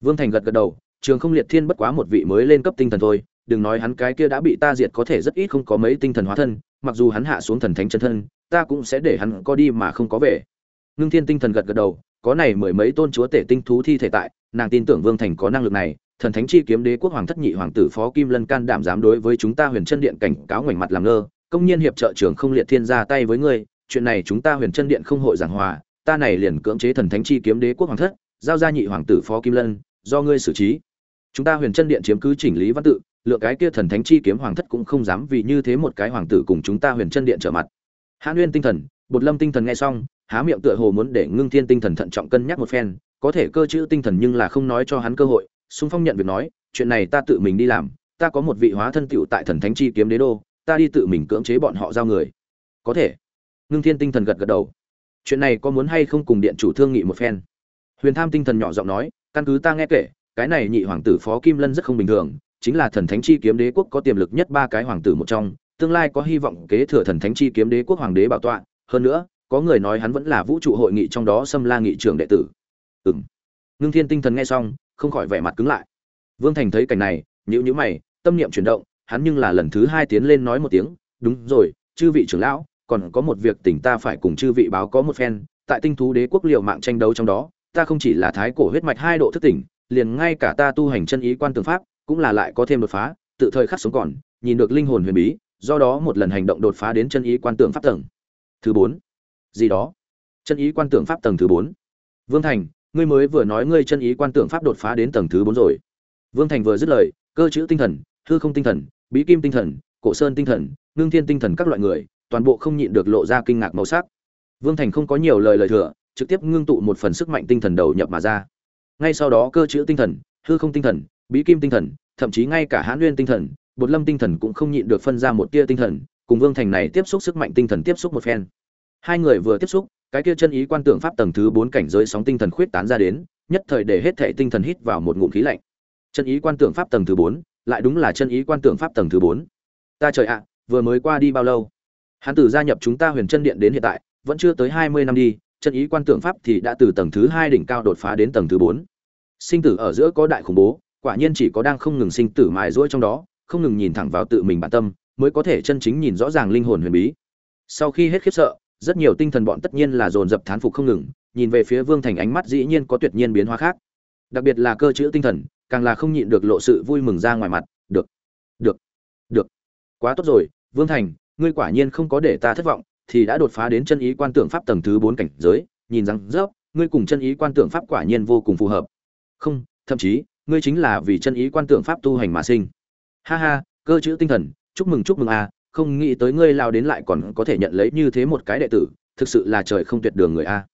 vương thành gật gật đầu, trường không liệt thiên bất quá một vị mới lên cấp tinh thần thôi, đừng nói hắn cái kia đã bị ta diệt có thể rất ít không có mấy tinh thần hóa thân, mặc dù hắn hạ xuống thần thánh chân thân, ta cũng sẽ để hắn có đi mà không có về. Ngưng thiên tinh thần gật gật đầu, có này mười mấy tôn chúa tể tinh thú thi thể tại, nàng tin tưởng vương thành có năng lực này, thần thánh chi kiếm đế quốc hoàng thất nhị hoàng tử phó kim lân can đảm dám đối với chúng ta huyền chân điện cảnh cáo ngoảnh mặt làm ngơ, công nhiên hiệp trợ trường không liệt thiên ra tay với ngươi, chuyện này chúng ta huyền chân điện không hội giảng hòa, ta này liền cưỡng chế thần thánh chi kiếm đế quốc hoàng thất, giao ra nhị hoàng tử phó kim lân do ngươi xử trí. Chúng ta huyền chân điện chiếm cứ chỉnh lý văn tự, lựa cái kia thần thánh chi kiếm hoàng thất cũng không dám vì như thế một cái hoàng tử cùng chúng ta huyền chân điện trở mặt. Hãn nguyên tinh thần, bột lâm tinh thần nghe xong, há miệng tựa hồ muốn để ngưng thiên tinh thần thận trọng cân nhắc một phen, có thể cơ chữ tinh thần nhưng là không nói cho hắn cơ hội. Xung phong nhận việc nói, chuyện này ta tự mình đi làm, ta có một vị hóa thân tiểu tại thần thánh chi kiếm đế đô, ta đi tự mình cưỡng chế bọn họ giao người. Có thể. Ngưng thiên tinh thần gật gật đầu. Chuyện này có muốn hay không cùng điện chủ thương nghị một phen. Huyền tham tinh thần nhỏ giọng nói căn cứ ta nghe kể, cái này nhị hoàng tử phó kim lân rất không bình thường, chính là thần thánh chi kiếm đế quốc có tiềm lực nhất ba cái hoàng tử một trong, tương lai có hy vọng kế thừa thần thánh chi kiếm đế quốc hoàng đế bảo tọa. Hơn nữa, có người nói hắn vẫn là vũ trụ hội nghị trong đó xâm la nghị trưởng đệ tử. Ừ m ngưng thiên tinh thần nghe xong, không khỏi vẻ mặt cứng lại. Vương thành thấy cảnh này nhữ nhữ mày, tâm niệm chuyển động, hắn nhưng là lần thứ hai tiến lên nói một tiếng, đúng rồi, chư vị trưởng lão, còn có một việc tỉnh ta phải cùng chư vị báo có một phen, tại tinh thú đế quốc liệu mạng tranh đấu trong đó ta không chỉ là thái cổ huyết mạch hai độ thức tỉnh, liền ngay cả ta tu hành chân ý quan tường pháp, cũng là lại có thêm đột phá, tự thời khắc sống còn, nhìn được linh hồn huyền bí, do đó một lần hành động đột phá đến chân ý quan tưởng pháp tầng. Thứ bốn. Gì đó? Chân ý quan tưởng pháp tầng thứ bốn. Vương thành, ngươi mới vừa nói ngươi chân ý quan tưởng pháp đột phá đến tầng thứ bốn rồi. Vương thành vừa dứt lời, cơ chữ tinh thần, hư không tinh thần, bí kim tinh thần, cổ sơn tinh thần, ngưng thiên tinh thần các loại người, toàn bộ không nhịn được lộ ra kinh ngạc màu sắc. Vương thành không có nhiều lời lời thừa trực tiếp ngưng tụ một phần sức mạnh tinh thần đầu nhập mà ra. Ngay sau đó cơ chữ tinh thần, hư không tinh thần, bí kim tinh thần, thậm chí ngay cả hãn nguyên tinh thần, bột lâm tinh thần cũng không nhịn được phân ra một tia tinh thần, cùng vương thành này tiếp xúc sức mạnh tinh thần tiếp xúc một phen. Hai người vừa tiếp xúc, cái kia chân ý quan tưởng pháp tầng thứ bốn cảnh giới sóng tinh thần khuyết tán ra đến, nhất thời để hết thể tinh thần hít vào một ngụm khí lạnh. Chân ý quan tưởng pháp tầng thứ bốn, lại đúng là chân ý quan tưởng pháp tầng thứ bốn. Ta trời ạ, vừa mới qua đi bao lâu? Hắn tử gia nhập chúng ta huyền chân điện đến hiện tại, vẫn chưa tới hai mươi năm đi chân ý quan tưởng pháp thì đã từ tầng thứ hai đỉnh cao đột phá đến tầng thứ bốn. Sinh tử ở giữa có đại khủng bố, quả nhiên chỉ có đang không ngừng sinh tử mài rũa trong đó, không ngừng nhìn thẳng vào tự mình bản tâm, mới có thể chân chính nhìn rõ ràng linh hồn huyền bí. Sau khi hết khiếp sợ, rất nhiều tinh thần bọn tất nhiên là dồn dập thán phục không ngừng, nhìn về phía vương thành ánh mắt dĩ nhiên có tuyệt nhiên biến hóa khác. Đặc biệt là cơ chữ tinh thần, càng là không nhịn được lộ sự vui mừng ra ngoài mặt, được được được, quá tốt rồi, vương thành, ngươi quả nhiên không có để ta thất vọng thì đã đột phá đến chân ý quan tưởng pháp tầng thứ bốn cảnh giới nhìn rằng "Dốc, ngươi cùng chân ý quan tưởng pháp quả nhiên vô cùng phù hợp. Không thậm chí ngươi chính là vì chân ý quan tưởng pháp tu hành mà sinh. Ha ha cơ chữ tinh thần chúc mừng chúc mừng a không nghĩ tới ngươi lao đến lại còn có thể nhận lấy như thế một cái đệ tử thực sự là trời không tuyệt đường người a.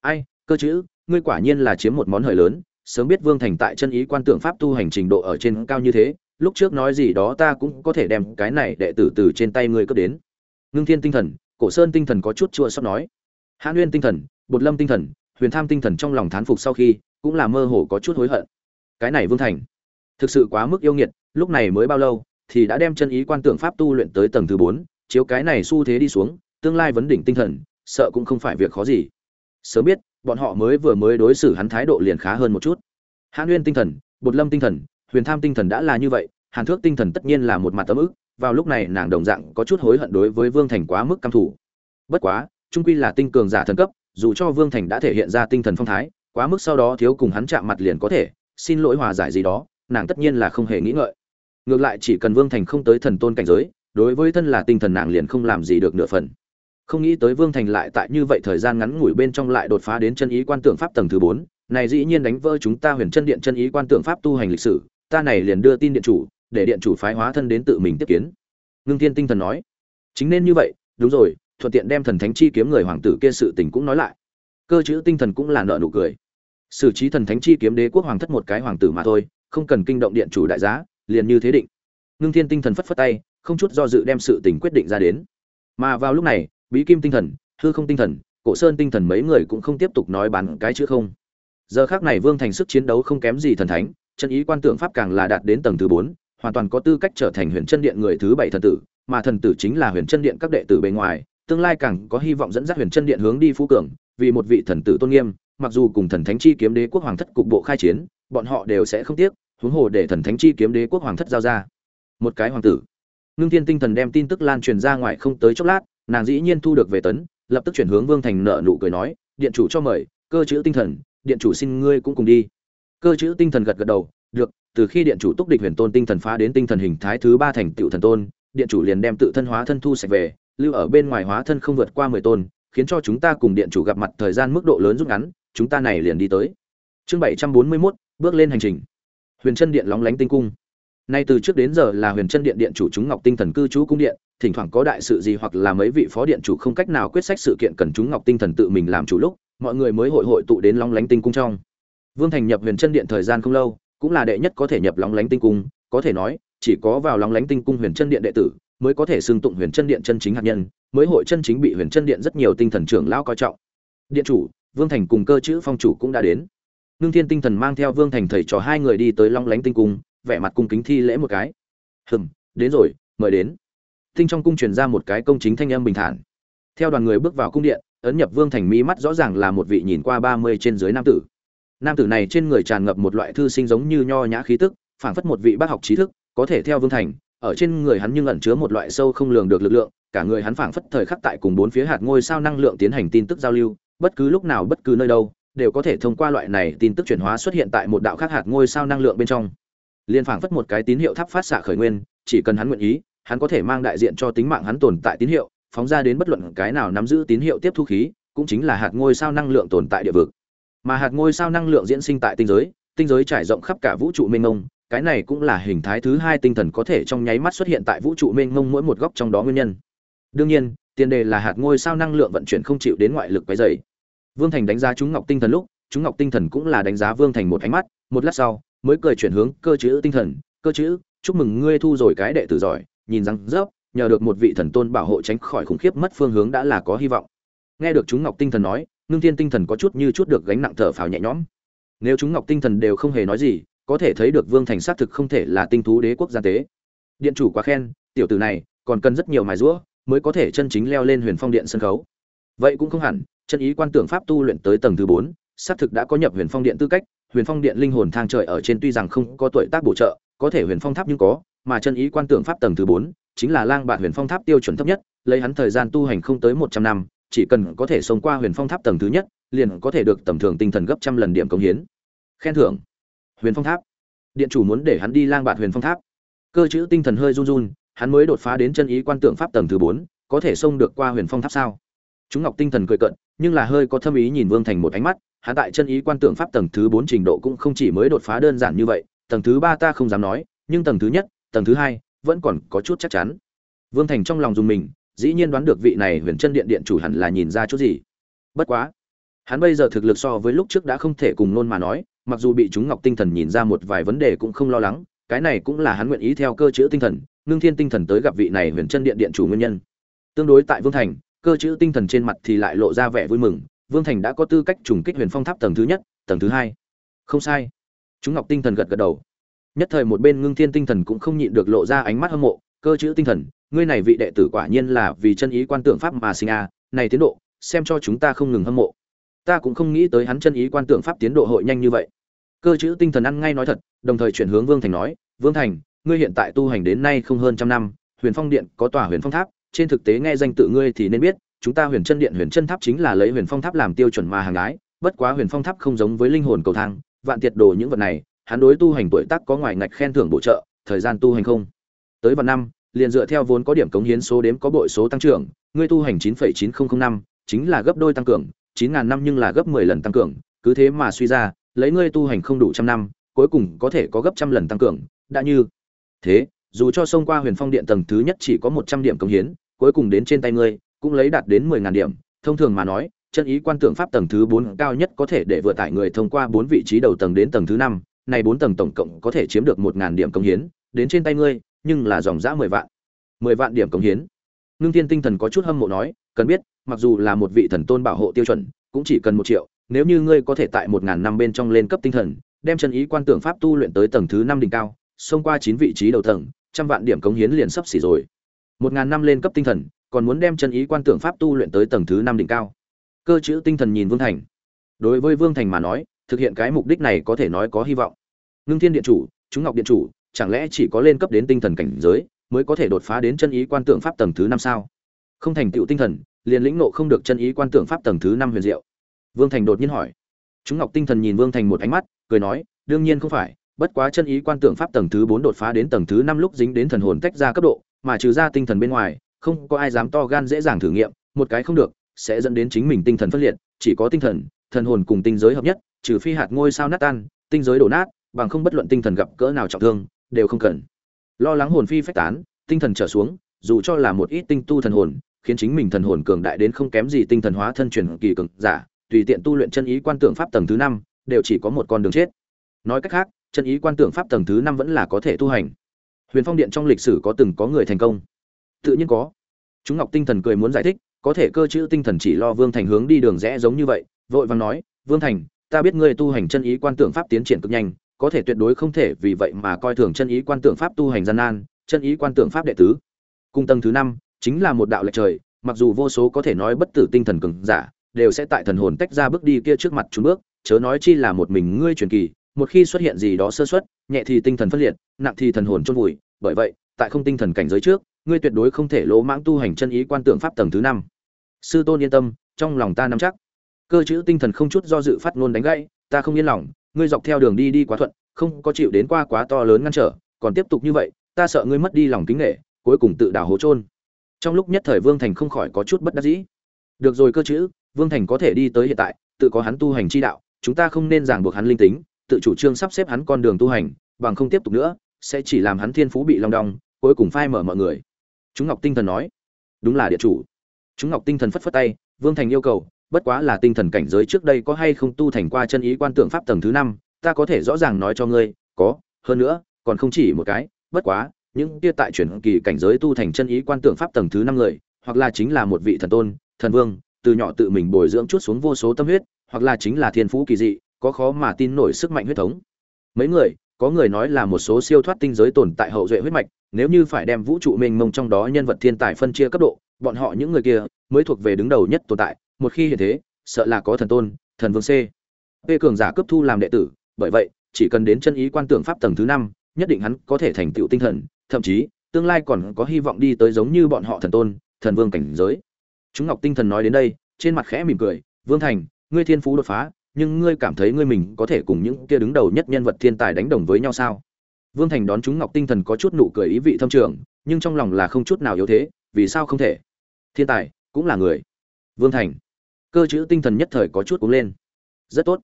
Ai cơ chữ ngươi quả nhiên là chiếm một món hời lớn sớm biết vương thành tại chân ý quan tưởng pháp tu hành trình độ ở trên cao như thế lúc trước nói gì đó ta cũng có thể đem cái này đệ tử từ trên tay ngươi cướp đến. Ngưng thiên tinh thần cổ sơn tinh thần có chút chua xót nói. Hãn nguyên tinh thần, bột lâm tinh thần, huyền tham tinh thần trong lòng thán phục sau khi, cũng là mơ hồ có chút hối hận. Cái này vương thành, thực sự quá mức yêu nghiệt, lúc này mới bao lâu, thì đã đem chân ý quan tưởng pháp tu luyện tới tầng thứ bốn, chiếu cái này xu thế đi xuống, tương lai vấn đỉnh tinh thần, sợ cũng không phải việc khó gì. Sớm biết, bọn họ mới vừa mới đối xử hắn thái độ liền khá hơn một chút. Hãn nguyên tinh thần, bột lâm tinh thần, huyền tham tinh thần đã là như vậy, hàn thước tinh thần tất nhiên là một mặt tấm ức vào lúc này nàng đồng dạng có chút hối hận đối với vương thành quá mức căm thủ bất quá, trung quy là tinh cường giả thần cấp, dù cho vương thành đã thể hiện ra tinh thần phong thái, quá mức sau đó thiếu cùng hắn chạm mặt liền có thể, xin lỗi hòa giải gì đó, nàng tất nhiên là không hề nghĩ ngợi. Ngược lại chỉ cần vương thành không tới thần tôn cảnh giới, đối với thân là tinh thần nàng liền không làm gì được nửa phần. Không nghĩ tới vương thành lại tại như vậy thời gian ngắn ngủi bên trong lại đột phá đến chân ý quan tưởng pháp tầng thứ bốn, này dĩ nhiên đánh vỡ chúng ta huyền chân điện chân ý quan tưởng pháp tu hành lịch sử, ta này liền đưa tin điện chủ để điện chủ phái hóa thân đến tự mình tiếp kiến. Ngưng thiên tinh thần nói, chính nên như vậy, đúng rồi, thuận tiện đem thần thánh chi kiếm người hoàng tử kia sự tình cũng nói lại. Cơ chữ tinh thần cũng là nợ nụ cười. Xử trí thần thánh chi kiếm đế quốc hoàng thất một cái hoàng tử mà thôi, không cần kinh động điện chủ đại giá, liền như thế định. Ngưng thiên tinh thần phất phất tay, không chút do dự đem sự tình quyết định ra đến. Mà vào lúc này, bí kim tinh thần, hư không tinh thần, cổ sơn tinh thần mấy người cũng không tiếp tục nói bán cái chữ không. Giờ khác này vương thành sức chiến đấu không kém gì thần thánh, chân ý quan tượng pháp càng là đạt đến tầng thứ bốn hoàn toàn có tư cách trở thành huyền chân điện người thứ bảy thần tử, mà thần tử chính là huyền chân điện các đệ tử bên ngoài, tương lai càng có hy vọng dẫn dắt huyền chân điện hướng đi phú cường, vì một vị thần tử tôn nghiêm, mặc dù cùng thần thánh chi kiếm đế quốc hoàng thất cục bộ khai chiến, bọn họ đều sẽ không tiếc, huống hồ để thần thánh chi kiếm đế quốc hoàng thất giao ra. Một cái hoàng tử. Ngưng thiên tinh thần đem tin tức lan truyền ra ngoài không tới chốc lát, nàng dĩ nhiên thu được về tấn, lập tức chuyển hướng vương thành nợ nụ cười nói, điện chủ cho mời, cơ chữ tinh thần, điện chủ xin ngươi cũng cùng đi. Cơ chữ tinh thần gật gật đầu được từ khi điện chủ túc địch huyền tôn tinh thần phá đến tinh thần hình thái thứ ba thành tựu thần tôn điện chủ liền đem tự thân hóa thân thu sạch về lưu ở bên ngoài hóa thân không vượt qua mười tôn khiến cho chúng ta cùng điện chủ gặp mặt thời gian mức độ lớn rút ngắn chúng ta này liền đi tới. Chương bảy trăm bốn mươi 741, bước lên hành trình. Huyền chân điện lóng lánh tinh cung. Nay từ trước đến giờ là huyền chân điện điện chủ chúng ngọc tinh thần cư trú cung điện thỉnh thoảng có đại sự gì hoặc là mấy vị phó điện chủ không cách nào quyết sách sự kiện cần chúng ngọc tinh thần tự mình làm chủ lúc mọi người mới hội hội tụ đến lóng lánh tinh cung trong. Vương thành nhập huyền chân điện thời gian không lâu cũng là đệ nhất có thể nhập lóng lánh tinh cung có thể nói chỉ có vào lóng lánh tinh cung huyền chân điện đệ tử mới có thể xưng tụng huyền chân điện chân chính hạt nhân mới hội chân chính bị huyền chân điện rất nhiều tinh thần trưởng lão coi trọng điện chủ vương thành cùng cơ chữ phong chủ cũng đã đến Nương Thiên Tinh Thần mang theo Vương Thành thầy trò hai người đi tới Long Lánh Tinh Cung, vẻ mặt cung kính thi lễ một cái. "Hừm, đến rồi, mời đến." Tinh trong cung truyền ra một cái công chính thanh âm bình thản. Theo đoàn người bước vào cung điện, ấn nhập Vương Thành mi mắt rõ ràng là một vị nhìn qua ba mươi trên dưới nam tử. Nam tử này trên người tràn ngập một loại thư sinh giống như nho nhã khí tức, phảng phất một vị bác học trí thức, có thể theo Vương Thành, ở trên người hắn nhưng ẩn chứa một loại sâu không lường được lực lượng, cả người hắn phảng phất thời khắc tại cùng bốn phía hạt ngôi sao năng lượng tiến hành tin tức giao lưu, bất cứ lúc nào bất cứ nơi đâu, đều có thể thông qua loại này tin tức chuyển hóa xuất hiện tại một đạo khác hạt ngôi sao năng lượng bên trong. Liên phảng phất một cái tín hiệu tháp phát xạ khởi nguyên chỉ cần hắn nguyện ý hắn có thể mang đại diện cho tính mạng hắn tồn tại tín hiệu phóng ra đến bất luận cái nào nắm giữ tín hiệu tiếp thu khí cũng chính là hạt ngôi sao năng lượng tồn tại địa vực mà hạt ngôi sao năng lượng diễn sinh tại tinh giới tinh giới trải rộng khắp cả vũ trụ mênh mông cái này cũng là hình thái thứ hai tinh thần có thể trong nháy mắt xuất hiện tại vũ trụ mênh mông mỗi một góc trong đó nguyên nhân đương nhiên tiền đề là hạt ngôi sao năng lượng vận chuyển không chịu đến ngoại lực quấy dày Vương Thành đánh giá chúng Ngọc Tinh Thần lúc, chúng Ngọc Tinh Thần cũng là đánh giá Vương Thành một ánh mắt, một lát sau, mới cười chuyển hướng cơ chữ tinh thần, cơ chữ, chúc mừng ngươi thu rồi cái đệ tử giỏi, nhìn rằng rớp, nhờ được một vị thần tôn bảo hộ tránh khỏi khủng khiếp mất phương hướng đã là có hy vọng. Nghe được chúng Ngọc Tinh Thần nói, Nương Thiên Tinh Thần có chút như chút được gánh nặng thở phào nhẹ nhõm. Nếu chúng Ngọc Tinh Thần đều không hề nói gì, có thể thấy được Vương Thành xác thực không thể là tinh thú đế quốc gia tế. Điện chủ quá khen, tiểu tử này còn cần rất nhiều mài rũa mới có thể chân chính leo lên Huyền Phong Điện sân khấu. Vậy cũng không hẳn, chân ý quan tưởng pháp tu luyện tới tầng thứ bốn xác thực đã có nhập huyền phong điện tư cách huyền phong điện linh hồn thang trời ở trên tuy rằng không có tuổi tác bổ trợ có thể huyền phong tháp nhưng có mà chân ý quan tưởng pháp tầng thứ bốn chính là lang bạn huyền phong tháp tiêu chuẩn thấp nhất lấy hắn thời gian tu hành không tới một trăm năm chỉ cần có thể sống qua huyền phong tháp tầng thứ nhất liền có thể được tầm thường tinh thần gấp trăm lần điểm công hiến. Khen thưởng. Huyền phong tháp. Điện chủ muốn để hắn đi lang bạt huyền phong tháp. Cơ chữ tinh thần hơi run run hắn mới đột phá đến chân ý quan tượng pháp tầng thứ bốn có thể xông được qua huyền phong tháp sao? Chúng ngọc tinh thần cười cận nhưng là hơi có thâm ý nhìn Vương Thành một ánh mắt, hắn tại chân ý quan tượng pháp tầng thứ bốn trình độ cũng không chỉ mới đột phá đơn giản như vậy, tầng thứ ba ta không dám nói, nhưng tầng thứ nhất, tầng thứ hai vẫn còn có chút chắc chắn. Vương Thành trong lòng dùng mình, dĩ nhiên đoán được vị này Huyền Chân Điện điện chủ hẳn là nhìn ra chút gì. Bất quá, hắn bây giờ thực lực so với lúc trước đã không thể cùng nôn mà nói, mặc dù bị chúng Ngọc Tinh Thần nhìn ra một vài vấn đề cũng không lo lắng, cái này cũng là hắn nguyện ý theo cơ chữ tinh thần, ngưng thiên tinh thần tới gặp vị này Huyền Chân Điện điện chủ nguyên nhân. Tương đối tại Vương Thành, cơ chữ tinh thần trên mặt thì lại lộ ra vẻ vui mừng vương thành đã có tư cách trùng kích huyền phong tháp tầng thứ nhất tầng thứ hai không sai chúng ngọc tinh thần gật gật đầu nhất thời một bên ngưng thiên tinh thần cũng không nhịn được lộ ra ánh mắt hâm mộ cơ chữ tinh thần ngươi này vị đệ tử quả nhiên là vì chân ý quan tượng pháp mà sinh a này tiến độ xem cho chúng ta không ngừng hâm mộ ta cũng không nghĩ tới hắn chân ý quan tượng pháp tiến độ hội nhanh như vậy cơ chữ tinh thần ăn ngay nói thật đồng thời chuyển hướng vương thành nói vương thành ngươi hiện tại tu hành đến nay không hơn trăm năm huyền phong điện có tòa huyền phong tháp trên thực tế nghe danh tự ngươi thì nên biết, chúng ta Huyền Chân Điện Huyền Chân Tháp chính là lấy Huyền Phong Tháp làm tiêu chuẩn mà hàng ái, bất quá Huyền Phong Tháp không giống với linh hồn cầu thang, vạn tiệt đồ những vật này, hắn đối tu hành tuổi tác có ngoài ngạch khen thưởng bổ trợ, thời gian tu hành không. Tới vào năm, liền dựa theo vốn có điểm cống hiến số đếm có bội số tăng trưởng, ngươi tu hành 9.9005, chính là gấp đôi tăng cường, 9000 năm nhưng là gấp 10 lần tăng cường, cứ thế mà suy ra, lấy ngươi tu hành không đủ trăm năm, cuối cùng có thể có gấp trăm lần tăng cường, đã như thế, dù cho xông qua Huyền Phong Điện tầng thứ nhất chỉ có 100 điểm cống hiến, cuối cùng đến trên tay ngươi cũng lấy đạt đến mười ngàn điểm thông thường mà nói chân ý quan tượng pháp tầng thứ bốn cao nhất có thể để vừa tải người thông qua bốn vị trí đầu tầng đến tầng thứ năm này bốn tầng tổng cộng có thể chiếm được một ngàn điểm công hiến đến trên tay ngươi nhưng là dòng dã mười vạn. Mười vạn điểm cống hiến. Ngưng thiên tinh thần có chút hâm mộ nói, cần biết, mặc dù là một vị thần tôn bảo hộ tiêu chuẩn, cũng chỉ cần một triệu, nếu như ngươi có thể tại một ngàn năm bên trong lên cấp tinh thần, đem chân ý quan tưởng pháp tu luyện tới tầng thứ năm đỉnh cao, xông qua chín vị trí đầu tầng, trăm vạn điểm cống hiến liền sắp xỉ rồi. Một ngàn năm lên cấp tinh thần, còn muốn đem chân ý quan tưởng pháp tu luyện tới tầng thứ năm đỉnh cao. Cơ chữ tinh thần nhìn vương thành. Đối với vương thành mà nói, thực hiện cái mục đích này có thể nói có hy vọng. Ngưng thiên điện chủ, chúng ngọc điện chủ chẳng lẽ chỉ có lên cấp đến tinh thần cảnh giới mới có thể đột phá đến chân ý quan tượng pháp tầng thứ năm sao? Không thành tựu tinh thần, liền lĩnh nộ không được chân ý quan tượng pháp tầng thứ năm huyền diệu. Vương thành đột nhiên hỏi. Chúng ngọc tinh thần nhìn vương thành một ánh mắt, cười nói, đương nhiên không phải, bất quá chân ý quan tượng pháp tầng thứ bốn đột phá đến tầng thứ năm lúc dính đến thần hồn tách ra cấp độ, mà trừ ra tinh thần bên ngoài, không có ai dám to gan dễ dàng thử nghiệm, một cái không được, sẽ dẫn đến chính mình tinh thần phân liệt, chỉ có tinh thần thần hồn cùng tinh giới hợp nhất, trừ phi hạt ngôi sao nát tan, tinh giới đổ nát, bằng không bất luận tinh thần gặp cỡ nào trọng thương đều không cần. Lo lắng hồn phi phách tán, tinh thần trở xuống, dù cho là một ít tinh tu thần hồn, khiến chính mình thần hồn cường đại đến không kém gì tinh thần hóa thân truyền kỳ cường giả, tùy tiện tu luyện chân ý quan tượng pháp tầng thứ năm, đều chỉ có một con đường chết. Nói cách khác, chân ý quan tượng pháp tầng thứ năm vẫn là có thể tu hành. Huyền phong điện trong lịch sử có từng có người thành công. Tự nhiên có. Chúng ngọc tinh thần cười muốn giải thích, có thể cơ chữ tinh thần chỉ lo vương thành hướng đi đường rẽ giống như vậy, vội vàng nói, vương thành, ta biết ngươi tu hành chân ý quan tượng pháp tiến triển cực nhanh có thể tuyệt đối không thể vì vậy mà coi thường chân ý quan tưởng pháp tu hành gian nan, chân ý quan tưởng pháp đệ tứ. Cung tầng thứ năm chính là một đạo lệch trời, mặc dù vô số có thể nói bất tử tinh thần cường giả đều sẽ tại thần hồn tách ra bước đi kia trước mặt chúng bước, chớ nói chi là một mình ngươi truyền kỳ, một khi xuất hiện gì đó sơ suất, nhẹ thì tinh thần phân liệt, nặng thì thần hồn chôn vùi, bởi vậy, tại không tinh thần cảnh giới trước, ngươi tuyệt đối không thể lỗ mãng tu hành chân ý quan tượng pháp tầng thứ năm. Sư tôn yên tâm, trong lòng ta nắm chắc. Cơ chữ tinh thần không chút do dự phát ngôn đánh gãy, ta không yên lòng ngươi dọc theo đường đi đi quá thuận, không có chịu đến qua quá to lớn ngăn trở, còn tiếp tục như vậy, ta sợ ngươi mất đi lòng kính nghệ cuối cùng tự đào hố trôn trong lúc nhất thời vương thành không khỏi có chút bất đắc dĩ. Được rồi cơ chữ vương thành có thể đi tới hiện tại, tự có hắn tu hành chi đạo, chúng ta không nên ràng buộc hắn linh tính, tự chủ trương sắp xếp hắn con đường tu hành, bằng không tiếp tục nữa, sẽ chỉ làm hắn thiên phú bị long đong, cuối cùng phai mở mọi người. Chúng ngọc tinh thần nói. Đúng là địa chủ. Chúng ngọc tinh thần phất phất tay, vương thành yêu cầu bất quá là tinh thần cảnh giới trước đây có hay không tu thành qua chân ý quan tượng pháp tầng thứ năm, ta có thể rõ ràng nói cho ngươi, có, hơn nữa, còn không chỉ một cái, bất quá, những kia tại chuyển kỳ cảnh giới tu thành chân ý quan tượng pháp tầng thứ năm người, hoặc là chính là một vị thần tôn, thần vương, từ nhỏ tự mình bồi dưỡng chút xuống vô số tâm huyết, hoặc là chính là thiên phú kỳ dị, có khó mà tin nổi sức mạnh huyết thống. Mấy người, có người nói là một số siêu thoát tinh giới tồn tại hậu duệ huyết mạch, nếu như phải đem vũ trụ mênh mông trong đó nhân vật thiên tài phân chia cấp độ, bọn họ những người kia mới thuộc về đứng đầu nhất tồn tại một khi hiện thế, sợ là có thần tôn, thần vương c. P cường giả cấp thu làm đệ tử, bởi vậy, chỉ cần đến chân ý quan tưởng pháp tầng thứ năm, nhất định hắn có thể thành tựu tinh thần, thậm chí, tương lai còn có hy vọng đi tới giống như bọn họ thần tôn, thần vương cảnh giới. Chúng ngọc tinh thần nói đến đây, trên mặt khẽ mỉm cười, vương thành, ngươi thiên phú đột phá, nhưng ngươi cảm thấy ngươi mình có thể cùng những kia đứng đầu nhất nhân vật thiên tài đánh đồng với nhau sao? Vương thành đón chúng ngọc tinh thần có chút nụ cười ý vị thâm trường, nhưng trong lòng là không chút nào yếu thế, vì sao không thể? Thiên tài cũng là người. Vương thành cơ chữ tinh thần nhất thời có chút cuống lên. Rất tốt.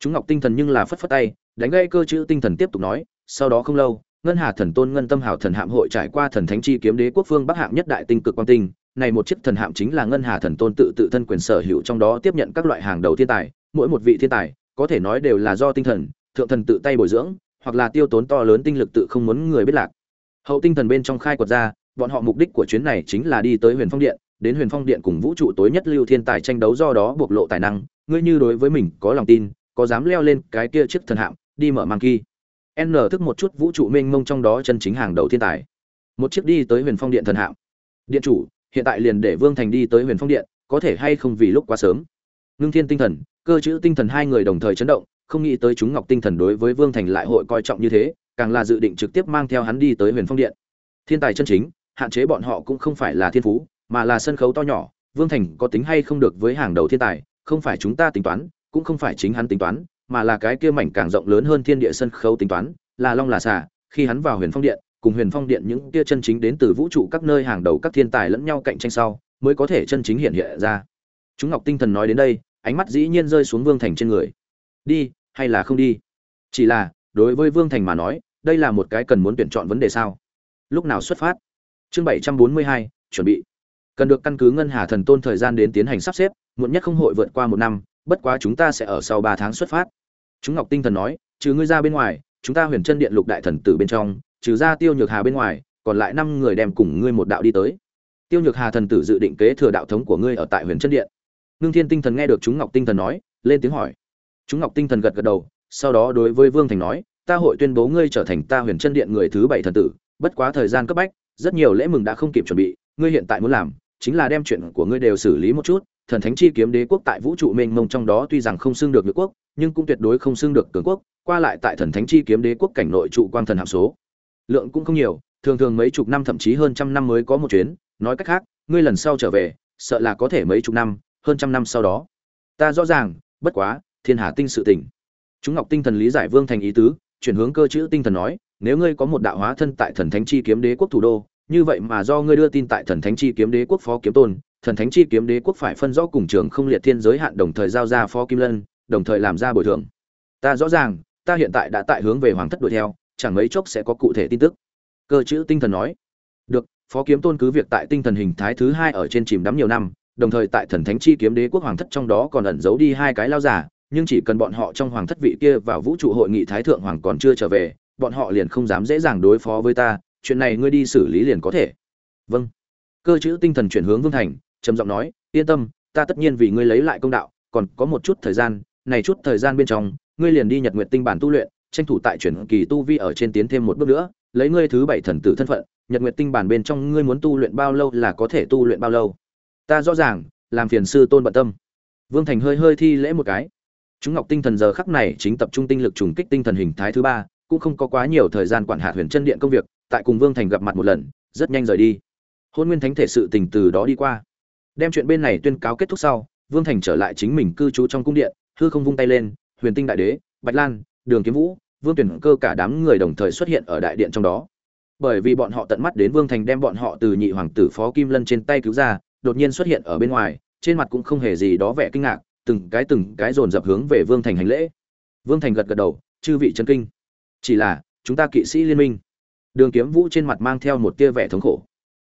Chúng ngọc tinh thần nhưng là phất phất tay, đánh gây cơ chữ tinh thần tiếp tục nói, sau đó không lâu, ngân hà thần tôn, ngân tâm hảo thần hạm hội trải qua thần thánh chi kiếm đế quốc phương bắc hạng nhất đại tinh cực quang tinh. Này một chiếc thần hạm chính là ngân hà thần tôn tự tự thân quyền sở hữu trong đó tiếp nhận các loại hàng đầu thiên tài, mỗi một vị thiên tài, có thể nói đều là do tinh thần, thượng thần tự tay bồi dưỡng, hoặc là tiêu tốn to lớn tinh lực tự không muốn người biết lạc. Hậu tinh thần bên trong khai quật ra, bọn họ mục đích của chuyến này chính là đi tới huyền phong điện đến huyền phong điện cùng vũ trụ tối nhất lưu thiên tài tranh đấu do đó bộc lộ tài năng, ngươi như đối với mình có lòng tin, có dám leo lên cái kia chiếc thần hạm, đi mở mang kỳ n thức một chút vũ trụ mênh mông trong đó chân chính hàng đầu thiên tài. Một chiếc đi tới huyền phong điện thần hạm. Điện chủ, hiện tại liền để vương thành đi tới huyền phong điện, có thể hay không vì lúc quá sớm? Ngưng thiên tinh thần, cơ chữ tinh thần hai người đồng thời chấn động, không nghĩ tới chúng ngọc tinh thần đối với vương thành lại hội coi trọng như thế, càng là dự định trực tiếp mang theo hắn đi tới huyền phong điện. Thiên tài chân chính, hạn chế bọn họ cũng không phải là thiên phú mà là sân khấu to nhỏ, vương thành có tính hay không được với hàng đầu thiên tài, không phải chúng ta tính toán, cũng không phải chính hắn tính toán, mà là cái kia mảnh càng rộng lớn hơn thiên địa sân khấu tính toán, là long là xà, khi hắn vào huyền phong điện, cùng huyền phong điện những kia chân chính đến từ vũ trụ các nơi hàng đầu các thiên tài lẫn nhau cạnh tranh sau, mới có thể chân chính hiện hiện ra. Chúng ngọc tinh thần nói đến đây, ánh mắt dĩ nhiên rơi xuống vương thành trên người. Đi, hay là không đi? Chỉ là, đối với vương thành mà nói, đây là một cái cần muốn tuyển chọn vấn đề sao? Lúc nào xuất phát? Chương bảy trăm bốn mươi hai, chuẩn bị cần được căn cứ ngân hà thần tôn thời gian đến tiến hành sắp xếp, muộn nhất không hội vượt qua một năm, bất quá chúng ta sẽ ở sau ba tháng xuất phát. Chúng ngọc tinh thần nói, trừ ngươi ra bên ngoài, chúng ta huyền chân điện lục đại thần tử bên trong, trừ ra tiêu nhược hà bên ngoài, còn lại năm người đem cùng ngươi một đạo đi tới. Tiêu nhược hà thần tử dự định kế thừa đạo thống của ngươi ở tại huyền chân điện. Ngưng thiên tinh thần nghe được chúng ngọc tinh thần nói, lên tiếng hỏi. Chúng ngọc tinh thần gật gật đầu, sau đó đối với vương thành nói, ta hội tuyên bố ngươi trở thành ta huyền chân điện người thứ bảy thần tử, bất quá thời gian cấp bách, rất nhiều lễ mừng đã không kịp chuẩn bị, ngươi hiện tại muốn làm chính là đem chuyện của ngươi đều xử lý một chút, thần thánh chi kiếm đế quốc tại vũ trụ mênh mông trong đó tuy rằng không xưng được nước quốc, nhưng cũng tuyệt đối không xưng được cường quốc, qua lại tại thần thánh chi kiếm đế quốc cảnh nội trụ quang thần hàm số. Lượng cũng không nhiều, thường thường mấy chục năm thậm chí hơn trăm năm mới có một chuyến, nói cách khác, ngươi lần sau trở về, sợ là có thể mấy chục năm, hơn trăm năm sau đó. Ta rõ ràng, bất quá, thiên hà tinh sự tỉnh chúng ngọc tinh thần lý giải vương thành ý tứ, chuyển hướng cơ chữ tinh thần nói, nếu ngươi có một đạo hóa thân tại thần thánh chi kiếm đế quốc thủ đô như vậy mà do ngươi đưa tin tại thần thánh chi kiếm đế quốc phó kiếm tôn, thần thánh chi kiếm đế quốc phải phân rõ cùng trường không liệt thiên giới hạn đồng thời giao ra phó kim lân, đồng thời làm ra bồi thường. Ta rõ ràng, ta hiện tại đã tại hướng về hoàng thất đuổi theo, chẳng mấy chốc sẽ có cụ thể tin tức. Cơ chữ tinh thần nói. Được, phó kiếm tôn cứ việc tại tinh thần hình thái thứ hai ở trên chìm đắm nhiều năm, đồng thời tại thần thánh chi kiếm đế quốc hoàng thất trong đó còn ẩn giấu đi hai cái lao giả, nhưng chỉ cần bọn họ trong hoàng thất vị kia vào vũ trụ hội nghị thái thượng hoàng còn chưa trở về, bọn họ liền không dám dễ dàng đối phó với ta chuyện này ngươi đi xử lý liền có thể. Vâng. Cơ chữ tinh thần chuyển hướng vương thành, trầm giọng nói, yên tâm, ta tất nhiên vì ngươi lấy lại công đạo, còn có một chút thời gian, này chút thời gian bên trong, ngươi liền đi nhật nguyệt tinh bản tu luyện, tranh thủ tại chuyển kỳ tu vi ở trên tiến thêm một bước nữa, lấy ngươi thứ bảy thần tử thân phận, nhật nguyệt tinh bản bên trong ngươi muốn tu luyện bao lâu là có thể tu luyện bao lâu. Ta rõ ràng, làm phiền sư tôn bận tâm. Vương thành hơi hơi thi lễ một cái. Chúng ngọc tinh thần giờ khắc này chính tập trung tinh lực trùng kích tinh thần hình thái thứ ba, cũng không có quá nhiều thời gian quản hạt huyền chân điện công việc tại cùng vương thành gặp mặt một lần, rất nhanh rời đi. Hôn nguyên thánh thể sự tình từ đó đi qua. Đem chuyện bên này tuyên cáo kết thúc sau, vương thành trở lại chính mình cư trú trong cung điện, hư không vung tay lên, huyền tinh đại đế, bạch lan, đường kiếm vũ, vương tuyển cơ cả đám người đồng thời xuất hiện ở đại điện trong đó. Bởi vì bọn họ tận mắt đến vương thành đem bọn họ từ nhị hoàng tử phó kim lân trên tay cứu ra, đột nhiên xuất hiện ở bên ngoài, trên mặt cũng không hề gì đó vẻ kinh ngạc, từng cái từng cái dồn dập hướng về vương thành hành lễ. Vương thành gật gật đầu, chư vị chân kinh, chỉ là chúng ta kỵ sĩ liên minh đường kiếm vũ trên mặt mang theo một tia vẻ thống khổ.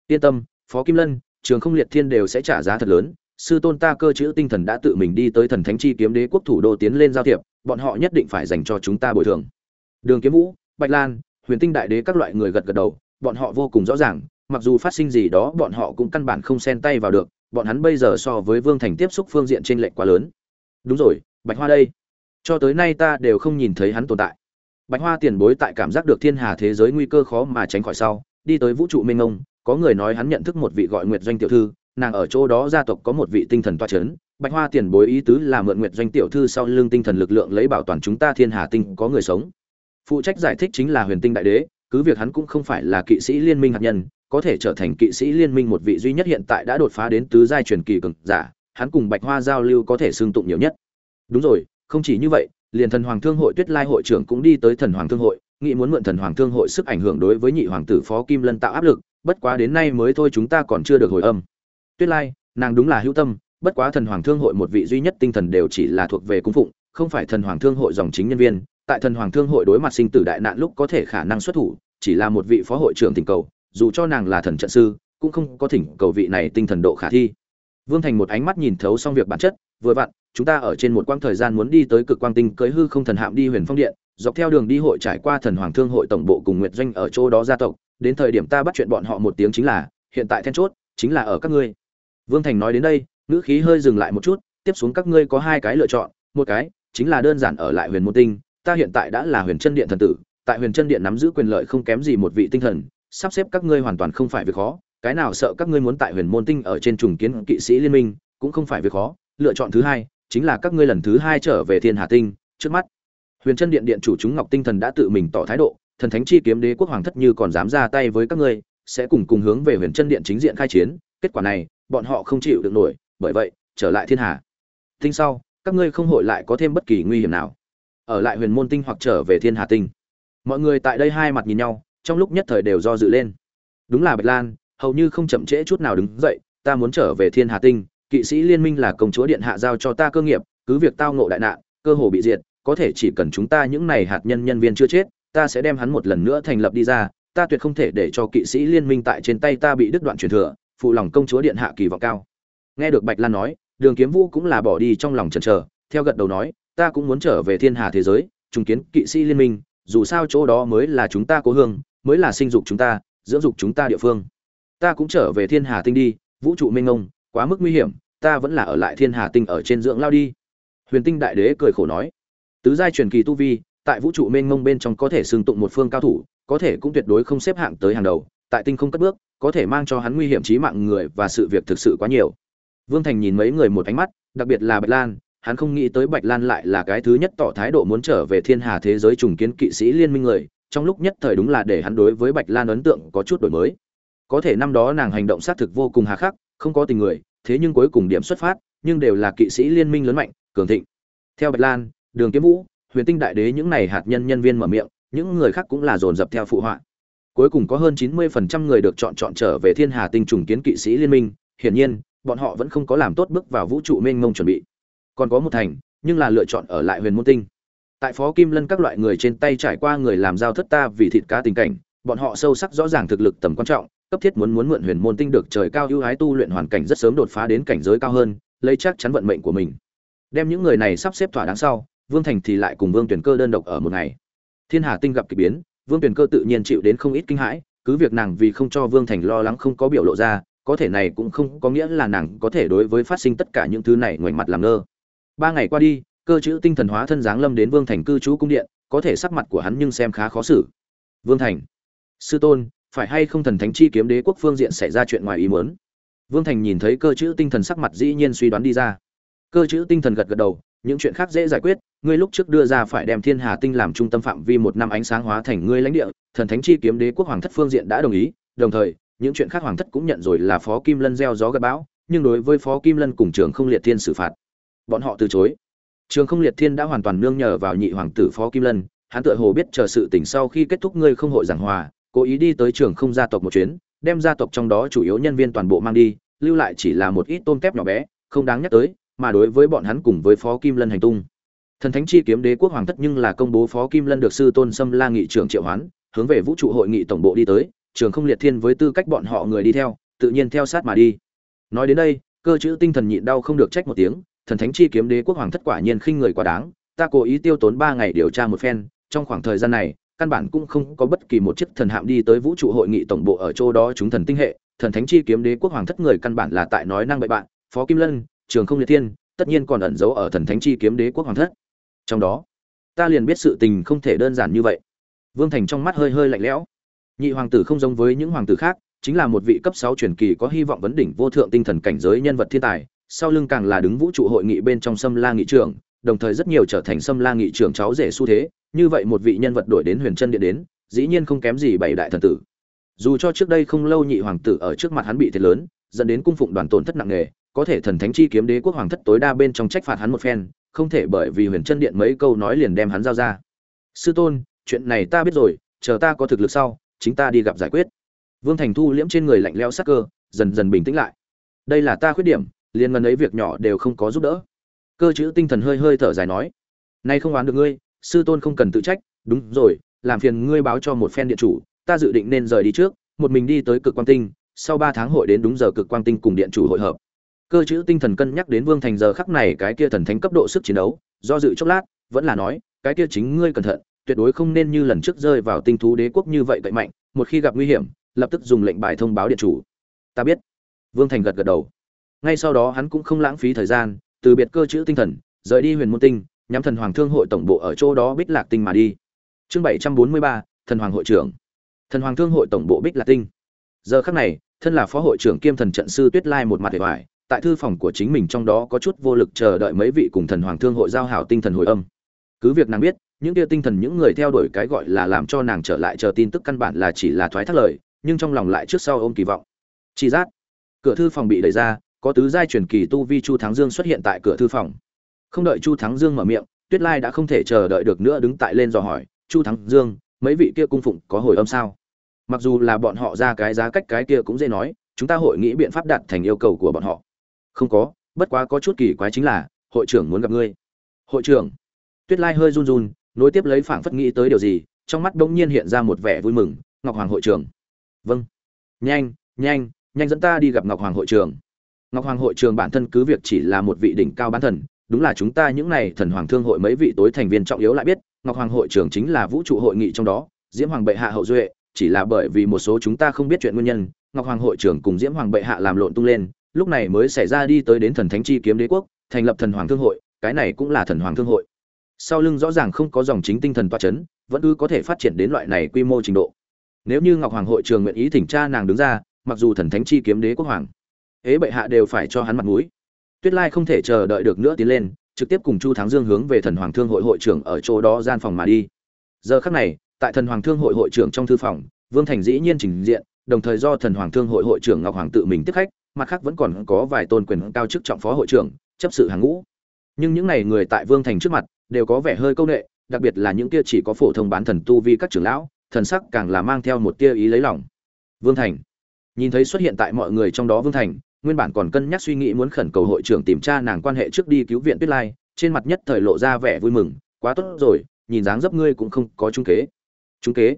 Yên tâm, phó kim lân, trường không liệt thiên đều sẽ trả giá thật lớn. Sư tôn ta cơ chữ tinh thần đã tự mình đi tới thần thánh chi kiếm đế quốc thủ đô tiến lên giao thiệp, bọn họ nhất định phải dành cho chúng ta bồi thường. Đường kiếm vũ, bạch lan, huyền tinh đại đế các loại người gật gật đầu, bọn họ vô cùng rõ ràng, mặc dù phát sinh gì đó bọn họ cũng căn bản không xen tay vào được, bọn hắn bây giờ so với vương thành tiếp xúc phương diện trên lệch quá lớn. Đúng rồi, bạch hoa đây. Cho tới nay ta đều không nhìn thấy hắn tồn tại bạch hoa tiền bối tại cảm giác được thiên hà thế giới nguy cơ khó mà tránh khỏi sau, đi tới vũ trụ mênh mông, có người nói hắn nhận thức một vị gọi nguyệt doanh tiểu thư, nàng ở chỗ đó gia tộc có một vị tinh thần toa c h ấ n bạch hoa tiền bối ý tứ là mượn nguyệt doanh tiểu thư sau lưng tinh thần lực lượng lấy bảo toàn chúng ta thiên hà tinh có người sống. Phụ trách giải thích chính là huyền tinh đại đế, cứ việc hắn cũng không phải là kỵ sĩ liên minh hạt nhân, có thể trở thành kỵ sĩ liên minh một vị duy nhất hiện tại đã đột phá đến tứ giai truyền kỳ cực giả, hắn cùng bạch hoa giao lưu có thể xương tụng nhiều nhất. Đúng rồi, không chỉ như vậy liền thần hoàng thương hội tuyết lai hội trưởng cũng đi tới thần hoàng thương hội, nghĩ muốn mượn thần hoàng thương hội sức ảnh hưởng đối với nhị hoàng tử phó kim lân tạo áp lực, bất quá đến nay mới thôi chúng ta còn chưa được hồi âm. Tuyết lai, nàng đúng là hữu tâm, bất quá thần hoàng thương hội một vị duy nhất tinh thần đều chỉ là thuộc về cung phụng, không phải thần hoàng thương hội dòng chính nhân viên. Tại thần hoàng thương hội đối mặt sinh tử đại nạn lúc có thể khả năng xuất thủ, chỉ là một vị phó hội trưởng thỉnh cầu, dù cho nàng là thần trận sư, cũng không có thỉnh cầu vị này tinh thần độ khả thi vương thành một ánh mắt nhìn thấu xong việc bản chất, vừa vặn, chúng ta ở trên một quãng thời gian muốn đi tới cực quang tinh cưới hư không thần hạm đi huyền phong điện, dọc theo đường đi hội trải qua thần hoàng thương hội tổng bộ cùng nguyệt doanh ở chỗ đó gia tộc, đến thời điểm ta bắt chuyện bọn họ một tiếng chính là, hiện tại then chốt, chính là ở các ngươi. Vương thành nói đến đây, ngữ khí hơi dừng lại một chút, tiếp xuống các ngươi có hai cái lựa chọn, một cái chính là đơn giản ở lại huyền môn tinh, ta hiện tại đã là huyền chân điện thần tử, tại huyền chân điện nắm giữ quyền lợi không kém gì một vị tinh thần, sắp xếp các ngươi hoàn toàn không phải việc khó cái nào sợ các ngươi muốn tại huyền môn tinh ở trên trùng kiến kỵ sĩ liên minh, cũng không phải việc khó, lựa chọn thứ hai, chính là các ngươi lần thứ hai trở về thiên hà tinh, trước mắt. Huyền chân điện điện chủ chúng ngọc tinh thần đã tự mình tỏ thái độ, thần thánh chi kiếm đế quốc hoàng thất như còn dám ra tay với các ngươi, sẽ cùng cùng hướng về huyền chân điện chính diện khai chiến, kết quả này, bọn họ không chịu được nổi, bởi vậy, trở lại thiên hà. Tinh sau, các ngươi không hội lại có thêm bất kỳ nguy hiểm nào. Ở lại huyền môn tinh hoặc trở về thiên hà tinh. Mọi người tại đây hai mặt nhìn nhau, trong lúc nhất thời đều do dự lên. Đúng là bạch lan hầu như không chậm trễ chút nào đứng dậy, ta muốn trở về thiên hà tinh, kỵ sĩ liên minh là công chúa điện hạ giao cho ta cơ nghiệp, cứ việc tao ngộ đại nạn, cơ hồ bị diệt, có thể chỉ cần chúng ta những này hạt nhân nhân viên chưa chết, ta sẽ đem hắn một lần nữa thành lập đi ra, ta tuyệt không thể để cho kỵ sĩ liên minh tại trên tay ta bị đứt đoạn truyền thừa, phụ lòng công chúa điện hạ kỳ vọng cao. Nghe được bạch lan nói, đường kiếm vũ cũng là bỏ đi trong lòng chần chờ, theo gật đầu nói, ta cũng muốn trở về thiên hà thế giới, trùng kiến kỵ sĩ liên minh, dù sao chỗ đó mới là chúng ta cố hương, mới là sinh dục chúng ta, dưỡng dục chúng ta địa phương ta cũng trở về thiên hà tinh đi, vũ trụ Minh ngông quá mức nguy hiểm, ta vẫn là ở lại thiên hà tinh ở trên dưỡng lao đi. Huyền tinh đại đế cười khổ nói. Tứ giai truyền kỳ tu vi, tại vũ trụ mênh mông bên trong có thể xưng tụng một phương cao thủ, có thể cũng tuyệt đối không xếp hạng tới hàng đầu, tại tinh không cất bước, có thể mang cho hắn nguy hiểm trí mạng người và sự việc thực sự quá nhiều. Vương thành nhìn mấy người một ánh mắt, đặc biệt là bạch lan, hắn không nghĩ tới bạch lan lại là cái thứ nhất tỏ thái độ muốn trở về thiên hà thế giới trùng kiến kỵ sĩ liên minh người, trong lúc nhất thời đúng là để hắn đối với bạch lan ấn tượng có chút đổi mới có thể năm đó nàng hành động xác thực vô cùng hà khắc, không có tình người, thế nhưng cuối cùng điểm xuất phát, nhưng đều là kỵ sĩ liên minh lớn mạnh, cường thịnh. Theo bạch lan, đường kiếm vũ, huyền tinh đại đế những này hạt nhân nhân viên mở miệng, những người khác cũng là dồn dập theo phụ họa. Cuối cùng có hơn 90% người được chọn chọn trở về thiên hà tinh trùng kiến kỵ sĩ liên minh, hiển nhiên, bọn họ vẫn không có làm tốt bước vào vũ trụ mênh mông chuẩn bị. Còn có một thành, nhưng là lựa chọn ở lại huyền môn tinh. Tại phó kim lân các loại người trên tay trải qua người làm giao thất ta vì thịt cá tình cảnh, bọn họ sâu sắc rõ ràng thực lực tầm quan trọng cấp thiết muốn muốn mượn huyền môn tinh được trời cao ưu ái tu luyện hoàn cảnh rất sớm đột phá đến cảnh giới cao hơn, lấy chắc chắn vận mệnh của mình. Đem những người này sắp xếp thỏa đáng sau, vương thành thì lại cùng vương tuyển cơ đơn độc ở một ngày. Thiên hà tinh gặp k ỳ biến, vương tuyển cơ tự nhiên chịu đến không ít kinh hãi, cứ việc nàng vì không cho vương thành lo lắng không có biểu lộ ra, có thể này cũng không có nghĩa là nàng có thể đối với phát sinh tất cả những thứ này ngoảnh mặt làm ngơ. Ba ngày qua đi, cơ chữ tinh thần hóa thân dáng lâm đến vương thành cư trú cung điện, có thể sắc mặt của hắn nhưng xem khá khó xử. Vương thành, sư tôn phải hay không thần thánh chi kiếm đế quốc phương diện xảy ra chuyện ngoài ý muốn? Vương thành nhìn thấy cơ chữ tinh thần sắc mặt dĩ nhiên suy đoán đi ra. Cơ chữ tinh thần gật gật đầu, những chuyện khác dễ giải quyết, ngươi lúc trước đưa ra phải đem thiên hà tinh làm trung tâm phạm vi một năm ánh sáng hóa thành ngươi lãnh địa, thần thánh chi kiếm đế quốc hoàng thất phương diện đã đồng ý, đồng thời, những chuyện khác hoàng thất cũng nhận rồi là phó kim lân gieo gió gặp bão, nhưng đối với phó kim lân cùng trường không liệt thiên xử phạt, bọn họ từ chối. Trường không liệt thiên đã hoàn toàn nương nhờ vào nhị hoàng tử phó kim lân, hắn tựa hồ biết chờ sự tỉnh sau khi kết thúc ngươi không hội giảng hòa cố ý đi tới trường không gia tộc một chuyến, đem gia tộc trong đó chủ yếu nhân viên toàn bộ mang đi, lưu lại chỉ là một ít tôm tép nhỏ bé, không đáng nhắc tới, mà đối với bọn hắn cùng với phó kim lân hành tung. Thần thánh chi kiếm đế quốc hoàng thất nhưng là công bố phó kim lân được sư tôn sâm la nghị trưởng triệu hoán, hướng về vũ trụ hội nghị tổng bộ đi tới, trường không liệt thiên với tư cách bọn họ người đi theo, tự nhiên theo sát mà đi. Nói đến đây, cơ chữ tinh thần nhịn đau không được trách một tiếng, thần thánh chi kiếm đế quốc hoàng thất quả nhiên khinh người quá đáng, ta cố ý tiêu tốn ba ngày điều tra một phen, trong khoảng thời gian này căn bản cũng không có bất kỳ một chiếc thần hạm đi tới vũ trụ hội nghị tổng bộ ở chỗ đó chúng thần tinh hệ. Thần thánh chi kiếm đế quốc hoàng thất người căn bản là tại nói năng bậy bạn. Phó kim lân, trường không liệt thiên, tất nhiên còn ẩn giấu ở thần thánh chi kiếm đế quốc hoàng thất. Trong đó, ta liền biết sự tình không thể đơn giản như vậy. Vương thành trong mắt hơi hơi lạnh lẽo. Nhị hoàng tử không giống với những hoàng tử khác, chính là một vị cấp sáu truyền kỳ có hy vọng vấn đỉnh vô thượng tinh thần cảnh giới nhân vật thiên tài, sau lưng càng là đứng vũ trụ hội nghị bên trong sâm la nghị trưởng đồng thời rất nhiều trở thành sâm la nghị trưởng cháu rể xu thế như vậy một vị nhân vật đổi đến huyền chân điện đến, dĩ nhiên không kém gì bảy đại thần tử. Dù cho trước đây không lâu nhị hoàng tử ở trước mặt hắn bị thiệt lớn, dẫn đến cung phụng đoàn tổn thất nặng nề, có thể thần thánh chi kiếm đế quốc hoàng thất tối đa bên trong trách phạt hắn một phen, không thể bởi vì huyền chân điện mấy câu nói liền đem hắn giao ra. Sư tôn, chuyện này ta biết rồi, chờ ta có thực lực sau, chính ta đi gặp giải quyết. Vương thành thu liễm trên người lạnh lẽo sắc cơ, dần dần bình tĩnh lại. Đây là ta khuyết điểm, liền ngần ấy việc nhỏ đều không có giúp đỡ. Cơ chữ tinh thần hơi hơi thở dài nói, nay không oán được ngươi sư tôn không cần tự trách, đúng rồi, làm phiền ngươi báo cho một phen điện chủ, ta dự định nên rời đi trước, một mình đi tới cực quang tinh, sau ba tháng hội đến đúng giờ cực quang tinh cùng điện chủ hội hợp. Cơ chữ tinh thần cân nhắc đến vương thành giờ khắc này cái kia thần thánh cấp độ sức chiến đấu, do dự chốc lát, vẫn là nói, cái kia chính ngươi cẩn thận, tuyệt đối không nên như lần trước rơi vào tinh thú đế quốc như vậy cậy mạnh, một khi gặp nguy hiểm, lập tức dùng lệnh bài thông báo điện chủ. Ta biết. Vương thành gật gật đầu. Ngay sau đó hắn cũng không lãng phí thời gian, từ biệt cơ chữ tinh thần, rời đi huyền môn tinh nhắm thần hoàng thương hội tổng bộ ở chỗ đó bích lạc tinh mà đi. Chương bảy trăm bốn mươi ba, thần hoàng hội trưởng. Thần hoàng thương hội tổng bộ bích lạc tinh. Giờ khắc này, thân là phó hội trưởng kiêm thần trận sư tuyết lai một mặt hệ hoài, tại thư phòng của chính mình trong đó có chút vô lực chờ đợi mấy vị cùng thần hoàng thương hội giao hảo tinh thần hồi âm. Cứ việc nàng biết, những kia tinh thần những người theo đuổi cái gọi là làm cho nàng trở lại chờ tin tức căn bản là chỉ là thoái thác lời, nhưng trong lòng lại trước sau ôm kỳ vọng. Chi giác cửa thư phòng bị đẩy ra, có tứ giai truyền kỳ tu vi chu thắng dương xuất hiện tại cửa thư phòng không đợi chu thắng dương mở miệng, tuyết lai đã không thể chờ đợi được nữa đứng tại lên dò hỏi, chu thắng dương, mấy vị kia cung phụng có hồi âm sao? Mặc dù là bọn họ ra cái giá cách cái kia cũng dễ nói, chúng ta hội nghĩ biện pháp đạt thành yêu cầu của bọn họ. Không có, bất quá có chút kỳ quái chính là, hội trưởng muốn gặp ngươi. Hội trưởng? Tuyết lai hơi run run, nối tiếp lấy phảng phất nghĩ tới điều gì, trong mắt bỗng nhiên hiện ra một vẻ vui mừng, ngọc hoàng hội trưởng. Vâng. Nhanh nhanh nhanh dẫn ta đi gặp ngọc hoàng hội trưởng. Ngọc hoàng hội trưởng bản thân cứ việc chỉ là một vị đỉnh cao bán thần đúng là chúng ta những này thần hoàng thương hội mấy vị tối thành viên trọng yếu lại biết, ngọc hoàng hội trưởng chính là vũ trụ hội nghị trong đó, diễm hoàng bệ hạ hậu duệ, chỉ là bởi vì một số chúng ta không biết chuyện nguyên nhân, ngọc hoàng hội trưởng cùng diễm hoàng bệ hạ làm lộn tung lên, lúc này mới xảy ra đi tới đến thần thánh chi kiếm đế quốc, thành lập thần hoàng thương hội, cái này cũng là thần hoàng thương hội. Sau lưng rõ ràng không có dòng chính tinh thần toa chấn, vẫn cứ có thể phát triển đến loại này quy mô trình độ. Nếu như ngọc hoàng hội trường nguyện ý thỉnh cha nàng đứng ra, mặc dù thần thánh chi kiếm đế quốc hoàng ế bệ hạ đều phải cho hắn mặt mũi tuyết lai không thể chờ đợi được nữa tiến lên, trực tiếp cùng chu thắng dương hướng về thần hoàng thương hội hội trưởng ở chỗ đó gian phòng mà đi. Giờ khắc này, tại thần hoàng thương hội hội trưởng trong thư phòng, vương thành dĩ nhiên trình diện, đồng thời do thần hoàng thương hội hội trưởng ngọc hoàng tự mình tiếp khách, mặt khác vẫn còn có vài tôn quyền cao chức trọng phó hội trưởng, chấp sự hàng ngũ. Nhưng những này người tại vương thành trước mặt, đều có vẻ hơi câu nệ, đặc biệt là những kia chỉ có phổ thông bán thần tu vi các trưởng lão, thần sắc càng là mang theo một tia ý lấy lòng. Vương thành. Nhìn thấy xuất hiện tại mọi người trong đó vương thành nguyên bản còn cân nhắc suy nghĩ muốn khẩn cầu hội trưởng tìm tra nàng quan hệ trước đi cứu viện tuyết lai, trên mặt nhất thời lộ ra vẻ vui mừng, quá tốt rồi, nhìn dáng dấp ngươi cũng không có trung kế. Trung kế?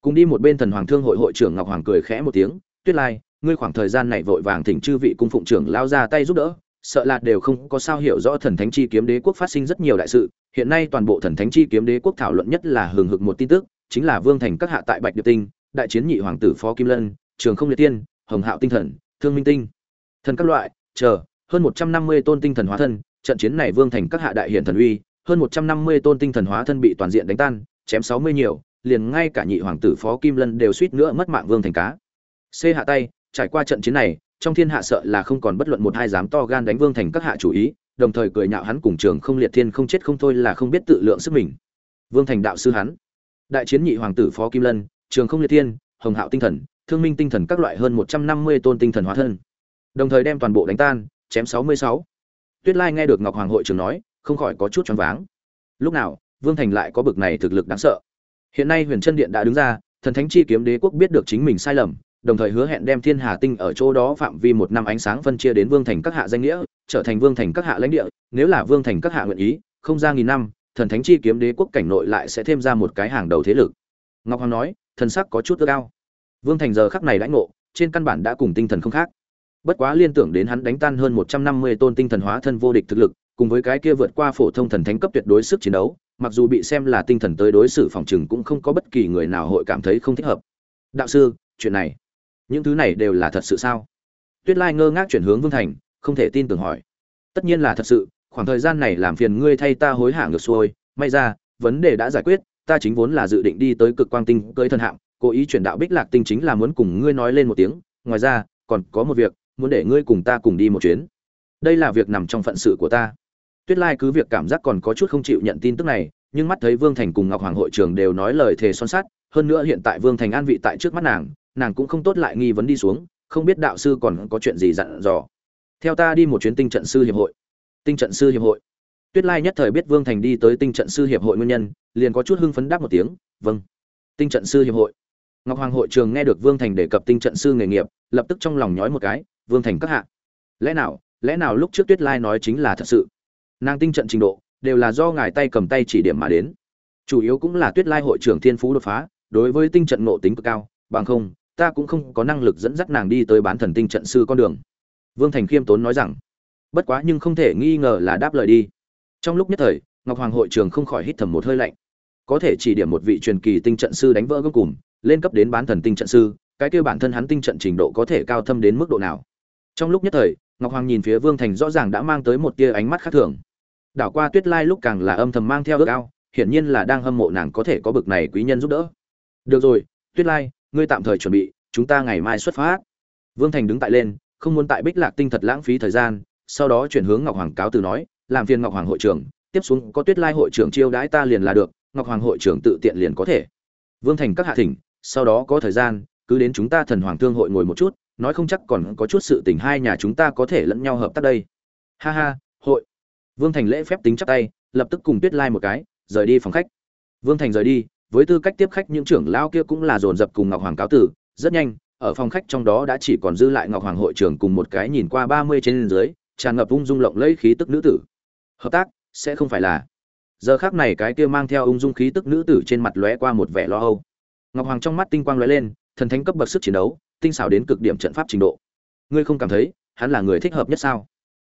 Cùng đi một bên thần hoàng thương hội hội trưởng ngọc hoàng cười khẽ một tiếng, tuyết lai, ngươi khoảng thời gian này vội vàng thỉnh chư vị cung phụng trưởng lao ra tay giúp đỡ, sợ là đều không có sao hiểu rõ thần thánh chi kiếm đế quốc phát sinh rất nhiều đại sự, hiện nay toàn bộ thần thánh chi kiếm đế quốc thảo luận nhất là hừng hực một tin tức, chính là vương thành các hạ tại bạch điệp tinh, đại chiến nhị hoàng tử phó kim lân, trường không liệt tiên, hồng hạo tinh thần, thương minh tinh thần các loại, chờ, hơn một trăm năm mươi tôn tinh thần hóa thân, trận chiến này vương thành các hạ đại hiển thần uy, hơn một trăm năm mươi tôn tinh thần hóa thân bị toàn diện đánh tan, chém sáu mươi nhiều, liền ngay cả nhị hoàng tử phó kim lân đều suýt nữa mất mạng vương thành cá. C hạ tay, trải qua trận chiến này, trong thiên hạ sợ là không còn bất luận một hai dám to gan đánh vương thành các hạ chủ ý, đồng thời cười nhạo hắn cùng trường không liệt thiên không chết không thôi là không biết tự lượng sức mình. Vương thành đạo sư hắn, đại chiến nhị hoàng tử phó kim lân, trường không liệt thiên, hồng hạo tinh thần, thương minh tinh thần các loại hơn một trăm năm mươi tôn tinh thần hóa thân đồng thời đem toàn bộ đánh tan, chém sáu mươi sáu. Tuyết lai nghe được ngọc hoàng hội trưởng nói, không khỏi có chút choáng váng. Lúc nào, vương thành lại có bực này thực lực đáng sợ. Hiện nay huyền trân điện đã đứng ra, thần thánh chi kiếm đế quốc biết được chính mình sai lầm, đồng thời hứa hẹn đem thiên hà tinh ở chỗ đó phạm vi một năm ánh sáng phân chia đến vương thành các hạ danh nghĩa, trở thành vương thành các hạ lãnh địa. Nếu là vương thành các hạ nguyện ý, không ra nghìn năm, thần thánh chi kiếm đế quốc cảnh nội lại sẽ thêm ra một cái hàng đầu thế lực. Ngọc hoàng nói, thần sắc có chút ước cao vương thành giờ khắc này lãnh ngộ, trên căn bản đã cùng tinh thần không khác bất quá liên tưởng đến hắn đánh tan hơn một trăm năm mươi tôn tinh thần hóa thân vô địch thực lực, cùng với cái kia vượt qua phổ thông thần thánh cấp tuyệt đối sức chiến đấu, mặc dù bị xem là tinh thần tới đối xử phòng trừng cũng không có bất kỳ người nào hội cảm thấy không thích hợp. Đạo sư, chuyện này, những thứ này đều là thật sự sao? Tuyết lai ngơ ngác chuyển hướng vương thành, không thể tin tưởng hỏi. Tất nhiên là thật sự, khoảng thời gian này làm phiền ngươi thay ta hối hả ngược xuôi, may ra, vấn đề đã giải quyết, ta chính vốn là dự định đi tới cực quang tinh cưới thân hạng cố ý chuyển đạo bích lạc tinh chính là muốn cùng ngươi nói lên một tiếng, ngoài ra, còn có một việc muốn để ngươi cùng ta cùng đi một chuyến. Đây là việc nằm trong phận sự của ta. Tuyết lai cứ việc cảm giác còn có chút không chịu nhận tin tức này, nhưng mắt thấy vương thành cùng ngọc hoàng hội trưởng đều nói lời thề son sắt, hơn nữa hiện tại vương thành an vị tại trước mắt nàng nàng cũng không tốt lại nghi vấn đi xuống, không biết đạo sư còn có chuyện gì dặn dò. Theo ta đi một chuyến tinh trận sư hiệp hội. Tinh trận sư hiệp hội. Tuyết lai nhất thời biết vương thành đi tới tinh trận sư hiệp hội nguyên nhân, liền có chút hưng phấn đáp một tiếng vâng. Tinh trận sư hiệp hội. Ngọc hoàng hội trường nghe được vương thành đề cập tinh trận sư nghề nghiệp, lập tức trong lòng nhói một cái vương thành các hạ. Lẽ nào lẽ nào lúc trước tuyết lai nói chính là thật sự? Nàng tinh trận trình độ, đều là do ngài tay cầm tay chỉ điểm mà đến. Chủ yếu cũng là tuyết lai hội trưởng thiên phú đột phá, đối với tinh trận nộ tính cực cao, bằng không, ta cũng không có năng lực dẫn dắt nàng đi tới bán thần tinh trận sư con đường. Vương thành khiêm tốn nói rằng, bất quá nhưng không thể nghi ngờ là đáp lời đi. Trong lúc nhất thời, ngọc hoàng hội trường không khỏi hít thầm một hơi lạnh. Có thể chỉ điểm một vị truyền kỳ tinh trận sư đánh vỡ gốc cùng, lên cấp đến bán thần tinh trận sư, cái kêu bản thân hắn tinh trận trình độ có thể cao thâm đến mức độ nào? Trong lúc nhất thời, ngọc hoàng nhìn phía vương thành rõ ràng đã mang tới một tia ánh mắt khác thường. Đảo qua tuyết lai lúc càng là âm thầm mang theo ước ao, hiển nhiên là đang hâm mộ nàng có thể có bực này quý nhân giúp đỡ. Được rồi, tuyết lai, ngươi tạm thời chuẩn bị, chúng ta ngày mai xuất phát. Vương thành đứng tại lên, không muốn tại bích lạc tinh thật lãng phí thời gian, sau đó chuyển hướng ngọc hoàng cáo từ nói, làm phiền ngọc hoàng hội trưởng, tiếp xuống có tuyết lai hội trưởng chiêu đãi ta liền là được, ngọc hoàng hội trưởng tự tiện liền có thể. Vương thành các hạ thỉnh, sau đó có thời gian, cứ đến chúng ta thần hoàng thương hội ngồi một chút nói không chắc còn có chút sự tình hai nhà chúng ta có thể lẫn nhau hợp tác đây. Ha ha, hội. Vương thành lễ phép tính chắp tay, lập tức cùng tuyết lai một cái, rời đi phòng khách. Vương thành rời đi, với tư cách tiếp khách những trưởng lao kia cũng là dồn dập cùng ngọc hoàng cáo tử, rất nhanh, ở phòng khách trong đó đã chỉ còn dư lại ngọc hoàng hội trưởng cùng một cái nhìn qua ba mươi trên dưới, tràn ngập ung dung lộng lẫy khí tức nữ tử. Hợp tác, sẽ không phải là. Giờ khác này cái kia mang theo ung dung khí tức nữ tử trên mặt lóe qua một vẻ lo âu. Ngọc hoàng trong mắt tinh quang lóe lên, thần thánh cấp bậc sức chiến đấu tinh xảo đến cực điểm trận pháp trình độ. Ngươi không cảm thấy, hắn là người thích hợp nhất sao?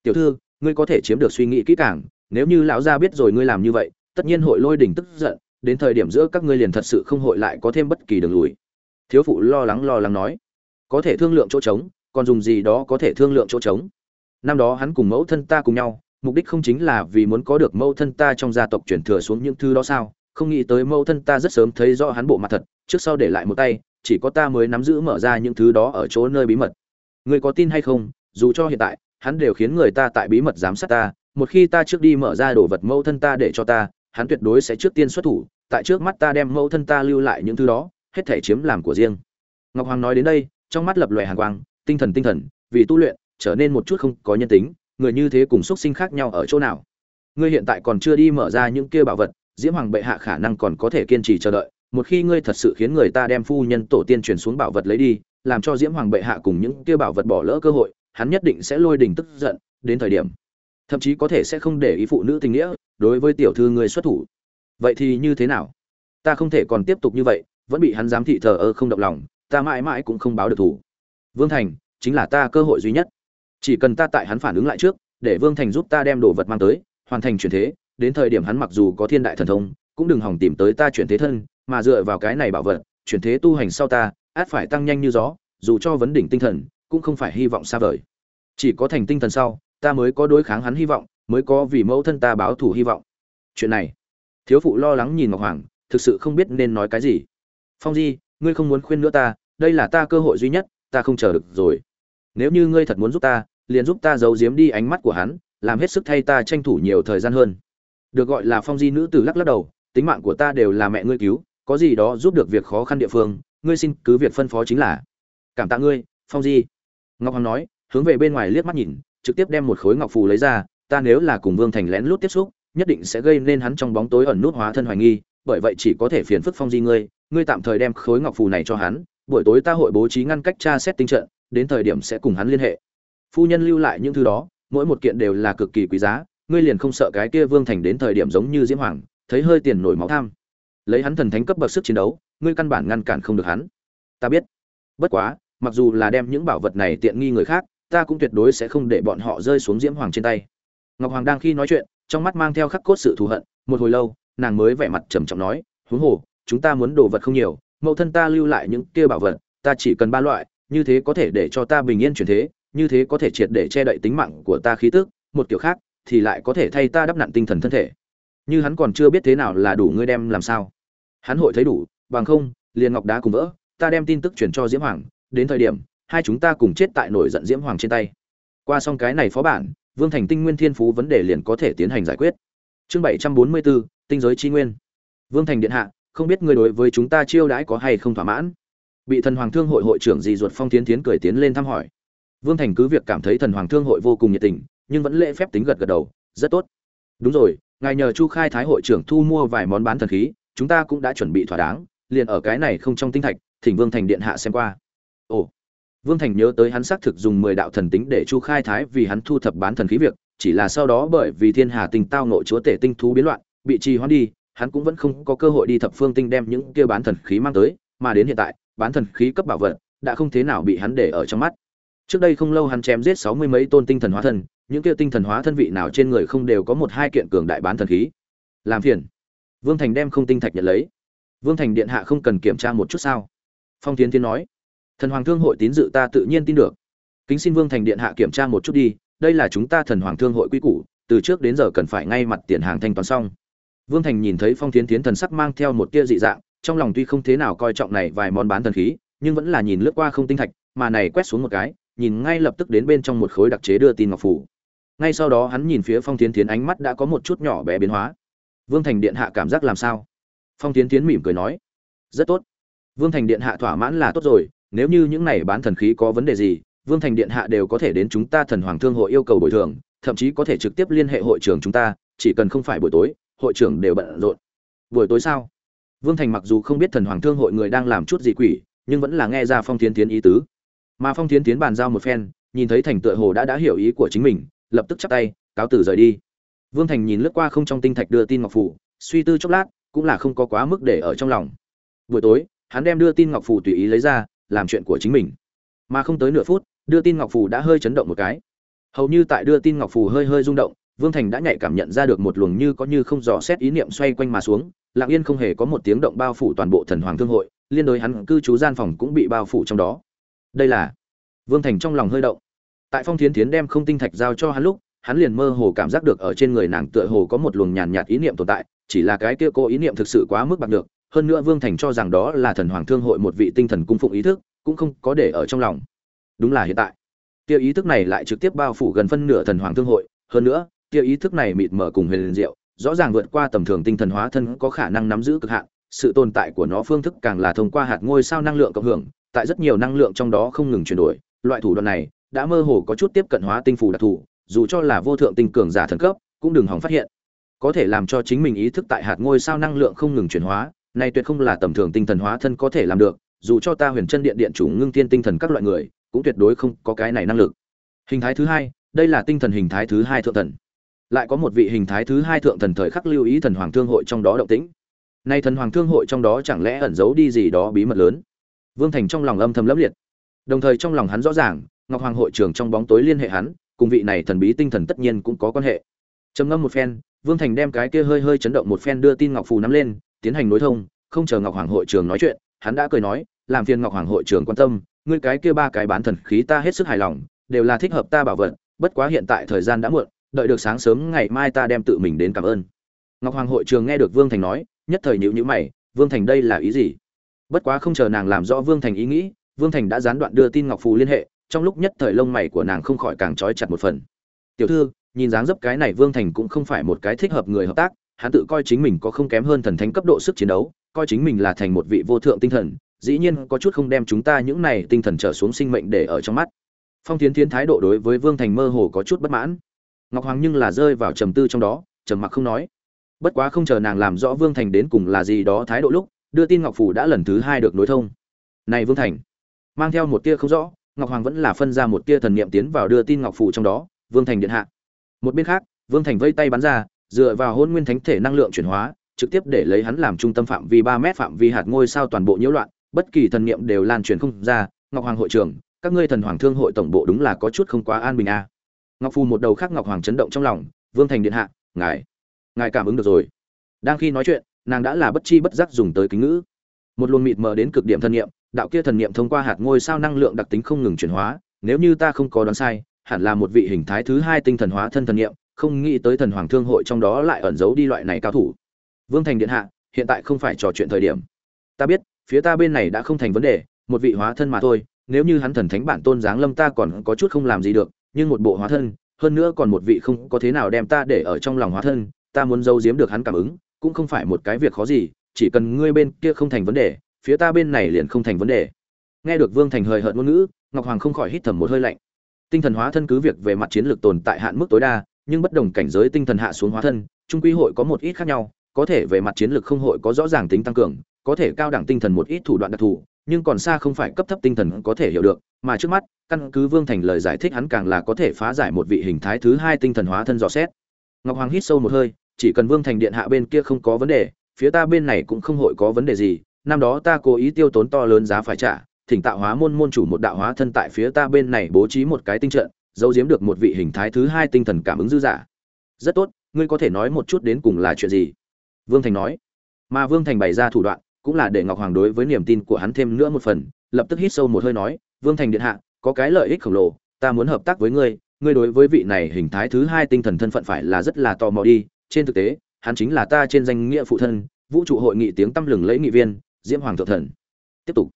Tiểu thư, ngươi có thể chiếm được suy nghĩ kỹ càng, nếu như lão gia biết rồi ngươi làm như vậy, tất nhiên hội lôi đỉnh tức giận, đến thời điểm giữa các ngươi liền thật sự không hội lại có thêm bất kỳ đường lùi. Thiếu phụ lo lắng lo lắng nói, có thể thương lượng chỗ trống, còn dùng gì đó có thể thương lượng chỗ trống. Năm đó hắn cùng mẫu thân ta cùng nhau, mục đích không chính là vì muốn có được mẫu thân ta trong gia tộc chuyển thừa xuống những thứ đó sao? Không nghĩ tới mẫu thân ta rất sớm thấy rõ hắn bộ mặt thật, trước sau để lại một tay chỉ có ta mới nắm giữ mở ra những thứ đó ở chỗ nơi bí mật. Ngươi có tin hay không? Dù cho hiện tại, hắn đều khiến người ta tại bí mật giám sát ta. Một khi ta trước đi mở ra đồ vật mẫu thân ta để cho ta, hắn tuyệt đối sẽ trước tiên xuất thủ. Tại trước mắt ta đem mẫu thân ta lưu lại những thứ đó, hết thể chiếm làm của riêng. Ngọc hoàng nói đến đây, trong mắt lập lòe hàng quang, tinh thần tinh thần, vì tu luyện, trở nên một chút không có nhân tính, người như thế cùng xuất sinh khác nhau ở chỗ nào? Ngươi hiện tại còn chưa đi mở ra những kia bảo vật, diễm hoàng bệ hạ khả năng còn có thể kiên trì chờ đợi một khi ngươi thật sự khiến người ta đem phu nhân tổ tiên truyền xuống bảo vật lấy đi, làm cho diễm hoàng bệ hạ cùng những kia bảo vật bỏ lỡ cơ hội, hắn nhất định sẽ lôi đình tức giận, đến thời điểm, thậm chí có thể sẽ không để ý phụ nữ tình nghĩa đối với tiểu thư ngươi xuất thủ. Vậy thì như thế nào? Ta không thể còn tiếp tục như vậy, vẫn bị hắn giám thị thờ ơ không động lòng, ta mãi mãi cũng không báo được thủ. Vương thành, chính là ta cơ hội duy nhất. Chỉ cần ta tại hắn phản ứng lại trước, để vương thành giúp ta đem đồ vật mang tới, hoàn thành chuyển thế, đến thời điểm hắn mặc dù có thiên đại thần thông, cũng đừng hòng tìm tới ta chuyển thế thân mà dựa vào cái này bảo vật, chuyển thế tu hành sau ta, át phải tăng nhanh như gió, dù cho vấn đỉnh tinh thần, cũng không phải hy vọng xa vời. Chỉ có thành tinh thần sau, ta mới có đối kháng hắn hy vọng, mới có vì mẫu thân ta báo thủ hy vọng. Chuyện này, thiếu phụ lo lắng nhìn ngọc hoàng, thực sự không biết nên nói cái gì. Phong di, ngươi không muốn khuyên nữa ta, đây là ta cơ hội duy nhất, ta không chờ được rồi. Nếu như ngươi thật muốn giúp ta, liền giúp ta giấu giếm đi ánh mắt của hắn, làm hết sức thay ta tranh thủ nhiều thời gian hơn. Được gọi là phong di nữ tử lắc lắc đầu, tính mạng của ta đều là mẹ ngươi cứu có gì đó giúp được việc khó khăn địa phương, ngươi xin cứ việc phân phó chính là. Cảm tạ ngươi, phong di. Ngọc hoàng nói, hướng về bên ngoài liếc mắt nhìn, trực tiếp đem một khối ngọc phù lấy ra, ta nếu là cùng vương thành lén lút tiếp xúc, nhất định sẽ gây nên hắn trong bóng tối ẩn nút hóa thân hoài nghi, bởi vậy chỉ có thể phiền phức phong di ngươi ngươi tạm thời đem khối ngọc phù này cho hắn, buổi tối ta hội bố trí ngăn cách tra xét tinh trận, đến thời điểm sẽ cùng hắn liên hệ. Phu nhân lưu lại những thứ đó, mỗi một kiện đều là cực kỳ quý giá, ngươi liền không sợ cái kia vương thành đến thời điểm giống như diễm hoàng, thấy hơi tiền nổi máu tham lấy hắn thần thánh cấp bậc sức chiến đấu, ngươi căn bản ngăn cản không được hắn. Ta biết. Bất quá, mặc dù là đem những bảo vật này tiện nghi người khác, ta cũng tuyệt đối sẽ không để bọn họ rơi xuống diễm hoàng trên tay. Ngọc hoàng đang khi nói chuyện, trong mắt mang theo khắc cốt sự thù hận, một hồi lâu, nàng mới vẻ mặt trầm trọng nói, huống hồ, chúng ta muốn đồ vật không nhiều, mẫu thân ta lưu lại những kia bảo vật, ta chỉ cần ba loại, như thế có thể để cho ta bình yên chuyển thế, như thế có thể triệt để che đậy tính mạng của ta khí tức, một kiểu khác thì lại có thể thay ta đắp nặn tinh thần thân thể. Như hắn còn chưa biết thế nào là đủ ngươi đem làm sao hắn hội thấy đủ, bằng không, liền ngọc đá cùng vỡ, ta đem tin tức truyền cho diễm hoàng, đến thời điểm, hai chúng ta cùng chết tại nổi giận diễm hoàng trên tay. Qua xong cái này phó bản, vương thành tinh nguyên thiên phú vấn đề liền có thể tiến hành giải quyết. Chương bảy trăm bốn mươi bốn, tinh giới tri nguyên. Vương thành điện hạ, không biết người đối với chúng ta chiêu đãi có hay không thỏa mãn? Bị thần hoàng thương hội hội trưởng dì ruột phong tiến tiến cười tiến lên thăm hỏi. Vương thành cứ việc cảm thấy thần hoàng thương hội vô cùng nhiệt tình, nhưng vẫn lễ phép tính gật gật đầu, rất tốt. Đúng rồi, ngài nhờ chu khai thái hội trưởng thu mua vài món bán thần khí chúng ta cũng đã chuẩn bị thỏa đáng, liền ở cái này không trong tinh thạch, thỉnh vương thành điện hạ xem qua. Ồ, vương thành nhớ tới hắn xác thực dùng mười đạo thần tính để chu khai thái vì hắn thu thập bán thần khí việc, chỉ là sau đó bởi vì thiên hà tinh tao nội chúa tể tinh thú biến loạn, bị trì hoãn đi, hắn cũng vẫn không có cơ hội đi thập phương tinh đem những kia bán thần khí mang tới, mà đến hiện tại, bán thần khí cấp bảo vật đã không thế nào bị hắn để ở trong mắt. Trước đây không lâu hắn chém giết sáu mươi mấy tôn tinh thần hóa thân, những kia tinh thần hóa thân vị nào trên người không đều có một hai kiện cường đại bán thần khí. Làm phiền vương thành đem không tinh thạch nhận lấy. Vương thành điện hạ không cần kiểm tra một chút sao? Phong tiến tiến nói. Thần hoàng thương hội tín dự ta tự nhiên tin được. Kính xin vương thành điện hạ kiểm tra một chút đi, đây là chúng ta thần hoàng thương hội quy củ, từ trước đến giờ cần phải ngay mặt tiền hàng thanh toán xong. Vương thành nhìn thấy phong tiến tiến thần sắc mang theo một tia dị dạng, trong lòng tuy không thế nào coi trọng này vài món bán thần khí, nhưng vẫn là nhìn lướt qua không tinh thạch, mà này quét xuống một cái, nhìn ngay lập tức đến bên trong một khối đặc chế đưa tin ngọc phủ. Ngay sau đó hắn nhìn phía phong tiến tiến ánh mắt đã có một chút nhỏ bé biến hóa vương thành điện hạ cảm giác làm sao? Phong tiến tiến mỉm cười nói, rất tốt. Vương thành điện hạ thỏa mãn là tốt rồi, nếu như những này bán thần khí có vấn đề gì, vương thành điện hạ đều có thể đến chúng ta thần hoàng thương hội yêu cầu bồi thường, thậm chí có thể trực tiếp liên hệ hội trưởng chúng ta, chỉ cần không phải buổi tối, hội trưởng đều bận rộn. Buổi tối sao? Vương thành mặc dù không biết thần hoàng thương hội người đang làm chút gì quỷ, nhưng vẫn là nghe ra phong tiến tiến ý tứ. Mà phong tiến tiến bàn giao một phen, nhìn thấy thành tựa hồ đã đã hiểu ý của chính mình, lập tức chắp tay, cáo tử rời đi vương thành nhìn lướt qua không trong tinh thạch đưa tin ngọc phủ, suy tư chốc lát, cũng là không có quá mức để ở trong lòng. Buổi tối, hắn đem đưa tin ngọc phủ tùy ý lấy ra, làm chuyện của chính mình. Mà không tới nửa phút, đưa tin ngọc phủ đã hơi chấn động một cái. Hầu như tại đưa tin ngọc phủ hơi hơi rung động, vương thành đã nhạy cảm nhận ra được một luồng như có như không dò xét ý niệm xoay quanh mà xuống, lặng yên không hề có một tiếng động bao phủ toàn bộ thần hoàng thương hội, liên đối hắn cư trú gian phòng cũng bị bao phủ trong đó. Đây là vương thành trong lòng hơi động. Tại phong thiến Thiến đem không tinh thạch giao cho hắn lúc hắn liền mơ hồ cảm giác được ở trên người nàng tựa hồ có một luồng nhàn nhạt ý niệm tồn tại chỉ là cái kia cô ý niệm thực sự quá mức bạc được hơn nữa vương thành cho rằng đó là thần hoàng thương hội một vị tinh thần cung phụng ý thức cũng không có để ở trong lòng. Đúng là hiện tại. Tiêu ý thức này lại trực tiếp bao phủ gần phân nửa thần hoàng thương hội, hơn nữa, tiêu ý thức này mịt mở cùng huyền diệu, rõ ràng vượt qua tầm thường tinh thần hóa thân có khả năng nắm giữ cực hạn, sự tồn tại của nó phương thức càng là thông qua hạt ngôi sao năng lượng cộng hưởng, tại rất nhiều năng lượng trong đó không ngừng chuyển đổi, loại thủ đoạn này đã mơ hồ có chút tiếp cận hóa tinh phủ đặc thù, dù cho là vô thượng tinh cường giả thần cấp, cũng đừng hòng phát hiện. Có thể làm cho chính mình ý thức tại hạt ngôi sao năng lượng không ngừng chuyển hóa, này tuyệt không là tầm thường tinh thần hóa thân có thể làm được, dù cho ta Huyền Chân Điện điện chủ ngưng tiên tinh thần các loại người, cũng tuyệt đối không có cái này năng lực. Hình thái thứ hai, đây là tinh thần hình thái thứ hai thượng thần. Lại có một vị hình thái thứ hai thượng thần thời khắc lưu ý thần hoàng thương hội trong đó động tĩnh. Nay thần hoàng thương hội trong đó chẳng lẽ ẩn giấu đi gì đó bí mật lớn? Vương Thành trong lòng âm thầm lẫm liệt. Đồng thời trong lòng hắn rõ ràng, Ngọc Hoàng hội trưởng trong bóng tối liên hệ hắn, cùng vị này thần bí tinh thần tất nhiên cũng có quan hệ. Trầm ngâm một phen, Vương Thành đem cái kia hơi hơi chấn động một phen đưa tin Ngọc Phù nắm lên, tiến hành nối thông, không chờ Ngọc Hoàng hội trưởng nói chuyện, hắn đã cười nói, làm phiền Ngọc Hoàng hội trưởng quan tâm, ngươi cái kia ba cái bán thần khí ta hết sức hài lòng, đều là thích hợp ta bảo vật, bất quá hiện tại thời gian đã muộn, đợi được sáng sớm ngày mai ta đem tự mình đến cảm ơn. Ngọc Hoàng hội trưởng nghe được Vương Thành nói, nhất thời nhíu nhíu mày, Vương Thành đây là ý gì? Bất quá không chờ nàng làm rõ Vương Thành ý nghĩ, Vương Thành đã gián đoạn đưa tin Ngọc Phù liên hệ, trong lúc nhất thời lông mày của nàng không khỏi càng trói chặt một phần. "Tiểu thư, nhìn dáng dấp cái này Vương Thành cũng không phải một cái thích hợp người hợp tác, hắn tự coi chính mình có không kém hơn thần thánh cấp độ sức chiến đấu, coi chính mình là thành một vị vô thượng tinh thần, dĩ nhiên có chút không đem chúng ta những này tinh thần trở xuống sinh mệnh để ở trong mắt." Phong tiến tiến thái độ đối với Vương Thành mơ hồ có chút bất mãn. Ngọc Hoàng nhưng là rơi vào trầm tư trong đó, trầm mặc không nói. Bất quá không chờ nàng làm rõ Vương Thành đến cùng là gì đó thái độ lúc, đưa tin Ngọc phủ đã lần thứ hai được nối thông. "Này Vương Thành." Mang theo một tia không rõ, Ngọc Hoàng vẫn là phân ra một tia thần niệm tiến vào đưa tin Ngọc phủ trong đó, Vương Thành điện hạ. Một bên khác vương thành vây tay bắn ra dựa vào hôn nguyên thánh thể năng lượng chuyển hóa trực tiếp để lấy hắn làm trung tâm phạm vi ba mét phạm vi hạt ngôi sao toàn bộ nhiễu loạn bất kỳ thần niệm đều lan truyền không ra. Ngọc hoàng hội trưởng các ngươi thần hoàng thương hội tổng bộ đúng là có chút không quá an bình a à. ngọc phù một đầu khác ngọc hoàng chấn động trong lòng vương thành điện hạ ngài ngài cảm ứng được rồi. Đang khi nói chuyện nàng đã là bất chi bất giác dùng tới kính ngữ. Một luồng mịt mờ đến cực điểm thần niệm đạo kia thần niệm thông qua hạt ngôi sao năng lượng đặc tính không ngừng chuyển hóa nếu như ta không có đoán sai hẳn là một vị hình thái thứ hai tinh thần hóa thân thần niệm, không nghĩ tới thần hoàng thương hội trong đó lại ẩn giấu đi loại này cao thủ. Vương Thành điện hạ, hiện tại không phải trò chuyện thời điểm. Ta biết, phía ta bên này đã không thành vấn đề, một vị hóa thân mà thôi, nếu như hắn thần thánh bản tôn dáng lâm ta còn có chút không làm gì được, nhưng một bộ hóa thân, hơn nữa còn một vị không có thế nào đem ta để ở trong lòng hóa thân, ta muốn giấu giếm được hắn cảm ứng, cũng không phải một cái việc khó gì, chỉ cần ngươi bên kia không thành vấn đề, phía ta bên này liền không thành vấn đề. Nghe được Vương Thành hời hợt ngôn ngữ, Ngọc Hoàng không khỏi hít thầm một hơi lạnh tinh thần hóa thân cứ việc về mặt chiến lược tồn tại hạn mức tối đa nhưng bất đồng cảnh giới tinh thần hạ xuống hóa thân trung quy hội có một ít khác nhau có thể về mặt chiến lược không hội có rõ ràng tính tăng cường có thể cao đẳng tinh thần một ít thủ đoạn đặc thù nhưng còn xa không phải cấp thấp tinh thần có thể hiểu được mà trước mắt căn cứ vương thành lời giải thích hắn càng là có thể phá giải một vị hình thái thứ hai tinh thần hóa thân dò xét ngọc hoàng hít sâu một hơi chỉ cần vương thành điện hạ bên kia không có vấn đề phía ta bên này cũng không hội có vấn đề gì năm đó ta cố ý tiêu tốn to lớn giá phải trả, thỉnh tạo hóa môn môn chủ một đạo hóa thân tại phía ta bên này bố trí một cái tinh trận, giấu giếm được một vị hình thái thứ hai tinh thần cảm ứng dư giả rất tốt, ngươi có thể nói một chút đến cùng là chuyện gì? Vương thành nói. Mà vương thành bày ra thủ đoạn, cũng là để ngọc hoàng đối với niềm tin của hắn thêm nữa một phần, lập tức hít sâu một hơi nói, vương thành điện hạ, có cái lợi ích khổng lồ, ta muốn hợp tác với ngươi ngươi đối với vị này hình thái thứ hai tinh thần thân phận phải là rất là tò mò đi, trên thực tế, hắn chính là ta trên danh nghĩa phụ thân, vũ trụ hội nghị tiếng tăm lừng lẫy nghị viên diễm hoàng thượng thần. Tiếp tục.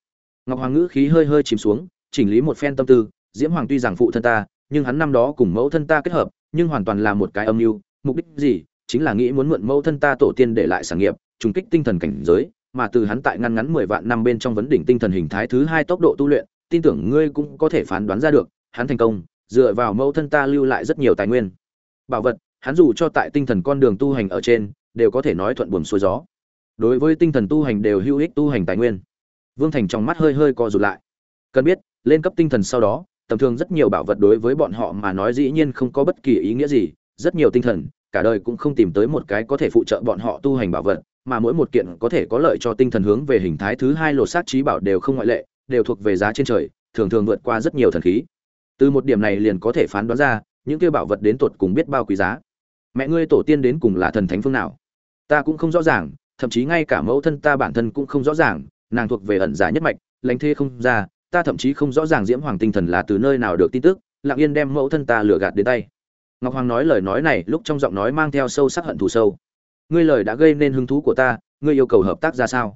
Ngọc hoàng ngữ khí hơi hơi chìm xuống, chỉnh lý một phen tâm tư, diễm hoàng tuy rằng phụ thân ta, nhưng hắn năm đó cùng mẫu thân ta kết hợp, nhưng hoàn toàn là một cái âm mưu, mục đích gì, chính là nghĩ muốn mượn mẫu thân ta tổ tiên để lại sản nghiệp, trùng kích tinh thần cảnh giới, mà từ hắn tại ngăn ngắn mười vạn năm bên trong vấn đỉnh tinh thần hình thái thứ hai tốc độ tu luyện, tin tưởng ngươi cũng có thể phán đoán ra được, hắn thành công, dựa vào mẫu thân ta lưu lại rất nhiều tài nguyên. Bảo vật, hắn dù cho tại tinh thần con đường tu hành ở trên, đều có thể nói thuận buồm xuôi gió đối với tinh thần tu hành đều hữu ích tu hành tài nguyên Vương Thành trong mắt hơi hơi co rụt lại. Cần biết, lên cấp tinh thần sau đó, tầm thường rất nhiều bảo vật đối với bọn họ mà nói dĩ nhiên không có bất kỳ ý nghĩa gì, rất nhiều tinh thần, cả đời cũng không tìm tới một cái có thể phụ trợ bọn họ tu hành bảo vật, mà mỗi một kiện có thể có lợi cho tinh thần hướng về hình thái thứ hai lột xác trí bảo đều không ngoại lệ, đều thuộc về giá trên trời, thường thường vượt qua rất nhiều thần khí. Từ một điểm này liền có thể phán đoán ra, những kia bảo vật đến tuột cùng biết bao quý giá. Mẹ ngươi tổ tiên đến cùng là thần thánh phương nào? Ta cũng không rõ ràng, thậm chí ngay cả mẫu thân ta bản thân cũng không rõ ràng, nàng thuộc về ẩn giả nhất mạch lãnh thế không ra ta thậm chí không rõ ràng diễm hoàng tinh thần là từ nơi nào được tin tức lặng yên đem mẫu thân ta lừa gạt đến tay. Ngọc hoàng nói lời nói này lúc trong giọng nói mang theo sâu sắc hận thù sâu. Ngươi lời đã gây nên hứng thú của ta ngươi yêu cầu hợp tác ra sao?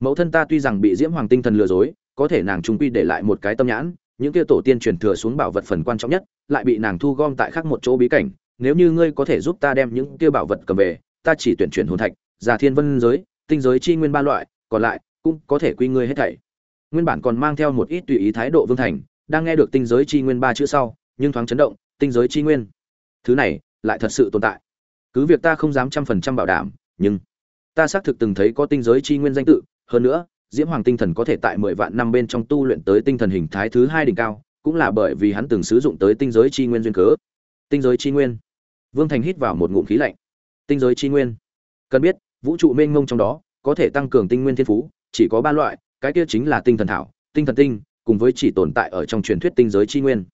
Mẫu thân ta tuy rằng bị diễm hoàng tinh thần lừa dối có thể nàng trung quy để lại một cái tâm nhãn những kia tổ tiên truyền thừa xuống bảo vật phần quan trọng nhất lại bị nàng thu gom tại khác một chỗ bí cảnh nếu như ngươi có thể giúp ta đem những kia bảo vật cầm về ta chỉ tuyển chuyển hồn thạch giả thiên vân giới, tinh giới chi nguyên ba loại, còn lại cũng có thể quy ngươi hết thảy. Nguyên bản còn mang theo một ít tùy ý thái độ vương thành, đang nghe được tinh giới chi nguyên ba chữ sau, nhưng thoáng chấn động, tinh giới chi nguyên. Thứ này lại thật sự tồn tại. Cứ việc ta không dám trăm phần trăm bảo đảm, nhưng ta xác thực từng thấy có tinh giới chi nguyên danh tự, hơn nữa, diễm hoàng tinh thần có thể tại mười vạn năm bên trong tu luyện tới tinh thần hình thái thứ hai đỉnh cao, cũng là bởi vì hắn từng sử dụng tới tinh giới chi nguyên duyên cớ. Tinh giới chi nguyên. Vương thành hít vào một ngụm khí lạnh. Tinh giới chi nguyên. Cần biết vũ trụ mênh mông trong đó, có thể tăng cường tinh nguyên thiên phú, chỉ có ba loại, cái kia chính là tinh thần thảo, tinh thần tinh, cùng với chỉ tồn tại ở trong truyền thuyết tinh giới chi nguyên.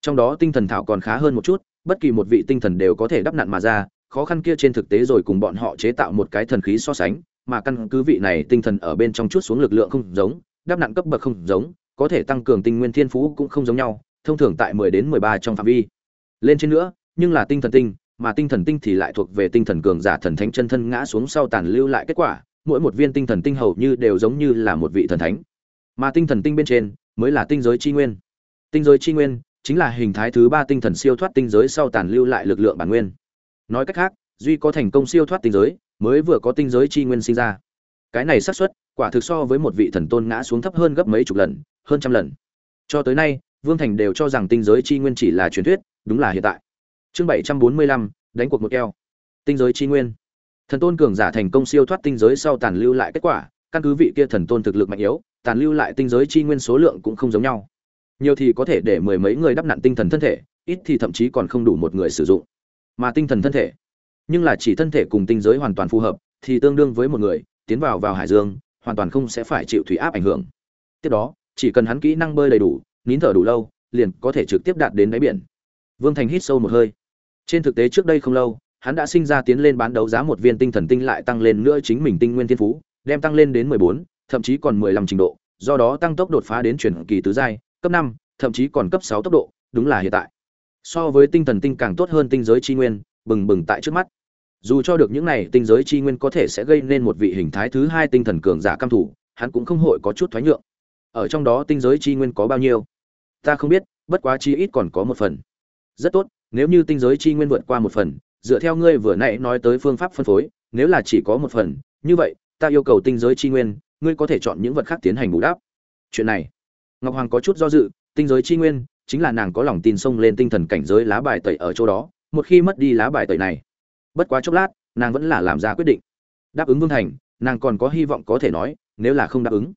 Trong đó tinh thần thảo còn khá hơn một chút, bất kỳ một vị tinh thần đều có thể đắp nặn mà ra, khó khăn kia trên thực tế rồi cùng bọn họ chế tạo một cái thần khí so sánh, mà căn cứ vị này tinh thần ở bên trong chút xuống lực lượng không giống, đắp nặn cấp bậc không giống, có thể tăng cường tinh nguyên thiên phú cũng không giống nhau, thông thường tại 10 đến 13 trong phạm vi. Lên trên nữa, nhưng là tinh thần tinh mà tinh thần tinh thì lại thuộc về tinh thần cường giả thần thánh chân thân ngã xuống sau tàn lưu lại kết quả, mỗi một viên tinh thần tinh hầu như đều giống như là một vị thần thánh. Mà tinh thần tinh bên trên, mới là tinh giới chi nguyên. Tinh giới chi nguyên, chính là hình thái thứ ba tinh thần siêu thoát tinh giới sau tàn lưu lại lực lượng bản nguyên. Nói cách khác, duy có thành công siêu thoát tinh giới, mới vừa có tinh giới chi nguyên sinh ra. Cái này xác suất, quả thực so với một vị thần tôn ngã xuống thấp hơn gấp mấy chục lần, hơn trăm lần. Cho tới nay, vương thành đều cho rằng tinh giới chi nguyên chỉ là truyền thuyết, đúng là hiện tại chương bảy trăm bốn mươi lăm, đánh cuộc một keo. Tinh giới chi nguyên. Thần tôn cường giả thành công siêu thoát tinh giới sau tàn lưu lại kết quả, căn cứ vị kia thần tôn thực lực mạnh yếu, tàn lưu lại tinh giới chi nguyên số lượng cũng không giống nhau. Nhiều thì có thể để mười mấy người đắp nặn tinh thần thân thể, ít thì thậm chí còn không đủ một người sử dụng. Mà tinh thần thân thể, nhưng là chỉ thân thể cùng tinh giới hoàn toàn phù hợp, thì tương đương với một người, tiến vào vào hải dương, hoàn toàn không sẽ phải chịu thủy áp ảnh hưởng. Tiếp đó, chỉ cần hắn kỹ năng bơi đầy đủ, nín thở đủ lâu, liền có thể trực tiếp đạt đến đáy biển. Vương thành hít sâu một hơi trên thực tế trước đây không lâu, hắn đã sinh ra tiến lên bán đấu giá một viên tinh thần tinh lại tăng lên nữa chính mình tinh nguyên thiên phú, đem tăng lên đến mười bốn, thậm chí còn mười lăm trình độ, do đó tăng tốc đột phá đến chuyển kỳ tứ giai, cấp năm, thậm chí còn cấp sáu tốc độ, đúng là hiện tại. So với tinh thần tinh càng tốt hơn tinh giới chi nguyên, bừng bừng tại trước mắt. Dù cho được những này tinh giới chi nguyên có thể sẽ gây nên một vị hình thái thứ hai tinh thần cường giả cam thủ, hắn cũng không hội có chút thoái nhượng. Ở trong đó tinh giới chi nguyên có bao nhiêu? Ta không biết, bất quá chi ít còn có một phần. Rất tốt nếu như tinh giới chi nguyên vượt qua một phần, dựa theo ngươi vừa nãy nói tới phương pháp phân phối, nếu là chỉ có một phần, như vậy, ta yêu cầu tinh giới chi nguyên, ngươi có thể chọn những vật khác tiến hành bù đắp. Chuyện này, ngọc hoàng có chút do dự, tinh giới chi nguyên chính là nàng có lòng tin xông lên tinh thần cảnh giới lá bài tẩy ở chỗ đó, một khi mất đi lá bài tẩy này, bất quá chốc lát, nàng vẫn là làm ra quyết định. Đáp ứng vương thành, nàng còn có hy vọng có thể nói, nếu là không đáp ứng.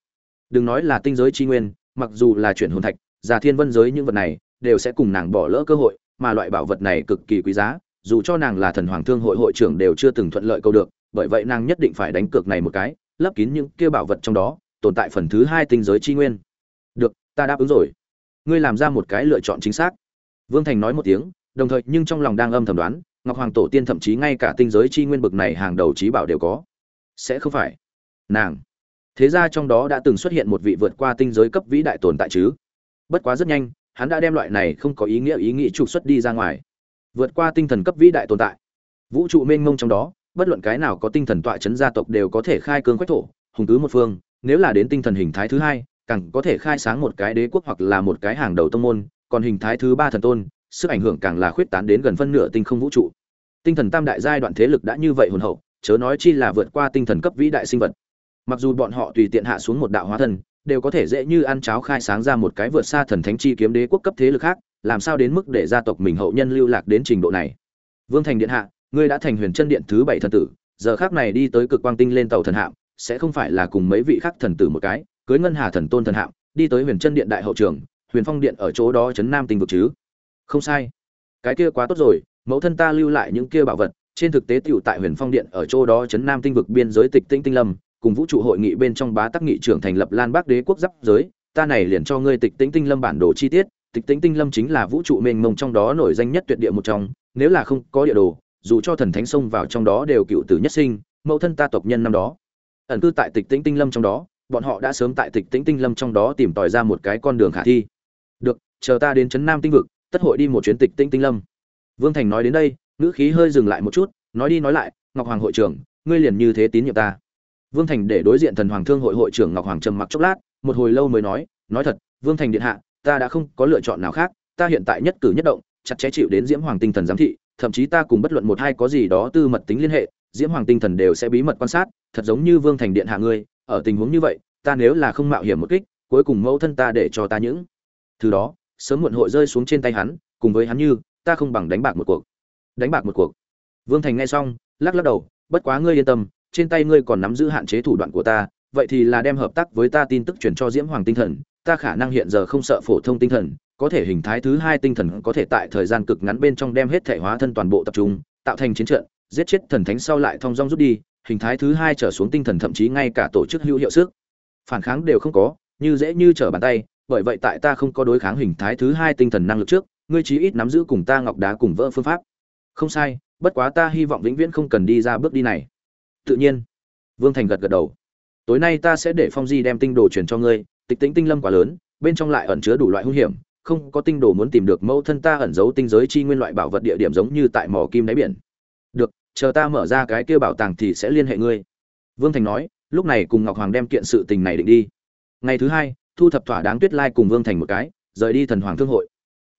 Đừng nói là tinh giới chi nguyên, mặc dù là chuyển hồn thạch, già thiên vân giới những vật này, đều sẽ cùng nàng bỏ lỡ cơ hội mà loại bảo vật này cực kỳ quý giá, dù cho nàng là thần hoàng thương hội hội trưởng đều chưa từng thuận lợi câu được, bởi vậy nàng nhất định phải đánh cược này một cái, lấp kín những kia bảo vật trong đó, tồn tại phần thứ hai tinh giới chi nguyên. Được, ta đáp ứng rồi. Ngươi làm ra một cái lựa chọn chính xác. Vương thành nói một tiếng, đồng thời nhưng trong lòng đang âm thầm đoán, ngọc hoàng tổ tiên thậm chí ngay cả tinh giới chi nguyên bực này hàng đầu trí bảo đều có. Sẽ không phải. Nàng. Thế ra trong đó đã từng xuất hiện một vị vượt qua tinh giới cấp vĩ đại tồn tại chứ. Bất quá rất nhanh hắn đã đem loại này không có ý nghĩa ý nghĩ trục xuất đi ra ngoài. Vượt qua tinh thần cấp vĩ đại tồn tại. Vũ trụ mênh mông trong đó, bất luận cái nào có tinh thần tọa chấn gia tộc đều có thể khai cương quách thổ, hùng cứ một phương, nếu là đến tinh thần hình thái thứ hai, càng có thể khai sáng một cái đế quốc hoặc là một cái hàng đầu tông môn, còn hình thái thứ ba thần tôn, sức ảnh hưởng càng là khuyết tán đến gần phân nửa tinh không vũ trụ. Tinh thần tam đại giai đoạn thế lực đã như vậy hồn hậu, chớ nói chi là vượt qua tinh thần cấp vĩ đại sinh vật. Mặc dù bọn họ tùy tiện hạ xuống một đạo hóa thần đều có thể dễ như ăn cháo khai sáng ra một cái vượt xa thần thánh chi kiếm đế quốc cấp thế lực khác, làm sao đến mức để gia tộc mình hậu nhân lưu lạc đến trình độ này? Vương thành điện hạ, ngươi đã thành huyền chân điện thứ bảy thần tử, giờ khác này đi tới cực quang tinh lên tàu thần hạm, sẽ không phải là cùng mấy vị khác thần tử một cái, cưới ngân hà thần tôn thần hạm, đi tới huyền chân điện đại hậu trường, huyền phong điện ở chỗ đó Trấn nam tinh vực chứ? Không sai. Cái kia quá tốt rồi, mẫu thân ta lưu lại những kia bảo vật, trên thực tế tiểu tại huyền phong điện ở chỗ đó Trấn nam tinh vực biên giới tịch tinh tinh lâm cùng vũ trụ hội nghị bên trong bá tắc nghị trưởng thành lập lan bắc đế quốc giáp giới, ta này liền cho ngươi tịch tĩnh tinh lâm bản đồ chi tiết. Tịch tĩnh tinh lâm chính là vũ trụ mênh mông trong đó nổi danh nhất tuyệt địa một trong, nếu là không có địa đồ, dù cho thần thánh xông vào trong đó đều cựu tử nhất sinh, mẫu thân ta tộc nhân năm đó. Ẩn cư tại tịch tĩnh tinh lâm trong đó, bọn họ đã sớm tại tịch tĩnh tinh lâm trong đó tìm tòi ra một cái con đường khả thi. Được, chờ ta đến trấn nam tinh vực, tất hội đi một chuyến tịch tĩnh tinh lâm. Vương thành nói đến đây, ngữ khí hơi dừng lại một chút, nói đi nói lại, ngọc hoàng hội trưởng, ngươi liền như thế tín nhiệm ta vương thành để đối diện thần hoàng thương hội hội trưởng ngọc hoàng trầm mặc chốc lát, một hồi lâu mới nói nói thật, vương thành điện hạ, ta đã không có lựa chọn nào khác, ta hiện tại nhất cử nhất động, chặt chẽ chịu đến diễm hoàng tinh thần giám thị, thậm chí ta cùng bất luận một hai có gì đó tư mật tính liên hệ, diễm hoàng tinh thần đều sẽ bí mật quan sát, thật giống như vương thành điện hạ ngươi, ở tình huống như vậy, ta nếu là không mạo hiểm một kích, cuối cùng mẫu thân ta để cho ta những thứ đó, sớm muộn hội rơi xuống trên tay hắn, cùng với hắn như, ta không bằng đánh bạc một cuộc. Đánh bạc một cuộc. Vương thành nghe xong, lắc lắc đầu, bất quá ngươi yên tâm trên tay ngươi còn nắm giữ hạn chế thủ đoạn của ta, vậy thì là đem hợp tác với ta tin tức truyền cho diễm hoàng tinh thần, ta khả năng hiện giờ không sợ phổ thông tinh thần, có thể hình thái thứ hai tinh thần có thể tại thời gian cực ngắn bên trong đem hết thể hóa thân toàn bộ tập trung, tạo thành chiến trận, giết chết thần thánh sau lại thong dong rút đi, hình thái thứ hai trở xuống tinh thần thậm chí ngay cả tổ chức hữu hiệu sức. Phản kháng đều không có, như dễ như trở bàn tay, bởi vậy tại ta không có đối kháng hình thái thứ hai tinh thần năng lực trước, ngươi chí ít nắm giữ cùng ta ngọc đá cùng vỡ phương pháp. Không sai, bất quá ta hy vọng vĩnh viễn không cần đi ra bước đi này tự nhiên. Vương thành gật gật đầu. Tối nay ta sẽ để phong di đem tinh đồ truyền cho ngươi, tịch tĩnh tinh lâm quá lớn, bên trong lại ẩn chứa đủ loại hung hiểm, không có tinh đồ muốn tìm được mẫu thân ta ẩn giấu tinh giới chi nguyên loại bảo vật địa điểm giống như tại mỏ kim đáy biển. Được, chờ ta mở ra cái kia bảo tàng thì sẽ liên hệ ngươi. Vương thành nói, lúc này cùng ngọc hoàng đem kiện sự tình này định đi. Ngày thứ hai, thu thập thỏa đáng tuyết lai cùng vương thành một cái, rời đi thần hoàng thương hội.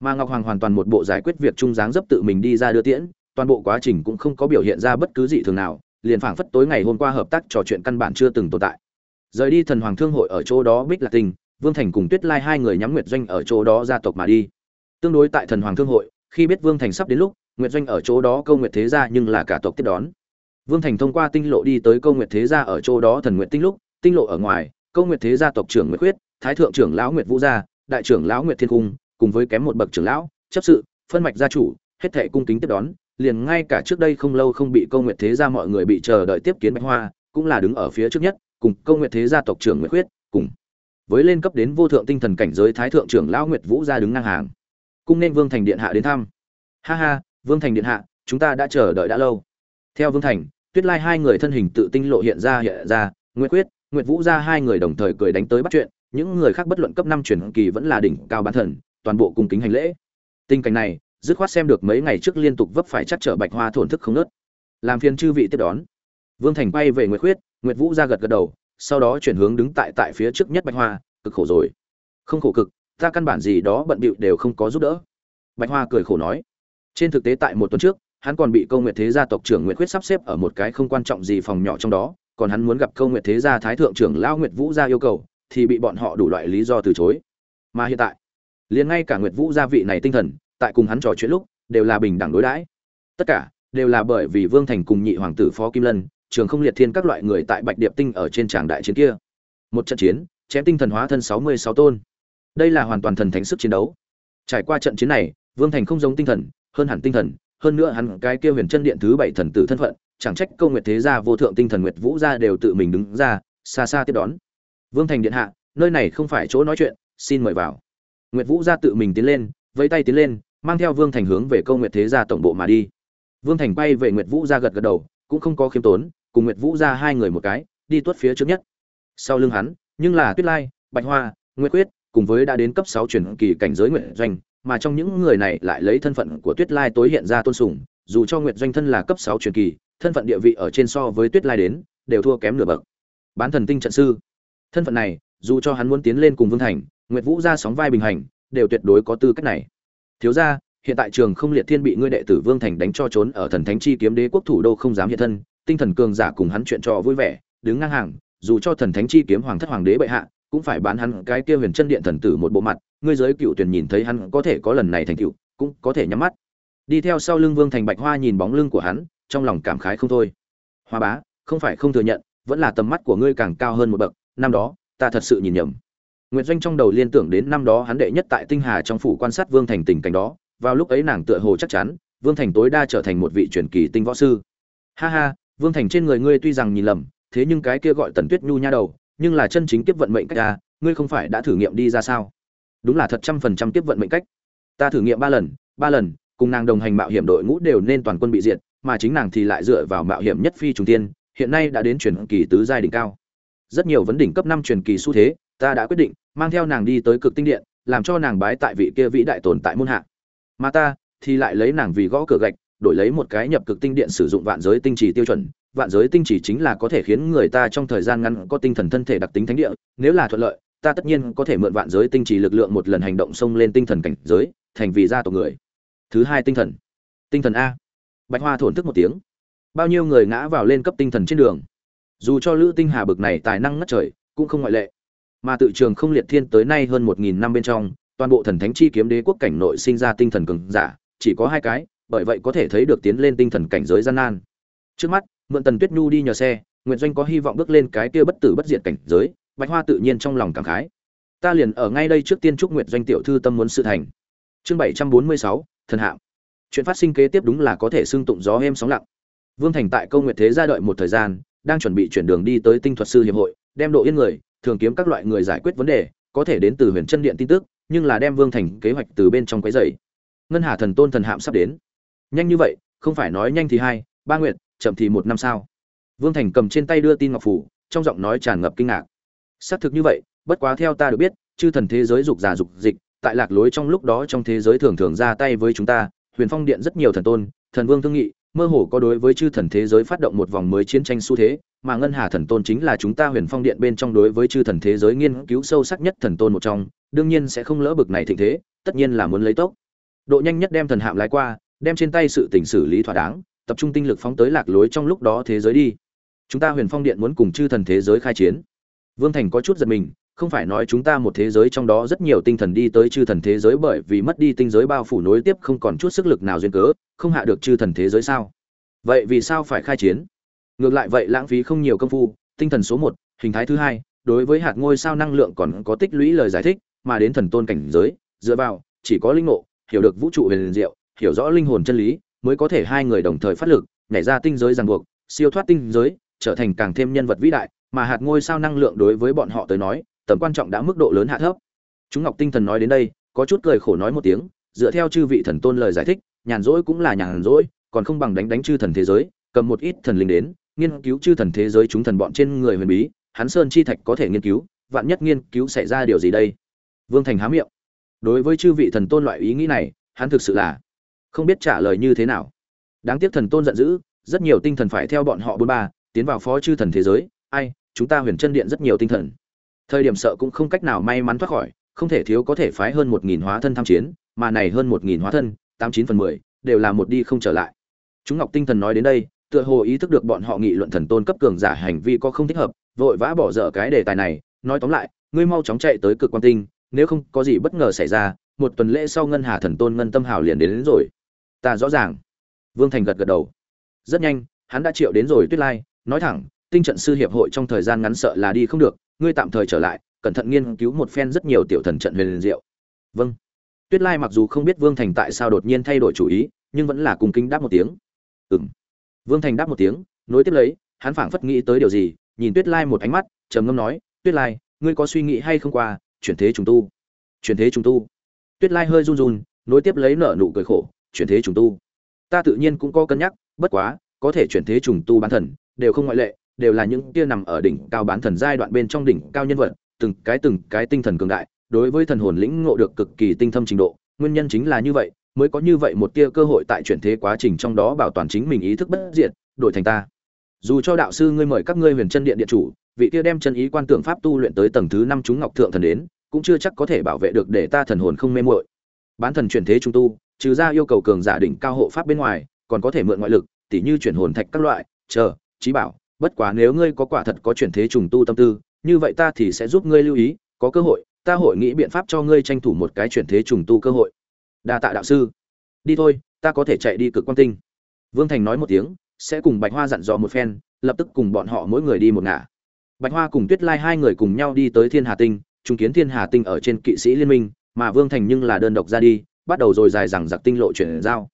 Mà ngọc hoàng hoàn toàn một bộ giải quyết việc trung dáng dấp tự mình đi ra đưa tiễn, toàn bộ quá trình cũng không có biểu hiện ra bất cứ gì thường nào liền phảng phất tối ngày hôm qua hợp tác trò chuyện căn bản chưa từng tồn tại. Rời đi thần hoàng thương hội ở chỗ đó bích lạc tình vương thành cùng tuyết lai hai người nhắm nguyệt doanh ở chỗ đó gia tộc mà đi. Tương đối tại thần hoàng thương hội, khi biết vương thành sắp đến lúc, nguyệt doanh ở chỗ đó câu nguyệt thế gia nhưng là cả tộc tiếp đón. Vương thành thông qua tinh lộ đi tới câu nguyệt thế gia ở chỗ đó thần nguyệt tinh lúc, tinh lộ ở ngoài, câu nguyệt thế gia tộc trưởng nguyệt quyết thái thượng trưởng lão nguyệt vũ gia, đại trưởng lão nguyệt thiên cung, cùng với kém một bậc trưởng lão, chấp sự, phân mạch gia chủ, hết thệ cung kính tiếp đón liền ngay cả trước đây không lâu không bị câu nguyệt thế gia mọi người bị chờ đợi tiếp kiến bạch hoa, cũng là đứng ở phía trước nhất, cùng câu nguyệt thế gia tộc trưởng nguyệt quyết cùng với lên cấp đến vô thượng tinh thần cảnh giới thái thượng trưởng lão nguyệt vũ gia đứng ngang hàng. Cung nên vương thành điện hạ đến thăm. Ha ha, vương thành điện hạ, chúng ta đã chờ đợi đã lâu. Theo vương thành, tuyết lai hai người thân hình tự tinh lộ hiện ra hiện ra, nguyệt quyết nguyệt vũ gia hai người đồng thời cười đánh tới bắt chuyện, những người khác bất luận cấp năm truyền kỳ vẫn là đỉnh cao bán thần, toàn bộ cùng kính hành lễ. Tình cảnh này dứt khoát xem được mấy ngày trước liên tục vấp phải chắc trở bạch hoa thổn thức không nớt. Làm phiền chư vị tiếp đón. Vương thành bay về nguyệt khuyết, nguyệt vũ ra gật gật đầu, sau đó chuyển hướng đứng tại tại phía trước nhất bạch hoa, cực khổ rồi. Không khổ cực, ta căn bản gì đó bận bịu đều không có giúp đỡ. Bạch hoa cười khổ nói. Trên thực tế tại một tuần trước, hắn còn bị câu nguyệt thế gia tộc trưởng nguyệt khuyết sắp xếp ở một cái không quan trọng gì phòng nhỏ trong đó, còn hắn muốn gặp câu nguyệt thế gia thái thượng trưởng lao nguyệt vũ gia yêu cầu, thì bị bọn họ đủ loại lý do từ chối. Mà hiện tại, liền ngay cả nguyệt vũ gia vị này tinh thần tại cùng hắn trò chuyện lúc, đều là bình đẳng đối đãi. Tất cả đều là bởi vì vương thành cùng nhị hoàng tử phó kim lân, trường không liệt thiên các loại người tại bạch điệp tinh ở trên tràng đại chiến kia. Một trận chiến, chém tinh thần hóa thân sáu mươi sáu tôn. Đây là hoàn toàn thần thánh sức chiến đấu. Trải qua trận chiến này, vương thành không giống tinh thần, hơn hẳn tinh thần, hơn nữa hắn cái kia huyền chân điện thứ bảy thần tử thân phận, chẳng trách câu nguyệt thế gia, vô thượng tinh thần nguyệt vũ gia đều tự mình đứng ra, xa xa tiếp đón. Vương thành điện hạ, nơi này không phải chỗ nói chuyện, xin mời vào. Nguyệt vũ gia tự mình tiến lên, vẫy tay tiến lên mang theo Vương Thành hướng về Câu Nguyệt Thế gia tổng bộ mà đi. Vương Thành bay về Nguyệt Vũ gia gật gật đầu, cũng không có khiêm tốn, cùng Nguyệt Vũ gia hai người một cái, đi tuốt phía trước nhất. Sau lưng hắn, nhưng là Tuyết Lai, Bạch Hoa, Nguyệt Quyết, cùng với đã đến cấp 6 truyền kỳ cảnh giới Nguyệt Doanh, mà trong những người này lại lấy thân phận của Tuyết Lai tối hiện ra tôn sùng, dù cho Nguyệt Doanh thân là cấp 6 truyền kỳ, thân phận địa vị ở trên so với Tuyết Lai đến, đều thua kém nửa bậc. Bán thần tinh trận sư. Thân phận này, dù cho hắn muốn tiến lên cùng Vương Thành, Nguyệt Vũ gia sóng vai bình hành, đều tuyệt đối có tư cách này thiếu gia, hiện tại trường không liệt thiên bị ngươi đệ tử vương thành đánh cho trốn ở thần thánh chi kiếm đế quốc thủ đô không dám hiện thân, tinh thần cường giả cùng hắn chuyện trò vui vẻ, đứng ngang hàng, dù cho thần thánh chi kiếm hoàng thất hoàng đế bệ hạ, cũng phải bán hắn cái kia huyền chân điện thần tử một bộ mặt, ngươi giới cựu tuyển nhìn thấy hắn có thể có lần này thành cựu cũng có thể nhắm mắt. Đi theo sau lưng vương thành bạch hoa nhìn bóng lưng của hắn, trong lòng cảm khái không thôi. Hoa bá, không phải không thừa nhận, vẫn là tầm mắt của ngươi càng cao hơn một bậc, năm đó, ta thật sự nhìn nhầm. Nguyệt Doanh trong đầu liên tưởng đến năm đó hắn đệ nhất tại Tinh Hà trong phủ quan sát Vương Thành tình cảnh đó, vào lúc ấy nàng tựa hồ chắc chắn, Vương Thành tối đa trở thành một vị truyền kỳ tinh võ sư. Ha ha, Vương Thành trên người ngươi tuy rằng nhìn lầm, thế nhưng cái kia gọi Tần Tuyết Nhu nha đầu, nhưng là chân chính kiếp vận mệnh cách a, ngươi không phải đã thử nghiệm đi ra sao? Đúng là thật trăm phần trăm kiếp vận mệnh cách. Ta thử nghiệm ba lần, ba lần, cùng nàng đồng hành mạo hiểm đội ngũ đều nên toàn quân bị diệt, mà chính nàng thì lại dựa vào mạo hiểm nhất phi trùng tiên, hiện nay đã đến truyền kỳ tứ giai đỉnh cao. Rất nhiều vấn đỉnh cấp năm truyền kỳ xu thế, ta đã quyết định, mang theo nàng đi tới cực tinh điện, làm cho nàng bái tại vị kia vĩ đại tồn tại môn hạ. Mà ta thì lại lấy nàng vì gõ cửa gạch, đổi lấy một cái nhập cực tinh điện sử dụng vạn giới tinh trì tiêu chuẩn. Vạn giới tinh trì chính là có thể khiến người ta trong thời gian ngắn có tinh thần thân thể đặc tính thánh địa. Nếu là thuận lợi, ta tất nhiên có thể mượn vạn giới tinh trì lực lượng một lần hành động xông lên tinh thần cảnh giới, thành vì gia tộc người. Thứ hai tinh thần. Tinh thần a. Bạch hoa thổn thức một tiếng. Bao nhiêu người ngã vào lên cấp tinh thần trên đường. Dù cho lữ tinh hà bực này tài năng ngất trời, cũng không ngoại lệ mà tự trường không liệt thiên tới nay hơn một nghìn năm bên trong, toàn bộ thần thánh chi kiếm đế quốc cảnh nội sinh ra tinh thần cường giả, chỉ có hai cái, bởi vậy có thể thấy được tiến lên tinh thần cảnh giới gian nan. Trước mắt, mượn tần tuyết nhu đi nhờ xe nguyện doanh có hy vọng bước lên cái kia bất tử bất diệt cảnh giới, bạch hoa tự nhiên trong lòng cảm khái. Ta liền ở ngay đây trước tiên chúc nguyện doanh tiểu thư tâm muốn sự thành. Chương bảy trăm bốn mươi sáu, thần hạm chuyện phát sinh kế tiếp đúng là có thể xưng tụng gió êm sóng lặng. Vương thành tại câu nguyện thế ra đợi một thời gian, đang chuẩn bị chuyển đường đi tới tinh thuật sư hiệp hội, đem độ yên người thường kiếm các loại người giải quyết vấn đề, có thể đến từ huyền chân điện tin tức, nhưng là đem vương thành kế hoạch từ bên trong quấy dày ngân hà thần tôn thần hạm sắp đến. Nhanh như vậy, không phải nói nhanh thì hai, ba nguyện chậm thì một năm sao? Vương thành cầm trên tay đưa tin ngọc phủ, trong giọng nói tràn ngập kinh ngạc. Xác thực như vậy, bất quá theo ta được biết, chư thần thế giới dục giả dục dịch, tại lạc lối trong lúc đó trong thế giới thường thường ra tay với chúng ta, huyền phong điện rất nhiều thần tôn, thần vương thương nghị mơ hồ có đối với chư thần thế giới phát động một vòng mới chiến tranh xu thế, mà ngân hà thần tôn chính là chúng ta huyền phong điện bên trong đối với chư thần thế giới nghiên cứu sâu sắc nhất thần tôn một trong, đương nhiên sẽ không lỡ bực này thịnh thế, tất nhiên là muốn lấy tốc. Độ nhanh nhất đem thần hạm lái qua, đem trên tay sự tình xử lý thỏa đáng, tập trung tinh lực phóng tới lạc lối trong lúc đó thế giới đi. Chúng ta huyền phong điện muốn cùng chư thần thế giới khai chiến. Vương thành có chút giật mình không phải nói chúng ta một thế giới trong đó rất nhiều tinh thần đi tới chư thần thế giới bởi vì mất đi tinh giới bao phủ nối tiếp không còn chút sức lực nào duyên cớ, không hạ được chư thần thế giới sao? Vậy vì sao phải khai chiến? Ngược lại vậy lãng phí không nhiều công phu, tinh thần số một, hình thái thứ hai, đối với hạt ngôi sao năng lượng còn có tích lũy lời giải thích, mà đến thần tôn cảnh giới, dựa vào, chỉ có linh ngộ, hiểu được vũ trụ huyền diệu, hiểu rõ linh hồn chân lý, mới có thể hai người đồng thời phát lực, nhảy ra tinh giới ràng buộc, siêu thoát tinh giới, trở thành càng thêm nhân vật vĩ đại, mà hạt ngôi sao năng lượng đối với bọn họ tới nói tầm quan trọng đã mức độ lớn hạ thấp. Chúng ngọc tinh thần nói đến đây, có chút cười khổ nói một tiếng, dựa theo chư vị thần tôn lời giải thích, nhàn rỗi cũng là nhàn rỗi, còn không bằng đánh đánh chư thần thế giới, cầm một ít thần linh đến, nghiên cứu chư thần thế giới chúng thần bọn trên người huyền bí, hắn sơn chi thạch có thể nghiên cứu, vạn nhất nghiên cứu xảy ra điều gì đây? Vương thành há miệng. Đối với chư vị thần tôn loại ý nghĩ này, hắn thực sự là không biết trả lời như thế nào. Đáng tiếc thần tôn giận dữ, rất nhiều tinh thần phải theo bọn họ bốn ba, tiến vào phó chư thần thế giới, ai, chúng ta huyền chân điện rất nhiều tinh thần thời điểm sợ cũng không cách nào may mắn thoát khỏi không thể thiếu có thể phái hơn một nghìn hóa thân tham chiến mà này hơn một nghìn hóa thân tám chín phần mười đều là một đi không trở lại. Chúng ngọc tinh thần nói đến đây tựa hồ ý thức được bọn họ nghị luận thần tôn cấp cường giả hành vi có không thích hợp vội vã bỏ dở cái đề tài này nói tóm lại ngươi mau chóng chạy tới cực quan tinh nếu không có gì bất ngờ xảy ra một tuần lễ sau ngân hà thần tôn ngân tâm hào liền đến, đến rồi. Ta rõ ràng. Vương thành gật gật đầu. Rất nhanh hắn đã triệu đến rồi tuyết lai nói thẳng tinh trận sư hiệp hội trong thời gian ngắn sợ là đi không được ngươi tạm thời trở lại, cẩn thận nghiên cứu một phen rất nhiều tiểu thần trận huyền liền diệu. Vâng. Tuyết lai mặc dù không biết vương thành tại sao đột nhiên thay đổi chủ ý, nhưng vẫn là cùng kính đáp một tiếng. Ừng vương thành đáp một tiếng, nối tiếp lấy, hắn phảng phất nghĩ tới điều gì, nhìn tuyết lai một ánh mắt, trầm ngâm nói, tuyết lai, ngươi có suy nghĩ hay không qua, chuyển thế trùng tu? Chuyển thế trùng tu? Tuyết lai hơi run run, nối tiếp lấy nở nụ cười khổ, chuyển thế trùng tu? Ta tự nhiên cũng có cân nhắc, bất quá, có thể chuyển thế trùng tu bán thần, đều không ngoại lệ đều là những kia nằm ở đỉnh cao bán thần giai đoạn bên trong đỉnh cao nhân vật, từng cái từng cái tinh thần cường đại, đối với thần hồn lĩnh ngộ được cực kỳ tinh thâm trình độ, nguyên nhân chính là như vậy, mới có như vậy một tia cơ hội tại chuyển thế quá trình trong đó bảo toàn chính mình ý thức bất diệt, đổi thành ta. Dù cho đạo sư ngươi mời các ngươi huyền chân điện điện chủ, vị kia đem chân ý quan tượng pháp tu luyện tới tầng thứ năm chúng ngọc thượng thần đến, cũng chưa chắc có thể bảo vệ được để ta thần hồn không mê muội. Bán thần chuyển thế trung tu, trừ ra yêu cầu cường giả đỉnh cao hộ pháp bên ngoài, còn có thể mượn ngoại lực, tỉ như chuyển hồn thạch các loại, chờ trí bảo bất quá nếu ngươi có quả thật có chuyển thế trùng tu tâm tư, như vậy ta thì sẽ giúp ngươi lưu ý, có cơ hội, ta hội nghĩ biện pháp cho ngươi tranh thủ một cái chuyển thế trùng tu cơ hội. Đa tạ đạo sư. Đi thôi, ta có thể chạy đi cực quan tinh. Vương thành nói một tiếng, sẽ cùng bạch hoa dặn dò một phen, lập tức cùng bọn họ mỗi người đi một ngả. Bạch hoa cùng tuyết lai hai người cùng nhau đi tới thiên hà tinh chứng kiến thiên hà tinh ở trên kỵ sĩ liên minh, mà vương thành nhưng là đơn độc ra đi, bắt đầu rồi dài rằng giặc tinh lộ chuyển giao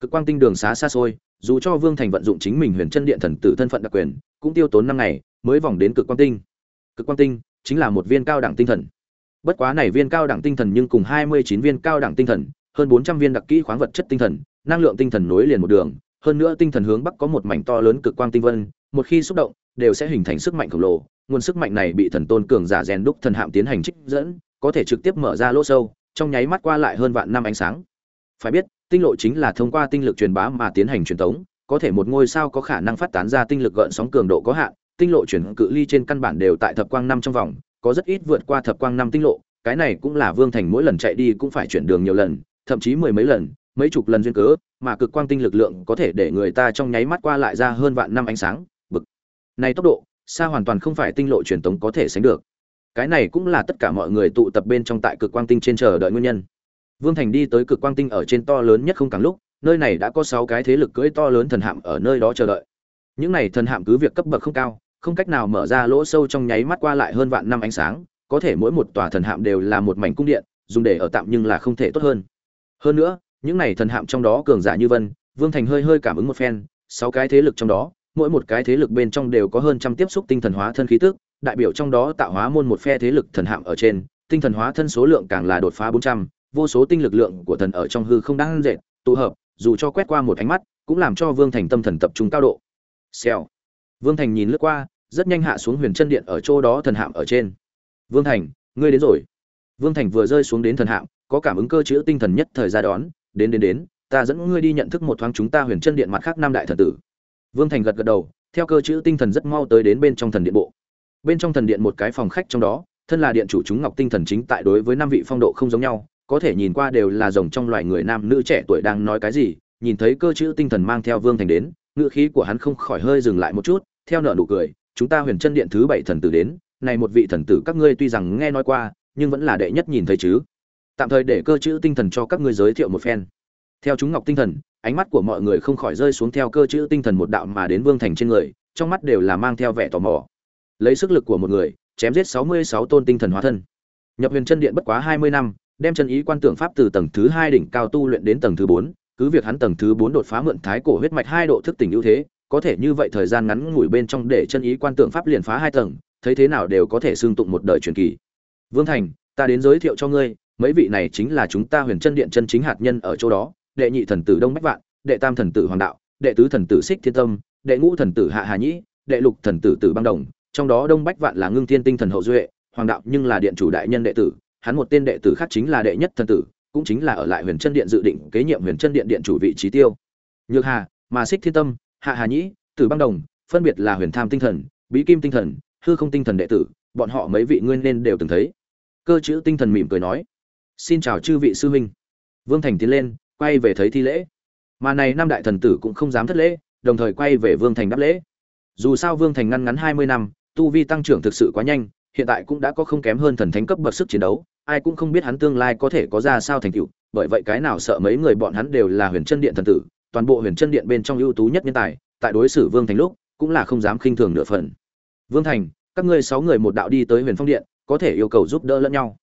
cực quang tinh đường xá xa xôi, dù cho vương thành vận dụng chính mình huyền chân điện thần tử thân phận đặc quyền, cũng tiêu tốn năm ngày mới vòng đến cực quang tinh. Cực quang tinh chính là một viên cao đẳng tinh thần. Bất quá này viên cao đẳng tinh thần nhưng cùng hai mươi chín viên cao đẳng tinh thần, hơn bốn trăm viên đặc kỹ khoáng vật chất tinh thần, năng lượng tinh thần nối liền một đường. Hơn nữa tinh thần hướng bắc có một mảnh to lớn cực quang tinh vân, một khi xúc động, đều sẽ hình thành sức mạnh khổng lồ. Nguồn sức mạnh này bị thần tôn cường giả rèn đúc thần hạm tiến hành trích dẫn, có thể trực tiếp mở ra lỗ sâu, trong nháy mắt qua lại hơn vạn năm ánh sáng. Phải biết tinh lộ chính là thông qua tinh lực truyền bá mà tiến hành truyền tống có thể một ngôi sao có khả năng phát tán ra tinh lực gợn sóng cường độ có hạn, tinh lộ chuyển cự ly trên căn bản đều tại thập quang năm trong vòng, có rất ít vượt qua thập quang năm tinh lộ, cái này cũng là vương thành mỗi lần chạy đi cũng phải chuyển đường nhiều lần, thậm chí mười mấy lần, mấy chục lần duyên cớ, mà cực quang tinh lực lượng có thể để người ta trong nháy mắt qua lại ra hơn vạn năm ánh sáng, bực. Này tốc độ, xa hoàn toàn không phải tinh lộ truyền tống có thể sánh được. Cái này cũng là tất cả mọi người tụ tập bên trong tại cực quang tinh trên chờ đợi nguyên nhân vương thành đi tới cực quang tinh ở trên to lớn nhất không càng lúc, nơi này đã có sáu cái thế lực cưỡi to lớn thần hạm ở nơi đó chờ đợi. Những này thần hạm cứ việc cấp bậc không cao, không cách nào mở ra lỗ sâu trong nháy mắt qua lại hơn vạn năm ánh sáng, có thể mỗi một tòa thần hạm đều là một mảnh cung điện, dùng để ở tạm nhưng là không thể tốt hơn. Hơn nữa, những này thần hạm trong đó cường giả như vân, vương thành hơi hơi cảm ứng một phen, sáu cái thế lực trong đó, mỗi một cái thế lực bên trong đều có hơn trăm tiếp xúc tinh thần hóa thân khí tức, đại biểu trong đó tạo hóa môn một phe thế lực thần hạm ở trên, tinh thần hóa thân số lượng càng là đột phá bốn trăm vô số tinh lực lượng của thần ở trong hư không đang dệt tụ hợp, dù cho quét qua một ánh mắt, cũng làm cho vương thành tâm thần tập trung cao độ. Xèo. Vương thành nhìn lướt qua, rất nhanh hạ xuống huyền chân điện ở chỗ đó thần hạm ở trên. Vương thành, ngươi đến rồi. Vương thành vừa rơi xuống đến thần hạm, có cảm ứng cơ chữ tinh thần nhất thời ra đón, đến đến đến, ta dẫn ngươi đi nhận thức một thoáng chúng ta huyền chân điện mặt khác năm đại thần tử. Vương thành gật gật đầu, theo cơ chữ tinh thần rất mau tới đến bên trong thần điện bộ. Bên trong thần điện một cái phòng khách trong đó, thân là điện chủ chúng ngọc tinh thần chính tại đối với năm vị phong độ không giống nhau có thể nhìn qua đều là rồng trong loài người nam nữ trẻ tuổi đang nói cái gì, nhìn thấy cơ chữ tinh thần mang theo vương thành đến, ngữ khí của hắn không khỏi hơi dừng lại một chút, theo nợ nụ cười, chúng ta huyền chân điện thứ bảy thần tử đến, này một vị thần tử các ngươi tuy rằng nghe nói qua, nhưng vẫn là đệ nhất nhìn thấy chứ. Tạm thời để cơ chữ tinh thần cho các ngươi giới thiệu một phen. Theo chúng ngọc tinh thần, ánh mắt của mọi người không khỏi rơi xuống theo cơ chữ tinh thần một đạo mà đến vương thành trên người, trong mắt đều là mang theo vẻ tò mò. Lấy sức lực của một người, chém giết sáu mươi sáu tôn tinh thần hóa thân. Nhập huyền chân điện bất quá hai mươi năm đem chân ý quan tưởng pháp từ tầng thứ hai đỉnh cao tu luyện đến tầng thứ bốn, cứ việc hắn tầng thứ bốn đột phá mượn thái cổ huyết mạch hai độ thức tỉnh ưu thế, có thể như vậy thời gian ngắn ngủi bên trong để chân ý quan tưởng pháp liền phá hai tầng, thấy thế nào đều có thể xương tụng một đời truyền kỳ. Vương thành, ta đến giới thiệu cho ngươi, mấy vị này chính là chúng ta huyền chân điện chân chính hạt nhân ở chỗ đó, đệ nhị thần tử đông bách vạn, đệ tam thần tử hoàng đạo, đệ tứ thần tử xích thiên tâm, đệ ngũ thần tử hạ hà nhĩ, đệ lục thần tử tử băng đồng, trong đó đông bách vạn là ngưng thiên tinh thần hậu duệ, hoàng đạo nhưng là điện chủ đại nhân đệ tử hắn một tên đệ tử khác chính là đệ nhất thần tử, cũng chính là ở lại huyền chân điện dự định kế nhiệm huyền chân điện điện chủ vị trí tiêu. Nhược hà mà xích thiên tâm, hạ hà nhĩ, tử băng đồng, phân biệt là huyền tham tinh thần, bí kim tinh thần, hư không tinh thần đệ tử, bọn họ mấy vị nguyên nên đều từng thấy. Cơ chữ tinh thần mỉm cười nói, xin chào chư vị sư huynh. Vương thành tiến lên, quay về thấy thi lễ. Mà này năm đại thần tử cũng không dám thất lễ, đồng thời quay về vương thành đáp lễ. Dù sao vương thành ngăn ngắn hai mươi năm, tu vi tăng trưởng thực sự quá nhanh hiện tại cũng đã có không kém hơn thần thánh cấp bậc sức chiến đấu, ai cũng không biết hắn tương lai có thể có ra sao thành tựu, bởi vậy cái nào sợ mấy người bọn hắn đều là huyền chân điện thần tử, toàn bộ huyền chân điện bên trong ưu tú nhất nhân tài, tại đối xử vương thành lúc, cũng là không dám khinh thường nửa phần. Vương thành, các ngươi sáu người một đạo đi tới huyền phong điện, có thể yêu cầu giúp đỡ lẫn nhau.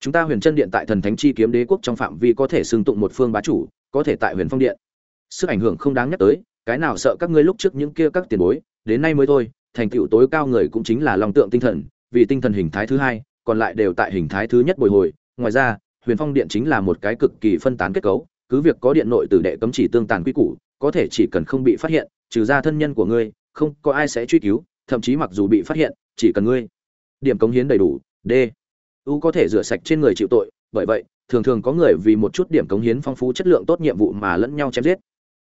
Chúng ta huyền chân điện tại thần thánh chi kiếm đế quốc trong phạm vi có thể xưng tụng một phương bá chủ, có thể tại huyền phong điện. Sức ảnh hưởng không đáng nhắc tới, cái nào sợ các ngươi lúc trước những kia các tiền bối, đến nay mới thôi, thành tựu tối cao người cũng chính là lòng tượng tinh thần vì tinh thần hình thái thứ hai, còn lại đều tại hình thái thứ nhất bồi hồi. Ngoài ra, huyền phong điện chính là một cái cực kỳ phân tán kết cấu, cứ việc có điện nội tử đệ cấm chỉ tương tàn quy củ, có thể chỉ cần không bị phát hiện, trừ ra thân nhân của ngươi, không có ai sẽ truy cứu, thậm chí mặc dù bị phát hiện, chỉ cần ngươi điểm cống hiến đầy đủ d u có thể rửa sạch trên người chịu tội. Bởi vậy, thường thường có người vì một chút điểm cống hiến phong phú chất lượng tốt nhiệm vụ mà lẫn nhau chém giết.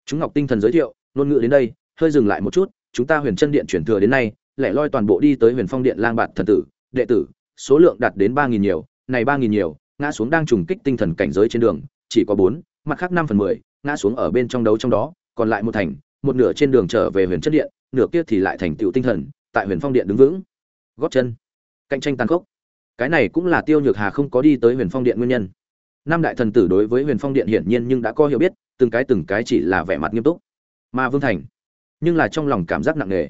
Chúng ngọc tinh thần giới thiệu, ngôn ngữ đến đây, hơi dừng lại một chút, chúng ta huyền chân điện chuyển thừa đến nay lẻ loi toàn bộ đi tới huyền phong điện lang bạt thần tử, đệ tử, số lượng đạt đến ba nghìn nhiều, này ba nghìn nhiều, ngã xuống đang trùng kích tinh thần cảnh giới trên đường, chỉ có bốn, mặt khác năm phần mười, ngã xuống ở bên trong đấu trong đó, còn lại một thành, một nửa trên đường trở về huyền chất điện, nửa kia thì lại thành tựu tinh thần, tại huyền phong điện đứng vững. Gót chân. Cạnh tranh tàn khốc. Cái này cũng là tiêu nhược hà không có đi tới huyền phong điện nguyên nhân. Năm đại thần tử đối với huyền phong điện hiển nhiên nhưng đã có hiểu biết, từng cái từng cái chỉ là vẻ mặt nghiêm túc. Mà vương thành. Nhưng là trong lòng cảm giác nặng nề.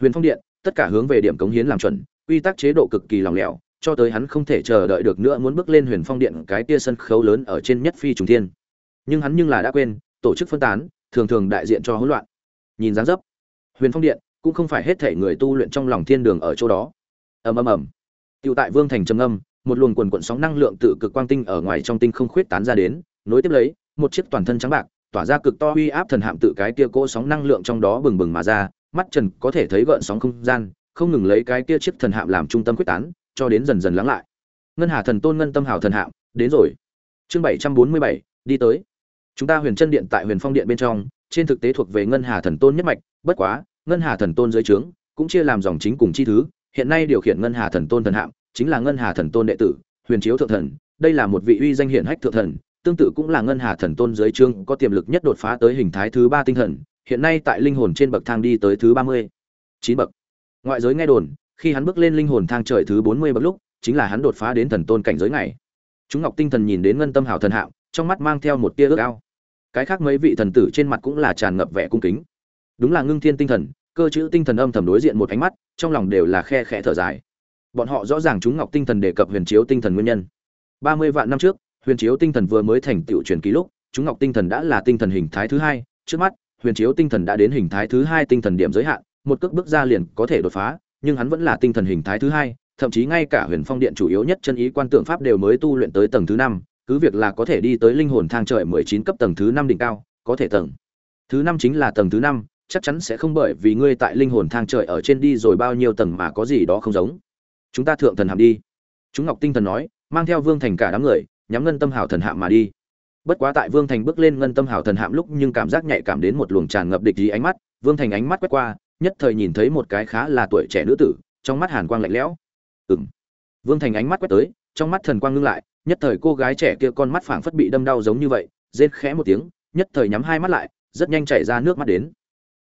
Huyền phong điện tất cả hướng về điểm cống hiến làm chuẩn, quy tắc chế độ cực kỳ lòng lẻo, cho tới hắn không thể chờ đợi được nữa muốn bước lên huyền phong điện cái tia sân khấu lớn ở trên nhất phi trùng thiên. Nhưng hắn nhưng là đã quên, tổ chức phân tán, thường thường đại diện cho hỗn loạn. Nhìn dáng dấp, huyền phong điện cũng không phải hết thể người tu luyện trong lòng thiên đường ở chỗ đó. Ầm ầm ầm. Tiêu tại vương thành trầm âm một luồng quần quần sóng năng lượng tự cực quang tinh ở ngoài trong tinh không khuyết tán ra đến, nối tiếp lấy, một chiếc toàn thân trắng bạc, tỏa ra cực to uy áp thần hạm tự cái kia cỗ sóng năng lượng trong đó bừng bừng mà ra mắt trần có thể thấy gợn sóng không gian, không ngừng lấy cái kia chiếc thần hạm làm trung tâm quyết tán, cho đến dần dần lắng lại. Ngân hà thần tôn ngân tâm hào thần hạm, đến rồi. Chương bảy trăm bốn mươi bảy, đi tới. Chúng ta huyền chân điện tại huyền phong điện bên trong, trên thực tế thuộc về ngân hà thần tôn nhất mạch, bất quá, ngân hà thần tôn dưới trướng, cũng chia làm dòng chính cùng chi thứ, hiện nay điều khiển ngân hà thần tôn thần hạm, chính là ngân hà thần tôn đệ tử, huyền chiếu thượng thần, đây là một vị uy danh hiển hách thượng thần, tương tự cũng là ngân hà thần tôn dưới trướng có tiềm lực nhất đột phá tới hình thái thứ ba tinh thần hiện nay tại linh hồn trên bậc thang đi tới thứ ba mươi, chín bậc. Ngoại giới nghe đồn, khi hắn bước lên linh hồn thang trời thứ bốn mươi bậc lúc, chính là hắn đột phá đến thần tôn cảnh giới này. Chúng ngọc tinh thần nhìn đến ngân tâm hảo thần hạo, trong mắt mang theo một tia ước ao. Cái khác mấy vị thần tử trên mặt cũng là tràn ngập vẻ cung kính. Đúng là ngưng thiên tinh thần, cơ chữ tinh thần âm thầm đối diện một ánh mắt, trong lòng đều là khe khẽ thở dài. Bọn họ rõ ràng chúng ngọc tinh thần đề cập huyền chiếu tinh thần nguyên nhân. Ba mươi vạn năm trước, huyền chiếu tinh thần vừa mới thành tựu truyền ký lúc, chúng ngọc tinh thần đã là tinh thần hình thái thứ hai, trước mắt huyền chiếu tinh thần đã đến hình thái thứ hai tinh thần điểm giới hạn, một cước bước ra liền có thể đột phá, nhưng hắn vẫn là tinh thần hình thái thứ hai, thậm chí ngay cả huyền phong điện chủ yếu nhất chân ý quan tượng pháp đều mới tu luyện tới tầng thứ năm, cứ việc là có thể đi tới linh hồn thang trời mười chín cấp tầng thứ năm đỉnh cao, có thể tầng thứ năm chính là tầng thứ năm, chắc chắn sẽ không bởi vì ngươi tại linh hồn thang trời ở trên đi rồi bao nhiêu tầng mà có gì đó không giống. Chúng ta thượng thần hàm đi. Chúng ngọc tinh thần nói, mang theo vương thành cả đám người, nhắm ngân tâm hảo thần hạm mà đi bất quá tại vương thành bước lên ngân tâm hảo thần hạm lúc nhưng cảm giác nhạy cảm đến một luồng tràn ngập địch ý ánh mắt, vương thành ánh mắt quét qua, nhất thời nhìn thấy một cái khá là tuổi trẻ nữ tử, trong mắt hàn quang lạnh lẽo. Ừng vương thành ánh mắt quét tới, trong mắt thần quang ngưng lại, nhất thời cô gái trẻ kia con mắt phảng phất bị đâm đau giống như vậy, rên khẽ một tiếng, nhất thời nhắm hai mắt lại, rất nhanh chảy ra nước mắt đến.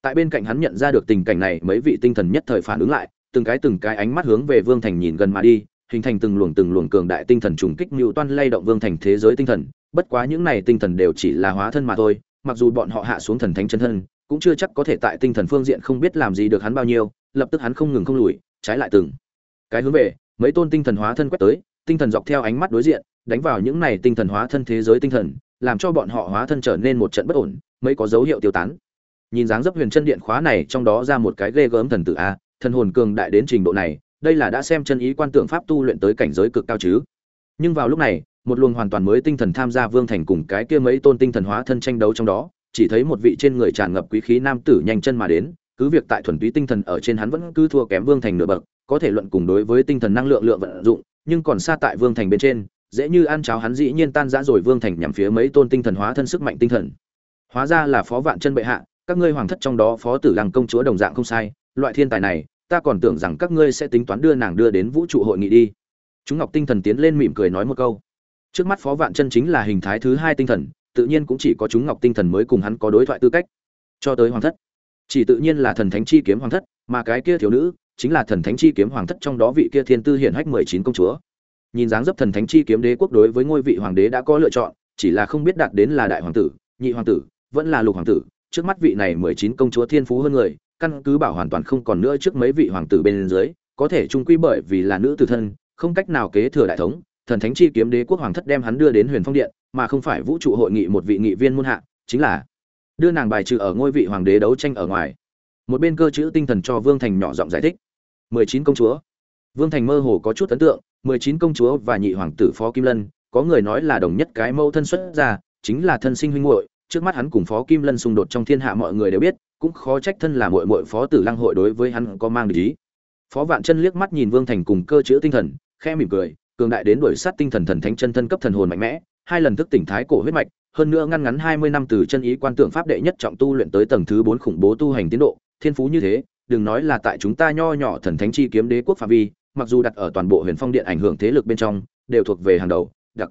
Tại bên cạnh hắn nhận ra được tình cảnh này, mấy vị tinh thần nhất thời phản ứng lại, từng cái từng cái ánh mắt hướng về vương thành nhìn gần mà đi, hình thành từng luồng từng luồng cường đại tinh thần trùng kích mưu toan lay động vương thành thế giới tinh thần bất quá những này tinh thần đều chỉ là hóa thân mà thôi, mặc dù bọn họ hạ xuống thần thánh chân thân, cũng chưa chắc có thể tại tinh thần phương diện không biết làm gì được hắn bao nhiêu, lập tức hắn không ngừng không lùi, trái lại từng cái hướng về, mấy tôn tinh thần hóa thân quét tới, tinh thần dọc theo ánh mắt đối diện, đánh vào những này tinh thần hóa thân thế giới tinh thần, làm cho bọn họ hóa thân trở nên một trận bất ổn, mấy có dấu hiệu tiêu tán. Nhìn dáng dấp huyền chân điện khóa này trong đó ra một cái ghê gớm thần tử a, thần hồn cường đại đến trình độ này, đây là đã xem chân ý quan tượng pháp tu luyện tới cảnh giới cực cao chứ. Nhưng vào lúc này một luồng hoàn toàn mới tinh thần tham gia vương thành cùng cái kia mấy tôn tinh thần hóa thân tranh đấu trong đó, chỉ thấy một vị trên người tràn ngập quý khí nam tử nhanh chân mà đến, cứ việc tại thuần túy tinh thần ở trên hắn vẫn cứ thua kém vương thành nửa bậc, có thể luận cùng đối với tinh thần năng lượng lượng vận dụng, nhưng còn xa tại vương thành bên trên, dễ như ăn cháo hắn dĩ nhiên tan rã rồi vương thành nhằm phía mấy tôn tinh thần hóa thân sức mạnh tinh thần. Hóa ra là phó vạn chân bệ hạ, các ngươi hoàng thất trong đó phó tử lăng công chúa đồng dạng không sai, loại thiên tài này, ta còn tưởng rằng các ngươi sẽ tính toán đưa nàng đưa đến vũ trụ hội nghị đi. Chúng ngọc tinh thần tiến lên mỉm cười nói một câu trước mắt phó vạn chân chính là hình thái thứ hai tinh thần, tự nhiên cũng chỉ có chúng ngọc tinh thần mới cùng hắn có đối thoại tư cách. Cho tới hoàng thất, chỉ tự nhiên là thần thánh chi kiếm hoàng thất, mà cái kia thiếu nữ chính là thần thánh chi kiếm hoàng thất trong đó vị kia thiên tư hiển hách mười chín công chúa. Nhìn dáng dấp thần thánh chi kiếm đế quốc đối với ngôi vị hoàng đế đã có lựa chọn, chỉ là không biết đạt đến là đại hoàng tử, nhị hoàng tử, vẫn là lục hoàng tử. Trước mắt vị này mười chín công chúa thiên phú hơn người, căn cứ bảo hoàn toàn không còn nữa trước mấy vị hoàng tử bên dưới, có thể trung quy bởi vì là nữ tử thân, không cách nào kế thừa đại thống thần thánh chi kiếm đế quốc hoàng thất đem hắn đưa đến huyền phong điện, mà không phải vũ trụ hội nghị một vị nghị viên muôn hạ, chính là đưa nàng bài trừ ở ngôi vị hoàng đế đấu tranh ở ngoài. Một bên cơ chữ tinh thần cho vương thành nhỏ giọng giải thích. Mười chín công chúa. Vương thành mơ hồ có chút ấn tượng, mười chín công chúa và nhị hoàng tử phó kim lân, có người nói là đồng nhất cái mâu thân xuất ra chính là thân sinh huynh muội, trước mắt hắn cùng phó kim lân xung đột trong thiên hạ mọi người đều biết, cũng khó trách thân là muội muội phó tử lăng hội đối với hắn có mang ý. Phó vạn chân liếc mắt nhìn vương thành cùng cơ chữ tinh thần, khẽ mỉm cười cường đại đến đuổi sát tinh thần thần thánh chân thân cấp thần hồn mạnh mẽ, hai lần thức tỉnh thái cổ huyết mạch, hơn nữa ngăn ngắn hai mươi năm từ chân ý quan tượng pháp đệ nhất trọng tu luyện tới tầng thứ bốn khủng bố tu hành tiến độ, thiên phú như thế, đừng nói là tại chúng ta nho nhỏ thần thánh chi kiếm đế quốc phạm vi, mặc dù đặt ở toàn bộ huyền phong điện ảnh hưởng thế lực bên trong, đều thuộc về hàng đầu, đặc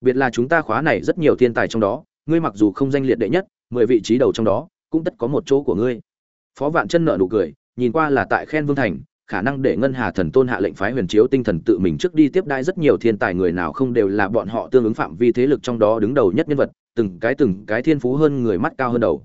biệt là chúng ta khóa này rất nhiều thiên tài trong đó, ngươi mặc dù không danh liệt đệ nhất, mười vị trí đầu trong đó, cũng tất có một chỗ của ngươi. Phó vạn chân nở nụ cười, nhìn qua là tại khen vương thành khả năng để ngân hà thần tôn hạ lệnh phái huyền chiếu tinh thần tự mình trước đi tiếp đai rất nhiều thiên tài người nào không đều là bọn họ tương ứng phạm vi thế lực trong đó đứng đầu nhất nhân vật, từng cái từng cái thiên phú hơn người mắt cao hơn đầu.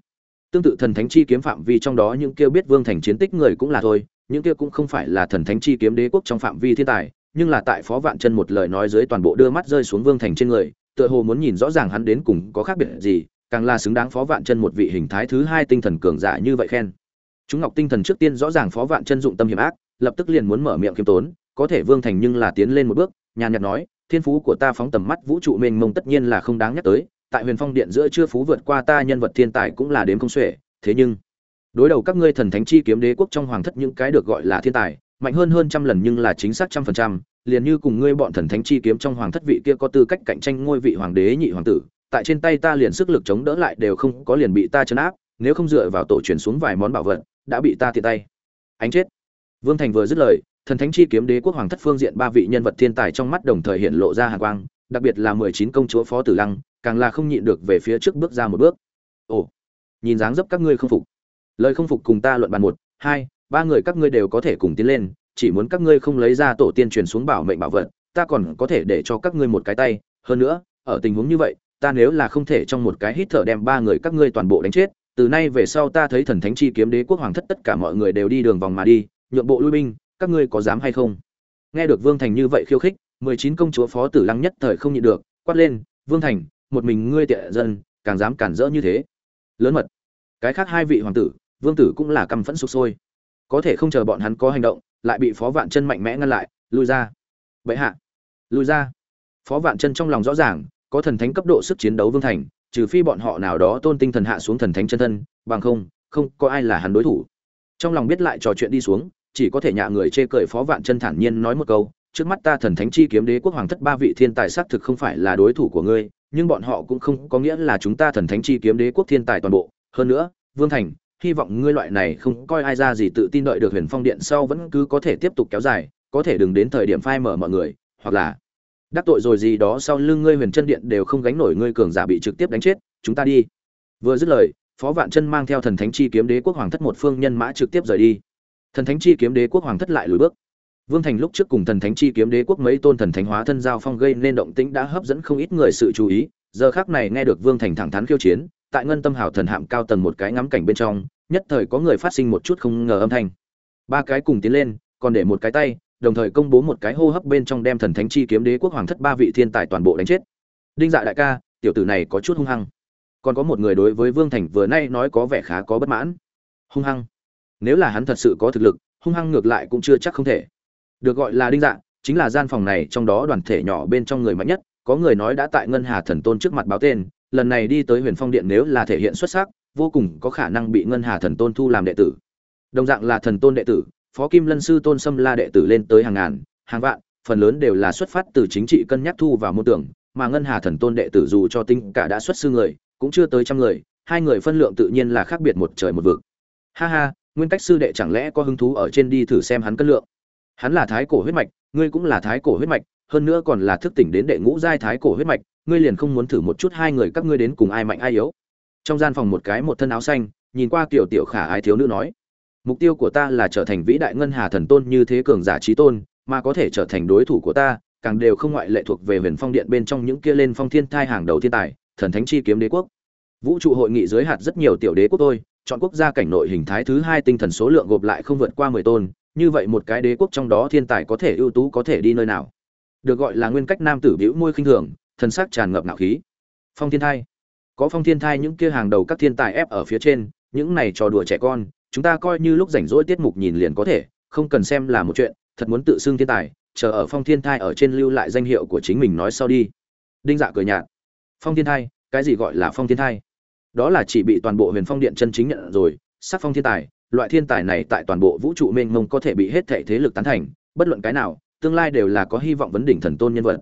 Tương tự thần thánh chi kiếm phạm vi trong đó những kia biết vương thành chiến tích người cũng là thôi, những kia cũng không phải là thần thánh chi kiếm đế quốc trong phạm vi thiên tài, nhưng là tại phó vạn chân một lời nói dưới toàn bộ đưa mắt rơi xuống vương thành trên người, tựa hồ muốn nhìn rõ ràng hắn đến cùng có khác biệt gì, càng là xứng đáng phó vạn chân một vị hình thái thứ hai tinh thần cường giả như vậy khen. Chúng ngọc tinh thần trước tiên rõ ràng phó vạn chân dụng tâm hiểm ác lập tức liền muốn mở miệng kiêm tốn, có thể vương thành nhưng là tiến lên một bước, nhàn nhạt nói, thiên phú của ta phóng tầm mắt vũ trụ mênh mông tất nhiên là không đáng nhắc tới, tại huyền phong điện giữa chưa phú vượt qua ta nhân vật thiên tài cũng là đếm không xuể, thế nhưng, đối đầu các ngươi thần thánh chi kiếm đế quốc trong hoàng thất những cái được gọi là thiên tài, mạnh hơn hơn trăm lần nhưng là chính xác trăm phần trăm, liền như cùng ngươi bọn thần thánh chi kiếm trong hoàng thất vị kia có tư cách cạnh tranh ngôi vị hoàng đế nhị hoàng tử, tại trên tay ta liền sức lực chống đỡ lại đều không có liền bị ta chấn áp, nếu không dựa vào tổ truyền xuống vài món bảo vật, đã bị ta tiện tay. Ánh chết vương thành vừa dứt lời, thần thánh chi kiếm đế quốc hoàng thất phương diện ba vị nhân vật thiên tài trong mắt đồng thời hiện lộ ra hàn quang, đặc biệt là mười chín công chúa phó tử lăng, càng là không nhịn được về phía trước bước ra một bước. Ồ, nhìn dáng dấp các ngươi không phục. Lời không phục cùng ta luận bàn một, hai, ba người các ngươi đều có thể cùng tiến lên, chỉ muốn các ngươi không lấy ra tổ tiên truyền xuống bảo mệnh bảo vật, ta còn có thể để cho các ngươi một cái tay. Hơn nữa, ở tình huống như vậy, ta nếu là không thể trong một cái hít thở đem ba người các ngươi toàn bộ đánh chết, từ nay về sau ta thấy thần thánh chi kiếm đế quốc hoàng thất tất cả mọi người đều đi đường vòng mà đi nhượng bộ lui binh, các ngươi có dám hay không? Nghe được vương thành như vậy khiêu khích, mười chín công chúa phó tử lăng nhất thời không nhịn được, quát lên, vương thành, một mình ngươi tiệ dân, càng dám cản rỡ như thế? Lớn mật. Cái khác hai vị hoàng tử, vương tử cũng là căm phẫn sụp sôi. Có thể không chờ bọn hắn có hành động, lại bị phó vạn chân mạnh mẽ ngăn lại, lui ra. Bệ hạ. Lui ra. Phó vạn chân trong lòng rõ ràng, có thần thánh cấp độ sức chiến đấu vương thành, trừ phi bọn họ nào đó tôn tinh thần hạ xuống thần thánh chân thân, bằng không không có ai là hắn đối thủ trong lòng biết lại trò chuyện đi xuống, chỉ có thể nhạ người chê cười phó vạn chân thản nhiên nói một câu, trước mắt ta thần thánh chi kiếm đế quốc hoàng thất ba vị thiên tài xác thực không phải là đối thủ của ngươi, nhưng bọn họ cũng không có nghĩa là chúng ta thần thánh chi kiếm đế quốc thiên tài toàn bộ. Hơn nữa, vương thành, hy vọng ngươi loại này không coi ai ra gì tự tin đợi được huyền phong điện sau vẫn cứ có thể tiếp tục kéo dài, có thể đừng đến thời điểm phai mở mọi người, hoặc là đắc tội rồi gì đó sau lưng ngươi huyền chân điện đều không gánh nổi ngươi cường giả bị trực tiếp đánh chết, chúng ta đi. Vừa dứt lời phó vạn chân mang theo thần thánh chi kiếm đế quốc hoàng thất một phương nhân mã trực tiếp rời đi. Thần thánh chi kiếm đế quốc hoàng thất lại lùi bước. Vương thành lúc trước cùng thần thánh chi kiếm đế quốc mấy tôn thần thánh hóa thân giao phong gây nên động tĩnh đã hấp dẫn không ít người sự chú ý. Giờ khác này nghe được vương thành thẳng thắn khiêu chiến, tại ngân tâm hảo thần hạm cao tầng một cái ngắm cảnh bên trong, nhất thời có người phát sinh một chút không ngờ âm thanh. Ba cái cùng tiến lên, còn để một cái tay, đồng thời công bố một cái hô hấp bên trong đem thần thánh chi kiếm đế quốc hoàng thất ba vị thiên tài toàn bộ đánh chết. Đinh dạ đại ca, tiểu tử này có chút hung hăng còn có một người đối với vương thành vừa nay nói có vẻ khá có bất mãn. Hung hăng. Nếu là hắn thật sự có thực lực, hung hăng ngược lại cũng chưa chắc không thể. Được gọi là đinh dạng, chính là gian phòng này trong đó đoàn thể nhỏ bên trong người mạnh nhất, có người nói đã tại ngân hà thần tôn trước mặt báo tên, lần này đi tới huyền phong điện nếu là thể hiện xuất sắc, vô cùng có khả năng bị ngân hà thần tôn thu làm đệ tử. Đồng dạng là thần tôn đệ tử, phó kim lân sư tôn xâm la đệ tử lên tới hàng ngàn, hàng vạn, phần lớn đều là xuất phát từ chính trị cân nhắc thu vào môn tưởng, mà ngân hà thần tôn đệ tử dù cho tinh cả đã xuất sư người cũng chưa tới trăm người, hai người phân lượng tự nhiên là khác biệt một trời một vực. Ha ha, nguyên cách sư đệ chẳng lẽ có hứng thú ở trên đi thử xem hắn cân lượng? Hắn là thái cổ huyết mạch, ngươi cũng là thái cổ huyết mạch, hơn nữa còn là thức tỉnh đến đệ ngũ giai thái cổ huyết mạch, ngươi liền không muốn thử một chút hai người các ngươi đến cùng ai mạnh ai yếu. Trong gian phòng một cái một thân áo xanh, nhìn qua kiểu tiểu khả ái thiếu nữ nói, mục tiêu của ta là trở thành vĩ đại ngân hà thần tôn như thế cường giả trí tôn, mà có thể trở thành đối thủ của ta, càng đều không ngoại lệ thuộc về huyền phong điện bên trong những kia lên phong thiên thai hàng đầu thiên tài thần thánh chi kiếm đế quốc. Vũ trụ hội nghị giới hạt rất nhiều tiểu đế quốc tôi chọn quốc gia cảnh nội hình thái thứ hai tinh thần số lượng gộp lại không vượt qua mười tôn, như vậy một cái đế quốc trong đó thiên tài có thể ưu tú có thể đi nơi nào? Được gọi là nguyên cách nam tử bĩu môi khinh thường thần sắc tràn ngập nạo khí. Phong thiên thai. Có phong thiên thai những kia hàng đầu các thiên tài ép ở phía trên, những này trò đùa trẻ con, chúng ta coi như lúc rảnh rỗi tiết mục nhìn liền có thể, không cần xem là một chuyện, thật muốn tự xưng thiên tài, chờ ở phong thiên thai ở trên lưu lại danh hiệu của chính mình nói sau đi. Đinh dạ cười nhạt phong thiên thai, cái gì gọi là phong thiên thai? Đó là chỉ bị toàn bộ huyền phong điện chân chính nhận rồi, sắc phong thiên tài, loại thiên tài này tại toàn bộ vũ trụ mênh mông có thể bị hết thệ thế lực tán thành, bất luận cái nào, tương lai đều là có hy vọng vấn đỉnh thần tôn nhân vật.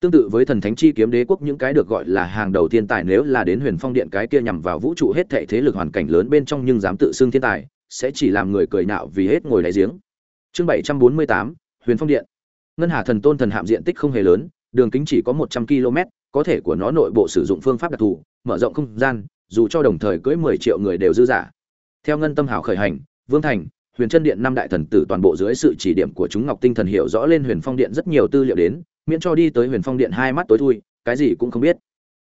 Tương tự với thần thánh chi kiếm đế quốc những cái được gọi là hàng đầu thiên tài nếu là đến huyền phong điện cái kia nhằm vào vũ trụ hết thệ thế lực hoàn cảnh lớn bên trong nhưng dám tự xưng thiên tài, sẽ chỉ làm người cười nạo vì hết ngồi đáy giếng. Chương bảy trăm bốn mươi tám, huyền phong điện. Ngân hà thần tôn thần hạm diện tích không hề lớn, đường kính chỉ có một trăm km có thể của nó nội bộ sử dụng phương pháp đặc thù mở rộng không gian dù cho đồng thời cưỡi mười triệu người đều dư giả. Theo ngân tâm hảo khởi hành vương thành huyền chân điện năm đại thần tử toàn bộ dưới sự chỉ điểm của chúng ngọc tinh thần hiểu rõ lên huyền phong điện rất nhiều tư liệu đến miễn cho đi tới huyền phong điện hai mắt tối thui cái gì cũng không biết.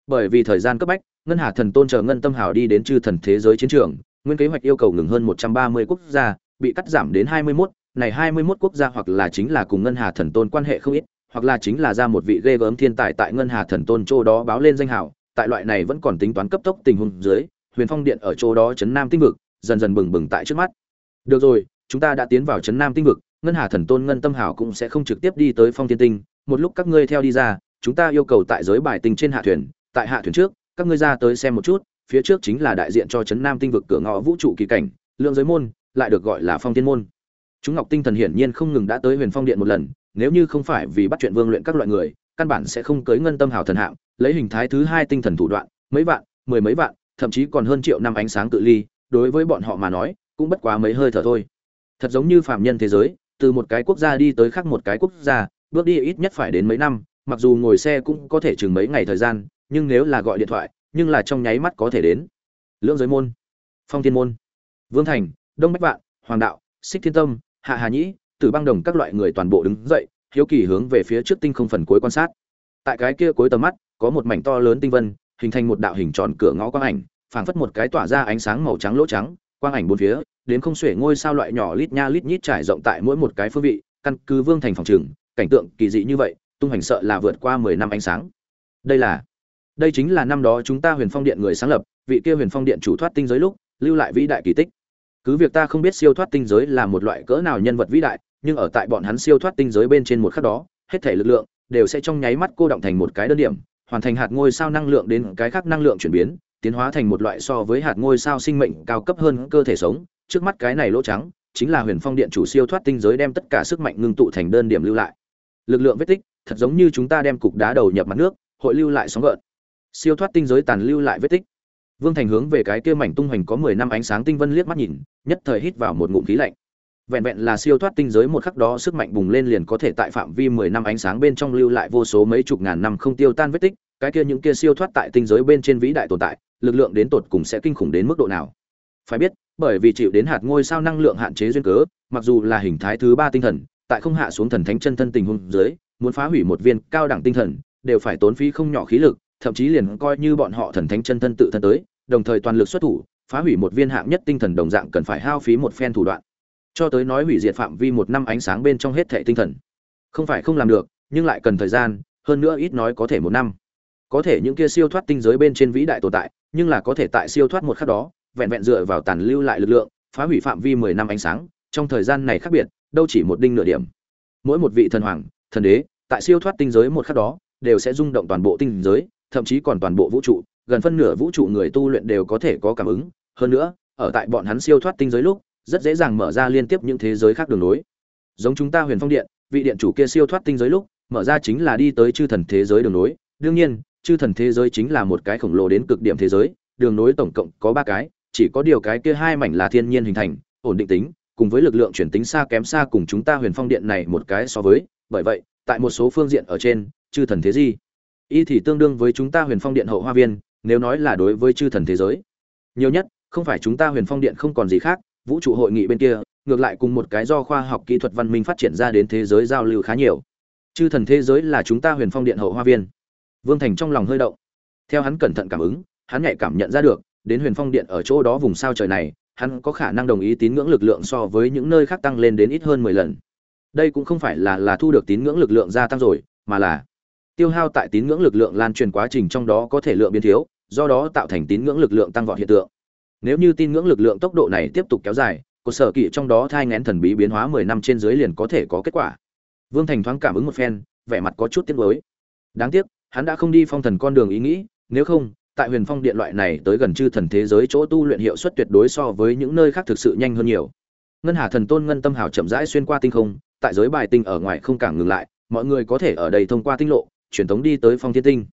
Bởi vì thời gian cấp bách ngân hà thần tôn chờ ngân tâm hảo đi đến chư thần thế giới chiến trường nguyên kế hoạch yêu cầu ngừng hơn một trăm ba mươi quốc gia bị cắt giảm đến hai mươi 21, này hai mươi 21 quốc gia hoặc là chính là cùng ngân hà thần tôn quan hệ không ít hoặc là chính là ra một vị ghê gớm thiên tài tại ngân hà thần tôn châu đó báo lên danh hào, tại loại này vẫn còn tính toán cấp tốc tình huống dưới huyền phong điện ở chỗ đó chấn nam tinh vực dần dần bừng bừng tại trước mắt. Được rồi chúng ta đã tiến vào chấn nam tinh vực ngân hà thần tôn ngân tâm hảo cũng sẽ không trực tiếp đi tới phong thiên tinh một lúc các ngươi theo đi ra chúng ta yêu cầu tại giới bài tinh trên hạ thuyền tại hạ thuyền trước các ngươi ra tới xem một chút phía trước chính là đại diện cho chấn nam tinh vực cửa ngõ vũ trụ kỳ cảnh lượng giới môn lại được gọi là phong thiên môn. Chúng ngọc tinh thần hiển nhiên không ngừng đã tới huyền phong điện một lần nếu như không phải vì bắt chuyện vương luyện các loại người, căn bản sẽ không cưới ngân tâm hảo thần hạng, lấy hình thái thứ hai tinh thần thủ đoạn, mấy vạn, mười mấy vạn, thậm chí còn hơn triệu năm ánh sáng cự ly, đối với bọn họ mà nói, cũng bất quá mấy hơi thở thôi. Thật giống như phạm nhân thế giới, từ một cái quốc gia đi tới khác một cái quốc gia, bước đi ít nhất phải đến mấy năm, mặc dù ngồi xe cũng có thể chừng mấy ngày thời gian, nhưng nếu là gọi điện thoại, nhưng là trong nháy mắt có thể đến. Lưỡng giới môn, phong thiên môn, vương thành, đông bách vạn, hoàng đạo, xích thiên tâm, hạ hà nhĩ tử băng đồng các loại người toàn bộ đứng dậy, hiếu kỳ hướng về phía trước tinh không phần cuối quan sát. Tại cái kia cuối tầm mắt, có một mảnh to lớn tinh vân, hình thành một đạo hình tròn cửa ngõ quang ảnh, phảng phất một cái tỏa ra ánh sáng màu trắng lỗ trắng, quang ảnh bốn phía, đến không xuể ngôi sao loại nhỏ lít nha lít nhít trải rộng tại mỗi một cái phương vị, căn cứ vương thành phòng trường cảnh tượng kỳ dị như vậy, tung hành sợ là vượt qua mười năm ánh sáng. Đây là, đây chính là năm đó chúng ta huyền phong điện người sáng lập, vị kia huyền phong điện chủ thoát tinh giới lúc, lưu lại vĩ đại kỳ tích. Cứ việc ta không biết siêu thoát tinh giới là một loại cỡ nào nhân vật vĩ đại nhưng ở tại bọn hắn siêu thoát tinh giới bên trên một khắc đó, hết thể lực lượng đều sẽ trong nháy mắt cô động thành một cái đơn điểm, hoàn thành hạt ngôi sao năng lượng đến cái khác năng lượng chuyển biến, tiến hóa thành một loại so với hạt ngôi sao sinh mệnh cao cấp hơn cơ thể sống. Trước mắt cái này lỗ trắng chính là huyền phong điện chủ siêu thoát tinh giới đem tất cả sức mạnh ngưng tụ thành đơn điểm lưu lại. Lực lượng vết tích thật giống như chúng ta đem cục đá đầu nhập mặt nước, hội lưu lại sóng gợn. Siêu thoát tinh giới tàn lưu lại vết tích. Vương thành hướng về cái kia mảnh tung hoành có mười năm ánh sáng tinh vân liếc mắt nhìn, nhất thời hít vào một ngụm khí lạnh vẹn vẹn là siêu thoát tinh giới một khắc đó sức mạnh bùng lên liền có thể tại phạm vi mười năm ánh sáng bên trong lưu lại vô số mấy chục ngàn năm không tiêu tan vết tích, cái kia những kia siêu thoát tại tinh giới bên trên vĩ đại tồn tại, lực lượng đến tột cùng sẽ kinh khủng đến mức độ nào? Phải biết, bởi vì chịu đến hạt ngôi sao năng lượng hạn chế duyên cớ, mặc dù là hình thái thứ ba tinh thần, tại không hạ xuống thần thánh chân thân tình huống dưới, muốn phá hủy một viên cao đẳng tinh thần, đều phải tốn phí không nhỏ khí lực, thậm chí liền coi như bọn họ thần thánh chân thân tự thân tới, đồng thời toàn lực xuất thủ, phá hủy một viên hạng nhất tinh thần đồng dạng cần phải hao phí một phen thủ đoạn cho tới nói hủy diệt phạm vi một năm ánh sáng bên trong hết thệ tinh thần. Không phải không làm được, nhưng lại cần thời gian, hơn nữa ít nói có thể một năm. Có thể những kia siêu thoát tinh giới bên trên vĩ đại tồn tại, nhưng là có thể tại siêu thoát một khắc đó, vẹn vẹn dựa vào tàn lưu lại lực lượng, phá hủy phạm vi mười năm ánh sáng, trong thời gian này khác biệt, đâu chỉ một đinh nửa điểm. Mỗi một vị thần hoàng, thần đế, tại siêu thoát tinh giới một khắc đó, đều sẽ rung động toàn bộ tinh giới, thậm chí còn toàn bộ vũ trụ, gần phân nửa vũ trụ người tu luyện đều có thể có cảm ứng. Hơn nữa, ở tại bọn hắn siêu thoát tinh giới lúc rất dễ dàng mở ra liên tiếp những thế giới khác đường nối giống chúng ta huyền phong điện, vị điện chủ kia siêu thoát tinh giới lúc, mở ra chính là đi tới chư thần thế giới đường nối đương nhiên, chư thần thế giới chính là một cái khổng lồ đến cực điểm thế giới, đường nối tổng cộng có ba cái, chỉ có điều cái kia hai mảnh là thiên nhiên hình thành, ổn định tính, cùng với lực lượng chuyển tính xa kém xa cùng chúng ta huyền phong điện này một cái so với. Bởi vậy, tại một số phương diện ở trên, chư thần thế gì y thì tương đương với chúng ta huyền phong điện hậu hoa viên, nếu nói là đối với chư thần thế giới. Nhiều nhất, không phải chúng ta huyền phong điện không còn gì khác vũ trụ hội nghị bên kia, ngược lại cùng một cái do khoa học kỹ thuật văn minh phát triển ra đến thế giới giao lưu khá nhiều. Chư thần thế giới là chúng ta huyền phong điện hậu hoa viên. Vương thành trong lòng hơi động. Theo hắn cẩn thận cảm ứng, hắn nhạy cảm nhận ra được, đến huyền phong điện ở chỗ đó vùng sao trời này, hắn có khả năng đồng ý tín ngưỡng lực lượng so với những nơi khác tăng lên đến ít hơn mười lần. Đây cũng không phải là là thu được tín ngưỡng lực lượng gia tăng rồi, mà là tiêu hao tại tín ngưỡng lực lượng lan truyền quá trình trong đó có thể lượng biến thiếu, do đó tạo thành tín ngưỡng lực lượng tăng vọt hiện tượng nếu như tin ngưỡng lực lượng tốc độ này tiếp tục kéo dài cột sở kỵ trong đó thai ngén thần bí biến hóa mười năm trên dưới liền có thể có kết quả. Vương thành thoáng cảm ứng một phen, vẻ mặt có chút tiếc nuối. Đáng tiếc, hắn đã không đi phong thần con đường ý nghĩ, nếu không, tại huyền phong điện loại này tới gần chư thần thế giới chỗ tu luyện hiệu suất tuyệt đối so với những nơi khác thực sự nhanh hơn nhiều. Ngân hà thần tôn ngân tâm hào chậm rãi xuyên qua tinh không, tại giới bài tinh ở ngoài không cảng ngừng lại, mọi người có thể ở đây thông qua tinh lộ, truyền thống đi tới phong thiên tinh.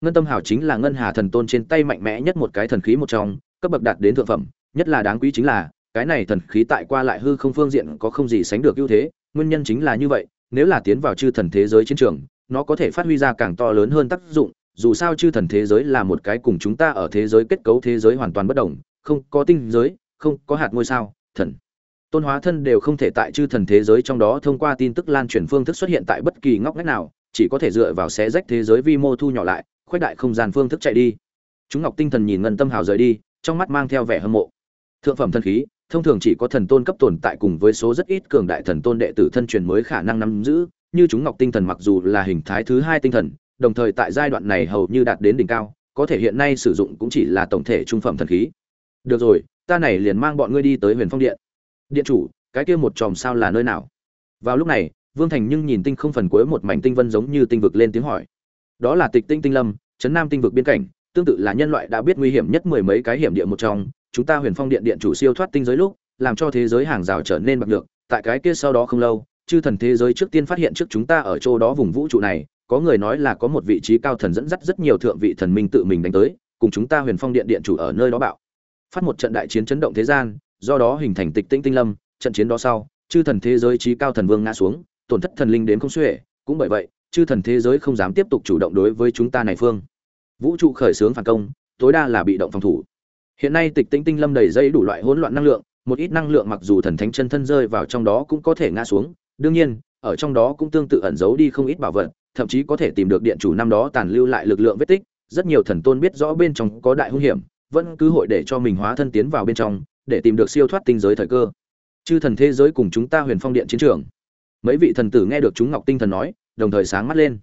Ngân tâm hào chính là ngân hà thần tôn trên tay mạnh mẽ nhất một cái thần khí một trong cấp bậc đạt đến thượng phẩm, nhất là đáng quý chính là, cái này thần khí tại qua lại hư không phương diện có không gì sánh được ưu thế, nguyên nhân chính là như vậy, nếu là tiến vào chư thần thế giới chiến trường, nó có thể phát huy ra càng to lớn hơn tác dụng, dù sao chư thần thế giới là một cái cùng chúng ta ở thế giới kết cấu thế giới hoàn toàn bất đồng, không có tinh giới, không có hạt ngôi sao, thần. Tôn hóa thân đều không thể tại chư thần thế giới trong đó thông qua tin tức lan truyền phương thức xuất hiện tại bất kỳ ngóc ngách nào, chỉ có thể dựa vào xé rách thế giới vi mô thu nhỏ lại, khuếch đại không gian phương thức chạy đi. Chúng ngọc tinh thần nhìn ngân tâm hào rời đi trong mắt mang theo vẻ hâm mộ. Thượng phẩm thần khí, thông thường chỉ có thần tôn cấp tồn tại cùng với số rất ít cường đại thần tôn đệ tử thân truyền mới khả năng nắm giữ, như chúng ngọc tinh thần mặc dù là hình thái thứ hai tinh thần, đồng thời tại giai đoạn này hầu như đạt đến đỉnh cao, có thể hiện nay sử dụng cũng chỉ là tổng thể trung phẩm thần khí. Được rồi, ta này liền mang bọn ngươi đi tới huyền phong điện. Điện chủ, cái kia một chòm sao là nơi nào? Vào lúc này, vương thành nhưng nhìn tinh không phần cuối một mảnh tinh vân giống như tinh vực lên tiếng hỏi. Đó là tịch tinh tinh lâm chấn nam tinh vực biên cảnh tương tự là nhân loại đã biết nguy hiểm nhất mười mấy cái hiểm địa một trong, chúng ta huyền phong điện điện chủ siêu thoát tinh giới lúc, làm cho thế giới hàng rào trở nên bạc được tại cái kia sau đó không lâu, chư thần thế giới trước tiên phát hiện trước chúng ta ở chỗ đó vùng vũ trụ này, có người nói là có một vị trí cao thần dẫn dắt rất nhiều thượng vị thần minh tự mình đánh tới, cùng chúng ta huyền phong điện điện chủ ở nơi đó bạo. Phát một trận đại chiến chấn động thế gian, do đó hình thành tịch tinh tinh lâm, trận chiến đó sau, chư thần thế giới trí cao thần vương ngã xuống, tổn thất thần linh đến không xuể, cũng bởi vậy, chư thần thế giới không dám tiếp tục chủ động đối với chúng ta này phương vũ trụ khởi xướng phản công, tối đa là bị động phòng thủ. Hiện nay tịch tinh tinh lâm đầy dây đủ loại hỗn loạn năng lượng, một ít năng lượng mặc dù thần thánh chân thân rơi vào trong đó cũng có thể ngã xuống, đương nhiên, ở trong đó cũng tương tự ẩn giấu đi không ít bảo vật, thậm chí có thể tìm được điện chủ năm đó tàn lưu lại lực lượng vết tích, rất nhiều thần tôn biết rõ bên trong có đại hung hiểm, vẫn cứ hội để cho mình hóa thân tiến vào bên trong, để tìm được siêu thoát tinh giới thời cơ. Chư thần thế giới cùng chúng ta huyền phong điện chiến trường. Mấy vị thần tử nghe được chúng ngọc tinh thần nói, đồng thời sáng mắt lên.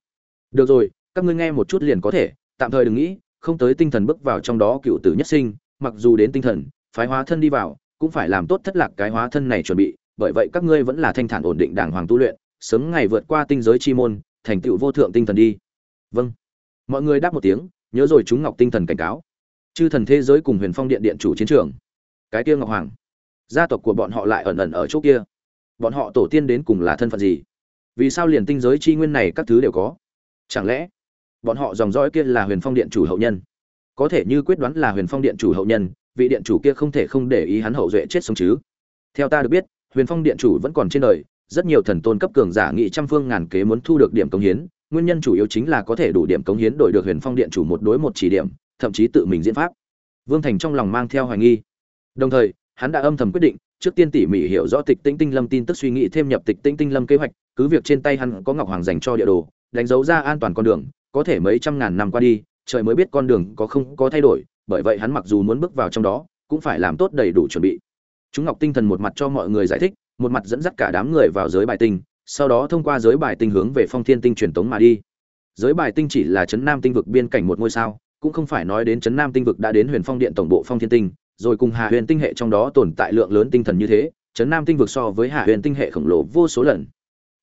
Được rồi, các ngươi nghe một chút liền có thể tạm thời đừng nghĩ, không tới tinh thần bước vào trong đó cựu tử nhất sinh, mặc dù đến tinh thần, phái hóa thân đi vào, cũng phải làm tốt thất lạc cái hóa thân này chuẩn bị, bởi vậy các ngươi vẫn là thanh thản ổn định đàng hoàng tu luyện, sớm ngày vượt qua tinh giới chi môn, thành tựu vô thượng tinh thần đi. Vâng. Mọi người đáp một tiếng, nhớ rồi chúng ngọc tinh thần cảnh cáo. Chư thần thế giới cùng huyền phong điện điện chủ chiến trường. Cái kia ngọc hoàng. Gia tộc của bọn họ lại ẩn ẩn ở chỗ kia. Bọn họ tổ tiên đến cùng là thân phận gì? Vì sao liền tinh giới chi nguyên này các thứ đều có? Chẳng lẽ bọn họ dòng dõi kia là huyền phong điện chủ hậu nhân. Có thể như quyết đoán là huyền phong điện chủ hậu nhân, vị điện chủ kia không thể không để ý hắn hậu duệ chết sống chứ. Theo ta được biết, huyền phong điện chủ vẫn còn trên đời, rất nhiều thần tôn cấp cường giả nghị trăm phương ngàn kế muốn thu được điểm cống hiến, nguyên nhân chủ yếu chính là có thể đủ điểm cống hiến đổi được huyền phong điện chủ một đối một chỉ điểm, thậm chí tự mình diễn pháp. Vương thành trong lòng mang theo hoài nghi. Đồng thời, hắn đã âm thầm quyết định, trước tiên tỉ mỉ hiểu rõ tịch tinh tinh lâm tin tức suy nghĩ thêm nhập tịch tinh tinh lâm kế hoạch, cứ việc trên tay hắn có ngọc hoàng dành cho địa đồ, đánh dấu ra an toàn con đường có thể mấy trăm ngàn năm qua đi, trời mới biết con đường có không có thay đổi, bởi vậy hắn mặc dù muốn bước vào trong đó, cũng phải làm tốt đầy đủ chuẩn bị. Chúng ngọc tinh thần một mặt cho mọi người giải thích, một mặt dẫn dắt cả đám người vào giới bài tinh, sau đó thông qua giới bài tinh hướng về phong thiên tinh truyền tống mà đi. Giới bài tinh chỉ là chấn nam tinh vực biên cảnh một ngôi sao, cũng không phải nói đến chấn nam tinh vực đã đến huyền phong điện tổng bộ phong thiên tinh, rồi cùng hà huyền tinh hệ trong đó tồn tại lượng lớn tinh thần như thế, chấn nam tinh vực so với hà huyền tinh hệ khổng lồ vô số lần.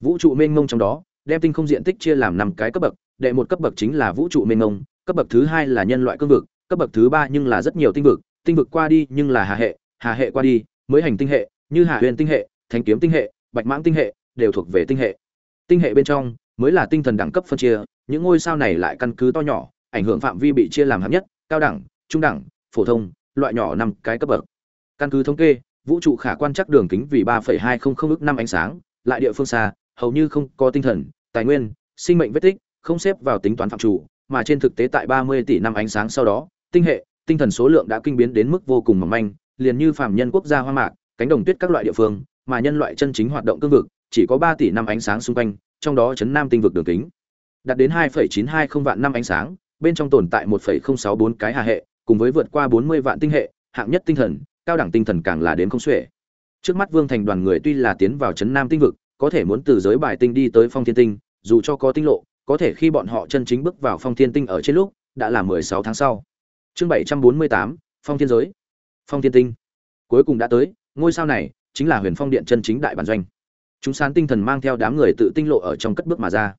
Vũ trụ mênh mông trong đó, đem tinh không diện tích chia làm năm cái cấp bậc đệ một cấp bậc chính là vũ trụ mênh mông, cấp bậc thứ hai là nhân loại cương vực, cấp bậc thứ ba nhưng là rất nhiều tinh vực tinh vực qua đi nhưng là hà hệ hà hệ qua đi, mới hành tinh hệ, như hà huyền tinh hệ thanh kiếm tinh hệ, bạch mãng tinh hệ, đều thuộc về tinh hệ. Tinh hệ bên trong, mới là tinh thần đẳng cấp phân chia, những ngôi sao này lại căn cứ to nhỏ, ảnh hưởng phạm vi bị chia làm hạng nhất, cao đẳng, trung đẳng, phổ thông, loại nhỏ năm cái cấp bậc. Căn cứ thống kê, vũ trụ khả quan chắc đường kính vì ba hai không không ước năm ánh sáng, lại địa phương xa, hầu như không có tinh thần, tài nguyên, sinh mệnh vết tích không xếp vào tính toán phạm chủ, mà trên thực tế tại ba mươi tỷ năm ánh sáng sau đó, tinh hệ, tinh thần số lượng đã kinh biến đến mức vô cùng mỏng manh, liền như phàm nhân quốc gia hoa mạc, cánh đồng tuyết các loại địa phương, mà nhân loại chân chính hoạt động cương vực, chỉ có ba tỷ năm ánh sáng xung quanh, trong đó chấn nam tinh vực đường kính đạt đến hai chín hai không vạn năm ánh sáng, bên trong tồn tại một sáu bốn cái hà hệ, cùng với vượt qua bốn mươi vạn tinh hệ, hạng nhất tinh thần, cao đẳng tinh thần càng là đến không xuể. Trước mắt vương thành đoàn người tuy là tiến vào chấn nam tinh vực, có thể muốn từ giới bài tinh đi tới phong thiên tinh, dù cho có tinh lộ có thể khi bọn họ chân chính bước vào phong thiên tinh ở trên lúc, đã là mười sáu tháng sau. Chương bảy trăm bốn mươi tám, phong thiên giới. Phong thiên tinh. Cuối cùng đã tới, ngôi sao này chính là huyền phong điện chân chính đại bản doanh. Chúng sán tinh thần mang theo đám người tự tinh lộ ở trong cất bước mà ra.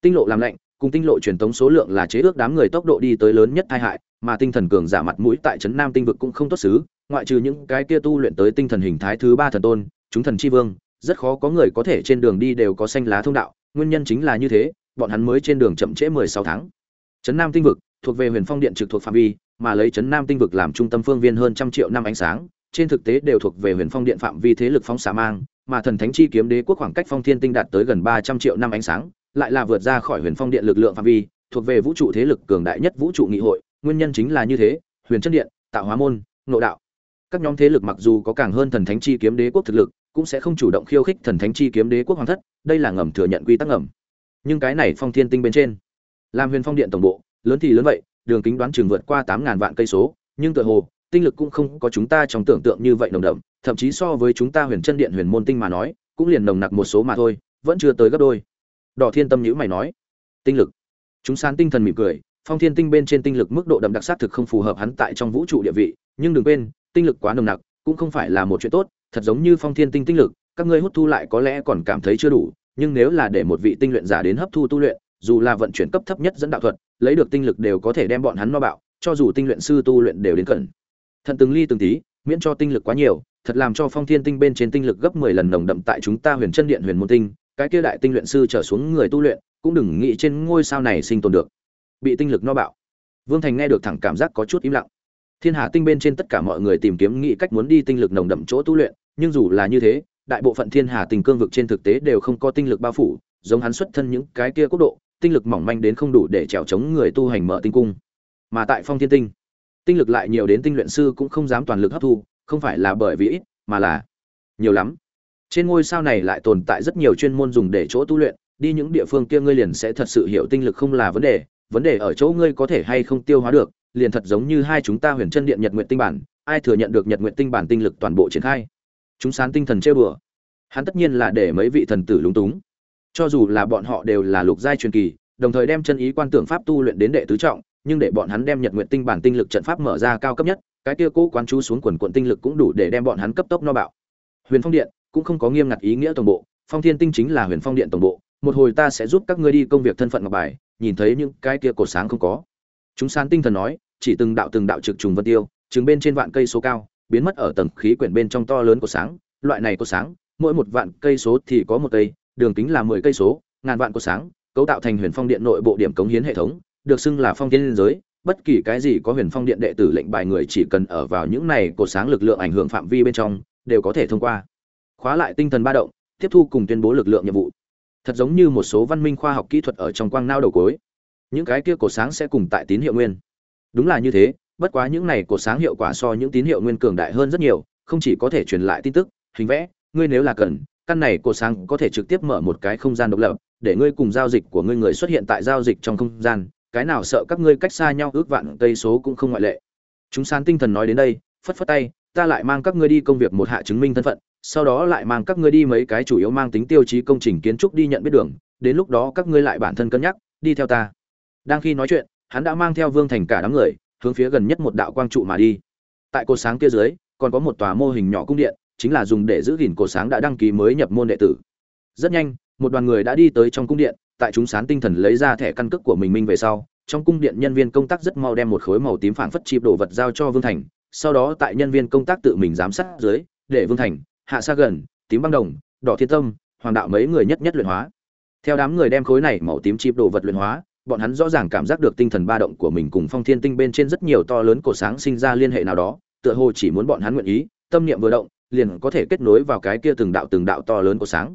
Tinh lộ làm lạnh, cùng tinh lộ truyền tống số lượng là chế ước đám người tốc độ đi tới lớn nhất tai hại, mà tinh thần cường giả mặt mũi tại trấn nam tinh vực cũng không tốt xứ, ngoại trừ những cái kia tu luyện tới tinh thần hình thái thứ ba thần tôn, chúng thần chi vương, rất khó có người có thể trên đường đi đều có xanh lá thông đạo, nguyên nhân chính là như thế bọn hắn mới trên đường chậm trễ mười sáu tháng. Trấn nam tinh vực thuộc về huyền phong điện trực thuộc phạm vi, mà lấy trấn nam tinh vực làm trung tâm phương viên hơn trăm triệu năm ánh sáng, trên thực tế đều thuộc về huyền phong điện phạm vi thế lực phóng xạ mang, mà thần thánh chi kiếm đế quốc khoảng cách phong thiên tinh đạt tới gần ba trăm triệu năm ánh sáng, lại là vượt ra khỏi huyền phong điện lực lượng phạm vi, thuộc về vũ trụ thế lực cường đại nhất vũ trụ nghị hội, nguyên nhân chính là như thế, huyền chân điện, tạo hóa môn, nội đạo. Các nhóm thế lực mặc dù có càng hơn thần thánh chi kiếm đế quốc thực lực, cũng sẽ không chủ động khiêu khích thần thánh chi kiếm đế quốc hoàng thất, đây là ngầm thừa nhận quy tắc ngầm nhưng cái này phong thiên tinh bên trên. Làm huyền phong điện tổng bộ, lớn thì lớn vậy, đường kính đoán chừng vượt qua tám ngàn vạn cây số, nhưng tựa hồ, tinh lực cũng không có chúng ta trong tưởng tượng như vậy nồng đậm, thậm chí so với chúng ta huyền chân điện huyền môn tinh mà nói, cũng liền nồng nặc một số mà thôi, vẫn chưa tới gấp đôi. Đỏ thiên tâm nhữ mày nói, tinh lực. Chúng sán tinh thần mỉm cười, phong thiên tinh bên trên tinh lực mức độ đậm đặc sát thực không phù hợp hắn tại trong vũ trụ địa vị, nhưng đừng quên, tinh lực quá nồng nặc, cũng không phải là một chuyện tốt, thật giống như phong thiên tinh tinh lực, các ngươi hút thu lại có lẽ còn cảm thấy chưa đủ nhưng nếu là để một vị tinh luyện giả đến hấp thu tu luyện, dù là vận chuyển cấp thấp nhất dẫn đạo thuật, lấy được tinh lực đều có thể đem bọn hắn no bạo, cho dù tinh luyện sư tu luyện đều đến cận. Thần từng ly từng tí, miễn cho tinh lực quá nhiều, thật làm cho phong thiên tinh bên trên tinh lực gấp mười lần nồng đậm tại chúng ta huyền chân điện huyền môn tinh, cái kia đại tinh luyện sư trở xuống người tu luyện, cũng đừng nghĩ trên ngôi sao này sinh tồn được. Bị tinh lực no bạo. Vương thành nghe được thẳng cảm giác có chút im lặng. Thiên hà tinh bên trên tất cả mọi người tìm kiếm nghĩ cách muốn đi tinh lực nồng đậm chỗ tu luyện, nhưng dù là như thế đại bộ phận thiên hà tình cương vực trên thực tế đều không có tinh lực bao phủ, giống hắn xuất thân những cái kia quốc độ, tinh lực mỏng manh đến không đủ để trèo chống người tu hành mở tinh cung. Mà tại phong thiên tinh tinh lực lại nhiều đến tinh luyện sư cũng không dám toàn lực hấp thu, không phải là bởi vì ít, mà là nhiều lắm. Trên ngôi sao này lại tồn tại rất nhiều chuyên môn dùng để chỗ tu luyện, đi những địa phương kia ngươi liền sẽ thật sự hiểu tinh lực không là vấn đề vấn đề ở chỗ ngươi có thể hay không tiêu hóa được, liền thật giống như hai chúng ta huyền chân điện nhật nguyện tinh bản, ai thừa nhận được nhật nguyện tinh bản tinh lực toàn bộ triển khai? Chúng sán tinh thần chơi bừa hắn tất nhiên là để mấy vị thần tử lúng túng. Cho dù là bọn họ đều là lục giai truyền kỳ, đồng thời đem chân ý quan tưởng pháp tu luyện đến đệ tứ trọng, nhưng để bọn hắn đem nhật nguyện tinh bản tinh lực trận pháp mở ra cao cấp nhất, cái kia cũ quán chú xuống quần quận tinh lực cũng đủ để đem bọn hắn cấp tốc no bạo. Huyền phong điện cũng không có nghiêm ngặt ý nghĩa tổng bộ, phong thiên tinh chính là huyền phong điện tổng bộ, một hồi ta sẽ giúp các ngươi đi công việc thân phận ngọc bài, nhìn thấy những cái kia cột sáng không có. Chúng sán tinh thần nói, chỉ từng đạo từng đạo trực trùng vân tiêu chứng bên trên vạn cây số cao biến mất ở tầng khí quyển bên trong to lớn của sáng. Loại này của sáng, mỗi một vạn cây số thì có một cây, đường kính là mười cây số, ngàn vạn của sáng, cấu tạo thành huyền phong điện nội bộ điểm cống hiến hệ thống, được xưng là phong tiên giới. Bất kỳ cái gì có huyền phong điện đệ tử lệnh bài người chỉ cần ở vào những này của sáng lực lượng ảnh hưởng phạm vi bên trong, đều có thể thông qua. Khóa lại tinh thần ba động, tiếp thu cùng tuyên bố lực lượng nhiệm vụ. Thật giống như một số văn minh khoa học kỹ thuật ở trong quang nao đầu cối những cái kia cổ sáng sẽ cùng tại tín hiệu nguyên. Đúng là như thế bất quá những này của sáng hiệu quả so những tín hiệu nguyên cường đại hơn rất nhiều, không chỉ có thể truyền lại tin tức, hình vẽ, ngươi nếu là cần, căn này của sáng có thể trực tiếp mở một cái không gian độc lập, để ngươi cùng giao dịch của ngươi người xuất hiện tại giao dịch trong không gian, cái nào sợ các ngươi cách xa nhau ước vạn cây số cũng không ngoại lệ. Chúng sáng tinh thần nói đến đây, phất phất tay, ta lại mang các ngươi đi công việc một hạ chứng minh thân phận, sau đó lại mang các ngươi đi mấy cái chủ yếu mang tính tiêu chí công trình kiến trúc đi nhận biết đường, đến lúc đó các ngươi lại bản thân cân nhắc, đi theo ta. Đang khi nói chuyện, hắn đã mang theo vương thành cả đám người hướng phía gần nhất một đạo quang trụ mà đi. Tại cột sáng kia dưới, còn có một tòa mô hình nhỏ cung điện, chính là dùng để giữ gìn cột sáng đã đăng ký mới nhập môn đệ tử. Rất nhanh, một đoàn người đã đi tới trong cung điện, tại chúng sán tinh thần lấy ra thẻ căn cước của mình minh về sau, trong cung điện nhân viên công tác rất mau đem một khối màu tím phảng phất chịp đồ vật giao cho vương thành, sau đó tại nhân viên công tác tự mình giám sát dưới, để vương thành, hạ xa gần, tím băng đồng, đỏ thiên tâm, hoàng đạo mấy người nhất nhất luyện hóa. Theo đám người đem khối này màu tím chip đồ vật luyện hóa bọn hắn rõ ràng cảm giác được tinh thần ba động của mình cùng phong thiên tinh bên trên rất nhiều to lớn cổ sáng sinh ra liên hệ nào đó, tựa hồ chỉ muốn bọn hắn nguyện ý, tâm niệm vừa động, liền có thể kết nối vào cái kia từng đạo từng đạo to lớn của sáng.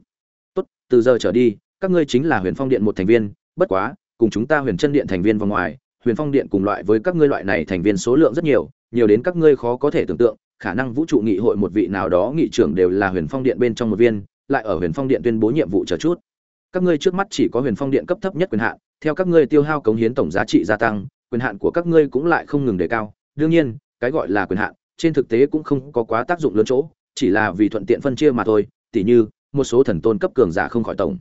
Tốt, từ giờ trở đi, các ngươi chính là huyền phong điện một thành viên, bất quá, cùng chúng ta huyền chân điện thành viên vào ngoài, huyền phong điện cùng loại với các ngươi loại này thành viên số lượng rất nhiều nhiều đến các ngươi khó có thể tưởng tượng, khả năng vũ trụ nghị hội một vị nào đó nghị trưởng đều là huyền phong điện bên trong một viên, lại ở huyền phong điện tuyên bố nhiệm vụ chờ chút các ngươi trước mắt chỉ có huyền phong điện cấp thấp nhất quyền hạn, theo các ngươi tiêu hao cống hiến tổng giá trị gia tăng, quyền hạn của các ngươi cũng lại không ngừng đề cao. Đương nhiên, cái gọi là quyền hạn, trên thực tế cũng không có quá tác dụng lớn chỗ, chỉ là vì thuận tiện phân chia mà thôi, tỉ như, một số thần tôn cấp cường giả không khỏi tổng.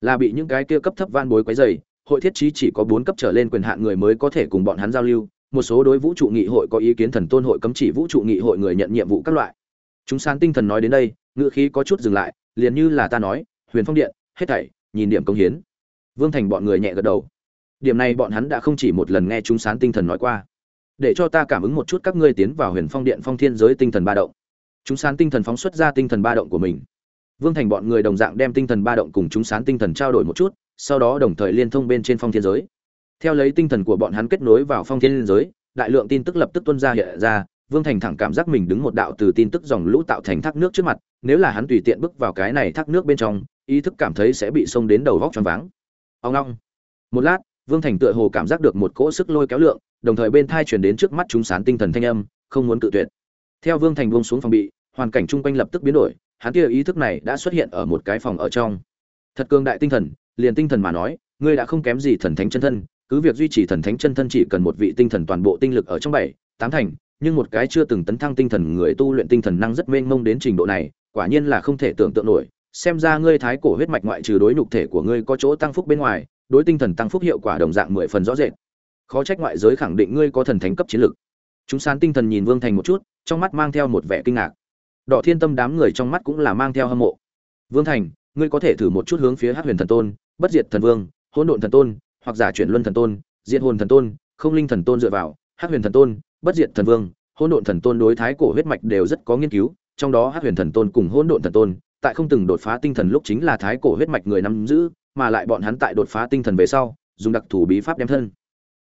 Là bị những cái kia cấp thấp van bối quấy dày hội thiết trí chỉ có bốn cấp trở lên quyền hạn người mới có thể cùng bọn hắn giao lưu, một số đối vũ trụ nghị hội có ý kiến thần tôn hội cấm chỉ vũ trụ nghị hội người nhận nhiệm vụ các loại. Chúng sáng tinh thần nói đến đây, ngữ khí có chút dừng lại, liền như là ta nói, huyền phong điện, hết thảy nhìn điểm công hiến. Vương thành bọn người nhẹ gật đầu. Điểm này bọn hắn đã không chỉ một lần nghe chúng sán tinh thần nói qua. Để cho ta cảm ứng một chút các ngươi tiến vào huyền phong điện phong thiên giới tinh thần ba động. Chúng sán tinh thần phóng xuất ra tinh thần ba động của mình. Vương thành bọn người đồng dạng đem tinh thần ba động cùng chúng sán tinh thần trao đổi một chút, sau đó đồng thời liên thông bên trên phong thiên giới. Theo lấy tinh thần của bọn hắn kết nối vào phong thiên giới, đại lượng tin tức lập tức tuân ra hiện ra, vương thành thẳng cảm giác mình đứng một đạo từ tin tức dòng lũ tạo thành thác nước trước mặt, nếu là hắn tùy tiện bước vào cái này thác nước bên trong ý thức cảm thấy sẽ bị xông đến đầu vóc choáng váng. Ông long một lát, vương thành tựa hồ cảm giác được một cỗ sức lôi kéo lượng, đồng thời bên thai chuyển đến trước mắt chúng sán tinh thần thanh âm, không muốn cự tuyệt. Theo vương thành buông xuống phòng bị, hoàn cảnh chung quanh lập tức biến đổi, hắn kia ý thức này đã xuất hiện ở một cái phòng ở trong. Thật cường đại tinh thần, liền tinh thần mà nói, ngươi đã không kém gì thần thánh chân thân, cứ việc duy trì thần thánh chân thân chỉ cần một vị tinh thần toàn bộ tinh lực ở trong bảy, tám thành, nhưng một cái chưa từng tấn thăng tinh thần người tu luyện tinh thần năng rất mênh mông đến trình độ này, quả nhiên là không thể tưởng tượng nổi xem ra ngươi thái cổ huyết mạch ngoại trừ đối nhục thể của ngươi có chỗ tăng phúc bên ngoài, đối tinh thần tăng phúc hiệu quả đồng dạng mười phần rõ rệt. Khó trách ngoại giới khẳng định ngươi có thần thánh cấp chiến lược chúng sán tinh thần nhìn vương thành một chút, trong mắt mang theo một vẻ kinh ngạc. Đỏ thiên tâm đám người trong mắt cũng là mang theo hâm mộ. Vương thành, ngươi có thể thử một chút hướng phía hát huyền thần tôn, bất diệt thần vương, hỗn độn thần tôn, hoặc giả chuyển luân thần tôn, diệt hồn thần tôn, không linh thần tôn dựa vào hát huyền thần tôn, bất diệt thần vương, hỗn độn thần tôn đối thái cổ huyết mạch đều rất có nghiên cứu, trong đó hát huyền thần tôn cùng hỗn độn thần tôn tại không từng đột phá tinh thần lúc chính là thái cổ huyết mạch người nắm giữ, mà lại bọn hắn tại đột phá tinh thần về sau, dùng đặc thù bí pháp đem thân.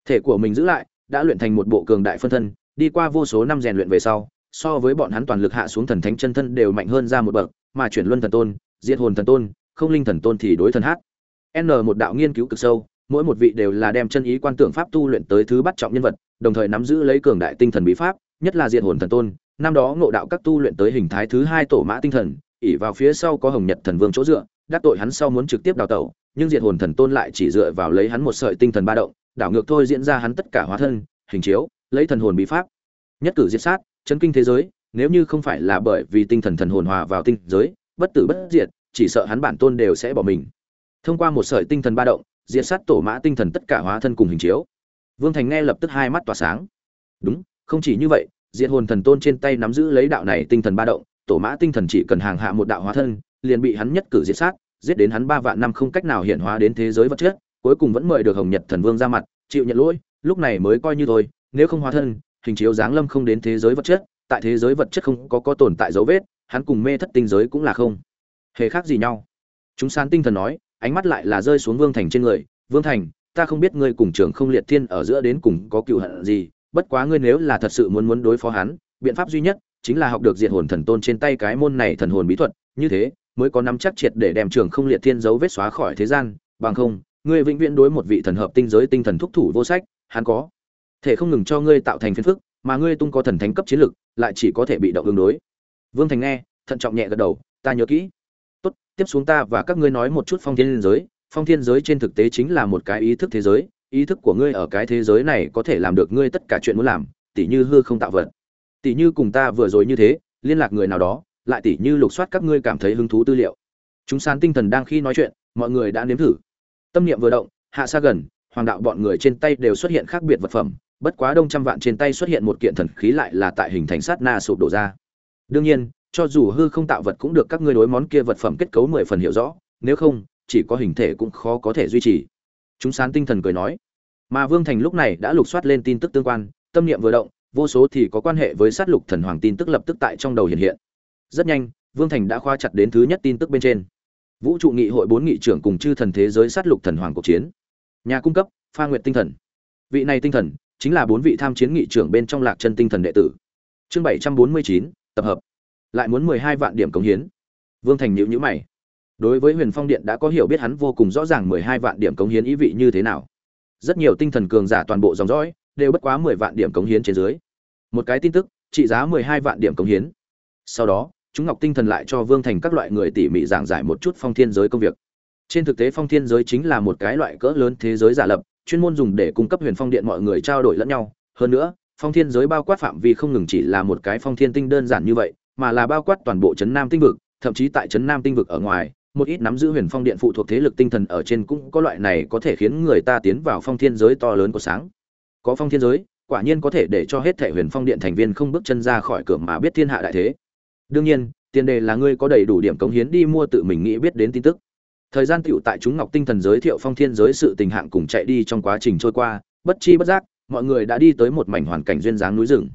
Thể của mình giữ lại, đã luyện thành một bộ cường đại phân thân, đi qua vô số năm rèn luyện về sau, so với bọn hắn toàn lực hạ xuống thần thánh chân thân đều mạnh hơn ra một bậc, mà chuyển luân thần tôn, diệt hồn thần tôn, không linh thần tôn thì đối thần hát. N một đạo nghiên cứu cực sâu, mỗi một vị đều là đem chân ý quan tưởng pháp tu luyện tới thứ bắt trọng nhân vật, đồng thời nắm giữ lấy cường đại tinh thần bí pháp, nhất là diệt hồn thần tôn. Năm đó ngộ đạo các tu luyện tới hình thái thứ hai tổ mã tinh thần ỉ vào phía sau có hồng nhật thần vương chỗ dựa, đắc tội hắn sau muốn trực tiếp đào tẩu, nhưng diệt hồn thần tôn lại chỉ dựa vào lấy hắn một sợi tinh thần ba động, đảo ngược thôi diễn ra hắn tất cả hóa thân, hình chiếu, lấy thần hồn bí pháp. Nhất cử diệt sát, chấn kinh thế giới, nếu như không phải là bởi vì tinh thần thần hồn hòa vào tinh giới, bất tử bất diệt, chỉ sợ hắn bản tôn đều sẽ bỏ mình. Thông qua một sợi tinh thần ba động, diệt sát tổ mã tinh thần tất cả hóa thân cùng hình chiếu. Vương thành nghe lập tức hai mắt tỏa sáng. Đúng, không chỉ như vậy, diệt hồn thần tôn trên tay nắm giữ lấy đạo này tinh thần ba động tổ mã tinh thần chỉ cần hàng hạ một đạo hóa thân, liền bị hắn nhất cử diệt sát, giết đến hắn ba vạn năm không cách nào hiện hóa đến thế giới vật chất, cuối cùng vẫn mời được hồng nhật thần vương ra mặt, chịu nhận lỗi, lúc này mới coi như thôi, nếu không hóa thân, hình chiếu giáng lâm không đến thế giới vật chất, tại thế giới vật chất không có có tồn tại dấu vết, hắn cùng mê thất tinh giới cũng là không hề khác gì nhau. Chúng san tinh thần nói, ánh mắt lại là rơi xuống vương thành trên người, vương thành, ta không biết ngươi cùng trường không liệt thiên ở giữa đến cùng có cựu hận gì, bất quá ngươi nếu là thật sự muốn muốn đối phó hắn, biện pháp duy nhất chính là học được diệt hồn thần tôn trên tay cái môn này thần hồn bí thuật, như thế, mới có nắm chắc triệt để đem trường không liệt thiên dấu vết xóa khỏi thế gian, bằng không, ngươi vĩnh viễn đối một vị thần hợp tinh giới tinh thần thúc thủ vô sách, hắn có thể không ngừng cho ngươi tạo thành phiền phức, mà ngươi tung có thần thánh cấp chiến lực, lại chỉ có thể bị động ứng đối. Vương thành nghe, thận trọng nhẹ gật đầu, ta nhớ kỹ. Tốt, tiếp xuống ta và các ngươi nói một chút phong thiên giới. Phong thiên giới trên thực tế chính là một cái ý thức thế giới, ý thức của ngươi ở cái thế giới này có thể làm được ngươi tất cả chuyện muốn làm, tỉ như hư không tạo vật tỉ như cùng ta vừa rồi như thế, liên lạc người nào đó, lại tỉ như lục soát các ngươi cảm thấy hứng thú tư liệu. Chúng sán tinh thần đang khi nói chuyện, mọi người đã nếm thử. Tâm niệm vừa động, hạ xa gần, hoàng đạo bọn người trên tay đều xuất hiện khác biệt vật phẩm, bất quá đông trăm vạn trên tay xuất hiện một kiện thần khí lại là tại hình thành sát na sụp đổ ra. Đương nhiên, cho dù hư không tạo vật cũng được các ngươi đối món kia vật phẩm kết cấu mười phần hiểu rõ, nếu không, chỉ có hình thể cũng khó có thể duy trì. Chúng sán tinh thần cười nói. Mà vương thành lúc này đã lục soát lên tin tức tương quan, tâm niệm vừa động vô số thì có quan hệ với sát lục thần hoàng tin tức lập tức tại trong đầu hiện hiện. Rất nhanh, vương thành đã khoa chặt đến thứ nhất tin tức bên trên. Vũ trụ nghị hội bốn nghị trưởng cùng chư thần thế giới sát lục thần hoàng cuộc chiến. Nhà cung cấp, pha nguyện tinh thần. Vị này tinh thần, chính là bốn vị tham chiến nghị trưởng bên trong lạc chân tinh thần đệ tử. Chương bảy trăm bốn mươi chín, tập hợp. Lại muốn mười hai vạn điểm cống hiến. Vương thành nhữ nhữ mày. Đối với huyền phong điện đã có hiểu biết, hắn vô cùng rõ ràng mười hai vạn điểm cống hiến ý vị như thế nào. Rất nhiều tinh thần cường giả toàn bộ dòng dõi, đều bất quá mười vạn điểm cống hiến trên dưới một cái tin tức, trị giá mười hai vạn điểm cống hiến. Sau đó, chúng ngọc tinh thần lại cho vương thành các loại người tỉ mỉ giảng giải một chút phong thiên giới công việc. Trên thực tế phong thiên giới chính là một cái loại cỡ lớn thế giới giả lập, chuyên môn dùng để cung cấp huyền phong điện mọi người trao đổi lẫn nhau. Hơn nữa, phong thiên giới bao quát phạm vi không ngừng chỉ là một cái phong thiên tinh đơn giản như vậy, mà là bao quát toàn bộ trấn nam tinh vực, thậm chí tại trấn nam tinh vực ở ngoài, một ít nắm giữ huyền phong điện phụ thuộc thế lực tinh thần ở trên cũng có loại này có thể khiến người ta tiến vào phong thiên giới to lớn của sáng. Có phong thiên giới quả nhiên có thể để cho hết thể huyền phong điện thành viên không bước chân ra khỏi cửa mà biết thiên hạ đại thế. Đương nhiên, tiền đề là ngươi có đầy đủ điểm cống hiến đi mua tự mình nghĩ biết đến tin tức. Thời gian tựu tại chúng ngọc tinh thần giới thiệu phong thiên giới sự tình hạng cùng chạy đi trong quá trình trôi qua, bất chi bất giác, mọi người đã đi tới một mảnh hoàn cảnh duyên dáng núi rừng.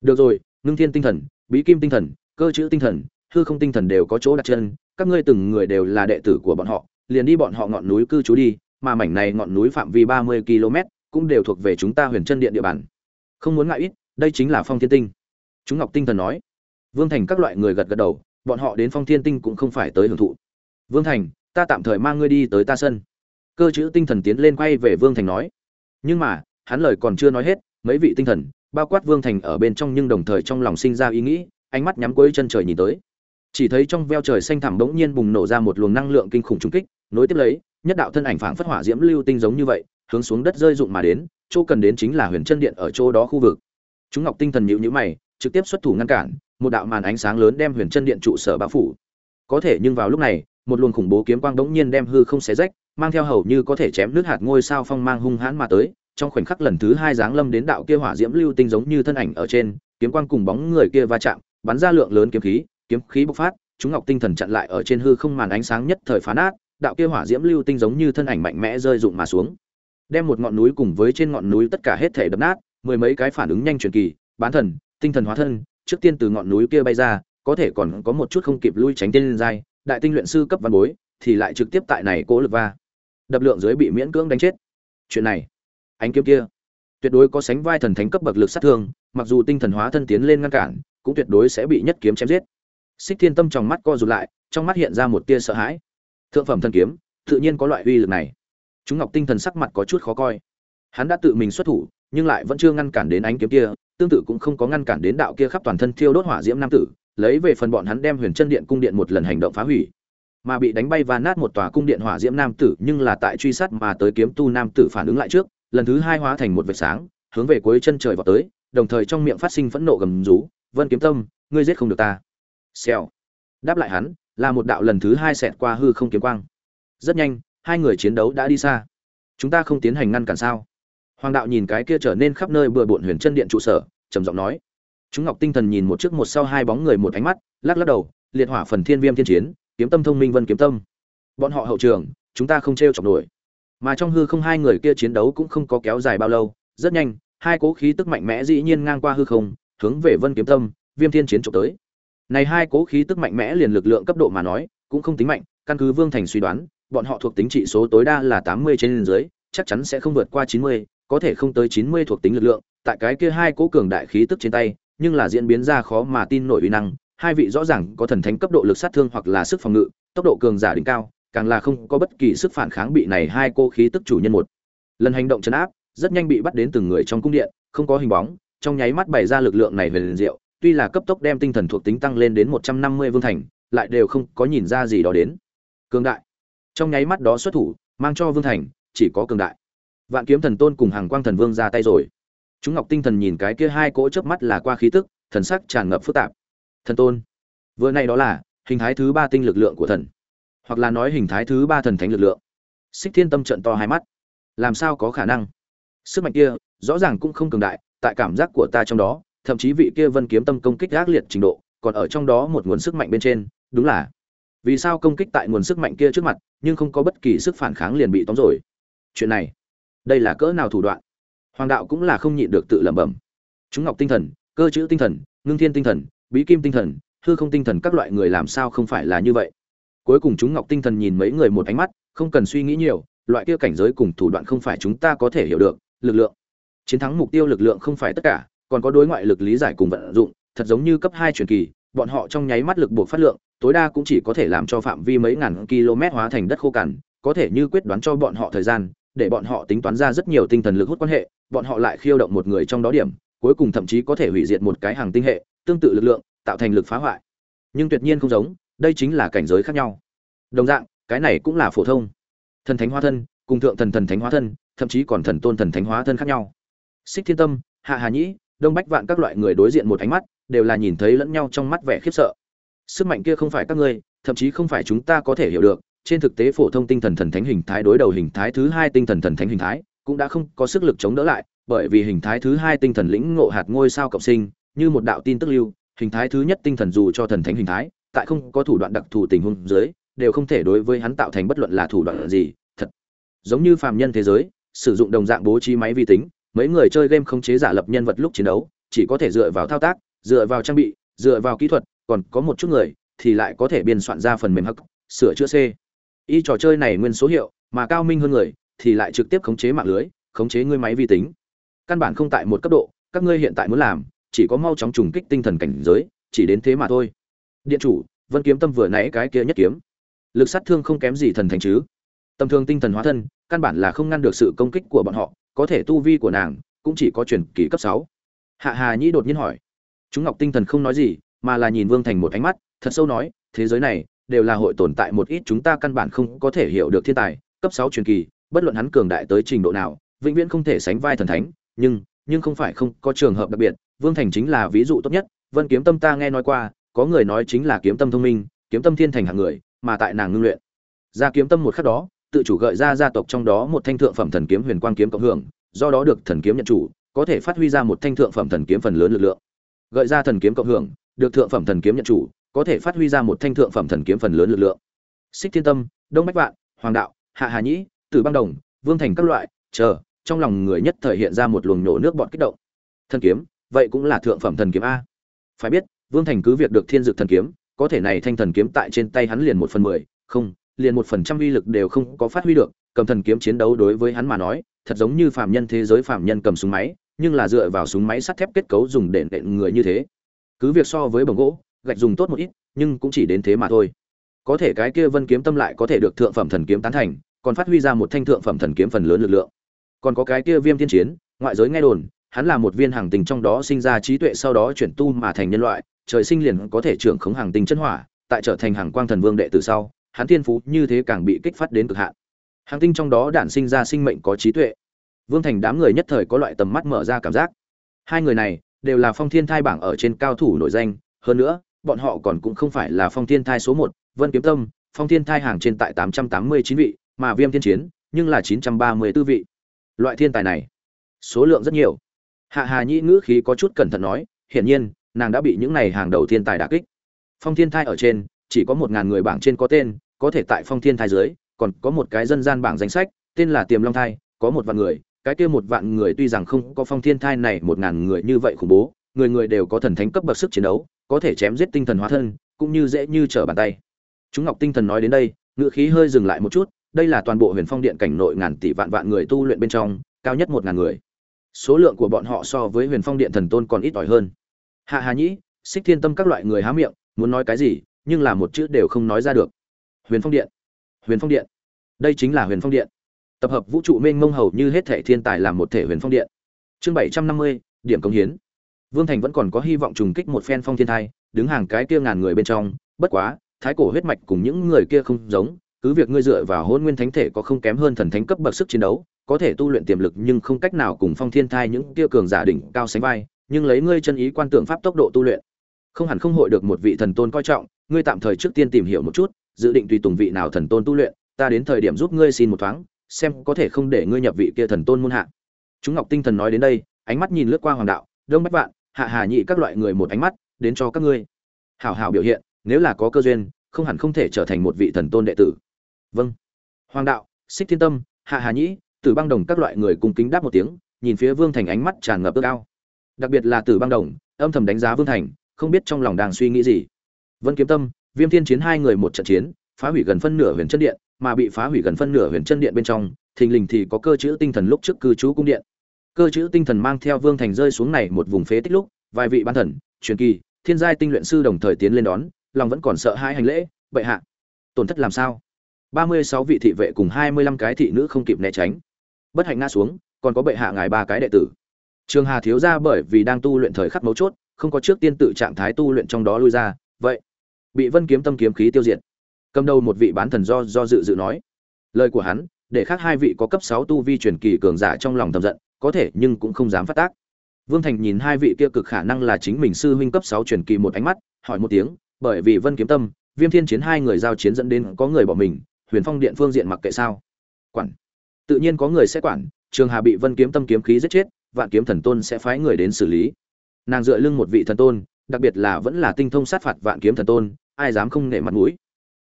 Được rồi, ngưng thiên tinh thần, bí kim tinh thần, cơ chữ tinh thần, hư không tinh thần đều có chỗ đặt chân, các ngươi từng người đều là đệ tử của bọn họ, liền đi bọn họ ngọn núi cư trú đi, mà mảnh này ngọn núi phạm vi ba mươi km cũng đều thuộc về chúng ta huyền chân điện địa bàn. Không muốn ngại ít, đây chính là phong thiên tinh. Chúng ngọc tinh thần nói. Vương thành các loại người gật gật đầu, bọn họ đến phong thiên tinh cũng không phải tới hưởng thụ. Vương thành, ta tạm thời mang ngươi đi tới ta sân. Cơ chữ tinh thần tiến lên quay về vương thành nói. Nhưng mà, hắn lời còn chưa nói hết, mấy vị tinh thần, bao quát vương thành ở bên trong nhưng đồng thời trong lòng sinh ra ý nghĩ, ánh mắt nhắm cuối chân trời nhìn tới. Chỉ thấy trong veo trời xanh thẳm bỗng nhiên bùng nổ ra một luồng năng lượng kinh khủng trung kích, nối tiếp lấy, nhất đạo thân ảnh phảng phất hỏa diễm lưu tinh giống như vậy hướng xuống đất rơi rụng mà đến, chỗ cần đến chính là huyền chân điện ở chỗ đó khu vực. Chúng ngọc tinh thần nhíu nhíu mày, trực tiếp xuất thủ ngăn cản, một đạo màn ánh sáng lớn đem huyền chân điện trụ sở bao phủ. Có thể nhưng vào lúc này, một luồng khủng bố kiếm quang đống nhiên đem hư không xé rách, mang theo hầu như có thể chém nước hạt ngôi sao phong mang hung hãn mà tới, trong khoảnh khắc lần thứ hai giáng lâm đến đạo kia hỏa diễm lưu tinh giống như thân ảnh ở trên, kiếm quang cùng bóng người kia va chạm, bắn ra lượng lớn kiếm khí kiếm khí bộc phát, chúng ngọc tinh thần chặn lại ở trên hư không màn ánh sáng nhất thời phá nát, đạo kia hỏa diễm lưu tinh giống như thân ảnh mạnh mẽ rơi rụng mà xuống đem một ngọn núi cùng với trên ngọn núi tất cả hết thể đập nát, mười mấy cái phản ứng nhanh truyền kỳ, bán thần, tinh thần hóa thân, trước tiên từ ngọn núi kia bay ra, có thể còn có một chút không kịp lui tránh tên giai, đại tinh luyện sư cấp văn bối, thì lại trực tiếp tại này cố lực va. Đập lượng dưới bị miễn cưỡng đánh chết. Chuyện này, ánh kiếm kia, tuyệt đối có sánh vai thần thánh cấp bậc lực sát thương, mặc dù tinh thần hóa thân tiến lên ngăn cản, cũng tuyệt đối sẽ bị nhất kiếm chém giết. Xích thiên tâm trong mắt co rụt lại, trong mắt hiện ra một tia sợ hãi. Thượng phẩm thần kiếm, tự nhiên có loại uy lực này chúng ngọc tinh thần sắc mặt có chút khó coi. Hắn đã tự mình xuất thủ, nhưng lại vẫn chưa ngăn cản đến ánh kiếm kia, tương tự cũng không có ngăn cản đến đạo kia khắp toàn thân thiêu đốt hỏa diễm nam tử, lấy về phần bọn hắn đem huyền chân điện cung điện một lần hành động phá hủy. Mà bị đánh bay và nát một tòa cung điện hỏa diễm nam tử, nhưng là tại truy sát mà tới kiếm tu nam tử phản ứng lại trước, lần thứ hai hóa thành một vệt sáng, hướng về cuối chân trời vào tới, đồng thời trong miệng phát sinh phẫn nộ gầm rú, vân kiếm tâm, ngươi giết không được ta. Xèo. Đáp lại hắn, là một đạo lần thứ hai xẹt qua hư không kiếm quang. Rất nhanh hai người chiến đấu đã đi xa. Chúng ta không tiến hành ngăn cản sao? Hoàng đạo nhìn cái kia trở nên khắp nơi bừa bộn huyền chân điện trụ sở, trầm giọng nói. Chúng ngọc tinh thần nhìn một trước một sau hai bóng người một ánh mắt, lắc lắc đầu, liệt hỏa phần thiên viêm thiên chiến, kiếm tâm thông minh vân kiếm tâm. Bọn họ hậu trường, chúng ta không t r e o chọc nổi. Mà trong hư không hai người kia chiến đấu cũng không có kéo dài bao lâu, rất nhanh, hai cố khí tức mạnh mẽ dĩ nhiên ngang qua hư không, hướng về vân kiếm tâm, viêm thiên chiến trộm tới. Này hai cố khí tức mạnh mẽ liền lực lượng cấp độ mà nói, cũng không tính mạnh, căn cứ vương thành suy đoán bọn họ thuộc tính trị số tối đa là tám mươi trên dưới chắc chắn sẽ không vượt qua chín mươi có thể không tới chín mươi thuộc tính lực lượng tại cái kia hai cố cường đại khí tức trên tay nhưng là diễn biến ra khó mà tin nổi uy năng hai vị rõ ràng có thần thánh cấp độ lực sát thương hoặc là sức phòng ngự, tốc độ cường giả đỉnh cao, càng là không có bất kỳ sức phản kháng bị này hai cô khí tức chủ nhân một. Lần hành động trấn áp, rất nhanh bị bắt đến từng người trong cung điện, không có hình bóng, trong nháy mắt bày ra lực lượng này về liền diệu, tuy là cấp tốc đem tinh thần thuộc tính tăng lên đến 150 vương thành, lại đều không có nhìn ra gì đó đến. Cường đại. Trong nháy mắt đó xuất thủ, mang cho vương thành, chỉ có cường đại. Vạn kiếm thần tôn cùng hàng quang thần vương ra tay rồi. Chúng Ngọc Tinh Thần nhìn cái kia hai cỗ chớp mắt là qua khí tức, thần sắc tràn ngập phức tạp thần tôn vừa nay đó là hình thái thứ ba tinh lực lượng của thần hoặc là nói hình thái thứ ba thần thánh lực lượng xích thiên tâm trận to hai mắt làm sao có khả năng sức mạnh kia rõ ràng cũng không cường đại tại cảm giác của ta trong đó thậm chí vị kia vân kiếm tâm công kích ác liệt trình độ còn ở trong đó một nguồn sức mạnh bên trên đúng là vì sao công kích tại nguồn sức mạnh kia trước mặt, nhưng không có bất kỳ sức phản kháng liền bị tóm rồi? Chuyện này, đây là cỡ nào thủ đoạn? Hoàng đạo cũng là không nhịn được tự lẩm bẩm. Chúng ngọc tinh thần, cơ chữ tinh thần, ngưng thiên tinh thần, bí kim tinh thần, hư không tinh thần các loại người làm sao không phải là như vậy? Cuối cùng chúng ngọc tinh thần nhìn mấy người một ánh mắt, không cần suy nghĩ nhiều, loại kia cảnh giới cùng thủ đoạn không phải chúng ta có thể hiểu được, lực lượng. Chiến thắng mục tiêu lực lượng không phải tất cả, còn có đối ngoại lực lý giải cùng vận dụng, thật giống như cấp hai truyền kỳ, bọn họ trong nháy mắt lực buộc phát lượng tối đa cũng chỉ có thể làm cho phạm vi mấy ngàn km hóa thành đất khô cằn, có thể như quyết đoán cho bọn họ thời gian, để bọn họ tính toán ra rất nhiều tinh thần lực hút quan hệ, bọn họ lại khiêu động một người trong đó điểm, cuối cùng thậm chí có thể hủy diệt một cái hàng tinh hệ, tương tự lực lượng, tạo thành lực phá hoại. Nhưng tuyệt nhiên không giống, đây chính là cảnh giới khác nhau. Đồng dạng, cái này cũng là phổ thông. Thần thánh hóa thân, cùng thượng thần thần thánh hóa thân, thậm chí còn thần tôn thần thánh hóa thân khác nhau. Xích thiên tâm, hạ hà nhĩ, đông bách vạn các loại người đối diện một ánh mắt, đều là nhìn thấy lẫn nhau trong mắt vẻ khiếp sợ sức mạnh kia không phải các ngươi thậm chí không phải chúng ta có thể hiểu được trên thực tế phổ thông tinh thần thần thánh hình thái đối đầu hình thái thứ hai tinh thần thần thánh hình thái cũng đã không có sức lực chống đỡ lại bởi vì hình thái thứ hai tinh thần lĩnh ngộ hạt ngôi sao cộng sinh như một đạo tin tức lưu, hình thái thứ nhất tinh thần dù cho thần thánh hình thái, tại không có thủ đoạn đặc thù tình huống dưới, đều không thể đối với hắn tạo thành bất luận là thủ đoạn gì, thật. Giống như phàm nhân thế giới, sử dụng đồng dạng bố trí máy vi tính, mấy người chơi game không chế giả lập nhân vật lúc chiến đấu, chỉ có thể dựa vào thao tác, dựa vào trang bị, dựa vào kỹ thuật, còn có một chút người thì lại có thể biên soạn ra phần mềm hắc, sửa chữa C. Y trò chơi này nguyên số hiệu, mà cao minh hơn người thì lại trực tiếp khống chế mạng lưới, khống chế ngươi máy vi tính. Căn bản không tại một cấp độ, các ngươi hiện tại muốn làm, chỉ có mau chóng trùng kích tinh thần cảnh giới, chỉ đến thế mà thôi. Điện chủ, Vân Kiếm Tâm vừa nãy cái kia nhất kiếm, lực sát thương không kém gì thần thành chứ? Tâm thương tinh thần hóa thân, căn bản là không ngăn được sự công kích của bọn họ, có thể tu vi của nàng cũng chỉ có truyền kỳ cấp sáu. Hạ Hà Nhĩ đột nhiên hỏi. Chúng Ngọc Tinh Thần không nói gì, mà là nhìn Vương Thành một ánh mắt, thật sâu nói, thế giới này đều là hội tồn tại một ít chúng ta căn bản không có thể hiểu được thiên tài, cấp 6 truyền kỳ, bất luận hắn cường đại tới trình độ nào, vĩnh viễn không thể sánh vai thần thánh, nhưng, nhưng không phải không có trường hợp đặc biệt, Vương Thành chính là ví dụ tốt nhất, Vân Kiếm Tâm ta nghe nói qua, có người nói chính là kiếm tâm thông minh, kiếm tâm thiên thành hạng người, mà tại nàng ngưng luyện. Ra kiếm tâm một khắc đó, tự chủ gợi ra gia tộc trong đó một thanh thượng phẩm thần kiếm huyền quang kiếm cộng hưởng, do đó được thần kiếm nhận chủ, có thể phát huy ra một thanh thượng phẩm thần kiếm phần lớn lực lượng. Gợi ra thần kiếm cộng hưởng, được thượng phẩm thần kiếm nhận chủ, có thể phát huy ra một thanh thượng phẩm thần kiếm phần lớn lực lượng. Xích Thiên Tâm, Đông Bách Vạn, Hoàng Đạo, Hạ Hà Nhĩ, Tử Băng Đồng, Vương Thành các loại, chờ, trong lòng người nhất thời hiện ra một luồng nổ nước bọt kích động. Thần kiếm, vậy cũng là thượng phẩm thần kiếm a phải biết vương thành cứ việc được thiên dược thần kiếm có thể này thanh thần kiếm tại trên tay hắn liền một phần mười không liền một phần trăm uy lực đều không có phát huy được cầm thần kiếm chiến đấu đối với hắn mà nói thật giống như phạm nhân thế giới phạm nhân cầm súng máy nhưng là dựa vào súng máy sắt thép kết cấu dùng để đệm người như thế cứ việc so với bồng gỗ, gạch dùng tốt một ít, nhưng cũng chỉ đến thế mà thôi. Có thể cái kia vân kiếm tâm lại có thể được thượng phẩm thần kiếm tán thành, còn phát huy ra một thanh thượng phẩm thần kiếm phần lớn lực lượng. Còn có cái kia viêm thiên chiến, ngoại giới nghe đồn, hắn là một viên hàng tinh trong đó sinh ra trí tuệ sau đó chuyển tu mà thành nhân loại, trời sinh liền có thể trưởng khống hàng tinh chân hỏa, tại trở thành hàng quang thần vương đệ từ sau, hắn thiên phú như thế càng bị kích phát đến cực hạn. Hàng tinh trong đó đản sinh ra sinh mệnh có trí tuệ. Vương thành đám người nhất thời có loại tầm mắt mở ra cảm giác. Hai người này đều là phong thiên thai bảng ở trên cao thủ nổi danh. Hơn nữa, bọn họ còn cũng không phải là phong thiên thai số một, vân kiếm tâm, phong thiên thai hàng trên tại tám trăm tám mươi chín vị, mà viêm thiên chiến, nhưng là chín trăm ba mươi 934 vị. Loại thiên tài này, số lượng rất nhiều. Hạ hà nhĩ ngữ khí có chút cẩn thận nói, hiển nhiên, nàng đã bị những này hàng đầu thiên tài đả kích. Phong thiên thai ở trên, chỉ có một ngàn người bảng trên có tên, có thể tại phong thiên thai dưới, còn có một cái dân gian bảng danh sách, tên là tiềm long thai, có một vạn người cái kia một vạn người tuy rằng không có phong thiên thai này một ngàn người như vậy khủng bố, người người đều có thần thánh cấp bậc sức chiến đấu, có thể chém giết tinh thần hóa thân, cũng như dễ như trở bàn tay. Chúng ngọc tinh thần nói đến đây ngự khí hơi dừng lại một chút, đây là toàn bộ huyền phong điện cảnh nội ngàn tỷ vạn vạn người tu luyện bên trong, cao nhất một ngàn người. Số lượng của bọn họ so với huyền phong điện thần tôn còn ít ỏi hơn. Hạ hà nhĩ, xích thiên tâm các loại người há miệng, muốn nói cái gì, nhưng là một chữ đều không nói ra được. Huyền phong điện. Huyền phong điện. Đây chính là huyền phong điện tập hợp vũ trụ mênh mông hầu như hết thể thiên tài làm một thể huyền phong điện. Chương bảy trăm năm mươi, điểm công hiến. Vương thành vẫn còn có hy vọng trùng kích một phen phong thiên thai, đứng hàng cái kia ngàn người bên trong, bất quá, thái cổ huyết mạch cùng những người kia không giống, cứ việc ngươi dựa vào hôn nguyên thánh thể có không kém hơn thần thánh cấp bậc sức chiến đấu, có thể tu luyện tiềm lực nhưng không cách nào cùng phong thiên thai những kia cường giả đỉnh cao sánh vai, nhưng lấy ngươi chân ý quan tưởng pháp tốc độ tu luyện, không hẳn không hội được một vị thần tôn coi trọng, ngươi tạm thời trước tiên tìm hiểu một chút, dự định tùy tùng vị nào thần tôn tu luyện, ta đến thời điểm giúp ngươi xin một thoáng xem có thể không để ngươi nhập vị kia thần tôn môn hạ. Chúng ngọc tinh thần nói đến đây, ánh mắt nhìn lướt qua hoàng đạo, đông bách vạn, hạ hà nhị các loại người một ánh mắt, đến cho các ngươi. Hảo hảo biểu hiện, nếu là có cơ duyên, không hẳn không thể trở thành một vị thần tôn đệ tử. Vâng. Hoàng đạo, xích thiên tâm, hạ hà nhĩ tử băng đồng các loại người cùng kính đáp một tiếng, nhìn phía vương thành ánh mắt tràn ngập ước ao. Đặc biệt là tử băng đồng, âm thầm đánh giá vương thành, không biết trong lòng đang suy nghĩ gì. Vân kiếm tâm, viêm thiên chiến hai người một trận chiến, phá hủy gần phân nửa huyền chân điện mà bị phá hủy gần phân nửa huyền chân điện bên trong, thình lình thì có cơ chữ tinh thần lúc trước cư trú cung điện. Cơ chữ tinh thần mang theo vương thành rơi xuống này một vùng phế tích lúc, vài vị ban thần, truyền kỳ, thiên giai tinh luyện sư đồng thời tiến lên đón, lòng vẫn còn sợ hai hành lễ, bệ hạ, tổn thất làm sao? Ba mươi sáu vị thị vệ cùng hai mươi lăm cái thị nữ không kịp né tránh. Bất hạnh ngã xuống, còn có bệ hạ ngài ba cái đệ tử. Trường hà thiếu ra bởi vì đang tu luyện thời khắc mấu chốt, không có trước tiên tự trạng thái tu luyện trong đó lui ra, vậy, bị vân kiếm tâm kiếm khí tiêu diệt cầm đầu một vị bán thần do do dự dự nói. Lời của hắn, để khác hai vị có cấp sáu tu vi truyền kỳ cường giả trong lòng thầm giận, có thể nhưng cũng không dám phát tác. Vương thành nhìn hai vị kia cực khả năng là chính mình sư huynh cấp sáu truyền kỳ một ánh mắt, hỏi một tiếng, bởi vì vân kiếm tâm, viêm thiên chiến hai người giao chiến dẫn đến có người bỏ mình, huyền phong điện phương diện mặc kệ sao? Quản. Tự nhiên có người sẽ quản, trường hà bị vân kiếm tâm kiếm khí giết chết, vạn kiếm thần tôn sẽ phái người đến xử lý. Nàng dựa lưng một vị thần tôn, đặc biệt là vẫn là tinh thông sát phạt vạn kiếm thần tôn, ai dám không nể mặt mũi?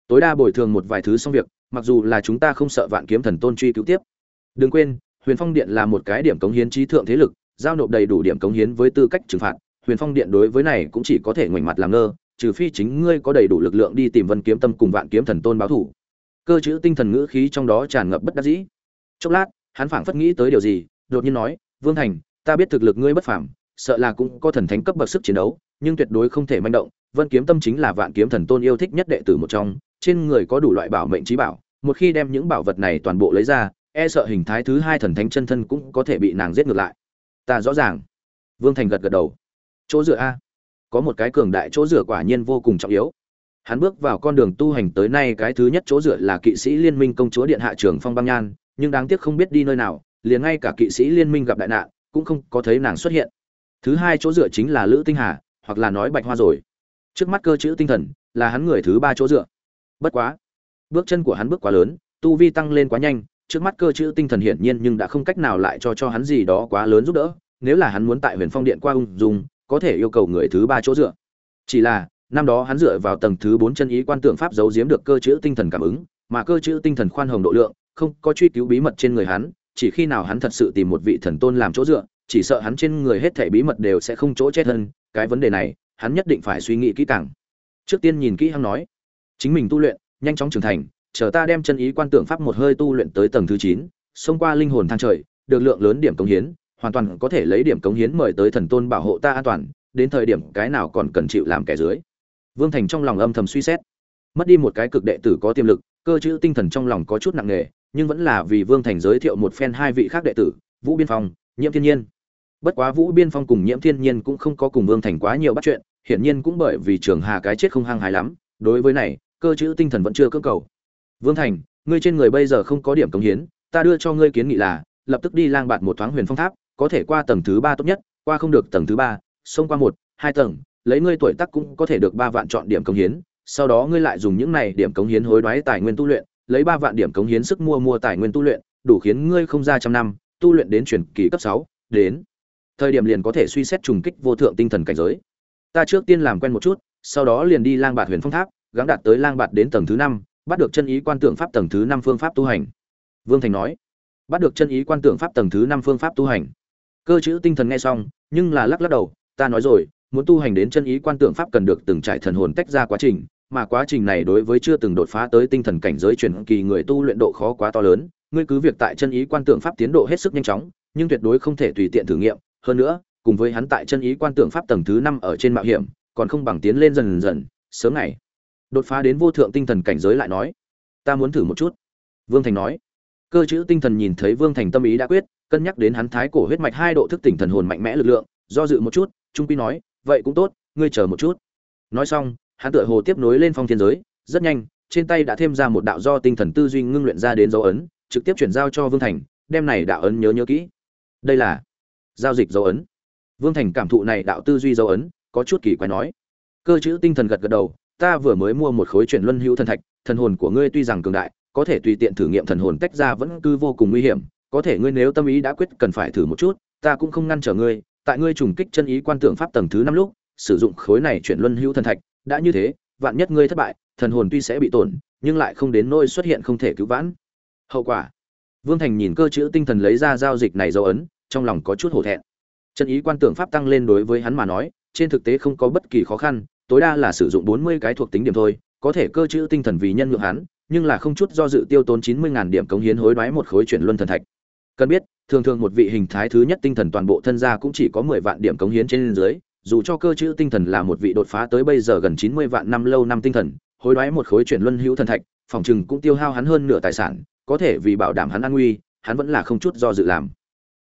Tối đa bồi thường một vài thứ xong việc, mặc dù là chúng ta không sợ vạn kiếm thần tôn truy cứu tiếp. Đừng quên, huyền phong điện là một cái điểm cống hiến trí thượng thế lực, giao nộp đầy đủ điểm cống hiến với tư cách trừng phạt. Huyền phong điện đối với này cũng chỉ có thể ngoảnh mặt làm ngơ, trừ phi chính ngươi có đầy đủ lực lượng đi tìm vân kiếm tâm cùng vạn kiếm thần tôn báo thủ. Cơ chữ tinh thần ngữ khí trong đó tràn ngập bất đắc dĩ. Chốc lát, hắn phảng phất nghĩ tới điều gì, đột nhiên nói, vương thành, ta biết thực lực ngươi bất phàm, sợ là cũng có thần thánh cấp bậc sức chiến đấu, nhưng tuyệt đối không thể manh động. Vân kiếm tâm chính là vạn kiếm thần tôn yêu thích nhất đệ tử một trong trên người có đủ loại bảo mệnh trí bảo, một khi đem những bảo vật này toàn bộ lấy ra e sợ hình thái thứ hai thần thánh chân thân cũng có thể bị nàng giết ngược lại. Ta rõ ràng. Vương thành gật gật đầu. Chỗ dựa a. Có một cái cường đại chỗ dựa quả nhiên vô cùng trọng yếu. Hắn bước vào con đường tu hành tới nay cái thứ nhất chỗ dựa là kỵ sĩ liên minh công chúa điện hạ trưởng phong băng nhan, nhưng đáng tiếc không biết đi nơi nào, liền ngay cả kỵ sĩ liên minh gặp đại nạn, cũng không có thấy nàng xuất hiện. Thứ hai chỗ dựa chính là lữ tinh hà, hoặc là nói bạch hoa rồi. Trước mắt cơ chữ tinh thần, là hắn người thứ ba chỗ dựa bất quá, bước chân của hắn bước quá lớn, tu vi tăng lên quá nhanh, trước mắt cơ chữ tinh thần hiển nhiên nhưng đã không cách nào lại cho cho hắn gì đó quá lớn giúp đỡ, nếu là hắn muốn tại huyền phong điện qua ung dung, có thể yêu cầu người thứ ba chỗ dựa. Chỉ là, năm đó hắn dựa vào tầng thứ bốn chân ý quan tượng pháp giấu giếm được cơ chữ tinh thần cảm ứng, mà cơ chữ tinh thần khoan hồng độ lượng, không có truy cứu bí mật trên người hắn, chỉ khi nào hắn thật sự tìm một vị thần tôn làm chỗ dựa, chỉ sợ hắn trên người hết thảy bí mật đều sẽ không chỗ chết hơn cái vấn đề này, hắn nhất định phải suy nghĩ kỹ càng. Trước tiên nhìn kỹ hắn nói chính mình tu luyện, nhanh chóng trưởng thành, chờ ta đem chân ý quan tượng pháp một hơi tu luyện tới tầng thứ chín, xông qua linh hồn thang trời, được lượng lớn điểm cống hiến, hoàn toàn có thể lấy điểm cống hiến mời tới thần tôn bảo hộ ta an toàn, đến thời điểm cái nào còn cần chịu làm kẻ dưới. Vương thành trong lòng âm thầm suy xét. Mất đi một cái cực đệ tử có tiềm lực, cơ chữ tinh thần trong lòng có chút nặng nề, nhưng vẫn là vì vương thành giới thiệu một phen hai vị khác đệ tử, vũ biên phong, nhiễm thiên nhiên. Bất quá vũ biên phong cùng nhiễm thiên nhiên cũng không có cùng vương thành quá nhiều bắt chuyện, hiển nhiên cũng bởi vì trường hà cái chết không hăng hái lắm. Đối với này cơ chữ tinh thần vẫn chưa cưỡng cầu. Vương thành, ngươi trên người bây giờ không có điểm cống hiến, ta đưa cho ngươi kiến nghị là, lập tức đi lang bạt một thoáng huyền phong tháp, có thể qua tầng thứ ba tốt nhất, qua không được tầng thứ ba, xông qua một, hai tầng, lấy ngươi tuổi tác cũng có thể được ba vạn chọn điểm cống hiến, sau đó ngươi lại dùng những này điểm cống hiến hối đoái tài nguyên tu luyện, lấy ba vạn điểm cống hiến sức mua mua tài nguyên tu luyện, đủ khiến ngươi không ra trăm năm, tu luyện đến chuyển kỳ cấp sáu, đến thời điểm liền có thể suy xét trùng kích vô thượng tinh thần cảnh giới. Ta trước tiên làm quen một chút, sau đó liền đi lang bạt huyền phong tháp gắng đạt tới lang bạt đến tầng thứ năm, bắt được chân ý quan tượng pháp tầng thứ năm phương pháp tu hành. Vương thành nói, bắt được chân ý quan tượng pháp tầng thứ năm phương pháp tu hành. Cơ chữ tinh thần nghe xong, nhưng là lắc lắc đầu, ta nói rồi, muốn tu hành đến chân ý quan tượng pháp cần được từng trải thần hồn tách ra quá trình, mà quá trình này đối với chưa từng đột phá tới tinh thần cảnh giới chuyển kỳ người tu luyện độ khó quá to lớn, ngươi cứ việc tại chân ý quan tượng pháp tiến độ hết sức nhanh chóng, nhưng tuyệt đối không thể tùy tiện thử nghiệm. Hơn nữa, cùng với hắn tại chân ý quan tượng pháp tầng thứ năm ở trên mạo hiểm, còn không bằng tiến lên dần dần, sớm ngày đột phá đến vô thượng tinh thần cảnh giới lại nói, ta muốn thử một chút. Vương thành nói. Cơ chữ tinh thần nhìn thấy vương thành tâm ý đã quyết, cân nhắc đến hắn thái cổ huyết mạch hai độ thức tỉnh thần hồn mạnh mẽ lực lượng, do dự một chút, trung quy nói, vậy cũng tốt, ngươi chờ một chút. Nói xong, hắn tựa hồ tiếp nối lên phong thiên giới, rất nhanh, trên tay đã thêm ra một đạo do tinh thần tư duy ngưng luyện ra đến dấu ấn, trực tiếp chuyển giao cho vương thành, đem này đạo ấn nhớ nhớ kỹ. Đây là giao dịch dấu ấn. Vương thành cảm thụ này đạo tư duy dấu ấn, có chút kỳ quái nói. Cơ chữ tinh thần gật gật đầu ta vừa mới mua một khối chuyển luân hữu thần thạch, thần hồn của ngươi tuy rằng cường đại, có thể tùy tiện thử nghiệm thần hồn tách ra vẫn cứ vô cùng nguy hiểm. Có thể ngươi nếu tâm ý đã quyết cần phải thử một chút, ta cũng không ngăn trở ngươi. Tại ngươi trùng kích chân ý quan tượng pháp tầng thứ năm lúc, sử dụng khối này chuyển luân hữu thần thạch, đã như thế, vạn nhất ngươi thất bại, thần hồn tuy sẽ bị tổn, nhưng lại không đến nỗi xuất hiện không thể cứu vãn. Hậu quả. Vương thành nhìn cơ chữ tinh thần lấy ra giao dịch này dấu ấn, trong lòng có chút hổ thẹn. Chân ý quan tưởng pháp tăng lên đối với hắn mà nói, trên thực tế không có bất kỳ khó khăn tối đa là sử dụng bốn mươi cái thuộc tính điểm thôi, có thể cơ chữ tinh thần vì nhân nhượng hắn, nhưng là không chút do dự tiêu tốn chín mươi ngàn điểm cống hiến hối đoái một khối chuyển luân thần thạch. Cần biết, thường thường một vị hình thái thứ nhất tinh thần toàn bộ thân gia cũng chỉ có mười vạn điểm cống hiến trên dưới, dù cho cơ chữ tinh thần là một vị đột phá tới bây giờ gần chín mươi vạn năm lâu năm tinh thần, hối đoái một khối chuyển luân hữu thần thạch, phòng chừng cũng tiêu hao hắn hơn nửa tài sản, có thể vì bảo đảm hắn an nguy, hắn vẫn là không chút do dự làm.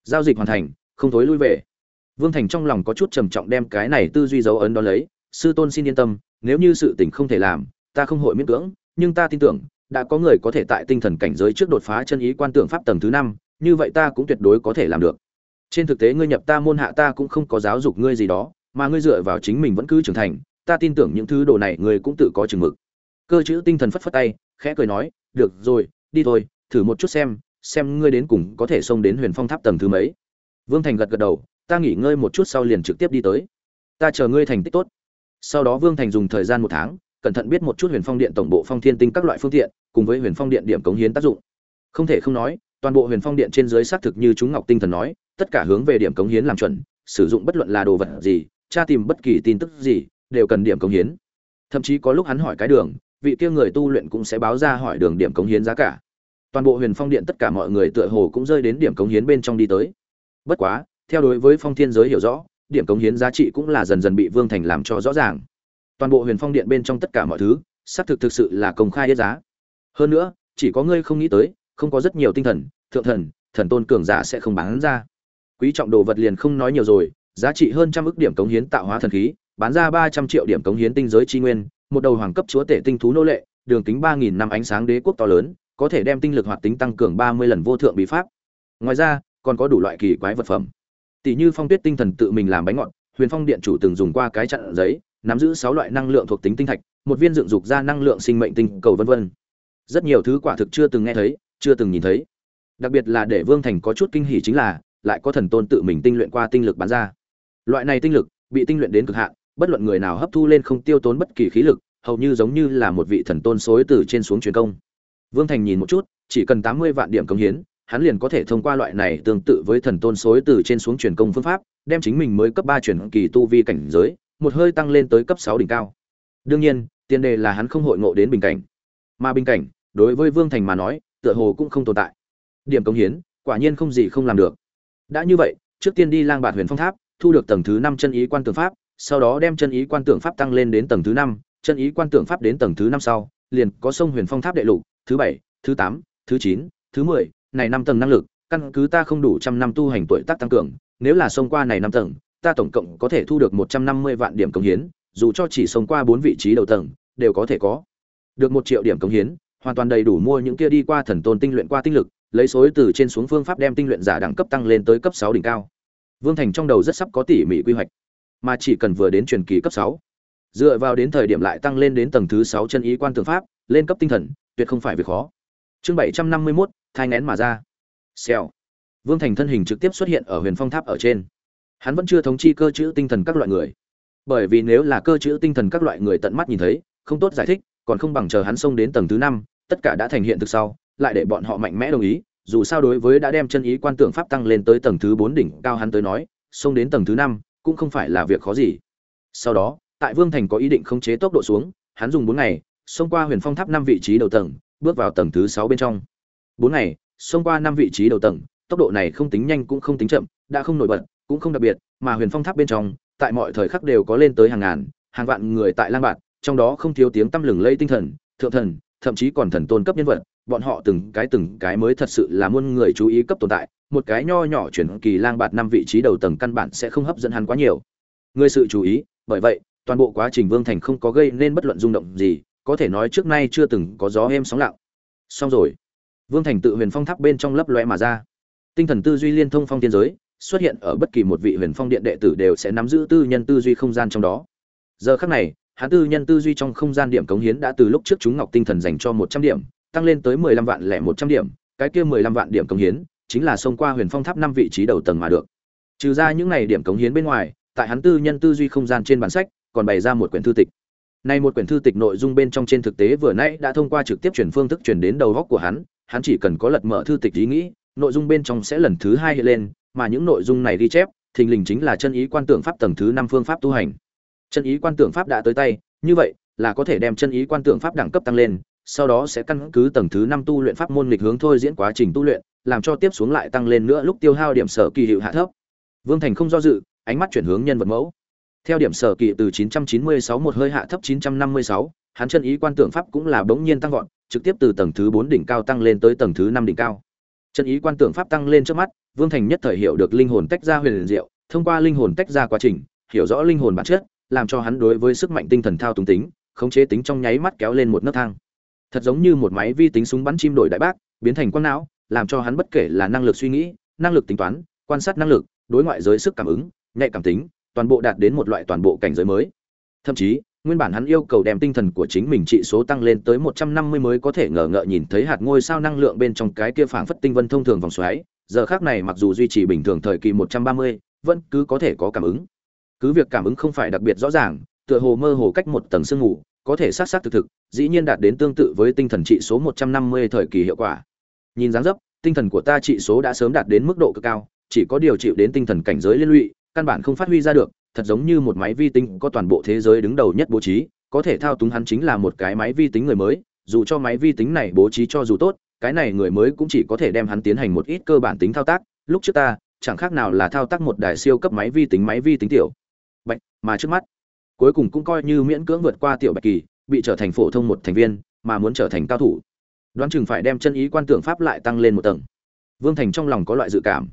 Giao dịch hoàn thành, không thối lui về. Vương thành trong lòng có chút trầm trọng đem cái này tư duy dấu ấn đó lấy sư tôn xin yên tâm, nếu như sự tình không thể làm, ta không hội miễn cưỡng, nhưng ta tin tưởng, đã có người có thể tại tinh thần cảnh giới trước đột phá chân ý quan tưởng pháp tầng thứ năm, như vậy ta cũng tuyệt đối có thể làm được. Trên thực tế ngươi nhập ta môn hạ ta cũng không có giáo dục ngươi gì đó, mà ngươi dựa vào chính mình vẫn cứ trưởng thành, ta tin tưởng những thứ đồ này ngươi cũng tự có chừng mực. Cơ chữ tinh thần phất phất tay, khẽ cười nói, được rồi, đi thôi, thử một chút xem xem ngươi đến cùng có thể xông đến huyền phong tháp tầng thứ mấy. Vương thành gật gật đầu, ta nghỉ ngơi một chút sau liền trực tiếp đi tới. Ta chờ ngươi thành tích tốt sau đó vương thành dùng thời gian một tháng, cẩn thận biết một chút huyền phong điện tổng bộ phong thiên tinh các loại phương tiện, cùng với huyền phong điện điểm cống hiến tác dụng. Không thể không nói, toàn bộ huyền phong điện trên dưới xác thực như chúng ngọc tinh thần nói, tất cả hướng về điểm cống hiến làm chuẩn, sử dụng bất luận là đồ vật gì, tra tìm bất kỳ tin tức gì, đều cần điểm cống hiến. Thậm chí có lúc hắn hỏi cái đường, vị kia người tu luyện cũng sẽ báo ra hỏi đường điểm cống hiến giá cả. Toàn bộ huyền phong điện tất cả mọi người tựa hồ cũng rơi đến điểm cống hiến bên trong đi tới. Bất quá, theo đối với phong thiên giới hiểu rõ điểm cống hiến giá trị cũng là dần dần bị vương thành làm cho rõ ràng. Toàn bộ huyền phong điện bên trong tất cả mọi thứ, xác thực thực sự là công khai hết giá. Hơn nữa, chỉ có ngươi không nghĩ tới, không có rất nhiều tinh thần, thượng thần thần tôn cường giả sẽ không bán ra. Quý trọng đồ vật liền không nói nhiều rồi, giá trị hơn trăm ước điểm cống hiến tạo hóa thần khí, bán ra ba trăm triệu điểm cống hiến tinh giới tri nguyên, một đầu hoàng cấp chúa tể tinh thú nô lệ, đường kính ba nghìn năm ánh sáng đế quốc to lớn, có thể đem tinh lực hoạt tính tăng cường ba mươi lần vô thượng bí pháp. Ngoài ra, còn có đủ loại kỳ quái vật phẩm tỷ như phong tuyết tinh thần tự mình làm bánh ngọt, huyền phong điện chủ từng dùng qua cái chặn giấy, nắm giữ sáu loại năng lượng thuộc tính tinh thạch, một viên dựng dục ra năng lượng sinh mệnh tinh cầu vân vân. Rất nhiều thứ quả thực chưa từng nghe thấy, chưa từng nhìn thấy. Đặc biệt là để vương thành có chút kinh hỉ chính là, lại có thần tôn tự mình tinh luyện qua tinh lực bán ra. Loại này tinh lực, bị tinh luyện đến cực hạn, bất luận người nào hấp thu lên không tiêu tốn bất kỳ khí lực, hầu như giống như là một vị thần tôn xối từ trên xuống truyền công. Vương thành nhìn một chút, chỉ cần tám mươi vạn điểm công hiến hắn liền có thể thông qua loại này tương tự với thần tôn xối từ trên xuống truyền công phương pháp, đem chính mình mới cấp ba truyền kỳ tu vi cảnh giới, một hơi tăng lên tới cấp sáu đỉnh cao. Đương nhiên, tiền đề là hắn không hội ngộ đến bình cảnh. Mà bình cảnh, đối với vương thành mà nói, tựa hồ cũng không tồn tại. Điểm công hiến, quả nhiên không gì không làm được. Đã như vậy, trước tiên đi lang bạt huyền phong tháp, thu được tầng thứ năm chân ý quan tưởng pháp, sau đó đem chân ý quan tưởng pháp tăng lên đến tầng thứ năm, chân ý quan tưởng pháp đến tầng thứ năm sau, liền có sông huyền phong tháp đệ lục, thứ bảy, thứ tám, thứ chín, thứ mười này năm tầng năng lực, căn cứ ta không đủ trăm năm tu hành tuổi tác tăng cường, nếu là xông qua này năm tầng, ta tổng cộng có thể thu được một trăm năm mươi vạn điểm công hiến, dù cho chỉ xông qua bốn vị trí đầu tầng, đều có thể có được một triệu điểm công hiến, hoàn toàn đầy đủ mua những kia đi qua thần tôn tinh luyện qua tinh lực, lấy số từ trên xuống phương pháp đem tinh luyện giả đẳng cấp tăng lên tới cấp sáu đỉnh cao. Vương thành trong đầu rất sắp có tỉ mỉ quy hoạch, mà chỉ cần vừa đến truyền kỳ cấp sáu, dựa vào đến thời điểm lại tăng lên đến tầng thứ sáu chân ý quan tường pháp, lên cấp tinh thần, tuyệt không phải việc khó chương bảy trăm năm mươi mốt, thai ngén mà ra. Xèo. Vương thành thân hình trực tiếp xuất hiện ở huyền phong tháp ở trên. Hắn vẫn chưa thống chi cơ chữ tinh thần các loại người. Bởi vì nếu là cơ chữ tinh thần các loại người tận mắt nhìn thấy, không tốt giải thích, còn không bằng chờ hắn xông đến tầng thứ năm, tất cả đã thành hiện thực sau, lại để bọn họ mạnh mẽ đồng ý, dù sao đối với đã đem chân ý quan tưởng pháp tăng lên tới tầng thứ bốn đỉnh cao hắn tới nói, xông đến tầng thứ năm, cũng không phải là việc khó gì. Sau đó, tại vương thành có ý định khống chế tốc độ xuống, hắn dùng bốn ngày, xông qua huyền phong tháp năm vị trí đầu tầng bước vào tầng thứ sáu bên trong. Bốn ngày, xông qua năm vị trí đầu tầng, tốc độ này không tính nhanh cũng không tính chậm, đã không nổi bật, cũng không đặc biệt, mà huyền phong tháp bên trong, tại mọi thời khắc đều có lên tới hàng ngàn, hàng vạn người tại lang bạt, trong đó không thiếu tiếng tăm lừng lây tinh thần, thượng thần, thậm chí còn thần tôn cấp nhân vật, bọn họ từng cái từng cái mới thật sự là muôn người chú ý cấp tồn tại, một cái nho nhỏ chuyển kỳ lang bạt năm vị trí đầu tầng căn bản sẽ không hấp dẫn hắn quá nhiều. Người sự chú ý, bởi vậy, toàn bộ quá trình vương thành không có gây nên bất luận rung động gì có thể nói trước nay chưa từng có gió êm sóng lặng. Xong rồi. Vương thành tự huyền phong tháp bên trong lấp loe mà ra. Tinh thần tư duy liên thông phong tiên giới, xuất hiện ở bất kỳ một vị huyền phong điện đệ tử đều sẽ nắm giữ tư nhân tư duy không gian trong đó. Giờ khắc này, hắn tư nhân tư duy trong không gian điểm cống hiến đã từ lúc trước chúng ngọc tinh thần dành cho một trăm điểm, tăng lên tới mười lăm vạn lẻ một trăm điểm, cái kia mười lăm vạn điểm cống hiến chính là xông qua huyền phong tháp năm vị trí đầu tầng mà được. Trừ ra những này điểm cống hiến bên ngoài, tại hắn tư nhân tư duy không gian trên bản sách còn bày ra một quyển thư tịch. Nay một quyển thư tịch nội dung bên trong trên thực tế vừa nãy đã thông qua trực tiếp chuyển phương thức chuyển đến đầu góc của hắn, hắn chỉ cần có lật mở thư tịch ý nghĩ, nội dung bên trong sẽ lần thứ hai hiện lên, mà những nội dung này ghi chép, thình lình chính là chân ý quan tưởng pháp tầng thứ năm phương pháp tu hành. Chân ý quan tưởng pháp đã tới tay, như vậy là có thể đem chân ý quan tưởng pháp đẳng cấp tăng lên, sau đó sẽ căn cứ tầng thứ năm tu luyện pháp môn lịch hướng thôi diễn quá trình tu luyện, làm cho tiếp xuống lại tăng lên nữa lúc tiêu hao điểm sở kỳ hiệu hạ thấp. Vương Thành không do dự, ánh mắt chuyển hướng nhân vật mẫu. Theo điểm sở kỳ từ 996 một hơi hạ thấp 956, hắn chân ý quan tưởng pháp cũng là bỗng nhiên tăng vọt, trực tiếp từ tầng thứ 4 đỉnh cao tăng lên tới tầng thứ 5 đỉnh cao. Chân ý quan tưởng pháp tăng lên trước mắt, Vương Thành nhất thời hiểu được linh hồn tách ra huyền diệu, thông qua linh hồn tách ra quá trình, hiểu rõ linh hồn bản chất, làm cho hắn đối với sức mạnh tinh thần thao túng tính, khống chế tính trong nháy mắt kéo lên một nấc thang. Thật giống như một máy vi tính súng bắn chim đổi đại bác, biến thành quang não, làm cho hắn bất kể là năng lực suy nghĩ, năng lực tính toán, quan sát năng lực, đối ngoại giới sức cảm ứng, nhạy cảm tính, toàn bộ đạt đến một loại toàn bộ cảnh giới mới. Thậm chí, nguyên bản hắn yêu cầu đem tinh thần của chính mình trị số tăng lên tới 150 mới có thể ngờ ngợ nhìn thấy hạt ngôi sao năng lượng bên trong cái kia phảng phất tinh vân thông thường vòng xoáy, giờ khác này mặc dù duy trì bình thường thời kỳ 130, vẫn cứ có thể có cảm ứng. Cứ việc cảm ứng không phải đặc biệt rõ ràng, tựa hồ mơ hồ cách một tầng sương ngủ, có thể sát sát thực thực, dĩ nhiên đạt đến tương tự với tinh thần trị số 150 thời kỳ hiệu quả. Nhìn dáng dấp, tinh thần của ta trị số đã sớm đạt đến mức độ cực cao, chỉ có điều chịu đến tinh thần cảnh giới liên lụy, căn bản không phát huy ra được, thật giống như một máy vi tính có toàn bộ thế giới đứng đầu nhất bố trí, có thể thao túng hắn chính là một cái máy vi tính người mới, dù cho máy vi tính này bố trí cho dù tốt, cái này người mới cũng chỉ có thể đem hắn tiến hành một ít cơ bản tính thao tác, lúc trước ta, chẳng khác nào là thao tác một đài siêu cấp máy vi tính máy vi tính tiểu. Bạch, mà trước mắt, cuối cùng cũng coi như miễn cưỡng vượt qua tiểu bạch kỳ, bị trở thành phổ thông một thành viên, mà muốn trở thành cao thủ. Đoán chừng phải đem chân ý quan tưởng pháp lại tăng lên một tầng. Vương thành trong lòng có loại dự cảm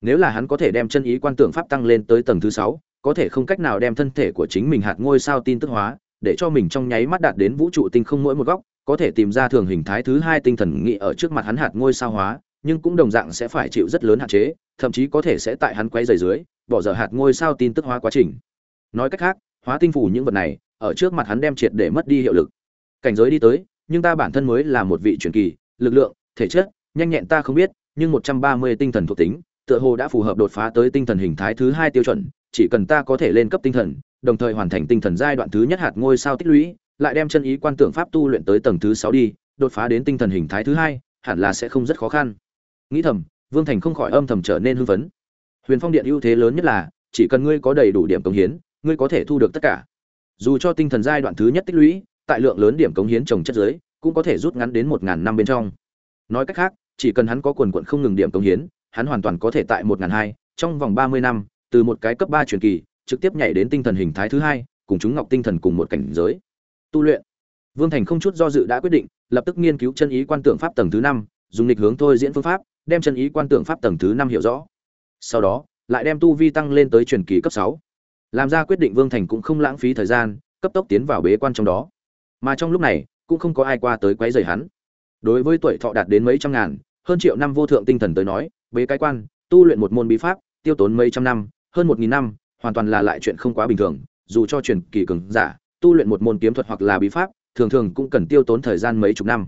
nếu là hắn có thể đem chân ý quan tưởng pháp tăng lên tới tầng thứ sáu, có thể không cách nào đem thân thể của chính mình hạt ngôi sao tin tức hóa, để cho mình trong nháy mắt đạt đến vũ trụ tinh không mỗi một góc, có thể tìm ra thường hình thái thứ hai tinh thần nghị ở trước mặt hắn hạt ngôi sao hóa, nhưng cũng đồng dạng sẽ phải chịu rất lớn hạn chế, thậm chí có thể sẽ tại hắn quay rầy dưới, bỏ dở hạt ngôi sao tin tức hóa quá trình. Nói cách khác, hóa tinh phủ những vật này, ở trước mặt hắn đem triệt để mất đi hiệu lực. Cảnh giới đi tới, nhưng ta bản thân mới là một vị truyền kỳ, lực lượng, thể chất, nhanh nhẹn ta không biết, nhưng một trăm ba mươi tinh thần thuộc tính tựa hồ đã phù hợp đột phá tới tinh thần hình thái thứ hai tiêu chuẩn, chỉ cần ta có thể lên cấp tinh thần, đồng thời hoàn thành tinh thần giai đoạn thứ nhất hạt ngôi sao tích lũy, lại đem chân ý quan tưởng pháp tu luyện tới tầng thứ sáu đi, đột phá đến tinh thần hình thái thứ hai, hẳn là sẽ không rất khó khăn. Nghĩ thầm, vương thành không khỏi âm thầm trở nên hưng phấn. Huyền phong điện ưu thế lớn nhất là, chỉ cần ngươi có đầy đủ điểm cống hiến, ngươi có thể thu được tất cả. Dù cho tinh thần giai đoạn thứ nhất tích lũy, tại lượng lớn điểm cống hiến trồng chất giới cũng có thể rút ngắn đến một ngàn năm bên trong. Nói cách khác, chỉ cần hắn có quần quận không ngừng điểm cống hiến hắn hoàn toàn có thể tại một ngàn hai, trong vòng ba mươi năm, từ một cái cấp ba truyền kỳ, trực tiếp nhảy đến tinh thần hình thái thứ hai, cùng chúng ngọc tinh thần cùng một cảnh giới. Tu luyện. Vương thành không chút do dự đã quyết định, lập tức nghiên cứu chân ý quan tượng pháp tầng thứ năm, dùng lịch hướng thôi diễn phương pháp, đem chân ý quan tượng pháp tầng thứ năm hiểu rõ. Sau đó, lại đem tu vi tăng lên tới truyền kỳ cấp sáu. Làm ra quyết định vương thành cũng không lãng phí thời gian, cấp tốc tiến vào bế quan trong đó. Mà trong lúc này, cũng không có ai qua tới quấy rầy hắn. Đối với tuổi thọ đạt đến mấy trăm ngàn, hơn triệu năm vô thượng tinh thần tới nói bế cái quan, tu luyện một môn bí pháp, tiêu tốn mấy trăm năm, hơn một nghìn năm, hoàn toàn là lại chuyện không quá bình thường. Dù cho truyền kỳ cường giả, tu luyện một môn kiếm thuật hoặc là bí pháp, thường thường cũng cần tiêu tốn thời gian mấy chục năm.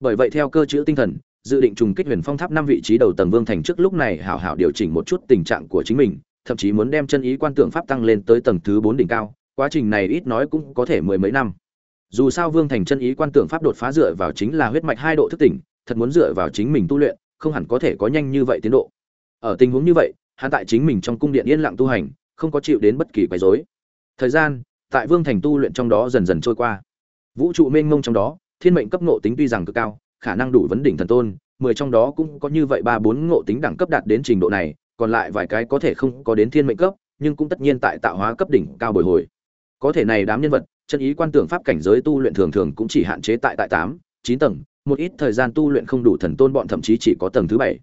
Bởi vậy theo cơ chữ tinh thần, dự định trùng kích huyền phong tháp năm vị trí đầu tầng vương thành trước lúc này hảo hảo điều chỉnh một chút tình trạng của chính mình, thậm chí muốn đem chân ý quan tượng pháp tăng lên tới tầng thứ bốn đỉnh cao, quá trình này ít nói cũng có thể mười mấy năm. Dù sao vương thành chân ý quan tượng pháp đột phá dựa vào chính là huyết mạch hai độ thức tỉnh, thật muốn dựa vào chính mình tu luyện không hẳn có thể có nhanh như vậy tiến độ. Ở tình huống như vậy, hắn tại chính mình trong cung điện yên lặng tu hành, không có chịu đến bất kỳ quấy rối. Thời gian, tại vương thành tu luyện trong đó dần dần trôi qua. Vũ trụ mênh mông trong đó, thiên mệnh cấp ngộ tính tuy rằng cực cao, khả năng đủ vấn đỉnh thần tôn, mười trong đó cũng có như vậy ba bốn ngộ tính đẳng cấp đạt đến trình độ này, còn lại vài cái có thể không có đến thiên mệnh cấp, nhưng cũng tất nhiên tại tạo hóa cấp đỉnh cao bồi hồi. Có thể này đám nhân vật, chân ý quan tưởng pháp cảnh giới tu luyện thường thường cũng chỉ hạn chế tại tại tám, chín tầng một ít thời gian tu luyện không đủ thần tôn bọn thậm chí chỉ có tầng thứ bảy.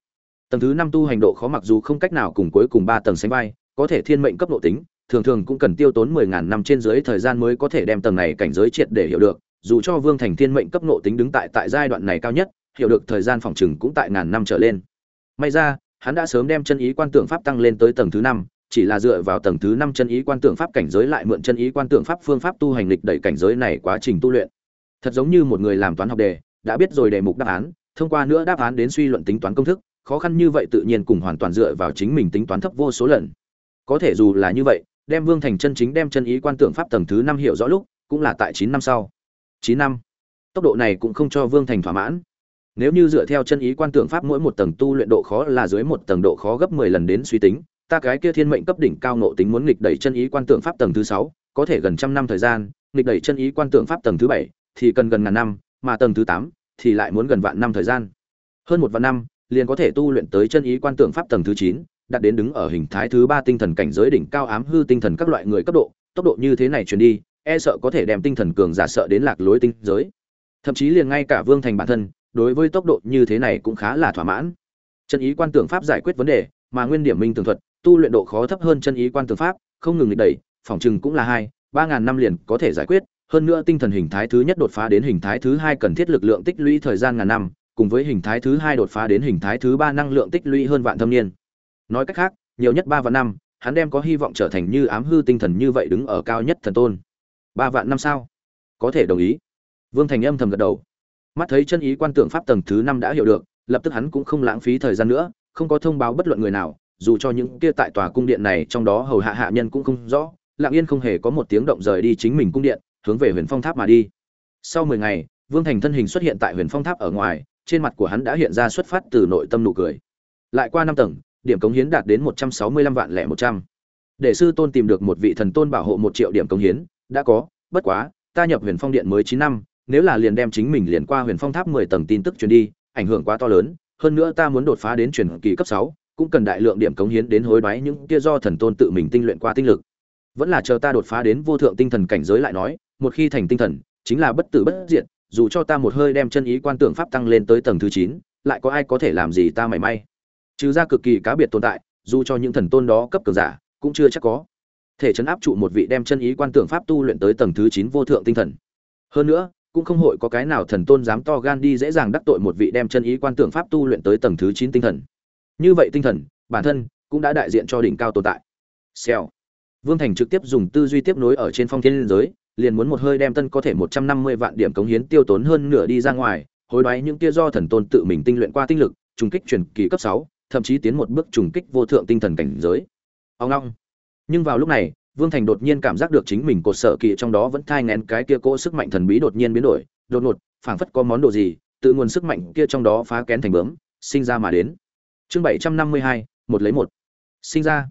Tầng thứ năm tu hành độ khó mặc dù không cách nào cùng cuối cùng ba tầng sánh vai, có thể thiên mệnh cấp độ tính, thường thường cũng cần tiêu tốn mười ngàn năm trên dưới thời gian mới có thể đem tầng này cảnh giới triệt để hiểu được, dù cho vương thành thiên mệnh cấp độ tính đứng tại tại giai đoạn này cao nhất, hiểu được thời gian phòng trừng cũng tại ngàn năm trở lên. May ra, hắn đã sớm đem chân ý quan tượng pháp tăng lên tới tầng thứ năm, chỉ là dựa vào tầng thứ năm chân ý quan tượng pháp cảnh giới lại mượn chân ý quan tượng pháp phương pháp tu hành lịch đẩy cảnh giới này quá trình tu luyện. Thật giống như một người làm toán học đề đã biết rồi đề mục đáp án, thông qua nữa đáp án đến suy luận tính toán công thức, khó khăn như vậy tự nhiên cùng hoàn toàn dựa vào chính mình tính toán thấp vô số lần. Có thể dù là như vậy, đem vương thành chân chính đem chân ý quan tượng pháp tầng thứ năm hiểu rõ lúc, cũng là tại chín năm sau. Chín năm. Tốc độ này cũng không cho vương thành thỏa mãn. Nếu như dựa theo chân ý quan tượng pháp mỗi một tầng tu luyện độ khó là dưới một tầng độ khó gấp mười lần đến suy tính, ta cái kia thiên mệnh cấp đỉnh cao nộ tính muốn nghịch đẩy chân ý quan tượng pháp tầng thứ sáu, có thể gần trăm năm thời gian, nghịch đẩy chân ý quan tượng pháp tầng thứ bảy, thì cần gần ngàn năm mà tầng thứ tám thì lại muốn gần vạn năm thời gian. Hơn một vạn năm, liền có thể tu luyện tới chân ý quan tượng pháp tầng thứ chín đạt đến đứng ở hình thái thứ ba tinh thần cảnh giới đỉnh cao ám hư tinh thần các loại người cấp độ, tốc độ như thế này truyền đi e sợ có thể đem tinh thần cường giả sợ đến lạc lối tinh giới. Thậm chí liền ngay cả vương thành bản thân, đối với tốc độ như thế này cũng khá là thỏa mãn. Chân ý quan tưởng pháp giải quyết vấn đề, mà nguyên điểm minh tường thuật, tu luyện độ khó thấp hơn chân ý quan tưởng pháp, không ngừng nghịch đẩy, phòng chừng cũng là hai, ba ngàn năm liền có thể giải quyết hơn nữa tinh thần hình thái thứ nhất đột phá đến hình thái thứ hai cần thiết lực lượng tích lũy thời gian ngàn năm, cùng với hình thái thứ hai đột phá đến hình thái thứ ba năng lượng tích lũy hơn vạn thâm niên. Nói cách khác, nhiều nhất ba vạn năm, hắn đem có hy vọng trở thành như ám hư tinh thần như vậy đứng ở cao nhất thần tôn. Ba vạn năm sao? Có thể đồng ý. Vương thành âm thầm gật đầu. Mắt thấy chân ý quan tượng pháp tầng thứ năm đã hiểu được, lập tức hắn cũng không lãng phí thời gian nữa, không có thông báo bất luận người nào, dù cho những kia tại tòa cung điện này trong đó hầu hạ hạ nhân cũng không rõ, lặng yên không hề có một tiếng động rời đi chính mình cung điện hướng về huyền phong tháp mà đi. Sau mười ngày, vương thành thân hình xuất hiện tại huyền phong tháp ở ngoài, trên mặt của hắn đã hiện ra xuất phát từ nội tâm nụ cười. Lại qua năm tầng, điểm cống hiến đạt đến một trăm sáu mươi lăm vạn lẻ một trăm. Để sư tôn tìm được một vị thần tôn bảo hộ một triệu điểm cống hiến, đã có, bất quá, ta nhập huyền phong điện mới chín năm, nếu là liền đem chính mình liền qua huyền phong tháp mười tầng tin tức truyền đi, ảnh hưởng quá to lớn, hơn nữa ta muốn đột phá đến truyền kỳ cấp sáu, cũng cần đại lượng điểm cống hiến đến hối đoái những kia do thần tôn tự mình tinh luyện qua tinh lực. Vẫn là chờ ta đột phá đến vô thượng tinh thần cảnh giới lại nói một khi thành tinh thần, chính là bất tử bất diệt, dù cho ta một hơi đem chân ý quan tưởng pháp tăng lên tới tầng thứ chín, lại có ai có thể làm gì ta mảy may. Trừ ra cực kỳ cá biệt tồn tại, dù cho những thần tôn đó cấp cường giả, cũng chưa chắc có. Thể chấn áp trụ một vị đem chân ý quan tưởng pháp tu luyện tới tầng thứ chín vô thượng tinh thần. Hơn nữa, cũng không hội có cái nào thần tôn dám to gan đi dễ dàng đắc tội một vị đem chân ý quan tưởng pháp tu luyện tới tầng thứ chín tinh thần. Như vậy tinh thần, bản thân cũng đã đại diện cho đỉnh cao tồn tại. Xèo. Vương thành trực tiếp dùng tư duy tiếp nối ở trên phong thiên liên giới liền muốn một hơi đem tân có thể một trăm năm mươi vạn điểm cống hiến tiêu tốn hơn nửa đi ra ngoài, hối đoái những kia do thần tôn tự mình tinh luyện qua tinh lực, trùng kích truyền kỳ cấp sáu, thậm chí tiến một bước trùng kích vô thượng tinh thần cảnh giới. Ông long nhưng vào lúc này, vương thành đột nhiên cảm giác được chính mình cột sở kỳ trong đó vẫn thai ngén cái kia cỗ sức mạnh thần bí đột nhiên biến đổi, đột ngột, phảng phất có món đồ gì, tự nguồn sức mạnh kia trong đó phá kén thành bướm, sinh ra mà đến. Chương bảy trăm năm mươi hai, một lấy một. Sinh ra.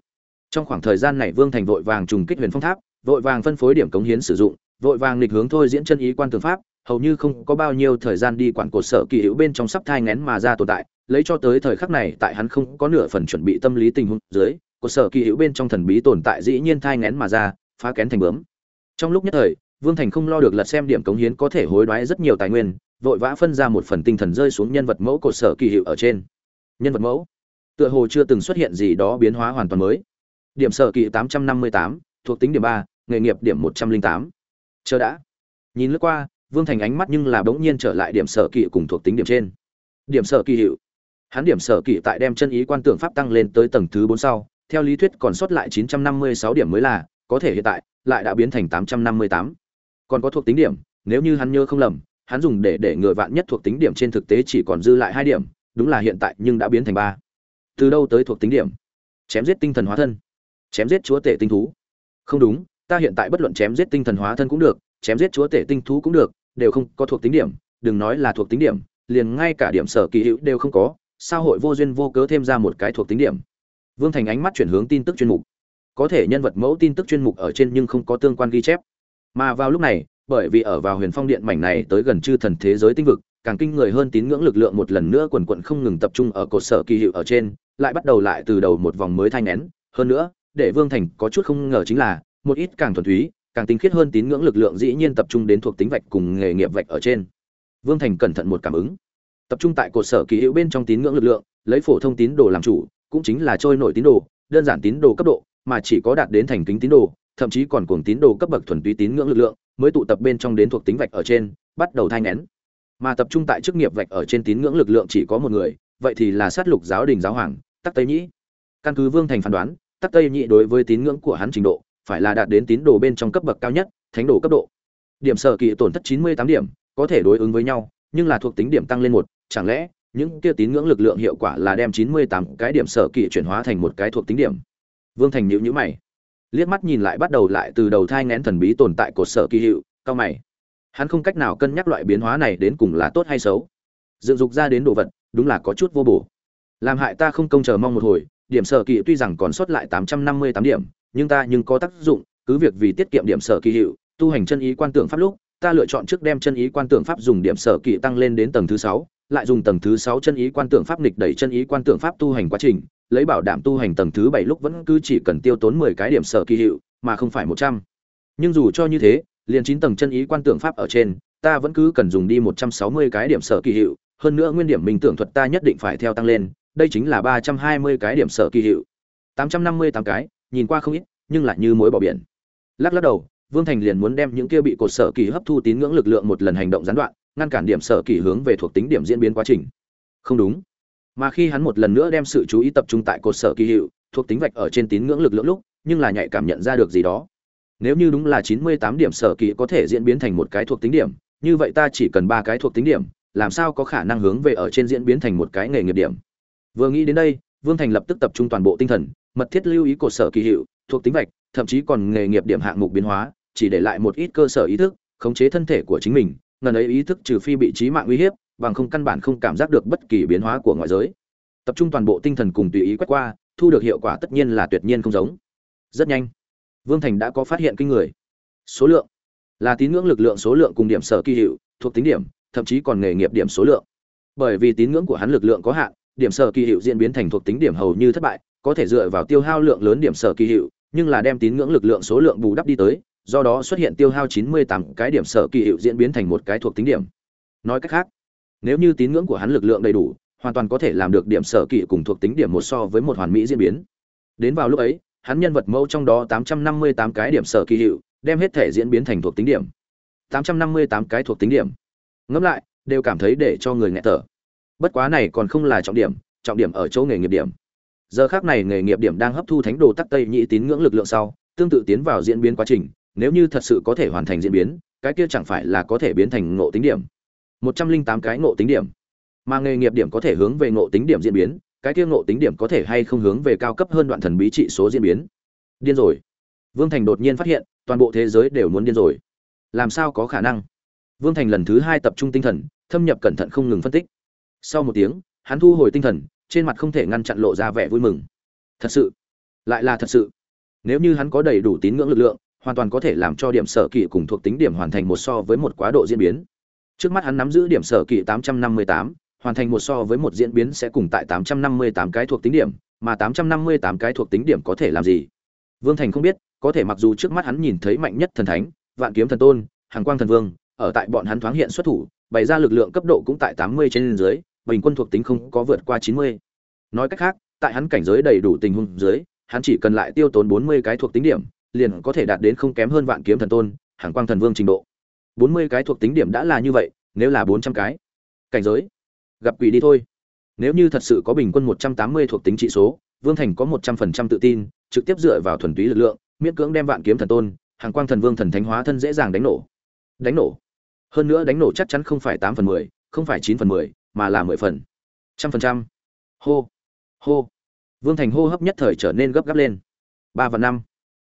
Trong khoảng thời gian này vương thành vội vàng trùng kích huyền phong tháp vội vàng phân phối điểm cống hiến sử dụng, vội vàng lịch hướng thôi diễn chân ý quan tường pháp, hầu như không có bao nhiêu thời gian đi quản cột sở kỳ hữu bên trong sắp thai ngén mà ra tồn tại, lấy cho tới thời khắc này, tại hắn không có nửa phần chuẩn bị tâm lý tình huống dưới cột sở kỳ hữu bên trong thần bí tồn tại dĩ nhiên thai ngén mà ra, phá kén thành bướm. Trong lúc nhất thời, vương thành không lo được lật xem điểm cống hiến có thể hối đoái rất nhiều tài nguyên, vội vã phân ra một phần tinh thần rơi xuống nhân vật mẫu cột sở kỳ hiệu ở trên. Nhân vật mẫu? Tựa hồ chưa từng xuất hiện gì đó biến hóa hoàn toàn mới. Điểm sở kỳ tám trăm năm mươi tám, thuộc tính điểm ba nghề nghiệp điểm một trăm linh tám. Chờ đã. Nhìn lướt qua, vương thành ánh mắt nhưng là bỗng nhiên trở lại điểm sở kỳ cùng thuộc tính điểm trên. Điểm sở kỳ hiệu. Hắn điểm sở kỳ tại đem chân ý quan tưởng pháp tăng lên tới tầng thứ bốn sau, theo lý thuyết còn sót lại chín trăm năm mươi sáu điểm mới là, có thể hiện tại, lại đã biến thành tám trăm năm mươi tám. Còn có thuộc tính điểm, nếu như hắn nhớ không lầm, hắn dùng để để ngừa vạn nhất thuộc tính điểm trên thực tế chỉ còn dư lại hai điểm, đúng là hiện tại nhưng đã biến thành ba. Từ đâu tới thuộc tính điểm? Chém giết tinh thần hóa thân. Chém giết chúa tể tinh thú. Không đúng ta hiện tại bất luận chém giết tinh thần hóa thân cũng được, chém giết chúa tể tinh thú cũng được, đều không có thuộc tính điểm, đừng nói là thuộc tính điểm, liền ngay cả điểm sở kỳ hữu đều không có, sao hội vô duyên vô cớ thêm ra một cái thuộc tính điểm? Vương thành ánh mắt chuyển hướng tin tức chuyên mục. Có thể nhân vật mẫu tin tức chuyên mục ở trên nhưng không có tương quan ghi chép. Mà vào lúc này, bởi vì ở vào huyền phong điện mảnh này tới gần chư thần thế giới tinh vực, càng kinh người hơn tín ngưỡng lực lượng một lần nữa quần quận không ngừng tập trung ở cột sở kỳ hiệu ở trên, lại bắt đầu lại từ đầu một vòng mới thanh nén. Hơn nữa, để vương thành có chút không ngờ chính là một ít càng thuần túy, càng tinh khiết hơn tín ngưỡng lực lượng dĩ nhiên tập trung đến thuộc tính vạch cùng nghề nghiệp vạch ở trên. Vương thành cẩn thận một cảm ứng. Tập trung tại cột sở ký hiệu bên trong tín ngưỡng lực lượng, lấy phổ thông tín đồ làm chủ, cũng chính là trôi nổi tín đồ, đơn giản tín đồ cấp độ, mà chỉ có đạt đến thành kính tín đồ, thậm chí còn cuồng tín đồ cấp bậc thuần túy tín ngưỡng lực lượng, mới tụ tập bên trong đến thuộc tính vạch ở trên, bắt đầu thai nén. mà tập trung tại chức nghiệp vạch ở trên tín ngưỡng lực lượng chỉ có một người, vậy thì là sát lục giáo đình giáo hoàng, tắc tây nhĩ. Căn cứ vương thành phán đoán, tắc tây nhĩ đối với tín ngưỡng của hắn trình độ phải là đạt đến tín đồ bên trong cấp bậc cao nhất, thánh đồ cấp độ. Điểm sở kỳ tổn thất chín mươi tám điểm, có thể đối ứng với nhau, nhưng là thuộc tính điểm tăng lên một, chẳng lẽ những kia tín ngưỡng lực lượng hiệu quả là đem chín mươi tám cái điểm sở kỳ chuyển hóa thành một cái thuộc tính điểm? Vương thành nhíu nhíu mày, liếc mắt nhìn lại bắt đầu lại từ đầu thai nghén thần bí tồn tại cột sở kỳ hiệu, cao mày. Hắn không cách nào cân nhắc loại biến hóa này đến cùng là tốt hay xấu. Dựng dục ra đến đồ vật, đúng là có chút vô bổ. Làm hại ta không công chờ mong một hồi, điểm sở kỳ tuy rằng còn sót lại tám trăm năm mươi tám điểm nhưng ta nhưng có tác dụng cứ việc vì tiết kiệm điểm sở kỳ hiệu tu hành chân ý quan tưởng pháp lúc ta lựa chọn trước đem chân ý quan tưởng pháp dùng điểm sở kỳ tăng lên đến tầng thứ sáu lại dùng tầng thứ sáu chân ý quan tưởng pháp nghịch đẩy chân ý quan tưởng pháp tu hành quá trình lấy bảo đảm tu hành tầng thứ bảy lúc vẫn cứ chỉ cần tiêu tốn mười cái điểm sở kỳ hiệu, mà không phải một trăm. Nhưng dù cho như thế, liền chín tầng chân ý quan tưởng pháp ở trên, ta vẫn cứ cần dùng đi một trăm sáu mươi cái điểm sở kỳ hiệu, hơn nữa nguyên điểm minh tưởng thuật ta nhất định phải theo tăng lên, đây chính là ba trăm hai mươi cái điểm sở kỳ hiệu. tám trăm năm mươi tám cái, nhìn qua không ít, nhưng lại như mối bỏ biển. Lắc lắc đầu, Vương Thành liền muốn đem những kia bị cột sở kỳ hấp thu tín ngưỡng lực lượng một lần hành động gián đoạn, ngăn cản điểm sở kỳ hướng về thuộc tính điểm diễn biến quá trình. Không đúng mà khi hắn một lần nữa đem sự chú ý tập trung tại cột sở kỳ hiệu thuộc tính vạch ở trên tín ngưỡng lực lượng lúc nhưng là nhạy cảm nhận ra được gì đó nếu như đúng là chín mươi tám điểm sở kỳ có thể diễn biến thành một cái thuộc tính điểm như vậy ta chỉ cần ba cái thuộc tính điểm làm sao có khả năng hướng về ở trên diễn biến thành một cái nghề nghiệp điểm vừa nghĩ đến đây vương thành lập tức tập trung toàn bộ tinh thần mật thiết lưu ý cột sở kỳ hiệu, thuộc tính vạch, thậm chí còn nghề nghiệp điểm hạng mục biến hóa, chỉ để lại một ít cơ sở ý thức, khống chế thân thể của chính mình, ngần ấy ý thức trừ phi bị trí mạng uy hiếp, bằng không căn bản không cảm giác được bất kỳ biến hóa của ngoại giới. Tập trung toàn bộ tinh thần cùng tùy ý quét qua, thu được hiệu quả tất nhiên là tuyệt nhiên không giống. Rất nhanh, vương thành đã có phát hiện kinh người. Số lượng, là tín ngưỡng lực lượng số lượng cùng điểm sở kỳ hiệu, thuộc tính điểm, thậm chí còn nghề nghiệp điểm số lượng. Bởi vì tín ngưỡng của hắn lực lượng có hạn, điểm sở kỳ hiệu diễn biến thành thuộc tính điểm hầu như thất bại có thể dựa vào tiêu hao lượng lớn điểm sở kỳ hiệu, nhưng là đem tín ngưỡng lực lượng số lượng bù đắp đi tới, do đó xuất hiện tiêu hao 98 cái điểm sở kỳ hiệu diễn biến thành một cái thuộc tính điểm. Nói cách khác, nếu như tín ngưỡng của hắn lực lượng đầy đủ, hoàn toàn có thể làm được điểm sở kỳ cùng thuộc tính điểm một so với một hoàn mỹ diễn biến. Đến vào lúc ấy, hắn nhân vật mẫu trong đó tám trăm năm mươi tám cái điểm sở kỳ hiệu, đem hết thể diễn biến thành thuộc tính điểm. tám trăm năm mươi tám cái thuộc tính điểm. Ngẫm lại, đều cảm thấy để cho người nghe thở. Bất quá này còn không là trọng điểm trọng điểm ở chỗ nghề nghiệp điểm giờ khác này nghề nghiệp điểm đang hấp thu thánh đồ tắc tây nhị tín ngưỡng lực lượng sau, tương tự tiến vào diễn biến quá trình, nếu như thật sự có thể hoàn thành diễn biến, cái kia chẳng phải là có thể biến thành ngộ tính điểm. Một trăm linh tám cái ngộ tính điểm. Mà nghề nghiệp điểm có thể hướng về ngộ tính điểm diễn biến, cái kia ngộ tính điểm có thể hay không hướng về cao cấp hơn đoạn thần bí trị số diễn biến. Điên rồi. Vương thành đột nhiên phát hiện, toàn bộ thế giới đều muốn điên rồi. Làm sao có khả năng? Vương thành lần thứ hai tập trung tinh thần, thâm nhập cẩn thận không ngừng phân tích. Sau một tiếng, hắn thu hồi tinh thần trên mặt không thể ngăn chặn lộ ra vẻ vui mừng. Thật sự lại là thật sự. Nếu như hắn có đầy đủ tín ngưỡng lực lượng hoàn toàn có thể làm cho điểm sở kỵ cùng thuộc tính điểm hoàn thành một so với một quá độ diễn biến. Trước mắt hắn nắm giữ điểm sở kỵ 858, hoàn thành một so với một diễn biến sẽ cùng tại 858 cái thuộc tính điểm, mà 858 cái thuộc tính điểm có thể làm gì? Vương Thành không biết, có thể mặc dù trước mắt hắn nhìn thấy mạnh nhất thần thánh, vạn kiếm thần tôn, hàng quang thần vương, ở tại bọn hắn thoáng hiện xuất thủ, bày ra lực lượng cấp độ cũng tại 80 trên dưới, bình quân thuộc tính không có vượt qua 90. Nói cách khác, tại hắn cảnh giới đầy đủ tình huống dưới, hắn chỉ cần lại tiêu tốn 40 cái thuộc tính điểm, liền có thể đạt đến không kém hơn vạn kiếm thần tôn, hàng quang thần vương trình độ. 40 cái thuộc tính điểm đã là như vậy, nếu là 400 cái, cảnh giới, gặp quỷ đi thôi. Nếu như thật sự có bình quân 180 thuộc tính trị số, Vương Thành có 100% tự tin, trực tiếp dựa vào thuần túy lực lượng, miễn cưỡng đem vạn kiếm thần tôn, hàng quang thần vương thần thánh hóa thân dễ dàng đánh nổ. Đánh nổ. Hơn nữa đánh nổ chắc chắn không phải 8 phần 10, không phải 9 phần 10, mà là 10 phần. Trăm phần trăm. Hô. Hô. Vương Thành hô hấp nhất thời trở nên gấp gáp lên. ba và năm,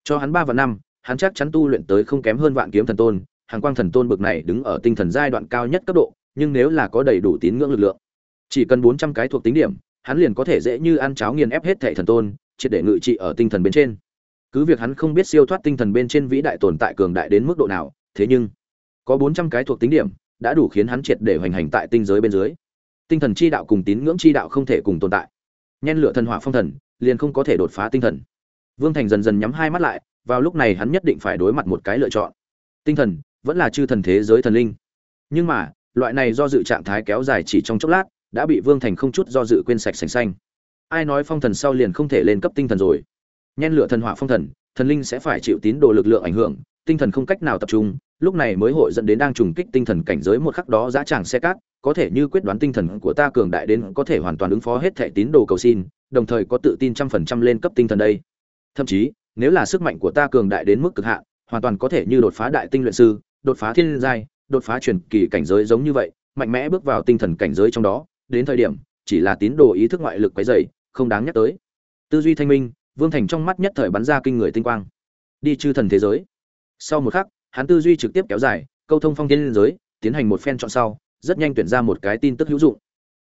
Cho hắn ba và năm, hắn chắc chắn tu luyện tới không kém hơn vạn kiếm thần tôn, hàng quang thần tôn bực này đứng ở tinh thần giai đoạn cao nhất cấp độ, nhưng nếu là có đầy đủ tín ngưỡng lực lượng, chỉ cần 400 cái thuộc tính điểm, hắn liền có thể dễ như ăn cháo nghiền ép hết thảy thần tôn, triệt để ngự trị ở tinh thần bên trên. Cứ việc hắn không biết siêu thoát tinh thần bên trên vĩ đại tồn tại cường đại đến mức độ nào, thế nhưng có 400 cái thuộc tính điểm, đã đủ khiến hắn triệt để hoành hành tại tinh giới bên dưới. Tinh thần chi đạo cùng tín ngưỡng chi đạo không thể cùng tồn tại. Nhen lửa thần hỏa phong thần, liền không có thể đột phá tinh thần. Vương Thành dần dần nhắm hai mắt lại, vào lúc này hắn nhất định phải đối mặt một cái lựa chọn. Tinh thần vẫn là chư thần thế giới thần linh. Nhưng mà, loại này do dự trạng thái kéo dài chỉ trong chốc lát, đã bị Vương Thành không chút do dự quên sạch sành xanh. Ai nói phong thần sau liền không thể lên cấp tinh thần rồi? Nhen lửa thần hỏa phong thần, thần linh sẽ phải chịu tín đồ lực lượng ảnh hưởng, tinh thần không cách nào tập trung, lúc này mới hội dẫn đến đang trùng kích tinh thần cảnh giới một khắc đó dã tràng xe cát, có thể như quyết đoán tinh thần của ta cường đại đến có thể hoàn toàn ứng phó hết thể tín đồ cầu xin, đồng thời có tự tin trăm phần trăm lên cấp tinh thần đây. Thậm chí, nếu là sức mạnh của ta cường đại đến mức cực hạn, hoàn toàn có thể như đột phá đại tinh luyện sư, đột phá thiên giai, đột phá truyền kỳ cảnh giới giống như vậy, mạnh mẽ bước vào tinh thần cảnh giới trong đó, đến thời điểm chỉ là tín đồ ý thức ngoại lực quấy rầy, không đáng nhắc tới. Tư duy thanh minh, Vương Thành trong mắt nhất thời bắn ra kinh người tinh quang. Đi chư thần thế giới. Sau một khắc, hắn tư duy trực tiếp kéo dài, câu thông phong thiên giới, tiến hành một phen chọn sau, rất nhanh tuyển ra một cái tin tức hữu dụng.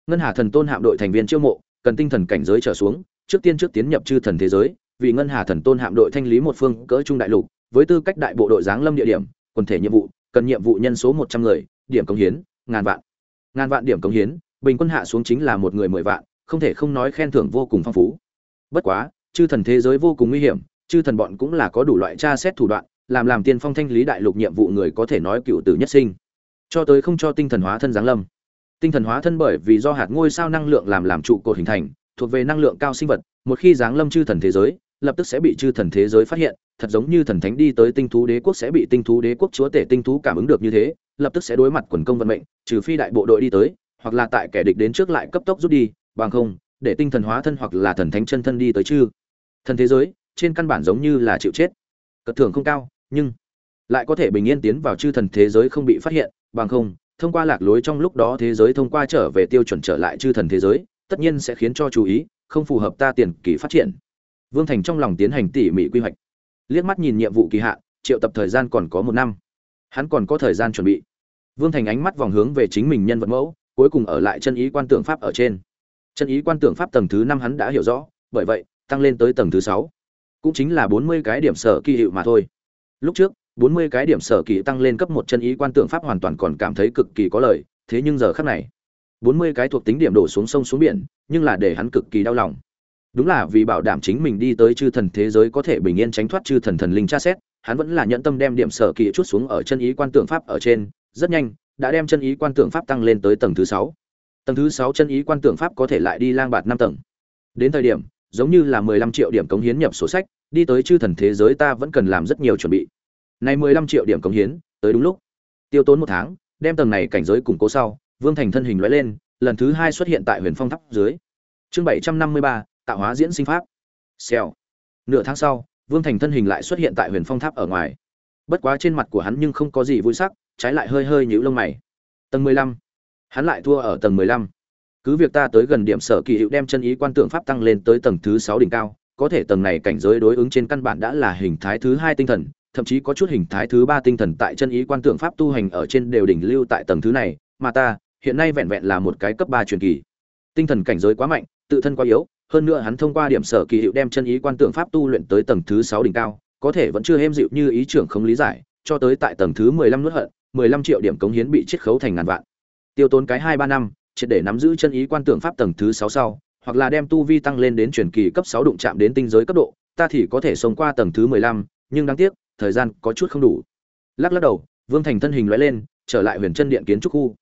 Ngân Hà Thần Tôn hạm đội thành viên chiêu mộ, cần tinh thần cảnh giới trở xuống, trước tiên trước tiến nhập chư thần thế giới, vì Ngân Hà Thần Tôn hạm đội thanh lý một phương cỡ trung đại lục, với tư cách đại bộ đội giáng lâm địa điểm, quần thể nhiệm vụ, cần nhiệm vụ nhân số một trăm người, điểm công hiến, ngàn vạn. Ngàn vạn điểm công hiến, bình quân hạ xuống chính là một người mười vạn, không thể không nói khen thưởng vô cùng phong phú. Bất quá, chư thần thế giới vô cùng nguy hiểm, chư thần bọn cũng là có đủ loại tra xét thủ đoạn, làm làm tiên phong thanh lý đại lục nhiệm vụ người có thể nói cựu tử nhất sinh. Cho tới không cho tinh thần hóa thân giáng lâm. Tinh thần hóa thân bởi vì do hạt ngôi sao năng lượng làm làm trụ cột hình thành, thuộc về năng lượng cao sinh vật, một khi giáng lâm chư thần thế giới, lập tức sẽ bị chư thần thế giới phát hiện, thật giống như thần thánh đi tới tinh thú đế quốc sẽ bị tinh thú đế quốc chúa tể tinh thú cảm ứng được như thế, lập tức sẽ đối mặt quần công vận mệnh, trừ phi đại bộ đội đi tới, hoặc là tại kẻ địch đến trước lại cấp tốc rút đi, bằng không, để tinh thần hóa thân hoặc là thần thánh chân thân đi tới chư thần thế giới, trên căn bản giống như là chịu chết. Cất thưởng không cao nhưng lại có thể bình yên tiến vào chư thần thế giới không bị phát hiện, bằng không, thông qua lạc lối trong lúc đó thế giới thông qua trở về tiêu chuẩn trở lại chư thần thế giới, tất nhiên sẽ khiến cho chú ý không phù hợp ta tiền kỳ phát triển. Vương thành trong lòng tiến hành tỉ mỉ quy hoạch, liếc mắt nhìn nhiệm vụ kỳ hạn, triệu tập thời gian còn có một năm. Hắn còn có thời gian chuẩn bị. Vương thành ánh mắt vòng hướng về chính mình nhân vật mẫu, cuối cùng ở lại chân ý quan tưởng pháp ở trên. Chân ý quan tưởng pháp tầng thứ năm hắn đã hiểu rõ, bởi vậy, tăng lên tới tầng thứ sáu. Cũng chính là bốn mươi cái điểm sở kỳ hiệu mà thôi lúc trước, bốn mươi cái điểm sở kỳ tăng lên cấp một chân ý quan tượng pháp hoàn toàn còn cảm thấy cực kỳ có lợi thế nhưng giờ khắc này, bốn mươi cái thuộc tính điểm đổ xuống sông xuống biển, nhưng là để hắn cực kỳ đau lòng. Đúng là vì bảo đảm chính mình đi tới chư thần thế giới có thể bình yên tránh thoát chư thần thần linh tra xét, hắn vẫn là nhận tâm đem điểm sở kỳ chút xuống ở chân ý quan tượng pháp ở trên, rất nhanh, đã đem chân ý quan tượng pháp tăng lên tới tầng thứ sáu. Tầng thứ sáu chân ý quan tượng pháp có thể lại đi lang bạt năm tầng. Đến thời điểm, giống như là mười lăm triệu điểm cống hiến nhập sổ sách đi tới chư thần thế giới ta vẫn cần làm rất nhiều chuẩn bị. Này mười lăm triệu điểm cống hiến, tới đúng lúc. Tiêu tốn một tháng, đem tầng này cảnh giới củng cố sau, vương thành thân hình lóe lên, lần thứ hai xuất hiện tại huyền phong tháp dưới. Chương bảy trăm năm mươi ba, tạo hóa diễn sinh pháp. Xèo. Nửa tháng sau, vương thành thân hình lại xuất hiện tại huyền phong tháp ở ngoài. Bất quá trên mặt của hắn nhưng không có gì vui sắc, trái lại hơi hơi nhũ lông mày. Tầng mười lăm. Hắn lại thua ở tầng mười lăm. Cứ việc ta tới gần điểm sở kỳ hiệu đem chân ý quan tượng pháp tăng lên tới tầng thứ sáu đỉnh cao có thể tầng này cảnh giới đối ứng trên căn bản đã là hình thái thứ hai tinh thần, thậm chí có chút hình thái thứ ba tinh thần tại chân ý quan tượng pháp tu hành ở trên đều đỉnh lưu tại tầng thứ này, mà ta, hiện nay vẹn vẹn là một cái cấp ba truyền kỳ. Tinh thần cảnh giới quá mạnh, tự thân quá yếu, hơn nữa hắn thông qua điểm sở kỳ hiệu đem chân ý quan tượng pháp tu luyện tới tầng thứ sáu đỉnh cao, có thể vẫn chưa êm dịu như ý trưởng không lý giải, cho tới tại tầng thứ mười lăm nuốt hận, mười lăm triệu điểm cống hiến bị chiết khấu thành ngàn vạn. Tiêu tốn cái hai ba năm, triệt để nắm giữ chân ý quan tượng pháp tầng thứ sáu sau hoặc là đem tu vi tăng lên đến truyền kỳ cấp sáu đụng chạm đến tinh giới cấp độ, ta thì có thể sống qua tầng thứ mười lăm, nhưng đáng tiếc, thời gian có chút không đủ. Lắc lắc đầu, vương thành thân hình lóe lên, trở lại huyền chân điện kiến trúc khu.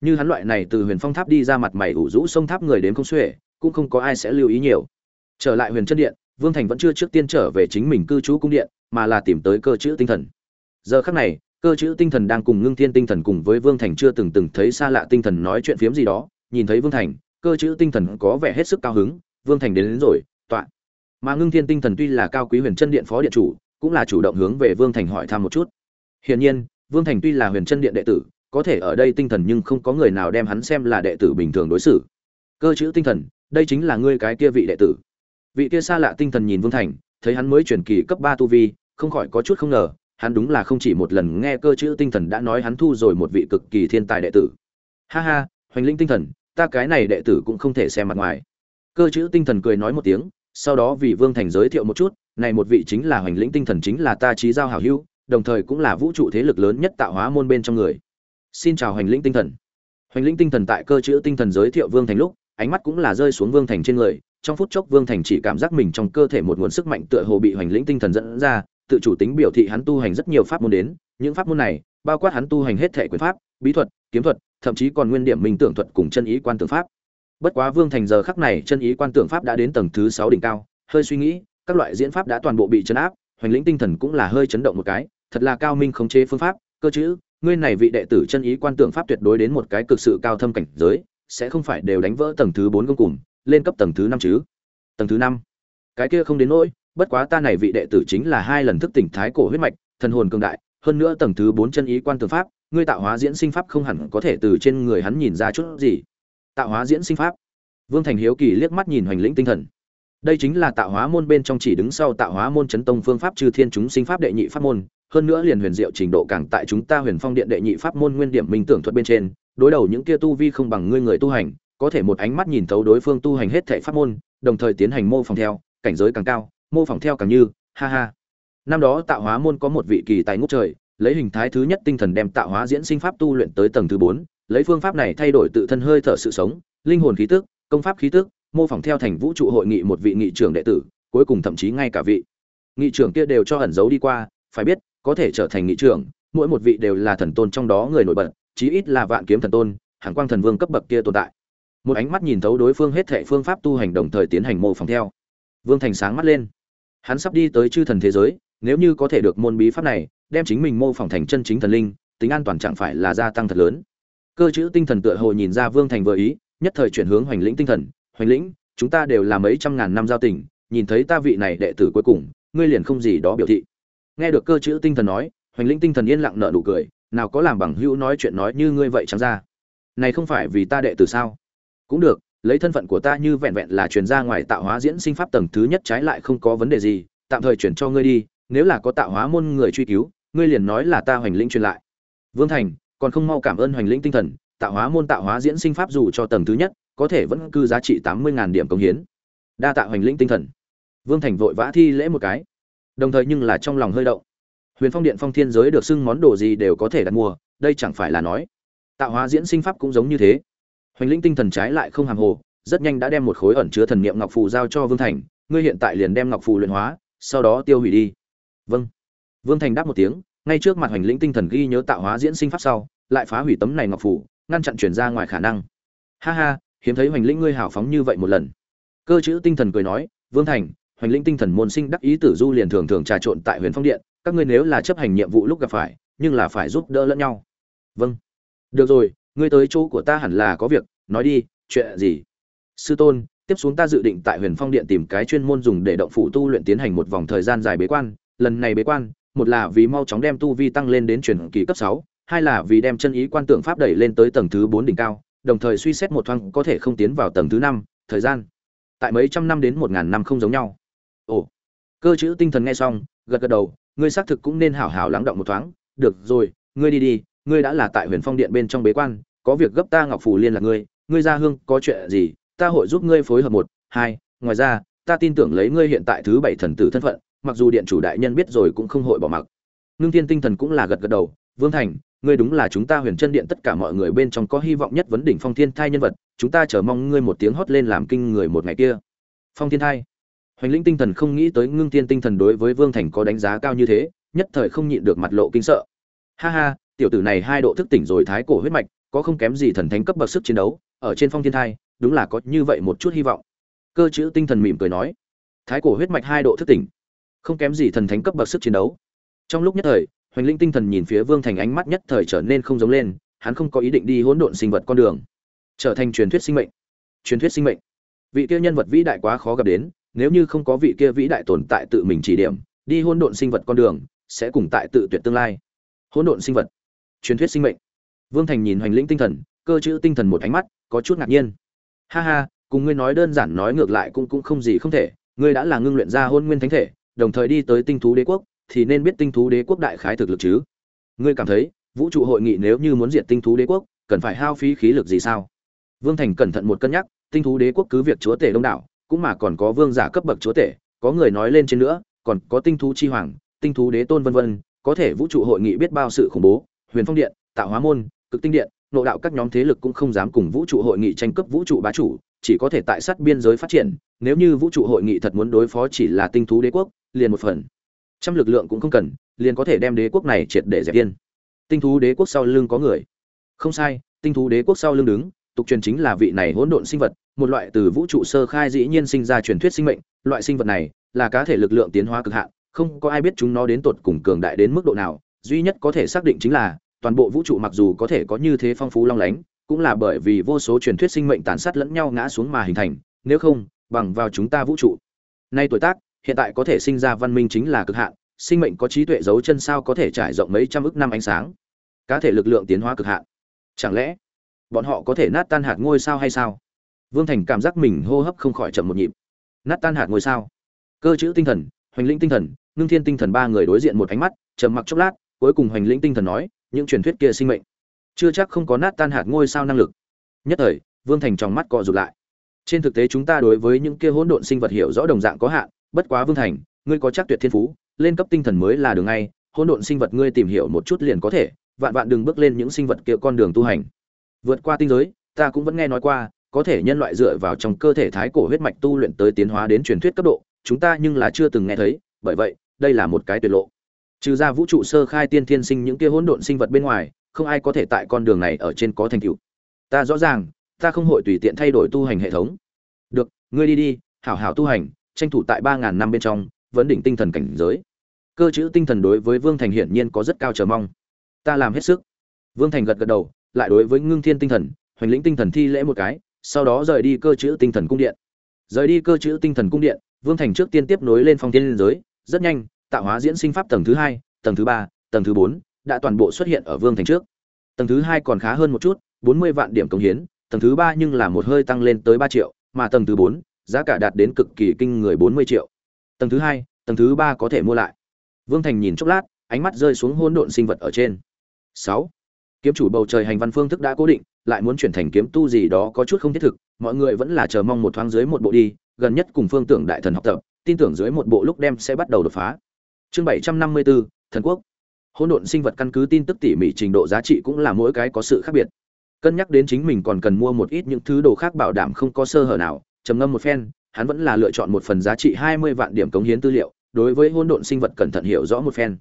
Như hắn loại này từ huyền phong tháp đi ra mặt mày ủ rũ sông tháp người đến không xuể, cũng không có ai sẽ lưu ý nhiều. Trở lại huyền chân điện, vương thành vẫn chưa trước tiên trở về chính mình cư trú cung điện, mà là tìm tới cơ chữ tinh thần. Giờ khắc này, cơ chữ tinh thần đang cùng ngưng thiên tinh thần cùng với vương thành chưa từng từng thấy xa lạ tinh thần nói chuyện phiếm gì đó, nhìn thấy vương thành cơ chữ tinh thần có vẻ hết sức cao hứng vương thành đến, đến rồi tọa. Mà ngưng thiên tinh thần tuy là cao quý huyền chân điện phó điện chủ cũng là chủ động hướng về vương thành hỏi thăm một chút. Hiển nhiên vương thành tuy là huyền chân điện đệ tử có thể ở đây tinh thần nhưng không có người nào đem hắn xem là đệ tử bình thường đối xử. Cơ chữ tinh thần đây chính là ngươi cái kia vị đệ tử. Vị kia xa lạ tinh thần nhìn vương thành thấy hắn mới chuyển kỳ cấp ba tu vi không khỏi có chút không ngờ hắn đúng là không chỉ một lần nghe cơ chữ tinh thần đã nói hắn thu rồi một vị cực kỳ thiên tài đệ tử. Ha ha hoành linh tinh thần ta cái này đệ tử cũng không thể xem mặt ngoài. Cơ chữ tinh thần cười nói một tiếng, sau đó vì vương thành giới thiệu một chút, này một vị chính là hoành lĩnh tinh thần chính là ta trí giao hảo hữu, đồng thời cũng là vũ trụ thế lực lớn nhất tạo hóa môn bên trong người. Xin chào hoành lĩnh tinh thần. Hoành lĩnh tinh thần tại cơ chữ tinh thần giới thiệu vương thành lúc, ánh mắt cũng là rơi xuống vương thành trên người, trong phút chốc vương thành chỉ cảm giác mình trong cơ thể một nguồn sức mạnh tựa hồ bị hoành lĩnh tinh thần dẫn ra, tự chủ tính biểu thị hắn tu hành rất nhiều pháp môn đến, những pháp môn này, bao quát hắn tu hành hết thể quyền pháp, bí thuật, kiếm thuật thậm chí còn nguyên điểm minh tưởng thuật cùng chân ý quan tưởng pháp. Bất quá vương thành giờ khắc này chân ý quan tưởng pháp đã đến tầng thứ sáu đỉnh cao, hơi suy nghĩ, các loại diễn pháp đã toàn bộ bị chấn áp, hoành lĩnh tinh thần cũng là hơi chấn động một cái, thật là cao minh khống chế phương pháp, cơ chữ ngươi này vị đệ tử chân ý quan tưởng pháp tuyệt đối đến một cái cực sự cao thâm cảnh giới, sẽ không phải đều đánh vỡ tầng thứ bốn công cùng, lên cấp tầng thứ năm chứ? Tầng thứ năm. Cái kia không đến nỗi, bất quá ta này vị đệ tử chính là hai lần thức tỉnh thái cổ huyết mạch, thần hồn cường đại, hơn nữa tầng thứ bốn chân ý quan tưởng pháp ngươi tạo hóa diễn sinh pháp không hẳn có thể từ trên người hắn nhìn ra chút gì. Tạo hóa diễn sinh pháp. Vương thành hiếu kỳ liếc mắt nhìn hoành lĩnh tinh thần. Đây chính là tạo hóa môn bên trong chỉ đứng sau tạo hóa môn chấn tông phương pháp trừ thiên chúng sinh pháp đệ nhị pháp môn. Hơn nữa liền huyền diệu trình độ càng tại chúng ta huyền phong điện đệ nhị pháp môn nguyên điểm minh tưởng thuật bên trên, đối đầu những kia tu vi không bằng ngươi người tu hành, có thể một ánh mắt nhìn thấu đối phương tu hành hết thể pháp môn, đồng thời tiến hành mô phỏng theo, cảnh giới càng cao, mô phỏng theo càng như, ha ha. Năm đó tạo hóa môn có một vị kỳ tài ngút trời lấy hình thái thứ nhất tinh thần đem tạo hóa diễn sinh pháp tu luyện tới tầng thứ bốn, lấy phương pháp này thay đổi tự thân hơi thở sự sống, linh hồn khí tức, công pháp khí tức, mô phỏng theo thành vũ trụ hội nghị một vị nghị trưởng đệ tử, cuối cùng thậm chí ngay cả vị. Nghị trưởng kia đều cho ẩn giấu đi qua, phải biết, có thể trở thành nghị trưởng, mỗi một vị đều là thần tôn trong đó người nổi bật, chí ít là vạn kiếm thần tôn, hàng quang thần vương cấp bậc kia tồn tại. Một ánh mắt nhìn thấu đối phương hết thệ phương pháp tu hành đồng thời tiến hành mô phỏng theo. Vương thành sáng mắt lên. Hắn sắp đi tới chư thần thế giới, nếu như có thể được môn bí pháp này đem chính mình mô phỏng thành chân chính thần linh, tính an toàn chẳng phải là gia tăng thật lớn. Cơ chữ tinh thần tựa hồ nhìn ra vương thành vừa ý, nhất thời chuyển hướng hoành lĩnh tinh thần. Hoành lĩnh, chúng ta đều là mấy trăm ngàn năm giao tình, nhìn thấy ta vị này đệ tử cuối cùng, ngươi liền không gì đó biểu thị. Nghe được cơ chữ tinh thần nói, hoành lĩnh tinh thần yên lặng nợ nụ cười, nào có làm bằng hữu nói chuyện nói như ngươi vậy chẳng ra. Này không phải vì ta đệ tử sao? Cũng được, lấy thân phận của ta như vẹn vẹn là truyền ra ngoài tạo hóa diễn sinh pháp tầng thứ nhất trái lại không có vấn đề gì, tạm thời chuyển cho ngươi đi, nếu là có tạo hóa môn người truy cứu ngươi liền nói là ta hoành lĩnh truyền lại. Vương thành, còn không mau cảm ơn hoành lĩnh tinh thần, tạo hóa môn tạo hóa diễn sinh pháp dù cho tầng thứ nhất, có thể vẫn cư giá trị tám mươi điểm công hiến. Đa tạ hoành lĩnh tinh thần. Vương thành vội vã thi lễ một cái. Đồng thời nhưng là trong lòng hơi động. Huyền phong điện phong thiên giới được xưng món đồ gì đều có thể đặt mua, đây chẳng phải là nói. Tạo hóa diễn sinh pháp cũng giống như thế. Hoành lĩnh tinh thần trái lại không hàm hồ, rất nhanh đã đem một khối ẩn chứa thần niệm ngọc phù giao cho vương thành, ngươi hiện tại liền đem ngọc phù luyện hóa, sau đó tiêu hủy đi. Vâng vương thành đáp một tiếng ngay trước mặt hoành lĩnh tinh thần ghi nhớ tạo hóa diễn sinh pháp sau lại phá hủy tấm này ngọc phủ, ngăn chặn chuyển ra ngoài khả năng. Ha ha hiếm thấy hoành lĩnh ngươi hào phóng như vậy một lần. Cơ chữ tinh thần cười nói vương thành hoành lĩnh tinh thần môn sinh đắc ý tử du liền thường thường trà trộn tại huyền phong điện các ngươi nếu là chấp hành nhiệm vụ lúc gặp phải nhưng là phải giúp đỡ lẫn nhau. Vâng. Được rồi ngươi tới chỗ của ta hẳn là có việc nói đi chuyện gì? Sư tôn tiếp xuống ta dự định tại huyền phong điện tìm cái chuyên môn dùng để động phủ tu luyện tiến hành một vòng thời gian dài bế quan lần này bế quan một là vì mau chóng đem tu vi tăng lên đến truyền kỳ cấp sáu, hai là vì đem chân ý quan tượng pháp đẩy lên tới tầng thứ bốn đỉnh cao, đồng thời suy xét một thoáng có thể không tiến vào tầng thứ năm, thời gian. Tại mấy trăm năm đến một ngàn năm không giống nhau. Ồ, cơ chữ tinh thần nghe xong, gật gật đầu, ngươi xác thực cũng nên hảo hảo lắng động một thoáng. Được rồi, ngươi đi đi, ngươi đã là tại huyền phong điện bên trong bế quan, có việc gấp ta ngọc phủ liên lạc ngươi ngươi ra hương có chuyện gì, ta hội giúp ngươi phối hợp một, hai, ngoài ra, ta tin tưởng lấy ngươi hiện tại thứ bảy thần tử thân phận mặc dù điện chủ đại nhân biết rồi cũng không hội bỏ mặc. Ngưng thiên tinh thần cũng là gật gật đầu, vương thành, ngươi đúng là chúng ta huyền chân điện tất cả mọi người bên trong có hy vọng nhất vấn đỉnh phong thiên thai nhân vật, chúng ta chờ mong ngươi một tiếng hót lên làm kinh người một ngày kia. Phong thiên thai. Hoành lĩnh tinh thần không nghĩ tới ngưng thiên tinh thần đối với vương thành có đánh giá cao như thế, nhất thời không nhịn được mặt lộ kinh sợ. Ha ha, tiểu tử này hai độ thức tỉnh rồi thái cổ huyết mạch, có không kém gì thần thánh cấp bậc sức chiến đấu, ở trên phong thiên thai, đúng là có như vậy một chút hy vọng. Cơ chữ tinh thần mỉm cười nói, thái cổ huyết mạch hai độ thức tỉnh không kém gì thần thánh cấp bậc sức chiến đấu. Trong lúc nhất thời, hoành linh tinh thần nhìn phía vương thành ánh mắt nhất thời trở nên không giống lên, hắn không có ý định đi hỗn độn sinh vật con đường. Trở thành truyền thuyết sinh mệnh. Truyền thuyết sinh mệnh. Vị kia nhân vật vĩ đại quá khó gặp đến, nếu như không có vị kia vĩ đại tồn tại tự mình chỉ điểm, đi hỗn độn sinh vật con đường, sẽ cùng tại tự tuyệt tương lai. Hỗn độn sinh vật. Truyền thuyết sinh mệnh. Vương thành nhìn hoành linh tinh thần, cơ chữ tinh thần một ánh mắt, có chút ngạc nhiên. Ha ha, cùng ngươi nói đơn giản nói ngược lại cũng cũng không gì không thể, ngươi đã là ngưng luyện ra hôn nguyên thánh thể đồng thời đi tới tinh thú đế quốc, thì nên biết tinh thú đế quốc đại khái thực lực chứ? Ngươi cảm thấy, vũ trụ hội nghị nếu như muốn diệt tinh thú đế quốc, cần phải hao phí khí lực gì sao? Vương thành cẩn thận một cân nhắc, tinh thú đế quốc cứ việc chúa tể đông đảo, cũng mà còn có vương giả cấp bậc chúa tể, có người nói lên trên nữa, còn có tinh thú chi hoàng, tinh thú đế tôn vân vân, có thể vũ trụ hội nghị biết bao sự khủng bố, huyền phong điện, tạo hóa môn, cực tinh điện, nội đạo các nhóm thế lực cũng không dám cùng vũ trụ hội nghị tranh cướp vũ trụ bá chủ, chỉ có thể tại sát biên giới phát triển, nếu như vũ trụ hội nghị thật muốn đối phó chỉ là tinh thú đế quốc liền một phần. Trăm lực lượng cũng không cần, liền có thể đem đế quốc này triệt để dẹp yên. Tinh thú đế quốc sau lưng có người. Không sai, tinh thú đế quốc sau lưng đứng, tục truyền chính là vị này hỗn độn sinh vật, một loại từ vũ trụ sơ khai dĩ nhiên sinh ra truyền thuyết sinh mệnh, loại sinh vật này là cá thể lực lượng tiến hóa cực hạn, không có ai biết chúng nó đến tột cùng cường đại đến mức độ nào, duy nhất có thể xác định chính là, toàn bộ vũ trụ mặc dù có thể có như thế phong phú long lánh, cũng là bởi vì vô số truyền thuyết sinh mệnh tàn sát lẫn nhau ngã xuống mà hình thành, nếu không, bằng vào chúng ta vũ trụ. Nay tuổi tác hiện tại có thể sinh ra văn minh chính là cực hạn, sinh mệnh có trí tuệ giấu chân sao có thể trải rộng mấy trăm ức năm ánh sáng? Cá thể lực lượng tiến hóa cực hạn. Chẳng lẽ bọn họ có thể nát tan hạt ngôi sao hay sao? Vương thành cảm giác mình hô hấp không khỏi chậm một nhịp. Nát tan hạt ngôi sao. Cơ chữ tinh thần, hoành linh tinh thần, ngưng thiên tinh thần ba người đối diện một ánh mắt, trầm mặc chốc lát, cuối cùng hoành linh tinh thần nói, những truyền thuyết kia sinh mệnh chưa chắc không có nát tan hạt ngôi sao năng lực. Nhất thời, vương thành trong mắt co rụt lại. Trên thực tế chúng ta đối với những kia hỗn độn sinh vật hiểu rõ đồng dạng có hạn bất quá vương thành, ngươi có chắc tuyệt thiên phú, lên cấp tinh thần mới là đường ngay, hỗn độn sinh vật ngươi tìm hiểu một chút liền có thể, vạn vạn đừng bước lên những sinh vật kia con đường tu hành. Vượt qua tinh giới, ta cũng vẫn nghe nói qua, có thể nhân loại dựa vào trong cơ thể thái cổ huyết mạch tu luyện tới tiến hóa đến truyền thuyết cấp độ, chúng ta nhưng là chưa từng nghe thấy, bởi vậy, đây là một cái tuyệt lộ. Trừ ra vũ trụ sơ khai tiên thiên sinh những kia hỗn độn sinh vật bên ngoài, không ai có thể tại con đường này ở trên có thành tựu. Ta rõ ràng, ta không hội tùy tiện thay đổi tu hành hệ thống. Được, ngươi đi đi, hảo hảo tu hành tranh thủ tại ba ngàn năm bên trong, vấn đỉnh tinh thần cảnh giới. Cơ chữ tinh thần đối với vương thành hiển nhiên có rất cao chờ mong. Ta làm hết sức. Vương thành gật gật đầu, lại đối với ngưng thiên tinh thần, hoành lĩnh tinh thần thi lễ một cái, sau đó rời đi cơ chữ tinh thần cung điện. Rời đi cơ chữ tinh thần cung điện, vương thành trước tiên tiếp nối lên phong thiên liên giới, rất nhanh, tạo hóa diễn sinh pháp tầng thứ hai, tầng thứ ba, tầng thứ bốn, đã toàn bộ xuất hiện ở vương thành trước. Tầng thứ hai còn khá hơn một chút, bốn mươi vạn điểm công hiến, tầng thứ ba nhưng là một hơi tăng lên tới ba triệu, mà tầng thứ bốn giá cả đạt đến cực kỳ kinh người bốn mươi triệu. Tầng thứ hai, tầng thứ ba có thể mua lại. Vương thành nhìn chốc lát, ánh mắt rơi xuống hỗn độn sinh vật ở trên. Sáu, kiếm chủ bầu trời hành văn phương thức đã cố định, lại muốn chuyển thành kiếm tu gì đó có chút không thiết thực, mọi người vẫn là chờ mong một thoáng dưới một bộ đi, gần nhất cùng phương tưởng đại thần học tập, tin tưởng dưới một bộ lúc đem sẽ bắt đầu đột phá. Chương bảy trăm năm mươi bốn thần quốc. Hỗn độn sinh vật căn cứ tin tức tỉ mỉ trình độ giá trị cũng là mỗi cái có sự khác biệt. Cân nhắc đến chính mình còn cần mua một ít những thứ đồ khác bảo đảm không có sơ hở nào trầm ngâm một phen, hắn vẫn là lựa chọn một phần giá trị hai mươi vạn điểm cống hiến tư liệu, đối với hỗn độn sinh vật cẩn thận hiểu rõ một phen.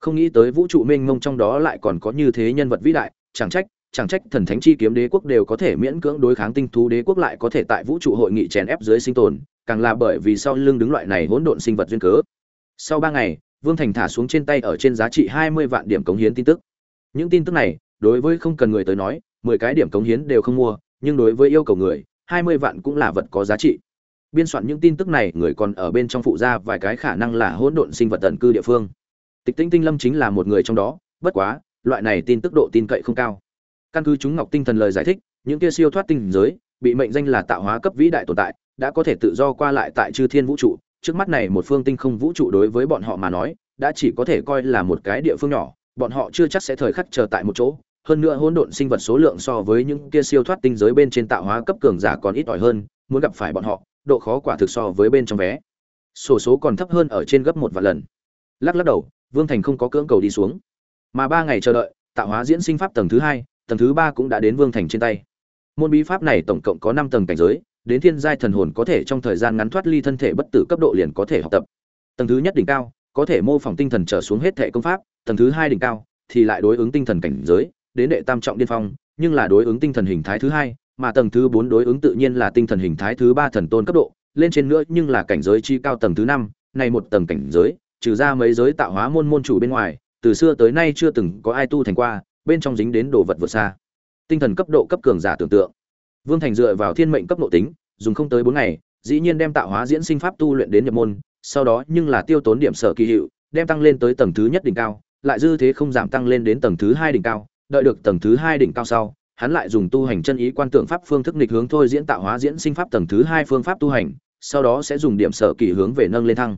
Không nghĩ tới vũ trụ mênh mông trong đó lại còn có như thế nhân vật vĩ đại, chẳng trách chẳng trách thần thánh chi kiếm đế quốc đều có thể miễn cưỡng đối kháng tinh thú đế quốc lại có thể tại vũ trụ hội nghị chèn ép dưới sinh tồn, càng là bởi vì sau lưng đứng loại này hỗn độn sinh vật duyên cớ. Sau ba ngày, vương thành thả xuống trên tay ở trên giá trị hai mươi vạn điểm cống hiến tin tức. Những tin tức này, đối với không cần người tới nói, mười cái điểm cống hiến đều không mua, nhưng đối với yêu cầu người hai mươi vạn cũng là vật có giá trị. Biên soạn những tin tức này, người còn ở bên trong phụ gia vài cái khả năng là hỗn độn sinh vật tận cư địa phương. Tịch tinh tinh lâm chính là một người trong đó, bất quá, loại này tin tức độ tin cậy không cao. Căn cứ chúng ngọc tinh thần lời giải thích, những kia siêu thoát tinh giới, bị mệnh danh là tạo hóa cấp vĩ đại tồn tại, đã có thể tự do qua lại tại chư thiên vũ trụ. Trước mắt này một phương tinh không vũ trụ đối với bọn họ mà nói, đã chỉ có thể coi là một cái địa phương nhỏ, bọn họ chưa chắc sẽ thời khắc chờ tại một chỗ hơn nữa hỗn độn sinh vật số lượng so với những kia siêu thoát tinh giới bên trên tạo hóa cấp cường giả còn ít ỏi hơn, muốn gặp phải bọn họ, độ khó quả thực so với bên trong vé. Sổ số còn thấp hơn ở trên gấp một vài lần. Lắc lắc đầu, vương thành không có cưỡng cầu đi xuống. Mà ba ngày chờ đợi, tạo hóa diễn sinh pháp tầng thứ hai, tầng thứ ba cũng đã đến vương thành trên tay. Môn bí pháp này tổng cộng có năm tầng cảnh giới, đến thiên giai thần hồn có thể trong thời gian ngắn thoát ly thân thể bất tử cấp độ liền có thể học tập. Tầng thứ nhất đỉnh cao, có thể mô phỏng tinh thần trở xuống hết thể công pháp, tầng thứ hai đỉnh cao, thì lại đối ứng tinh thần cảnh giới đến đệ tam trọng điên phong, nhưng là đối ứng tinh thần hình thái thứ hai, mà tầng thứ bốn đối ứng tự nhiên là tinh thần hình thái thứ ba thần tôn cấp độ, lên trên nữa nhưng là cảnh giới chi cao tầng thứ năm này một tầng cảnh giới, trừ ra mấy giới tạo hóa môn môn chủ bên ngoài, từ xưa tới nay chưa từng có ai tu thành qua, bên trong dính đến đồ vật vượt xa. Tinh thần cấp độ cấp cường giả tưởng tượng. Vương thành dựa vào thiên mệnh cấp độ tính, dùng không tới bốn ngày, dĩ nhiên đem tạo hóa diễn sinh pháp tu luyện đến nhập môn, sau đó nhưng là tiêu tốn điểm sở kỳ hiệu, đem tăng lên tới tầng thứ nhất đỉnh cao, lại dư thế không giảm tăng lên đến tầng thứ hai đỉnh cao đợi được tầng thứ hai đỉnh cao sau, hắn lại dùng tu hành chân ý quan tượng pháp phương thức nghịch hướng thôi diễn tạo hóa diễn sinh pháp tầng thứ hai phương pháp tu hành, sau đó sẽ dùng điểm sở kỳ hướng về nâng lên thăng.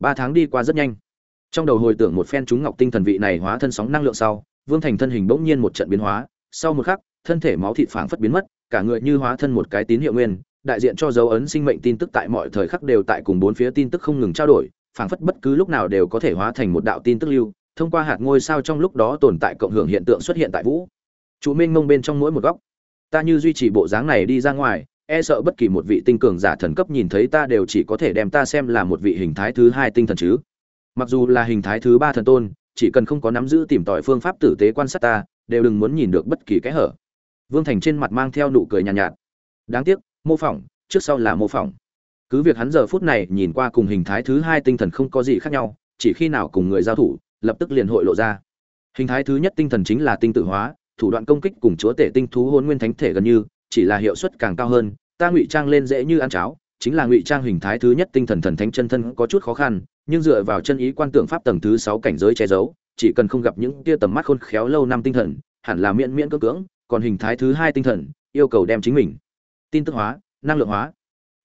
Ba tháng đi qua rất nhanh. Trong đầu hồi tưởng một phen chúng ngọc tinh thần vị này hóa thân sóng năng lượng sau, vương thành thân hình bỗng nhiên một trận biến hóa, sau một khắc, thân thể máu thịt phảng phất biến mất, cả người như hóa thân một cái tín hiệu nguyên, đại diện cho dấu ấn sinh mệnh tin tức tại mọi thời khắc đều tại cùng bốn phía tin tức không ngừng trao đổi, phảng phất bất cứ lúc nào đều có thể hóa thành một đạo tin tức lưu thông qua hạt ngôi sao trong lúc đó tồn tại cộng hưởng hiện tượng xuất hiện tại vũ. Trụ minh mông bên trong mỗi một góc. Ta như duy trì bộ dáng này đi ra ngoài e sợ bất kỳ một vị tinh cường giả thần cấp nhìn thấy ta đều chỉ có thể đem ta xem là một vị hình thái thứ hai tinh thần chứ. Mặc dù là hình thái thứ ba thần tôn chỉ cần không có nắm giữ tìm tòi phương pháp tử tế quan sát ta đều đừng muốn nhìn được bất kỳ cái hở. Vương thành trên mặt mang theo nụ cười nhàn nhạt, nhạt. Đáng tiếc mô phỏng trước sau là mô phỏng. Cứ việc hắn giờ phút này nhìn qua cùng hình thái thứ hai tinh thần không có gì khác nhau chỉ khi nào cùng người giao thủ lập tức liền hội lộ ra. Hình thái thứ nhất tinh thần chính là tinh tử hóa, thủ đoạn công kích cùng chúa tể tinh thú hôn nguyên thánh thể gần như, chỉ là hiệu suất càng cao hơn, ta ngụy trang lên dễ như ăn cháo, chính là ngụy trang hình thái thứ nhất tinh thần thần thánh chân thân có chút khó khăn, nhưng dựa vào chân ý quan tượng pháp tầng thứ sáu cảnh giới che giấu, chỉ cần không gặp những tia tầm mắt khôn khéo lâu năm tinh thần, hẳn là miễn miễn cưỡng cưỡng, còn hình thái thứ hai tinh thần, yêu cầu đem chính mình. Tin tức hóa, năng lượng hóa.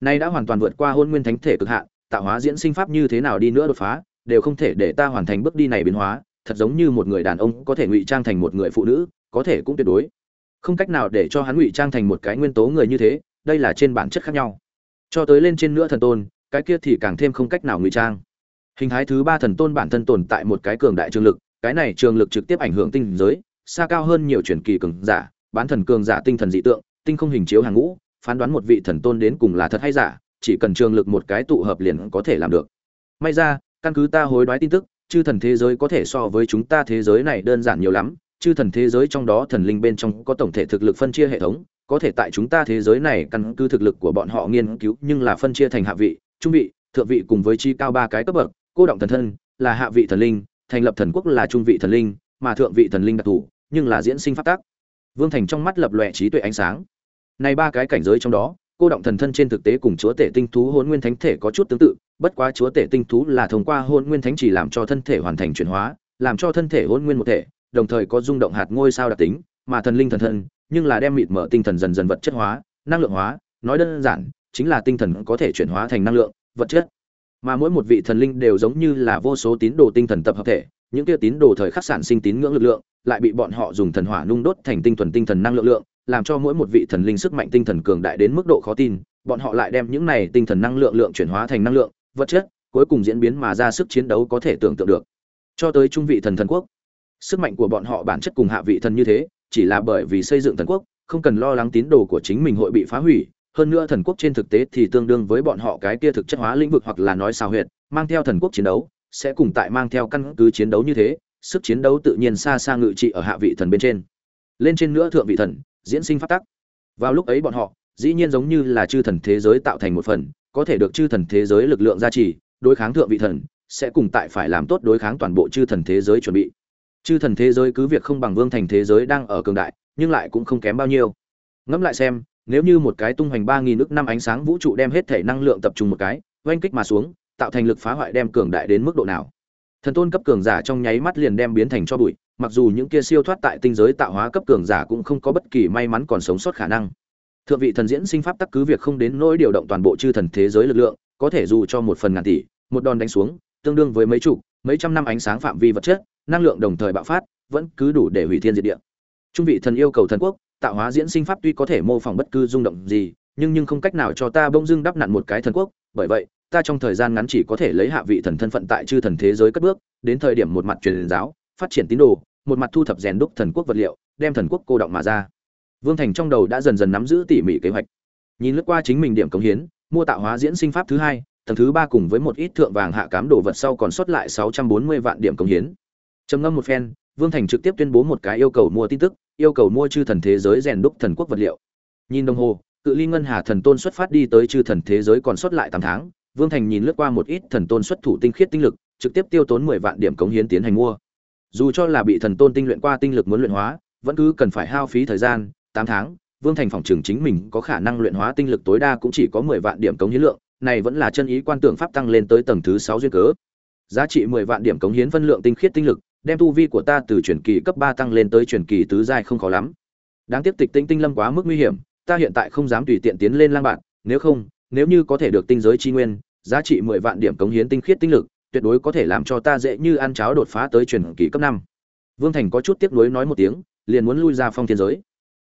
Nay đã hoàn toàn vượt qua hôn nguyên thánh thể cực hạn, tạo hóa diễn sinh pháp như thế nào đi nữa đột phá đều không thể để ta hoàn thành bước đi này biến hóa, thật giống như một người đàn ông có thể ngụy trang thành một người phụ nữ, có thể cũng tuyệt đối. Không cách nào để cho hắn ngụy trang thành một cái nguyên tố người như thế, đây là trên bản chất khác nhau. Cho tới lên trên nữa thần tôn, cái kia thì càng thêm không cách nào ngụy trang. Hình thái thứ ba thần tôn bản thân tồn tại một cái cường đại trường lực, cái này trường lực trực tiếp ảnh hưởng tinh giới, xa cao hơn nhiều truyền kỳ cường giả, bán thần cường giả tinh thần dị tượng, tinh không hình chiếu hàng ngũ, phán đoán một vị thần tôn đến cùng là thật hay giả, chỉ cần trường lực một cái tụ hợp liền có thể làm được. May ra căn cứ ta hối đoái tin tức, chư thần thế giới có thể so với chúng ta thế giới này đơn giản nhiều lắm, chư thần thế giới trong đó thần linh bên trong có tổng thể thực lực phân chia hệ thống, có thể tại chúng ta thế giới này căn cứ thực lực của bọn họ nghiên cứu nhưng là phân chia thành hạ vị, trung vị, thượng vị cùng với chi cao ba cái cấp bậc, cô động thần thân là hạ vị thần linh, thành lập thần quốc là trung vị thần linh, mà thượng vị thần linh đặc thù, nhưng là diễn sinh phát tác vương thành trong mắt lập lòe trí tuệ ánh sáng. Này ba cái cảnh giới trong đó, cô động thần thân trên thực tế cùng chúa tể tinh thú hôn nguyên thánh thể có chút tương tự bất quá chúa tể tinh thú là thông qua hôn nguyên thánh chỉ làm cho thân thể hoàn thành chuyển hóa, làm cho thân thể hôn nguyên một thể, đồng thời có rung động hạt ngôi sao đặc tính, mà thần linh thần thân, nhưng là đem mịt mở tinh thần dần dần vật chất hóa, năng lượng hóa. Nói đơn giản, chính là tinh thần có thể chuyển hóa thành năng lượng, vật chất. Mà mỗi một vị thần linh đều giống như là vô số tín đồ tinh thần tập hợp thể, những kia tín đồ thời khắc sản sinh tín ngưỡng lực lượng, lại bị bọn họ dùng thần hỏa nung đốt thành tinh thuần tinh thần năng lượng lượng, làm cho mỗi một vị thần linh sức mạnh tinh thần cường đại đến mức độ khó tin, bọn họ lại đem những này tinh thần năng lượng lượng chuyển hóa thành năng lượng vật chất, cuối cùng diễn biến mà ra sức chiến đấu có thể tưởng tượng được. Cho tới trung vị thần thần quốc, sức mạnh của bọn họ bản chất cùng hạ vị thần như thế, chỉ là bởi vì xây dựng thần quốc, không cần lo lắng tín đồ của chính mình hội bị phá hủy. Hơn nữa thần quốc trên thực tế thì tương đương với bọn họ cái kia thực chất hóa lĩnh vực hoặc là nói sao huyệt, mang theo thần quốc chiến đấu, sẽ cùng tại mang theo căn cứ chiến đấu như thế, sức chiến đấu tự nhiên xa xa ngự trị ở hạ vị thần bên trên. Lên trên nữa thượng vị thần, diễn sinh phát tắc. Vào lúc ấy bọn họ, dĩ nhiên giống như là chư thần thế giới tạo thành một phần có thể được chư thần thế giới lực lượng gia trì, đối kháng thượng vị thần, sẽ cùng tại phải làm tốt đối kháng toàn bộ chư thần thế giới chuẩn bị. Chư thần thế giới cứ việc không bằng vương thành thế giới đang ở cường đại, nhưng lại cũng không kém bao nhiêu. Ngẫm lại xem, nếu như một cái tung hoành ba nghìn nước năm ánh sáng vũ trụ đem hết thể năng lượng tập trung một cái, oanh kích mà xuống, tạo thành lực phá hoại đem cường đại đến mức độ nào? Thần tôn cấp cường giả trong nháy mắt liền đem biến thành cho bụi, mặc dù những kia siêu thoát tại tinh giới tạo hóa cấp cường giả cũng không có bất kỳ may mắn còn sống sót khả năng thượng vị thần diễn sinh pháp tắc cứ việc không đến nỗi điều động toàn bộ chư thần thế giới lực lượng, có thể dù cho một phần ngàn tỷ, một đòn đánh xuống, tương đương với mấy chục, mấy trăm năm ánh sáng phạm vi vật chất, năng lượng đồng thời bạo phát, vẫn cứ đủ để hủy thiên diệt địa. Trung vị thần yêu cầu thần quốc, tạo hóa diễn sinh pháp tuy có thể mô phỏng bất cứ rung động gì, nhưng nhưng không cách nào cho ta bỗng dưng đắp nặn một cái thần quốc, bởi vậy, ta trong thời gian ngắn chỉ có thể lấy hạ vị thần thân phận tại chư thần thế giới cất bước, đến thời điểm một mặt truyền giáo, phát triển tín đồ, một mặt thu thập rèn đúc thần quốc vật liệu, đem thần quốc cô động mà ra vương thành trong đầu đã dần dần nắm giữ tỉ mỉ kế hoạch. Nhìn lướt qua chính mình điểm cống hiến, mua tạo hóa diễn sinh pháp thứ hai, tầng thứ ba cùng với một ít thượng vàng hạ cám đồ vật sau còn sót lại sáu trăm bốn mươi vạn điểm cống hiến. Trầm ngâm một phen, vương thành trực tiếp tuyên bố một cái yêu cầu mua tin tức, yêu cầu mua chư thần thế giới rèn đúc thần quốc vật liệu. Nhìn đồng hồ, cự ly ngân hà thần tôn xuất phát đi tới chư thần thế giới còn sót lại tám tháng, vương thành nhìn lướt qua một ít thần tôn xuất thủ tinh khiết tinh lực, trực tiếp tiêu tốn mười vạn điểm cống hiến tiến hành mua. Dù cho là bị thần tôn tinh luyện qua tinh lực muốn luyện hóa, vẫn cứ cần phải hao phí thời gian tám tháng, vương thành phòng trường chính mình có khả năng luyện hóa tinh lực tối đa cũng chỉ có mười vạn điểm cống hiến lượng, này vẫn là chân ý quan tưởng pháp tăng lên tới tầng thứ sáu duyên cớ. Giá trị mười vạn điểm cống hiến phân lượng tinh khiết tinh lực, đem tu vi của ta từ truyền kỳ cấp ba tăng lên tới truyền kỳ tứ giai không khó lắm. Đáng tiếc tịch tinh tinh lâm quá mức nguy hiểm, ta hiện tại không dám tùy tiện tiến lên lang bạn, nếu không, nếu như có thể được tinh giới chi nguyên, giá trị mười vạn điểm cống hiến tinh khiết tinh lực, tuyệt đối có thể làm cho ta dễ như ăn cháo đột phá tới truyền kỳ cấp năm. Vương thành có chút tiếc nuối nói một tiếng, liền muốn lui ra phong thiên giới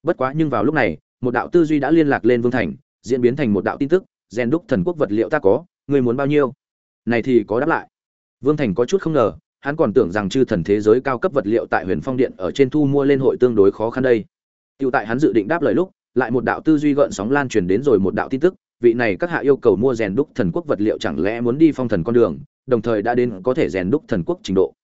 bất quá nhưng vào lúc này, một đạo tư duy đã liên lạc lên vương thành, diễn biến thành một đạo tin tức rèn đúc thần quốc vật liệu ta có người muốn bao nhiêu? Này thì có đáp lại. Vương thành có chút không ngờ, hắn còn tưởng rằng chư thần thế giới cao cấp vật liệu tại huyền phong điện ở trên thu mua lên hội tương đối khó khăn đây. Tựu tại hắn dự định đáp lời lúc, lại một đạo tư duy gợn sóng lan truyền đến rồi một đạo tin tức, vị này các hạ yêu cầu mua rèn đúc thần quốc vật liệu chẳng lẽ muốn đi phong thần con đường, đồng thời đã đến có thể rèn đúc thần quốc trình độ.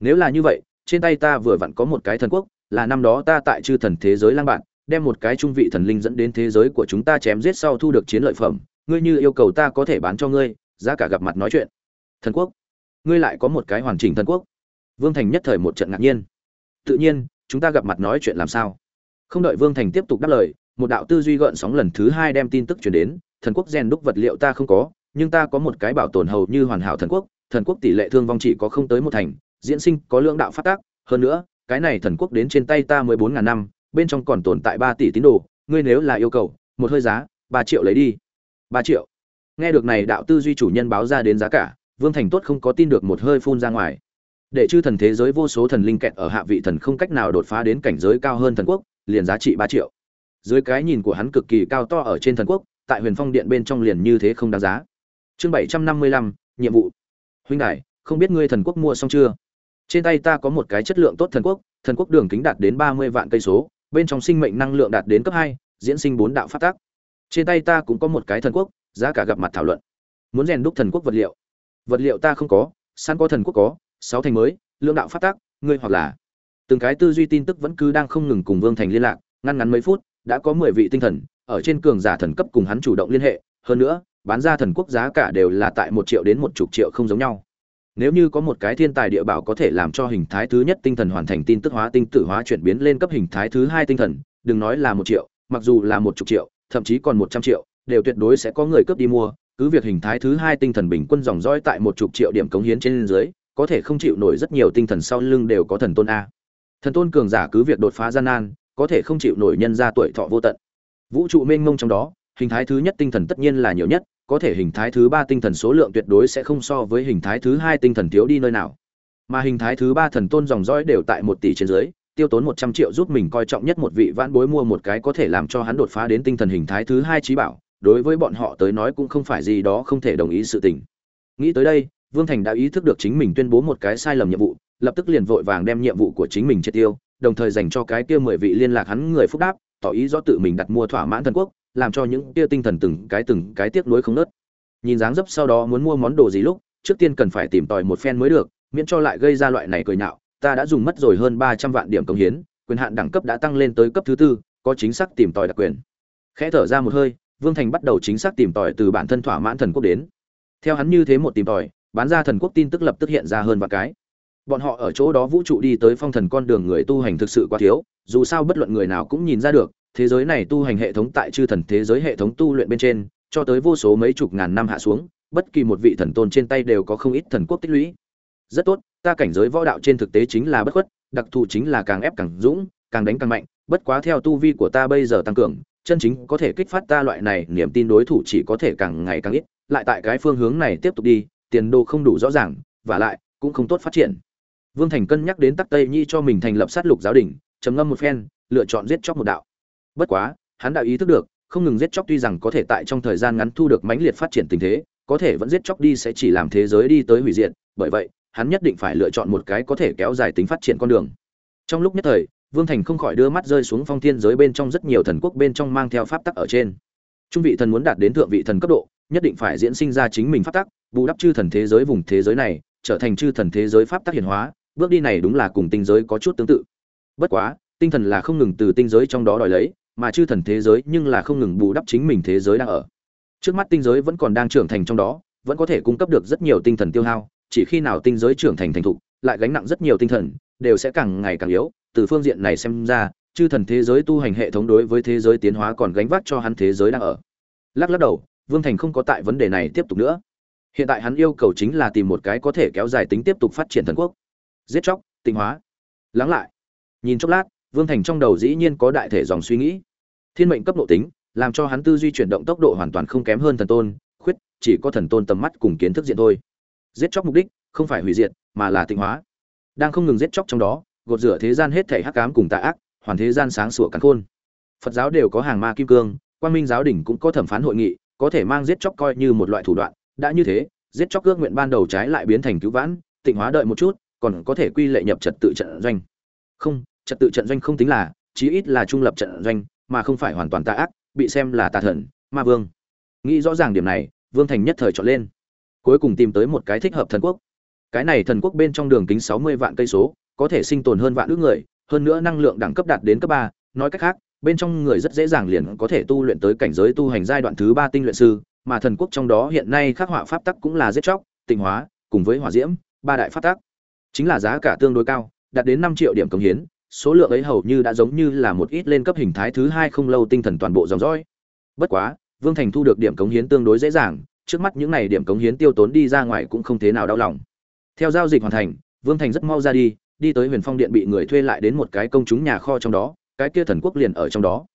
Nếu là như vậy, trên tay ta vừa vặn có một cái thần quốc, là năm đó ta tại chư thần thế giới lang bạn đem một cái trung vị thần linh dẫn đến thế giới của chúng ta chém giết sau thu được chiến lợi phẩm, ngươi như yêu cầu ta có thể bán cho ngươi, giá cả gặp mặt nói chuyện. Thần quốc. Ngươi lại có một cái hoàn chỉnh thần quốc. Vương thành nhất thời một trận ngạc nhiên. Tự nhiên, chúng ta gặp mặt nói chuyện làm sao? Không đợi vương thành tiếp tục đáp lời, một đạo tư duy gợn sóng lần thứ hai đem tin tức chuyển đến. Thần quốc rèn đúc vật liệu ta không có, nhưng ta có một cái bảo tồn hầu như hoàn hảo thần quốc. Thần quốc tỷ lệ thương vong chỉ có không tới một thành, diễn sinh có lượng đạo phát tác. Hơn nữa, cái này thần quốc đến trên tay ta mười bốn ngàn năm bên trong còn tồn tại ba tỷ tín đồ, ngươi nếu là yêu cầu, một hơi giá, ba triệu lấy đi. Ba triệu. Nghe được này đạo tư duy chủ nhân báo ra đến giá cả, vương thành tốt không có tin được một hơi phun ra ngoài. Để chư thần thế giới vô số thần linh kẹt ở hạ vị thần không cách nào đột phá đến cảnh giới cao hơn thần quốc, liền giá trị ba triệu. Dưới cái nhìn của hắn cực kỳ cao to ở trên thần quốc, tại huyền phong điện bên trong liền như thế không đáng giá. Chương bảy trăm năm mươi lăm, nhiệm vụ. Huynh đại không biết ngươi thần quốc mua xong chưa? Trên tay ta có một cái chất lượng tốt thần quốc thần quốc đường kính đạt đến ba mươi vạn cây số bên trong sinh mệnh năng lượng đạt đến cấp hai, diễn sinh bốn đạo phát tác trên tay ta cũng có một cái thần quốc, giá cả gặp mặt thảo luận. Muốn rèn đúc thần quốc vật liệu. Vật liệu ta không có, sẵn có thần quốc có, sáu thành mới, lượng đạo phát tác ngươi hoặc là. Từng cái tư duy tin tức vẫn cứ đang không ngừng cùng vương thành liên lạc, ngăn ngắn mấy phút, đã có mười vị tinh thần, ở trên cường giả thần cấp cùng hắn chủ động liên hệ. Hơn nữa, bán ra thần quốc giá cả đều là tại một triệu đến một chục triệu không giống nhau nếu như có một cái thiên tài địa bảo có thể làm cho hình thái thứ nhất tinh thần hoàn thành tin tức hóa, tinh tử hóa chuyển biến lên cấp hình thái thứ hai tinh thần, đừng nói là một triệu, mặc dù là một chục triệu, thậm chí còn một trăm triệu, đều tuyệt đối sẽ có người cướp đi mua. Cứ việc hình thái thứ hai tinh thần bình quân dòng dõi tại một chục triệu điểm cống hiến trên dưới, có thể không chịu nổi rất nhiều tinh thần sau lưng đều có thần tôn a. Thần tôn cường giả cứ việc đột phá gian nan, có thể không chịu nổi nhân ra tuổi thọ vô tận. Vũ trụ mênh mông trong đó, hình thái thứ nhất tinh thần tất nhiên là nhiều nhất có thể hình thái thứ ba tinh thần số lượng tuyệt đối sẽ không so với hình thái thứ hai tinh thần thiếu đi nơi nào. Mà hình thái thứ ba thần tôn dòng dõi đều tại một tỷ trên dưới, tiêu tốn một trăm triệu giúp mình coi trọng nhất một vị vãn bối mua một cái có thể làm cho hắn đột phá đến tinh thần hình thái thứ hai trí bảo, đối với bọn họ tới nói cũng không phải gì đó không thể đồng ý sự tình. Nghĩ tới đây, vương thành đã ý thức được chính mình tuyên bố một cái sai lầm nhiệm vụ, lập tức liền vội vàng đem nhiệm vụ của chính mình triệt tiêu, đồng thời dành cho cái kia mười vị liên lạc hắn người phúc đáp, tỏ ý rõ tự mình đặt mua thỏa mãn thần quốc làm cho những kia tinh thần từng cái từng cái tiếc nuối không nớt. Nhìn dáng dấp sau đó muốn mua món đồ gì lúc, trước tiên cần phải tìm tòi một phen mới được, miễn cho lại gây ra loại này cười nhạo. Ta đã dùng mất rồi hơn ba trăm vạn điểm công hiến, quyền hạn đẳng cấp đã tăng lên tới cấp thứ tư, có chính xác tìm tòi đặc quyền. Khẽ thở ra một hơi, vương thành bắt đầu chính xác tìm tòi từ bản thân thỏa mãn thần quốc đến. Theo hắn như thế một tìm tòi, bán ra thần quốc tin tức lập tức hiện ra hơn và cái. Bọn họ ở chỗ đó vũ trụ đi tới phong thần con đường người tu hành thực sự quá thiếu, dù sao bất luận người nào cũng nhìn ra được thế giới này tu hành hệ thống tại chư thần thế giới hệ thống tu luyện bên trên, cho tới vô số mấy chục ngàn năm hạ xuống, bất kỳ một vị thần tôn trên tay đều có không ít thần quốc tích lũy. Rất tốt, ta cảnh giới võ đạo trên thực tế chính là bất khuất, đặc thù chính là càng ép càng dũng, càng đánh càng mạnh, bất quá theo tu vi của ta bây giờ tăng cường, chân chính có thể kích phát ta loại này niềm tin đối thủ chỉ có thể càng ngày càng ít, lại tại cái phương hướng này tiếp tục đi, tiền đồ không đủ rõ ràng, và lại, cũng không tốt phát triển. Vương thành cân nhắc đến tắc tây nhi cho mình thành lập sát lục giáo đình, trầm ngâm một phen, lựa chọn giết chóc một đạo bất quá, hắn đã ý thức được, không ngừng giết chóc tuy rằng có thể tại trong thời gian ngắn thu được mãnh liệt phát triển tình thế, có thể vẫn giết chóc đi sẽ chỉ làm thế giới đi tới hủy diệt, bởi vậy, hắn nhất định phải lựa chọn một cái có thể kéo dài tính phát triển con đường. Trong lúc nhất thời, vương thành không khỏi đưa mắt rơi xuống phong thiên giới bên trong rất nhiều thần quốc bên trong mang theo pháp tắc ở trên. Trung vị thần muốn đạt đến thượng vị thần cấp độ, nhất định phải diễn sinh ra chính mình pháp tắc, bù đắp chư thần thế giới vùng thế giới này, trở thành chư thần thế giới pháp tắc hiển hóa, bước đi này đúng là cùng tinh giới có chút tương tự. Bất quá, tinh thần là không ngừng từ tinh giới trong đó đòi lấy mà chư thần thế giới nhưng là không ngừng bù đắp chính mình thế giới đang ở. Trước mắt tinh giới vẫn còn đang trưởng thành trong đó, vẫn có thể cung cấp được rất nhiều tinh thần tiêu hao, chỉ khi nào tinh giới trưởng thành thành thục, lại gánh nặng rất nhiều tinh thần, đều sẽ càng ngày càng yếu. Từ phương diện này xem ra, chư thần thế giới tu hành hệ thống đối với thế giới tiến hóa còn gánh vác cho hắn thế giới đang ở. Lắc lắc đầu, vương thành không có tại vấn đề này tiếp tục nữa. Hiện tại hắn yêu cầu chính là tìm một cái có thể kéo dài tính tiếp tục phát triển thần quốc. Giết chóc tinh hóa. Lắng lại. Nhìn chốc lát vương thành trong đầu dĩ nhiên có đại thể dòng suy nghĩ. Thiên mệnh cấp độ tính, làm cho hắn tư duy chuyển động tốc độ hoàn toàn không kém hơn thần tôn, khuyết, chỉ có thần tôn tầm mắt cùng kiến thức diện thôi. Giết chóc mục đích, không phải hủy diệt, mà là tinh hóa. Đang không ngừng giết chóc trong đó, gột rửa thế gian hết thảy hắc ám cùng tà ác, hoàn thế gian sáng sủa cắn khôn. Phật giáo đều có hàng ma kim cương quan minh giáo đỉnh cũng có thẩm phán hội nghị, có thể mang giết chóc coi như một loại thủ đoạn. Đã như thế, giết chóc ước nguyện ban đầu trái lại biến thành cứu vãn, tịnh hóa đợi một chút, còn có thể quy lệ nhập trật tự trận doanh. Không trật tự trận doanh không tính là, chí ít là trung lập trận doanh, mà không phải hoàn toàn tà ác, bị xem là tà thần, ma vương. Nghĩ rõ ràng điểm này, vương thành nhất thời chọn lên. Cuối cùng tìm tới một cái thích hợp thần quốc. Cái này thần quốc bên trong đường kính sáu mươi vạn cây số, có thể sinh tồn hơn vạn ước người, hơn nữa năng lượng đẳng cấp đạt đến cấp ba. Nói cách khác, bên trong người rất dễ dàng liền có thể tu luyện tới cảnh giới tu hành giai đoạn thứ ba tinh luyện sư, mà thần quốc trong đó hiện nay khắc họa pháp tắc cũng là giết chóc, tịnh hóa, cùng với hỏa diễm, ba đại pháp tắc. Chính là giá cả tương đối cao, đạt đến năm triệu điểm công hiến số lượng ấy hầu như đã giống như là một ít lên cấp hình thái thứ hai không lâu tinh thần toàn bộ dòng dõi. Bất quá, vương thành thu được điểm cống hiến tương đối dễ dàng, trước mắt những này điểm cống hiến tiêu tốn đi ra ngoài cũng không thế nào đau lòng. Theo giao dịch hoàn thành, vương thành rất mau ra đi đi tới huyền phong điện bị người thuê lại đến một cái công chúng nhà kho trong đó, cái kia thần quốc liền ở trong đó.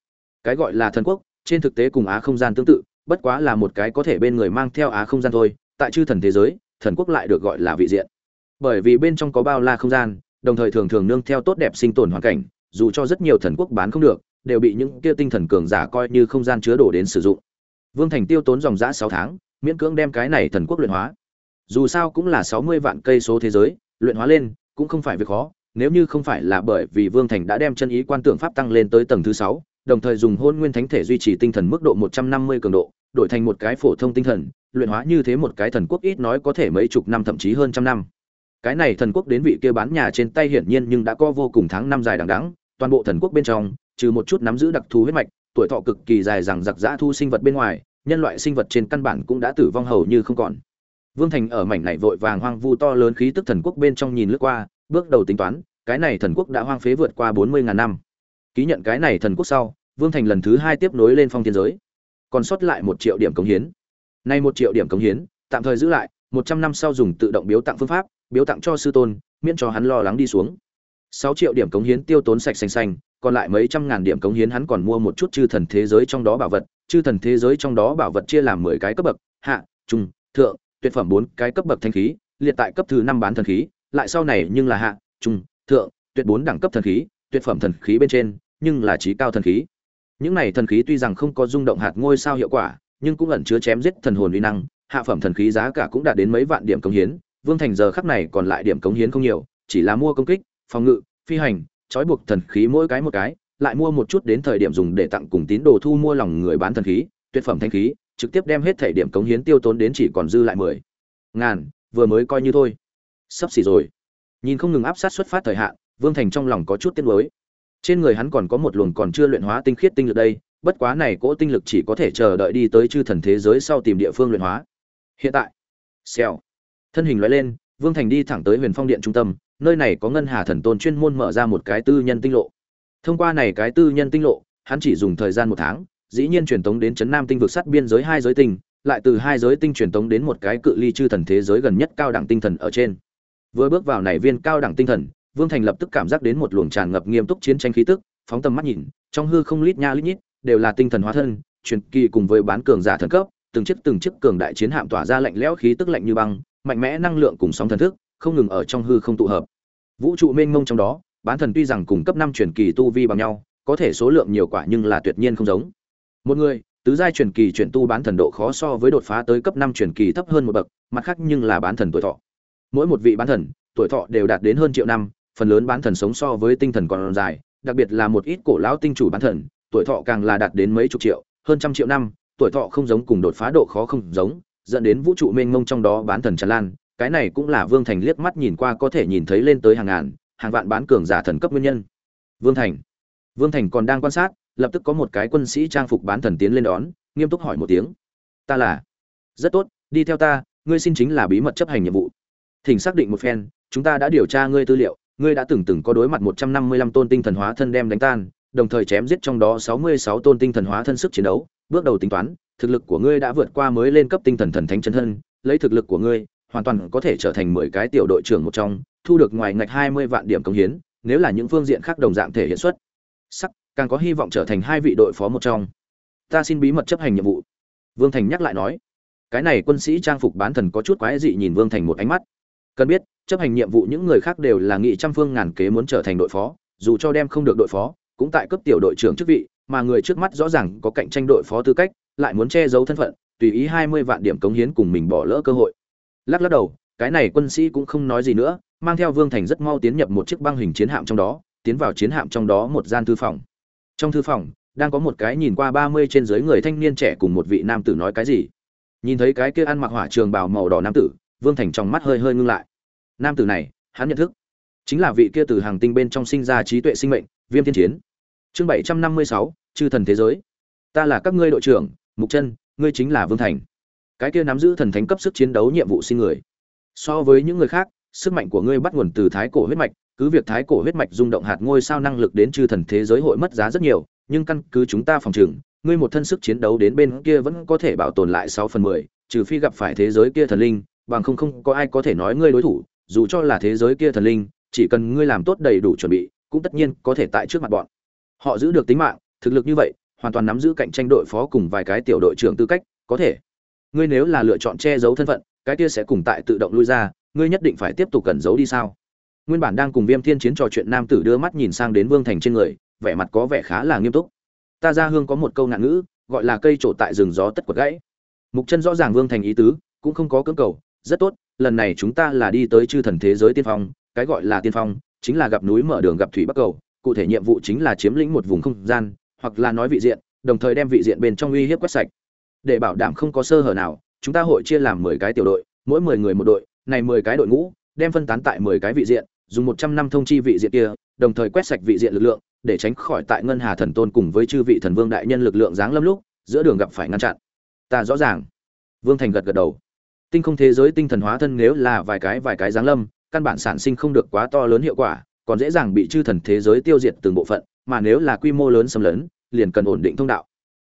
Cái gọi là thần quốc, trên thực tế cùng á không gian tương tự, bất quá là một cái có thể bên người mang theo á không gian thôi, tại chư thần thế giới, thần quốc lại được gọi là vị diện. Bởi vì bên trong có bao la không gian đồng thời thường thường nương theo tốt đẹp sinh tồn hoàn cảnh, dù cho rất nhiều thần quốc bán không được, đều bị những kia tinh thần cường giả coi như không gian chứa đồ đến sử dụng. Vương thành tiêu tốn dòng dã sáu tháng, miễn cưỡng đem cái này thần quốc luyện hóa. Dù sao cũng là sáu mươi vạn cây số thế giới, luyện hóa lên, cũng không phải việc khó, nếu như không phải là bởi vì vương thành đã đem chân ý quan tưởng pháp tăng lên tới tầng thứ sáu, đồng thời dùng hôn nguyên thánh thể duy trì tinh thần mức độ một trăm năm mươi cường độ, đổi thành một cái phổ thông tinh thần, luyện hóa như thế một cái thần quốc ít nói có thể mấy chục năm thậm chí hơn trăm năm cái này thần quốc đến vị kia bán nhà trên tay hiển nhiên nhưng đã có vô cùng tháng năm dài đằng đẵng, toàn bộ thần quốc bên trong, trừ một chút nắm giữ đặc thù huyết mạch, tuổi thọ cực kỳ dài rằng giặc giã thu sinh vật bên ngoài, nhân loại sinh vật trên căn bản cũng đã tử vong hầu như không còn. Vương thành ở mảnh này vội vàng hoang vu to lớn khí tức thần quốc bên trong nhìn lướt qua, bước đầu tính toán, cái này thần quốc đã hoang phế vượt qua bốn mươi ngàn năm. Ký nhận cái này thần quốc sau, vương thành lần thứ hai tiếp nối lên phong thiên giới. Còn sót lại một triệu điểm cống hiến. Nay một triệu điểm cống hiến, tạm thời giữ lại một trăm năm sau dùng tự động biếu tặng phương pháp, biếu tặng cho sư tôn, miễn cho hắn lo lắng đi xuống. Sáu triệu điểm cống hiến tiêu tốn sạch xanh xanh, còn lại mấy trăm ngàn điểm cống hiến hắn còn mua một chút chư thần thế giới trong đó bảo vật, chư thần thế giới trong đó bảo vật chia làm mười cái cấp bậc, hạ, trung, thượng, tuyệt phẩm bốn cái cấp bậc thanh khí, liệt tại cấp thứ năm bán thần khí, lại sau này nhưng là hạ, trung, thượng, tuyệt bốn đẳng cấp thần khí, tuyệt phẩm thần khí bên trên, nhưng là trí cao thần khí. Những này thần khí tuy rằng không có rung động hạt ngôi sao hiệu quả, nhưng cũng ẩn chứa chém giết thần hồn uy năng hạ phẩm thần khí giá cả cũng đạt đến mấy vạn điểm cống hiến, vương thành giờ khắc này còn lại điểm cống hiến không nhiều, chỉ là mua công kích, phòng ngự, phi hành, trói buộc thần khí mỗi cái một cái, lại mua một chút đến thời điểm dùng để tặng cùng tín đồ thu mua lòng người bán thần khí, tuyệt phẩm thanh khí, trực tiếp đem hết thể điểm cống hiến tiêu tốn đến chỉ còn dư lại mười ngàn, vừa mới coi như thôi. Sắp xỉ rồi. Nhìn không ngừng áp sát xuất phát thời hạn, vương thành trong lòng có chút tiếc nuối. Trên người hắn còn có một luồng còn chưa luyện hóa tinh khiết tinh lực đây, bất quá này cỗ tinh lực chỉ có thể chờ đợi đi tới chư thần thế giới sau tìm địa phương luyện hóa hiện tại, xèo. Thân hình loại lên, vương thành đi thẳng tới huyền phong điện trung tâm, nơi này có ngân hà thần tôn chuyên môn mở ra một cái tư nhân tinh lộ. Thông qua này cái tư nhân tinh lộ, hắn chỉ dùng thời gian một tháng, dĩ nhiên truyền tống đến Trấn nam tinh vực sắt biên giới hai giới tinh, lại từ hai giới tinh truyền tống đến một cái cự ly chư thần thế giới gần nhất cao đẳng tinh thần ở trên. Vừa bước vào này viên cao đẳng tinh thần, vương thành lập tức cảm giác đến một luồng tràn ngập nghiêm túc chiến tranh khí tức, phóng tầm mắt nhìn, trong hư không lít nha lít nhít, đều là tinh thần hóa thân, truyền kỳ cùng với bán cường giả thần cấp từng chiếc từng chiếc cường đại chiến hạm tỏa ra lạnh lẽo khí tức lạnh như băng, mạnh mẽ năng lượng cùng sóng thần thức, không ngừng ở trong hư không tụ hợp. Vũ trụ mênh mông trong đó, bán thần tuy rằng cùng cấp năm truyền kỳ tu vi bằng nhau, có thể số lượng nhiều quả nhưng là tuyệt nhiên không giống. Một người, tứ giai truyền kỳ chuyển tu bán thần độ khó so với đột phá tới cấp năm truyền kỳ thấp hơn một bậc, mặt khác nhưng là bán thần tuổi thọ. Mỗi một vị bán thần, tuổi thọ đều đạt đến hơn triệu năm, phần lớn bán thần sống so với tinh thần còn dài, đặc biệt là một ít cổ lão tinh chủ bán thần, tuổi thọ càng là đạt đến mấy chục triệu, hơn trăm triệu năm tuổi thọ không giống cùng đột phá độ khó không giống, dẫn đến vũ trụ mênh mông trong đó bán thần tràn lan. Cái này cũng là vương thành liếc mắt nhìn qua có thể nhìn thấy lên tới hàng ngàn, hàng vạn bán cường giả thần cấp nguyên nhân. Vương thành. Vương thành còn đang quan sát, lập tức có một cái quân sĩ trang phục bán thần tiến lên đón, nghiêm túc hỏi một tiếng. Ta là. Rất tốt, đi theo ta, ngươi xin chính là bí mật chấp hành nhiệm vụ. Thỉnh xác định một phen, chúng ta đã điều tra ngươi tư liệu, ngươi đã từng từng có đối mặt một trăm năm mươi lăm tôn tinh thần hóa thân đem đánh tan, đồng thời chém giết trong đó sáu mươi sáu tôn tinh thần hóa thân sức chiến đấu bước đầu tính toán, thực lực của ngươi đã vượt qua mới lên cấp tinh thần thần thánh chân thân lấy thực lực của ngươi, hoàn toàn có thể trở thành mười cái tiểu đội trưởng một trong, thu được ngoài ngạch hai mươi vạn điểm công hiến, nếu là những phương diện khác đồng dạng thể hiện xuất. Sắc, càng có hy vọng trở thành hai vị đội phó một trong. Ta xin bí mật chấp hành nhiệm vụ. Vương thành nhắc lại nói. Cái này quân sĩ trang phục bán thần có chút quái dị nhìn vương thành một ánh mắt. Cần biết, chấp hành nhiệm vụ những người khác đều là nghị trăm phương ngàn kế muốn trở thành đội phó, dù cho đem không được đội phó, cũng tại cấp tiểu đội trưởng chức vị mà người trước mắt rõ ràng có cạnh tranh đội phó tư cách, lại muốn che giấu thân phận, tùy ý hai mươi vạn điểm cống hiến cùng mình bỏ lỡ cơ hội. Lắc lắc đầu, cái này quân sĩ cũng không nói gì nữa, mang theo vương thành rất mau tiến nhập một chiếc băng hình chiến hạm trong đó, tiến vào chiến hạm trong đó một gian thư phòng. Trong thư phòng, đang có một cái nhìn qua ba mươi trên dưới người thanh niên trẻ cùng một vị nam tử nói cái gì. Nhìn thấy cái kia ăn mặc hỏa trường bào màu đỏ nam tử, vương thành trong mắt hơi hơi ngưng lại. Nam tử này, hắn nhận thức, chính là vị kia từ hàng tinh bên trong sinh ra trí tuệ sinh mệnh, viêm thiên chiến chương bảy trăm năm mươi sáu, chư thần thế giới. Ta là các ngươi đội trưởng, mục chân, ngươi chính là vương thành. Cái kia nắm giữ thần thánh cấp sức chiến đấu nhiệm vụ xin người. So với những người khác, sức mạnh của ngươi bắt nguồn từ thái cổ huyết mạch, cứ việc thái cổ huyết mạch rung động hạt ngôi sao năng lực đến chư thần thế giới hội mất giá rất nhiều, nhưng căn cứ chúng ta phòng trừng ngươi một thân sức chiến đấu đến bên kia vẫn có thể bảo tồn lại sáu phần mười, trừ phi gặp phải thế giới kia thần linh, bằng không không có ai có thể nói ngươi đối thủ, dù cho là thế giới kia thần linh, chỉ cần ngươi làm tốt đầy đủ chuẩn bị, cũng tất nhiên có thể tại trước mặt bọn họ giữ được tính mạng, thực lực như vậy, hoàn toàn nắm giữ cạnh tranh đội phó cùng vài cái tiểu đội trưởng tư cách, có thể. Ngươi nếu là lựa chọn che giấu thân phận, cái kia sẽ cùng tại tự động lui ra, ngươi nhất định phải tiếp tục cẩn giấu đi sao? Nguyên bản đang cùng viêm thiên chiến trò chuyện nam tử đưa mắt nhìn sang đến vương thành trên người, vẻ mặt có vẻ khá là nghiêm túc. Ta ra hương có một câu ngạn ngữ, gọi là cây trổ tại rừng gió tất quật gãy. Mục chân rõ ràng vương thành ý tứ, cũng không có cưỡng cầu, rất tốt, lần này chúng ta là đi tới chư thần thế giới tiên phong, cái gọi là tiên phong, chính là gặp núi mở đường gặp thủy bắc cầu cụ thể nhiệm vụ chính là chiếm lĩnh một vùng không gian, hoặc là nói vị diện, đồng thời đem vị diện bên trong uy hiếp quét sạch. Để bảo đảm không có sơ hở nào, chúng ta hội chia làm mười cái tiểu đội, mỗi mười người một đội, này mười cái đội ngũ, đem phân tán tại mười cái vị diện, dùng một trăm năm thông chi vị diện kia, đồng thời quét sạch vị diện lực lượng, để tránh khỏi tại ngân hà thần tôn cùng với chư vị thần vương đại nhân lực lượng giáng lâm lúc, giữa đường gặp phải ngăn chặn. Ta rõ ràng. Vương thành gật gật đầu. Tinh không thế giới tinh thần hóa thân nếu là vài cái vài cái giáng lâm, căn bản sản sinh không được quá to lớn hiệu quả còn dễ dàng bị chư thần thế giới tiêu diệt từng bộ phận, mà nếu là quy mô lớn xâm lấn, liền cần ổn định thông đạo.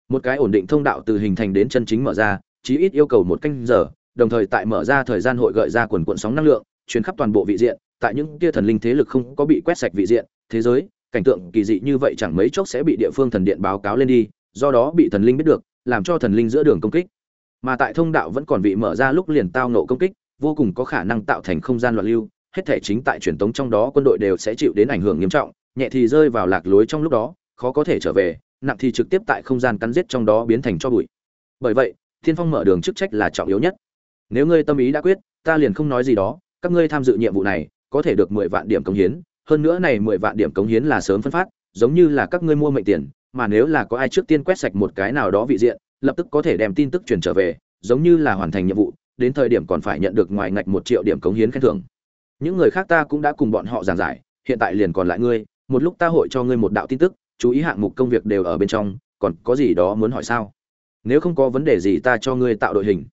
Một cái ổn định thông đạo từ hình thành đến chân chính mở ra, chí ít yêu cầu một canh giờ, đồng thời tại mở ra thời gian hội gợi ra quần cuộn sóng năng lượng, truyền khắp toàn bộ vị diện, tại những kia thần linh thế lực không có bị quét sạch vị diện, thế giới, cảnh tượng kỳ dị như vậy chẳng mấy chốc sẽ bị địa phương thần điện báo cáo lên đi, do đó bị thần linh biết được, làm cho thần linh giữa đường công kích. Mà tại thông đạo vẫn còn bị mở ra lúc liền tao nộ công kích, vô cùng có khả năng tạo thành không gian loạn lưu hết thể chính tại truyền tống trong đó quân đội đều sẽ chịu đến ảnh hưởng nghiêm trọng, nhẹ thì rơi vào lạc lối trong lúc đó, khó có thể trở về, nặng thì trực tiếp tại không gian cắn giết trong đó biến thành cho bụi. Bởi vậy, thiên phong mở đường chức trách là trọng yếu nhất. Nếu ngươi tâm ý đã quyết, ta liền không nói gì đó, các ngươi tham dự nhiệm vụ này, có thể được mười vạn điểm cống hiến, hơn nữa này mười vạn điểm cống hiến là sớm phân phát, giống như là các ngươi mua mệnh tiền, mà nếu là có ai trước tiên quét sạch một cái nào đó vị diện, lập tức có thể đem tin tức truyền trở về, giống như là hoàn thành nhiệm vụ, đến thời điểm còn phải nhận được ngoài ngạch một triệu điểm cống hiến khen thưởng những người khác ta cũng đã cùng bọn họ giảng giải, hiện tại liền còn lại ngươi, một lúc ta hội cho ngươi một đạo tin tức, chú ý hạng mục công việc đều ở bên trong, còn có gì đó muốn hỏi sao? Nếu không có vấn đề gì ta cho ngươi tạo đội hình.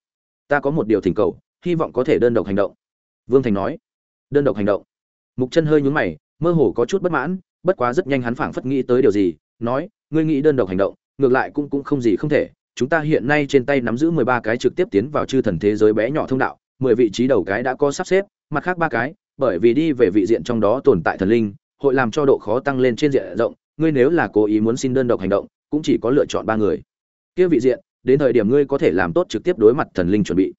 Ta có một điều thỉnh cầu, hy vọng có thể đơn độc hành động. Vương thành nói. Đơn độc hành động. Mục chân hơi nhún mày, mơ hồ có chút bất mãn, bất quá rất nhanh hắn phảng phất nghĩ tới điều gì, nói, ngươi nghĩ đơn độc hành động, ngược lại cũng cũng không gì không thể. Chúng ta hiện nay trên tay nắm giữ mười ba cái trực tiếp tiến vào chư thần thế giới bé nhỏ thông đạo, mười vị trí đầu cái đã có sắp xếp mặt khác ba cái, bởi vì đi về vị diện trong đó tồn tại thần linh, hội làm cho độ khó tăng lên trên diện rộng, ngươi nếu là cố ý muốn xin đơn độc hành động, cũng chỉ có lựa chọn ba người. Kia vị diện, đến thời điểm ngươi có thể làm tốt trực tiếp đối mặt thần linh chuẩn bị.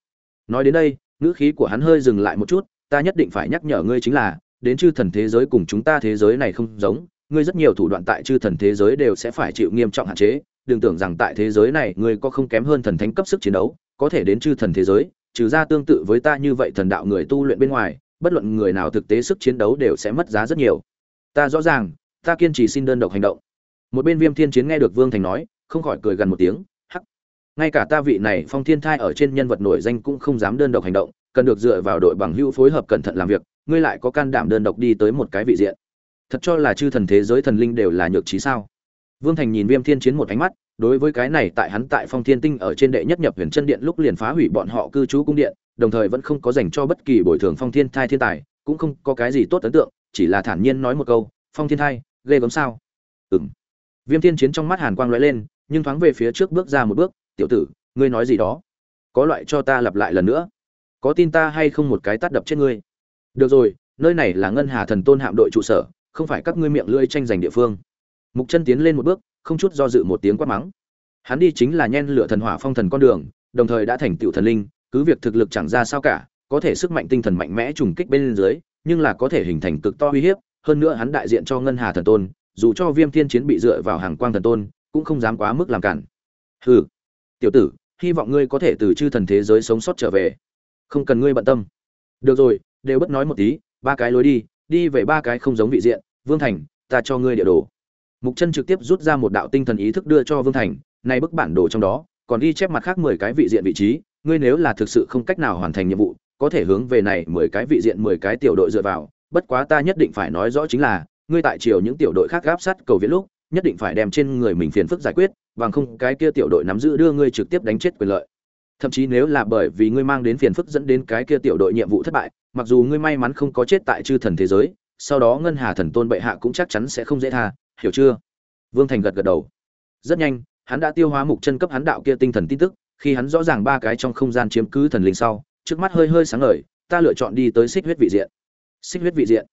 Nói đến đây, ngữ khí của hắn hơi dừng lại một chút, ta nhất định phải nhắc nhở ngươi chính là, đến chư thần thế giới cùng chúng ta thế giới này không giống, ngươi rất nhiều thủ đoạn tại chư thần thế giới đều sẽ phải chịu nghiêm trọng hạn chế, đừng tưởng rằng tại thế giới này ngươi có không kém hơn thần thánh cấp sức chiến đấu, có thể đến chư thần thế giới trừ ra tương tự với ta như vậy thần đạo người tu luyện bên ngoài, bất luận người nào thực tế sức chiến đấu đều sẽ mất giá rất nhiều. Ta rõ ràng, ta kiên trì xin đơn độc hành động. Một bên viêm thiên chiến nghe được vương thành nói, không khỏi cười gần một tiếng, hắc! Ngay cả ta vị này phong thiên thai ở trên nhân vật nổi danh cũng không dám đơn độc hành động, cần được dựa vào đội bằng hữu phối hợp cẩn thận làm việc, ngươi lại có can đảm đơn độc đi tới một cái vị diện. Thật cho là chư thần thế giới thần linh đều là nhược trí sao? Vương thành nhìn viêm thiên chiến một ánh mắt đối với cái này tại hắn tại phong thiên tinh ở trên đệ nhất nhập huyền chân điện lúc liền phá hủy bọn họ cư trú cung điện, đồng thời vẫn không có dành cho bất kỳ bồi thường phong thiên thai thiên tài, cũng không có cái gì tốt ấn tượng, chỉ là thản nhiên nói một câu, phong thiên thai, ghê gớm sao? Ừng viêm thiên chiến trong mắt hàn quang lóe lên, nhưng thoáng về phía trước bước ra một bước, tiểu tử, ngươi nói gì đó? Có loại cho ta lặp lại lần nữa. Có tin ta hay không một cái tát đập chết ngươi? Được rồi, nơi này là ngân hà thần tôn hạm đội trụ sở, không phải các ngươi miệng lưỡi tranh giành địa phương. Mục chân tiến lên một bước không chút do dự một tiếng quát mắng. Hắn đi chính là nhen lửa thần hỏa phong thần con đường, đồng thời đã thành tựu thần linh, cứ việc thực lực chẳng ra sao cả, có thể sức mạnh tinh thần mạnh mẽ trùng kích bên dưới, nhưng là có thể hình thành cực to uy hiếp, hơn nữa hắn đại diện cho ngân hà thần tôn, dù cho viêm thiên chiến bị dựa vào hàng quang thần tôn, cũng không dám quá mức làm cản. Hừ, tiểu tử, hy vọng ngươi có thể từ chư thần thế giới sống sót trở về. Không cần ngươi bận tâm. Được rồi, đều bất nói một tí, ba cái lối đi đi về ba cái không giống vị diện, vương thành, ta cho ngươi địa đồ mục chân trực tiếp rút ra một đạo tinh thần ý thức đưa cho vương thành, nay bức bản đồ trong đó, còn ghi chép mặt khác mười cái vị diện vị trí, ngươi nếu là thực sự không cách nào hoàn thành nhiệm vụ, có thể hướng về này mười cái vị diện mười cái tiểu đội dựa vào, bất quá ta nhất định phải nói rõ chính là, ngươi tại triều những tiểu đội khác gáp sát cầu viện lúc, nhất định phải đem trên người mình phiền phức giải quyết, bằng không cái kia tiểu đội nắm giữ đưa ngươi trực tiếp đánh chết quyền lợi. Thậm chí nếu là bởi vì ngươi mang đến phiền phức dẫn đến cái kia tiểu đội nhiệm vụ thất bại, mặc dù ngươi may mắn không có chết tại chư thần thế giới, sau đó ngân hà thần tôn bệ hạ cũng chắc chắn sẽ không dễ tha hiểu chưa? Vương thành gật gật đầu. Rất nhanh, hắn đã tiêu hóa mục chân cấp hắn đạo kia tinh thần tin tức, khi hắn rõ ràng ba cái trong không gian chiếm cứ thần linh sau, trước mắt hơi hơi sáng ngời, ta lựa chọn đi tới xích huyết vị diện. Xích huyết vị diện.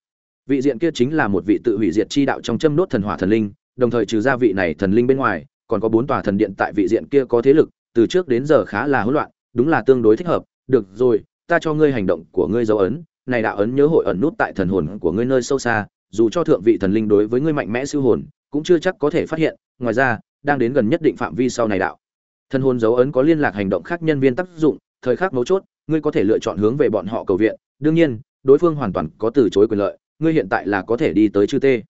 Vị diện kia chính là một vị tự hủy diệt chi đạo trong châm đốt thần hỏa thần linh, đồng thời trừ ra vị này thần linh bên ngoài, còn có bốn tòa thần điện tại vị diện kia có thế lực, từ trước đến giờ khá là hỗn loạn, đúng là tương đối thích hợp. Được rồi, ta cho ngươi hành động của ngươi dấu ấn, này đạo ấn nhớ hội ẩn nút tại thần hồn của ngươi nơi sâu xa dù cho thượng vị thần linh đối với ngươi mạnh mẽ siêu hồn, cũng chưa chắc có thể phát hiện, ngoài ra, đang đến gần nhất định phạm vi sau này đạo. Thần hồn dấu ấn có liên lạc hành động khác nhân viên tác dụng, thời khắc mấu chốt, ngươi có thể lựa chọn hướng về bọn họ cầu viện, đương nhiên, đối phương hoàn toàn có từ chối quyền lợi, ngươi hiện tại là có thể đi tới chư tê.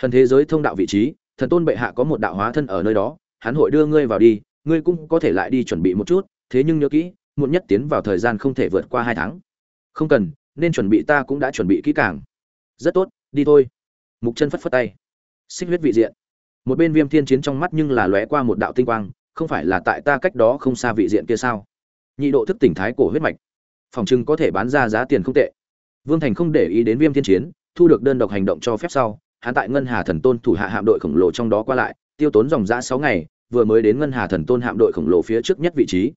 Thần thế giới thông đạo vị trí, thần tôn bệ hạ có một đạo hóa thân ở nơi đó, hắn hội đưa ngươi vào đi, ngươi cũng có thể lại đi chuẩn bị một chút, thế nhưng nhớ kỹ, muộn nhất tiến vào thời gian không thể vượt qua hai tháng. Không cần, nên chuẩn bị ta cũng đã chuẩn bị kỹ càng. Rất tốt đi thôi. Mục chân phất phất tay. Xích huyết vị diện. Một bên viêm thiên chiến trong mắt nhưng là lóe qua một đạo tinh quang, không phải là tại ta cách đó không xa vị diện kia sao? Nhị độ thức tỉnh thái cổ huyết mạch. Phòng trưng có thể bán ra giá tiền không tệ. Vương thành không để ý đến viêm thiên chiến, thu được đơn độc hành động cho phép sau, hắn tại ngân hà thần tôn thủ hạ hạm đội khổng lồ trong đó qua lại, tiêu tốn dòng giã sáu ngày, vừa mới đến ngân hà thần tôn hạm đội khổng lồ phía trước nhất vị trí.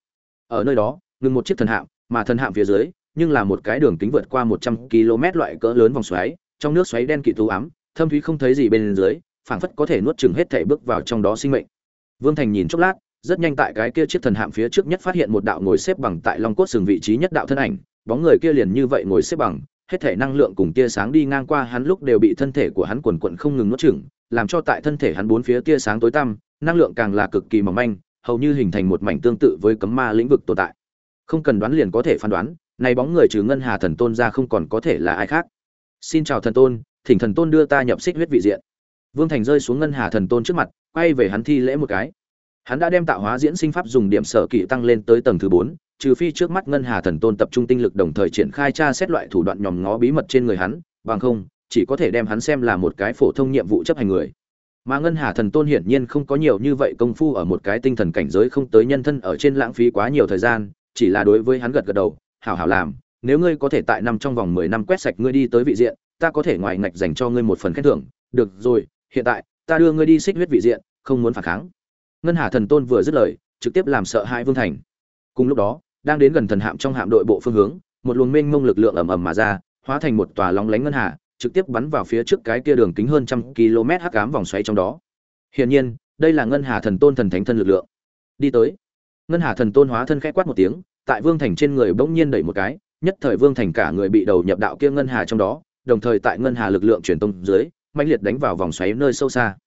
Ở nơi đó, ngừng một chiếc thần hạm, mà thần hạm phía dưới, nhưng là một cái đường kính vượt qua một trăm km loại cỡ lớn vòng xoáy trong nước xoáy đen kịt u ám thâm thúy không thấy gì bên dưới phảng phất có thể nuốt chửng hết thể bước vào trong đó sinh mệnh vương thành nhìn chốc lát rất nhanh tại cái kia chiếc thần hạm phía trước nhất phát hiện một đạo ngồi xếp bằng tại long cốt sừng vị trí nhất đạo thân ảnh bóng người kia liền như vậy ngồi xếp bằng hết thể năng lượng cùng tia sáng đi ngang qua hắn lúc đều bị thân thể của hắn quần quận không ngừng nuốt chửng, làm cho tại thân thể hắn bốn phía tia sáng tối tăm, năng lượng càng là cực kỳ mỏng manh, hầu như hình thành một mảnh tương tự với cấm ma lĩnh vực tồn tại. Không cần đoán liền có thể phán đoán, này bóng người trừ Ngân Hà Thần Tôn ra không còn có thể là ai khác. Xin chào thần tôn, thỉnh thần tôn đưa ta nhập xích huyết vị diện. Vương Thành rơi xuống Ngân Hà Thần Tôn trước mặt, quay về hắn thi lễ một cái. Hắn đã đem tạo hóa diễn sinh pháp dùng điểm sở kỹ tăng lên tới tầng thứ bốn trừ phi trước mắt ngân hà thần tôn tập trung tinh lực đồng thời triển khai tra xét loại thủ đoạn nhòm ngó bí mật trên người hắn bằng không chỉ có thể đem hắn xem là một cái phổ thông nhiệm vụ chấp hành người mà ngân hà thần tôn hiển nhiên không có nhiều như vậy công phu ở một cái tinh thần cảnh giới không tới nhân thân ở trên lãng phí quá nhiều thời gian chỉ là đối với hắn gật gật đầu hảo hảo làm nếu ngươi có thể tại năm trong vòng mười năm quét sạch ngươi đi tới vị diện, ta có thể ngoài ngạch dành cho ngươi một phần khen thưởng. Được rồi, hiện tại, ta đưa ngươi đi xích huyết vị diện, không muốn phản kháng. Ngân hà thần tôn vừa dứt lời, trực tiếp làm sợ hai vương thành. Cùng lúc đó, đang đến gần thần hạm trong hạm đội bộ phương hướng, một luồng mênh mông lực lượng ầm ầm mà ra, hóa thành một tòa lóng lánh ngân hà, trực tiếp bắn vào phía trước cái kia đường kính hơn trăm km hắc ám vòng xoáy trong đó. Hiển nhiên, đây là ngân hà thần tôn thần thánh thân lực lượng. Đi tới. Ngân hà thần tôn hóa thân khẽ quát một tiếng, tại vương thành trên người bỗng nhiên đẩy một cái nhất thời vương thành cả người bị đầu nhập đạo kia ngân hà trong đó đồng thời tại ngân hà lực lượng truyền tông dưới mạnh liệt đánh vào vòng xoáy nơi sâu xa.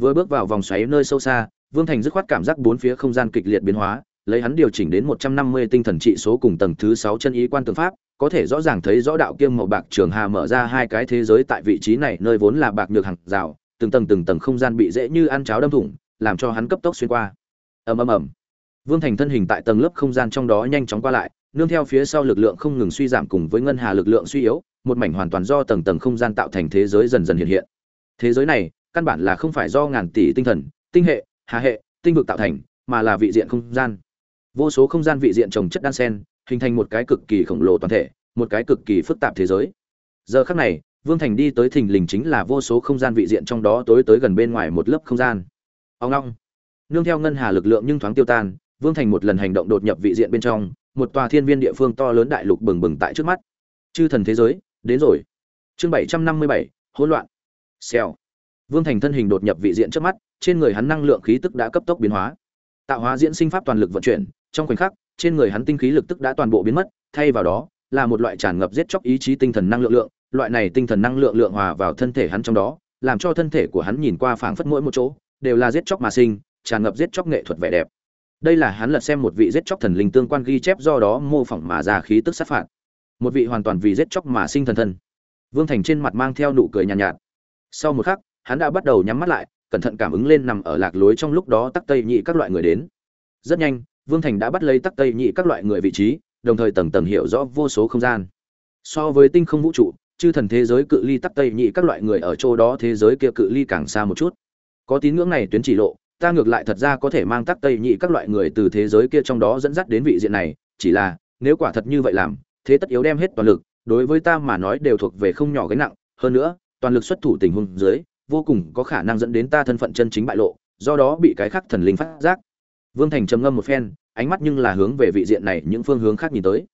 Vừa bước vào vòng xoáy nơi sâu xa vương thành dứt khoát cảm giác bốn phía không gian kịch liệt biến hóa lấy hắn điều chỉnh đến 150 tinh thần trị số cùng tầng thứ 6 chân ý quan tượng pháp, có thể rõ ràng thấy rõ đạo kiêm màu bạc trường hà mở ra hai cái thế giới tại vị trí này nơi vốn là bạc nhược hàng rào từng tầng từng tầng không gian bị dễ như ăn cháo đâm thủng làm cho hắn cấp tốc xuyên qua. Ầm ầm ầm. Vương thành thân hình tại tầng lớp không gian trong đó nhanh chóng qua lại nương theo phía sau lực lượng không ngừng suy giảm cùng với ngân hà lực lượng suy yếu, một mảnh hoàn toàn do tầng tầng không gian tạo thành thế giới dần dần hiện hiện. Thế giới này, căn bản là không phải do ngàn tỷ tinh thần, tinh hệ, hà hệ, tinh vực tạo thành, mà là vị diện không gian. Vô số không gian vị diện trồng chất đan sen, hình thành một cái cực kỳ khổng lồ toàn thể, một cái cực kỳ phức tạp thế giới. Giờ khắc này, vương thành đi tới thình lình chính là vô số không gian vị diện trong đó tối tới gần bên ngoài một lớp không gian. Ông ngoong. nương theo ngân hà lực lượng nhưng thoáng tiêu tan, vương thành một lần hành động đột nhập vị diện bên trong một tòa thiên viên địa phương to lớn đại lục bừng bừng tại trước mắt. Chư thần thế giới, đến rồi. Chương bảy trăm năm mươi bảy, hỗn loạn. Xèo. Vương thành thân hình đột nhập vị diện trước mắt, trên người hắn năng lượng khí tức đã cấp tốc biến hóa. Tạo hóa diễn sinh pháp toàn lực vận chuyển, trong khoảnh khắc, trên người hắn tinh khí lực tức đã toàn bộ biến mất, thay vào đó, là một loại tràn ngập giết chóc ý chí tinh thần năng lượng lượng, loại này tinh thần năng lượng lượng hòa vào thân thể hắn trong đó, làm cho thân thể của hắn nhìn qua phảng phất mỗi một chỗ, đều là giết chóc mà sinh, tràn ngập giết chóc nghệ thuật vẻ đẹp đây là hắn lật xem một vị giết chóc thần linh tương quan ghi chép do đó mô phỏng mà ra khí tức sát phạt. Một vị hoàn toàn vì giết chóc mà sinh thần thân vương thành trên mặt mang theo nụ cười nhàn nhạt, nhạt. Sau một khắc hắn đã bắt đầu nhắm mắt lại cẩn thận cảm ứng lên nằm ở lạc lối trong lúc đó tắc tây nhị các loại người đến. Rất nhanh vương thành đã bắt lấy tắc tây nhị các loại người vị trí đồng thời tầng tầng hiểu rõ vô số không gian. So với tinh không vũ trụ chư thần thế giới cự ly tắc tây nhị các loại người ở chỗ đó thế giới kia cự ly càng xa một chút. Có tín ngưỡng này tuyến chỉ lộ ta ngược lại thật ra có thể mang tắc tây nhị các loại người từ thế giới kia trong đó dẫn dắt đến vị diện này, chỉ là, nếu quả thật như vậy làm, thế tất yếu đem hết toàn lực, đối với ta mà nói đều thuộc về không nhỏ gánh nặng. Hơn nữa, toàn lực xuất thủ tình huống dưới, vô cùng có khả năng dẫn đến ta thân phận chân chính bại lộ, do đó bị cái khác thần linh phát giác. Vương thành trầm ngâm một phen, ánh mắt nhưng là hướng về vị diện này những phương hướng khác nhìn tới.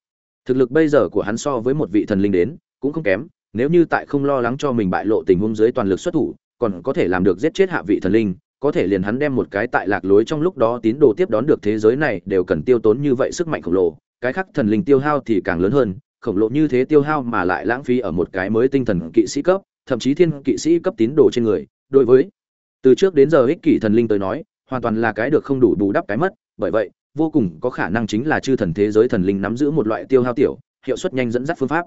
Thực lực bây giờ của hắn so với một vị thần linh đến, cũng không kém, nếu như tại không lo lắng cho mình bại lộ tình huống dưới toàn lực xuất thủ, còn có thể làm được giết chết hạ vị thần linh có thể liền hắn đem một cái tại lạc lối trong lúc đó tín đồ tiếp đón được thế giới này đều cần tiêu tốn như vậy sức mạnh khổng lồ, cái khác thần linh tiêu hao thì càng lớn hơn, khổng lồ như thế tiêu hao mà lại lãng phí ở một cái mới tinh thần kỵ sĩ cấp, thậm chí thiên kỵ sĩ cấp tín đồ trên người. Đối với, từ trước đến giờ ích kỷ thần linh tới nói, hoàn toàn là cái được không đủ bù đắp cái mất, bởi vậy, vô cùng có khả năng chính là chư thần thế giới thần linh nắm giữ một loại tiêu hao tiểu, hiệu suất nhanh dẫn dắt phương pháp.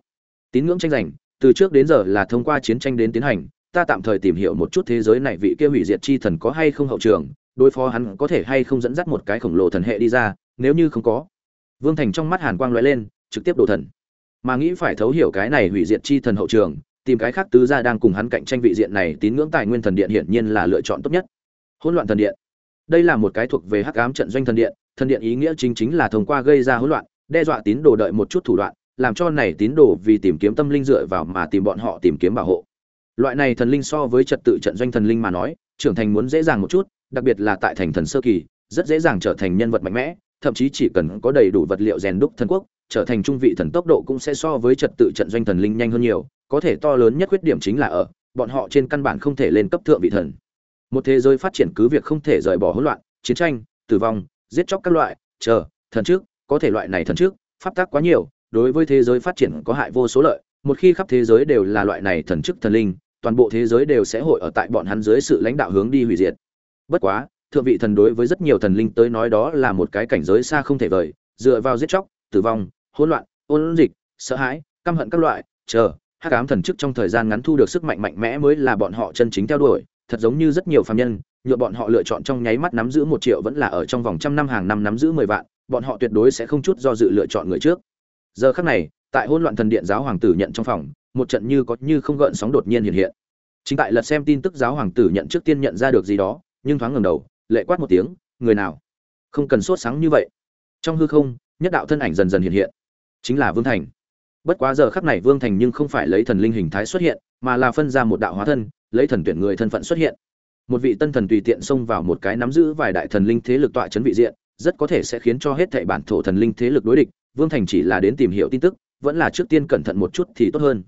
Tín ngưỡng tranh giành, từ trước đến giờ là thông qua chiến tranh đến tiến hành ta tạm thời tìm hiểu một chút thế giới này vị kia hủy diệt chi thần có hay không hậu trường, đối phó hắn có thể hay không dẫn dắt một cái khổng lồ thần hệ đi ra, nếu như không có. Vương thành trong mắt hàn quang lóe lên, trực tiếp đổ thần. Mà nghĩ phải thấu hiểu cái này hủy diệt chi thần hậu trường, tìm cái khác tứ gia đang cùng hắn cạnh tranh vị diện này tín ngưỡng tài nguyên thần điện hiển nhiên là lựa chọn tốt nhất. Hỗn loạn thần điện. Đây là một cái thuộc về hắc ám trận doanh thần điện thần điện ý nghĩa chính chính là thông qua gây ra hỗn loạn, đe dọa tín đồ đợi một chút thủ đoạn, làm cho này tín đồ vì tìm kiếm tâm linh dựa vào mà tìm bọn họ tìm kiếm bảo hộ loại này thần linh so với trật tự trận doanh thần linh mà nói, trưởng thành muốn dễ dàng một chút, đặc biệt là tại thành thần sơ kỳ, rất dễ dàng trở thành nhân vật mạnh mẽ, thậm chí chỉ cần có đầy đủ vật liệu rèn đúc thần quốc, trở thành trung vị thần tốc độ cũng sẽ so với trật tự trận doanh thần linh nhanh hơn nhiều, có thể to lớn nhất khuyết điểm chính là ở, bọn họ trên căn bản không thể lên cấp thượng vị thần. Một thế giới phát triển cứ việc không thể rời bỏ hỗn loạn, chiến tranh, tử vong, giết chóc các loại, chờ, thần trước, có thể loại này thần trước, pháp tác quá nhiều, đối với thế giới phát triển có hại vô số lợi một khi khắp thế giới đều là loại này thần chức thần linh, toàn bộ thế giới đều sẽ hội ở tại bọn hắn dưới sự lãnh đạo hướng đi hủy diệt. Bất quá, thượng vị thần đối với rất nhiều thần linh tới nói đó là một cái cảnh giới xa không thể vời, dựa vào giết chóc, tử vong, hỗn loạn, ôn dịch, sợ hãi, căm hận các loại, chờ, hắc ám thần chức trong thời gian ngắn thu được sức mạnh mạnh mẽ mới là bọn họ chân chính theo đuổi, thật giống như rất nhiều phàm nhân, nhựa bọn họ lựa chọn trong nháy mắt nắm giữ một triệu vẫn là ở trong vòng trăm năm hàng năm nắm giữ mười vạn, bọn họ tuyệt đối sẽ không chút do dự lựa chọn người trước. Giờ khắc này tại hỗn loạn thần điện giáo hoàng tử nhận trong phòng, một trận như có như không gợn sóng đột nhiên hiện hiện. Chính tại lật xem tin tức giáo hoàng tử nhận trước tiên nhận ra được gì đó, nhưng thoáng ngẩng đầu, lệ quát một tiếng, người nào? Không cần sốt sáng như vậy. Trong hư không, nhất đạo thân ảnh dần dần hiện hiện. Chính là vương thành. Bất quá giờ khắc này vương thành nhưng không phải lấy thần linh hình thái xuất hiện, mà là phân ra một đạo hóa thân, lấy thần tuyển người thân phận xuất hiện. Một vị tân thần tùy tiện xông vào một cái nắm giữ vài đại thần linh thế lực tọa chấn vị diện, rất có thể sẽ khiến cho hết thảy bản thổ thần linh thế lực đối địch. Vương thành chỉ là đến tìm hiểu tin tức vẫn là trước tiên cẩn thận một chút thì tốt hơn.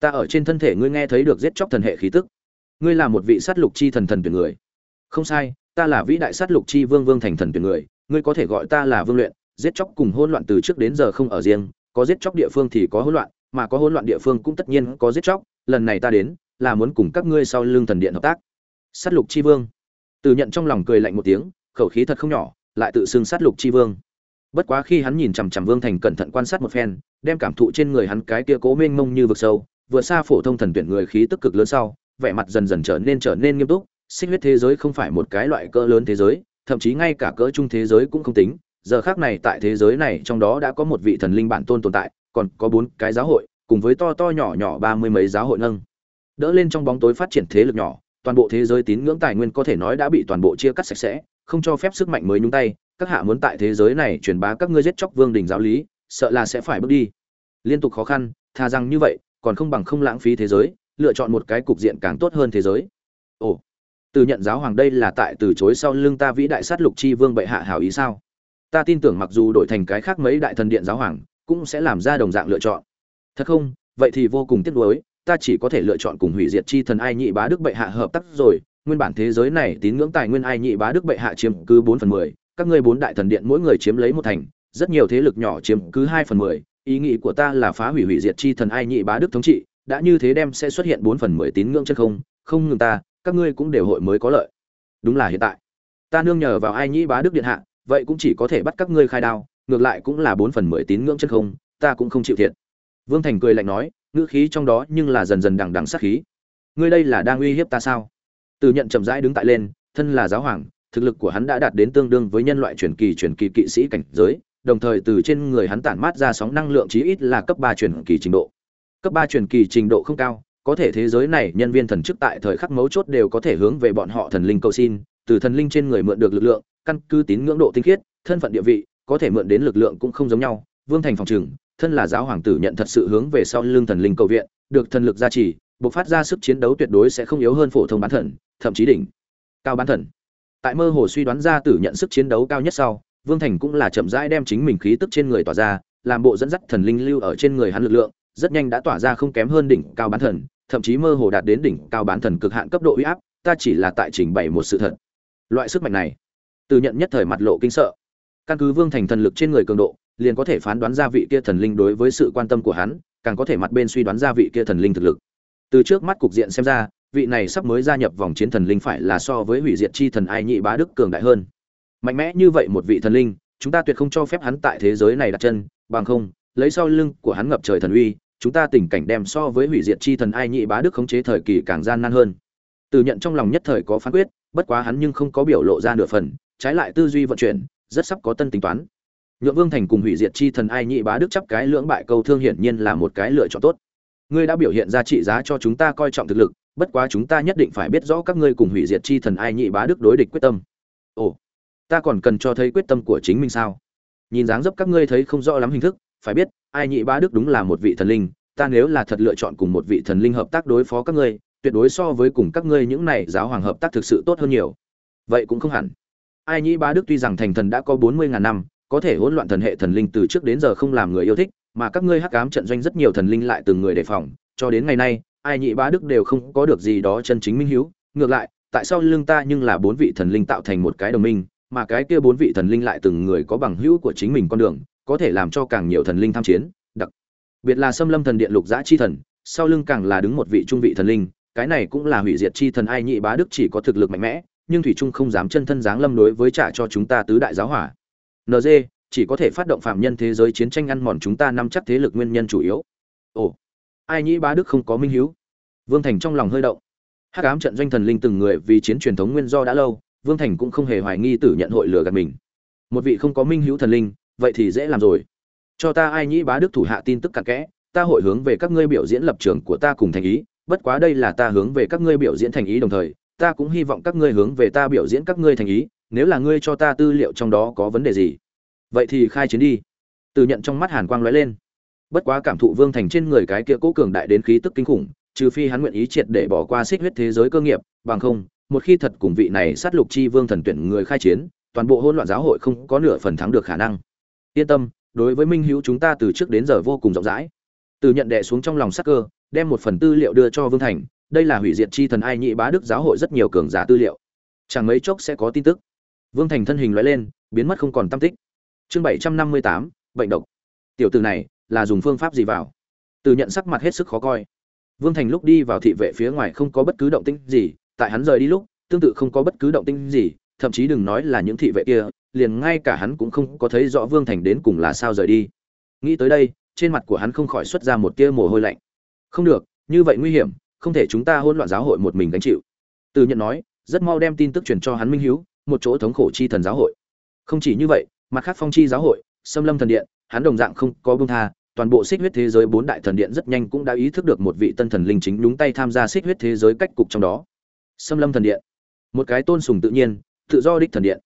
Ta ở trên thân thể ngươi nghe thấy được giết chóc thần hệ khí tức. Ngươi là một vị sát lục chi thần thần tuyển người. Không sai, ta là vĩ đại sát lục chi vương vương thành thần tuyển người. Ngươi có thể gọi ta là vương luyện. Giết chóc cùng hỗn loạn từ trước đến giờ không ở riêng. Có giết chóc địa phương thì có hỗn loạn, mà có hỗn loạn địa phương cũng tất nhiên có giết chóc. Lần này ta đến là muốn cùng các ngươi sau lưng thần điện hợp tác. Sát lục chi vương. Từ nhận trong lòng cười lạnh một tiếng, khẩu khí thật không nhỏ, lại tự xưng sát lục chi vương bất quá khi hắn nhìn chằm chằm vương thành cẩn thận quan sát một phen, đem cảm thụ trên người hắn cái kia cố mênh mông như vực sâu vừa xa phổ thông thần tuyển người khí tức cực lớn sau, vẻ mặt dần dần trở nên trở nên nghiêm túc. Xích huyết thế giới không phải một cái loại cỡ lớn thế giới, thậm chí ngay cả cỡ trung thế giới cũng không tính. Giờ khác này tại thế giới này trong đó đã có một vị thần linh bản tôn tồn tại, còn có bốn cái giáo hội, cùng với to to nhỏ nhỏ ba mươi mấy giáo hội nâng. Đỡ lên trong bóng tối phát triển thế lực nhỏ, toàn bộ thế giới tín ngưỡng tài nguyên có thể nói đã bị toàn bộ chia cắt sạch sẽ, không cho phép sức mạnh mới nhúng tay các hạ muốn tại thế giới này truyền bá các ngươi giết chóc vương đình giáo lý, sợ là sẽ phải bước đi. Liên tục khó khăn, thà rằng như vậy, còn không bằng không lãng phí thế giới, lựa chọn một cái cục diện càng tốt hơn thế giới. Ồ, từ nhận giáo hoàng đây là tại từ chối sau lưng ta vĩ đại sát lục chi vương bệ hạ hảo ý sao? Ta tin tưởng mặc dù đổi thành cái khác mấy đại thần điện giáo hoàng, cũng sẽ làm ra đồng dạng lựa chọn. Thật không? Vậy thì vô cùng tiếc nuối, ta chỉ có thể lựa chọn cùng hủy diệt chi thần ai nhị bá đức bệ hạ hợp tác rồi, nguyên bản thế giới này tín ngưỡng tài nguyên ai nhị bá đức bệ hạ chiếm cứ bốn phần mười các ngươi bốn đại thần điện mỗi người chiếm lấy một thành, rất nhiều thế lực nhỏ chiếm cứ hai phần mười, ý nghĩ của ta là phá hủy hủy diệt chi thần ai nhị bá đức thống trị, đã như thế đem sẽ xuất hiện bốn phần mười tín ngưỡng chân không không ngừng ta, các ngươi cũng đều hội mới có lợi. Đúng là hiện tại. Ta nương nhờ vào ai nhị bá đức điện hạ, vậy cũng chỉ có thể bắt các ngươi khai đao, ngược lại cũng là bốn phần mười tín ngưỡng chân không, ta cũng không chịu thiệt. Vương thành cười lạnh nói, ngữ khí trong đó nhưng là dần dần đằng đằng sát khí. Ngươi đây là đang uy hiếp ta sao? Từ nhận chậm rãi đứng tại lên, thân là giáo hoàng thực lực của hắn đã đạt đến tương đương với nhân loại truyền kỳ truyền kỳ kỵ sĩ cảnh giới, đồng thời từ trên người hắn tản mát ra sóng năng lượng chí ít là cấp ba truyền kỳ trình độ. Cấp ba truyền kỳ trình độ không cao, có thể thế giới này nhân viên thần chức tại thời khắc mấu chốt đều có thể hướng về bọn họ thần linh cầu xin, từ thần linh trên người mượn được lực lượng, căn cứ tín ngưỡng độ tinh khiết, thân phận địa vị, có thể mượn đến lực lượng cũng không giống nhau. Vương thành phòng trừng thân là giáo hoàng tử nhận thật sự hướng về sau lưng thần linh cầu viện, được thần lực gia trì buộc phát ra sức chiến đấu tuyệt đối sẽ không yếu hơn phổ thông bán thần, thậm chí đỉnh, cao bán thần tại mơ hồ suy đoán ra tử nhận sức chiến đấu cao nhất sau, vương thành cũng là chậm rãi đem chính mình khí tức trên người tỏa ra, làm bộ dẫn dắt thần linh lưu ở trên người hắn lực lượng, rất nhanh đã tỏa ra không kém hơn đỉnh cao bán thần, thậm chí mơ hồ đạt đến đỉnh cao bán thần cực hạn cấp độ uy áp, ta chỉ là tại trình bày một sự thật. Loại sức mạnh này từ nhận nhất thời mặt lộ kinh sợ. Căn cứ vương thành thần lực trên người cường độ, liền có thể phán đoán ra vị kia thần linh đối với sự quan tâm của hắn, càng có thể mặt bên suy đoán ra vị kia thần linh thực lực. Từ trước mắt cục diện xem ra vị này sắp mới gia nhập vòng chiến thần linh phải là so với hủy diệt chi thần ai nhị bá đức cường đại hơn. Mạnh mẽ như vậy một vị thần linh, chúng ta tuyệt không cho phép hắn tại thế giới này đặt chân, bằng không, lấy sau lưng của hắn ngập trời thần uy, chúng ta tình cảnh đem so với hủy diệt chi thần ai nhị bá đức khống chế thời kỳ càng gian nan hơn. Từ nhận trong lòng nhất thời có phán quyết, bất quá hắn nhưng không có biểu lộ ra nửa phần, trái lại tư duy vận chuyển, rất sắp có tân tính toán. Nhượng vương thành cùng hủy diệt chi thần ai nhị bá đức chấp cái lưỡng bại câu thương hiển nhiên là một cái lựa chọn tốt. Ngươi đã biểu hiện ra trị giá cho chúng ta coi trọng thực lực bất quá chúng ta nhất định phải biết rõ các ngươi cùng hủy diệt chi thần ai nhị bá đức đối địch quyết tâm. Ồ, ta còn cần cho thấy quyết tâm của chính mình sao? Nhìn dáng dấp các ngươi thấy không rõ lắm hình thức, phải biết, ai nhị bá đức đúng là một vị thần linh, ta nếu là thật lựa chọn cùng một vị thần linh hợp tác đối phó các ngươi, tuyệt đối so với cùng các ngươi những này giáo hoàng hợp tác thực sự tốt hơn nhiều. Vậy cũng không hẳn. Ai nhị bá đức tuy rằng thành thần đã có bốn mươi ngàn năm, có thể hỗn loạn thần hệ thần linh từ trước đến giờ không làm người yêu thích, mà các ngươi hắc ám trận doanh rất nhiều thần linh lại từng người đề phòng, cho đến ngày nay ai nhị bá đức đều không có được gì đó chân chính minh hiếu. Ngược lại, tại sao lưng ta nhưng là bốn vị thần linh tạo thành một cái đồng minh, mà cái kia bốn vị thần linh lại từng người có bằng hữu của chính mình con đường, có thể làm cho càng nhiều thần linh tham chiến. Đặc biệt là xâm lâm thần điện lục giã chi thần, sau lưng càng là đứng một vị trung vị thần linh, cái này cũng là hủy diệt chi thần ai nhị bá đức chỉ có thực lực mạnh mẽ, nhưng thủy trung không dám chân thân giáng lâm đối với trả cho chúng ta tứ đại giáo hỏa. Nd chỉ có thể phát động phạm nhân thế giới chiến tranh ăn mòn chúng ta nắm chắc thế lực nguyên nhân chủ yếu. Ồ ai nhĩ bá đức không có minh hiếu. Vương thành trong lòng hơi động. Hắc ám trận doanh thần linh từng người vì chiến truyền thống nguyên do đã lâu, vương thành cũng không hề hoài nghi tử nhận hội lừa gạt mình. Một vị không có minh hữu thần linh, vậy thì dễ làm rồi. Cho ta ai nhĩ bá đức thủ hạ tin tức cặn kẽ, ta hội hướng về các ngươi biểu diễn lập trường của ta cùng thành ý, bất quá đây là ta hướng về các ngươi biểu diễn thành ý đồng thời, ta cũng hy vọng các ngươi hướng về ta biểu diễn các ngươi thành ý, nếu là ngươi cho ta tư liệu trong đó có vấn đề gì, vậy thì khai chiến đi. Từ nhận trong mắt hàn quang lóe lên bất quá cảm thụ vương thành trên người cái kia cố cường đại đến khí tức kinh khủng, trừ phi hắn nguyện ý triệt để bỏ qua xích huyết thế giới cơ nghiệp, bằng không, một khi thật cùng vị này sát lục chi vương thần tuyển người khai chiến, toàn bộ hỗn loạn giáo hội không có nửa phần thắng được khả năng. Yên tâm, đối với minh hữu chúng ta từ trước đến giờ vô cùng rộng rãi. Từ nhận đệ xuống trong lòng sắc cơ, đem một phần tư liệu đưa cho vương thành, đây là hủy diệt chi thần ai nhị bá đức giáo hội rất nhiều cường giả tư liệu. Chẳng mấy chốc sẽ có tin tức. Vương thành thân hình loại lên, biến mất không còn tam tích. Chương bảy trăm năm mươi tám, bệnh độc. Tiểu từ này là dùng phương pháp gì vào? Từ nhận sắc mặt hết sức khó coi. Vương thành lúc đi vào thị vệ phía ngoài không có bất cứ động tĩnh gì, tại hắn rời đi lúc, tương tự không có bất cứ động tĩnh gì, thậm chí đừng nói là những thị vệ kia, liền ngay cả hắn cũng không có thấy rõ vương thành đến cùng là sao rời đi. Nghĩ tới đây, trên mặt của hắn không khỏi xuất ra một tia mồ hôi lạnh. Không được, như vậy nguy hiểm, không thể chúng ta hỗn loạn giáo hội một mình gánh chịu. Từ nhận nói, rất mau đem tin tức truyền cho hắn minh hiếu, một chỗ thống khổ chi thần giáo hội. Không chỉ như vậy, mặt khác phong chi giáo hội xâm lâm thần điện, hắn đồng dạng không có bông tha toàn bộ xích huyết thế giới bốn đại thần điện rất nhanh cũng đã ý thức được một vị tân thần linh chính đúng tay tham gia xích huyết thế giới cách cục trong đó. Xâm lâm thần điện. Một cái tôn sùng tự nhiên, tự do đích thần điện.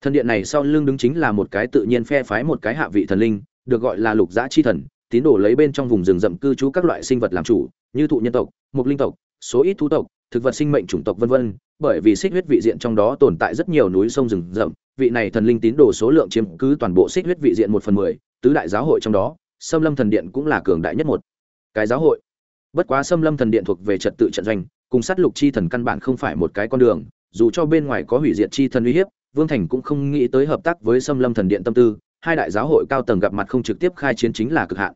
Thần điện này sau lưng đứng chính là một cái tự nhiên phe phái một cái hạ vị thần linh, được gọi là lục giã chi thần, tín đồ lấy bên trong vùng rừng rậm cư trú các loại sinh vật làm chủ, như thụ nhân tộc mục linh tộc, số ít thú tộc, thực vật sinh mệnh chủng tộc vân vân. Bởi vì xích huyết vị diện trong đó tồn tại rất nhiều núi sông rừng rậm, vị này thần linh tín đồ số lượng chiếm cứ toàn bộ xích huyết vị diện một phần mười, tứ đại giáo hội trong đó xâm lâm thần điện cũng là cường đại nhất một cái giáo hội. Bất quá xâm lâm thần điện thuộc về trật tự trận doanh, cùng sát lục chi thần căn bản không phải một cái con đường, dù cho bên ngoài có hủy diệt chi thần uy hiếp, vương thành cũng không nghĩ tới hợp tác với xâm lâm thần điện tâm tư, hai đại giáo hội cao tầng gặp mặt không trực tiếp khai chiến chính là cực hạn.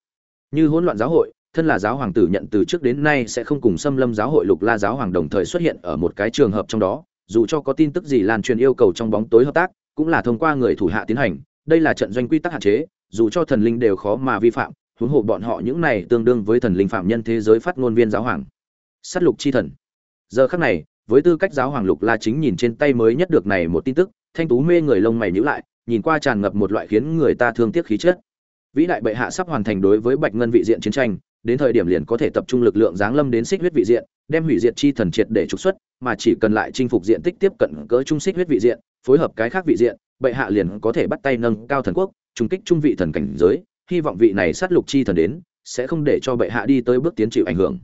Như hỗn loạn giáo hội, thân là giáo hoàng tử nhận từ trước đến nay sẽ không cùng xâm lâm giáo hội lục la giáo hoàng đồng thời xuất hiện ở một cái trường hợp trong đó, dù cho có tin tức gì lan truyền yêu cầu trong bóng tối hợp tác, cũng là thông qua người thủ hạ tiến hành đây là trận doanh quy tắc hạn chế, dù cho thần linh đều khó mà vi phạm, huống hồ bọn họ những này tương đương với thần linh phạm nhân thế giới phát ngôn viên giáo hoàng. Sát lục chi thần. Giờ khắc này, với tư cách giáo hoàng lục la chính nhìn trên tay mới nhất được này một tin tức, thanh tú mê người lông mày nhữ lại, nhìn qua tràn ngập một loại khiến người ta thương tiếc khí chất. Vĩ đại bệ hạ sắp hoàn thành đối với bạch ngân vị diện chiến tranh, đến thời điểm liền có thể tập trung lực lượng giáng lâm đến xích huyết vị diện, đem hủy diệt chi thần triệt để trục xuất, mà chỉ cần lại chinh phục diện tích tiếp cận cỡ trung xích huyết vị diện, phối hợp cái khác vị diện bệ hạ liền có thể bắt tay nâng cao thần quốc trung kích trung vị thần cảnh giới, hy vọng vị này sát lục chi thần đến, sẽ không để cho bệ hạ đi tới bước tiến chịu ảnh hưởng.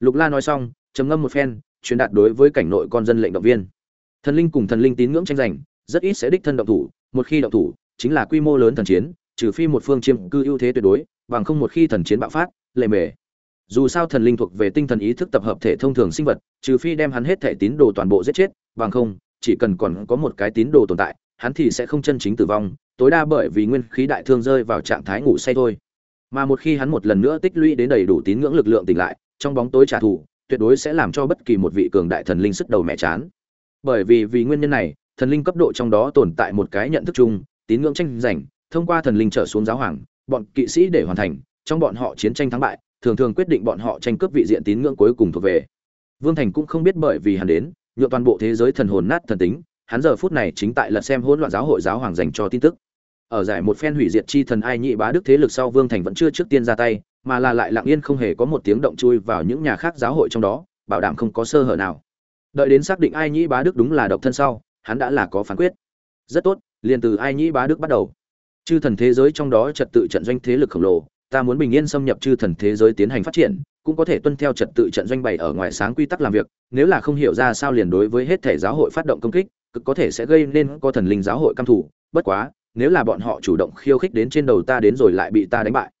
Lục la nói xong, trầm ngâm một phen, truyền đạt đối với cảnh nội con dân lệnh động viên. Thần linh cùng thần linh tín ngưỡng tranh giành, rất ít sẽ đích thân động thủ, một khi động thủ, chính là quy mô lớn thần chiến, trừ phi một phương chiêm cư ưu thế tuyệt đối, bằng không một khi thần chiến bạo phát, lệ mề. Dù sao thần linh thuộc về tinh thần ý thức tập hợp thể thông thường sinh vật, trừ phi đem hắn hết thể tín đồ toàn bộ giết chết, bằng không, chỉ cần còn có một cái tín đồ tồn tại hắn thì sẽ không chân chính tử vong, tối đa bởi vì nguyên khí đại thương rơi vào trạng thái ngủ say thôi. Mà một khi hắn một lần nữa tích lũy đến đầy đủ tín ngưỡng lực lượng tỉnh lại, trong bóng tối trả thù, tuyệt đối sẽ làm cho bất kỳ một vị cường đại thần linh sức đầu mẹ chán. Bởi vì vì nguyên nhân này, thần linh cấp độ trong đó tồn tại một cái nhận thức chung, tín ngưỡng tranh giành, thông qua thần linh trở xuống giáo hoàng, bọn kỵ sĩ để hoàn thành, trong bọn họ chiến tranh thắng bại, thường thường quyết định bọn họ tranh cướp vị diện tín ngưỡng cuối cùng thuộc về. Vương thành cũng không biết bởi vì hắn đến nhựa toàn bộ thế giới thần hồn nát thần tính hắn giờ phút này chính tại lật xem hỗn loạn giáo hội giáo hoàng dành cho tin tức. Ở giải một phen hủy diệt chi thần ai nhị bá đức thế lực sau vương thành vẫn chưa trước tiên ra tay, mà là lại lặng yên không hề có một tiếng động chui vào những nhà khác giáo hội trong đó, bảo đảm không có sơ hở nào. Đợi đến xác định ai nhị bá đức đúng là độc thân sau, hắn đã là có phán quyết. Rất tốt, liền từ ai nhị bá đức bắt đầu. Chư thần thế giới trong đó trật tự trận doanh thế lực khổng lồ, ta muốn bình yên xâm nhập chư thần thế giới tiến hành phát triển, cũng có thể tuân theo trật tự trận doanh bày ở ngoài sáng quy tắc làm việc, nếu là không hiểu ra sao liền đối với hết thể giáo hội phát động công kích cực có thể sẽ gây nên có thần linh giáo hội căm thủ bất quá nếu là bọn họ chủ động khiêu khích đến trên đầu ta đến rồi lại bị ta đánh bại.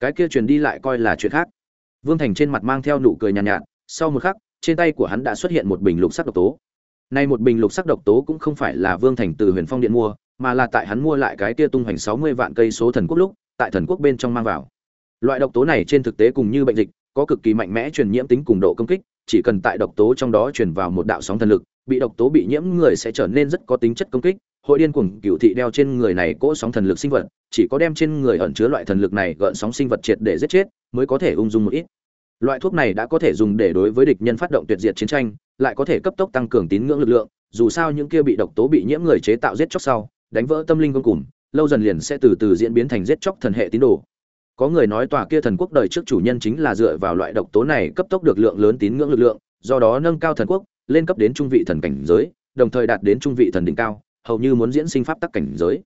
Cái kia truyền đi lại coi là chuyện khác. Vương thành trên mặt mang theo nụ cười nhàn nhạt, nhạt sau một khắc trên tay của hắn đã xuất hiện một bình lục sắc độc tố. Nay một bình lục sắc độc tố cũng không phải là vương thành từ huyền phong điện mua mà là tại hắn mua lại cái kia tung hoành sáu mươi vạn cây số thần quốc lúc tại thần quốc bên trong mang vào. Loại độc tố này trên thực tế cùng như bệnh dịch có cực kỳ mạnh mẽ truyền nhiễm tính cùng độ công kích chỉ cần tại độc tố trong đó truyền vào một đạo sóng thần lực bị độc tố bị nhiễm người sẽ trở nên rất có tính chất công kích. Hội điên cuồng cựu thị đeo trên người này cỗ sóng thần lực sinh vật, chỉ có đem trên người ẩn chứa loại thần lực này gợn sóng sinh vật triệt để giết chết, mới có thể ung dung một ít. Loại thuốc này đã có thể dùng để đối với địch nhân phát động tuyệt diệt chiến tranh, lại có thể cấp tốc tăng cường tín ngưỡng lực lượng, dù sao những kia bị độc tố bị nhiễm người chế tạo giết chóc sau, đánh vỡ tâm linh vô cùng, lâu dần liền sẽ từ từ diễn biến thành giết chóc thần hệ tín đồ. Có người nói tòa kia thần quốc đời trước chủ nhân chính là dựa vào loại độc tố này cấp tốc được lượng lớn tín ngưỡng lực lượng, do đó nâng cao thần quốc lên cấp đến trung vị thần cảnh giới, đồng thời đạt đến trung vị thần đỉnh cao, hầu như muốn diễn sinh pháp tắc cảnh giới.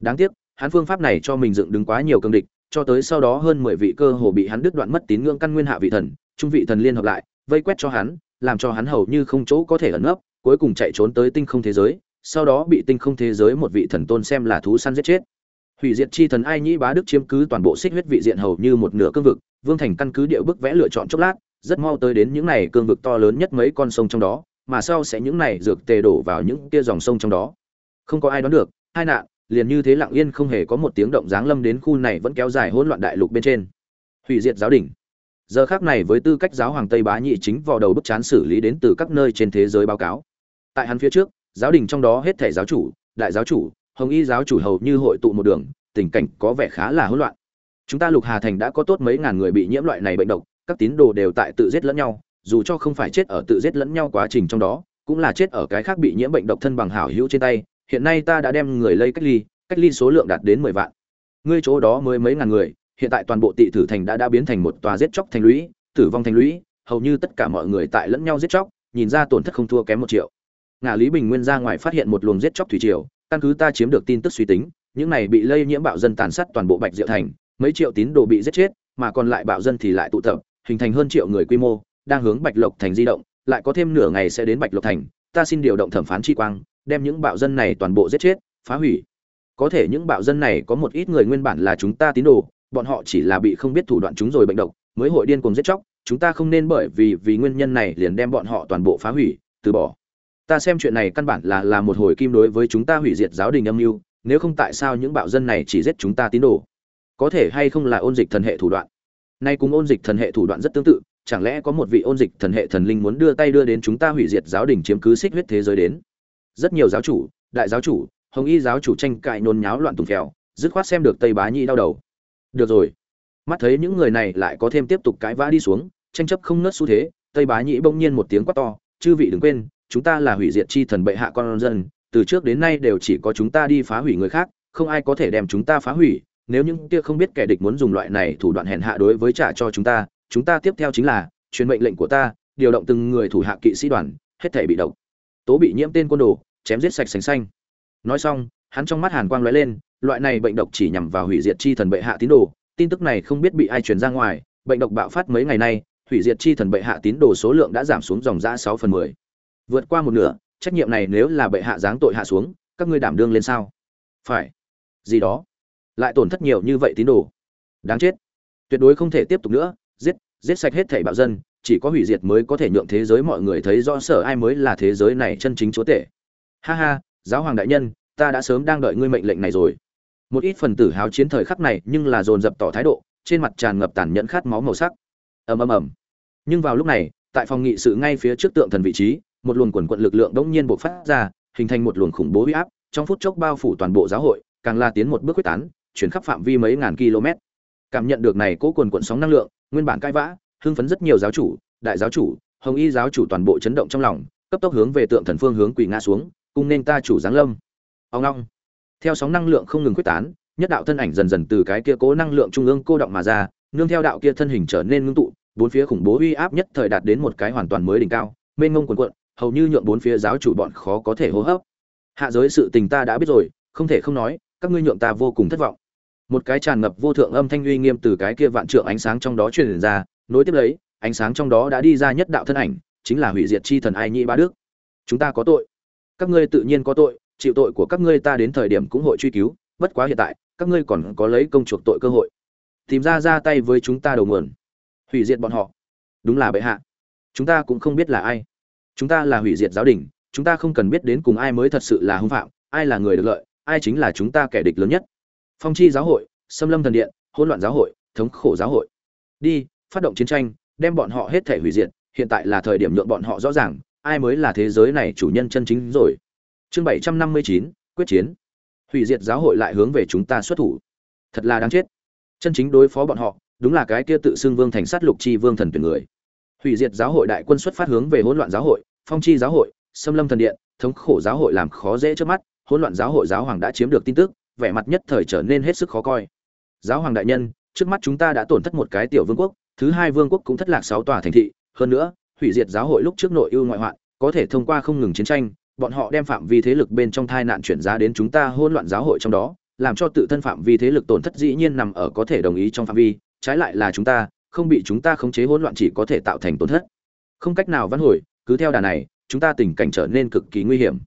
Đáng tiếc, hắn phương pháp này cho mình dựng đứng quá nhiều cương địch, cho tới sau đó hơn mười vị cơ hồ bị hắn đứt đoạn mất tín ngưỡng căn nguyên hạ vị thần, trung vị thần liên hợp lại, vây quét cho hắn, làm cho hắn hầu như không chỗ có thể ẩn nấp, cuối cùng chạy trốn tới tinh không thế giới, sau đó bị tinh không thế giới một vị thần tôn xem là thú săn giết chết hủy diệt chi thần ai nhĩ bá đức chiếm cứ toàn bộ xích huyết vị diện hầu như một nửa cương vực, vương thành căn cứ địa bức vẽ lựa chọn chốc lát, rất mau tới đến những này cương vực to lớn nhất mấy con sông trong đó, mà sau sẽ những này dược tề đổ vào những kia dòng sông trong đó. Không có ai đoán được, hai nạn, liền như thế lặng yên không hề có một tiếng động giáng lâm đến khu này vẫn kéo dài hỗn loạn đại lục bên trên. Hủy diệt giáo đỉnh giờ khác này với tư cách giáo hoàng tây bá nhị chính vào đầu bức chán xử lý đến từ các nơi trên thế giới báo cáo. Tại hắn phía trước, giáo đình trong đó hết thể giáo chủ, đại giáo chủ hồng y giáo chủ hầu như hội tụ một đường, tình cảnh có vẻ khá là hỗn loạn. Chúng ta lục hà thành đã có tốt mấy ngàn người bị nhiễm loại này bệnh độc, các tín đồ đều tại tự giết lẫn nhau, dù cho không phải chết ở tự giết lẫn nhau quá trình trong đó, cũng là chết ở cái khác bị nhiễm bệnh độc thân bằng hảo hữu trên tay. Hiện nay ta đã đem người lây cách ly cách ly số lượng đạt đến mười vạn. Ngươi chỗ đó mới mấy ngàn người, hiện tại toàn bộ tị thử thành đã đã biến thành một tòa giết chóc thành lũy, tử vong thành lũy, hầu như tất cả mọi người tại lẫn nhau giết chóc, nhìn ra tổn thất không thua kém một triệu. Ngà lý bình nguyên ra ngoài phát hiện một luồng giết chóc thủy triều căn cứ ta chiếm được tin tức suy tính, những này bị lây nhiễm bạo dân tàn sát toàn bộ bạch diệu thành, mấy triệu tín đồ bị giết chết, mà còn lại bạo dân thì lại tụ tập, hình thành hơn triệu người quy mô, đang hướng bạch lộc thành di động, lại có thêm nửa ngày sẽ đến bạch lộc thành, ta xin điều động thẩm phán chi quang, đem những bạo dân này toàn bộ giết chết, phá hủy. Có thể những bạo dân này có một ít người nguyên bản là chúng ta tín đồ, bọn họ chỉ là bị không biết thủ đoạn chúng rồi bệnh độc, mới hội điên cuồng giết chóc, chúng ta không nên bởi vì vì nguyên nhân này liền đem bọn họ toàn bộ phá hủy, từ bỏ ta xem chuyện này căn bản là là một hồi kim đối với chúng ta hủy diệt giáo đình âm mưu, nếu không tại sao những bạo dân này chỉ giết chúng ta tín đồ? Có thể hay không là ôn dịch thần hệ thủ đoạn? Nay cùng ôn dịch thần hệ thủ đoạn rất tương tự, chẳng lẽ có một vị ôn dịch thần hệ thần linh muốn đưa tay đưa đến chúng ta hủy diệt giáo đình chiếm cứ xích huyết thế giới đến? Rất nhiều giáo chủ, đại giáo chủ, hồng y giáo chủ tranh cãi nôn nháo loạn tùng phèo, dứt khoát xem được tây bá nhĩ đau đầu. Được rồi. Mắt thấy những người này lại có thêm tiếp tục cãi vã đi xuống, tranh chấp không nớt xu thế, tây bá nhĩ bỗng nhiên một tiếng quát to, chư vị đừng quên chúng ta là hủy diệt chi thần bệ hạ con dân, từ trước đến nay đều chỉ có chúng ta đi phá hủy người khác, không ai có thể đem chúng ta phá hủy. Nếu những kia không biết kẻ địch muốn dùng loại này thủ đoạn hèn hạ đối với trả cho chúng ta chúng ta tiếp theo chính là truyền mệnh lệnh của ta, điều động từng người thủ hạ kỵ sĩ đoàn, hết thể bị động tố bị nhiễm tên quân đồ, chém giết sạch sành xanh. Nói xong, hắn trong mắt hàn quang lóe lên, loại này bệnh độc chỉ nhằm vào hủy diệt chi thần bệ hạ tín đồ, tin tức này không biết bị ai truyền ra ngoài, bệnh độc bạo phát mấy ngày nay, hủy diệt chi thần bệ hạ tín đồ số lượng đã giảm xuống dòng ra sáu phần mười vượt qua một nửa, trách nhiệm này nếu là bệ hạ giáng tội hạ xuống, các ngươi đảm đương lên sao? Phải. Gì đó. Lại tổn thất nhiều như vậy tín đồ. Đáng chết. Tuyệt đối không thể tiếp tục nữa. Giết giết sạch hết thảy bạo dân, chỉ có hủy diệt mới có thể nhượng thế giới mọi người thấy rõ sở ai mới là thế giới này chân chính chúa tể. Ha ha, giáo hoàng đại nhân, ta đã sớm đang đợi ngươi mệnh lệnh này rồi. Một ít phần tử háo chiến thời khắc này nhưng là dồn dập tỏ thái độ, trên mặt tràn ngập tàn nhẫn khát máu màu sắc. Ầm ầm ầm. Nhưng vào lúc này, tại phòng nghị sự ngay phía trước tượng thần vị trí một luồng quần quận lực lượng đống nhiên bộc phát ra, hình thành một luồng khủng bố uy áp, trong phút chốc bao phủ toàn bộ giáo hội, càng la tiến một bước quyết tán, chuyển khắp phạm vi mấy ngàn km. Cảm nhận được này cố quần quận sóng năng lượng, nguyên bản cai vã, hưng phấn rất nhiều giáo chủ, đại giáo chủ, hồng y giáo chủ toàn bộ chấn động trong lòng, cấp tốc hướng về tượng thần phương hướng quỳ ngã xuống, cùng nên ta chủ giáng lâm. Ông long. Theo sóng năng lượng không ngừng quyết tán, nhất đạo thân ảnh dần dần từ cái kia cố năng lượng trung ương cô động mà ra, nương theo đạo kia thân hình trở nên ngưng tụ, bốn phía khủng bố uy áp nhất thời đạt đến một cái hoàn toàn mới đỉnh cao, mênh mông quần quận hầu như nhượng bốn phía giáo chủ bọn khó có thể hô hấp. Hạ giới sự tình ta đã biết rồi, không thể không nói, các ngươi nhượng ta vô cùng thất vọng. Một cái tràn ngập vô thượng âm thanh uy nghiêm từ cái kia vạn trượng ánh sáng trong đó truyền ra, nối tiếp lấy, ánh sáng trong đó đã đi ra nhất đạo thân ảnh, chính là hủy diệt chi thần ai nhĩ ba đức. Chúng ta có tội. Các ngươi tự nhiên có tội, chịu tội của các ngươi ta đến thời điểm cũng hội truy cứu, bất quá hiện tại, các ngươi còn có lấy công chuộc tội cơ hội. Tìm ra ra tay với chúng ta đầu nguồn. Hủy diệt bọn họ. Đúng là bệ hạ. Chúng ta cũng không biết là ai chúng ta là hủy diệt giáo đình, chúng ta không cần biết đến cùng ai mới thật sự là hung phạm, ai là người được lợi, ai chính là chúng ta kẻ địch lớn nhất. Phong chi giáo hội, xâm lâm thần điện, hỗn loạn giáo hội, thống khổ giáo hội. Đi, phát động chiến tranh, đem bọn họ hết thể hủy diệt, hiện tại là thời điểm nhượng bọn họ rõ ràng, ai mới là thế giới này chủ nhân chân chính rồi. Chương bảy trăm năm mươi chín, quyết chiến. Hủy diệt giáo hội lại hướng về chúng ta xuất thủ. Thật là đáng chết. Chân chính đối phó bọn họ, đúng là cái kia tự xưng vương thành sát lục chi vương thần tuyển người hủy diệt giáo hội đại quân xuất phát hướng về hỗn loạn giáo hội, phong chi giáo hội, xâm lâm thần điện, thống khổ giáo hội làm khó dễ trước mắt, hỗn loạn giáo hội giáo hoàng đã chiếm được tin tức, vẻ mặt nhất thời trở nên hết sức khó coi. Giáo hoàng đại nhân, trước mắt chúng ta đã tổn thất một cái tiểu vương quốc, thứ hai vương quốc cũng thất lạc sáu tòa thành thị, hơn nữa, hủy diệt giáo hội lúc trước nội ưu ngoại hoạn, có thể thông qua không ngừng chiến tranh, bọn họ đem phạm vi thế lực bên trong thai nạn chuyển giá đến chúng ta hỗn loạn giáo hội trong đó, làm cho tự thân phạm vi thế lực tổn thất dĩ nhiên nằm ở có thể đồng ý trong phạm vi, trái lại là chúng ta không bị chúng ta khống chế hỗn loạn chỉ có thể tạo thành tổn thất. Không cách nào vãn hồi, cứ theo đà này, chúng ta tình cảnh trở nên cực kỳ nguy hiểm.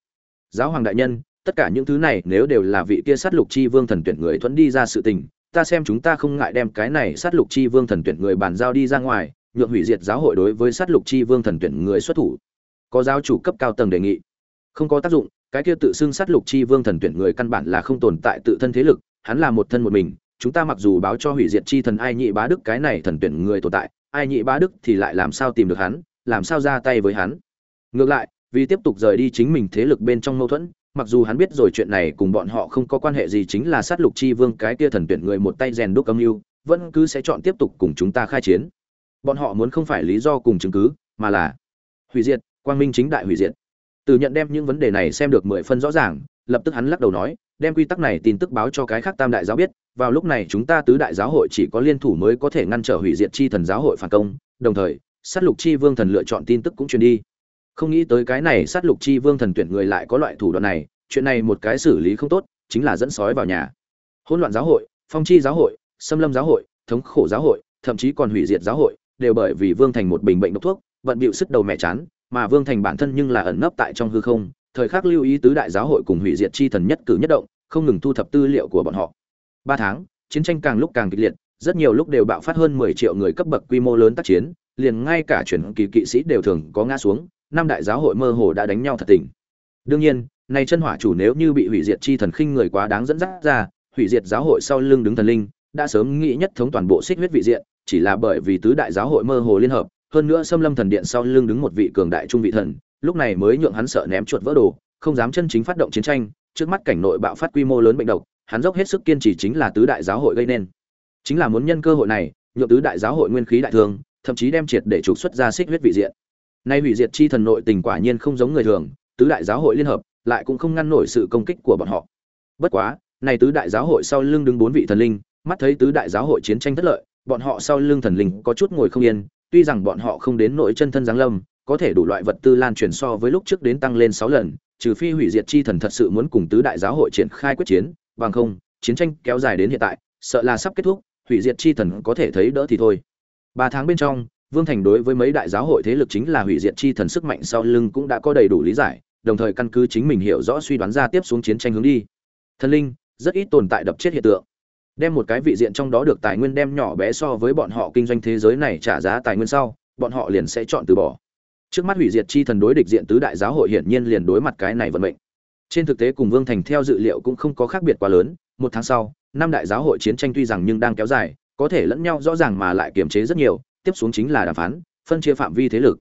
Giáo hoàng đại nhân, tất cả những thứ này nếu đều là vị kia sát lục chi vương thần tuyển người thuẫn đi ra sự tình, ta xem chúng ta không ngại đem cái này sát lục chi vương thần tuyển người bàn giao đi ra ngoài, nhượng hủy diệt giáo hội đối với sát lục chi vương thần tuyển người xuất thủ. Có giáo chủ cấp cao tầng đề nghị. Không có tác dụng, cái kia tự xưng sát lục chi vương thần tuyển người căn bản là không tồn tại tự thân thế lực, hắn là một thân một mình chúng ta mặc dù báo cho hủy diệt chi thần ai nhị bá đức cái này thần tuyển người tồn tại, ai nhị bá đức thì lại làm sao tìm được hắn, làm sao ra tay với hắn? Ngược lại, vì tiếp tục rời đi chính mình thế lực bên trong mâu thuẫn, mặc dù hắn biết rồi chuyện này cùng bọn họ không có quan hệ gì chính là sát lục chi vương cái kia thần tuyển người một tay rèn đúc âm mưu, vẫn cứ sẽ chọn tiếp tục cùng chúng ta khai chiến. Bọn họ muốn không phải lý do cùng chứng cứ, mà là hủy diệt, quang minh chính đại hủy diệt. Từ nhận đem những vấn đề này xem được mười phân rõ ràng, lập tức hắn lắc đầu nói, đem quy tắc này tin tức báo cho cái khác tam đại giáo biết vào lúc này chúng ta tứ đại giáo hội chỉ có liên thủ mới có thể ngăn trở hủy diệt chi thần giáo hội phản công, đồng thời, sát lục chi vương thần lựa chọn tin tức cũng truyền đi. Không nghĩ tới cái này sát lục chi vương thần tuyển người lại có loại thủ đoạn này, chuyện này một cái xử lý không tốt, chính là dẫn sói vào nhà. Hỗn loạn giáo hội, phong chi giáo hội, xâm lâm giáo hội, thống khổ giáo hội, thậm chí còn hủy diệt giáo hội, đều bởi vì vương thành một bình bệnh độc thuốc vận bịu sức đầu mẹ chán, mà vương thành bản thân nhưng là ẩn nấp tại trong hư không, thời khắc lưu ý tứ đại giáo hội cùng hủy diệt chi thần nhất cử nhất động, không ngừng thu thập tư liệu của bọn họ ba tháng, chiến tranh càng lúc càng kịch liệt, rất nhiều lúc đều bạo phát hơn mười triệu người cấp bậc quy mô lớn tác chiến, liền ngay cả chuyển kỳ kỵ sĩ đều thường có ngã xuống, năm đại giáo hội mơ hồ đã đánh nhau thật tình. Đương nhiên, này chân hỏa chủ nếu như bị hủy diệt chi thần khinh người quá đáng dẫn dắt ra, hủy diệt giáo hội sau lưng đứng thần linh, đã sớm nghĩ nhất thống toàn bộ xích huyết vị diện, chỉ là bởi vì tứ đại giáo hội mơ hồ liên hợp, hơn nữa xâm lâm thần điện sau lưng đứng một vị cường đại trung vị thần, lúc này mới nhượng hắn sợ ném chuột vỡ đồ, không dám chân chính phát động chiến tranh, trước mắt cảnh nội bạo phát quy mô lớn bệnh độc hắn dốc hết sức kiên trì chính là tứ đại giáo hội gây nên. Chính là muốn nhân cơ hội này, nhượng tứ đại giáo hội nguyên khí đại thương thậm chí đem triệt để trục xuất ra xích huyết vị diện. Nay hủy diệt chi thần nội tình quả nhiên không giống người thường, tứ đại giáo hội liên hợp, lại cũng không ngăn nổi sự công kích của bọn họ. Bất quá này tứ đại giáo hội sau lưng đứng bốn vị thần linh, mắt thấy tứ đại giáo hội chiến tranh thất lợi, bọn họ sau lưng thần linh có chút ngồi không yên, tuy rằng bọn họ không đến nội chân thân giáng lâm, có thể đủ loại vật tư lan truyền so với lúc trước đến tăng lên sáu lần, trừ phi hủy diệt chi thần thật sự muốn cùng tứ đại giáo hội triển khai quyết chiến bằng không, chiến tranh kéo dài đến hiện tại, sợ là sắp kết thúc, hủy diệt chi thần có thể thấy đỡ thì thôi. Ba tháng bên trong, vương thành đối với mấy đại giáo hội thế lực chính là hủy diệt chi thần sức mạnh sau lưng cũng đã có đầy đủ lý giải, đồng thời căn cứ chính mình hiểu rõ suy đoán ra tiếp xuống chiến tranh hướng đi. Thần linh, rất ít tồn tại đập chết hiện tượng. Đem một cái vị diện trong đó được tài nguyên đem nhỏ bé so với bọn họ kinh doanh thế giới này trả giá tài nguyên sau, bọn họ liền sẽ chọn từ bỏ. Trước mắt hủy diệt chi thần đối địch diện tứ đại giáo hội hiển nhiên liền đối mặt cái này vận mệnh trên thực tế cùng vương thành theo dự liệu cũng không có khác biệt quá lớn, một tháng sau, năm đại giáo hội chiến tranh tuy rằng nhưng đang kéo dài, có thể lẫn nhau rõ ràng mà lại kiềm chế rất nhiều, tiếp xuống chính là đàm phán, phân chia phạm vi thế lực.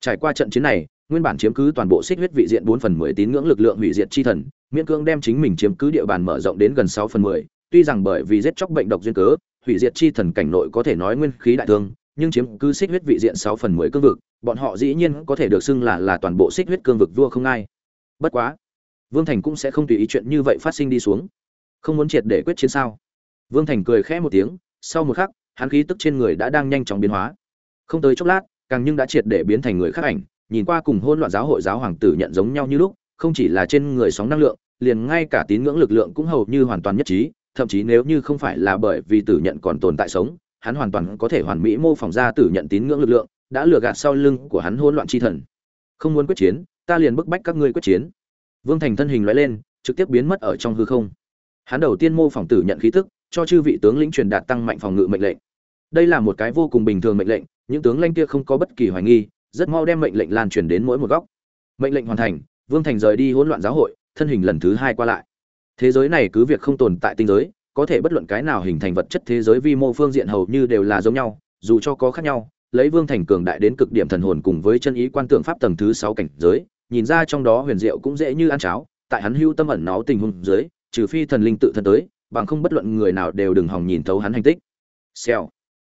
Trải qua trận chiến này, nguyên bản chiếm cứ toàn bộ xích huyết vị diện bốn phần mười tín ngưỡng lực lượng hủy diệt chi thần, miễn cưỡng đem chính mình chiếm cứ địa bàn mở rộng đến gần sáu phần mười, tuy rằng bởi vì giết chóc bệnh độc duyên cớ, hủy diệt chi thần cảnh nội có thể nói nguyên khí đại thương, nhưng chiếm cứ xích huyết vị diện sáu phần mười cương vực, bọn họ dĩ nhiên có thể được xưng là là toàn bộ xích huyết cương vực vua không ai. Bất quá vương thành cũng sẽ không tùy ý chuyện như vậy phát sinh đi xuống. Không muốn triệt để quyết chiến sao? Vương thành cười khẽ một tiếng, sau một khắc, hắn khí tức trên người đã đang nhanh chóng biến hóa. Không tới chốc lát, càng nhưng đã triệt để biến thành người khác ảnh, nhìn qua cùng hôn loạn giáo hội giáo hoàng tử nhận giống nhau như lúc, không chỉ là trên người sóng năng lượng, liền ngay cả tín ngưỡng lực lượng cũng hầu như hoàn toàn nhất trí, thậm chí nếu như không phải là bởi vì tử nhận còn tồn tại sống, hắn hoàn toàn có thể hoàn mỹ mô phỏng ra tử nhận tín ngưỡng lực lượng, đã lừa gạt sau lưng của hắn hỗn loạn chi thần. Không muốn quyết chiến, ta liền bức bách các ngươi quyết chiến vương thành thân hình lóe lên, trực tiếp biến mất ở trong hư không. Hắn đầu tiên mô phỏng tử nhận khí tức, cho chư vị tướng lĩnh truyền đạt tăng mạnh phòng ngự mệnh lệnh. Đây là một cái vô cùng bình thường mệnh lệnh, những tướng lãnh kia không có bất kỳ hoài nghi, rất mau đem mệnh lệnh lan truyền đến mỗi một góc. Mệnh lệnh hoàn thành, vương thành rời đi hỗn loạn giáo hội, thân hình lần thứ hai qua lại. Thế giới này cứ việc không tồn tại tinh giới, có thể bất luận cái nào hình thành vật chất thế giới vi mô phương diện hầu như đều là giống nhau, dù cho có khác nhau, lấy vương thành cường đại đến cực điểm thần hồn cùng với chân ý quan tượng pháp tầng thứ sáu cảnh giới nhìn ra trong đó huyền diệu cũng dễ như ăn cháo, tại hắn hưu tâm ẩn náu tình huống dưới, trừ phi thần linh tự thân tới, bằng không bất luận người nào đều đừng hòng nhìn thấu hắn hành tích. Xèo.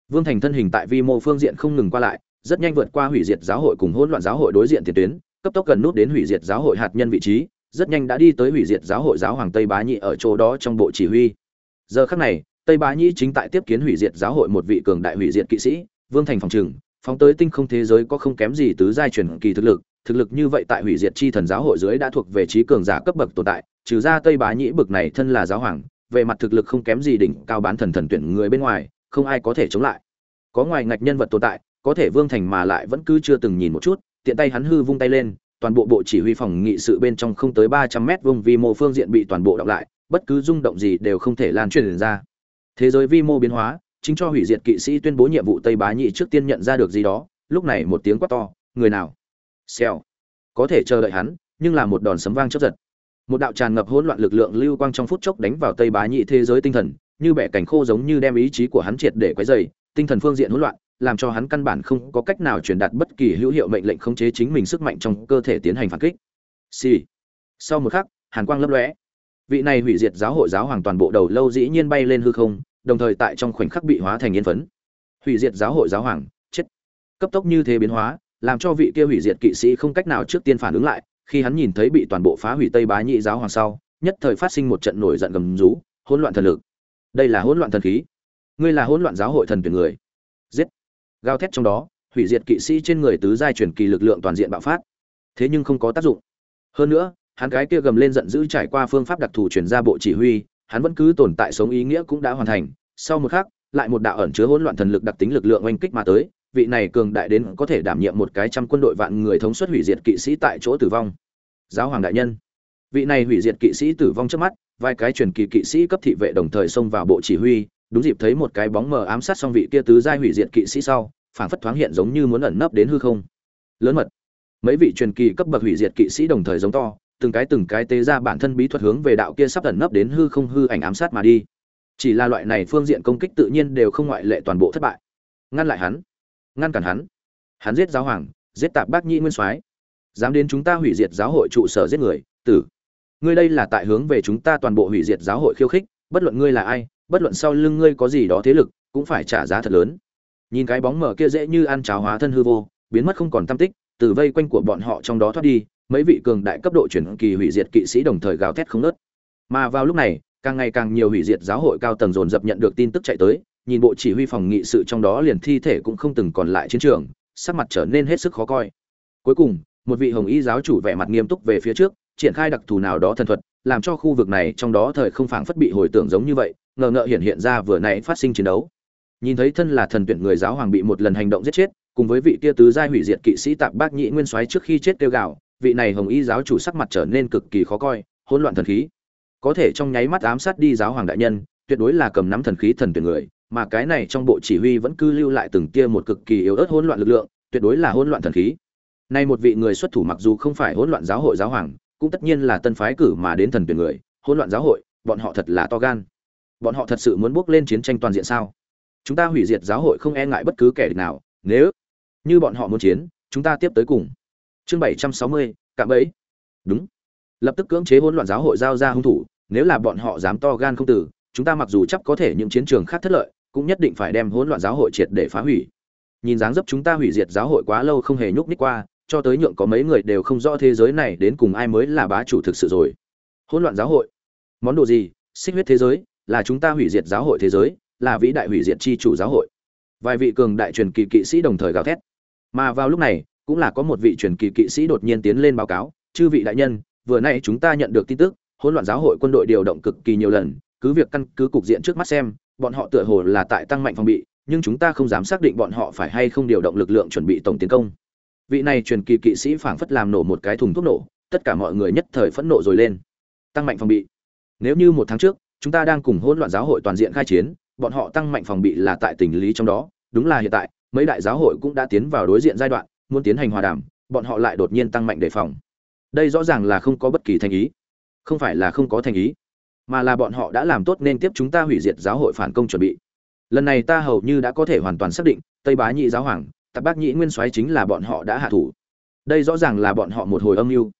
Vương thành thân hình tại vi mô phương diện không ngừng qua lại, rất nhanh vượt qua hủy diệt giáo hội cùng hỗn loạn giáo hội đối diện tiền tuyến, cấp tốc gần nút đến hủy diệt giáo hội hạt nhân vị trí, rất nhanh đã đi tới hủy diệt giáo hội giáo hoàng tây bá nhị ở chỗ đó trong bộ chỉ huy. Giờ khắc này, tây bá nhị chính tại tiếp kiến hủy diệt giáo hội một vị cường đại hủy diệt kỵ sĩ, vương thành phòng trừng phóng tới tinh không thế giới có không kém gì tứ giai truyền kỳ thực lực thực lực như vậy tại hủy diệt chi thần giáo hội dưới đã thuộc về trí cường giả cấp bậc tồn tại, trừ ra tây bá nhĩ bực này thân là giáo hoàng, về mặt thực lực không kém gì đỉnh cao bán thần thần tuyển người bên ngoài, không ai có thể chống lại. Có ngoài ngạch nhân vật tồn tại, có thể vương thành mà lại vẫn cứ chưa từng nhìn một chút, tiện tay hắn hư vung tay lên, toàn bộ bộ chỉ huy phòng nghị sự bên trong không tới ba trăm mét vuông vi mô phương diện bị toàn bộ đọc lại, bất cứ rung động gì đều không thể lan truyền ra. Thế giới vi mô biến hóa, chính cho hủy diệt kỵ sĩ tuyên bố nhiệm vụ tây bá nhị trước tiên nhận ra được gì đó, lúc này một tiếng quát to, người nào? Xèo. Có thể chờ đợi hắn nhưng là một đòn sấm vang chớp giật. Một đạo tràn ngập hỗn loạn lực lượng lưu quang trong phút chốc đánh vào tây bá nhị thế giới tinh thần như bẻ cảnh khô giống như đem ý chí của hắn triệt để quấy rầy tinh thần phương diện hỗn loạn làm cho hắn căn bản không có cách nào truyền đạt bất kỳ hữu hiệu mệnh lệnh khống chế chính mình sức mạnh trong cơ thể tiến hành phản kích. Xì. Sau một khắc, hàn quang lấp lóe. Vị này hủy diệt giáo hội giáo hoàng toàn bộ đầu lâu dĩ nhiên bay lên hư không đồng thời tại trong khoảnh khắc bị hóa thành yên phấn. Hủy diệt giáo hội giáo hoàng chết. Cấp tốc như thế biến hóa làm cho vị kia hủy diệt kỵ sĩ không cách nào trước tiên phản ứng lại, khi hắn nhìn thấy bị toàn bộ phá hủy tây bá nhị giáo hoàng sau, nhất thời phát sinh một trận nổi giận gầm rú, hỗn loạn thần lực. Đây là hỗn loạn thần khí. Ngươi là hỗn loạn giáo hội thần tuyển người. Giết. Gào thét trong đó, hủy diệt kỵ sĩ trên người tứ giai truyền kỳ lực lượng toàn diện bạo phát. Thế nhưng không có tác dụng. Hơn nữa, hắn cái kia gầm lên giận dữ trải qua phương pháp đặc thù chuyển ra bộ chỉ huy, hắn vẫn cứ tồn tại sống ý nghĩa cũng đã hoàn thành. Sau một khắc, lại một đạo ẩn chứa hỗn loạn thần lực đặc tính lực lượng oanh kích mà tới vị này cường đại đến có thể đảm nhiệm một cái trăm quân đội vạn người thống suất hủy diệt kỵ sĩ tại chỗ tử vong. Giáo hoàng đại nhân. Vị này hủy diệt kỵ sĩ tử vong trước mắt, vài cái truyền kỳ kỵ sĩ cấp thị vệ đồng thời xông vào bộ chỉ huy, đúng dịp thấy một cái bóng mờ ám sát xong vị kia tứ giai hủy diệt kỵ sĩ sau, phảng phất thoáng hiện giống như muốn ẩn nấp đến hư không. Lớn mật. Mấy vị truyền kỳ cấp bậc hủy diệt kỵ sĩ đồng thời giống to, từng cái từng cái tế ra bản thân bí thuật hướng về đạo kia sắp ẩn nấp đến hư không hư ảnh ám sát mà đi. Chỉ là loại này phương diện công kích tự nhiên đều không ngoại lệ toàn bộ thất bại. Ngăn lại hắn ngăn cản hắn. Hắn giết giáo hoàng, giết tạp bác nhĩ nguyên soái. Dám đến chúng ta hủy diệt giáo hội trụ sở giết người, tử. Ngươi đây là tại hướng về chúng ta toàn bộ hủy diệt giáo hội khiêu khích, bất luận ngươi là ai, bất luận sau lưng ngươi có gì đó thế lực, cũng phải trả giá thật lớn. Nhìn cái bóng mở kia dễ như ăn cháo hóa thân hư vô, biến mất không còn tâm tích, từ vây quanh của bọn họ trong đó thoát đi, mấy vị cường đại cấp độ chuyển kỳ hủy diệt kỵ sĩ đồng thời gào thét không nớt mà vào lúc này, càng ngày càng nhiều hủy diệt giáo hội cao tầng dồn dập nhận được tin tức chạy tới nhìn bộ chỉ huy phòng nghị sự trong đó liền thi thể cũng không từng còn lại chiến trường, sắc mặt trở nên hết sức khó coi. Cuối cùng, một vị hồng y giáo chủ vẻ mặt nghiêm túc về phía trước, triển khai đặc thù nào đó thần thuật, làm cho khu vực này trong đó thời không phảng phất bị hồi tưởng giống như vậy, ngờ ngợ hiện hiện ra vừa nãy phát sinh chiến đấu. Nhìn thấy thân là thần tuyển người giáo hoàng bị một lần hành động giết chết, cùng với vị kia tứ giai hủy diệt kỵ sĩ tạp bác nhị nguyên soái trước khi chết tiêu gạo vị này hồng y giáo chủ sắc mặt trở nên cực kỳ khó coi, hỗn loạn thần khí. Có thể trong nháy mắt ám sát đi giáo hoàng đại nhân, tuyệt đối là cầm nắm thần khí thần tuyển người mà cái này trong bộ chỉ huy vẫn cứ lưu lại từng tia một cực kỳ yếu ớt hỗn loạn lực lượng, tuyệt đối là hỗn loạn thần khí. Nay một vị người xuất thủ mặc dù không phải hỗn loạn giáo hội giáo hoàng, cũng tất nhiên là tân phái cử mà đến thần tuyển người, hỗn loạn giáo hội, bọn họ thật là to gan. Bọn họ thật sự muốn bước lên chiến tranh toàn diện sao? Chúng ta hủy diệt giáo hội không e ngại bất cứ kẻ địch nào, nếu như bọn họ muốn chiến, chúng ta tiếp tới cùng. Chương bảy trăm sáu mươi, cạm bẫy. Đúng. Lập tức cưỡng chế hỗn loạn giáo hội giao ra hung thủ, nếu là bọn họ dám to gan không tử chúng ta mặc dù chấp có thể những chiến trường khác thất lợi cũng nhất định phải đem hỗn loạn giáo hội triệt để phá hủy. Nhìn dáng dấp chúng ta hủy diệt giáo hội quá lâu không hề nhúc nhích qua, cho tới nhượng có mấy người đều không rõ thế giới này đến cùng ai mới là bá chủ thực sự rồi. Hỗn loạn giáo hội. Món đồ gì? Xích huyết thế giới, là chúng ta hủy diệt giáo hội thế giới, là vĩ đại hủy diệt chi chủ giáo hội. Vài vị cường đại truyền kỳ kỵ sĩ đồng thời gào thét. Mà vào lúc này, cũng là có một vị truyền kỳ kỵ sĩ đột nhiên tiến lên báo cáo, chư vị đại nhân, vừa nay chúng ta nhận được tin tức, hỗn loạn giáo hội quân đội điều động cực kỳ nhiều lần, cứ việc căn cứ cục diện trước mắt xem bọn họ tựa hồ là tại tăng mạnh phòng bị, nhưng chúng ta không dám xác định bọn họ phải hay không điều động lực lượng chuẩn bị tổng tiến công. Vị này truyền kỳ kỵ sĩ phảng phất làm nổ một cái thùng thuốc nổ, tất cả mọi người nhất thời phẫn nộ rồi lên. Tăng mạnh phòng bị. Nếu như một tháng trước, chúng ta đang cùng hỗn loạn giáo hội toàn diện khai chiến, bọn họ tăng mạnh phòng bị là tại tình lý trong đó, đúng là hiện tại, mấy đại giáo hội cũng đã tiến vào đối diện giai đoạn, muốn tiến hành hòa đàm, bọn họ lại đột nhiên tăng mạnh đề phòng. Đây rõ ràng là không có bất kỳ thành ý. Không phải là không có thành ý mà là bọn họ đã làm tốt nên tiếp chúng ta hủy diệt giáo hội phản công chuẩn bị. Lần này ta hầu như đã có thể hoàn toàn xác định, tây bá nhị giáo hoàng, tạp bác nhị nguyên soái chính là bọn họ đã hạ thủ. Đây rõ ràng là bọn họ một hồi âm mưu.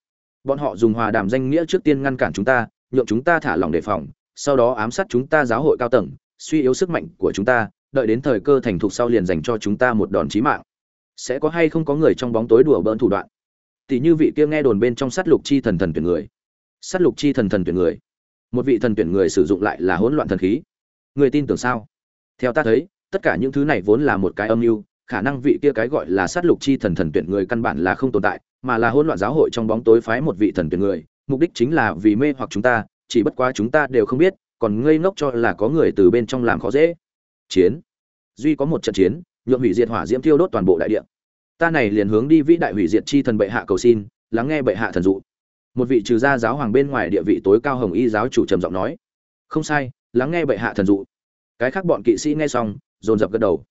Bọn họ dùng hòa đàm danh nghĩa trước tiên ngăn cản chúng ta, nhượng chúng ta thả lòng đề phòng, sau đó ám sát chúng ta giáo hội cao tầng, suy yếu sức mạnh của chúng ta, đợi đến thời cơ thành thục sau liền dành cho chúng ta một đòn chí mạng. Sẽ có hay không có người trong bóng tối đùa bỡn thủ đoạn? Tỷ như vị kia nghe đồn bên trong sát lục chi thần thần tuyển người. Sát lục chi thần thần tuyển người một vị thần tuyển người sử dụng lại là hỗn loạn thần khí. Người tin tưởng sao? Theo ta thấy, tất cả những thứ này vốn là một cái âm mưu, khả năng vị kia cái gọi là sát lục chi thần thần tuyển người căn bản là không tồn tại, mà là hỗn loạn giáo hội trong bóng tối phái một vị thần tuyển người, mục đích chính là vì mê hoặc chúng ta, chỉ bất quá chúng ta đều không biết, còn ngây ngốc cho là có người từ bên trong làm khó dễ. Chiến. Duy có một trận chiến, nhượng hủy diệt hỏa diễm thiêu đốt toàn bộ đại địa. Ta này liền hướng đi vĩ đại hủy diệt chi thần bệ hạ cầu xin, lắng nghe bệ hạ thần dụ một vị trừ gia giáo hoàng bên ngoài địa vị tối cao hồng y giáo chủ trầm giọng nói, không sai, lắng nghe bệ hạ thần dụ. Cái khác bọn kỵ sĩ nghe xong, dồn dập gật đầu.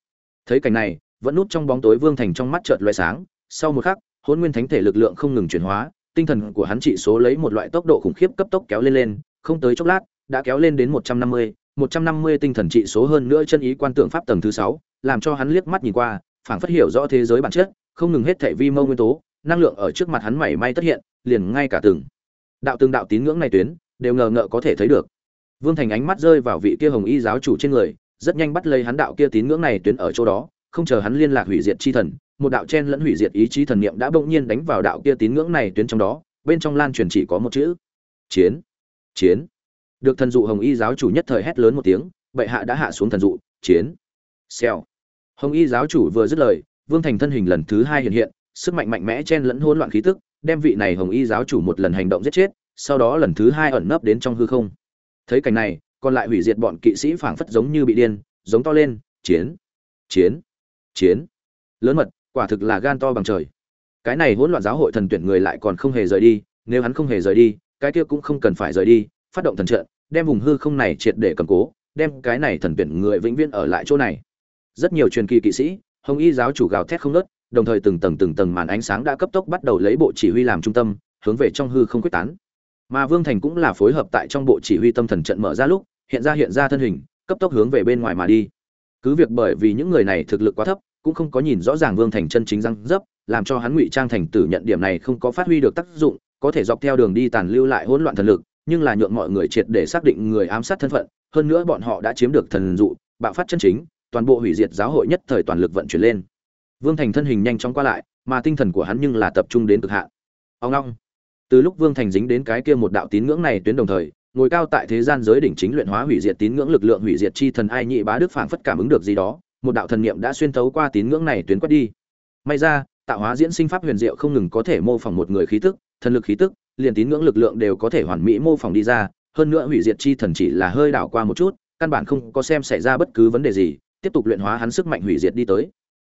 Thấy cảnh này, vẫn núp trong bóng tối vương thành trong mắt chợt loé sáng. Sau một khắc hôn nguyên thánh thể lực lượng không ngừng chuyển hóa, tinh thần của hắn trị số lấy một loại tốc độ khủng khiếp cấp tốc kéo lên lên, không tới chốc lát, đã kéo lên đến một trăm năm mươi, một trăm năm mươi tinh thần trị số hơn nữa chân ý quan tượng pháp tầng thứ sáu, làm cho hắn liếc mắt nhìn qua, phảng phất hiểu rõ thế giới bản chất, không ngừng hết thể vi mâu nguyên tố năng lượng ở trước mặt hắn mảy may tất hiện, liền ngay cả từng đạo từng đạo tín ngưỡng này tuyến, đều ngờ ngợ có thể thấy được. Vương thành ánh mắt rơi vào vị kia hồng y giáo chủ trên người, rất nhanh bắt lấy hắn đạo kia tín ngưỡng này tuyến ở chỗ đó, không chờ hắn liên lạc hủy diệt chi thần, một đạo chen lẫn hủy diệt ý chí thần niệm đã bỗng nhiên đánh vào đạo kia tín ngưỡng này tuyến trong đó, bên trong lan truyền chỉ có một chữ, chiến chiến. Được thần dụ hồng y giáo chủ nhất thời hét lớn một tiếng, bệ hạ đã hạ xuống thần dụ, chiến. Xèo. Hồng y giáo chủ vừa dứt lời, vương thành thân hình lần thứ hai hiện hiện sức mạnh mạnh mẽ chen lẫn hỗn loạn khí tức đem vị này hồng y giáo chủ một lần hành động giết chết sau đó lần thứ hai ẩn nấp đến trong hư không. Thấy cảnh này còn lại hủy diệt bọn kỵ sĩ phảng phất giống như bị điên giống to lên chiến chiến chiến. Lớn mật quả thực là gan to bằng trời. Cái này hỗn loạn giáo hội thần tuyển người lại còn không hề rời đi nếu hắn không hề rời đi cái kia cũng không cần phải rời đi phát động thần trận đem vùng hư không này triệt để cầm cố đem cái này thần tuyển người vĩnh viễn ở lại chỗ này. Rất nhiều truyền kỳ kỵ sĩ hồng y giáo chủ gào thét không ngớt, đồng thời từng tầng từng tầng màn ánh sáng đã cấp tốc bắt đầu lấy bộ chỉ huy làm trung tâm, hướng về trong hư không quyết tán. Mà vương thành cũng là phối hợp tại trong bộ chỉ huy tâm thần trận mở ra lúc, hiện ra hiện ra thân hình, cấp tốc hướng về bên ngoài mà đi. Cứ việc bởi vì những người này thực lực quá thấp, cũng không có nhìn rõ ràng vương thành chân chính răng dấp, làm cho hắn ngụy trang thành tử nhận điểm này không có phát huy được tác dụng, có thể dọc theo đường đi tàn lưu lại hỗn loạn thần lực, nhưng là nhượng mọi người triệt để xác định người ám sát thân phận, hơn nữa bọn họ đã chiếm được thần dụ, bạo phát chân chính, toàn bộ hủy diệt giáo hội nhất thời toàn lực vận chuyển lên vương thành thân hình nhanh chóng qua lại, mà tinh thần của hắn nhưng là tập trung đến cực hạn. Ông long từ lúc vương thành dính đến cái kia một đạo tín ngưỡng này tuyến đồng thời, ngồi cao tại thế gian giới đỉnh chính luyện hóa hủy diệt tín ngưỡng lực lượng, hủy diệt chi thần ai nhị bá đức phảng phất cảm ứng được gì đó, một đạo thần niệm đã xuyên thấu qua tín ngưỡng này tuyến quét đi. May ra, tạo hóa diễn sinh pháp huyền diệu không ngừng có thể mô phỏng một người khí tức, thần lực khí tức, liền tín ngưỡng lực lượng đều có thể hoàn mỹ mô phỏng đi ra, hơn nữa hủy diệt chi thần chỉ là hơi đảo qua một chút, căn bản không có xem xảy ra bất cứ vấn đề gì, tiếp tục luyện hóa hắn sức mạnh hủy diệt đi tới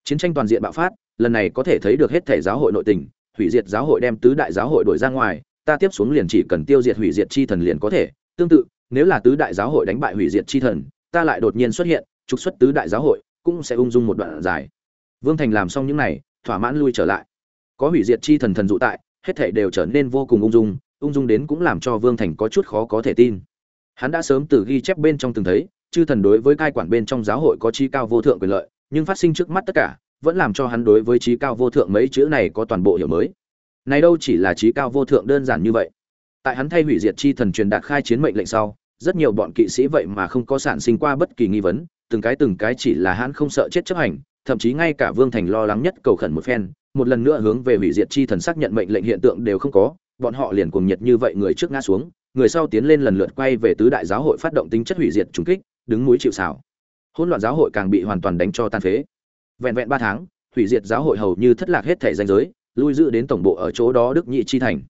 chiến tranh toàn diện bạo phát, lần này có thể thấy được hết thể giáo hội nội tình, hủy diệt giáo hội đem tứ đại giáo hội đổi ra ngoài, ta tiếp xuống liền chỉ cần tiêu diệt hủy diệt chi thần liền có thể. Tương tự, nếu là tứ đại giáo hội đánh bại hủy diệt chi thần, ta lại đột nhiên xuất hiện, trục xuất tứ đại giáo hội, cũng sẽ ung dung một đoạn dài. Vương thành làm xong những này, thỏa mãn lui trở lại. Có hủy diệt chi thần thần dụ tại, hết thảy đều trở nên vô cùng ung dung ung dung đến cũng làm cho vương thành có chút khó có thể tin. Hắn đã sớm từ ghi chép bên trong từng thấy, chư thần đối với cai quản bên trong giáo hội có chi cao vô thượng quyền lợi nhưng phát sinh trước mắt tất cả, vẫn làm cho hắn đối với trí cao vô thượng mấy chữ này có toàn bộ hiểu mới. Này đâu chỉ là trí cao vô thượng đơn giản như vậy. Tại hắn thay hủy diệt chi thần truyền đạt khai chiến mệnh lệnh sau, rất nhiều bọn kỵ sĩ vậy mà không có sản sinh qua bất kỳ nghi vấn, từng cái từng cái chỉ là hắn không sợ chết chấp hành, thậm chí ngay cả vương thành lo lắng nhất cầu khẩn một phen, một lần nữa hướng về hủy diệt chi thần xác nhận mệnh lệnh hiện tượng đều không có, bọn họ liền cuồng nhiệt như vậy người trước ngã xuống, người sau tiến lên lần lượt quay về tứ đại giáo hội phát động tính chất hủy diệt trùng kích, đứng núi chịu xảo hỗn loạn giáo hội càng bị hoàn toàn đánh cho tan phế. Vẹn vẹn ba tháng, hủy diệt giáo hội hầu như thất lạc hết thể danh giới, lui dự đến tổng bộ ở chỗ đó đức nhị chi thành.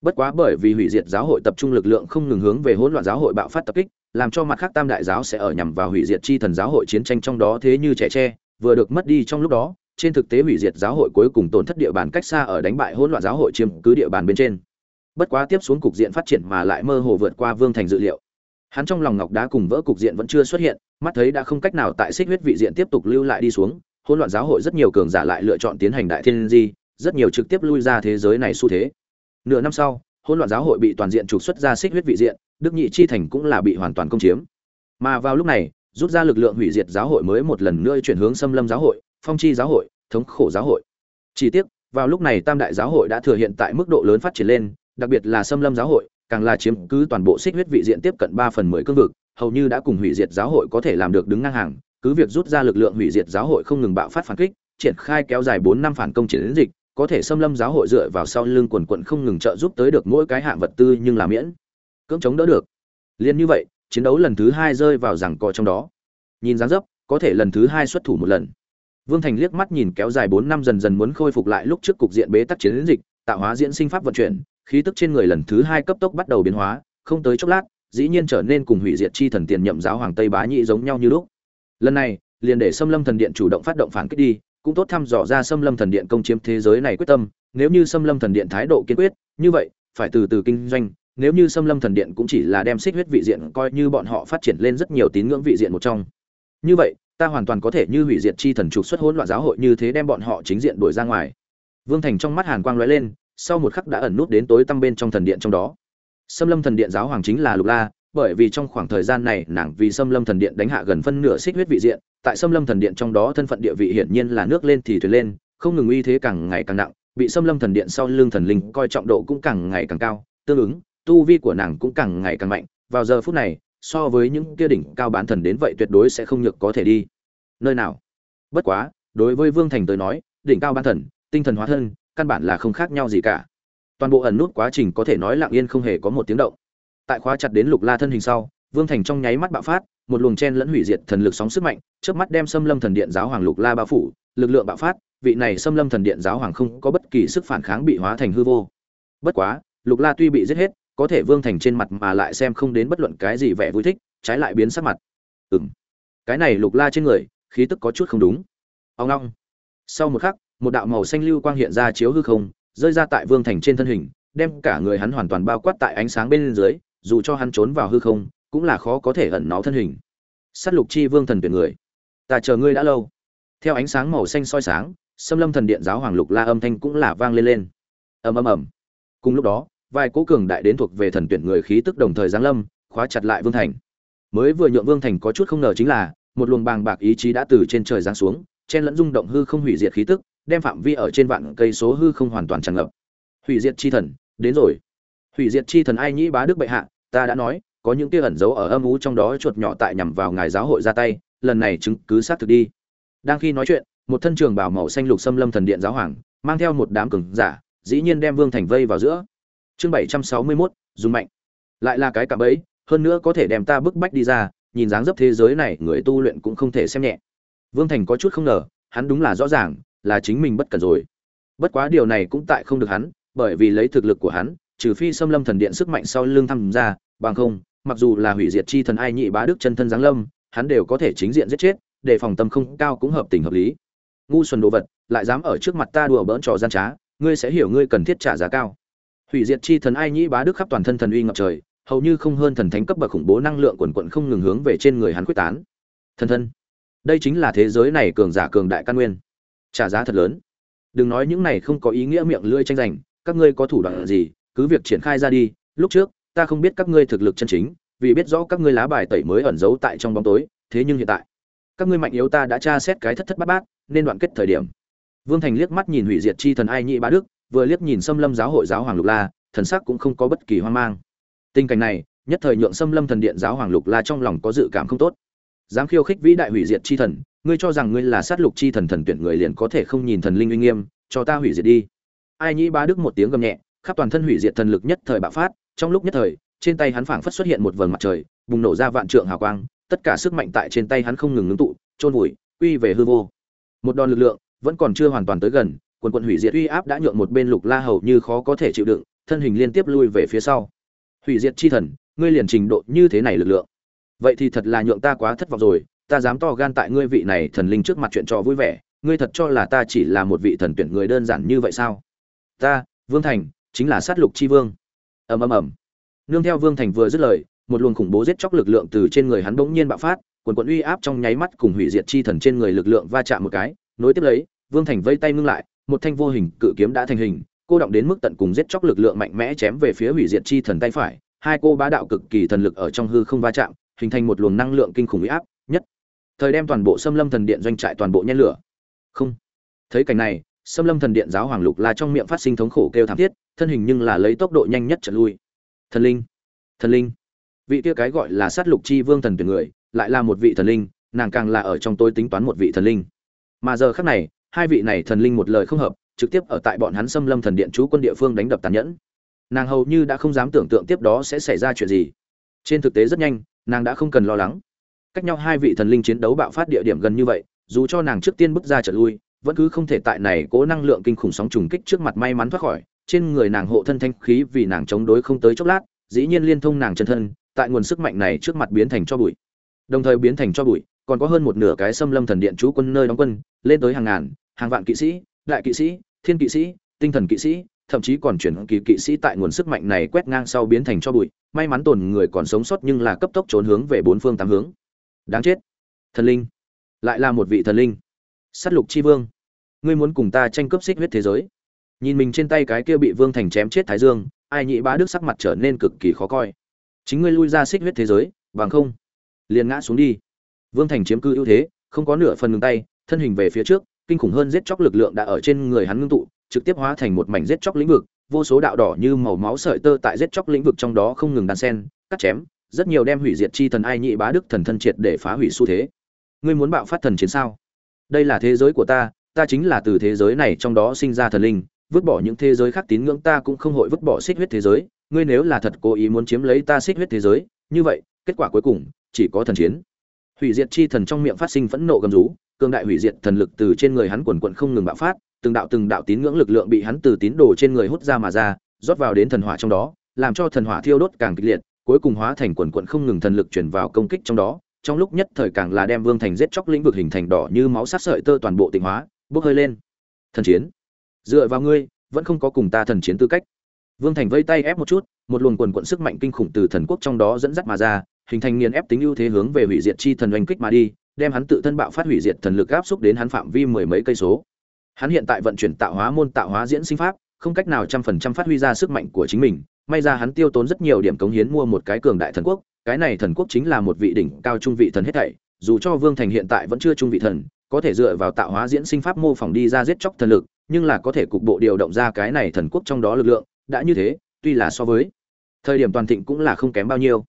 Bất quá bởi vì hủy diệt giáo hội tập trung lực lượng không ngừng hướng về hỗn loạn giáo hội bạo phát tập kích, làm cho mặt khác tam đại giáo sẽ ở nhằm vào hủy diệt chi thần giáo hội chiến tranh trong đó thế như trẻ tre, vừa được mất đi trong lúc đó, trên thực tế hủy diệt giáo hội cuối cùng tổn thất địa bàn cách xa ở đánh bại hỗn loạn giáo hội chiếm cứ địa bàn bên trên. Bất quá tiếp xuống cục diện phát triển mà lại mơ hồ vượt qua vương thành dự liệu hắn trong lòng ngọc đá cùng vỡ cục diện vẫn chưa xuất hiện, mắt thấy đã không cách nào tại xích huyết vị diện tiếp tục lưu lại đi xuống, hỗn loạn giáo hội rất nhiều cường giả lại lựa chọn tiến hành đại thiên di, rất nhiều trực tiếp lui ra thế giới này xu thế. Nửa năm sau, hỗn loạn giáo hội bị toàn diện trục xuất ra xích huyết vị diện, đức nhị chi thành cũng là bị hoàn toàn công chiếm. Mà vào lúc này, rút ra lực lượng hủy diệt giáo hội mới một lần nữa chuyển hướng xâm lâm giáo hội, phong chi giáo hội, thống khổ giáo hội. Chỉ tiếc, vào lúc này tam đại giáo hội đã thừa hiện tại mức độ lớn phát triển lên, đặc biệt là xâm lâm giáo hội càng là chiếm cứ toàn bộ xích huyết vị diện tiếp cận ba phần mười cương vực, hầu như đã cùng hủy diệt giáo hội có thể làm được đứng ngang hàng, cứ việc rút ra lực lượng hủy diệt giáo hội không ngừng bạo phát phản kích, triển khai kéo dài bốn năm phản công chiến dịch, có thể xâm lâm giáo hội dựa vào sau lưng quần quận không ngừng trợ giúp tới được mỗi cái hạng vật tư nhưng là miễn, cưỡng chống đỡ được. Liên như vậy, chiến đấu lần thứ hai rơi vào rằng cò trong đó. Nhìn dáng dấp, có thể lần thứ hai xuất thủ một lần. Vương thành liếc mắt nhìn kéo dài bốn năm dần dần muốn khôi phục lại lúc trước cục diện bế tắc chiến dịch, tạo hóa diễn sinh pháp vận chuyển khí tức trên người lần thứ hai cấp tốc bắt đầu biến hóa, không tới chốc lát, dĩ nhiên trở nên cùng hủy diệt chi thần tiền nhậm giáo hoàng tây bá nhị giống nhau như lúc. Lần này, liền để xâm lâm thần điện chủ động phát động phản kích đi, cũng tốt thăm dò ra xâm lâm thần điện công chiếm thế giới này quyết tâm, nếu như xâm lâm thần điện thái độ kiên quyết, như vậy, phải từ từ kinh doanh, nếu như xâm lâm thần điện cũng chỉ là đem xích huyết vị diện coi như bọn họ phát triển lên rất nhiều tín ngưỡng vị diện một trong. Như vậy, ta hoàn toàn có thể như hủy diệt chi thần trục xuất hỗn loạn giáo hội như thế đem bọn họ chính diện đuổi ra ngoài. Vương thành trong mắt hàn quang lóe lên sau một khắc đã ẩn nút đến tối tăm bên trong thần điện trong đó. Xâm lâm thần điện giáo hoàng chính là lục la, bởi vì trong khoảng thời gian này nàng vì xâm lâm thần điện đánh hạ gần phân nửa xích huyết vị diện, tại xâm lâm thần điện trong đó thân phận địa vị hiển nhiên là nước lên thì thuyền lên, không ngừng uy thế càng ngày càng nặng, bị xâm lâm thần điện sau lưng thần linh coi trọng độ cũng càng ngày càng cao, tương ứng, tu vi của nàng cũng càng ngày càng mạnh. Vào giờ phút này, so với những kia đỉnh cao bán thần đến vậy tuyệt đối sẽ không nhược có thể đi. Nơi nào? Bất quá, đối với vương thành tới nói, đỉnh cao bán thần, tinh thần hóa thân căn bản là không khác nhau gì cả. Toàn bộ ẩn nút quá trình có thể nói lặng yên không hề có một tiếng động. Tại khóa chặt đến lục la thân hình sau, vương thành trong nháy mắt bạo phát, một luồng chen lẫn hủy diệt thần lực sóng sức mạnh trước mắt đem xâm lâm thần điện giáo hoàng lục la bao phủ, lực lượng bạo phát, vị này xâm lâm thần điện giáo hoàng không có bất kỳ sức phản kháng bị hóa thành hư vô. Bất quá, lục la tuy bị giết hết, có thể vương thành trên mặt mà lại xem không đến bất luận cái gì vẻ vui thích, trái lại biến sắc mặt. Ừng cái này lục la trên người, khí tức có chút không đúng. Ông long. Sau một khắc một đạo màu xanh lưu quang hiện ra chiếu hư không, rơi ra tại vương thành trên thân hình, đem cả người hắn hoàn toàn bao quát tại ánh sáng bên dưới, dù cho hắn trốn vào hư không, cũng là khó có thể ẩn nó thân hình. S á t lục chi vương thần tuyển người. Ta chờ ngươi đã lâu. Theo ánh sáng màu xanh soi sáng, xâm lâm thần điện giáo hoàng lục la âm thanh cũng là vang lên lên. Ầm ầm ầm. Cùng lúc đó, vài cố cường đại đến thuộc về thần tuyển người khí tức đồng thời giáng lâm, khóa chặt lại vương thành. Mới vừa nhượng vương thành có chút không ngờ chính là, một luồng bàng bạc ý chí đã từ trên trời giáng xuống, chen lẫn rung động hư không hủy diệt khí tức đem phạm vi ở trên vạn cây số hư không hoàn toàn tràn ngập. Hủy diệt chi thần đến rồi. Hủy diệt chi thần ai nhĩ bá đức bệ hạ ta đã nói có những tia ẩn giấu ở âm ú trong đó chuột nhỏ tại nhằm vào ngài giáo hội ra tay lần này chứng cứ xác thực đi. Đang khi nói chuyện một thân trường bảo màu xanh lục xâm lâm thần điện giáo hoàng mang theo một đám cường giả dĩ nhiên đem vương thành vây vào giữa. Chương bảy trăm sáu mươi 761, dùng mạnh. Lại là cái cạm bẫy hơn nữa có thể đem ta bức bách đi ra nhìn dáng dấp thế giới này người tu luyện cũng không thể xem nhẹ. Vương thành có chút không ngờ hắn đúng là rõ ràng là chính mình bất cần rồi. Bất quá điều này cũng tại không được hắn, bởi vì lấy thực lực của hắn, trừ phi xâm lâm thần điện sức mạnh sau lưng tham gia, bằng không, mặc dù là hủy diệt chi thần ai nhị bá đức chân thân giáng lâm, hắn đều có thể chính diện giết chết để phòng tâm không cao cũng hợp tình hợp lý. Ngu xuẩn đồ vật, lại dám ở trước mặt ta đùa bỡn trò gian trá, ngươi sẽ hiểu ngươi cần thiết trả giá cao. Hủy diệt chi thần ai nhị bá đức khắp toàn thân thần uy ngập trời, hầu như không hơn thần thánh cấp bậc khủng bố năng lượng quần quận không ngừng hướng về trên người hắn quyết tán. Thần thân, đây chính là thế giới này cường giả cường đại căn nguyên trả giá thật lớn. Đừng nói những này không có ý nghĩa miệng lưỡi tranh giành, các ngươi có thủ đoạn gì, cứ việc triển khai ra đi, lúc trước, ta không biết các ngươi thực lực chân chính, vì biết rõ các ngươi lá bài tẩy mới ẩn giấu tại trong bóng tối, thế nhưng hiện tại, các ngươi mạnh yếu ta đã tra xét cái thất thất bát bát, nên đoạn kết thời điểm. Vương thành liếc mắt nhìn hủy diệt chi thần ai nhị ba đức, vừa liếc nhìn xâm lâm giáo hội giáo hoàng lục la, thần sắc cũng không có bất kỳ hoang mang. Tình cảnh này, nhất thời nhượng xâm lâm thần điện giáo hoàng lục la trong lòng có dự cảm không tốt dám khiêu khích vĩ đại hủy diệt chi thần, ngươi cho rằng ngươi là sát lục chi thần thần tuyển người liền có thể không nhìn thần linh uy nghiêm, cho ta hủy diệt đi. Ai nhĩ bá đức một tiếng gầm nhẹ, khắp toàn thân hủy diệt thần lực nhất thời bạo phát, trong lúc nhất thời, trên tay hắn phảng phất xuất hiện một vầng mặt trời, bùng nổ ra vạn trượng hào quang, tất cả sức mạnh tại trên tay hắn không ngừng ngưng tụ trôn vùi, quy về hư vô. Một đòn lực lượng vẫn còn chưa hoàn toàn tới gần, quần quận hủy diệt uy áp đã nhượng một bên lục la hầu như khó có thể chịu đựng, thân hình liên tiếp lui về phía sau. Hủy diệt chi thần, ngươi liền trình độ như thế này lực lượng vậy thì thật là nhượng ta quá thất vọng rồi, ta dám to gan tại ngươi vị này thần linh trước mặt chuyện trò vui vẻ, ngươi thật cho là ta chỉ là một vị thần tuyển người đơn giản như vậy sao? Ta, vương thành, chính là sát lục chi vương. Ầm ầm ầm. Nương theo vương thành vừa dứt lời, một luồng khủng bố giết chóc lực lượng từ trên người hắn bỗng nhiên bạo phát, quần quần uy áp trong nháy mắt cùng hủy diệt chi thần trên người lực lượng va chạm một cái, nối tiếp lấy, vương thành vây tay ngưng lại, một thanh vô hình cự kiếm đã thành hình, cô động đến mức tận cùng giết chóc lực lượng mạnh mẽ chém về phía hủy diệt chi thần tay phải, hai cô bá đạo cực kỳ thần lực ở trong hư không va chạm hình thành một luồng năng lượng kinh khủng uy áp, nhất, thời đem toàn bộ xâm lâm thần điện doanh trại toàn bộ nhen lửa. Không. Thấy cảnh này xâm lâm thần điện giáo hoàng lục là trong miệng phát sinh thống khổ kêu thảm thiết, thân hình nhưng là lấy tốc độ nhanh nhất trở lui. Thần linh thần linh. Vị kia cái gọi là sát lục chi vương thần tuyển người, lại là một vị thần linh, nàng càng là ở trong tôi tính toán một vị thần linh. Mà giờ khác này, hai vị này thần linh một lời không hợp, trực tiếp ở tại bọn hắn xâm lâm thần điện chú quân địa phương đánh đập tàn nhẫn. Nàng hầu như đã không dám tưởng tượng tiếp đó sẽ xảy ra chuyện gì. Trên thực tế rất nhanh nàng đã không cần lo lắng. Cách nhau hai vị thần linh chiến đấu bạo phát địa điểm gần như vậy, dù cho nàng trước tiên bước ra trở lui, vẫn cứ không thể tại này cố năng lượng kinh khủng sóng trùng kích trước mặt may mắn thoát khỏi. Trên người nàng hộ thân thanh khí vì nàng chống đối không tới chốc lát, dĩ nhiên liên thông nàng chân thân, tại nguồn sức mạnh này trước mặt biến thành cho bụi. Đồng thời biến thành cho bụi, còn có hơn một nửa cái xâm lâm thần điện chú quân nơi đóng quân, lên tới hàng ngàn, hàng vạn kỵ sĩ, đại kỵ sĩ, thiên kỵ sĩ, tinh thần kỵ sĩ thậm chí còn chuyển kỳ kỵ sĩ tại nguồn sức mạnh này quét ngang sau biến thành cho bụi, may mắn tồn người còn sống sót nhưng là cấp tốc trốn hướng về bốn phương tám hướng. Đáng chết. Thần linh. Lại là một vị thần linh. S á t lục c h i vương. Ngươi muốn cùng ta tranh cướp xích huyết thế giới. Nhìn mình trên tay cái kia bị vương thành chém chết thái dương, ai nhị bá đức sắc mặt trở nên cực kỳ khó coi. Chính ngươi lui ra xích huyết thế giới, bằng không, liền ngã xuống đi. Vương thành chiếm cư ưu thế, không có nửa phần ngừng tay, thân hình về phía trước, kinh khủng hơn giết chóc lực lượng đã ở trên người hắn ngưng tụ trực tiếp hóa thành một mảnh giết chóc lĩnh vực, vô số đạo đỏ như màu máu sợi tơ tại giết chóc lĩnh vực trong đó không ngừng đan sen, cắt chém, rất nhiều đem hủy diệt chi thần ai nhị bá đức thần thân triệt để phá hủy xu thế. Ngươi muốn bạo phát thần chiến sao? Đây là thế giới của ta ta chính là từ thế giới này trong đó sinh ra thần linh, vứt bỏ những thế giới khác tín ngưỡng ta cũng không hội vứt bỏ xích huyết thế giới, ngươi nếu là thật cố ý muốn chiếm lấy ta xích huyết thế giới, như vậy, kết quả cuối cùng, chỉ có thần chiến. Hủy diệt chi thần trong miệng phát sinh phẫn nộ gầm rú cương đại hủy diệt thần lực từ trên người hắn quần quần không ngừng bạo phát từng đạo từng đạo tín ngưỡng lực lượng bị hắn từ tín đồ trên người hút ra mà ra, rót vào đến thần hỏa trong đó, làm cho thần hỏa thiêu đốt càng kịch liệt, cuối cùng hóa thành quần quần không ngừng thần lực truyền vào công kích trong đó. Trong lúc nhất thời càng là đem vương thành giết chóc lĩnh vực hình thành đỏ như máu sát sợi tơ toàn bộ tịnh hóa, bốc hơi lên. Thần chiến. Dựa vào ngươi, vẫn không có cùng ta thần chiến tư cách. Vương thành vây tay ép một chút, một luồng quần quần sức mạnh kinh khủng từ thần quốc trong đó dẫn dắt mà ra, hình thành nghiền ép tính ưu thế hướng về hủy diệt chi thần oanh kích mà đi, đem hắn tự thân bạo phát hủy diệt thần lực áp xúc đến hắn phạm vi mười mấy cây số hắn hiện tại vận chuyển tạo hóa môn, tạo hóa diễn sinh pháp, không cách nào trăm phần trăm phát huy ra sức mạnh của chính mình. May ra hắn tiêu tốn rất nhiều điểm cống hiến mua một cái cường đại thần quốc. Cái này thần quốc chính là một vị đỉnh cao trung vị thần hết thảy. Dù cho vương thành hiện tại vẫn chưa trung vị thần, có thể dựa vào tạo hóa diễn sinh pháp mô phỏng đi ra giết chóc thần lực, nhưng là có thể cục bộ điều động ra cái này thần quốc trong đó lực lượng, đã như thế, tuy là so với thời điểm toàn thịnh cũng là không kém bao nhiêu.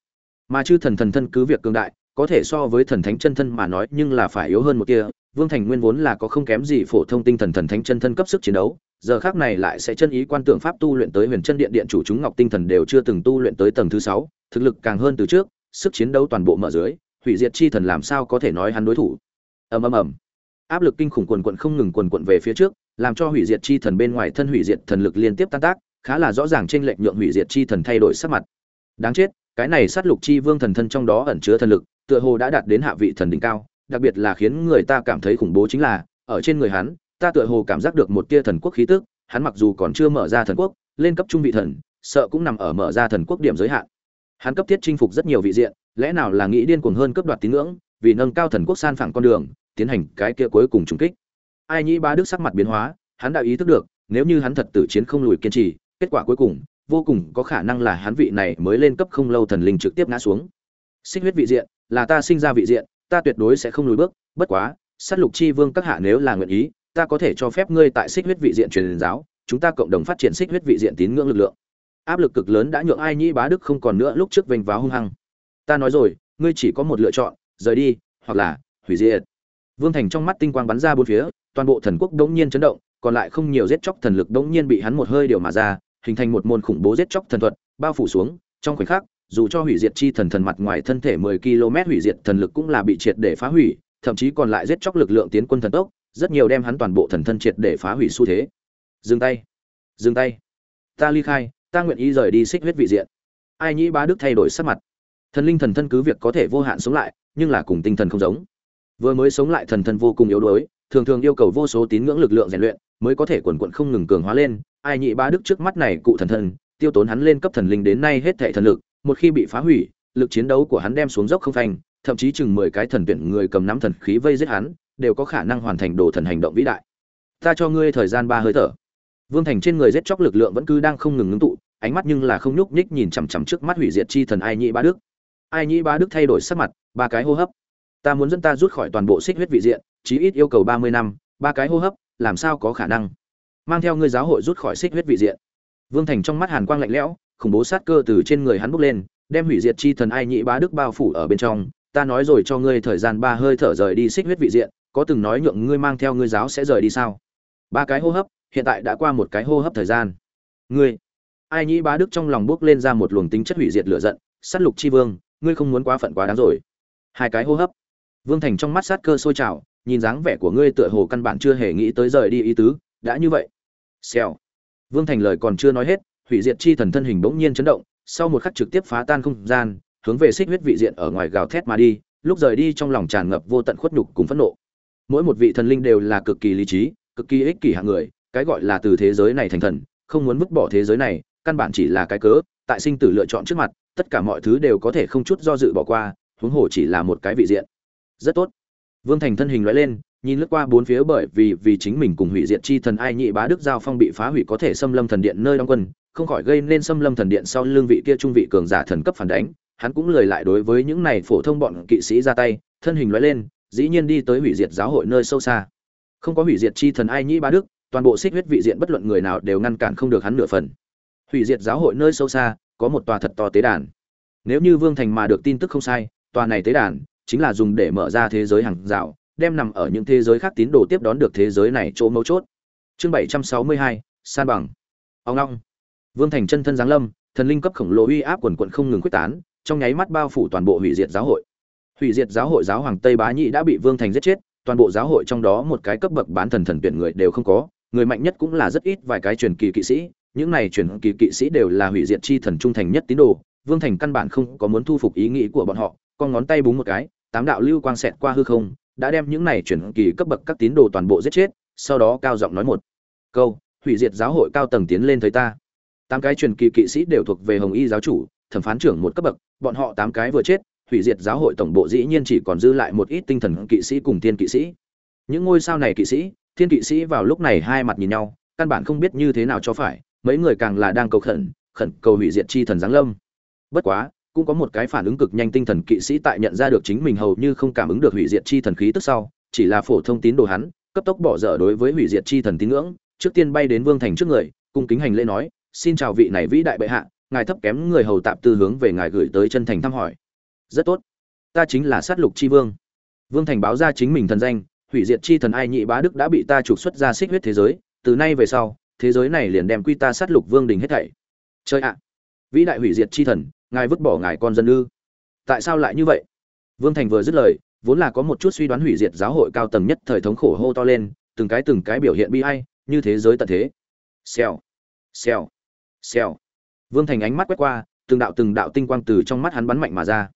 Mà chư thần thần thân cứ việc cường đại có thể so với thần thánh chân thân mà nói, nhưng là phải yếu hơn một kia. Vương thành nguyên vốn là có không kém gì phổ thông tinh thần thần thánh chân thân cấp sức chiến đấu, giờ khác này lại sẽ chân ý quan tượng pháp tu luyện tới huyền chân điện điện chủ chúng ngọc tinh thần đều chưa từng tu luyện tới tầng thứ sáu, thực lực càng hơn từ trước, sức chiến đấu toàn bộ mở dưới, hủy diệt chi thần làm sao có thể nói hắn đối thủ. Ầm ầm ầm. Áp lực kinh khủng quần quận không ngừng quần quận về phía trước, làm cho hủy diệt chi thần bên ngoài thân hủy diệt thần lực liên tiếp tan tác, khá là rõ ràng trên lệnh nhượng hủy diệt chi thần thay đổi sắc mặt. Đáng chết, cái này sát lục chi vương thần thân trong đó ẩn chứa thần lực tựa hồ đã đạt đến hạ vị thần đỉnh cao, đặc biệt là khiến người ta cảm thấy khủng bố chính là, ở trên người hắn, ta tựa hồ cảm giác được một tia thần quốc khí tức, hắn mặc dù còn chưa mở ra thần quốc, lên cấp trung vị thần, sợ cũng nằm ở mở ra thần quốc điểm giới hạn. Hắn cấp thiết chinh phục rất nhiều vị diện, lẽ nào là nghĩ điên cuồng hơn cấp đoạt tín ngưỡng, vì nâng cao thần quốc san phẳng con đường, tiến hành cái kia cuối cùng trùng kích. Ai nhĩ ba đức sắc mặt biến hóa, hắn đã ý thức được, nếu như hắn thật tử chiến không lùi kiên trì, kết quả cuối cùng, vô cùng có khả năng là hắn vị này mới lên cấp không lâu thần linh trực tiếp ngã xuống. Xích huyết vị diện là ta sinh ra vị diện, ta tuyệt đối sẽ không lùi bước, bất quá, sát lục chi vương các hạ nếu là nguyện ý, ta có thể cho phép ngươi tại xích huyết vị diện truyền giáo, chúng ta cộng đồng phát triển xích huyết vị diện tín ngưỡng lực lượng. Áp lực cực lớn đã nhượng ai nhĩ bá đức không còn nữa, lúc trước vênh váo hung hăng. Ta nói rồi, ngươi chỉ có một lựa chọn, rời đi, hoặc là hủy diệt. Vương thành trong mắt tinh quang bắn ra bốn phía, toàn bộ thần quốc đống nhiên chấn động, còn lại không nhiều giết chóc thần lực đống nhiên bị hắn một hơi điều mà ra, hình thành một môn khủng bố giết chóc thần thuật, bao phủ xuống, trong khoảnh khắc dù cho hủy diệt chi thần thần mặt ngoài thân thể 10 km, hủy diệt thần lực cũng là bị triệt để phá hủy, thậm chí còn lại giết chóc lực lượng tiến quân thần tốc, rất nhiều đem hắn toàn bộ thần thân triệt để phá hủy xu thế. Dừng tay. Dừng tay. Ta ly khai, ta nguyện ý rời đi xích huyết vị diện. Ai nhĩ bá đức thay đổi sắc mặt. Thần linh thần thân cứ việc có thể vô hạn sống lại, nhưng là cùng tinh thần không giống. Vừa mới sống lại thần thân vô cùng yếu đuối, thường thường yêu cầu vô số tín ngưỡng lực lượng rèn luyện, mới có thể quần quật không ngừng cường hóa lên. Ai nhị bá đức trước mắt này cụ thần thân, tiêu tốn hắn lên cấp thần linh đến nay hết thảy thần lực một khi bị phá hủy, lực chiến đấu của hắn đem xuống dốc không phanh, thậm chí chừng mười cái thần tuyển người cầm nắm thần khí vây giết hắn, đều có khả năng hoàn thành đồ thần hành động vĩ đại. Ta cho ngươi thời gian ba hơi thở. Vương thành trên người giết chóc lực lượng vẫn cứ đang không ngừng ngưng tụ, ánh mắt nhưng là không nhúc nhích nhìn chằm chằm trước mắt hủy diệt chi thần ai nhị ba đức. Ai nhị ba đức thay đổi sắc mặt, ba cái hô hấp. Ta muốn dẫn ta rút khỏi toàn bộ xích huyết vị diện, chí ít yêu cầu ba mươi năm, ba cái hô hấp, làm sao có khả năng? Mang theo ngươi giáo hội rút khỏi xích huyết vị diện. Vương thành trong mắt hàn quang lạnh lẽo khủng bố sát cơ từ trên người hắn bốc lên, đem hủy diệt chi thần ai nhị bá đức bao phủ ở bên trong. Ta nói rồi cho ngươi thời gian ba hơi thở rời đi xích huyết vị diện, có từng nói nhượng ngươi mang theo ngươi giáo sẽ rời đi sao? Ba cái hô hấp, hiện tại đã qua một cái hô hấp thời gian. Ngươi, ai nhĩ bá đức trong lòng bốc lên ra một luồng tính chất hủy diệt lửa giận, sát lục chi vương, ngươi không muốn quá phận quá đáng rồi. Hai cái hô hấp. Vương thành trong mắt sát cơ sôi trào, nhìn dáng vẻ của ngươi tựa hồ căn bản chưa hề nghĩ tới rời đi ý tứ, đã như vậy. Xèo. Vương thành lời còn chưa nói hết hủy diệt chi thần thân hình bỗng nhiên chấn động, sau một khắc trực tiếp phá tan không gian, hướng về xích huyết vị diện ở ngoài gào thét mà đi, lúc rời đi trong lòng tràn ngập vô tận khuất nhục cùng phẫn nộ. Mỗi một vị thần linh đều là cực kỳ lý trí, cực kỳ ích kỷ hạng người, cái gọi là từ thế giới này thành thần, không muốn vứt bỏ thế giới này, căn bản chỉ là cái cớ, tại sinh tử lựa chọn trước mặt, tất cả mọi thứ đều có thể không chút do dự bỏ qua, huống hồ chỉ là một cái vị diện. Rất tốt. Vương thành thân hình loại lên nhìn lướt qua bốn phía bởi vì vì chính mình cùng hủy diệt chi thần ai nhị bá đức giao phong bị phá hủy có thể xâm lâm thần điện nơi đóng quân, không khỏi gây nên xâm lâm thần điện sau lương vị kia trung vị cường giả thần cấp phản đánh. Hắn cũng lời lại đối với những này phổ thông bọn kỵ sĩ ra tay, thân hình loại lên, dĩ nhiên đi tới hủy diệt giáo hội nơi sâu xa. Không có hủy diệt chi thần ai nhị bá đức, toàn bộ xích huyết vị diện bất luận người nào đều ngăn cản không được hắn nửa phần. Hủy diệt giáo hội nơi sâu xa, có một tòa thật to tế đàn. Nếu như vương thành mà được tin tức không sai, tòa này tế đàn chính là dùng để mở ra thế giới hàng rào đem nằm ở những thế giới khác tín đồ tiếp đón được thế giới này chỗ mấu chốt. Chương bảy trăm sáu mươi hai, san bằng. Ông long. Vương thành chân thân giáng lâm, thần linh cấp khổng lồ uy áp quần quận không ngừng quyết tán, trong nháy mắt bao phủ toàn bộ hủy diệt giáo hội. Hủy diệt giáo hội giáo hoàng tây bá nhị đã bị vương thành giết chết, toàn bộ giáo hội trong đó một cái cấp bậc bán thần thần tuyển người đều không có, người mạnh nhất cũng là rất ít vài cái truyền kỳ kỵ sĩ, những này truyền kỳ kỵ sĩ đều là hủy diệt chi thần trung thành nhất tín đồ, vương thành căn bản không có muốn thu phục ý nghĩ của bọn họ, con ngón tay búng một cái, tám đạo lưu quang xẹt qua hư không đã đem những này truyền kỳ cấp bậc các tín đồ toàn bộ giết chết, sau đó cao giọng nói một câu, hủy diệt giáo hội cao tầng tiến lên thấy ta. Tám cái truyền kỳ kỵ sĩ đều thuộc về hồng y giáo chủ, thẩm phán trưởng một cấp bậc, bọn họ tám cái vừa chết, hủy diệt giáo hội tổng bộ dĩ nhiên chỉ còn dư lại một ít tinh thần kỵ sĩ cùng tiên kỵ sĩ. Những ngôi sao này kỵ sĩ, thiên kỵ sĩ vào lúc này hai mặt nhìn nhau, căn bản không biết như thế nào cho phải, mấy người càng là đang cầu khẩn khẩn cầu hủy diệt chi thần giáng lâm. Bất quá cũng có một cái phản ứng cực nhanh tinh thần kỵ sĩ tại nhận ra được chính mình hầu như không cảm ứng được hủy diệt chi thần khí tức sau, chỉ là phổ thông tín đồ hắn, cấp tốc bỏ dở đối với hủy diệt chi thần tín ngưỡng, trước tiên bay đến vương thành trước người, cung kính hành lễ nói, xin chào vị này vĩ đại bệ hạ, ngài thấp kém người hầu tạm tư hướng về ngài gửi tới chân thành thăm hỏi. Rất tốt, ta chính là sát lục chi vương. Vương thành báo ra chính mình thần danh, hủy diệt chi thần ai nhị bá đức đã bị ta trục xuất ra xích huyết thế giới, từ nay về sau, thế giới này liền đem quy ta sát lục vương đình hết thảy. Chơi ạ, vĩ đại hủy diệt chi thần ngài vứt bỏ ngài con dân ư? Tại sao lại như vậy? Vương thành vừa dứt lời, vốn là có một chút suy đoán hủy diệt giáo hội cao tầng nhất thời thống khổ hô to lên, từng cái từng cái biểu hiện bi hay như thế giới tận thế. Xèo xèo xèo. Vương thành ánh mắt quét qua, từng đạo từng đạo tinh quang từ trong mắt hắn bắn mạnh mà ra.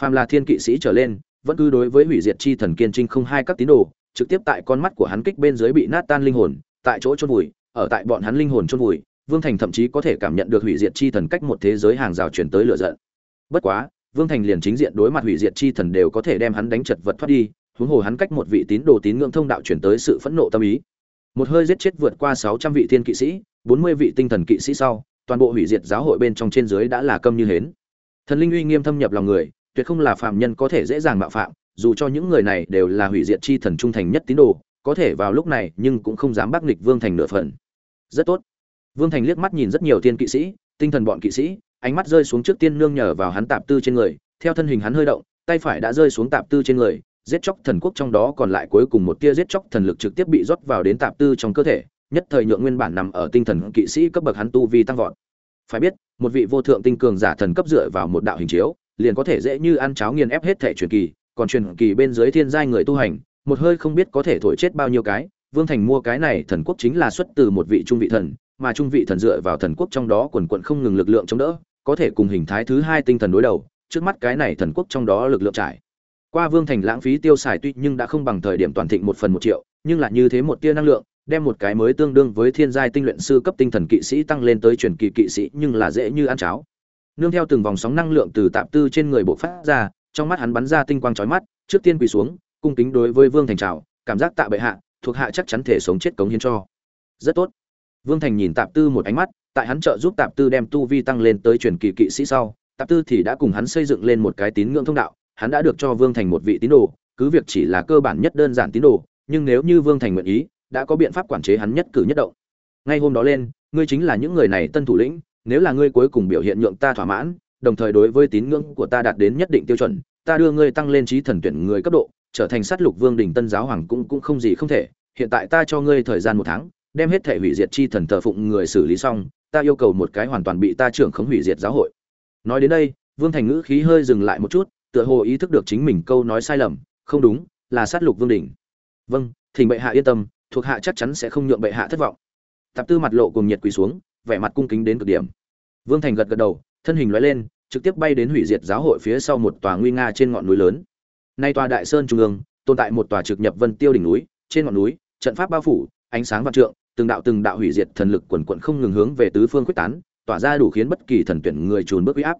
Phàm là thiên kỵ sĩ trở lên, vẫn cứ đối với hủy diệt chi thần kiên trinh không hai các tín đồ, trực tiếp tại con mắt của hắn kích bên dưới bị nát tan linh hồn, tại chỗ chôn vùi, ở tại bọn hắn linh hồn chôn vùi vương thành thậm chí có thể cảm nhận được hủy diệt chi thần cách một thế giới hàng rào chuyển tới lửa giận. Bất quá, vương thành liền chính diện đối mặt hủy diệt chi thần đều có thể đem hắn đánh chật vật thoát đi, huống hồ hắn cách một vị tín đồ tín ngưỡng thông đạo chuyển tới sự phẫn nộ tâm ý. Một hơi giết chết vượt qua sáu trăm vị thiên kỵ sĩ, bốn mươi vị tinh thần kỵ sĩ sau, toàn bộ hủy diệt giáo hội bên trong trên dưới đã là câm như hến. Thần linh uy nghiêm thâm nhập lòng người, tuyệt không là phạm nhân có thể dễ dàng mạo phạm, dù cho những người này đều là hủy diệt chi thần trung thành nhất tín đồ, có thể vào lúc này nhưng cũng không dám bác nghịch vương thành nửa phần. Rất tốt vương thành liếc mắt nhìn rất nhiều tiên kỵ sĩ, tinh thần bọn kỵ sĩ, ánh mắt rơi xuống trước tiên nương nhờ vào hắn tạp tư trên người, theo thân hình hắn hơi động, tay phải đã rơi xuống tạp tư trên người, giết chóc thần quốc trong đó còn lại cuối cùng một tia giết chóc thần lực trực tiếp bị rót vào đến tạp tư trong cơ thể, nhất thời nhượng nguyên bản nằm ở tinh thần kỵ sĩ cấp bậc hắn tu vi tăng vọt. Phải biết, một vị vô thượng tinh cường giả thần cấp dựa vào một đạo hình chiếu, liền có thể dễ như ăn cháo nghiền ép hết thể truyền kỳ, còn truyền kỳ bên dưới thiên giai người tu hành, một hơi không biết có thể thổi chết bao nhiêu cái, vương thành mua cái này thần quốc chính là xuất từ một vị trung vị thần mà trung vị thần dựa vào thần quốc trong đó quần quận không ngừng lực lượng chống đỡ, có thể cùng hình thái thứ hai tinh thần đối đầu, trước mắt cái này thần quốc trong đó lực lượng trải. Qua vương thành lãng phí tiêu xài tuy nhưng đã không bằng thời điểm toàn thịnh một phần một triệu, nhưng là như thế một tia năng lượng, đem một cái mới tương đương với thiên giai tinh luyện sư cấp tinh thần kỵ sĩ tăng lên tới truyền kỳ kỵ sĩ nhưng là dễ như ăn cháo. Nương theo từng vòng sóng năng lượng từ tạp tư trên người bộ phát ra, trong mắt hắn bắn ra tinh quang chói mắt, trước tiên quỳ xuống, cung kính đối với vương thành chào cảm giác tạ bệ hạ, thuộc hạ chắc chắn thể sống chết cống hiến cho. Rất tốt vương thành nhìn tạp tư một ánh mắt, tại hắn trợ giúp tạp tư đem tu vi tăng lên tới truyền kỳ kỵ sĩ sau, tạp tư thì đã cùng hắn xây dựng lên một cái tín ngưỡng thông đạo, hắn đã được cho vương thành một vị tín đồ, cứ việc chỉ là cơ bản nhất đơn giản tín đồ, nhưng nếu như vương thành nguyện ý, đã có biện pháp quản chế hắn nhất cử nhất động. Ngay hôm đó lên, ngươi chính là những người này tân thủ lĩnh, nếu là ngươi cuối cùng biểu hiện nhượng ta thỏa mãn, đồng thời đối với tín ngưỡng của ta đạt đến nhất định tiêu chuẩn, ta đưa ngươi tăng lên trí thần tuyển người cấp độ, trở thành sát lục vương đỉnh tân giáo hoàng cũng cũng không gì không thể, hiện tại ta cho ngươi thời gian một tháng đem hết thể hủy diệt chi thần thờ phụng người xử lý xong, ta yêu cầu một cái hoàn toàn bị ta trưởng khống hủy diệt giáo hội. Nói đến đây, vương thành ngữ khí hơi dừng lại một chút, tựa hồ ý thức được chính mình câu nói sai lầm, không đúng, là sát lục vương đỉnh. Vâng thỉnh bệ hạ yên tâm, thuộc hạ chắc chắn sẽ không nhượng bệ hạ thất vọng. Tạp tư mặt lộ cùng nhiệt quỳ xuống, vẻ mặt cung kính đến cực điểm. Vương thành gật gật đầu, thân hình lóe lên, trực tiếp bay đến hủy diệt giáo hội phía sau một tòa nguy nga trên ngọn núi lớn. Nay tòa đại sơn trung ương, tồn tại một tòa trực nhập vân tiêu đỉnh núi, trên ngọn núi, trận pháp bao phủ, ánh sáng vạn trượng từng đạo từng đạo hủy diệt thần lực quần quận không ngừng hướng về tứ phương quyết tán, tỏa ra đủ khiến bất kỳ thần tuyển người trùn bước uy áp.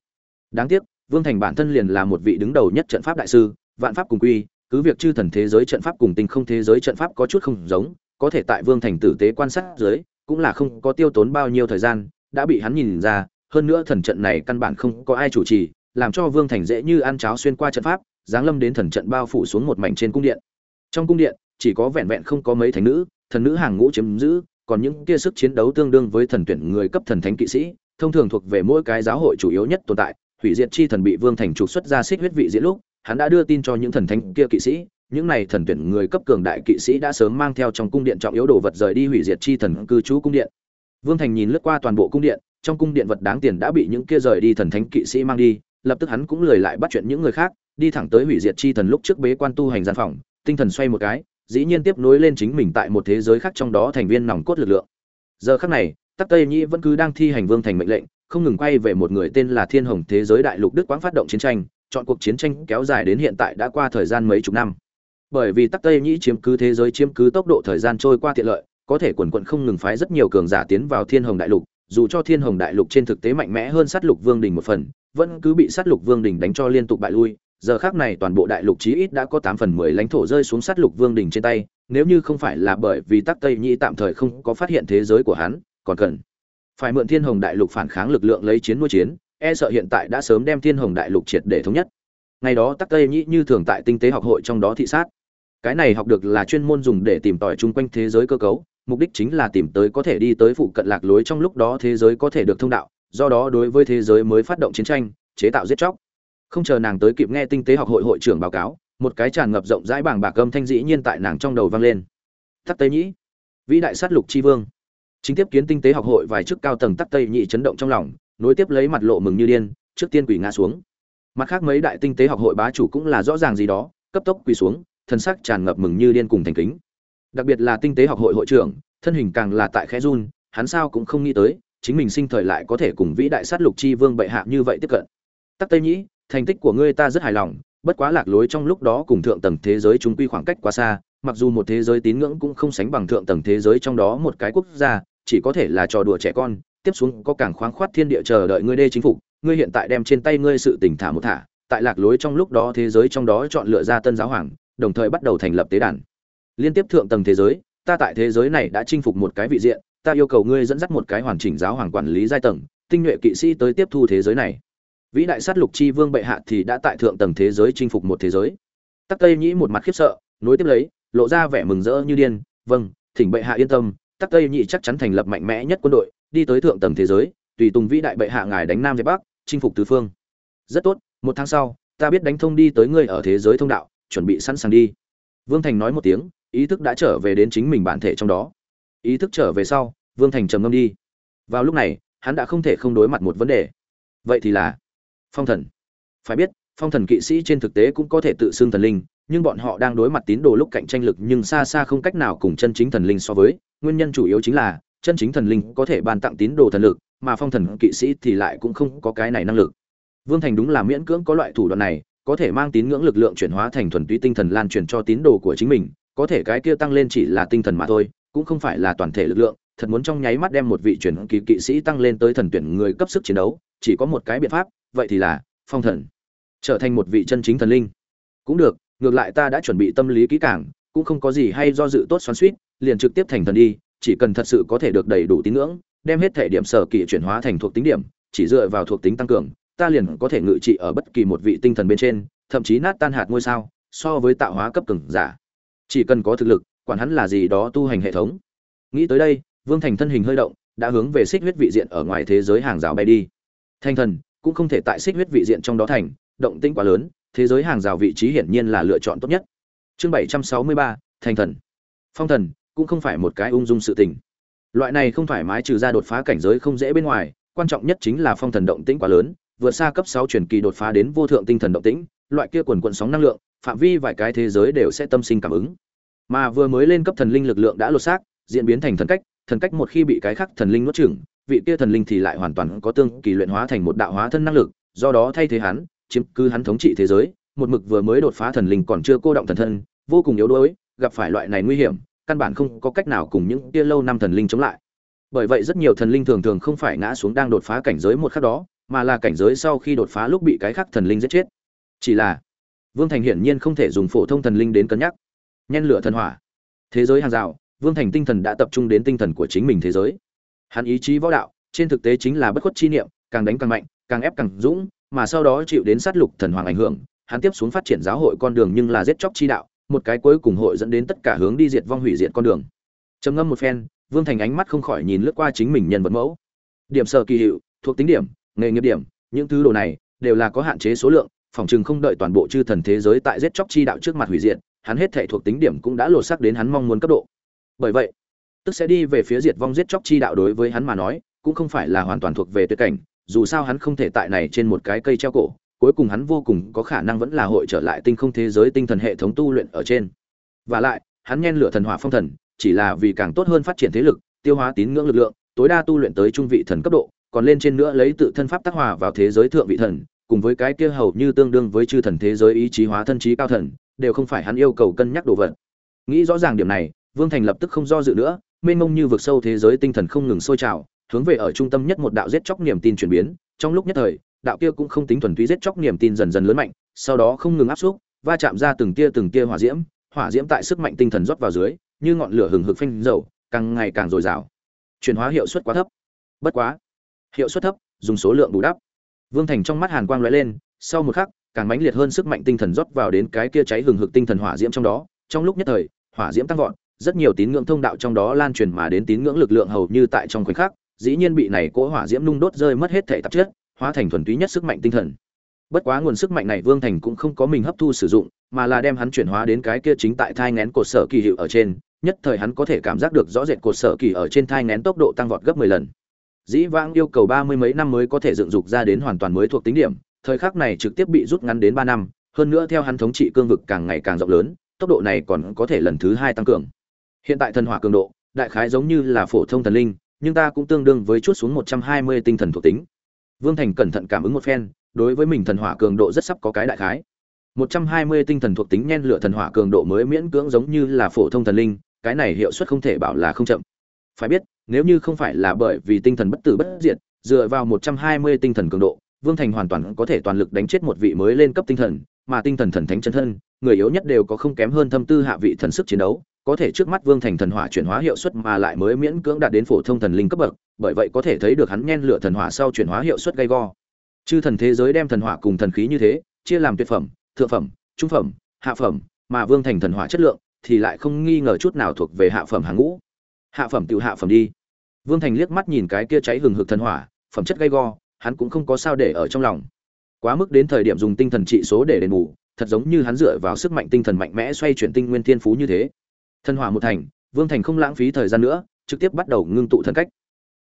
Đáng tiếc, vương thành bản thân liền là một vị đứng đầu nhất trận pháp đại sư, vạn pháp cùng quy, cứ việc chư thần thế giới trận pháp cùng tinh không thế giới trận pháp có chút không giống, có thể tại vương thành tử tế quan sát dưới, cũng là không có tiêu tốn bao nhiêu thời gian, đã bị hắn nhìn ra, hơn nữa thần trận này căn bản không có ai chủ trì, làm cho vương thành dễ như ăn cháo xuyên qua trận pháp, giáng lâm đến thần trận bao phủ xuống một mảnh trên cung điện. Trong cung điện chỉ có vẹn vẹn không có mấy thánh nữ, thần nữ hàng ngũ chiếm giữ, còn những kia sức chiến đấu tương đương với thần tuyển người cấp thần thánh kỵ sĩ, thông thường thuộc về mỗi cái giáo hội chủ yếu nhất tồn tại. Hủy diệt chi thần bị vương thành trục xuất ra xích huyết vị diễn lúc, hắn đã đưa tin cho những thần thánh kia kỵ sĩ. Những này thần tuyển người cấp cường đại kỵ sĩ đã sớm mang theo trong cung điện trọng yếu đồ vật rời đi hủy diệt chi thần cư trú cung điện. Vương thành nhìn lướt qua toàn bộ cung điện, trong cung điện vật đáng tiền đã bị những kia rời đi thần thánh kỵ sĩ mang đi, lập tức hắn cũng lười lại bắt chuyện những người khác, đi thẳng tới hủy diệt chi thần lúc trước bế quan tu hành gian phòng, tinh thần xoay một cái dĩ nhiên tiếp nối lên chính mình tại một thế giới khác trong đó thành viên nòng cốt lực lượng. Giờ khác này, tắc tây nhĩ vẫn cứ đang thi hành vương thành mệnh lệnh, không ngừng quay về một người tên là thiên hồng thế giới đại lục đức quãng phát động chiến tranh, chọn cuộc chiến tranh kéo dài đến hiện tại đã qua thời gian mấy chục năm. Bởi vì tắc tây nhĩ chiếm cứ thế giới chiếm cứ tốc độ thời gian trôi qua tiện lợi, có thể quần quận không ngừng phái rất nhiều cường giả tiến vào thiên hồng đại lục, dù cho thiên hồng đại lục trên thực tế mạnh mẽ hơn sát lục vương đình một phần, vẫn cứ bị sát lục vương đình đánh cho liên tục bại lui giờ khác này toàn bộ đại lục chí ít đã có tám phần mười lãnh thổ rơi xuống sát lục vương đình trên tay, nếu như không phải là bởi vì tắc tây nhĩ tạm thời không có phát hiện thế giới của hắn, còn cần phải mượn thiên hồng đại lục phản kháng lực lượng lấy chiến nuôi chiến e sợ hiện tại đã sớm đem thiên hồng đại lục triệt để thống nhất. Ngày đó tắc tây nhĩ như thường tại tinh tế học hội trong đó thị sát. Cái này học được là chuyên môn dùng để tìm tòi chung quanh thế giới cơ cấu, mục đích chính là tìm tới có thể đi tới phụ cận lạc lối trong lúc đó thế giới có thể được thông đạo, do đó đối với thế giới mới phát động chiến tranh, chế tạo giết chóc không chờ nàng tới kịp nghe tinh tế học hội hội trưởng báo cáo, một cái tràn ngập rộng rãi bảng bạc âm thanh dĩ nhiên tại nàng trong đầu vang lên. Tắc tây nhĩ, vĩ đại sát lục chi vương. Chính tiếp kiến tinh tế học hội vài chức cao tầng tắc tây nhị chấn động trong lòng, nối tiếp lấy mặt lộ mừng như điên, trước tiên quỷ ngã xuống. Mặt khác mấy đại tinh tế học hội bá chủ cũng là rõ ràng gì đó, cấp tốc quỳ xuống, thân sắc tràn ngập mừng như điên cùng thành kính. Đặc biệt là tinh tế học hội hội trưởng, thân hình càng là tại khẽ run, hắn sao cũng không nghĩ tới, chính mình sinh thời lại có thể cùng vĩ đại sát lục chi vương bệ hạ như vậy tiếp cận. Tắc tây nhĩ thành tích của ngươi ta rất hài lòng, bất quá lạc lối trong lúc đó cùng thượng tầng thế giới chúng quy khoảng cách quá xa, mặc dù một thế giới tín ngưỡng cũng không sánh bằng thượng tầng thế giới trong đó một cái quốc gia, chỉ có thể là trò đùa trẻ con, tiếp xuống có càng khoáng khoát thiên địa chờ đợi ngươi đê chính phục, ngươi hiện tại đem trên tay ngươi sự tỉnh thả một thả, tại lạc lối trong lúc đó thế giới trong đó chọn lựa ra tân giáo hoàng, đồng thời bắt đầu thành lập tế đàn. Liên tiếp thượng tầng thế giới, ta tại thế giới này đã chinh phục một cái vị diện, ta yêu cầu ngươi dẫn dắt một cái hoàn chỉnh giáo hoàng quản lý giai tầng, tinh nhuệ kỵ sĩ tới tiếp thu thế giới này vĩ đại sát lục chi vương bệ hạ thì đã tại thượng tầng thế giới chinh phục một thế giới. Tắc tây nhĩ một mặt khiếp sợ, nối tiếp lấy, lộ ra vẻ mừng rỡ như điên. Vâng thỉnh bệ hạ yên tâm, tắc tây nhĩ chắc chắn thành lập mạnh mẽ nhất quân đội, đi tới thượng tầng thế giới, tùy tùng vĩ đại bệ hạ ngài đánh nam về bắc, chinh phục tứ phương. Rất tốt, một tháng sau, ta biết đánh thông đi tới ngươi ở thế giới thông đạo, chuẩn bị sẵn sàng đi. Vương thành nói một tiếng, ý thức đã trở về đến chính mình bản thể trong đó. Ý thức trở về sau, vương thành trầm ngâm đi. Vào lúc này, hắn đã không thể không đối mặt một vấn đề. Vậy thì là phong thần. Phải biết, phong thần kỵ sĩ trên thực tế cũng có thể tự xưng thần linh, nhưng bọn họ đang đối mặt tín đồ lúc cạnh tranh lực nhưng xa xa không cách nào cùng chân chính thần linh so với. Nguyên nhân chủ yếu chính là, chân chính thần linh có thể ban tặng tín đồ thần lực, mà phong thần kỵ sĩ thì lại cũng không có cái này năng lực. Vương thành đúng là miễn cưỡng có loại thủ đoạn này, có thể mang tín ngưỡng lực lượng chuyển hóa thành thuần túy tinh thần lan truyền cho tín đồ của chính mình, có thể cái kia tăng lên chỉ là tinh thần mà thôi, cũng không phải là toàn thể lực lượng thật muốn trong nháy mắt đem một vị truyền kỳ kỵ sĩ tăng lên tới thần tuyển người cấp sức chiến đấu chỉ có một cái biện pháp vậy thì là phong thần. Trở thành một vị chân chính thần linh. Cũng được ngược lại ta đã chuẩn bị tâm lý kỹ càng cũng không có gì hay do dự tốt xoắn xuýt, liền trực tiếp thành thần đi chỉ cần thật sự có thể được đầy đủ tín ngưỡng đem hết thể điểm sở kỳ chuyển hóa thành thuộc tính điểm chỉ dựa vào thuộc tính tăng cường ta liền có thể ngự trị ở bất kỳ một vị tinh thần bên trên thậm chí nát tan hạt ngôi sao so với tạo hóa cấp cường giả. Chỉ cần có thực lực quản hắn là gì đó tu hành hệ thống. Nghĩ tới đây vương thành thân hình hơi động, đã hướng về xích huyết vị diện ở ngoài thế giới hàng rào bay đi. Thanh thần, cũng không thể tại xích huyết vị diện trong đó thành, động tĩnh quá lớn, thế giới hàng rào vị trí hiển nhiên là lựa chọn tốt nhất. Chương bảy trăm sáu mươi ba thanh thần. Phong thần, cũng không phải một cái ung dung sự tình. Loại này không thoải mái trừ ra đột phá cảnh giới không dễ bên ngoài, quan trọng nhất chính là phong thần động tĩnh quá lớn, vượt xa cấp sáu truyền kỳ đột phá đến vô thượng tinh thần động tĩnh, loại kia quần quận sóng năng lượng, phạm vi vài cái thế giới đều sẽ tâm sinh cảm ứng. Mà vừa mới lên cấp thần linh lực lượng đã lột xác, diễn biến thành thần cách thần cách một khi bị cái khác thần linh nuốt chửng, vị kia thần linh thì lại hoàn toàn có tương kỳ luyện hóa thành một đạo hóa thân năng lực, do đó thay thế hắn, chiếm cứ hắn thống trị thế giới. Một mực vừa mới đột phá thần linh còn chưa cô động thần thân, vô cùng yếu đuối, gặp phải loại này nguy hiểm, căn bản không có cách nào cùng những kia lâu năm thần linh chống lại. Bởi vậy rất nhiều thần linh thường thường không phải ngã xuống đang đột phá cảnh giới một khắc đó, mà là cảnh giới sau khi đột phá lúc bị cái khác thần linh giết chết. Chỉ là, vương thành hiển nhiên không thể dùng phổ thông thần linh đến cân nhắc. Nhen lửa thần hỏa. Thế giới hàng rào vương thành tinh thần đã tập trung đến tinh thần của chính mình thế giới. Hắn ý chí võ đạo, trên thực tế chính là bất khuất chi niệm, càng đánh càng mạnh, càng ép càng dũng, mà sau đó chịu đến sát lục thần hoàng ảnh hưởng, hắn tiếp xuống phát triển giáo hội con đường nhưng là giết chóc chi đạo, một cái cuối cùng hội dẫn đến tất cả hướng đi diệt vong hủy diệt con đường. Trầm ngâm một phen, vương thành ánh mắt không khỏi nhìn lướt qua chính mình nhân vật mẫu. Điểm sở kỳ hiệu, thuộc tính điểm, nghề nghiệp điểm, những thứ đồ này đều là có hạn chế số lượng, phòng trường không đợi toàn bộ chư thần thế giới tại giết chóc chi đạo trước mặt hủy diệt, hắn hết thảy thuộc tính điểm cũng đã lột xác đến hắn mong muốn cấp độ bởi vậy, tức sẽ đi về phía diệt vong giết chóc chi đạo đối với hắn mà nói, cũng không phải là hoàn toàn thuộc về tuyệt cảnh, dù sao hắn không thể tại này trên một cái cây treo cổ, cuối cùng hắn vô cùng có khả năng vẫn là hội trở lại tinh không thế giới tinh thần hệ thống tu luyện ở trên. Và lại, hắn nhen lửa thần hỏa phong thần, chỉ là vì càng tốt hơn phát triển thế lực, tiêu hóa tín ngưỡng lực lượng, tối đa tu luyện tới trung vị thần cấp độ, còn lên trên nữa lấy tự thân pháp tác hòa vào thế giới thượng vị thần, cùng với cái kia hầu như tương đương với chư thần thế giới ý chí hóa thân trí cao thần, đều không phải hắn yêu cầu cân nhắc đồ vật. Nghĩ rõ ràng điểm này vương thành lập tức không do dự nữa, mênh mông như vực sâu thế giới tinh thần không ngừng sôi trào, hướng về ở trung tâm nhất một đạo giết chóc niềm tin chuyển biến. Trong lúc nhất thời, đạo kia cũng không tính thuần túy giết chóc niềm tin dần dần lớn mạnh, sau đó không ngừng áp xúc, va chạm ra từng tia từng tia hỏa diễm hỏa diễm tại sức mạnh tinh thần rót vào dưới, như ngọn lửa hừng hực phanh dầu, càng ngày càng dồi dào. Chuyển hóa hiệu suất quá thấp. Bất quá, hiệu suất thấp, dùng số lượng bù đắp. Vương thành trong mắt hàn quang lóe lên, sau một khắc, càng mãnh liệt hơn sức mạnh tinh thần rót vào đến cái kia cháy hừng hực tinh thần hỏa diễm trong đó. Trong lúc nhất thời, hỏa diễm tăng vọt rất nhiều tín ngưỡng thông đạo trong đó lan truyền mà đến tín ngưỡng lực lượng hầu như tại trong khoảnh khắc, dĩ nhiên bị này cỗ hỏa diễm nung đốt rơi mất hết thể tạp chất, hóa thành thuần túy nhất sức mạnh tinh thần. Bất quá nguồn sức mạnh này vương thành cũng không có mình hấp thu sử dụng, mà là đem hắn chuyển hóa đến cái kia chính tại thai nghén cột sở kỳ hiệu ở trên, nhất thời hắn có thể cảm giác được rõ rệt cột sở kỳ ở trên thai nghén tốc độ tăng vọt gấp 10 lần. Dĩ vãng yêu cầu ba mươi mấy năm mới có thể dựng dục ra đến hoàn toàn mới thuộc tính điểm, thời khắc này trực tiếp bị rút ngắn đến ba năm, hơn nữa theo hắn thống trị cương vực càng ngày càng rộng lớn, tốc độ này còn có thể lần thứ hai tăng cường hiện tại thần hỏa cường độ, đại khái giống như là phổ thông thần linh, nhưng ta cũng tương đương với chút xuống một trăm hai mươi tinh thần thuộc tính. Vương thành cẩn thận cảm ứng một phen, đối với mình thần hỏa cường độ rất sắp có cái đại khái. một trăm hai mươi tinh thần thuộc tính nhen lửa thần hỏa cường độ mới miễn cưỡng giống như là phổ thông thần linh, cái này hiệu suất không thể bảo là không chậm. Phải biết, nếu như không phải là bởi vì tinh thần bất tử bất diệt, dựa vào một trăm hai mươi tinh thần cường độ, vương thành hoàn toàn có thể toàn lực đánh chết một vị mới lên cấp tinh thần, mà tinh thần thần thánh chân thân, người yếu nhất đều có không kém hơn thâm tư hạ vị thần sức chiến đấu có thể trước mắt vương thành thần hỏa chuyển hóa hiệu suất mà lại mới miễn cưỡng đạt đến phổ thông thần linh cấp bậc, bởi vậy có thể thấy được hắn nhen lửa thần hỏa sau chuyển hóa hiệu suất gay go. Chư thần thế giới đem thần hỏa cùng thần khí như thế, chia làm tuyệt phẩm, thượng phẩm, trung phẩm, hạ phẩm, mà vương thành thần hỏa chất lượng thì lại không nghi ngờ chút nào thuộc về hạ phẩm hàng ngũ. Hạ phẩm tự hạ phẩm đi. Vương thành liếc mắt nhìn cái kia cháy hừng hực thần hỏa, phẩm chất gay go, hắn cũng không có sao để ở trong lòng. Quá mức đến thời điểm dùng tinh thần trị số để đền bù, thật giống như hắn dựa vào sức mạnh tinh thần mạnh mẽ xoay chuyển tinh nguyên thiên phú như thế thần hỏa một thành, vương thành không lãng phí thời gian nữa, trực tiếp bắt đầu ngưng tụ thần cách.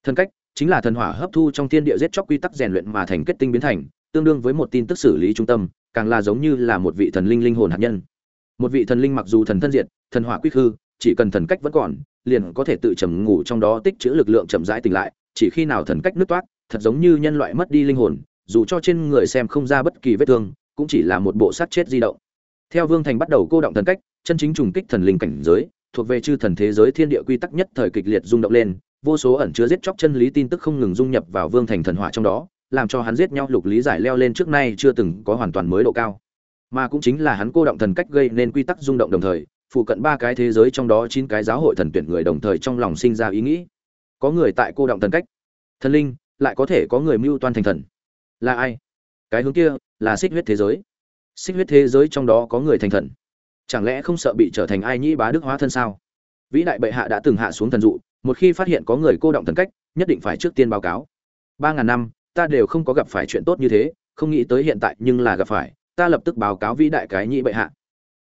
Thần cách chính là thần hỏa hấp thu trong thiên địa giết chóc quy tắc rèn luyện mà thành kết tinh biến thành, tương đương với một tin tức xử lý trung tâm, càng là giống như là một vị thần linh linh hồn hạt nhân. Một vị thần linh mặc dù thần thân diệt, thần hỏa quy hư chỉ cần thần cách vẫn còn, liền có thể tự trầm ngủ trong đó tích trữ lực lượng chậm rãi tỉnh lại, chỉ khi nào thần cách nứt toát, thật giống như nhân loại mất đi linh hồn, dù cho trên người xem không ra bất kỳ vết thương, cũng chỉ là một bộ sát chết di động. Theo vương thành bắt đầu cô động thần cách chân chính trùng kích thần linh cảnh giới, thuộc về chư thần thế giới thiên địa quy tắc nhất thời kịch liệt rung động lên, vô số ẩn chứa giết chóc chân lý tin tức không ngừng dung nhập vào vương thành thần hỏa trong đó, làm cho hắn giết nhau lục lý giải leo lên trước nay chưa từng có hoàn toàn mới độ cao. Mà cũng chính là hắn cô động thần cách gây nên quy tắc rung động đồng thời, phụ cận ba cái thế giới trong đó chín cái giáo hội thần tuyển người đồng thời trong lòng sinh ra ý nghĩ. Có người tại cô động thần cách. Thần linh, lại có thể có người mưu toan thành thần. Là ai? Cái hướng kia là xích huyết thế giới. Xích huyết thế giới trong đó có người thành thần chẳng lẽ không sợ bị trở thành ai nhĩ bá đức hóa thân sao? Vĩ đại bệ hạ đã từng hạ xuống thần dụ, một khi phát hiện có người cô động thần cách, nhất định phải trước tiên báo cáo. Ba ngàn năm, ta đều không có gặp phải chuyện tốt như thế, không nghĩ tới hiện tại nhưng là gặp phải, ta lập tức báo cáo vĩ đại cái nhĩ bệ hạ.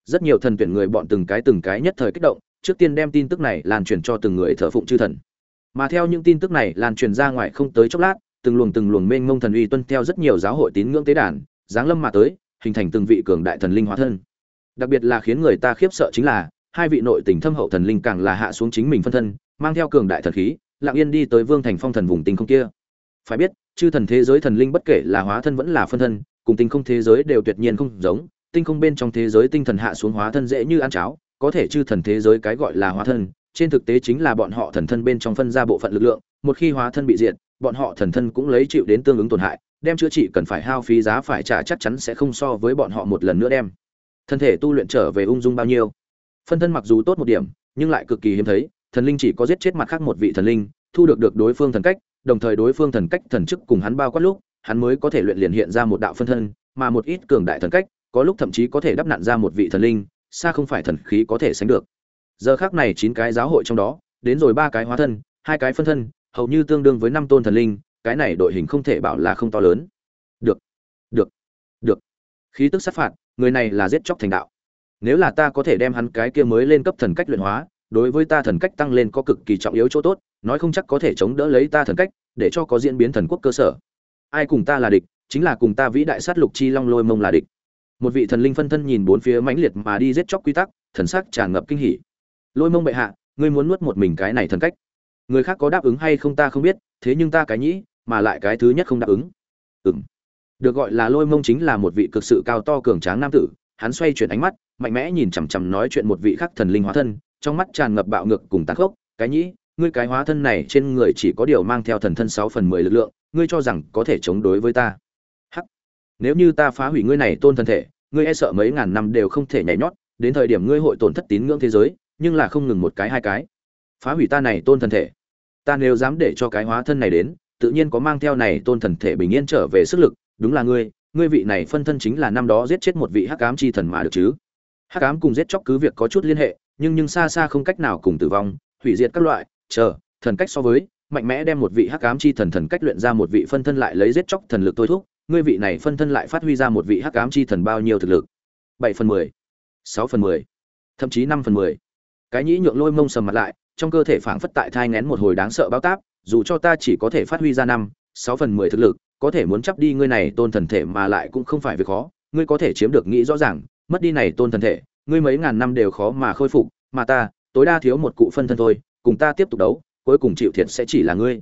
Rất nhiều thần tuyển người bọn từng cái từng cái nhất thời kích động, trước tiên đem tin tức này lan truyền cho từng người thờ phụng chư thần. Mà theo những tin tức này lan truyền ra ngoài không tới chốc lát, từng luồng từng luồng mênh mông thần uy tuân theo rất nhiều giáo hội tín ngưỡng tế đàn, giáng lâm mà tới, hình thành từng vị cường đại thần linh hóa thân đặc biệt là khiến người ta khiếp sợ chính là, hai vị nội tình thâm hậu thần linh càng là hạ xuống chính mình phân thân, mang theo cường đại thần khí, lặng yên đi tới vương thành phong thần vùng tinh không kia. Phải biết, chư thần thế giới thần linh bất kể là hóa thân vẫn là phân thân, cùng tinh không thế giới đều tuyệt nhiên không giống, tinh không bên trong thế giới tinh thần hạ xuống hóa thân dễ như ăn cháo, có thể chư thần thế giới cái gọi là hóa thân, trên thực tế chính là bọn họ thần thân bên trong phân ra bộ phận lực lượng, một khi hóa thân bị diệt, bọn họ thần thân cũng lấy chịu đến tương ứng tổn hại, đem chữa trị cần phải hao phí giá phải trả chắc chắn sẽ không so với bọn họ một lần nữa đem thân thể tu luyện trở về ung dung bao nhiêu. Phân thân mặc dù tốt một điểm, nhưng lại cực kỳ hiếm thấy, thần linh chỉ có giết chết mặt khác một vị thần linh, thu được được đối phương thần cách, đồng thời đối phương thần cách thần chức cùng hắn bao quát lúc, hắn mới có thể luyện liền hiện ra một đạo phân thân, mà một ít cường đại thần cách, có lúc thậm chí có thể đắp nặn ra một vị thần linh, xa không phải thần khí có thể sánh được. Giờ khác này chín cái giáo hội trong đó, đến rồi ba cái hóa thân, hai cái phân thân, hầu như tương đương với năm tôn thần linh, cái này đội hình không thể bảo là không to lớn. Được được được. Khí tức sát phạt người này là giết chóc thành đạo. Nếu là ta có thể đem hắn cái kia mới lên cấp thần cách luyện hóa, đối với ta thần cách tăng lên có cực kỳ trọng yếu chỗ tốt, nói không chắc có thể chống đỡ lấy ta thần cách, để cho có diễn biến thần quốc cơ sở. Ai cùng ta là địch, chính là cùng ta vĩ đại sát lục chi long lôi mông là địch. Một vị thần linh phân thân nhìn bốn phía mãnh liệt mà đi giết chóc quy tắc, thần sắc tràn ngập kinh hỉ. Lôi mông bệ hạ, ngươi muốn nuốt một mình cái này thần cách. Người khác có đáp ứng hay không ta không biết, thế nhưng ta cái nhĩ, mà lại cái thứ nhất không đáp ứng. Ừng được gọi là lôi mông chính là một vị cực sự cao to cường tráng nam tử. Hắn xoay chuyển ánh mắt, mạnh mẽ nhìn chằm chằm nói chuyện một vị khác thần linh hóa thân, trong mắt tràn ngập bạo ngược cùng tàn khốc. Cái nhĩ, ngươi cái hóa thân này trên người chỉ có điều mang theo thần thân sáu phần mười lực lượng, ngươi cho rằng có thể chống đối với ta? Hắc, nếu như ta phá hủy ngươi này tôn thân thể, ngươi e sợ mấy ngàn năm đều không thể nhảy nhót, đến thời điểm ngươi hội tổn thất tín ngưỡng thế giới, nhưng là không ngừng một cái hai cái. Phá hủy ta này tôn thân thể? Ta nếu dám để cho cái hóa thân này đến, tự nhiên có mang theo này tôn thần thể bình yên trở về sức lực đúng là ngươi ngươi vị này phân thân chính là năm đó giết chết một vị hắc ám chi thần mà được chứ. Hắc ám cùng giết chóc cứ việc có chút liên hệ, nhưng nhưng xa xa không cách nào cùng tử vong, hủy diệt các loại, chờ, thần cách so với, mạnh mẽ đem một vị hắc ám chi thần thần cách luyện ra một vị phân thân lại lấy giết chóc thần lực thôi thúc, ngươi vị này phân thân lại phát huy ra một vị hắc ám chi thần bao nhiêu thực lực? Bảy phần mười, sáu phần mười, thậm chí năm phần mười. Cái nhĩ nhượng lôi mông sầm mặt lại, trong cơ thể phảng phất tại thai ngén một hồi đáng sợ bao táp, dù cho ta chỉ có thể phát huy ra năm, sáu phần mười thực lực có thể muốn chấp đi ngươi này tôn thần thể mà lại cũng không phải việc khó, ngươi có thể chiếm được nghĩ rõ ràng, mất đi này tôn thần thể, ngươi mấy ngàn năm đều khó mà khôi phục, mà ta, tối đa thiếu một cụ phân thân thôi, cùng ta tiếp tục đấu, cuối cùng chịu thiệt sẽ chỉ là ngươi.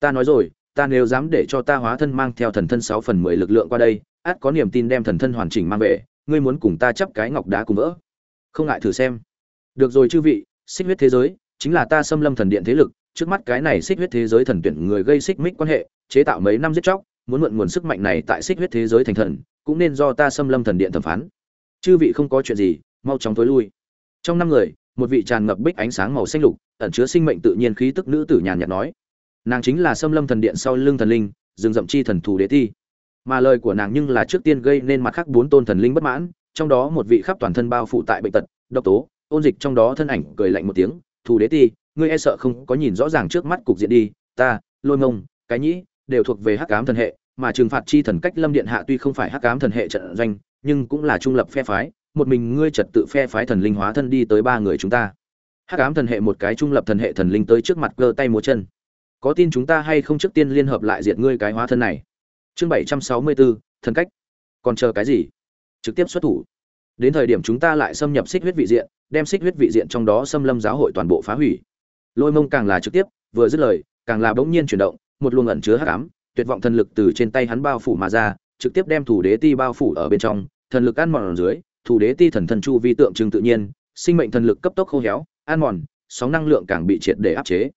Ta nói rồi, ta nếu dám để cho ta hóa thân mang theo thần thân sáu phần mười lực lượng qua đây át có niềm tin đem thần thân hoàn chỉnh mang về, ngươi muốn cùng ta chấp cái ngọc đá cùng vỡ. Không ngại thử xem. Được rồi chư vị, xích huyết thế giới, chính là ta xâm lâm thần điện thế lực, trước mắt cái này xích huyết thế giới thần tuyển người gây xích mích quan hệ, chế tạo mấy năm giết chóc muốn mượn nguồn sức mạnh này tại xích huyết thế giới thành thần, cũng nên do ta xâm lâm thần điện thẩm phán chư vị không có chuyện gì, mau chóng tối lui trong năm người, một vị tràn ngập bích ánh sáng màu xanh lục, ẩn chứa sinh mệnh tự nhiên khí tức nữ tử nhàn nhạt nói, nàng chính là xâm lâm thần điện sau lưng thần linh, rừng rậm chi thần thù đế thi. mà lời của nàng nhưng là trước tiên gây nên mặt khác bốn tôn thần linh bất mãn, trong đó một vị khắp toàn thân bao phủ tại bệnh tật, độc tố, ôn dịch trong đó thân ảnh cười lạnh một tiếng, thù đế ti, ngươi e sợ không có nhìn rõ ràng trước mắt cục diện đi, ta, lôi mông, cái nhĩ đều thuộc về hắc ám thần hệ, mà trừng phạt chi thần cách lâm điện hạ tuy không phải hắc ám thần hệ trận doanh, nhưng cũng là trung lập phe phái, một mình ngươi trật tự phe phái thần linh hóa thân đi tới ba người chúng ta. Hắc ám thần hệ một cái trung lập thần hệ thần linh tới trước mặt cơ tay múa chân. Có tin chúng ta hay không trước tiên liên hợp lại diệt ngươi cái hóa thân này? Chương bảy trăm sáu mươi bốn thần cách. Còn chờ cái gì? Trực tiếp xuất thủ. Đến thời điểm chúng ta lại xâm nhập xích huyết vị diện, đem xích huyết vị diện trong đó xâm lâm giáo hội toàn bộ phá hủy. Lôi mông càng là trực tiếp, vừa dứt lời, càng là bỗng nhiên chuyển động một luồng ẩn chứa hắc ám, tuyệt vọng thần lực từ trên tay hắn bao phủ mà ra, trực tiếp đem thủ đế ti bao phủ ở bên trong, thần lực ăn mòn ở dưới, thủ đế ti thần thần chu vi tượng trưng tự nhiên, sinh mệnh thần lực cấp tốc khô héo, ăn mòn, sóng năng lượng càng bị triệt để áp chế.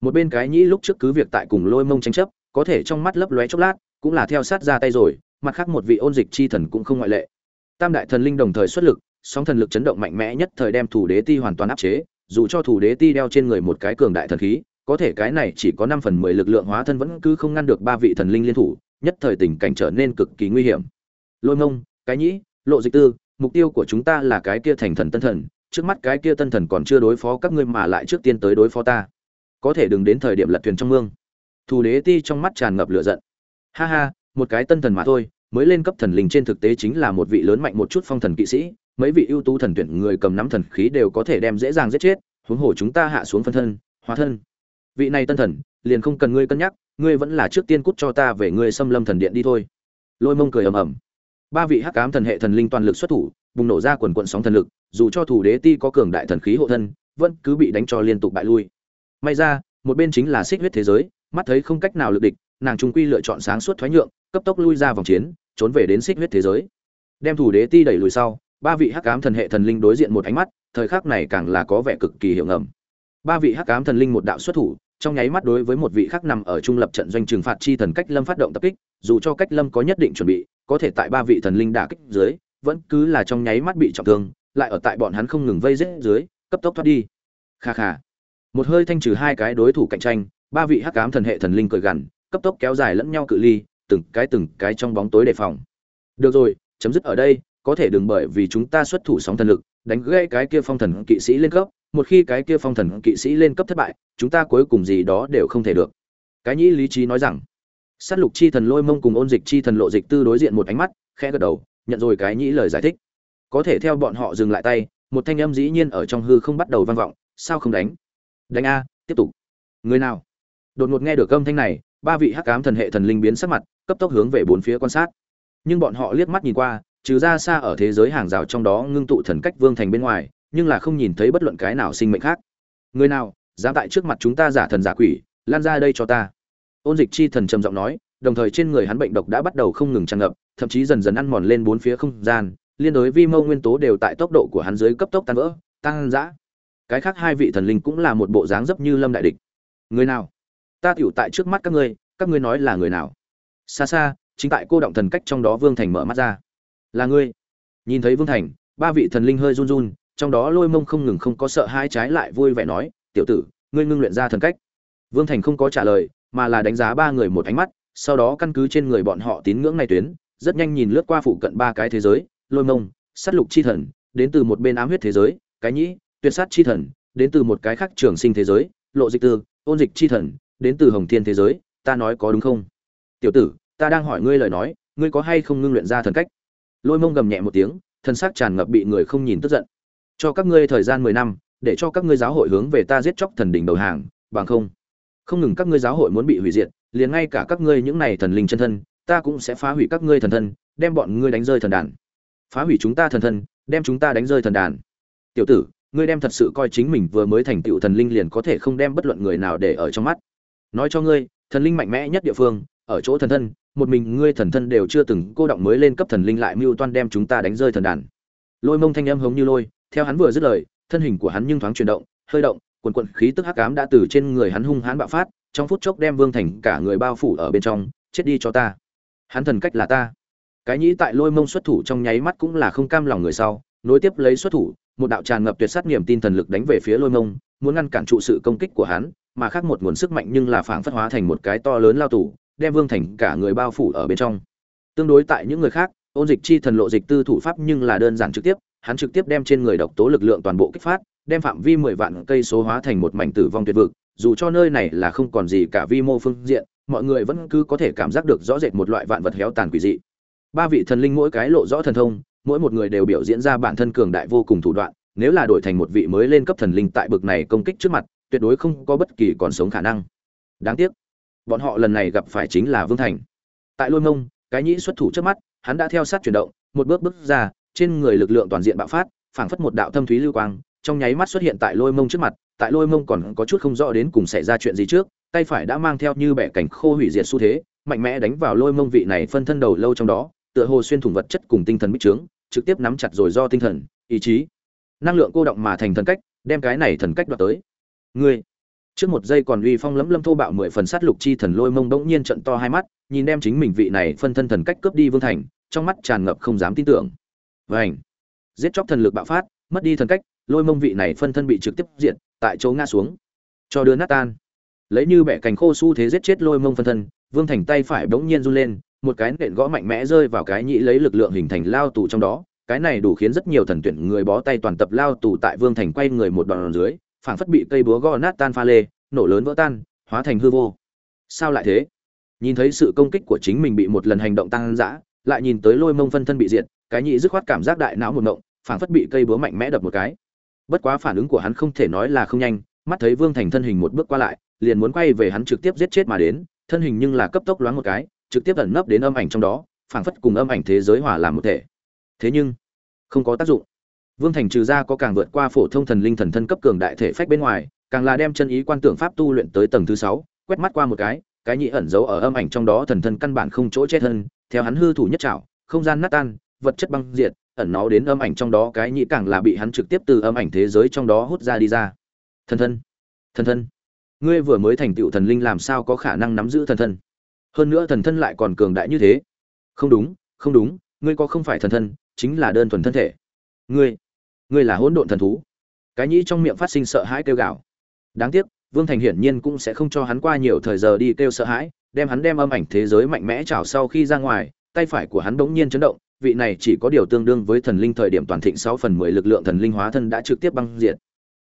Một bên cái nhĩ lúc trước cứ việc tại cùng lôi mông tranh chấp, có thể trong mắt lấp lóe chốc lát, cũng là theo sát ra tay rồi, mặt khác một vị ôn dịch chi thần cũng không ngoại lệ. Tam đại thần linh đồng thời xuất lực, sóng thần lực chấn động mạnh mẽ nhất thời đem thủ đế ti hoàn toàn áp chế, dù cho thủ đế ti đeo trên người một cái cường đại thần khí có thể cái này chỉ có năm phần mười lực lượng hóa thân vẫn cứ không ngăn được ba vị thần linh liên thủ, nhất thời tình cảnh trở nên cực kỳ nguy hiểm. Lôi mông cái nhĩ, lộ dịch tư, mục tiêu của chúng ta là cái kia thành thần tân thần, trước mắt cái kia tân thần còn chưa đối phó các ngươi mà lại trước tiên tới đối phó ta. Có thể đừng đến thời điểm lật thuyền trong mương. Thủ đế ti trong mắt tràn ngập lửa giận. Ha ha, một cái tân thần mà thôi, mới lên cấp thần linh trên thực tế chính là một vị lớn mạnh một chút phong thần kỵ sĩ, mấy vị ưu tú thần tuyển người cầm nắm thần khí đều có thể đem dễ dàng giết chết, huống hồ chúng ta hạ xuống phân thân, hóa thân vị này tân thần, liền không cần ngươi cân nhắc, ngươi vẫn là trước tiên cút cho ta về ngươi xâm lâm thần điện đi thôi. Lôi mông cười ầm ầm. Ba vị hắc ám thần hệ thần linh toàn lực xuất thủ, bùng nổ ra quần quận sóng thần lực, dù cho thủ đế ti có cường đại thần khí hộ thân, vẫn cứ bị đánh cho liên tục bại lui. May ra, một bên chính là xích huyết thế giới, mắt thấy không cách nào lực địch, nàng trung quy lựa chọn sáng suốt thoái nhượng, cấp tốc lui ra vòng chiến, trốn về đến xích huyết thế giới. Đem thủ đế ti đẩy lùi sau, ba vị hắc ám thần hệ thần linh đối diện một ánh mắt, thời khắc này càng là có vẻ cực kỳ hiệu ngầm. Ba vị hắc ám thần linh một đạo xuất thủ trong nháy mắt đối với một vị khác nằm ở trung lập trận doanh trừng phạt chi thần cách lâm phát động tập kích, dù cho cách lâm có nhất định chuẩn bị, có thể tại ba vị thần linh đả kích dưới, vẫn cứ là trong nháy mắt bị trọng thương, lại ở tại bọn hắn không ngừng vây giết dưới, cấp tốc thoát đi. Kha kha. Một hơi thanh trừ hai cái đối thủ cạnh tranh, ba vị hắc ám thần hệ thần linh cười gằn, cấp tốc kéo dài lẫn nhau cự ly, từng cái từng cái trong bóng tối đề phòng. Được rồi, chấm dứt ở đây, có thể đừng bởi vì chúng ta xuất thủ sóng thần lực, đánh gãy cái kia phong thần kỵ sĩ lên cấp một khi cái kia phong thần kỵ sĩ lên cấp thất bại, chúng ta cuối cùng gì đó đều không thể được. Cái nhĩ lý trí nói rằng, sát lục chi thần lôi mông cùng ôn dịch chi thần lộ dịch tư đối diện một ánh mắt, khẽ gật đầu, nhận rồi cái nhĩ lời giải thích. Có thể theo bọn họ dừng lại tay, một thanh âm dĩ nhiên ở trong hư không bắt đầu vang vọng, sao không đánh? Đánh a, tiếp tục. Người nào? Đột ngột nghe được âm thanh này, ba vị hắc cám thần hệ thần linh biến sắc mặt, cấp tốc hướng về bốn phía quan sát. Nhưng bọn họ liếc mắt nhìn qua, trừ ra xa ở thế giới hàng rào trong đó ngưng tụ thần cách vương thành bên ngoài nhưng là không nhìn thấy bất luận cái nào sinh mệnh khác. Người nào, dám tại trước mặt chúng ta giả thần giả quỷ, lan ra đây cho ta. Ôn dịch chi thần trầm giọng nói, đồng thời trên người hắn bệnh độc đã bắt đầu không ngừng tràn ngập, thậm chí dần dần ăn mòn lên bốn phía không gian, liên đối vi mô nguyên tố đều tại tốc độ của hắn dưới cấp tốc tan vỡ tăng dã cái khác hai vị thần linh cũng là một bộ dáng dấp như lâm đại địch. Người nào? Ta tiểu tại trước mắt các ngươi các ngươi nói là người nào? Xa xa, chính tại cô động thần cách trong đó vương thành mở mắt ra. Là ngươi. Nhìn thấy vương thành, ba vị thần linh hơi run run trong đó lôi mông không ngừng không có sợ hai trái lại vui vẻ nói, tiểu tử, ngươi ngưng luyện ra thần cách. Vương thành không có trả lời, mà là đánh giá ba người một ánh mắt, sau đó căn cứ trên người bọn họ tín ngưỡng này tuyến, rất nhanh nhìn lướt qua phụ cận ba cái thế giới, lôi mông, sát lục chi thần, đến từ một bên ám huyết thế giới, cái nhĩ, tuyệt sát chi thần, đến từ một cái khác trường sinh thế giới, lộ dịch tư, ôn dịch chi thần, đến từ hồng thiên thế giới, ta nói có đúng không? Tiểu tử, ta đang hỏi ngươi lời nói, ngươi có hay không ngưng luyện ra thần cách? Lôi mông gầm nhẹ một tiếng thân xác tràn ngập bị người không nhìn tức giận cho các ngươi thời gian mười năm, để cho các ngươi giáo hội hướng về ta giết chóc thần đỉnh đầu hàng, bằng không. Không ngừng các ngươi giáo hội muốn bị hủy diệt, liền ngay cả các ngươi những này thần linh chân thân, ta cũng sẽ phá hủy các ngươi thần thân, đem bọn ngươi đánh rơi thần đàn. Phá hủy chúng ta thần thân, đem chúng ta đánh rơi thần đàn. Tiểu tử, ngươi đem thật sự coi chính mình vừa mới thành tựu thần linh liền có thể không đem bất luận người nào để ở trong mắt. Nói cho ngươi, thần linh mạnh mẽ nhất địa phương, ở chỗ thần thân, một mình ngươi thần thân đều chưa từng cô động mới lên cấp thần linh lại mưu toan đem chúng ta đánh rơi thần đàn. Lôi mông thanh âm hống như lôi theo hắn vừa dứt lời, thân hình của hắn nhưng thoáng chuyển động, hơi động, quần quận khí tức hắc ám đã từ trên người hắn hung hãn bạo phát, trong phút chốc đem vương thành cả người bao phủ ở bên trong, chết đi cho ta. Hắn thần cách là ta. Cái nhĩ tại lôi mông xuất thủ trong nháy mắt cũng là không cam lòng người sau, nối tiếp lấy xuất thủ, một đạo tràn ngập tuyệt sát niềm tin thần lực đánh về phía lôi mông, muốn ngăn cản trụ sự công kích của hắn, mà khác một nguồn sức mạnh nhưng là phảng phất hóa thành một cái to lớn lao tủ đem vương thành cả người bao phủ ở bên trong. Tương đối tại những người khác, ôn dịch chi thần lộ dịch tư thủ pháp nhưng là đơn giản trực tiếp hắn trực tiếp đem trên người độc tố lực lượng toàn bộ kích phát, đem phạm vi mười vạn cây số hóa thành một mảnh tử vong tuyệt vực, dù cho nơi này là không còn gì cả vi mô phương diện, mọi người vẫn cứ có thể cảm giác được rõ rệt một loại vạn vật héo tàn quỷ dị. Ba vị thần linh mỗi cái lộ rõ thần thông, mỗi một người đều biểu diễn ra bản thân cường đại vô cùng thủ đoạn, nếu là đổi thành một vị mới lên cấp thần linh tại bực này công kích trước mặt, tuyệt đối không có bất kỳ còn sống khả năng. Đáng tiếc, bọn họ lần này gặp phải chính là vương thành. Tại lôi mông, cái nhĩ xuất thủ trước mắt, hắn đã theo sát chuyển động, một bước bước ra trên người lực lượng toàn diện bạo phát, phảng phất một đạo thâm thúy lưu quang, trong nháy mắt xuất hiện tại lôi mông trước mặt, tại lôi mông còn có chút không rõ đến cùng xảy ra chuyện gì trước, tay phải đã mang theo như bẻ cảnh khô hủy diệt xu thế, mạnh mẽ đánh vào lôi mông vị này phân thân đầu lâu trong đó, tựa hồ xuyên thủng vật chất cùng tinh thần bích trướng, trực tiếp nắm chặt rồi do tinh thần, ý chí, năng lượng cô động mà thành thần cách, đem cái này thần cách đoạt tới. Ngươi, trước một giây còn uy phong lấm lâm thô bạo mười phần sát lục chi thần lôi mông bỗng nhiên trận to hai mắt, nhìn đem chính mình vị này phân thân thần cách cướp đi vương thành, trong mắt tràn ngập không dám tin tưởng vảnh giết chóc thần lực bạo phát, mất đi thần cách, lôi mông vị này phân thân bị trực tiếp diện tại chỗ ngã xuống. Cho đưa nát tan. Lấy như bẻ cành khô su thế giết chết lôi mông phân thân, vương thành tay phải bỗng nhiên run lên, một cái nện gõ mạnh mẽ rơi vào cái nhĩ lấy lực lượng hình thành lao tù trong đó. Cái này đủ khiến rất nhiều thần tuyển người bó tay toàn tập lao tù tại vương thành quay người một đoạn dưới, phảng phất bị cây búa gõ nát tan pha lê, nổ lớn vỡ tan, hóa thành hư vô. Sao lại thế? Nhìn thấy sự công kích của chính mình bị một lần hành động tăng dã, lại nhìn tới lôi mông phân thân bị diệt cái nhị dứt khoát cảm giác đại não một ngộng, phảng phất bị cây búa mạnh mẽ đập một cái. Bất quá phản ứng của hắn không thể nói là không nhanh, mắt thấy vương thành thân hình một bước qua lại, liền muốn quay về hắn trực tiếp giết chết mà đến, thân hình nhưng là cấp tốc loáng một cái, trực tiếp ẩn nấp đến âm ảnh trong đó, phảng phất cùng âm ảnh thế giới hòa làm một thể. Thế nhưng, không có tác dụng. Vương thành trừ ra có càng vượt qua phổ thông thần linh thần thân cấp cường đại thể phách bên ngoài, càng là đem chân ý quan tưởng pháp tu luyện tới tầng thứ sáu, quét mắt qua một cái cái nhị ẩn giấu ở âm ảnh trong đó thần thân căn bản không chỗ chết thân, theo hắn hư thủ nhất trảo, không gian nát tan vật chất băng diệt, ẩn nó đến âm ảnh trong đó, cái nhị càng là bị hắn trực tiếp từ âm ảnh thế giới trong đó hút ra đi ra. Thần thân thần thân. Ngươi vừa mới thành tựu thần linh làm sao có khả năng nắm giữ thần thân? Hơn nữa thần thân lại còn cường đại như thế. Không đúng không đúng, ngươi có không phải thần thân, chính là đơn thuần thân thể. Ngươi ngươi là hỗn độn thần thú. Cái nhĩ trong miệng phát sinh sợ hãi kêu gào. Đáng tiếc, vương thành hiển nhiên cũng sẽ không cho hắn qua nhiều thời giờ đi kêu sợ hãi, đem hắn đem âm ảnh thế giới mạnh mẽ chảo sau khi ra ngoài, tay phải của hắn bỗng nhiên chấn động vị này chỉ có điều tương đương với thần linh thời điểm toàn thịnh sáu phần mười lực lượng thần linh hóa thân đã trực tiếp băng diệt.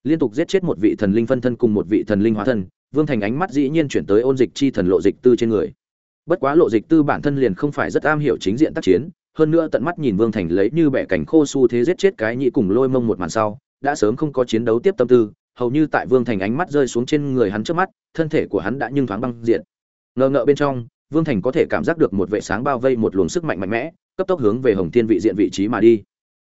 Liên tục giết chết một vị thần linh phân thân cùng một vị thần linh hóa thân, vương thành ánh mắt dĩ nhiên chuyển tới ôn dịch chi thần lộ dịch tư trên người. Bất quá lộ dịch tư bản thân liền không phải rất am hiểu chính diện tác chiến, hơn nữa tận mắt nhìn vương thành lấy như bẻ cảnh khô su thế giết chết cái nhị cùng lôi mông một màn sau, đã sớm không có chiến đấu tiếp tâm tư, hầu như tại vương thành ánh mắt rơi xuống trên người hắn trước mắt, thân thể của hắn đã nhưng thoáng băng diện ngờ ngợ bên trong, vương thành có thể cảm giác được một vệ sáng bao vây một luồng sức mạnh mạnh mẽ cấp tốc hướng về hồng thiên vị diện vị trí mà đi.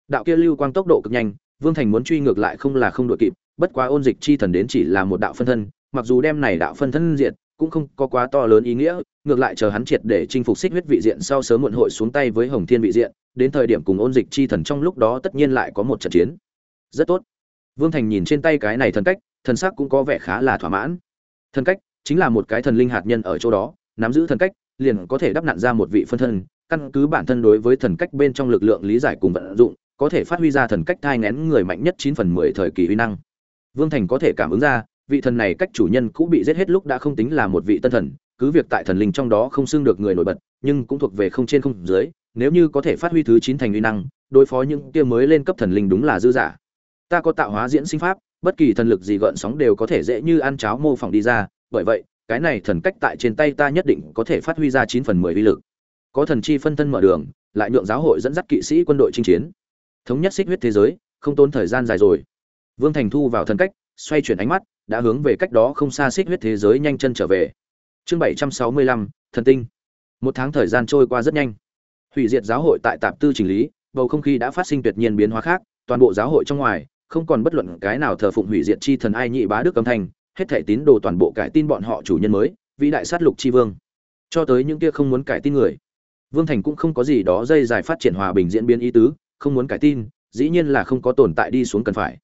Đạo kia lưu quang tốc độ cực nhanh, vương thành muốn truy ngược lại không là không đuổi kịp, bất quá ôn dịch chi thần đến chỉ là một đạo phân thân, mặc dù đem này đạo phân thân diệt, cũng không có quá to lớn ý nghĩa, ngược lại chờ hắn triệt để chinh phục xích huyết vị diện sau sớm muộn hội xuống tay với hồng thiên vị diện, đến thời điểm cùng ôn dịch chi thần trong lúc đó tất nhiên lại có một trận chiến. Rất tốt. Vương thành nhìn trên tay cái này thần cách, thần sắc cũng có vẻ khá là thỏa mãn. Thần cách chính là một cái thần linh hạt nhân ở chỗ đó, nắm giữ thần cách, liền có thể đắp nặn ra một vị phân thân căn cứ bản thân đối với thần cách bên trong lực lượng lý giải cùng vận dụng, có thể phát huy ra thần cách thai nén người mạnh nhất chín phần mười thời kỳ uy năng. Vương thành có thể cảm ứng ra, vị thần này cách chủ nhân cũ bị giết hết lúc đã không tính là một vị tân thần, cứ việc tại thần linh trong đó không xưng được người nổi bật, nhưng cũng thuộc về không trên không dưới, nếu như có thể phát huy thứ chín thành uy năng, đối phó những kia mới lên cấp thần linh đúng là dư giả ta có tạo hóa diễn sinh pháp, bất kỳ thần lực gì gợn sóng đều có thể dễ như ăn cháo mô phỏng đi ra, bởi vậy, cái này thần cách tại trên tay ta nhất định có thể phát huy ra chín phần mười uy lực có thần chi phân thân mở đường, lại nhượng giáo hội dẫn dắt kỵ sĩ quân đội chinh chiến. Thống nhất xích huyết thế giới, không tốn thời gian dài rồi. Vương thành thu vào thần cách, xoay chuyển ánh mắt, đã hướng về cách đó không xa xích huyết thế giới nhanh chân trở về. Chương bảy trăm sáu mươi lăm, thần tinh. Một tháng thời gian trôi qua rất nhanh. Hủy diệt giáo hội tại tạp tư chỉnh lý, bầu không khí đã phát sinh tuyệt nhiên biến hóa khác, toàn bộ giáo hội trong ngoài, không còn bất luận cái nào thờ phụng hủy diệt chi thần ai nhị bá đức âm thanh, hết thể tín đồ toàn bộ cải tin bọn họ chủ nhân mới, vĩ đại sát lục chi vương. Cho tới những kia không muốn cải tin người vương thành cũng không có gì đó dây dài phát triển hòa bình diễn biến ý tứ, không muốn cải tin, dĩ nhiên là không có tồn tại đi xuống cần phải.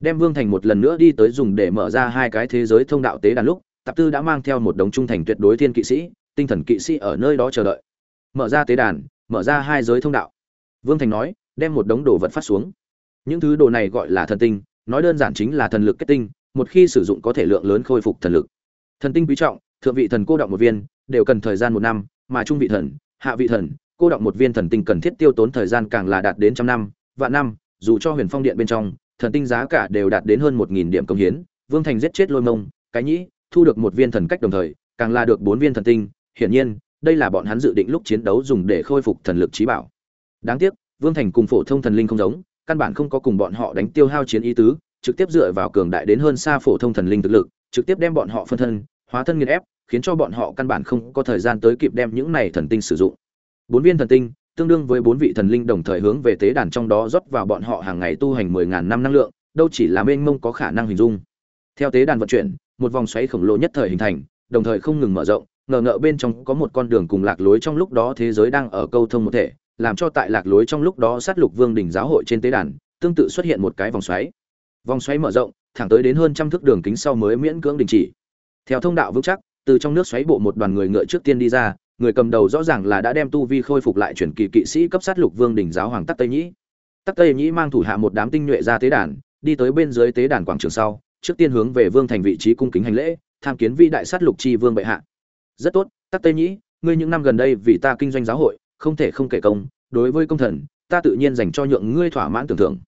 Đem vương thành một lần nữa đi tới dùng để mở ra hai cái thế giới thông đạo tế đàn lúc, tạp tư đã mang theo một đống trung thành tuyệt đối thiên kỵ sĩ, tinh thần kỵ sĩ ở nơi đó chờ đợi. Mở ra tế đàn, mở ra hai giới thông đạo. Vương thành nói, đem một đống đồ vật phát xuống. Những thứ đồ này gọi là thần tinh, nói đơn giản chính là thần lực kết tinh, một khi sử dụng có thể lượng lớn khôi phục thần lực. Thần tinh quý trọng, thượng vị thần cô động một viên, đều cần thời gian một năm, mà trung vị thần hạ vị thần, cô động một viên thần tinh cần thiết tiêu tốn thời gian càng là đạt đến trăm năm, vạn năm, dù cho huyền phong điện bên trong, thần tinh giá cả đều đạt đến hơn một nghìn điểm công hiến, vương thành giết chết lôi mông, cái nhĩ, thu được một viên thần cách đồng thời, càng là được bốn viên thần tinh. Hiển nhiên, đây là bọn hắn dự định lúc chiến đấu dùng để khôi phục thần lực trí bảo. Đáng tiếc, vương thành cùng phổ thông thần linh không giống, căn bản không có cùng bọn họ đánh tiêu hao chiến ý tứ, trực tiếp dựa vào cường đại đến hơn xa phổ thông thần linh thực lực, trực tiếp đem bọn họ phân thân, hóa thân nghiền ép khiến cho bọn họ căn bản không có thời gian tới kịp đem những này thần tinh sử dụng. Bốn viên thần tinh, tương đương với bốn vị thần linh đồng thời hướng về tế đàn trong đó rót vào bọn họ hàng ngày tu hành mười ngàn năm năng lượng, đâu chỉ là mênh mông có khả năng hình dung. Theo tế đàn vận chuyển, một vòng xoáy khổng lồ nhất thời hình thành, đồng thời không ngừng mở rộng, ngờ ngợ bên trong có một con đường cùng lạc lối trong lúc đó thế giới đang ở câu thông một thể, làm cho tại lạc lối trong lúc đó sát lục vương đỉnh giáo hội trên tế đàn, tương tự xuất hiện một cái vòng xoáy. Vòng xoáy mở rộng, thẳng tới đến hơn trăm thước đường kính sau mới miễn cưỡng đình chỉ. Theo thông đạo vững chắc từ trong nước xoáy bộ một đoàn người ngựa trước tiên đi ra, người cầm đầu rõ ràng là đã đem tu vi khôi phục lại chuyển kỳ kỵ sĩ cấp sát lục vương đỉnh giáo hoàng tắc tây nhĩ. Tắc tây nhĩ mang thủ hạ một đám tinh nhuệ ra tế đàn, đi tới bên dưới tế đàn quảng trường sau, trước tiên hướng về vương thành vị trí cung kính hành lễ, tham kiến vi đại sát lục chi vương bệ hạ. Rất tốt, tắc tây nhĩ, ngươi những năm gần đây vì ta kinh doanh giáo hội, không thể không kể công, đối với công thần, ta tự nhiên dành cho nhượng ngươi thỏa mãn tưởng thưởng.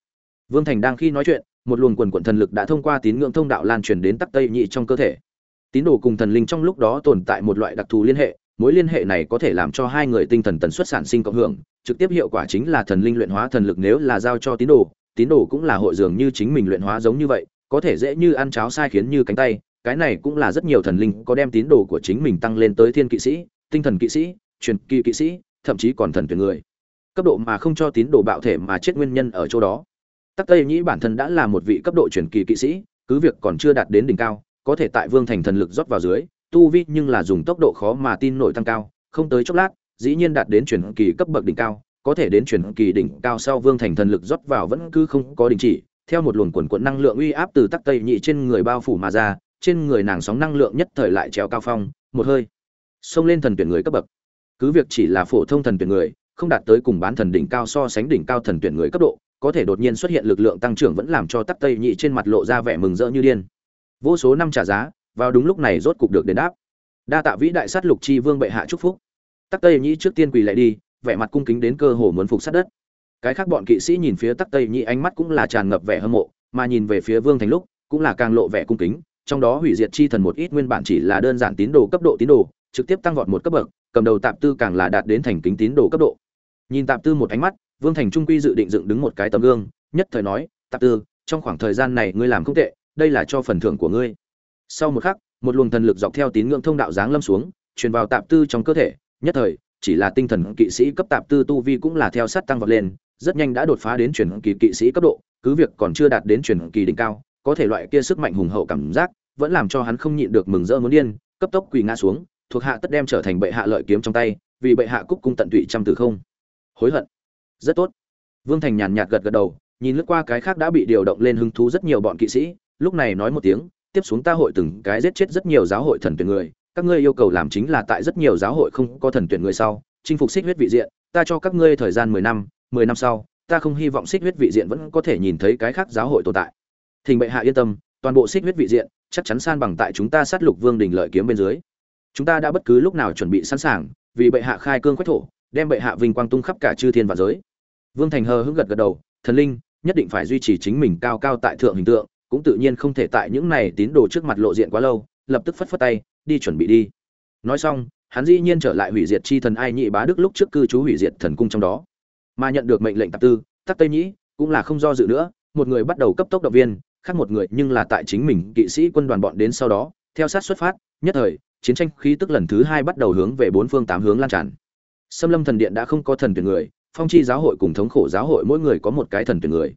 Vương thành đang khi nói chuyện, một luồng quần quận thần lực đã thông qua tín ngưỡng thông đạo lan truyền đến tắc tây nhĩ trong cơ thể tín đồ cùng thần linh trong lúc đó tồn tại một loại đặc thù liên hệ, mối liên hệ này có thể làm cho hai người tinh thần tần suất sản sinh cộng hưởng, trực tiếp hiệu quả chính là thần linh luyện hóa thần lực nếu là giao cho tín đồ tín đồ cũng là hội dường như chính mình luyện hóa giống như vậy, có thể dễ như ăn cháo sai khiến như cánh tay, cái này cũng là rất nhiều thần linh có đem tín đồ của chính mình tăng lên tới thiên kỵ sĩ, tinh thần kỵ sĩ, truyền kỳ kỵ sĩ, thậm chí còn thần tuyển người. Cấp độ mà không cho tín đồ bạo thể mà chết nguyên nhân ở chỗ đó. Tắc tây nhĩ bản thân đã là một vị cấp độ truyền kỳ kỵ sĩ, cứ việc còn chưa đạt đến đỉnh cao có thể tại vương thành thần lực rót vào dưới, tu vi nhưng là dùng tốc độ khó mà tin nổi tăng cao, không tới chốc lát, dĩ nhiên đạt đến chuyển kỳ cấp bậc đỉnh cao, có thể đến chuyển kỳ đỉnh cao sau vương thành thần lực rót vào vẫn cứ không có đình chỉ, theo một luồng quần quận năng lượng uy áp từ tắc tây nhị trên người bao phủ mà ra, trên người nàng sóng năng lượng nhất thời lại trèo cao phong, một hơi, xông lên thần tuyển người cấp bậc. Cứ việc chỉ là phổ thông thần tuyển người, không đạt tới cùng bán thần đỉnh cao so sánh đỉnh cao thần tuyển người cấp độ, có thể đột nhiên xuất hiện lực lượng tăng trưởng vẫn làm cho tắc tây nhị trên mặt lộ ra vẻ mừng rỡ như điên vô số năm trả giá, vào đúng lúc này rốt cục được đền đáp. Đa tạ vĩ đại sát lục chi vương bệ hạ chúc phúc. Tắc tây nhị trước tiên quỳ lại đi, vẻ mặt cung kính đến cơ hồ muốn phục sát đất. Cái khác bọn kỵ sĩ nhìn phía tắc tây nhị ánh mắt cũng là tràn ngập vẻ hâm mộ, mà nhìn về phía vương thành lúc, cũng là càng lộ vẻ cung kính, trong đó hủy diệt chi thần một ít nguyên bản chỉ là đơn giản tín đồ cấp độ tín đồ, trực tiếp tăng vọt một cấp bậc, cầm đầu tạp tư càng là đạt đến thành kính tín đồ cấp độ. Nhìn tạp tư một ánh mắt, vương thành trung quy dự định dựng đứng một cái tấm gương, nhất thời nói, tạp tư, trong khoảng thời gian này ngươi làm không tệ đây là cho phần thưởng của ngươi. Sau một khắc, một luồng thần lực dọc theo tín ngưỡng thông đạo giáng lâm xuống, truyền vào tạp tư trong cơ thể. Nhất thời, chỉ là tinh thần kỵ sĩ cấp tạp tư tu vi cũng là theo sát tăng vọt lên, rất nhanh đã đột phá đến truyền kỳ kỵ sĩ cấp độ, cứ việc còn chưa đạt đến truyền kỳ đỉnh cao, có thể loại kia sức mạnh hùng hậu cảm giác, vẫn làm cho hắn không nhịn được mừng rỡ muốn điên, cấp tốc quỳ ngã xuống, thuộc hạ tất đem trở thành bệ hạ lợi kiếm trong tay, vì bệ hạ cúc cung tận tụy trăm từ không. Hối hận. Rất tốt. Vương thành nhàn nhạt gật gật đầu, nhìn lướt qua cái khác đã bị điều động lên hứng thú rất nhiều bọn kỵ sĩ lúc này nói một tiếng, tiếp xuống ta hội từng cái giết chết rất nhiều giáo hội thần tuyển người, các ngươi yêu cầu làm chính là tại rất nhiều giáo hội không có thần tuyển người sau, chinh phục xích huyết vị diện, ta cho các ngươi thời gian mười năm mười năm sau, ta không hy vọng xích huyết vị diện vẫn có thể nhìn thấy cái khác giáo hội tồn tại. Thỉnh bệ hạ yên tâm, toàn bộ xích huyết vị diện, chắc chắn san bằng tại chúng ta sát lục vương đình lợi kiếm bên dưới. Chúng ta đã bất cứ lúc nào chuẩn bị sẵn sàng, vì bệ hạ khai cương quách thổ, đem bệ hạ vinh quang tung khắp cả chư thiên và giới. Vương thành hờ hững gật gật đầu, thần linh, nhất định phải duy trì chính mình cao cao tại thượng hình tượng cũng tự nhiên không thể tại những này tín đồ trước mặt lộ diện quá lâu, lập tức phất phất tay, đi chuẩn bị đi. Nói xong, hắn dĩ nhiên trở lại hủy diệt chi thần ai nhị bá đức lúc trước cư trú hủy diệt thần cung trong đó. Mà nhận được mệnh lệnh tạp tư, tắc tây nhĩ cũng là không do dự nữa, một người bắt đầu cấp tốc động viên, khác một người nhưng là tại chính mình kỵ sĩ quân đoàn bọn đến sau đó, theo sát xuất phát, nhất thời, chiến tranh khí tức lần thứ hai bắt đầu hướng về bốn phương tám hướng lan tràn. Xâm lâm thần điện đã không có thần tuyển người, phong chi giáo hội cùng thống khổ giáo hội mỗi người có một cái thần tuyển người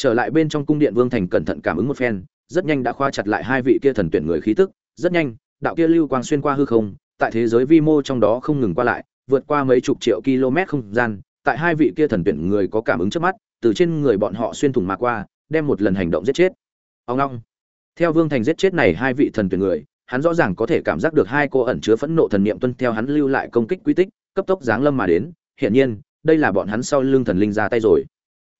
trở lại bên trong cung điện vương thành cẩn thận cảm ứng một phen, rất nhanh đã khoa chặt lại hai vị kia thần tuyển người khí tức, rất nhanh, đạo kia lưu quang xuyên qua hư không, tại thế giới vi mô trong đó không ngừng qua lại, vượt qua mấy chục triệu km không gian, tại hai vị kia thần tuyển người có cảm ứng trước mắt, từ trên người bọn họ xuyên thủng mà qua, đem một lần hành động giết chết. Ông long theo vương thành giết chết này hai vị thần tuyển người, hắn rõ ràng có thể cảm giác được hai cô ẩn chứa phẫn nộ thần niệm tuân theo hắn lưu lại công kích quy tích, cấp tốc giáng lâm mà đến. Hiển nhiên, đây là bọn hắn sau lưng thần linh ra tay rồi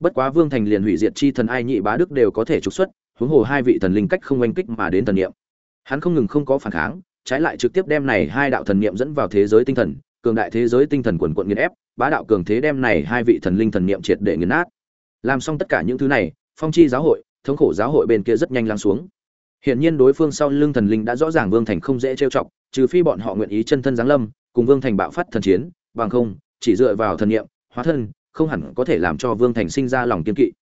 bất quá vương thành liền hủy diệt chi thần ai nhị bá đức đều có thể trục xuất, huống hồ hai vị thần linh cách không oanh kích mà đến thần niệm. Hắn không ngừng không có phản kháng, trái lại trực tiếp đem này hai đạo thần niệm dẫn vào thế giới tinh thần, cường đại thế giới tinh thần quần quận nghiền ép, bá đạo cường thế đem này hai vị thần linh thần niệm triệt để nghiền nát. Làm xong tất cả những thứ này, phong chi giáo hội, thống khổ giáo hội bên kia rất nhanh lắng xuống. Hiển nhiên đối phương sau lưng thần linh đã rõ ràng vương thành không dễ trêu chọc, trừ phi bọn họ nguyện ý chân thân giáng lâm, cùng vương thành bạo phát thần chiến, bằng không, chỉ dựa vào thần niệm, hóa thân không hẳn có thể làm cho vương thành sinh ra lòng kiên kỵ.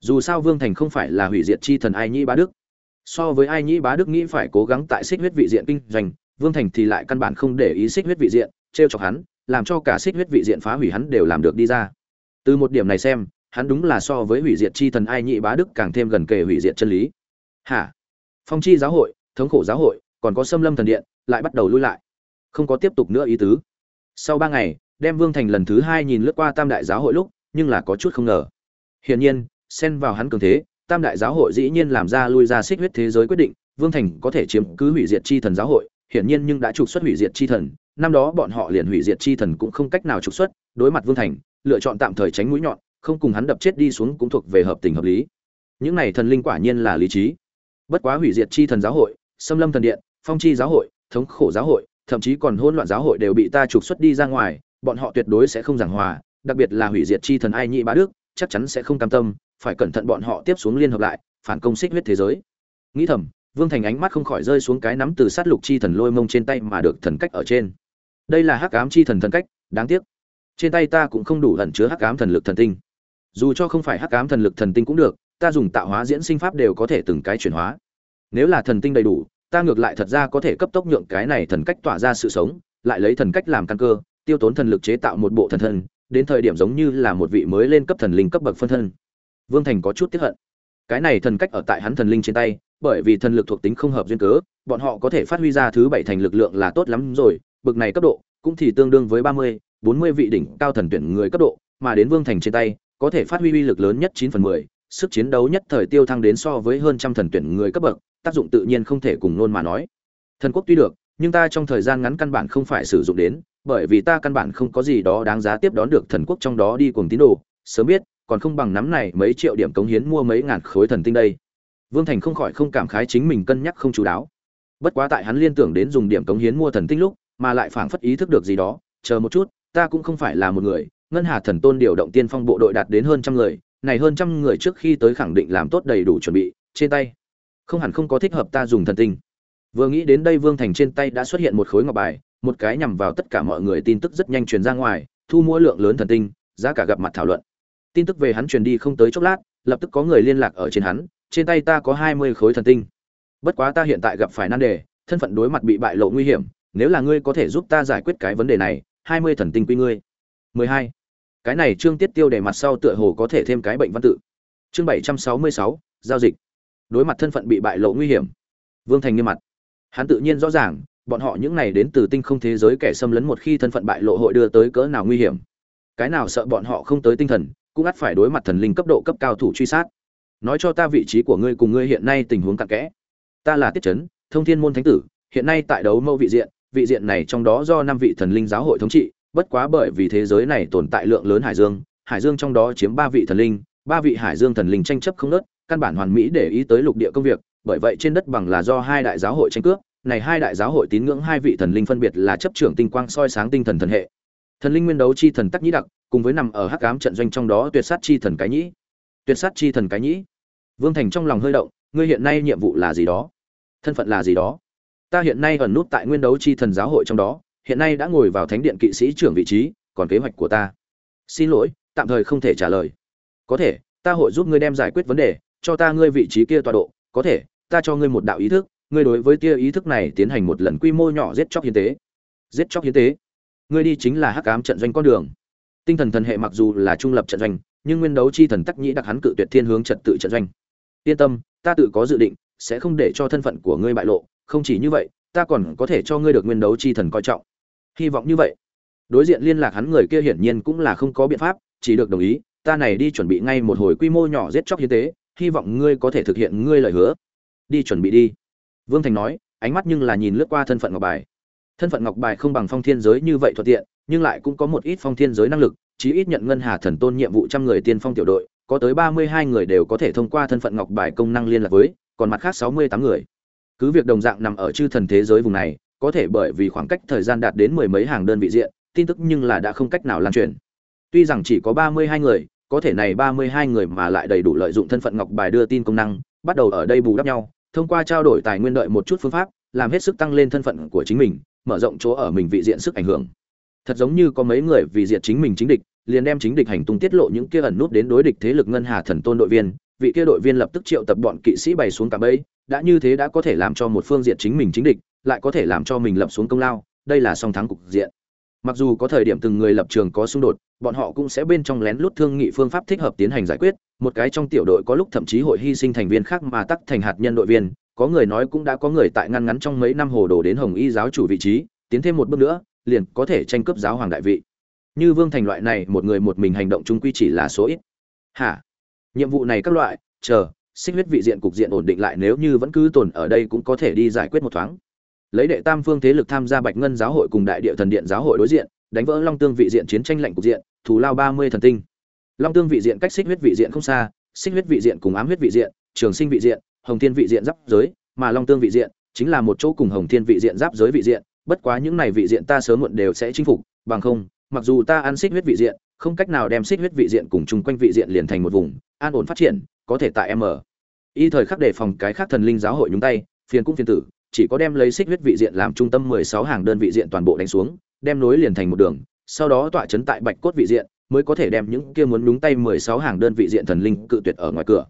Dù sao vương thành không phải là hủy diệt chi thần ai nhĩ bá đức. So với ai nhĩ bá đức nghĩ phải cố gắng tại xích huyết vị diện kinh doanh, vương thành thì lại căn bản không để ý xích huyết vị diện t r e o chọc hắn, làm cho cả xích huyết vị diện phá hủy hắn đều làm được đi ra. Từ một điểm này xem, hắn đúng là so với hủy diệt chi thần ai nhĩ bá đức càng thêm gần kề hủy diệt chân lý. Hả? Phong chi giáo hội, thống khổ giáo hội, còn có xâm lâm thần điện, lại bắt đầu lui lại. Không có tiếp tục nữa ý tứ. Sau ba ngày đem vương thành lần thứ hai nhìn lướt qua tam đại giáo hội lúc, nhưng là có chút không ngờ. Hiển nhiên, xen vào hắn cường thế, tam đại giáo hội dĩ nhiên làm ra lui ra xích huyết thế giới quyết định, vương thành có thể chiếm cứ hủy diệt chi thần giáo hội, hiển nhiên nhưng đã trục xuất hủy diệt chi thần, năm đó bọn họ liền hủy diệt chi thần cũng không cách nào trục xuất, đối mặt vương thành, lựa chọn tạm thời tránh mũi nhọn, không cùng hắn đập chết đi xuống cũng thuộc về hợp tình hợp lý. Những này thần linh quả nhiên là lý trí. Bất quá hủy diệt chi thần giáo hội Sâm lâm thần điện, phong chi giáo hội, thống khổ giáo hội, thậm chí còn hỗn loạn giáo hội đều bị ta trục xuất đi ra ngoài bọn họ tuyệt đối sẽ không giảng hòa, đặc biệt là hủy diệt chi thần ai nhị bá đức, chắc chắn sẽ không cam tâm, phải cẩn thận bọn họ tiếp xuống liên hợp lại, phản công xích huyết thế giới. Nghĩ thầm, vương thành ánh mắt không khỏi rơi xuống cái nắm từ sát lục chi thần lôi mông trên tay mà được thần cách ở trên. Đây là hắc ám chi thần thần cách, đáng tiếc. Trên tay ta cũng không đủ ẩn chứa hắc ám thần lực thần tinh. Dù cho không phải hắc ám thần lực thần tinh cũng được, ta dùng tạo hóa diễn sinh pháp đều có thể từng cái chuyển hóa. Nếu là thần tinh đầy đủ, ta ngược lại thật ra có thể cấp tốc nhượng cái này thần cách tỏa ra sự sống, lại lấy thần cách làm căn cơ tiêu tốn thần lực chế tạo một bộ thần thân, đến thời điểm giống như là một vị mới lên cấp thần linh cấp bậc phân thân. Vương thành có chút tiếp hận. Cái này thần cách ở tại hắn thần linh trên tay, bởi vì thần lực thuộc tính không hợp duyên cớ, bọn họ có thể phát huy ra thứ bảy thành lực lượng là tốt lắm rồi bậc này cấp độ, cũng thì tương đương với ba mươi, bốn mươi vị đỉnh cao thần tuyển người cấp độ, mà đến vương thành trên tay, có thể phát huy uy lực lớn nhất chín phần mười, sức chiến đấu nhất thời tiêu thăng đến so với hơn trăm thần tuyển người cấp bậc, tác dụng tự nhiên không thể cùng nôn mà nói. Thần quốc tuy được nhưng ta trong thời gian ngắn căn bản không phải sử dụng đến, bởi vì ta căn bản không có gì đó đáng giá tiếp đón được thần quốc trong đó đi cùng tín đồ. Sớm biết, còn không bằng nắm này mấy triệu điểm cống hiến mua mấy ngàn khối thần tinh đây. Vương thành không khỏi không cảm khái chính mình cân nhắc không chú đáo. Bất quá tại hắn liên tưởng đến dùng điểm cống hiến mua thần tinh lúc, mà lại phảng phất ý thức được gì đó, chờ một chút, ta cũng không phải là một người, ngân hà thần tôn điều động tiên phong bộ đội đạt đến hơn trăm người, này hơn trăm người trước khi tới khẳng định làm tốt đầy đủ chuẩn bị, trên tay. Không hẳn không có thích hợp ta dùng thần tinh vừa nghĩ đến đây vương thành trên tay đã xuất hiện một khối ngọc bài, một cái nhằm vào tất cả mọi người tin tức rất nhanh truyền ra ngoài, thu mua lượng lớn thần tinh, giá cả gặp mặt thảo luận. Tin tức về hắn truyền đi không tới chốc lát, lập tức có người liên lạc ở trên hắn, trên tay ta có hai mươi khối thần tinh. Bất quá ta hiện tại gặp phải nan đề, thân phận đối mặt bị bại lộ nguy hiểm, nếu là ngươi có thể giúp ta giải quyết cái vấn đề này, hai mươi thần tinh quy ngươi. mười hai. Cái này trương tiết tiêu để mặt sau tựa hồ có thể thêm cái bệnh văn tự. Chương bảy trăm sáu mươi sáu, giao dịch. Đối mặt thân phận bị bại lộ nguy hiểm. Vương thành nghiêm mặt hắn tự nhiên rõ ràng, bọn họ những này đến từ tinh không thế giới kẻ xâm lấn một khi thân phận bại lộ hội đưa tới cỡ nào nguy hiểm. Cái nào sợ bọn họ không tới tinh thần, cũng ắt phải đối mặt thần linh cấp độ cấp cao thủ truy sát. Nói cho ta vị trí của ngươi cùng ngươi hiện nay tình huống cặn kẽ. Ta là tiết chấn, thông thiên môn thánh tử, hiện nay tại đấu mâu vị diện vị diện này trong đó do năm vị thần linh giáo hội thống trị, bất quá bởi vì thế giới này tồn tại lượng lớn hải dương hải dương trong đó chiếm ba vị thần linh, ba vị hải dương thần linh tranh chấp không nớt, căn bản hoàn mỹ để ý tới lục địa công việc bởi vậy trên đất bằng là do hai đại giáo hội tranh cướp, này hai đại giáo hội tín ngưỡng hai vị thần linh phân biệt là chấp trưởng tinh quang soi sáng tinh thần thần hệ. Thần linh nguyên đấu chi thần tắc nhĩ đặc, cùng với nằm ở hắc ám trận doanh trong đó tuyệt sát chi thần cái nhĩ. Tuyệt sát chi thần cái nhĩ. Vương thành trong lòng hơi động, ngươi hiện nay nhiệm vụ là gì đó? Thân phận là gì đó? Ta hiện nay ẩn nút tại nguyên đấu chi thần giáo hội trong đó, hiện nay đã ngồi vào thánh điện kỵ sĩ trưởng vị trí, còn kế hoạch của ta. Xin lỗi, tạm thời không thể trả lời. Có thể, ta hội giúp ngươi đem giải quyết vấn đề, cho ta ngươi vị trí kia tọa độ, có thể ta cho ngươi một đạo ý thức, ngươi đối với tia ý thức này tiến hành một lần quy mô nhỏ giết chóc hiến tế. Giết chóc hiến tế? Ngươi đi chính là hắc ám trận doanh con đường. Tinh thần thần hệ mặc dù là trung lập trận doanh, nhưng nguyên đấu chi thần tắc nhĩ đặc hắn cự tuyệt thiên hướng trật tự trận doanh. Yên tâm, ta tự có dự định, sẽ không để cho thân phận của ngươi bại lộ. Không chỉ như vậy, ta còn có thể cho ngươi được nguyên đấu chi thần coi trọng. Hy vọng như vậy. Đối diện liên lạc hắn người kia hiển nhiên cũng là không có biện pháp, chỉ được đồng ý, ta này đi chuẩn bị ngay một hồi quy mô nhỏ giết chóc hiến tế, hy vọng ngươi có thể thực hiện ngươi lời hứa đi chuẩn bị đi. Vương thành nói, ánh mắt nhưng là nhìn lướt qua thân phận ngọc bài. Thân phận ngọc bài không bằng phong thiên giới như vậy thuận tiện, nhưng lại cũng có một ít phong thiên giới năng lực, chí ít nhận ngân hà thần tôn nhiệm vụ trăm người tiên phong tiểu đội, có tới ba mươi hai người đều có thể thông qua thân phận ngọc bài công năng liên lạc với, còn mặt khác sáu mươi tám người. Cứ việc đồng dạng nằm ở chư thần thế giới vùng này, có thể bởi vì khoảng cách thời gian đạt đến mười mấy hàng đơn vị diện, tin tức nhưng là đã không cách nào lan truyền. Tuy rằng chỉ có ba mươi hai người, có thể này ba mươi hai người mà lại đầy đủ lợi dụng thân phận ngọc bài đưa tin công năng bắt đầu ở đây bù đắp nhau, thông qua trao đổi tài nguyên đợi một chút phương pháp, làm hết sức tăng lên thân phận của chính mình, mở rộng chỗ ở mình vị diện sức ảnh hưởng. Thật giống như có mấy người vì diện chính mình chính địch, liền đem chính địch hành tung tiết lộ những kia ẩn nút đến đối địch thế lực ngân hà thần tôn đội viên, vị kia đội viên lập tức triệu tập bọn kỵ sĩ bày xuống cả bẫy, đã như thế đã có thể làm cho một phương diện chính mình chính địch, lại có thể làm cho mình lập xuống công lao, đây là song thắng cục diện mặc dù có thời điểm từng người lập trường có xung đột, bọn họ cũng sẽ bên trong lén lút thương nghị phương pháp thích hợp tiến hành giải quyết. Một cái trong tiểu đội có lúc thậm chí hội hy sinh thành viên khác mà tắc thành hạt nhân đội viên, có người nói cũng đã có người tại ngăn ngắn trong mấy năm hồ đồ đến hồng y giáo chủ vị trí, tiến thêm một bước nữa, liền có thể tranh cướp giáo hoàng đại vị. Như vương thành loại này, một người một mình hành động chung quy chỉ là số ít. Hả? Nhiệm vụ này các loại, chờ, xích huyết vị diện cục diện ổn định lại nếu như vẫn cứ tồn ở đây cũng có thể đi giải quyết một thoáng lấy đệ tam phương thế lực tham gia bạch ngân giáo hội cùng đại địa thần điện giáo hội đối diện đánh vỡ long tương vị diện chiến tranh lạnh cục diện thù lao ba mươi thần tinh long tương vị diện cách xích huyết vị diện không xa xích huyết vị diện cùng ám huyết vị diện trường sinh vị diện hồng thiên vị diện giáp giới mà long tương vị diện chính là một chỗ cùng hồng thiên vị diện giáp giới vị diện bất quá những này vị diện ta sớm muộn đều sẽ chinh phục bằng không mặc dù ta ăn xích huyết vị diện không cách nào đem xích huyết vị diện cùng chung quanh vị diện liền thành một vùng an ổn phát triển có thể tại m y thời khắc đề phòng cái khác thần linh giáo hội nhúng tay phiền cũng phiền tử chỉ có đem lấy xích huyết vị diện làm trung tâm mười sáu hàng đơn vị diện toàn bộ đánh xuống, đem nối liền thành một đường, sau đó tọa chấn tại bạch cốt vị diện, mới có thể đem những kia muốn nhúng tay mười sáu hàng đơn vị diện thần linh cự tuyệt ở ngoài cửa.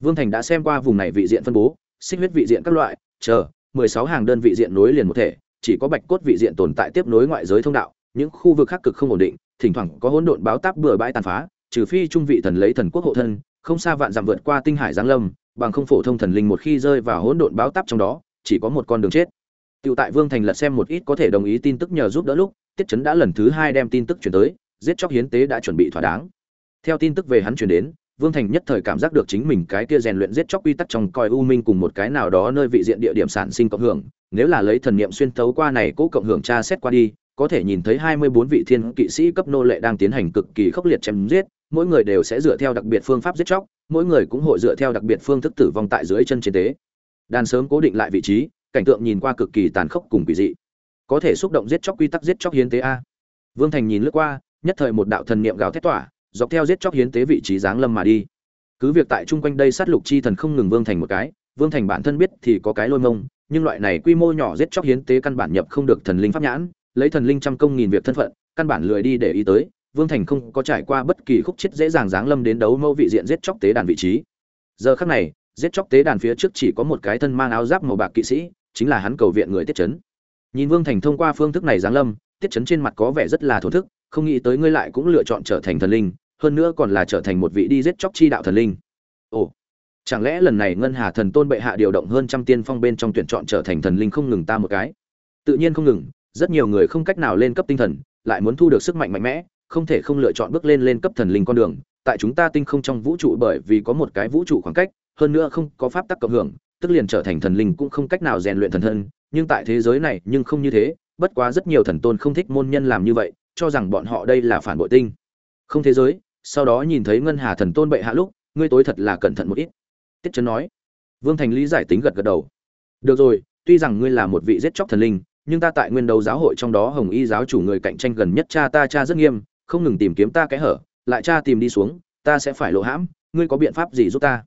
Vương thành đã xem qua vùng này vị diện phân bố, xích huyết vị diện các loại, chờ, mười sáu hàng đơn vị diện nối liền một thể, chỉ có bạch cốt vị diện tồn tại tiếp nối ngoại giới thông đạo, những khu vực khác cực không ổn định, thỉnh thoảng có hỗn độn báo táp bừa bãi tàn phá, trừ phi trung vị thần lấy thần quốc hộ thân, không xa vạn dặm vượt qua tinh hải giáng lâm, bằng không phổ thông thần linh một khi rơi vào hỗn độn báo táp trong đó chỉ có một con đường chết Tiểu tại Vương Thành lật xem một ít có thể đồng ý tin tức nhờ giúp đỡ lúc, Tiết Chấn đã lần thứ hai đem tin tức truyền tới, giết chóc hiến tế đã chuẩn bị thỏa đáng. Theo tin tức về hắn truyền đến, Vương Thành nhất thời cảm giác được chính mình cái kia rèn luyện giết chóc quy tắc trong coi u minh cùng một cái nào đó nơi vị diện địa điểm sản sinh cộng hưởng, nếu là lấy thần niệm xuyên thấu qua này cố cộng hưởng tra xét qua đi, có thể nhìn thấy 24 vị thiên kỵ sĩ cấp nô lệ đang tiến hành cực kỳ khốc liệt chém giết, mỗi người đều sẽ dựa theo đặc biệt phương pháp giết chóc, mỗi người cũng hội dựa theo đặc biệt phương thức tử vong tại dưới chân chiến tế. Đàn sớm cố định lại vị trí, cảnh tượng nhìn qua cực kỳ tàn khốc cùng kỳ dị. Có thể xúc động giết chóc quy tắc giết chóc hiến tế a. Vương Thành nhìn lướt qua, nhất thời một đạo thần niệm gào thét tỏa, dọc theo giết chóc hiến tế vị trí dáng lâm mà đi. Cứ việc tại chung quanh đây sát lục chi thần không ngừng Vương Thành một cái, Vương Thành bản thân biết thì có cái lôi mông, nhưng loại này quy mô nhỏ giết chóc hiến tế căn bản nhập không được thần linh pháp nhãn, lấy thần linh trăm công nghìn việc thân phận căn bản lười đi để ý tới vương thành không có trải qua bất kỳ khúc chết dễ dàng giáng lâm đến đấu mẫu vị diện giết chóc tế đàn vị trí giờ khắc này giết chóc tế đàn phía trước chỉ có một cái thân mang áo giáp màu bạc kỵ sĩ, chính là hắn cầu viện người tiết chấn. Nhìn vương thành thông qua phương thức này giáng lâm, tiết chấn trên mặt có vẻ rất là thổ thức, không nghĩ tới ngươi lại cũng lựa chọn trở thành thần linh, hơn nữa còn là trở thành một vị đi giết chóc chi đạo thần linh. Ồ, chẳng lẽ lần này ngân hà thần tôn bệ hạ điều động hơn trăm tiên phong bên trong tuyển chọn trở thành thần linh không ngừng ta một cái? Tự nhiên không ngừng, rất nhiều người không cách nào lên cấp tinh thần, lại muốn thu được sức mạnh mạnh mẽ, không thể không lựa chọn bước lên lên cấp thần linh con đường, tại chúng ta tinh không trong vũ trụ bởi vì có một cái vũ trụ khoảng cách hơn nữa không có pháp tắc cộng hưởng, tức liền trở thành thần linh cũng không cách nào rèn luyện thần thân, nhưng tại thế giới này nhưng không như thế, bất quá rất nhiều thần tôn không thích môn nhân làm như vậy, cho rằng bọn họ đây là phản bội tinh. Không thế giới, sau đó nhìn thấy ngân hà thần tôn bệ hạ lúc, ngươi tối thật là cẩn thận một ít. Tiết chấn nói. Vương thành lý giải tính gật gật đầu. Được rồi, tuy rằng ngươi là một vị giết chóc thần linh, nhưng ta tại nguyên đấu giáo hội trong đó hồng y giáo chủ người cạnh tranh gần nhất cha ta cha rất nghiêm, không ngừng tìm kiếm ta cái hở, lại cha tìm đi xuống, ta sẽ phải lộ hãm, ngươi có biện pháp gì giúp ta?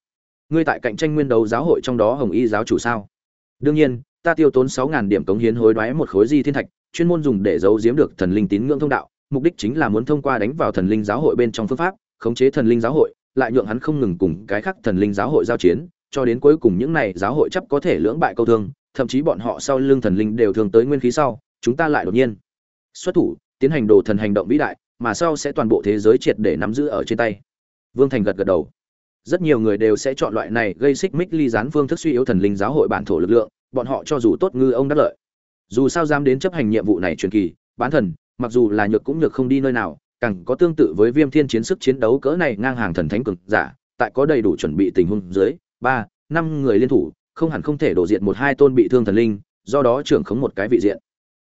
Ngươi tại cạnh tranh nguyên đấu giáo hội trong đó hồng y giáo chủ sao? Đương nhiên, ta tiêu tốn sáu ngàn điểm cống hiến hối đoái một khối di thiên thạch, chuyên môn dùng để giấu giếm được thần linh tín ngưỡng thông đạo, mục đích chính là muốn thông qua đánh vào thần linh giáo hội bên trong phương pháp, khống chế thần linh giáo hội, lại nhượng hắn không ngừng cùng cái khác thần linh giáo hội giao chiến, cho đến cuối cùng những này giáo hội chấp có thể lưỡng bại câu thương, thậm chí bọn họ sau lưng thần linh đều thường tới nguyên khí sau, chúng ta lại đột nhiên xuất thủ, tiến hành đồ thần hành động vĩ đại, mà sau sẽ toàn bộ thế giới triệt để nắm giữ ở trên tay. Vương thành gật gật đầu rất nhiều người đều sẽ chọn loại này gây xích mích ly gián phương thức suy yếu thần linh giáo hội bản thổ lực lượng, bọn họ cho dù tốt ngư ông đắc lợi. Dù sao dám đến chấp hành nhiệm vụ này truyền kỳ, bán thần, mặc dù là nhược cũng nhược không đi nơi nào, càng có tương tự với viêm thiên chiến sức chiến đấu cỡ này ngang hàng thần thánh cực giả, tại có đầy đủ chuẩn bị tình huống dưới, ba, năm người liên thủ, không hẳn không thể đổ diện một hai tôn bị thương thần linh, do đó trưởng khống một cái vị diện.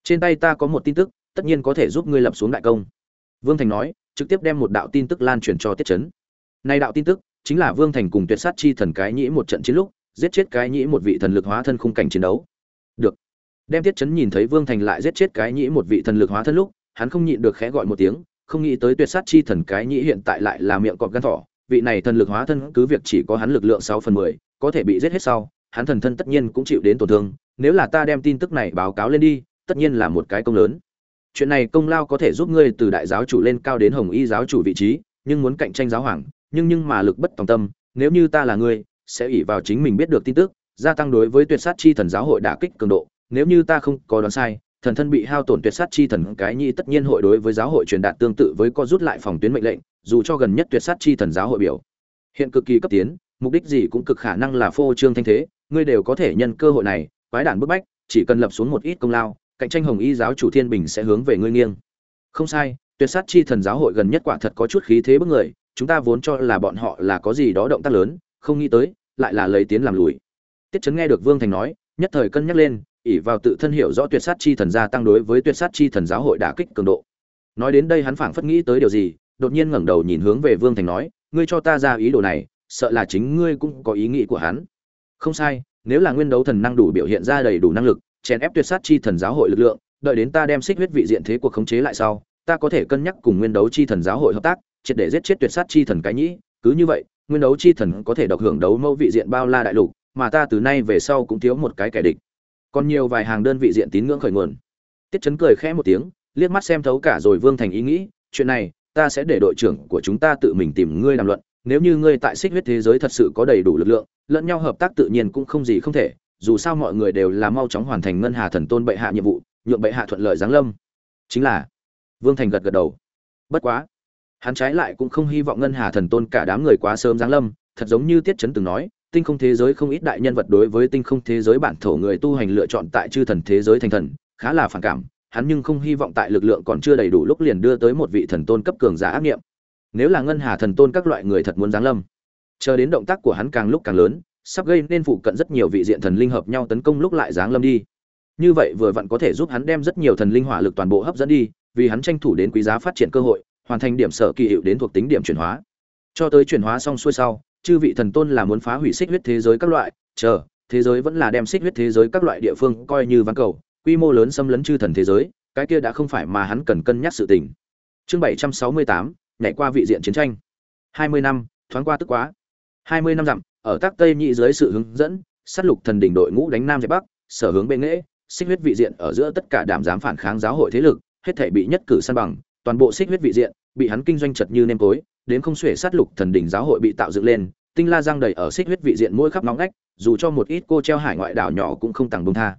Trên tay ta có một tin tức, tất nhiên có thể giúp ngươi lập xuống đại công. Vương thành nói, trực tiếp đem một đạo tin tức lan truyền cho tiết chấn. Nay đạo tin tức chính là vương thành cùng tuyệt sát chi thần cái nhĩ một trận chiến lúc, giết chết cái nhĩ một vị thần lực hóa thân khung cảnh chiến đấu. Được. Đem tiết chấn nhìn thấy vương thành lại giết chết cái nhĩ một vị thần lực hóa thân lúc, hắn không nhịn được khẽ gọi một tiếng, không nghĩ tới tuyệt sát chi thần cái nhĩ hiện tại lại là miệng cọp gan thỏ, vị này thần lực hóa thân cứ việc chỉ có hắn lực lượng sáu phần mười, có thể bị giết hết sau, hắn thần thân tất nhiên cũng chịu đến tổn thương, nếu là ta đem tin tức này báo cáo lên đi, tất nhiên là một cái công lớn. Chuyện này công lao có thể giúp ngươi từ đại giáo chủ lên cao đến hồng y giáo chủ vị trí, nhưng muốn cạnh tranh giáo hoàng nhưng nhưng mà lực bất tòng tâm, nếu như ta là ngươi, sẽ ỷ vào chính mình biết được tin tức, gia tăng đối với tuyệt sát chi thần giáo hội đả kích cường độ. Nếu như ta không có đoán sai, thần thân bị hao tổn tuyệt sát chi thần cái nhi tất nhiên hội đối với giáo hội truyền đạt tương tự với co rút lại phòng tuyến mệnh lệnh, dù cho gần nhất tuyệt sát chi thần giáo hội biểu hiện cực kỳ cấp tiến, mục đích gì cũng cực khả năng là phô trương thanh thế, ngươi đều có thể nhân cơ hội này, quái đản bức bách, chỉ cần lập xuống một ít công lao, cạnh tranh hồng y giáo chủ thiên bình sẽ hướng về ngươi nghiêng. Không sai, tuyệt sát chi thần giáo hội gần nhất quả thật có chút khí thế bức người chúng ta vốn cho là bọn họ là có gì đó động tác lớn, không nghĩ tới, lại là lấy tiến làm lùi. Tiết chấn nghe được vương thành nói, nhất thời cân nhắc lên ỉ vào tự thân hiểu rõ tuyệt sát chi thần gia tăng đối với tuyệt sát chi thần giáo hội đả kích cường độ. Nói đến đây hắn phảng phất nghĩ tới điều gì, đột nhiên ngẩng đầu nhìn hướng về vương thành nói, ngươi cho ta ra ý đồ này, sợ là chính ngươi cũng có ý nghĩ của hắn. Không sai, nếu là nguyên đấu thần năng đủ biểu hiện ra đầy đủ năng lực, chèn ép tuyệt sát chi thần giáo hội lực lượng, đợi đến ta đem xích huyết vị diện thế cuộc khống chế lại sau, ta có thể cân nhắc cùng nguyên đấu chi thần giáo hội hợp tác triệt để giết chết tuyệt sát chi thần cái nhĩ, cứ như vậy, nguyên đấu chi thần có thể độc hưởng đấu mẫu vị diện bao la đại lục, mà ta từ nay về sau cũng thiếu một cái kẻ địch. Còn nhiều vài hàng đơn vị diện tín ngưỡng khởi nguồn. Tiết chấn cười khẽ một tiếng, liếc mắt xem thấu cả rồi vương thành ý nghĩ, chuyện này, ta sẽ để đội trưởng của chúng ta tự mình tìm ngươi làm luận, nếu như ngươi tại xích huyết thế giới thật sự có đầy đủ lực lượng, lẫn nhau hợp tác tự nhiên cũng không gì không thể, dù sao mọi người đều là mau chóng hoàn thành ngân hà thần tôn bệ hạ nhiệm vụ, nhượng bệ hạ thuận lợi giáng lâm. Chính là, vương thành gật gật đầu. Bất quá hắn trái lại cũng không hy vọng ngân hà thần tôn cả đám người quá sớm giáng lâm, thật giống như tiết chấn từng nói, tinh không thế giới không ít đại nhân vật đối với tinh không thế giới bản thổ người tu hành lựa chọn tại chư thần thế giới thành thần, khá là phản cảm, hắn nhưng không hy vọng tại lực lượng còn chưa đầy đủ lúc liền đưa tới một vị thần tôn cấp cường giả ác nghiệm. Nếu là ngân hà thần tôn các loại người thật muốn giáng lâm, chờ đến động tác của hắn càng lúc càng lớn, sắp gây nên phụ cận rất nhiều vị diện thần linh hợp nhau tấn công lúc lại giáng lâm đi. Như vậy vừa vặn có thể giúp hắn đem rất nhiều thần linh hỏa lực toàn bộ hấp dẫn đi, vì hắn tranh thủ đến quý giá phát triển cơ hội hoàn thành điểm sở kỳ hiệu đến thuộc tính điểm chuyển hóa. Cho tới chuyển hóa xong xuôi sau, chư vị thần tôn là muốn phá hủy xích huyết thế giới các loại, chờ, thế giới vẫn là đem xích huyết thế giới các loại địa phương coi như văn cầu, quy mô lớn xâm lấn chư thần thế giới, cái kia đã không phải mà hắn cần cân nhắc sự tình. Chương bảy trăm sáu mươi tám, nhảy qua vị diện chiến tranh. Hai mươi năm, thoáng qua tức quá. Hai mươi năm dặm, ở tác tây nhị dưới sự hướng dẫn, sát lục thần đỉnh đội ngũ đánh nam giải bắc, sở hướng bên nghễ, xích huyết vị diện ở giữa tất cả đảm dám phản kháng giáo hội thế lực, hết thể bị nhất cử săn bằng toàn bộ xích huyết vị diện bị hắn kinh doanh chật như nêm tối, đến không xuể sát lục thần đỉnh giáo hội bị tạo dựng lên, tinh la giang đầy ở xích huyết vị diện mỗi khắp nóng ngách, dù cho một ít cô treo hải ngoại đảo nhỏ cũng không tàng bông tha.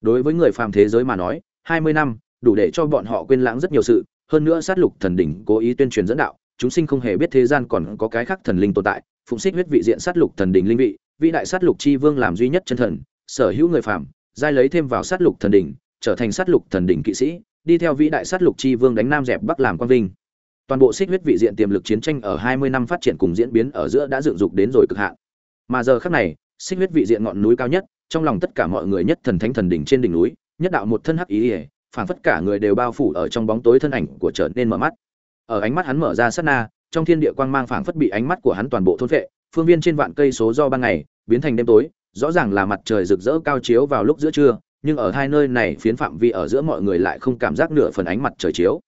Đối với người phàm thế giới mà nói, hai mươi năm, đủ để cho bọn họ quên lãng rất nhiều sự, hơn nữa sát lục thần đỉnh cố ý tuyên truyền dẫn đạo, chúng sinh không hề biết thế gian còn có cái khác thần linh tồn tại, phụng xích huyết vị diện sát lục thần đỉnh linh vị, vĩ đại sát lục chi vương làm duy nhất chân thần, sở hữu người phàm, giai lấy thêm vào sát lục thần đỉnh, trở thành sát lục thần đỉnh kỵ sĩ đi theo vĩ đại sát lục chi vương đánh nam dẹp bắc làm quan vinh. Toàn bộ xích huyết vị diện tiềm lực chiến tranh ở 20 năm phát triển cùng diễn biến ở giữa đã dựng dục đến rồi cực hạn. Mà giờ khắc này, xích huyết vị diện ngọn núi cao nhất, trong lòng tất cả mọi người nhất thần thánh thần đỉnh trên đỉnh núi, nhất đạo một thân hắc ý ỉa phảng phất cả người đều bao phủ ở trong bóng tối thân ảnh của trở nên mở mắt. Ở ánh mắt hắn mở ra sát na, trong thiên địa quang mang phảng phất bị ánh mắt của hắn toàn bộ thôn vệ phương viên trên vạn cây số do ban ngày biến thành đêm tối, rõ ràng là mặt trời rực rỡ cao chiếu vào lúc giữa trưa nhưng ở hai nơi này phiến phạm vi ở giữa mọi người lại không cảm giác nửa phần ánh mặt trời chiếu.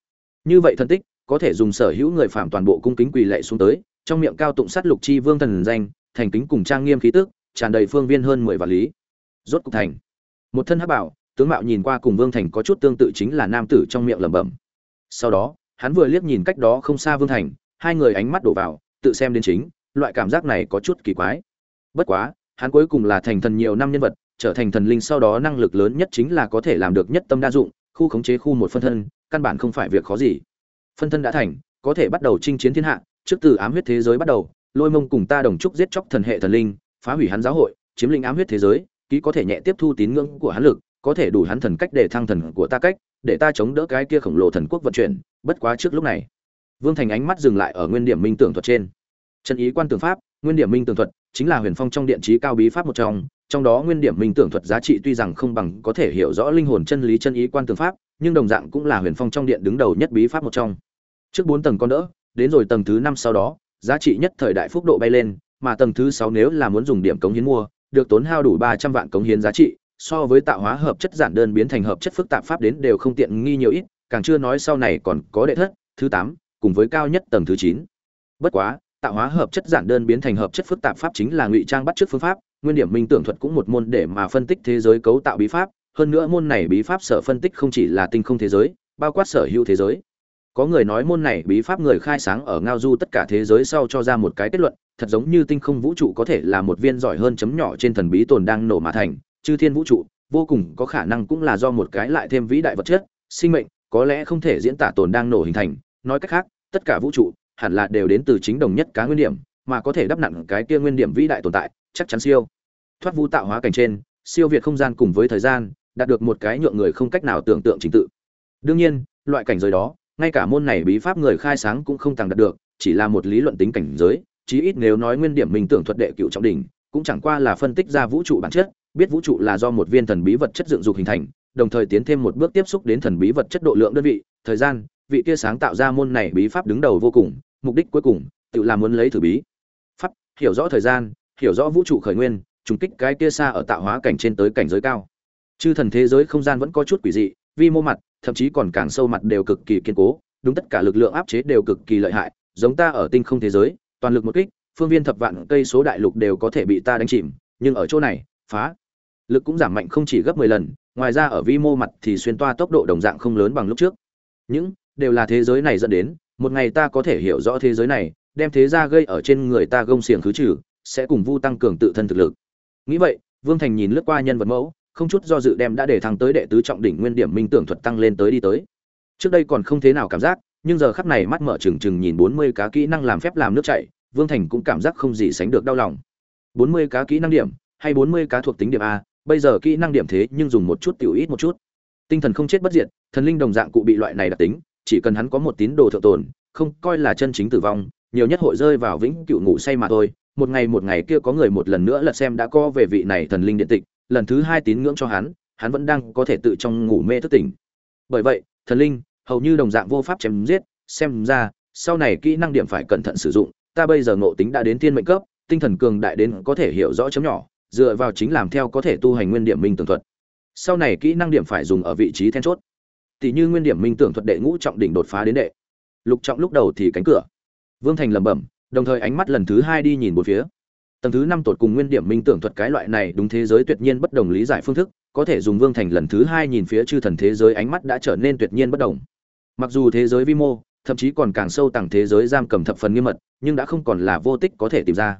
Như vậy thân tích, có thể dùng sở hữu người phạm toàn bộ cung kính quỳ lệ xuống tới, trong miệng cao tụng sát lục chi vương thần danh, thành kính cùng trang nghiêm khí tức, tràn đầy phương viên hơn mười vạn lý. Rốt cục thành. Một thân hắc bảo, tướng mạo nhìn qua cùng vương thành có chút tương tự chính là nam tử trong miệng lẩm bẩm. Sau đó, hắn vừa liếc nhìn cách đó không xa vương thành, hai người ánh mắt đổ vào, tự xem đến chính, loại cảm giác này có chút kỳ quái. Bất quá, hắn cuối cùng là thành thần nhiều năm nhân vật trở thành thần linh sau đó năng lực lớn nhất chính là có thể làm được nhất tâm đa dụng, khu khống chế khu một phân thân, căn bản không phải việc khó gì. Phân thân đã thành, có thể bắt đầu chinh chiến thiên hạ, trước từ ám huyết thế giới bắt đầu, lôi mông cùng ta đồng chúc giết chóc thần hệ thần linh, phá hủy hắn giáo hội, chiếm lĩnh ám huyết thế giới, ký có thể nhẹ tiếp thu tín ngưỡng của hắn lực, có thể đủ hắn thần cách để thăng thần của ta cách, để ta chống đỡ cái kia khổng lồ thần quốc vận chuyển, bất quá trước lúc này, vương thành ánh mắt dừng lại ở nguyên điểm minh tưởng thuật trên. Chân ý quan tưởng pháp, nguyên điểm minh tưởng thuật chính là huyền phong trong điện trí cao bí pháp một trong trong đó nguyên điểm minh tưởng thuật giá trị tuy rằng không bằng có thể hiểu rõ linh hồn chân lý chân ý quan tưởng pháp, nhưng đồng dạng cũng là huyền phong trong điện đứng đầu nhất bí pháp một trong. Trước bốn tầng con đỡ, đến rồi tầng thứ năm sau đó, giá trị nhất thời đại phúc độ bay lên, mà tầng thứ sáu nếu là muốn dùng điểm cống hiến mua, được tốn hao đủ ba trăm vạn cống hiến giá trị, so với tạo hóa hợp chất giản đơn biến thành hợp chất phức tạp pháp đến đều không tiện nghi nhiều ít, càng chưa nói sau này còn có đệ thất, thứ tám, cùng với cao nhất tầng thứ chín. Bất quá, tạo hóa hợp chất giản đơn biến thành hợp chất phức tạp pháp chính là ngụy trang bắt chước phương pháp nguyên điểm minh tưởng thuật cũng một môn để mà phân tích thế giới cấu tạo bí pháp, hơn nữa môn này bí pháp sở phân tích không chỉ là tinh không thế giới, bao quát sở hữu thế giới. Có người nói môn này bí pháp người khai sáng ở ngao du tất cả thế giới sau cho ra một cái kết luận, thật giống như tinh không vũ trụ có thể là một viên giỏi hơn chấm nhỏ trên thần bí tồn đang nổ mà thành, chư thiên vũ trụ, vô cùng có khả năng cũng là do một cái lại thêm vĩ đại vật chất, sinh mệnh, có lẽ không thể diễn tả tồn đang nổ hình thành. Nói cách khác, tất cả vũ trụ hẳn là đều đến từ chính đồng nhất cá nguyên điểm mà có thể đắp nặng cái kia nguyên điểm vĩ đại tồn tại, chắc chắn siêu. Thoát vũ tạo hóa cảnh trên, siêu việt không gian cùng với thời gian, đạt được một cái nhượng người không cách nào tưởng tượng trình tự. Đương nhiên, loại cảnh giới đó, ngay cả môn này bí pháp người khai sáng cũng không tàng đạt được, chỉ là một lý luận tính cảnh giới, chí ít nếu nói nguyên điểm mình tưởng thuật đệ cựu trọng đỉnh, cũng chẳng qua là phân tích ra vũ trụ bản chất, biết vũ trụ là do một viên thần bí vật chất dựng dục hình thành, đồng thời tiến thêm một bước tiếp xúc đến thần bí vật chất độ lượng đơn vị, thời gian, vị kia sáng tạo ra môn này bí pháp đứng đầu vô cùng, mục đích cuối cùng, tự là muốn lấy thử bí hiểu rõ thời gian, hiểu rõ vũ trụ khởi nguyên, trùng kích cái kia xa ở tạo hóa cảnh trên tới cảnh giới cao. Chư thần thế giới không gian vẫn có chút quỷ dị, vi mô mặt, thậm chí còn càng sâu mặt đều cực kỳ kiên cố, đúng tất cả lực lượng áp chế đều cực kỳ lợi hại, giống ta ở tinh không thế giới, toàn lực một kích, phương viên thập vạn cây số đại lục đều có thể bị ta đánh chìm, nhưng ở chỗ này, phá. Lực cũng giảm mạnh không chỉ gấp 10 lần, ngoài ra ở vi mô mặt thì xuyên toa tốc độ đồng dạng không lớn bằng lúc trước. Những, đều là thế giới này dẫn đến, một ngày ta có thể hiểu rõ thế giới này đem thế ra gây ở trên người ta gông xiềng khứ trừ, sẽ cùng vu tăng cường tự thân thực lực. Nghĩ vậy, vương thành nhìn lướt qua nhân vật mẫu, không chút do dự đem đã để thăng tới đệ tứ trọng đỉnh nguyên điểm minh tưởng thuật tăng lên tới đi tới. Trước đây còn không thế nào cảm giác, nhưng giờ khắp này mắt mở trừng trừng nhìn bốn mươi cá kỹ năng làm phép làm nước chảy, vương thành cũng cảm giác không gì sánh được đau lòng. bốn mươi cá kỹ năng điểm, hay bốn mươi cá thuộc tính điểm a, bây giờ kỹ năng điểm thế nhưng dùng một chút tiểu ít một chút. Tinh thần không chết bất diệt, thần linh đồng dạng cụ bị loại này đặc tính, chỉ cần hắn có một tín đồ thượng tồn, không coi là chân chính tử vong nhiều nhất hội rơi vào vĩnh cựu ngủ say mà thôi. Một ngày một ngày kia có người một lần nữa lật xem đã co về vị này thần linh điện tịch, lần thứ hai tín ngưỡng cho hắn hắn vẫn đang có thể tự trong ngủ mê thức tỉnh. Bởi vậy, thần linh, hầu như đồng dạng vô pháp chém giết, xem ra, sau này kỹ năng điểm phải cẩn thận sử dụng, ta bây giờ ngộ tính đã đến thiên mệnh cấp, tinh thần cường đại đến có thể hiểu rõ chấm nhỏ, dựa vào chính làm theo có thể tu hành nguyên điểm minh tường thuật. Sau này kỹ năng điểm phải dùng ở vị trí then chốt. Tỷ như nguyên điểm minh tưởng thuật đệ ngũ trọng đỉnh đột phá đến đệ. Lục trọng lúc đầu thì cánh cửa vương thành lẩm bẩm, đồng thời ánh mắt lần thứ hai đi nhìn bốn phía. Tầng thứ năm tột cùng nguyên điểm minh tưởng thuật cái loại này đúng thế giới tuyệt nhiên bất đồng lý giải phương thức, có thể dùng vương thành lần thứ hai nhìn phía chư thần thế giới ánh mắt đã trở nên tuyệt nhiên bất đồng. Mặc dù thế giới vi mô, thậm chí còn càng sâu tầng thế giới giam cầm thập phần nghiêm mật, nhưng đã không còn là vô tích có thể tìm ra.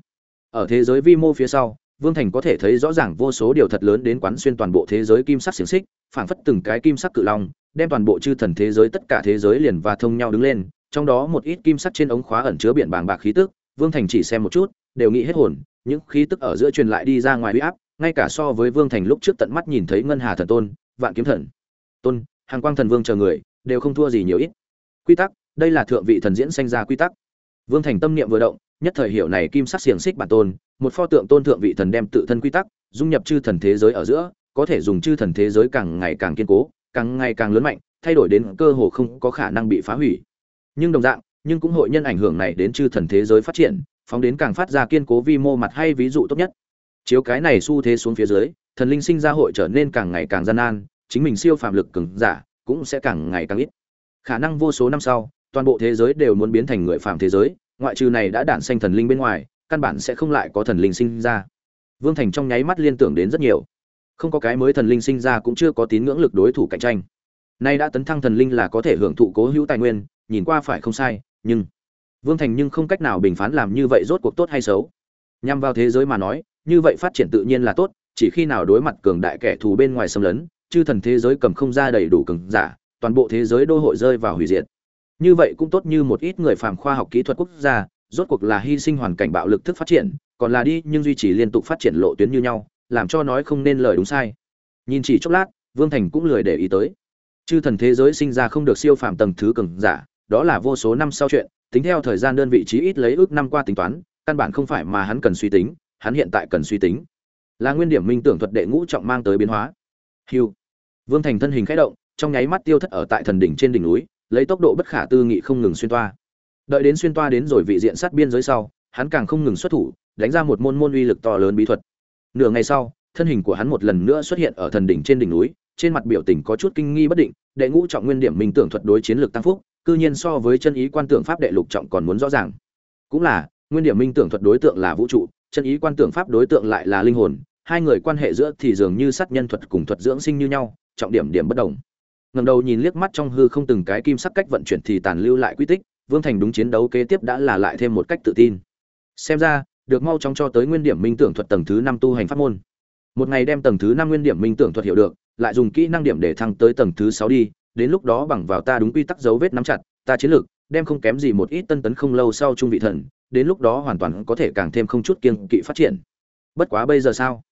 Ở thế giới vi mô phía sau, vương thành có thể thấy rõ ràng vô số điều thật lớn đến quán xuyên toàn bộ thế giới kim sắc xiển xích, phảng phất từng cái kim sắc cự long, đem toàn bộ chư thần thế giới tất cả thế giới liền và thông nhau đứng lên trong đó một ít kim sắt trên ống khóa ẩn chứa biển bàng bạc khí tức, vương thành chỉ xem một chút, đều nghĩ hết hồn, những khí tức ở giữa truyền lại đi ra ngoài huy áp, ngay cả so với vương thành lúc trước tận mắt nhìn thấy ngân hà thần tôn, vạn kiếm thần, tôn, hàng quang thần vương chờ người, đều không thua gì nhiều ít. Quy tắc, đây là thượng vị thần diễn sanh ra quy tắc. Vương thành tâm niệm vừa động, nhất thời hiểu này kim sắc xiềng xích bản tôn, một pho tượng tôn thượng vị thần đem tự thân quy tắc, dung nhập chư thần thế giới ở giữa, có thể dùng chư thần thế giới càng ngày càng kiên cố, càng ngày càng lớn mạnh, thay đổi đến cơ hồ không có khả năng bị phá hủy nhưng đồng dạng, nhưng cũng hội nhân ảnh hưởng này đến chư thần thế giới phát triển, phóng đến càng phát ra kiên cố vi mô mặt hay ví dụ tốt nhất. Chiếu cái này xu thế xuống phía dưới, thần linh sinh ra hội trở nên càng ngày càng gian nan, chính mình siêu phạm lực cường giả cũng sẽ càng ngày càng ít. Khả năng vô số năm sau, toàn bộ thế giới đều muốn biến thành người phạm thế giới, ngoại trừ này đã đản sanh thần linh bên ngoài, căn bản sẽ không lại có thần linh sinh ra. Vương thành trong nháy mắt liên tưởng đến rất nhiều. Không có cái mới thần linh sinh ra cũng chưa có tín ngưỡng lực đối thủ cạnh tranh. Nay đã tấn thăng thần linh là có thể hưởng thụ cố hữu tài nguyên nhìn qua phải không sai, nhưng vương thành nhưng không cách nào bình phán làm như vậy rốt cuộc tốt hay xấu. Nhằm vào thế giới mà nói, như vậy phát triển tự nhiên là tốt, chỉ khi nào đối mặt cường đại kẻ thù bên ngoài xâm lấn, chư thần thế giới cầm không ra đầy đủ cường giả, toàn bộ thế giới đô hội rơi vào hủy diệt. Như vậy cũng tốt như một ít người phàm khoa học kỹ thuật quốc gia, rốt cuộc là hy sinh hoàn cảnh bạo lực thức phát triển, còn là đi nhưng duy trì liên tục phát triển lộ tuyến như nhau, làm cho nói không nên lời đúng sai. Nhìn chỉ chốc lát, vương thành cũng lười để ý tới. Chư thần thế giới sinh ra không được siêu phàm tầng thứ cường giả đó là vô số năm sau chuyện, tính theo thời gian đơn vị chí ít lấy ước năm qua tính toán, căn bản không phải mà hắn cần suy tính, hắn hiện tại cần suy tính. Là nguyên điểm minh tưởng thuật đệ ngũ trọng mang tới biến hóa. Hiu vương thành thân hình khẽ động, trong nháy mắt tiêu thất ở tại thần đỉnh trên đỉnh núi, lấy tốc độ bất khả tư nghị không ngừng xuyên toa. Đợi đến xuyên toa đến rồi vị diện sát biên giới sau, hắn càng không ngừng xuất thủ, đánh ra một môn môn uy lực to lớn bí thuật. Nửa ngày sau, thân hình của hắn một lần nữa xuất hiện ở thần đỉnh trên đỉnh núi, trên mặt biểu tình có chút kinh nghi bất định, đệ ngũ trọng nguyên điểm minh tưởng thuật đối chiến lược tăng phúc cư nhiên so với chân ý quan tưởng pháp đệ lục trọng còn muốn rõ ràng. Cũng là, nguyên điểm minh tưởng thuật đối tượng là vũ trụ, chân ý quan tưởng pháp đối tượng lại là linh hồn, hai người quan hệ giữa thì dường như sát nhân thuật cùng thuật dưỡng sinh như nhau, trọng điểm điểm bất đồng. Ngẩng đầu nhìn liếc mắt trong hư không từng cái kim sắc cách vận chuyển thì tàn lưu lại quy tích, vương thành đúng chiến đấu kế tiếp đã là lại thêm một cách tự tin. Xem ra, được mau chóng cho tới nguyên điểm minh tưởng thuật tầng thứ năm tu hành pháp môn. Một ngày đem tầng thứ năm nguyên điểm minh tưởng thuật hiểu được, lại dùng kỹ năng điểm để thăng tới tầng thứ sáu đi đến lúc đó bằng vào ta đúng quy tắc dấu vết nắm chặt, ta chiến lược, đem không kém gì một ít tân tấn không lâu sau trung vị thần, đến lúc đó hoàn toàn có thể càng thêm không chút kiêng kỵ phát triển. Bất quá bây giờ sao?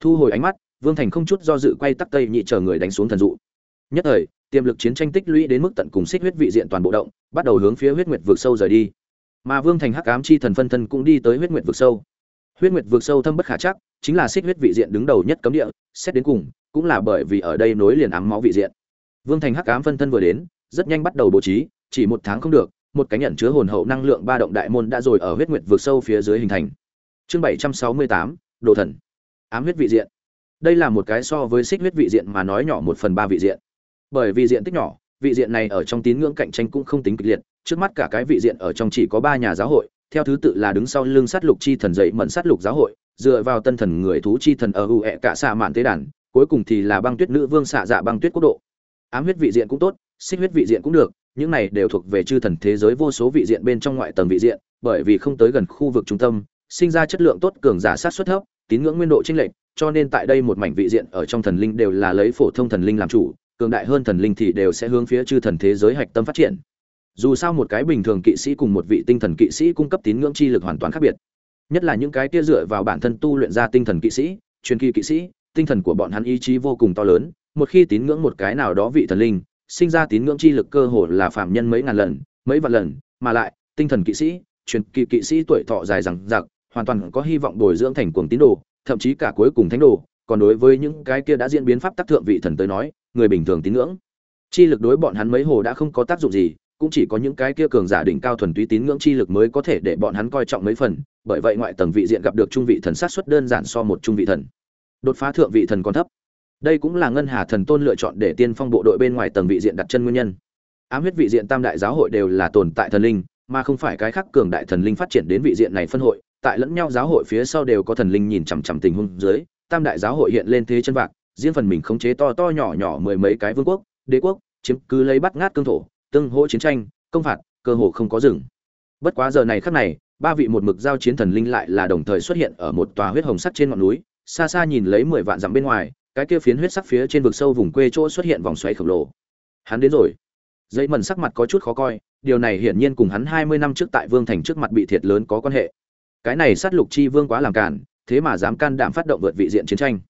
Thu hồi ánh mắt, vương thành không chút do dự quay tắc tây nhị chờ người đánh xuống thần dụ. Nhất thời, tiềm lực chiến tranh tích lũy đến mức tận cùng xích huyết vị diện toàn bộ động, bắt đầu hướng phía huyết nguyệt vượt sâu rời đi. Mà vương thành hắc ám chi thần phân thân cũng đi tới huyết nguyệt vượt sâu. Huyết nguyệt vượt sâu thâm bất khả chắc, chính là xích huyết vị diện đứng đầu nhất cấm địa, xét đến cùng, cũng là bởi vì ở đây nối liền ám máu vị diện vương thành hắc ám phân thân vừa đến, rất nhanh bắt đầu bố trí, chỉ một tháng không được, một cái nhận chứa hồn hậu năng lượng ba động đại môn đã rồi ở huyết nguyệt vượt sâu phía dưới hình thành. Chương bảy trăm sáu mươi tám, đồ thần. Ám huyết vị diện. Đây là một cái so với xích huyết vị diện mà nói nhỏ một phần ba vị diện. Bởi vì diện tích nhỏ, vị diện này ở trong tín ngưỡng cạnh tranh cũng không tính kịch liệt, trước mắt cả cái vị diện ở trong chỉ có ba nhà giáo hội, theo thứ tự là đứng sau lưng sát lục chi thần dậy mẫn sát lục giáo hội, dựa vào tân thần người thú chi thần ở hữu ẹ e cả xạ mạn tế đàn, cuối cùng thì là băng tuyết nữ vương xạ dạ băng tuyết quốc độ ám huyết vị diện cũng tốt, xích huyết vị diện cũng được, những này đều thuộc về chư thần thế giới vô số vị diện bên trong ngoại tầng vị diện, bởi vì không tới gần khu vực trung tâm, sinh ra chất lượng tốt, cường giả sát xuất thấp, tín ngưỡng nguyên độ chênh lệch, cho nên tại đây một mảnh vị diện ở trong thần linh đều là lấy phổ thông thần linh làm chủ, cường đại hơn thần linh thì đều sẽ hướng phía chư thần thế giới hạch tâm phát triển. Dù sao một cái bình thường kỵ sĩ cùng một vị tinh thần kỵ sĩ cung cấp tín ngưỡng chi lực hoàn toàn khác biệt. Nhất là những cái kia dựa vào bản thân tu luyện ra tinh thần kỵ sĩ, truyền kỳ kỵ sĩ, tinh thần của bọn hắn ý chí vô cùng to lớn một khi tín ngưỡng một cái nào đó vị thần linh, sinh ra tín ngưỡng chi lực cơ hồ là phạm nhân mấy ngàn lần, mấy vạn lần, mà lại, tinh thần kỵ sĩ, truyền kỳ kỵ sĩ tuổi thọ dài rằng giặc hoàn toàn có hy vọng bồi dưỡng thành cuồng tín đồ, thậm chí cả cuối cùng thánh đồ. Còn đối với những cái kia đã diễn biến pháp tác thượng vị thần tới nói, người bình thường tín ngưỡng, chi lực đối bọn hắn mấy hồ đã không có tác dụng gì, cũng chỉ có những cái kia cường giả đỉnh cao thuần túy tín ngưỡng chi lực mới có thể để bọn hắn coi trọng mấy phần. Bởi vậy ngoại tầng vị diện gặp được trung vị thần sát xuất đơn giản so một trung vị thần. Đột phá thượng vị thần còn thấp đây cũng là ngân hà thần tôn lựa chọn để tiên phong bộ đội bên ngoài tầng vị diện đặt chân nguyên nhân. Ám huyết vị diện tam đại giáo hội đều là tồn tại thần linh, mà không phải cái khác cường đại thần linh phát triển đến vị diện này phân hội. Tại lẫn nhau giáo hội phía sau đều có thần linh nhìn chằm chằm tình huống dưới, tam đại giáo hội hiện lên thế chân vạc, riêng phần mình khống chế to to nhỏ nhỏ mười mấy cái vương quốc, đế quốc, chiếm cứ lấy bắt ngát cương thổ, tương hỗ chiến tranh, công phạt, cơ hồ không có rừng bất quá giờ này khắc này, ba vị một mực giao chiến thần linh lại là đồng thời xuất hiện ở một tòa huyết hồng sắt trên ngọn núi, xa xa nhìn lấy mười vạn dặm bên ngoài cái kia phiến huyết sắc phía trên vực sâu vùng quê chỗ xuất hiện vòng xoáy khổng lồ. Hắn đến rồi. Dây mần sắc mặt có chút khó coi, điều này hiển nhiên cùng hắn hai mươi năm trước tại vương thành trước mặt bị thiệt lớn có quan hệ. Cái này sát lục chi vương quá làm cản thế mà dám can đảm phát động vượt vị diện chiến tranh.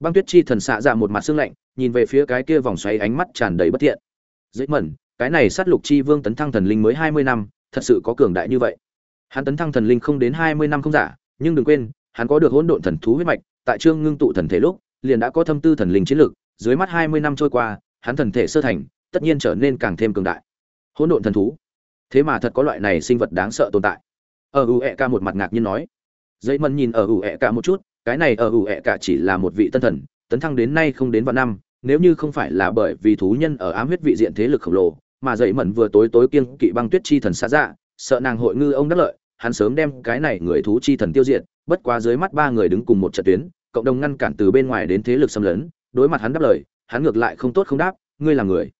Băng tuyết chi thần xạ ra một mặt xương lạnh, nhìn về phía cái kia vòng xoáy ánh mắt tràn đầy bất thiện. Dây mẩn, cái này sát lục chi vương tấn thăng thần linh mới hai mươi năm, thật sự có cường đại như vậy. Hắn tấn thăng thần linh không đến hai mươi năm không giả, nhưng đừng quên, hắn có được hỗn độn thần thú huyết mạch, tại trương ngưng tụ thần thể lúc liền đã có thâm tư thần linh chiến lực dưới mắt hai mươi năm trôi qua, hắn thần thể sơ thành, tất nhiên trở nên càng thêm cường đại. Hỗn độn thần thú. Thế mà thật có loại này sinh vật đáng sợ tồn tại. Ở u ca một mặt ngạc nhiên nói. Dây mẫn nhìn ở u ca một chút, cái này ở u ca chỉ là một vị tân thần, tấn thăng đến nay không đến vạn năm, nếu như không phải là bởi vì thú nhân ở ám huyết vị diện thế lực khổng lồ, mà dậy mẫn vừa tối tối kiên kỵ băng tuyết chi thần xa dạ sợ nàng hội ngư ông đắc lợi, hắn sớm đem cái này người thú chi thần tiêu diệt, bất quá dưới mắt ba người đứng cùng một trận tuyến cộng đồng ngăn cản từ bên ngoài đến thế lực xâm lấn, đối mặt hắn đáp lời, hắn ngược lại không tốt không đáp, ngươi là người.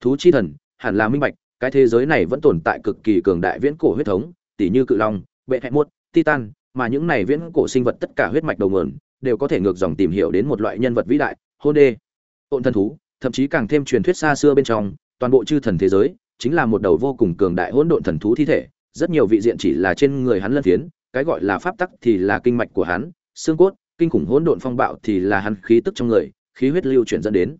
Thú chi thần, hẳn là minh bạch, cái thế giới này vẫn tồn tại cực kỳ cường đại viễn cổ huyết thống tỷ như cự long, bệ hẹ muốt, titan, mà những này viễn cổ sinh vật tất cả huyết mạch đầu nguồn, đều có thể ngược dòng tìm hiểu đến một loại nhân vật vĩ đại, hôn đê. Ôn thần thú, thậm chí càng thêm truyền thuyết xa xưa bên trong, toàn bộ chư thần thế giới, chính là một đầu vô cùng cường đại hỗn độn thần thú thi thể, rất nhiều vị diện chỉ là trên người hắn lân phiến, cái gọi là pháp tắc thì là kinh mạch của hắn, xương cốt kinh khủng hỗn độn phong bạo thì là hắn khí tức trong người, khí huyết lưu chuyển dẫn đến.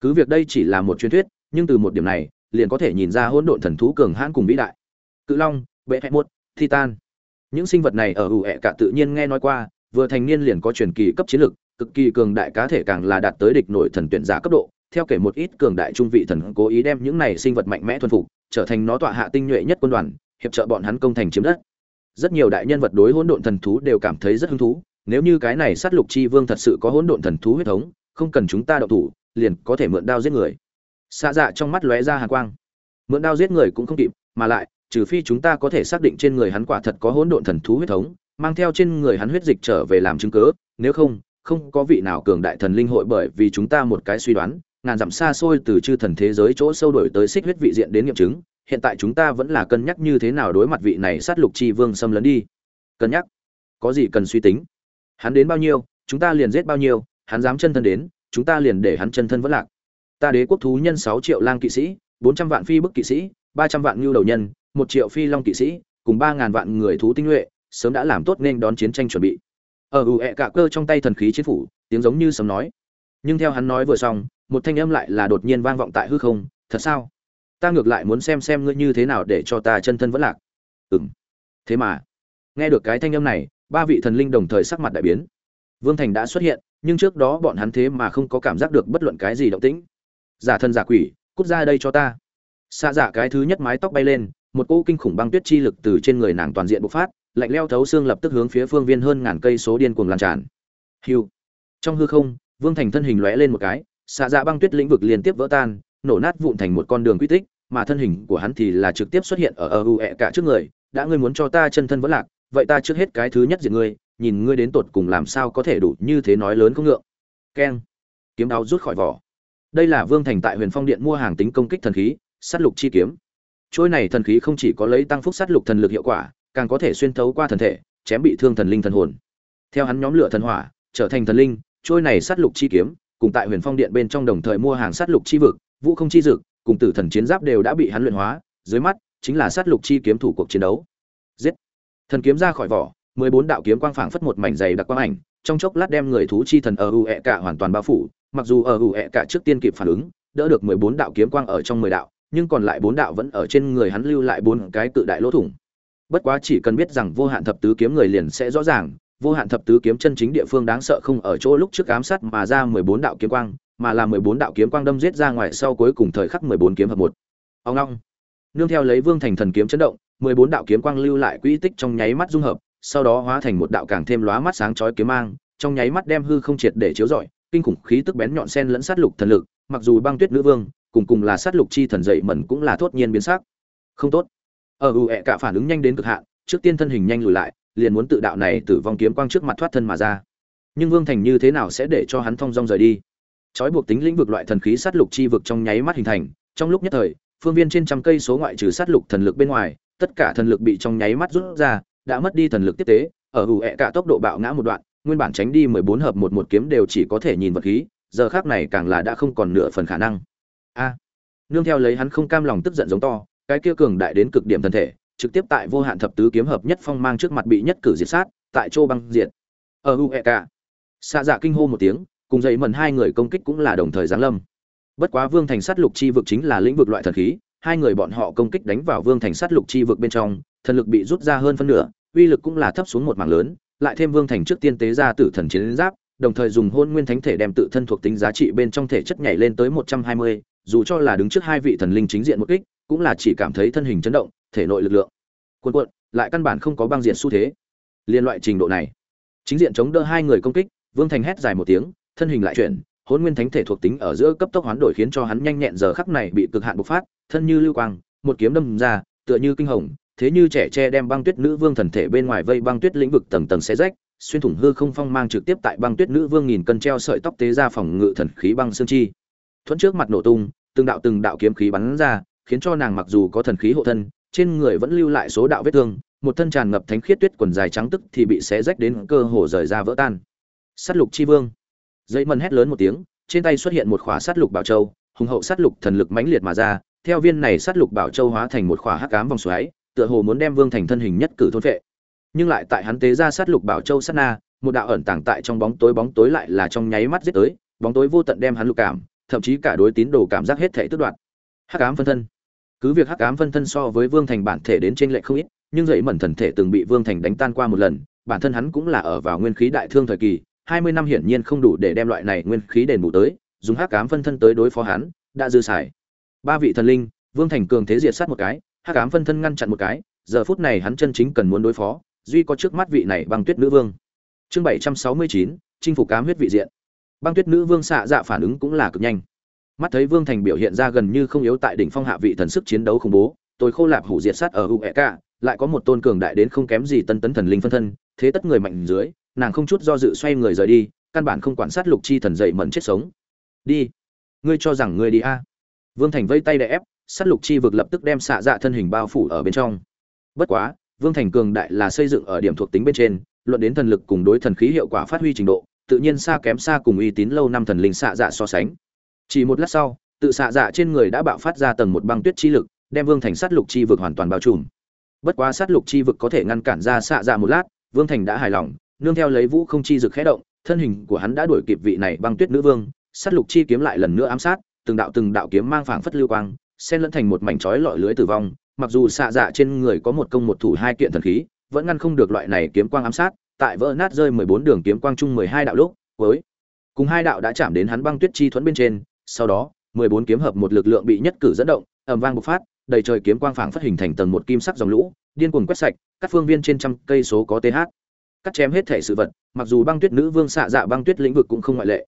Cứ việc đây chỉ là một truyền thuyết, nhưng từ một điểm này, liền có thể nhìn ra hỗn độn thần thú cường hãn cùng vĩ đại. Cự long, bệ hẹ muốt titan. Những sinh vật này ở ủ ẹ cả tự nhiên nghe nói qua, vừa thành niên liền có truyền kỳ cấp chiến lực, cực kỳ cường đại cá thể càng là đạt tới địch nội thần tuyển giả cấp độ. Theo kể một ít cường đại trung vị thần cố ý đem những này sinh vật mạnh mẽ thuần phục, trở thành nó tọa hạ tinh nhuệ nhất quân đoàn, hiệp trợ bọn hắn công thành chiếm đất. Rất nhiều đại nhân vật đối hỗn độn thần thú đều cảm thấy rất hứng thú nếu như cái này sát lục chi vương thật sự có hỗn độn thần thú huyết thống, không cần chúng ta đậu thủ, liền có thể mượn đao giết người. Xa dạ trong mắt lóe ra hàn quang. Mượn đao giết người cũng không kịp, mà lại, trừ phi chúng ta có thể xác định trên người hắn quả thật có hỗn độn thần thú huyết thống, mang theo trên người hắn huyết dịch trở về làm chứng cớ nếu không không có vị nào cường đại thần linh hội bởi vì chúng ta một cái suy đoán, ngàn dặm xa xôi từ chư thần thế giới chỗ sâu đổi tới xích huyết vị diện đến nghiệm chứng, hiện tại chúng ta vẫn là cân nhắc như thế nào đối mặt vị này sát lục chi vương xâm lấn đi. Cân nhắc. Có gì cần suy tính? Hắn đến bao nhiêu, chúng ta liền giết bao nhiêu, hắn dám chân thân đến, chúng ta liền để hắn chân thân vẫn lạc. Ta đế quốc thú nhân sáu triệu lang kỵ sĩ, bốn trăm vạn phi bức kỵ sĩ, ba trăm vạn ngưu đầu nhân, một triệu phi long kỵ sĩ, cùng ba ngàn vạn người thú tinh nhuệ, sớm đã làm tốt nên đón chiến tranh chuẩn bị. Ở ủ ẹ cả cơ trong tay thần khí chiến phủ, tiếng giống như sấm nói. Nhưng theo hắn nói vừa xong, một thanh âm lại là đột nhiên vang vọng tại hư không, thật sao? Ta ngược lại muốn xem xem ngươi như thế nào để cho ta chân thân vẫn lạc. Ừng thế mà, nghe được cái thanh âm này ba vị thần linh đồng thời sắc mặt đại biến. Vương thành đã xuất hiện, nhưng trước đó bọn hắn thế mà không có cảm giác được bất luận cái gì động tĩnh. Giả thân giả quỷ, cút ra đây cho ta. Xa dạ cái thứ nhất mái tóc bay lên, một cỗ kinh khủng băng tuyết chi lực từ trên người nàng toàn diện bộc phát, lạnh leo thấu xương lập tức hướng phía phương viên hơn ngàn cây số điên cuồng lan tràn. Hiu. Trong hư không, vương thành thân hình lóe lên một cái, xạ dạ băng tuyết lĩnh vực liên tiếp vỡ tan, nổ nát vụn thành một con đường quy tích, mà thân hình của hắn thì là trực tiếp xuất hiện ở ở u cả trước người, đã ngươi muốn cho ta chân thân vẫn lạc vậy ta trước hết cái thứ nhất diệt ngươi, nhìn ngươi đến tột cùng làm sao có thể đủ như thế nói lớn không ngượng. Keng. Kiếm đao rút khỏi vỏ. Đây là vương thành tại huyền phong điện mua hàng tính công kích thần khí, sát lục chi kiếm. Trôi này thần khí không chỉ có lấy tăng phúc sát lục thần lực hiệu quả, càng có thể xuyên thấu qua thần thể, chém bị thương thần linh thần hồn. Theo hắn nhóm lửa thần hỏa, trở thành thần linh trôi này sát lục chi kiếm, cùng tại huyền phong điện bên trong đồng thời mua hàng sát lục chi vực, vũ không chi dực, cùng tử thần chiến giáp đều đã bị hắn luyện hóa, dưới mắt, chính là sát lục chi kiếm thủ cuộc chiến đấu thần kiếm ra khỏi vỏ, mười bốn đạo kiếm quang phảng phất một mảnh dày đặc quang ảnh, trong chốc lát đem người thú chi thần ở u ẹ cả hoàn toàn bao phủ, mặc dù ở u ẹ cả trước tiên kịp phản ứng, đỡ được mười bốn đạo kiếm quang ở trong mười đạo, nhưng còn lại bốn đạo vẫn ở trên người hắn lưu lại bốn cái cự đại lỗ thủng. Bất quá chỉ cần biết rằng vô hạn thập tứ kiếm người liền sẽ rõ ràng, vô hạn thập tứ kiếm chân chính địa phương đáng sợ không ở chỗ lúc trước ám sát mà ra mười bốn đạo kiếm quang, mà là mười bốn đạo kiếm quang đâm giết ra ngoài sau cuối cùng thời khắc mười bốn kiếm hợp một. Ông long. Nương theo lấy vương thành thần kiếm chấn động mười bốn đạo kiếm quang lưu lại quỹ tích trong nháy mắt dung hợp, sau đó hóa thành một đạo càng thêm lóa mắt sáng chói kiếm mang, trong nháy mắt đem hư không triệt để chiếu rọi, kinh khủng khí tức bén nhọn sen lẫn sát lục thần lực, mặc dù băng tuyết nữ vương, cùng cùng là sát lục chi thần dậy mẩn cũng là thốt nhiên biến sắc. Không tốt. Ở ủ ẹ cả phản ứng nhanh đến cực hạn, trước tiên thân hình nhanh lùi lại, liền muốn tự đạo này tử vong kiếm quang trước mặt thoát thân mà ra. Nhưng vương thành như thế nào sẽ để cho hắn thong dong rời đi? Trói buộc tính lĩnh vực loại thần khí sát lục chi vực trong nháy mắt hình thành, trong lúc nhất thời, phương viên trên trăm cây số ngoại trừ sát lục thần lực bên ngoài tất cả thần lực bị trong nháy mắt rút ra, đã mất đi thần lực tiếp tế, ở hủ ẹ cả tốc độ bạo ngã một đoạn, nguyên bản tránh đi mười bốn hợp một một kiếm đều chỉ có thể nhìn vật khí, giờ khác này càng là đã không còn nửa phần khả năng. A! Nương theo lấy hắn không cam lòng tức giận giống to, cái kia cường đại đến cực điểm thân thể, trực tiếp tại vô hạn thập tứ kiếm hợp nhất phong mang trước mặt bị nhất cử diệt sát, tại chỗ băng diệt. Ở hù e cả xa dạ kinh hô một tiếng, cùng dậy mẩn hai người công kích cũng là đồng thời giáng lâm. Bất quá vương thành sát lục chi vực chính là lĩnh vực loại thần khí hai người bọn họ công kích đánh vào vương thành sát lục chi vực bên trong, thần lực bị rút ra hơn phân nửa, uy lực cũng là thấp xuống một mảng lớn, lại thêm vương thành trước tiên tế ra tử thần chiến giáp, đồng thời dùng hôn nguyên thánh thể đem tự thân thuộc tính giá trị bên trong thể chất nhảy lên tới một trăm hai mươi, dù cho là đứng trước hai vị thần linh chính diện một kích, cũng là chỉ cảm thấy thân hình chấn động, thể nội lực lượng cuồn cuộn, lại căn bản không có băng diện xu thế. Liên loại trình độ này, chính diện chống đỡ hai người công kích, vương thành hét dài một tiếng, thân hình lại chuyển, hôn nguyên thánh thể thuộc tính ở giữa cấp tốc hoán đổi khiến cho hắn nhanh nhẹn giờ khắc này bị cực hạn bộc phát thân như lưu quang, một kiếm đâm ra, tựa như kinh hồng, thế như trẻ tre đem băng tuyết nữ vương thần thể bên ngoài vây băng tuyết lĩnh vực tầng tầng xé rách, xuyên thủng hư không phong mang trực tiếp tại băng tuyết nữ vương nghìn cân treo sợi tóc tế ra phòng ngự thần khí băng xương chi. Thuẫn trước mặt nổ tung, từng đạo từng đạo kiếm khí bắn ra, khiến cho nàng mặc dù có thần khí hộ thân, trên người vẫn lưu lại số đạo vết thương, một thân tràn ngập thánh khiết tuyết quần dài trắng tức thì bị xé rách đến cơ hồ rời ra vỡ tan. Sát lục chi vương. Dây mần hét lớn một tiếng, trên tay xuất hiện một khỏa sát lục bảo châu, hùng hậu sát lục thần lực mãnh liệt mà ra theo viên này sát lục bảo châu hóa thành một khỏa hắc ám vòng xoáy, tựa hồ muốn đem vương thành thân hình nhất cử thôn vệ nhưng lại tại hắn tế ra sát lục bảo châu sát na, một đạo ẩn tàng tại trong bóng tối bóng tối lại là trong nháy mắt giết tới, bóng tối vô tận đem hắn lục cảm, thậm chí cả đối tín đồ cảm giác hết thể tước đoạt. Hắc ám phân thân. Cứ việc hắc ám phân thân so với vương thành bản thể đến trên lệ không ít, nhưng dậy mẩn thần thể từng bị vương thành đánh tan qua một lần, bản thân hắn cũng là ở vào nguyên khí đại thương thời kỳ, hai mươi năm hiển nhiên không đủ để đem loại này nguyên khí đền bù tới, dùng hắc ám phân thân tới đối phó hắn, đã dư xài ba vị thần linh, vương thành cường thế diệt sát một cái, hắc ám phân thân ngăn chặn một cái, giờ phút này hắn chân chính cần muốn đối phó, duy có trước mắt vị này băng tuyết nữ vương. Chương bảy trăm sáu mươi chín, chinh phục cám huyết vị diện. Băng tuyết nữ vương xạ dạ phản ứng cũng là cực nhanh. Mắt thấy vương thành biểu hiện ra gần như không yếu tại đỉnh phong hạ vị thần sức chiến đấu khủng bố, tôi khô lạp hủ diệt sát ở uek lại có một tôn cường đại đến không kém gì tân tấn thần linh phân thân, thế tất người mạnh dưới, nàng không chút do dự xoay người rời đi, căn bản không quản sát lục chi thần dậy mẫn chết sống. Đi. Ngươi cho rằng ngươi đi a? Vương thành vây tay đè ép, sát lục chi vực lập tức đem xạ dạ thân hình bao phủ ở bên trong. Bất quá, vương thành cường đại là xây dựng ở điểm thuộc tính bên trên, luận đến thần lực cùng đối thần khí hiệu quả phát huy trình độ, tự nhiên xa kém xa cùng uy tín lâu năm thần linh xạ dạ so sánh. Chỉ một lát sau, tự xạ dạ trên người đã bạo phát ra tầng một băng tuyết chi lực, đem vương thành sát lục chi vực hoàn toàn bao trùm. Bất quá sát lục chi vực có thể ngăn cản ra xạ dạ một lát, vương thành đã hài lòng, nương theo lấy vũ không chi rực khẽ động, thân hình của hắn đã đuổi kịp vị này băng tuyết nữ vương, sát lục chi kiếm lại lần nữa ám sát từng đạo từng đạo kiếm mang phảng phất lưu quang, xen lẫn thành một mảnh chói lọi lưới tử vong, mặc dù xạ dạ trên người có một công một thủ hai kiện thần khí, vẫn ngăn không được loại này kiếm quang ám sát, tại vỡ nát rơi mười bốn đường kiếm quang chung mười hai đạo lúc với cùng hai đạo đã chạm đến hắn băng tuyết chi thuẫn bên trên, sau đó, mười bốn kiếm hợp một lực lượng bị nhất cử dẫn động, ầm vang bộc phát, đầy trời kiếm quang phảng phất hình thành tầng một kim sắc dòng lũ, điên cuồng quét sạch, các phương viên trên trăm cây số có th cắt chém hết thể sự vật, mặc dù băng tuyết nữ vương xạ dạ băng tuyết lĩnh vực cũng không ngoại lệ.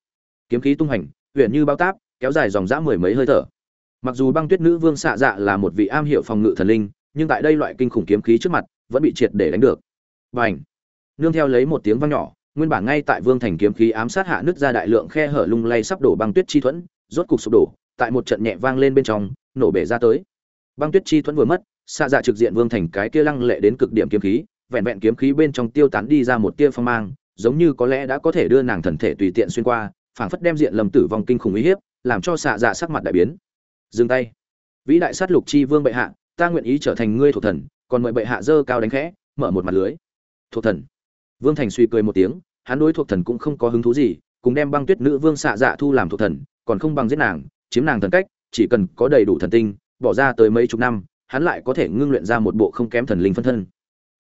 Kiếm khí tung hành uyển như bao táp kéo dài dòng dã mười mấy hơi thở. Mặc dù băng tuyết nữ vương xạ dạ là một vị am hiểu phòng ngự thần linh nhưng tại đây loại kinh khủng kiếm khí trước mặt vẫn bị triệt để đánh được. Bành, nương theo lấy một tiếng vang nhỏ nguyên bản ngay tại vương thành kiếm khí ám sát hạ nứt ra đại lượng khe hở lung lay sắp đổ băng tuyết chi thuẫn rốt cục sụp đổ tại một trận nhẹ vang lên bên trong nổ bể ra tới. Băng tuyết chi thuẫn vừa mất xạ dạ trực diện vương thành cái kia lăng lệ đến cực điểm kiếm khí vẹn vẹn kiếm khí bên trong tiêu tán đi ra một tia phong mang giống như có lẽ đã có thể đưa nàng thần thể tùy tiện xuyên qua phảng phất đem diện lầm tử vong kinh khủng uy hiếp làm cho xạ dạ sắc mặt đại biến. Dừng tay. Vĩ đại sát lục chi vương bệ hạ, ta nguyện ý trở thành ngươi thuộc thần, còn mời bệ hạ dơ cao đánh khẽ, mở một mặt lưới. Thuộc thần. Vương thành suy cười một tiếng, hắn đối thuộc thần cũng không có hứng thú gì, cùng đem băng tuyết nữ vương xạ dạ thu làm thuộc thần, còn không bằng giết nàng, chiếm nàng thần cách, chỉ cần có đầy đủ thần tinh, bỏ ra tới mấy chục năm, hắn lại có thể ngưng luyện ra một bộ không kém thần linh phân thân.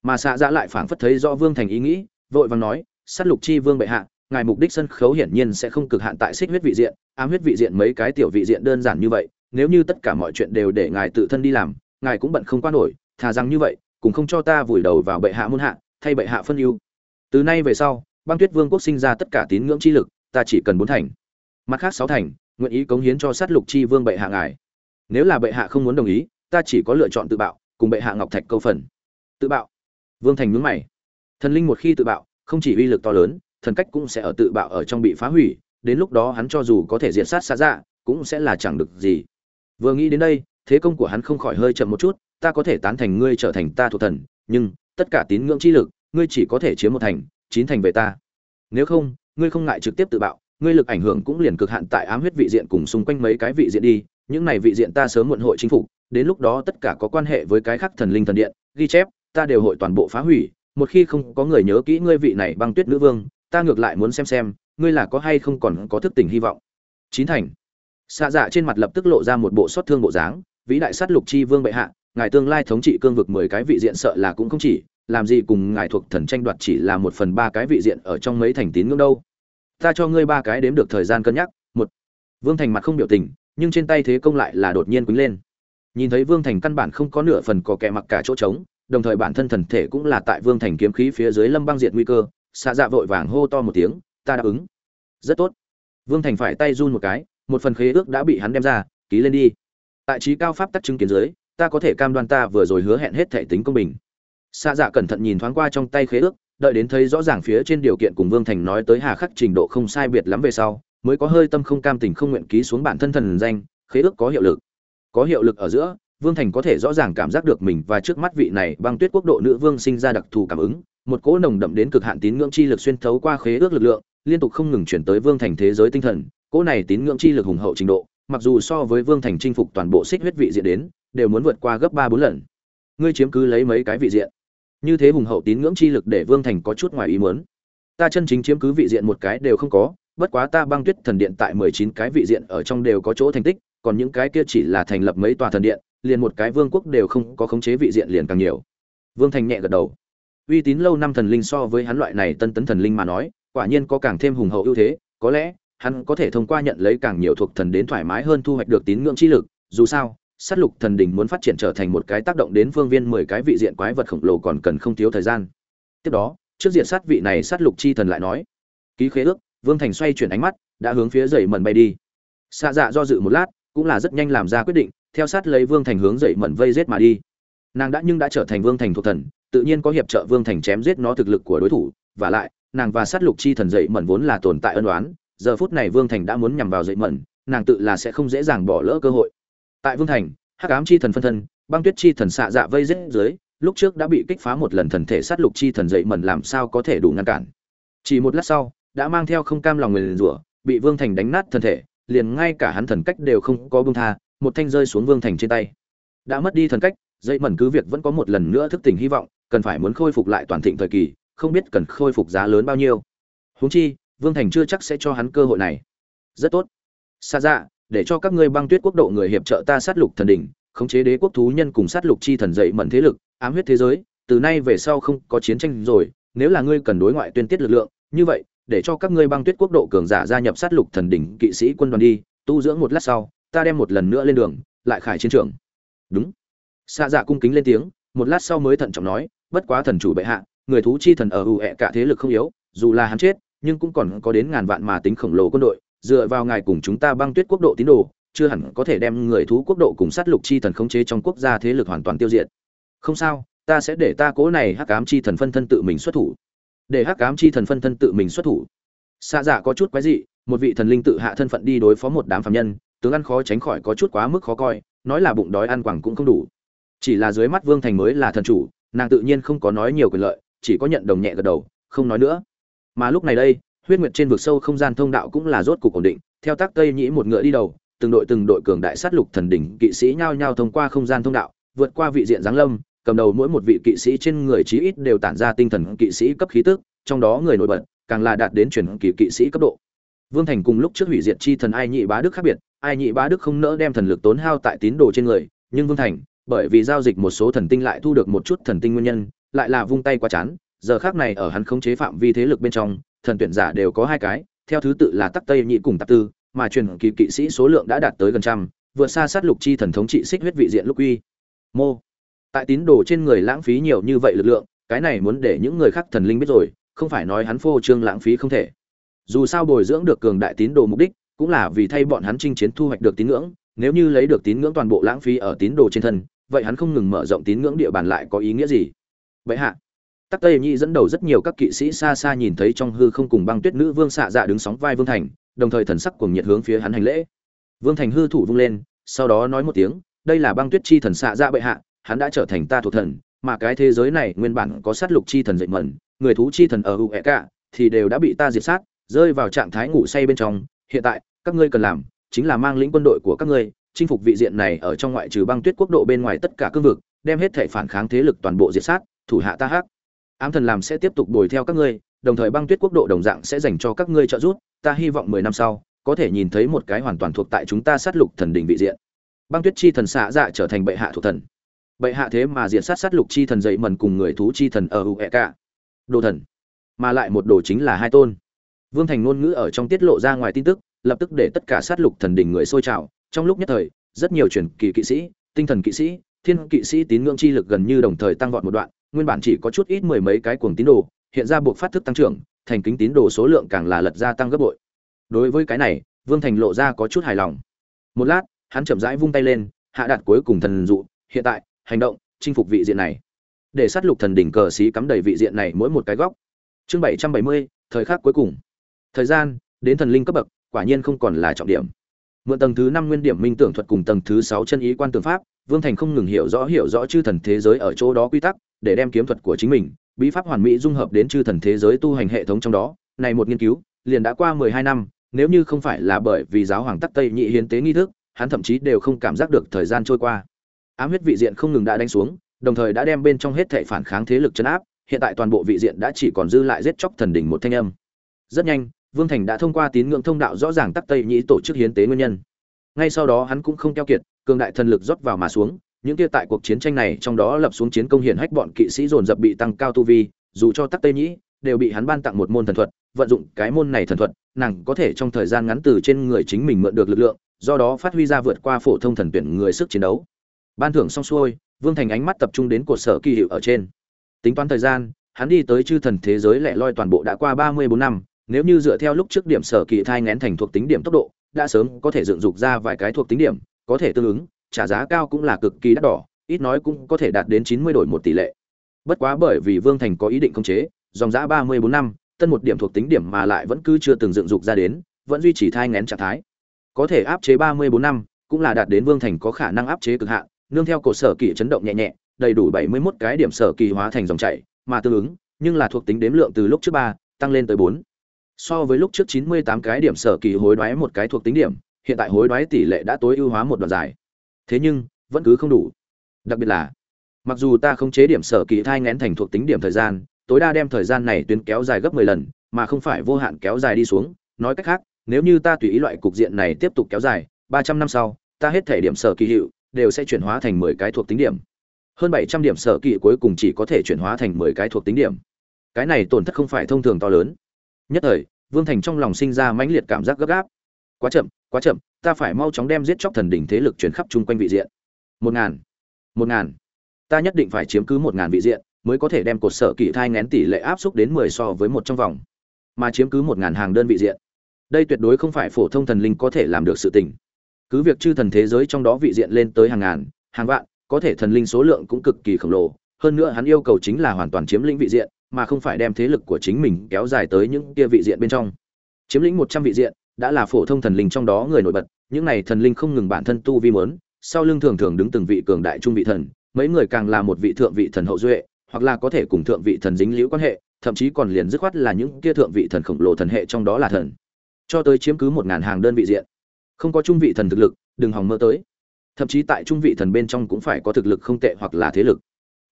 Mà xạ dạ lại phảng phất thấy rõ vương thành ý nghĩ, vội vàng nói, sát lục chi vương bệ hạ ngài mục đích sân khấu hiển nhiên sẽ không cực hạn tại xích huyết vị diện, ám huyết vị diện mấy cái tiểu vị diện đơn giản như vậy, nếu như tất cả mọi chuyện đều để ngài tự thân đi làm, ngài cũng bận không qua nổi, thà rằng như vậy, cũng không cho ta vùi đầu vào bệ hạ muôn hạ, thay bệ hạ phân ưu. Từ nay về sau, băng tuyết vương quốc sinh ra tất cả tín ngưỡng chi lực, ta chỉ cần bốn thành. Mặt khác sáu thành, nguyện ý cống hiến cho sát lục chi vương bệ hạ ngài. Nếu là bệ hạ không muốn đồng ý, ta chỉ có lựa chọn tự bạo, cùng bệ hạ ngọc thạch câu phần. Tự bạo. Vương thành nhướng mày. Thần linh một khi tự bạo, không chỉ uy lực to lớn thần cách cũng sẽ ở tự bạo ở trong bị phá hủy, đến lúc đó hắn cho dù có thể diệt sát xa dạ cũng sẽ là chẳng được gì. Vừa nghĩ đến đây, thế công của hắn không khỏi hơi chậm một chút, ta có thể tán thành ngươi trở thành ta thuộc thần, nhưng tất cả tín ngưỡng chi lực, ngươi chỉ có thể chiếm một thành, chín thành về ta. Nếu không, ngươi không ngại trực tiếp tự bạo, ngươi lực ảnh hưởng cũng liền cực hạn tại ám huyết vị diện cùng xung quanh mấy cái vị diện đi, những này vị diện ta sớm muộn hội chính phủ đến lúc đó tất cả có quan hệ với cái khác thần linh thần điện, ghi chép, ta đều hội toàn bộ phá hủy, một khi không có người nhớ kỹ ngươi vị này băng tuyết nữ vương ta ngược lại muốn xem xem, ngươi là có hay không còn có thức tỉnh hy vọng. Chín thành. Xạ dạ trên mặt lập tức lộ ra một bộ xót thương bộ dáng, vĩ đại sát lục chi vương bệ hạ, ngài tương lai thống trị cương vực mười cái vị diện sợ là cũng không chỉ, làm gì cùng ngài thuộc thần tranh đoạt chỉ là một phần ba cái vị diện ở trong mấy thành tín ngưỡng đâu. Ta cho ngươi ba cái đếm được thời gian cân nhắc, một. Vương thành mặt không biểu tình, nhưng trên tay thế công lại là đột nhiên quýnh lên. Nhìn thấy vương thành căn bản không có nửa phần có kẻ mặc cả chỗ trống, đồng thời bản thân thần thể cũng là tại vương thành kiếm khí phía dưới lâm băng diện nguy cơ xạ dạ vội vàng hô to một tiếng, ta đáp ứng. Rất tốt. Vương thành phải tay run một cái, một phần khế ước đã bị hắn đem ra, ký lên đi. Tại trí cao pháp tắc chứng kiến dưới, ta có thể cam đoan ta vừa rồi hứa hẹn hết thể tính công bình. Xạ dạ cẩn thận nhìn thoáng qua trong tay khế ước, đợi đến thấy rõ ràng phía trên điều kiện cùng vương thành nói tới hà khắc trình độ không sai biệt lắm về sau, mới có hơi tâm không cam tình không nguyện ký xuống bản thân thần danh, khế ước có hiệu lực. Có hiệu lực ở giữa vương thành có thể rõ ràng cảm giác được mình và trước mắt vị này băng tuyết quốc độ nữ vương sinh ra đặc thù cảm ứng, một cỗ nồng đậm đến cực hạn tín ngưỡng chi lực xuyên thấu qua khế ước lực lượng, liên tục không ngừng chuyển tới vương thành thế giới tinh thần, cỗ này tín ngưỡng chi lực hùng hậu trình độ, mặc dù so với vương thành chinh phục toàn bộ xích huyết vị diện đến, đều muốn vượt qua gấp ba bốn lần. Ngươi chiếm cứ lấy mấy cái vị diện? Như thế hùng hậu tín ngưỡng chi lực để vương thành có chút ngoài ý muốn. Ta chân chính chiếm cứ vị diện một cái đều không có, bất quá ta băng tuyết thần điện tại mười chín cái vị diện ở trong đều có chỗ thành tích, còn những cái kia chỉ là thành lập mấy tòa thần điện liền một cái vương quốc đều không có khống chế vị diện liền càng nhiều vương thành nhẹ gật đầu uy tín lâu năm thần linh so với hắn loại này tân tấn thần linh mà nói quả nhiên có càng thêm hùng hậu ưu thế có lẽ hắn có thể thông qua nhận lấy càng nhiều thuộc thần đến thoải mái hơn thu hoạch được tín ngưỡng chi lực dù sao sát lục thần đình muốn phát triển trở thành một cái tác động đến phương viên mười cái vị diện quái vật khổng lồ còn cần không thiếu thời gian. Tiếp đó, trước diện sát vị này sát lục chi thần lại nói, ký khế ước, Vương Thành xoay chuyển ánh mắt, đã hướng phía dậy mẩn bay đi. Xạ dạ do dự một lát, cũng là rất nhanh làm ra quyết định, theo sát lấy Vương Thành hướng dậy mẩn vây giết mà đi. Nàng đã nhưng đã trở thành Vương Thành thuộc thần, tự nhiên có hiệp trợ Vương Thành chém giết nó thực lực của đối thủ, và lại, nàng và sát lục chi thần dậy mẩn vốn là tồn tại ân oán, giờ phút này Vương Thành đã muốn nhằm vào dậy mẩn, nàng tự là sẽ không dễ dàng bỏ lỡ cơ hội tại vương thành hắc ám chi thần phân thân băng tuyết chi thần xạ dạ vây giết dưới lúc trước đã bị kích phá một lần thần thể sát lục chi thần dậy mẩn làm sao có thể đủ ngăn cản chỉ một lát sau đã mang theo không cam lòng người liền rủa bị vương thành đánh nát thân thể liền ngay cả hắn thần cách đều không có bông tha một thanh rơi xuống vương thành trên tay. Đã mất đi thần cách dây mẩn cứ việc vẫn có một lần nữa thức tỉnh hy vọng cần phải muốn khôi phục lại toàn thịnh thời kỳ không biết cần khôi phục giá lớn bao nhiêu. Huống chi vương thành chưa chắc sẽ cho hắn cơ hội này. Rất tốt. Xa dạ để cho các ngươi băng tuyết quốc độ người hiệp trợ ta sát lục thần đỉnh, khống chế đế quốc thú nhân cùng sát lục chi thần dậy mẩn thế lực, ám huyết thế giới, từ nay về sau không có chiến tranh rồi, nếu là ngươi cần đối ngoại tuyên tiết lực lượng, như vậy, để cho các ngươi băng tuyết quốc độ cường giả gia nhập sát lục thần đỉnh kỵ sĩ quân đoàn đi, tu dưỡng một lát sau, ta đem một lần nữa lên đường, lại khải chiến trường. Đúng. Sa Dạ cung kính lên tiếng, một lát sau mới thận trọng nói, bất quá thần chủ bệ hạ, người thú chi thần ở ủ ẹ cả thế lực không yếu, dù là hắn chết, nhưng cũng còn có đến ngàn vạn mà tính khổng lồ quân đội, dựa vào ngài cùng chúng ta băng tuyết quốc độ tín đồ chưa hẳn có thể đem người thú quốc độ cùng sát lục chi thần khống chế trong quốc gia thế lực hoàn toàn tiêu diệt không sao ta sẽ để ta cố này hắc ám chi thần phân thân tự mình xuất thủ để hắc ám chi thần phân thân tự mình xuất thủ xạ dạ có chút quái dị một vị thần linh tự hạ thân phận đi đối phó một đám phạm nhân tướng ăn khó tránh khỏi có chút quá mức khó coi, nói là bụng đói ăn quẳng cũng không đủ. Chỉ là dưới mắt vương thành mới là thần chủ, nàng tự nhiên không có nói nhiều quyền lợi, chỉ có nhận đồng nhẹ gật đầu, không nói nữa. Mà lúc này đây, huyết nguyệt trên vực sâu không gian thông đạo cũng là rốt cục ổn định, theo tác tây nhĩ một ngựa đi đầu, từng đội từng đội cường đại sát lục thần đỉnh kỵ sĩ nhao nhao thông qua không gian thông đạo, vượt qua vị diện giáng lâm, cầm đầu mỗi một vị kỵ sĩ trên người chí ít đều tản ra tinh thần kỵ sĩ cấp khí tức, trong đó người nổi bật càng là đạt đến chuyển kỳ kỵ sĩ cấp độ. Vương thành cùng lúc trước hủy diệt chi thần ai nhị bá đức khác biệt ai nhị bá đức không nỡ đem thần lực tốn hao tại tín đồ trên người, nhưng vương thành, bởi vì giao dịch một số thần tinh lại thu được một chút thần tinh nguyên nhân, lại là vung tay quá chán, giờ khác này ở hắn không chế phạm vi thế lực bên trong, thần tuyển giả đều có hai cái, theo thứ tự là tắc tây nhị cùng tắc tư, mà truyền kỳ kỵ sĩ số lượng đã đạt tới gần trăm, vượt xa sát lục chi thần thống trị xích huyết vị diện lúc uy. Mô. Tại tín đồ trên người lãng phí nhiều như vậy lực lượng, cái này muốn để những người khác thần linh biết rồi, không phải nói hắn phô trương lãng phí không thể. Dù sao bồi dưỡng được cường đại tín đồ mục đích cũng là vì thay bọn hắn chinh chiến thu hoạch được tín ngưỡng, nếu như lấy được tín ngưỡng toàn bộ lãng phí ở tín đồ trên thân, vậy hắn không ngừng mở rộng tín ngưỡng địa bàn lại có ý nghĩa gì? Vậy hạ, tắc tây Nhi dẫn đầu rất nhiều các kỵ sĩ xa xa nhìn thấy trong hư không cùng băng tuyết nữ vương xạ dạ đứng sóng vai vương thành, đồng thời thần sắc cùng nhiệt hướng phía hắn hành lễ. Vương thành hư thủ vung lên, sau đó nói một tiếng, đây là băng tuyết chi thần xạ dạ bệ hạ, hắn đã trở thành ta thuộc thần, mà cái thế giới này nguyên bản có sát lục chi thần dậy mẩn, người thú chi thần ở uệ cả thì đều đã bị ta diệt sát, rơi vào trạng thái ngủ say bên trong hiện tại, các ngươi cần làm chính là mang lĩnh quân đội của các ngươi, chinh phục vị diện này ở trong ngoại trừ băng tuyết quốc độ bên ngoài tất cả cương vực, đem hết thể phản kháng thế lực toàn bộ diệt sát, thủ hạ ta hắc. Ám thần làm sẽ tiếp tục đuổi theo các ngươi, đồng thời băng tuyết quốc độ đồng dạng sẽ dành cho các ngươi trợ giúp, ta hy vọng mười năm sau, có thể nhìn thấy một cái hoàn toàn thuộc tại chúng ta sát lục thần đỉnh vị diện. Băng tuyết chi thần xạ dạ trở thành bệ hạ thuộc thần. Bệ hạ thế mà diện sát sát lục chi thần dậy mần cùng người thú chi thần ở uệ cả đồ thần. Mà lại một đồ chính là hai tôn vương thành ngôn ngữ ở trong tiết lộ ra ngoài tin tức, lập tức để tất cả sát lục thần đỉnh người sôi trào. Trong lúc nhất thời, rất nhiều truyền kỳ kỵ sĩ, tinh thần kỵ sĩ, thiên kỵ sĩ tín ngưỡng chi lực gần như đồng thời tăng vọt một đoạn, nguyên bản chỉ có chút ít mười mấy cái cuồng tín đồ, hiện ra buộc phát thức tăng trưởng, thành kính tín đồ số lượng càng là lật ra tăng gấp bội. Đối với cái này, vương thành lộ ra có chút hài lòng. Một lát, hắn chậm rãi vung tay lên, hạ đạt cuối cùng thần dụ, hiện tại, hành động, chinh phục vị diện này. Để sát lục thần đỉnh cờ sĩ cắm đầy vị diện này mỗi một cái góc. Chương bảy trăm bảy mươi, thời khắc cuối cùng thời gian, đến thần linh cấp bậc, quả nhiên không còn là trọng điểm. Mượn tầng thứ năm nguyên điểm minh tưởng thuật cùng tầng thứ sáu chân ý quan tưởng pháp, vương thành không ngừng hiểu rõ hiểu rõ chư thần thế giới ở chỗ đó quy tắc, để đem kiếm thuật của chính mình, bí pháp hoàn mỹ dung hợp đến chư thần thế giới tu hành hệ thống trong đó. Này một nghiên cứu, liền đã qua mười hai năm, nếu như không phải là bởi vì giáo hoàng tắc tây nhị hiến tế nghi thức, hắn thậm chí đều không cảm giác được thời gian trôi qua. Ám huyết vị diện không ngừng đã đánh xuống, đồng thời đã đem bên trong hết thệ phản kháng thế lực chấn áp, hiện tại toàn bộ vị diện đã chỉ còn dư lại giết chóc thần đỉnh một thanh âm. Rất nhanh vương thành đã thông qua tín ngưỡng thông đạo rõ ràng tắc tây nhĩ tổ chức hiến tế nguyên nhân. Ngay sau đó hắn cũng không keo kiệt, cường đại thần lực rót vào mà xuống, những kia tại cuộc chiến tranh này trong đó lập xuống chiến công hiển hách bọn kỵ sĩ dồn dập bị tăng cao tu vi, dù cho tắc tây nhĩ đều bị hắn ban tặng một môn thần thuật, vận dụng cái môn này thần thuật, nàng có thể trong thời gian ngắn từ trên người chính mình mượn được lực lượng, do đó phát huy ra vượt qua phổ thông thần tuyển người sức chiến đấu. Ban thưởng xong xuôi, vương thành ánh mắt tập trung đến cột sở kỳ hiệu ở trên. Tính toán thời gian, hắn đi tới chư thần thế giới lẻ loi toàn bộ đã qua ba mươi bốn năm nếu như dựa theo lúc trước điểm sở kỳ thai ngén thành thuộc tính điểm tốc độ, đã sớm có thể dựng dục ra vài cái thuộc tính điểm, có thể tương ứng, trả giá cao cũng là cực kỳ đắt đỏ, ít nói cũng có thể đạt đến chín mươi đổi một tỷ lệ. Bất quá bởi vì vương thành có ý định khống chế, dòng giã ba mươi bốn năm, tân một điểm thuộc tính điểm mà lại vẫn cứ chưa từng dựng dục ra đến, vẫn duy trì thai ngén trạng thái. Có thể áp chế ba mươi bốn năm, cũng là đạt đến vương thành có khả năng áp chế cực hạn, nương theo cổ sở kỳ chấn động nhẹ nhẹ, đầy đủ bảy mươi 71 cái điểm sở kỳ hóa thành dòng chảy, mà tương ứng, nhưng là thuộc tính đếm lượng từ lúc trước ba, tăng lên tới bốn so với lúc trước chín mươi tám cái điểm sở kỳ hối đoái một cái thuộc tính điểm, hiện tại hối đoái tỷ lệ đã tối ưu hóa một đoạn dài. Thế nhưng, vẫn cứ không đủ. Đặc biệt là, mặc dù ta không chế điểm sở kỳ thai ngén thành thuộc tính điểm thời gian, tối đa đem thời gian này tuyến kéo dài gấp 10 lần, mà không phải vô hạn kéo dài đi xuống. Nói cách khác, nếu như ta tùy ý loại cục diện này tiếp tục kéo dài 300 năm sau, ta hết thể điểm sở kỳ hiệu đều sẽ chuyển hóa thành 10 cái thuộc tính điểm. Hơn 700 điểm sở kỳ cuối cùng chỉ có thể chuyển hóa thành 10 cái thuộc tính điểm. Cái này tổn thất không phải thông thường to lớn nhất thời, vương thành trong lòng sinh ra mãnh liệt cảm giác gấp gáp. Quá chậm quá chậm, ta phải mau chóng đem giết chóc thần đỉnh thế lực chuyển khắp chung quanh vị diện. Một ngàn một ngàn. Ta nhất định phải chiếm cứ một ngàn vị diện, mới có thể đem cột sở kỷ thai ngén tỷ lệ áp suất đến mười so với một trong vòng. Mà chiếm cứ một ngàn hàng đơn vị diện. Đây tuyệt đối không phải phổ thông thần linh có thể làm được sự tình. Cứ việc chư thần thế giới trong đó vị diện lên tới hàng ngàn, hàng vạn, có thể thần linh số lượng cũng cực kỳ khổng lồ. Hơn nữa hắn yêu cầu chính là hoàn toàn chiếm lĩnh vị diện mà không phải đem thế lực của chính mình kéo dài tới những kia vị diện bên trong. Chiếm lĩnh một trăm vị diện, đã là phổ thông thần linh trong đó người nổi bật, những này thần linh không ngừng bản thân tu vi mớn sau lưng thường thường đứng từng vị cường đại trung vị thần, mấy người càng là một vị thượng vị thần hậu duệ, hoặc là có thể cùng thượng vị thần dính liễu quan hệ, thậm chí còn liền dứt khoát là những kia thượng vị thần khổng lồ thần hệ trong đó là thần. Cho tới chiếm cứ một ngàn hàng đơn vị diện. Không có trung vị thần thực lực, đừng hòng mơ tới. Thậm chí tại trung vị thần bên trong cũng phải có thực lực không tệ hoặc là thế lực.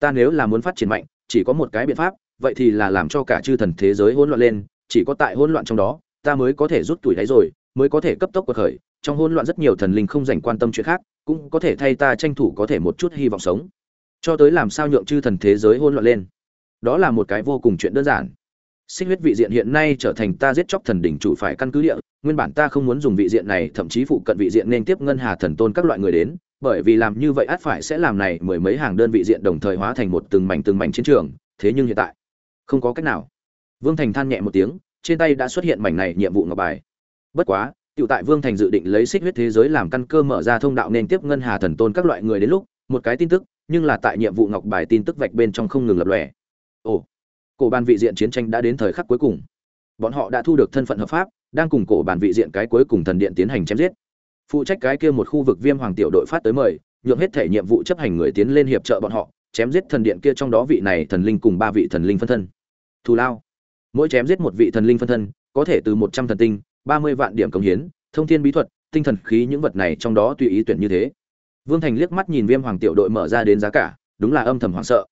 Ta nếu là muốn phát triển mạnh, chỉ có một cái biện pháp vậy thì là làm cho cả chư thần thế giới hỗn loạn lên, chỉ có tại hỗn loạn trong đó, ta mới có thể rút tuổi đáy rồi, mới có thể cấp tốc cuộc khởi. Trong hỗn loạn rất nhiều thần linh không dành quan tâm chuyện khác, cũng có thể thay ta tranh thủ có thể một chút hy vọng sống. Cho tới làm sao nhượng chư thần thế giới hỗn loạn lên. Đó là một cái vô cùng chuyện đơn giản. Sinh huyết vị diện hiện nay trở thành ta giết chóc thần đỉnh chủ phải căn cứ địa, nguyên bản ta không muốn dùng vị diện này, thậm chí phụ cận vị diện nên tiếp ngân hà thần tôn các loại người đến, bởi vì làm như vậy át phải sẽ làm này mười mấy hàng đơn vị diện đồng thời hóa thành một từng mảnh từng mảnh chiến trường, thế nhưng hiện tại không có cách nào. Vương thành than nhẹ một tiếng, trên tay đã xuất hiện mảnh này nhiệm vụ ngọc bài. Bất quá, tiểu tại vương thành dự định lấy xích huyết thế giới làm căn cơ mở ra thông đạo nên tiếp ngân hà thần tôn các loại người đến lúc, một cái tin tức, nhưng là tại nhiệm vụ ngọc bài tin tức vạch bên trong không ngừng lập lòe. Ồ, cổ bàn vị diện chiến tranh đã đến thời khắc cuối cùng. Bọn họ đã thu được thân phận hợp pháp, đang cùng cổ bàn vị diện cái cuối cùng thần điện tiến hành chém giết. Phụ trách cái kia một khu vực viêm hoàng tiểu đội phát tới mời, nhượng hết thể nhiệm vụ chấp hành người tiến lên hiệp trợ bọn họ chém giết thần điện kia trong đó vị này thần linh cùng ba vị thần linh phân thân. Thù lao. Mỗi chém giết một vị thần linh phân thân, có thể từ một trăm thần tinh, ba mươi vạn điểm cống hiến, thông thiên bí thuật, tinh thần khí những vật này trong đó tùy ý tuyển như thế. Vương thành liếc mắt nhìn viêm hoàng tiểu đội mở ra đến giá cả, đúng là âm thầm hoảng sợ.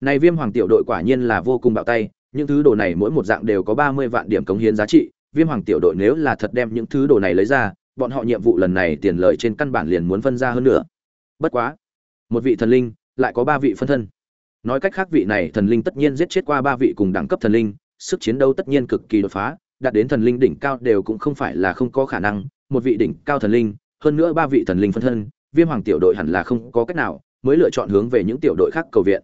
Này viêm hoàng tiểu đội quả nhiên là vô cùng bạo tay, những thứ đồ này mỗi một dạng đều có ba mươi vạn điểm cống hiến giá trị, viêm hoàng tiểu đội nếu là thật đem những thứ đồ này lấy ra, bọn họ nhiệm vụ lần này tiền lợi trên căn bản liền muốn phân ra hơn nữa. Bất quá, một vị thần linh lại có ba vị phân thân. Nói cách khác vị này thần linh tất nhiên giết chết qua ba vị cùng đẳng cấp thần linh, sức chiến đấu tất nhiên cực kỳ đột phá, đạt đến thần linh đỉnh cao đều cũng không phải là không có khả năng. Một vị đỉnh cao thần linh, hơn nữa ba vị thần linh phân thân, viêm hoàng tiểu đội hẳn là không có cách nào, mới lựa chọn hướng về những tiểu đội khác cầu viện.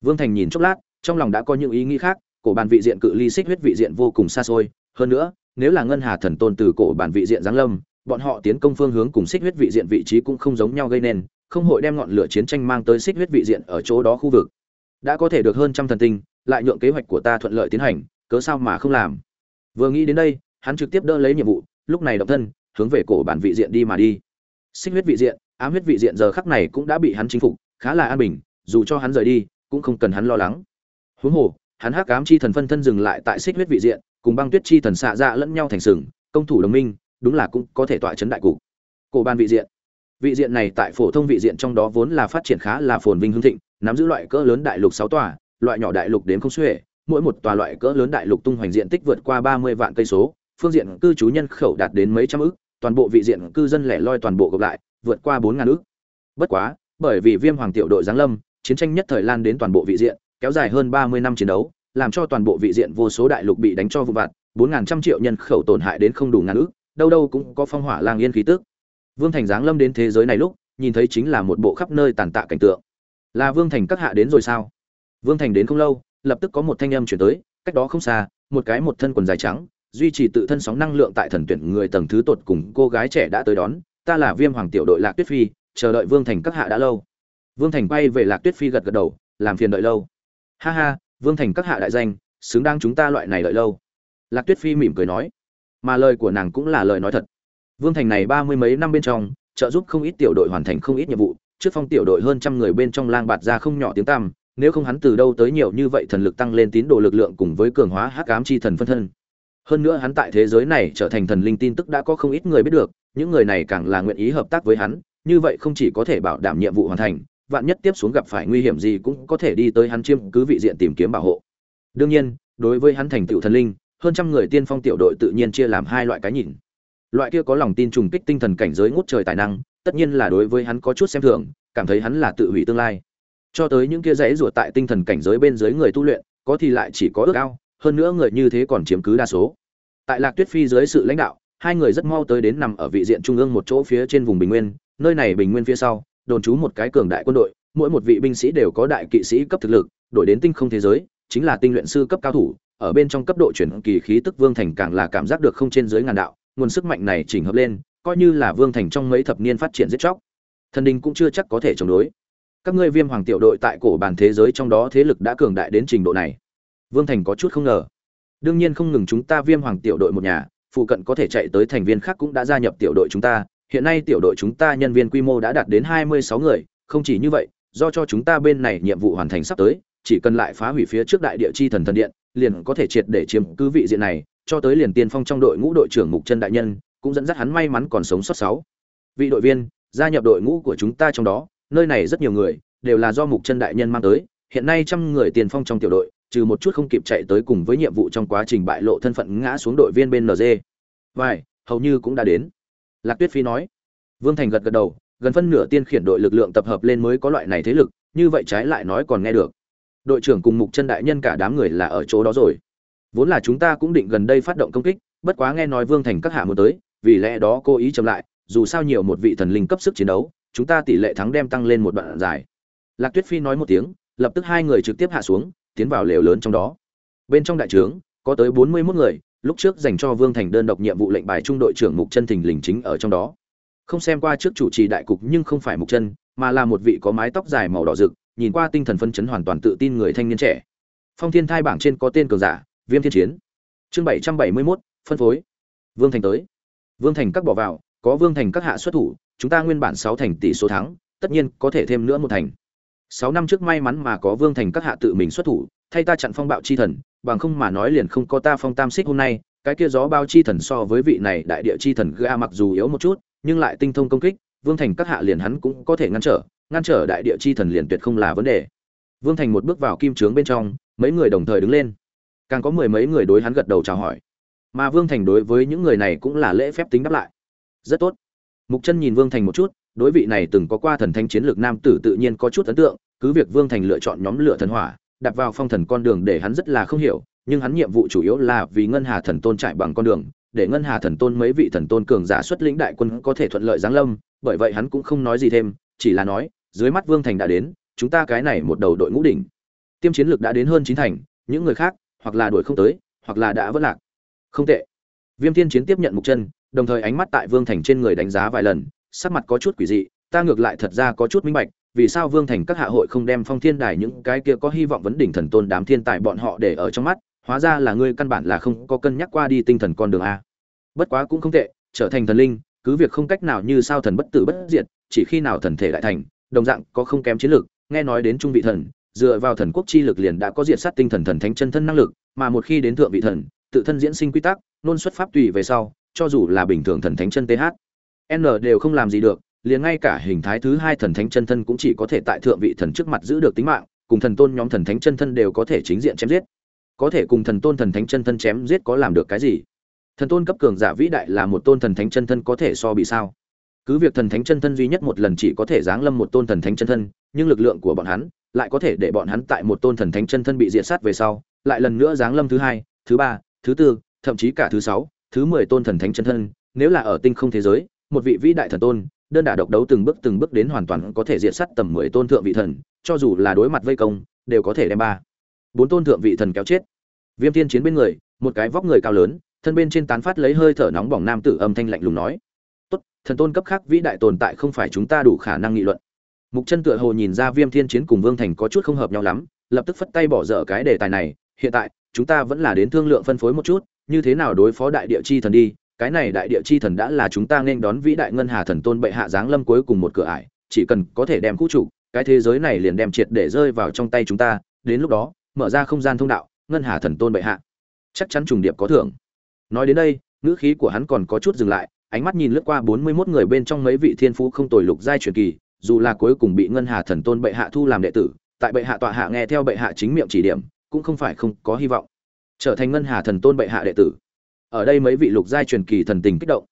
Vương thành nhìn chốc lát, trong lòng đã có những ý nghĩ khác, cổ bàn vị diện cự ly xích huyết vị diện vô cùng xa xôi. Hơn nữa, nếu là ngân hà thần tôn từ cổ bản vị diện giáng lâm, bọn họ tiến công phương hướng cùng xích huyết vị diện vị trí cũng không giống nhau gây nên không hội đem ngọn lửa chiến tranh mang tới xích huyết vị diện ở chỗ đó khu vực. Đã có thể được hơn trăm thần tinh, lại nhượng kế hoạch của ta thuận lợi tiến hành, cớ sao mà không làm? Vừa nghĩ đến đây, hắn trực tiếp đỡ lấy nhiệm vụ, lúc này động thân, hướng về cổ bản vị diện đi mà đi. Xích huyết vị diện, ám huyết vị diện giờ khắc này cũng đã bị hắn chinh phục, khá là an bình, dù cho hắn rời đi, cũng không cần hắn lo lắng. Huống hồ, hắn hắc ám chi thần phân thân dừng lại tại xích huyết vị diện, cùng băng tuyết chi thần xạ ra lẫn nhau thành sừng, công thủ đồng minh, đúng là cũng có thể tọa chấn đại cục. Cổ ban vị diện vị diện này tại phổ thông vị diện trong đó vốn là phát triển khá là phồn vinh hưng thịnh, nắm giữ loại cỡ lớn đại lục sáu tòa, loại nhỏ đại lục đến không xuể, mỗi một tòa loại cỡ lớn đại lục tung hoành diện tích vượt qua ba mươi vạn cây số, phương diện cư trú nhân khẩu đạt đến mấy trăm ước, toàn bộ vị diện cư dân lẻ loi toàn bộ gộp lại, vượt qua bốn ngàn ước. Bất quá, bởi vì viêm hoàng tiểu đội giáng lâm, chiến tranh nhất thời lan đến toàn bộ vị diện, kéo dài hơn ba mươi năm chiến đấu, làm cho toàn bộ vị diện vô số đại lục bị đánh cho vụ vặt, bốn ngàn trăm triệu nhân khẩu tổn hại đến không đủ ngàn ước, đâu đâu cũng có phong hỏa lang yên khí tức vương thành giáng lâm đến thế giới này lúc, nhìn thấy chính là một bộ khắp nơi tàn tạ cảnh tượng. Là vương thành các hạ đến rồi sao? Vương thành đến không lâu, lập tức có một thanh âm chuyển tới, cách đó không xa, một cái một thân quần dài trắng, duy trì tự thân sóng năng lượng tại thần tuyển người tầng thứ tột cùng cô gái trẻ đã tới đón, ta là viêm hoàng tiểu đội lạc tuyết phi, chờ đợi vương thành các hạ đã lâu. Vương thành bay về lạc tuyết phi gật gật đầu, làm phiền đợi lâu. Ha ha, vương thành các hạ đại danh, xứng đáng chúng ta loại này đợi lâu. Lạc tuyết phi mỉm cười nói, mà lời của nàng cũng là lời nói thật vương thành này ba mươi mấy năm bên trong, trợ giúp không ít tiểu đội hoàn thành không ít nhiệm vụ, trước phong tiểu đội hơn trăm người bên trong lang bạt ra không nhỏ tiếng tăm, nếu không hắn từ đâu tới nhiều như vậy thần lực tăng lên tín đồ lực lượng cùng với cường hóa hắc ám chi thần phân thân. Hơn nữa hắn tại thế giới này trở thành thần linh tin tức đã có không ít người biết được, những người này càng là nguyện ý hợp tác với hắn, như vậy không chỉ có thể bảo đảm nhiệm vụ hoàn thành, vạn nhất tiếp xuống gặp phải nguy hiểm gì cũng có thể đi tới hắn chiêm cứ vị diện tìm kiếm bảo hộ. Đương nhiên, đối với hắn thành tựu thần linh, hơn trăm người tiên phong tiểu đội tự nhiên chia làm hai loại cái nhìn loại kia có lòng tin trùng kích tinh thần cảnh giới ngút trời tài năng, tất nhiên là đối với hắn có chút xem thường, cảm thấy hắn là tự hủy tương lai. Cho tới những kia dãy ruột tại tinh thần cảnh giới bên dưới người tu luyện, có thì lại chỉ có ước ao, hơn nữa người như thế còn chiếm cứ đa số. Tại lạc tuyết phi dưới sự lãnh đạo, hai người rất mau tới đến nằm ở vị diện trung ương một chỗ phía trên vùng bình nguyên, nơi này bình nguyên phía sau, đồn trú một cái cường đại quân đội, mỗi một vị binh sĩ đều có đại kỵ sĩ cấp thực lực, đổi đến tinh không thế giới, chính là tinh luyện sư cấp cao thủ, ở bên trong cấp độ chuyển kỳ khí tức vương thành càng là cảm giác được không trên dưới ngàn đạo nguồn sức mạnh này chỉnh hợp lên, coi như là vương thành trong mấy thập niên phát triển giết chóc, thần đình cũng chưa chắc có thể chống đối. Các ngươi viêm hoàng tiểu đội tại cổ bản thế giới trong đó thế lực đã cường đại đến trình độ này. Vương thành có chút không ngờ. Đương nhiên không ngừng chúng ta viêm hoàng tiểu đội một nhà, phụ cận có thể chạy tới thành viên khác cũng đã gia nhập tiểu đội chúng ta. Hiện nay tiểu đội chúng ta nhân viên quy mô đã đạt đến hai mươi sáu người, không chỉ như vậy, do cho chúng ta bên này nhiệm vụ hoàn thành sắp tới, chỉ cần lại phá hủy phía trước đại địa chi thần thần điện, liền có thể triệt để chiếm cứ vị diện này cho tới liền tiên phong trong đội ngũ đội trưởng mục chân đại nhân cũng dẫn dắt hắn may mắn còn sống sót sáu vị đội viên gia nhập đội ngũ của chúng ta trong đó nơi này rất nhiều người đều là do mục chân đại nhân mang tới hiện nay trăm người tiền phong trong tiểu đội trừ một chút không kịp chạy tới cùng với nhiệm vụ trong quá trình bại lộ thân phận ngã xuống đội viên bên NG. Vài, hầu như cũng đã đến. Lạc Tuyết Phi nói. Vương Thành gật gật đầu, gần phân nửa tiên khiển đội lực lượng tập hợp lên mới có loại này thế lực, như vậy trái lại nói còn nghe được. Đội trưởng cùng Mục Chân đại nhân cả đám người là ở chỗ đó rồi. Vốn là chúng ta cũng định gần đây phát động công kích, bất quá nghe nói Vương Thành các hạ muốn tới, vì lẽ đó cố ý chậm lại, dù sao nhiều một vị thần linh cấp sức chiến đấu, chúng ta tỷ lệ thắng đem tăng lên một đoạn dài. Lạc Tuyết Phi nói một tiếng, lập tức hai người trực tiếp hạ xuống, tiến vào lều lớn trong đó. Bên trong đại trướng, có tới bốn mươi mốt người, lúc trước dành cho Vương Thành đơn độc nhiệm vụ lệnh bài trung đội trưởng Mục Chân Thình lình chính ở trong đó. Không xem qua trước chủ trì đại cục nhưng không phải Mục Chân, mà là một vị có mái tóc dài màu đỏ rực, nhìn qua tinh thần phân chấn hoàn toàn tự tin người thanh niên trẻ. phong thiên thai bảng trên có tên cường giả viêm thiên chiến. Chương bảy trăm bảy mươi mốt, phân phối. Vương thành tới. Vương thành các bỏ vào, có vương thành các hạ xuất thủ, chúng ta nguyên bản sáu thành tỷ số thắng, tất nhiên có thể thêm nữa một thành. Sáu năm trước may mắn mà có vương thành các hạ tự mình xuất thủ, thay ta chặn phong bạo chi thần, bằng không mà nói liền không có ta phong tam xích hôm nay, cái kia gió bao chi thần so với vị này đại địa chi thần ga mặc dù yếu một chút, nhưng lại tinh thông công kích, vương thành các hạ liền hắn cũng có thể ngăn trở ngăn trở đại địa chi thần liền tuyệt không là vấn đề. Vương thành một bước vào kim trướng bên trong, mấy người đồng thời đứng lên càng có mười mấy người đối hắn gật đầu chào hỏi. Mà vương thành đối với những người này cũng là lễ phép tính đáp lại. Rất tốt. Mục chân nhìn vương thành một chút, đối vị này từng có qua thần thanh chiến lược nam tử tự nhiên có chút ấn tượng, cứ việc vương thành lựa chọn nhóm lửa thần hỏa, đặt vào phong thần con đường để hắn rất là không hiểu, nhưng hắn nhiệm vụ chủ yếu là vì ngân hà thần tôn trải bằng con đường, để ngân hà thần tôn mấy vị thần tôn cường giả xuất lĩnh đại quân có thể thuận lợi giáng lâm, bởi vậy hắn cũng không nói gì thêm, chỉ là nói, dưới mắt vương thành đã đến, chúng ta cái này một đầu đội ngũ đỉnh. Tiêm chiến lược đã đến hơn chín thành, những người khác hoặc là đuổi không tới, hoặc là đã vỡ lạc. Không tệ. Viêm thiên chiến tiếp nhận mục chân, đồng thời ánh mắt tại vương thành trên người đánh giá vài lần, sắc mặt có chút quỷ dị, ta ngược lại thật ra có chút minh bạch, vì sao vương thành các hạ hội không đem phong thiên đài những cái kia có hy vọng vấn đỉnh thần tôn đám thiên tài bọn họ để ở trong mắt, hóa ra là ngươi căn bản là không có cân nhắc qua đi tinh thần con đường a. Bất quá cũng không tệ, trở thành thần linh, cứ việc không cách nào như sao thần bất tử bất diệt, chỉ khi nào thần thể đại thành, đồng dạng có không kém chiến lược, nghe nói đến trung vị thần dựa vào thần quốc chi lực liền đã có diệt sát tinh thần thần thánh chân thân năng lực, mà một khi đến thượng vị thần, tự thân diễn sinh quy tắc, nôn xuất pháp tùy về sau, cho dù là bình thường thần thánh chân th n đều không làm gì được, liền ngay cả hình thái thứ hai thần thánh chân thân cũng chỉ có thể tại thượng vị thần trước mặt giữ được tính mạng, cùng thần tôn nhóm thần thánh chân thân đều có thể chính diện chém giết. Có thể cùng thần tôn thần thánh chân thân chém giết có làm được cái gì? Thần tôn cấp cường giả vĩ đại là một tôn thần thánh chân thân có thể so bị sao? Cứ việc thần thánh chân thân duy nhất một lần chỉ có thể giáng lâm một tôn thần thánh chân thân, nhưng lực lượng của bọn hắn lại có thể để bọn hắn tại một tôn thần thánh chân thân bị diệt sát về sau, lại lần nữa giáng lâm thứ hai, thứ ba, thứ tư, thậm chí cả thứ sáu, thứ mười tôn thần thánh chân thân, nếu là ở tinh không thế giới, một vị vĩ đại thần tôn, đơn đả độc đấu từng bước từng bước đến hoàn toàn có thể diệt sát tầm mười tôn thượng vị thần, cho dù là đối mặt vây công, đều có thể đem ba, bốn tôn thượng vị thần kéo chết. Viêm tiên chiến bên người, một cái vóc người cao lớn, thân bên trên tán phát lấy hơi thở nóng bỏng nam tử âm thanh lạnh lùng nói, tốt, thần tôn cấp khác vĩ đại tồn tại không phải chúng ta đủ khả năng nghị luận mục chân tựa hồ nhìn ra viêm thiên chiến cùng vương thành có chút không hợp nhau lắm, lập tức phất tay bỏ dở cái đề tài này, hiện tại, chúng ta vẫn là đến thương lượng phân phối một chút, như thế nào đối phó đại địa chi thần đi, cái này đại địa chi thần đã là chúng ta nên đón vĩ đại ngân hà thần tôn bệ hạ giáng lâm cuối cùng một cửa ải, chỉ cần có thể đem khu chủ cái thế giới này liền đem triệt để rơi vào trong tay chúng ta, đến lúc đó, mở ra không gian thông đạo, ngân hà thần tôn bệ hạ. Chắc chắn trùng điệp có thưởng. Nói đến đây, ngữ khí của hắn còn có chút dừng lại, ánh mắt nhìn lướt qua bốn mươi 41 người bên trong mấy vị thiên phú không tồi lục giai truyền kỳ dù là cuối cùng bị ngân hà thần tôn bệ hạ thu làm đệ tử, tại bệ hạ tọa hạ nghe theo bệ hạ chính miệng chỉ điểm, cũng không phải không có hy vọng trở thành ngân hà thần tôn bệ hạ đệ tử. Ở đây mấy vị lục giai truyền kỳ thần tình kích động.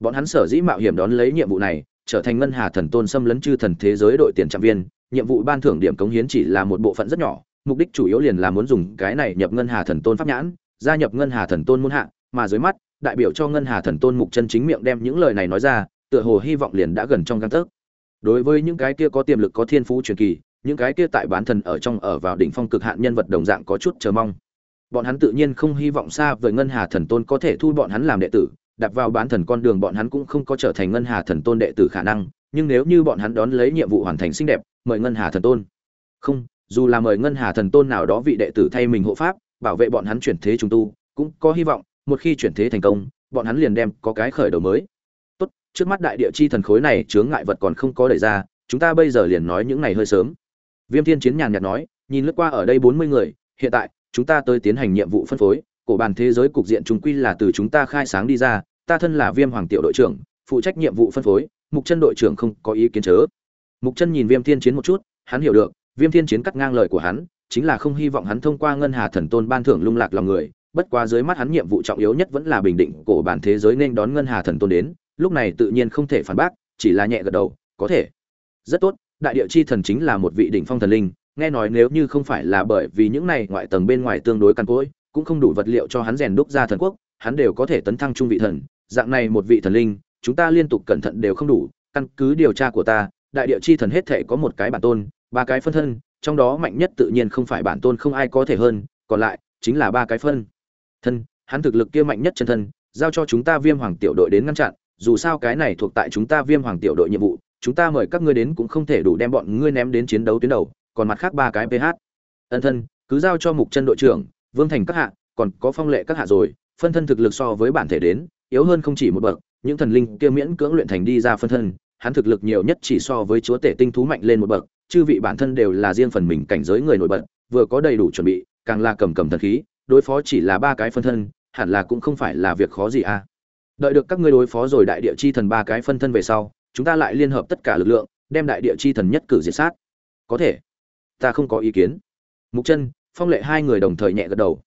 Bọn hắn sở dĩ mạo hiểm đón lấy nhiệm vụ này, trở thành ngân hà thần tôn xâm lấn chư thần thế giới đội tiền trạm viên, nhiệm vụ ban thưởng điểm cống hiến chỉ là một bộ phận rất nhỏ, mục đích chủ yếu liền là muốn dùng cái này nhập ngân hà thần tôn pháp nhãn, gia nhập ngân hà thần tôn muôn hạ, mà dưới mắt, đại biểu cho ngân hà thần tôn mục chân chính miệng đem những lời này nói ra, tựa hồ hy vọng liền đã gần trong găng tấc đối với những cái kia có tiềm lực, có thiên phú truyền kỳ, những cái kia tại bán thần ở trong, ở vào đỉnh phong cực hạn nhân vật đồng dạng có chút chờ mong. Bọn hắn tự nhiên không hy vọng xa với ngân hà thần tôn có thể thu bọn hắn làm đệ tử đặt vào bán thần con đường bọn hắn cũng không có trở thành ngân hà thần tôn đệ tử khả năng, nhưng nếu như bọn hắn đón lấy nhiệm vụ hoàn thành xinh đẹp, mời ngân hà thần tôn. Không, dù là mời ngân hà thần tôn nào đó vị đệ tử thay mình hộ pháp, bảo vệ bọn hắn chuyển thế trung tu, cũng có hy vọng, một khi chuyển thế thành công, bọn hắn liền đem có cái khởi đầu mới trước mắt đại địa chi thần khối này chướng ngại vật còn không có đẩy ra, chúng ta bây giờ liền nói những này hơi sớm. Viêm thiên chiến nhàn nhạt nói, nhìn lướt qua ở đây bốn mươi người, hiện tại, chúng ta tới tiến hành nhiệm vụ phân phối, cổ bàn thế giới cục diện chúng quy là từ chúng ta khai sáng đi ra, ta thân là viêm hoàng tiểu đội trưởng, phụ trách nhiệm vụ phân phối, mục chân đội trưởng không có ý kiến chớ. Mục chân nhìn viêm thiên chiến một chút, hắn hiểu được, viêm thiên chiến cắt ngang lời của hắn, chính là không hy vọng hắn thông qua ngân hà thần tôn ban thưởng lung lạc lòng người, bất quá dưới mắt hắn nhiệm vụ trọng yếu nhất vẫn là bình định cổ bản thế giới nên đón ngân hà thần tôn đến lúc này tự nhiên không thể phản bác, chỉ là nhẹ gật đầu, có thể. Rất tốt, đại địa chi thần chính là một vị đỉnh phong thần linh, nghe nói nếu như không phải là bởi vì những này ngoại tầng bên ngoài tương đối căn cỗi, cũng không đủ vật liệu cho hắn rèn đúc ra thần quốc, hắn đều có thể tấn thăng trung vị thần, dạng này một vị thần linh, chúng ta liên tục cẩn thận đều không đủ, căn cứ điều tra của ta, đại địa chi thần hết thể có một cái bản tôn, ba cái phân thân, trong đó mạnh nhất tự nhiên không phải bản tôn không ai có thể hơn, còn lại chính là ba cái phân thân, hắn thực lực kia mạnh nhất chân thân, giao cho chúng ta viêm hoàng tiểu đội đến ngăn chặn dù sao cái này thuộc tại chúng ta viêm hoàng tiểu đội nhiệm vụ, chúng ta mời các ngươi đến cũng không thể đủ đem bọn ngươi ném đến chiến đấu tuyến đầu, còn mặt khác ba cái ph ân thân, cứ giao cho mục chân đội trưởng, vương thành các hạ, còn có phong lệ các hạ rồi, phân thân thực lực so với bản thể đến, yếu hơn không chỉ một bậc, những thần linh kia miễn cưỡng luyện thành đi ra phân thân, hắn thực lực nhiều nhất chỉ so với chúa tể tinh thú mạnh lên một bậc, chư vị bản thân đều là riêng phần mình cảnh giới người nổi bật, vừa có đầy đủ chuẩn bị, càng là cầm cầm thần khí, đối phó chỉ là ba cái phân thân, hẳn là cũng không phải là việc khó gì à đợi được các ngươi đối phó rồi đại địa chi thần ba cái phân thân về sau, chúng ta lại liên hợp tất cả lực lượng, đem đại địa chi thần nhất cử diệt sát. Có thể. Ta không có ý kiến. Mục chân, phong lệ hai người đồng thời nhẹ gật đầu.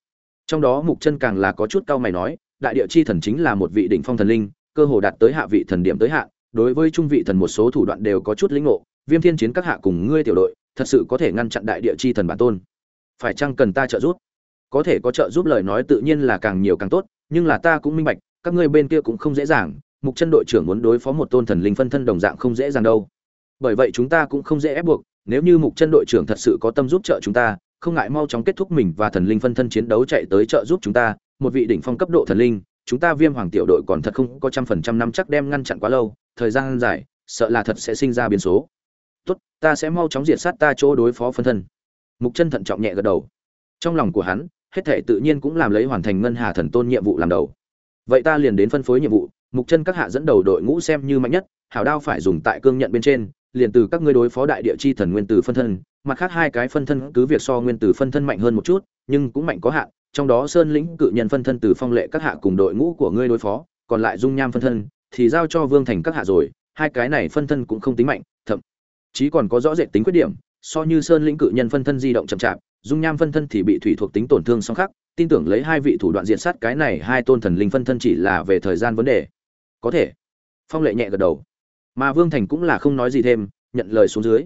Trong đó mục chân càng là có chút cao mày nói, đại địa chi thần chính là một vị đỉnh phong thần linh, cơ hồ đạt tới hạ vị thần điểm tới hạ, đối với trung vị thần một số thủ đoạn đều có chút lĩnh ngộ, viêm thiên chiến các hạ cùng ngươi tiểu đội, thật sự có thể ngăn chặn đại địa chi thần bản tôn. Phải chăng cần ta trợ giúp? Có thể có trợ giúp lời nói tự nhiên là càng nhiều càng tốt, nhưng là ta cũng minh bạch các ngươi bên kia cũng không dễ dàng, mục chân đội trưởng muốn đối phó một tôn thần linh phân thân đồng dạng không dễ dàng đâu. Bởi vậy chúng ta cũng không dễ ép buộc, nếu như mục chân đội trưởng thật sự có tâm giúp trợ chúng ta, không ngại mau chóng kết thúc mình và thần linh phân thân chiến đấu chạy tới trợ giúp chúng ta, một vị đỉnh phong cấp độ thần linh, chúng ta viêm hoàng tiểu đội còn thật không có trăm phần trăm năm chắc đem ngăn chặn quá lâu, thời gian dài, sợ là thật sẽ sinh ra biến số. Tốt, ta sẽ mau chóng diệt sát ta chỗ đối phó phân thân. Mục chân thận trọng nhẹ gật đầu. Trong lòng của hắn, hết thể tự nhiên cũng làm lấy hoàn thành ngân hà thần tôn nhiệm vụ làm đầu vậy ta liền đến phân phối nhiệm vụ, mục chân các hạ dẫn đầu đội ngũ xem như mạnh nhất, hảo đao phải dùng tại cương nhận bên trên, liền từ các ngươi đối phó đại địa chi thần nguyên tử phân thân, mặt khác hai cái phân thân cứ việc so nguyên tử phân thân mạnh hơn một chút, nhưng cũng mạnh có hạn, trong đó sơn lĩnh cự nhân phân thân từ phong lệ các hạ cùng đội ngũ của ngươi đối phó, còn lại dung nham phân thân, thì giao cho vương thành các hạ rồi, hai cái này phân thân cũng không tính mạnh, thậm chí còn có rõ rệt tính khuyết điểm, so như sơn lĩnh cự nhân phân thân di động chậm chạp, dung nham phân thân thì bị thủy thuộc tính tổn thương song khắc tin tưởng lấy hai vị thủ đoạn diện sát cái này hai tôn thần linh phân thân chỉ là về thời gian vấn đề. Có thể. Phong lệ nhẹ gật đầu. Mà vương thành cũng là không nói gì thêm, nhận lời xuống dưới.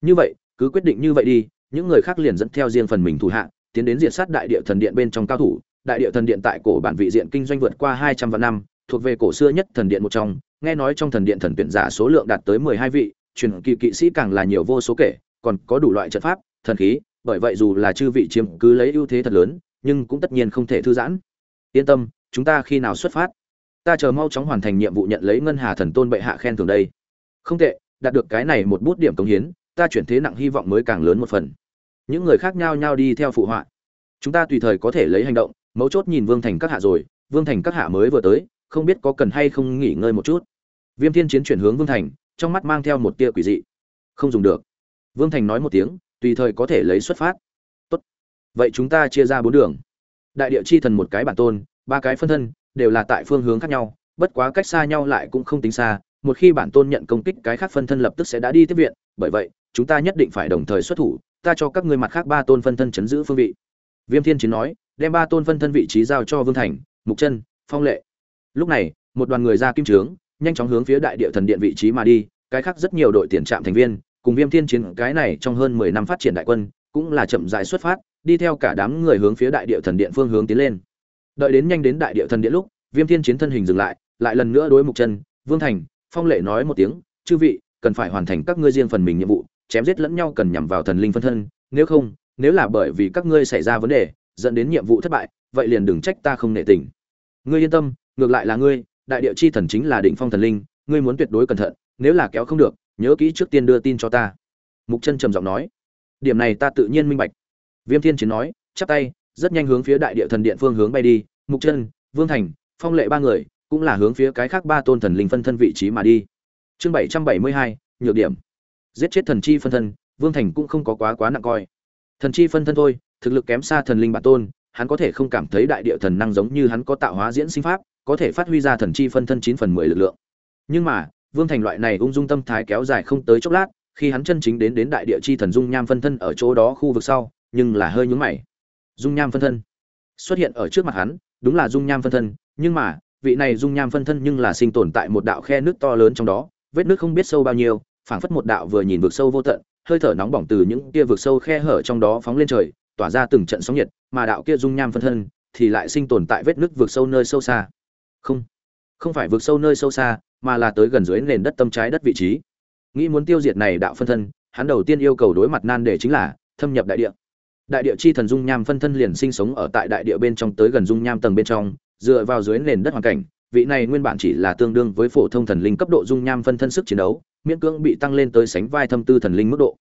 Như vậy, cứ quyết định như vậy đi, những người khác liền dẫn theo riêng phần mình thủ hạ, tiến đến diện sát đại địa thần điện bên trong cao thủ. Đại địa thần điện tại cổ bản vị diện kinh doanh vượt qua hai trăm vạn năm, thuộc về cổ xưa nhất thần điện một trong. Nghe nói trong thần điện thần tuyển giả số lượng đạt tới mười hai vị, truyền kỳ kỵ sĩ càng là nhiều vô số kể, còn có đủ loại trận pháp, thần khí, bởi vậy dù là chư vị chiếm cứ lấy ưu thế thật lớn nhưng cũng tất nhiên không thể thư giãn. Yên tâm, chúng ta khi nào xuất phát? Ta chờ mau chóng hoàn thành nhiệm vụ nhận lấy ngân hà thần tôn bệ hạ khen thưởng đây. Không tệ, đạt được cái này một bút điểm công hiến, ta chuyển thế nặng hy vọng mới càng lớn một phần. Những người khác nhau nhau đi theo phụ họa. Chúng ta tùy thời có thể lấy hành động, mấu chốt nhìn vương thành các hạ rồi, vương thành các hạ mới vừa tới, không biết có cần hay không nghỉ ngơi một chút. Viêm thiên chiến chuyển hướng vương thành, trong mắt mang theo một tia quỷ dị. Không dùng được. Vương thành nói một tiếng, tùy thời có thể lấy xuất phát vậy chúng ta chia ra bốn đường. Đại địa chi thần một cái bản tôn, ba cái phân thân, đều là tại phương hướng khác nhau, bất quá cách xa nhau lại cũng không tính xa, một khi bản tôn nhận công kích cái khác phân thân lập tức sẽ đã đi tiếp viện, bởi vậy, chúng ta nhất định phải đồng thời xuất thủ, ta cho các ngươi mặt khác ba tôn phân thân chấn giữ phương vị. Viêm thiên chiến nói, đem ba tôn phân thân vị trí giao cho vương thành, mục chân, phong lệ. Lúc này, một đoàn người ra kim trướng, nhanh chóng hướng phía đại địa thần điện vị trí mà đi, cái khác rất nhiều đội tiền trạm thành viên, cùng viêm thiên chiến, cái này trong hơn mười năm phát triển đại quân, cũng là chậm rãi xuất phát đi theo cả đám người hướng phía đại địa thần điện phương hướng tiến lên. Đợi đến nhanh đến đại địa thần điện lúc, viêm thiên chiến thân hình dừng lại lại lần nữa đối mục chân, vương thành, phong lệ nói một tiếng, chư vị, cần phải hoàn thành các ngươi riêng phần mình nhiệm vụ, chém giết lẫn nhau cần nhằm vào thần linh phân thân, nếu không, nếu là bởi vì các ngươi xảy ra vấn đề, dẫn đến nhiệm vụ thất bại, vậy liền đừng trách ta không nể tình. Ngươi yên tâm, ngược lại là ngươi, đại địa chi thần chính là Định phong thần linh, ngươi muốn tuyệt đối cẩn thận, nếu là kéo không được, nhớ kỹ trước tiên đưa tin cho ta. Mục chân trầm giọng nói, điểm này ta tự nhiên minh bạch viêm thiên chiến nói, chắp tay, rất nhanh hướng phía đại địa thần điện phương hướng bay đi. Mục chân, vương thành, phong lệ ba người, cũng là hướng phía cái khác ba tôn thần linh phân thân vị trí mà đi. Chương bảy trăm bảy mươi hai, nhược điểm. Giết chết thần chi phân thân, vương thành cũng không có quá quá nặng coi. Thần chi phân thân thôi, thực lực kém xa thần linh bản tôn, hắn có thể không cảm thấy đại địa thần năng giống như hắn có tạo hóa diễn sinh pháp, có thể phát huy ra thần chi phân thân chín phần mười lực lượng. Nhưng mà, vương thành loại này ung dung tâm thái kéo dài không tới chốc lát, khi hắn chân chính đến đến đại địa chi thần dung nham phân thân ở chỗ đó khu vực sau nhưng là hơi nhúng mày. Dung nham phân thân xuất hiện ở trước mặt hắn, đúng là dung nham phân thân, nhưng mà, vị này dung nham phân thân nhưng là sinh tồn tại một đạo khe nước to lớn trong đó, vết nước không biết sâu bao nhiêu, phảng phất một đạo vừa nhìn vực sâu vô tận, hơi thở nóng bỏng từ những kia vực sâu khe hở trong đó phóng lên trời, tỏa ra từng trận sóng nhiệt, mà đạo kia dung nham phân thân thì lại sinh tồn tại vết nước vực sâu nơi sâu xa. Không không phải vực sâu nơi sâu xa, mà là tới gần dưới nền đất tâm trái đất vị trí. Nghĩ muốn tiêu diệt này đạo phân thân, hắn đầu tiên yêu cầu đối mặt nan đề chính là thâm nhập đại địa đại địa chi thần dung nham phân thân liền sinh sống ở tại đại địa bên trong tới gần dung nham tầng bên trong, dựa vào dưới nền đất hoàn cảnh, vị này nguyên bản chỉ là tương đương với phổ thông thần linh cấp độ dung nham phân thân sức chiến đấu, miễn cưỡng bị tăng lên tới sánh vai thâm tư thần linh mức độ.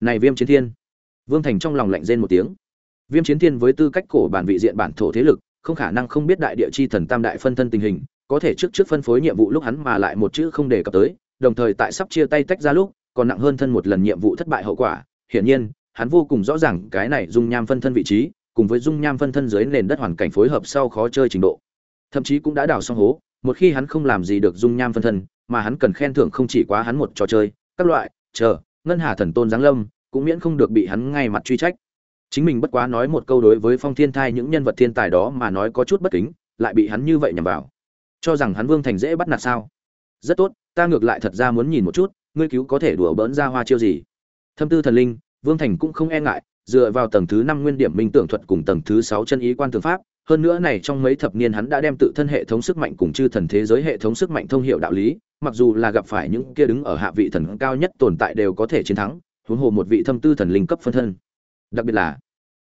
Này viêm chiến thiên. Vương thành trong lòng lạnh rên một tiếng. Viêm chiến thiên với tư cách cổ bản vị diện bản thổ thế lực, không khả năng không biết đại địa chi thần tam đại phân thân tình hình, có thể trước trước phân phối nhiệm vụ lúc hắn mà lại một chữ không đề cập tới, đồng thời tại sắp chia tay tách ra lúc, còn nặng hơn thân một lần nhiệm vụ thất bại hậu quả. Hiển nhiên hắn vô cùng rõ ràng cái này dung nham phân thân vị trí, cùng với dung nham phân thân dưới nền đất hoàn cảnh phối hợp sau khó chơi trình độ. Thậm chí cũng đã đào xong hố, một khi hắn không làm gì được dung nham phân thân, mà hắn cần khen thưởng không chỉ quá hắn một trò chơi, các loại, chờ, ngân hà thần tôn giáng lâm, cũng miễn không được bị hắn ngay mặt truy trách. Chính mình bất quá nói một câu đối với phong thiên thai những nhân vật thiên tài đó mà nói có chút bất kính, lại bị hắn như vậy nhằm vào. Cho rằng hắn vương thành dễ bắt nạt sao? Rất tốt, ta ngược lại thật ra muốn nhìn một chút, ngươi cứu có thể đùa bỡn ra hoa chiêu gì? Thâm tư thần linh vương thành cũng không e ngại, dựa vào tầng thứ năm nguyên điểm minh tưởng thuật cùng tầng thứ sáu chân ý quan tường pháp, hơn nữa này trong mấy thập niên hắn đã đem tự thân hệ thống sức mạnh cùng chư thần thế giới hệ thống sức mạnh thông hiểu đạo lý, mặc dù là gặp phải những kia đứng ở hạ vị thần cao nhất tồn tại đều có thể chiến thắng, huống hồ một vị thâm tư thần linh cấp phân thân. Đặc biệt là,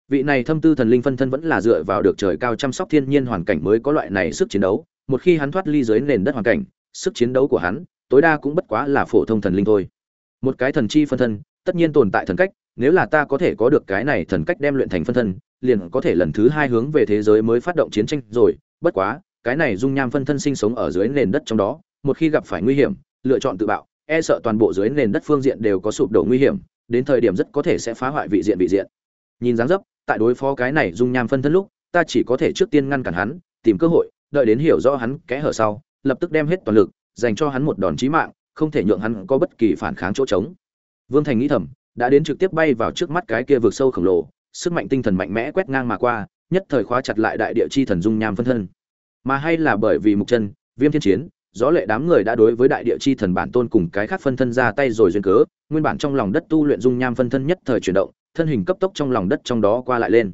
vị này thâm tư thần linh phân thân vẫn là dựa vào được trời cao chăm sóc thiên nhiên hoàn cảnh mới có loại này sức chiến đấu, một khi hắn thoát ly dưới nền đất hoàn cảnh, sức chiến đấu của hắn, tối đa cũng bất quá là phổ thông thần linh thôi. Một cái thần chi phân thân, tất nhiên tồn tại thần cách nếu là ta có thể có được cái này thần cách đem luyện thành phân thân, liền có thể lần thứ hai hướng về thế giới mới phát động chiến tranh rồi. Bất quá, cái này dung nham phân thân sinh sống ở dưới nền đất trong đó, một khi gặp phải nguy hiểm, lựa chọn tự bạo e sợ toàn bộ dưới nền đất phương diện đều có sụp đổ nguy hiểm, đến thời điểm rất có thể sẽ phá hoại vị diện vị diện. Nhìn dáng dấp, tại đối phó cái này dung nham phân thân lúc, ta chỉ có thể trước tiên ngăn cản hắn, tìm cơ hội, đợi đến hiểu rõ hắn kẽ hở sau, lập tức đem hết toàn lực, dành cho hắn một đòn chí mạng, không thể nhượng hắn có bất kỳ phản kháng chỗ trống. Vương thành nghĩ thầm đã đến trực tiếp bay vào trước mắt cái kia vực sâu khổng lồ, sức mạnh tinh thần mạnh mẽ quét ngang mà qua, nhất thời khóa chặt lại đại địa chi thần dung nham phân thân. Mà hay là bởi vì mục chân, viêm thiên chiến, gió lệ đám người đã đối với đại địa chi thần bản tôn cùng cái khác phân thân ra tay rồi duyên cớ, nguyên bản trong lòng đất tu luyện dung nham phân thân nhất thời chuyển động, thân hình cấp tốc trong lòng đất trong đó qua lại lên.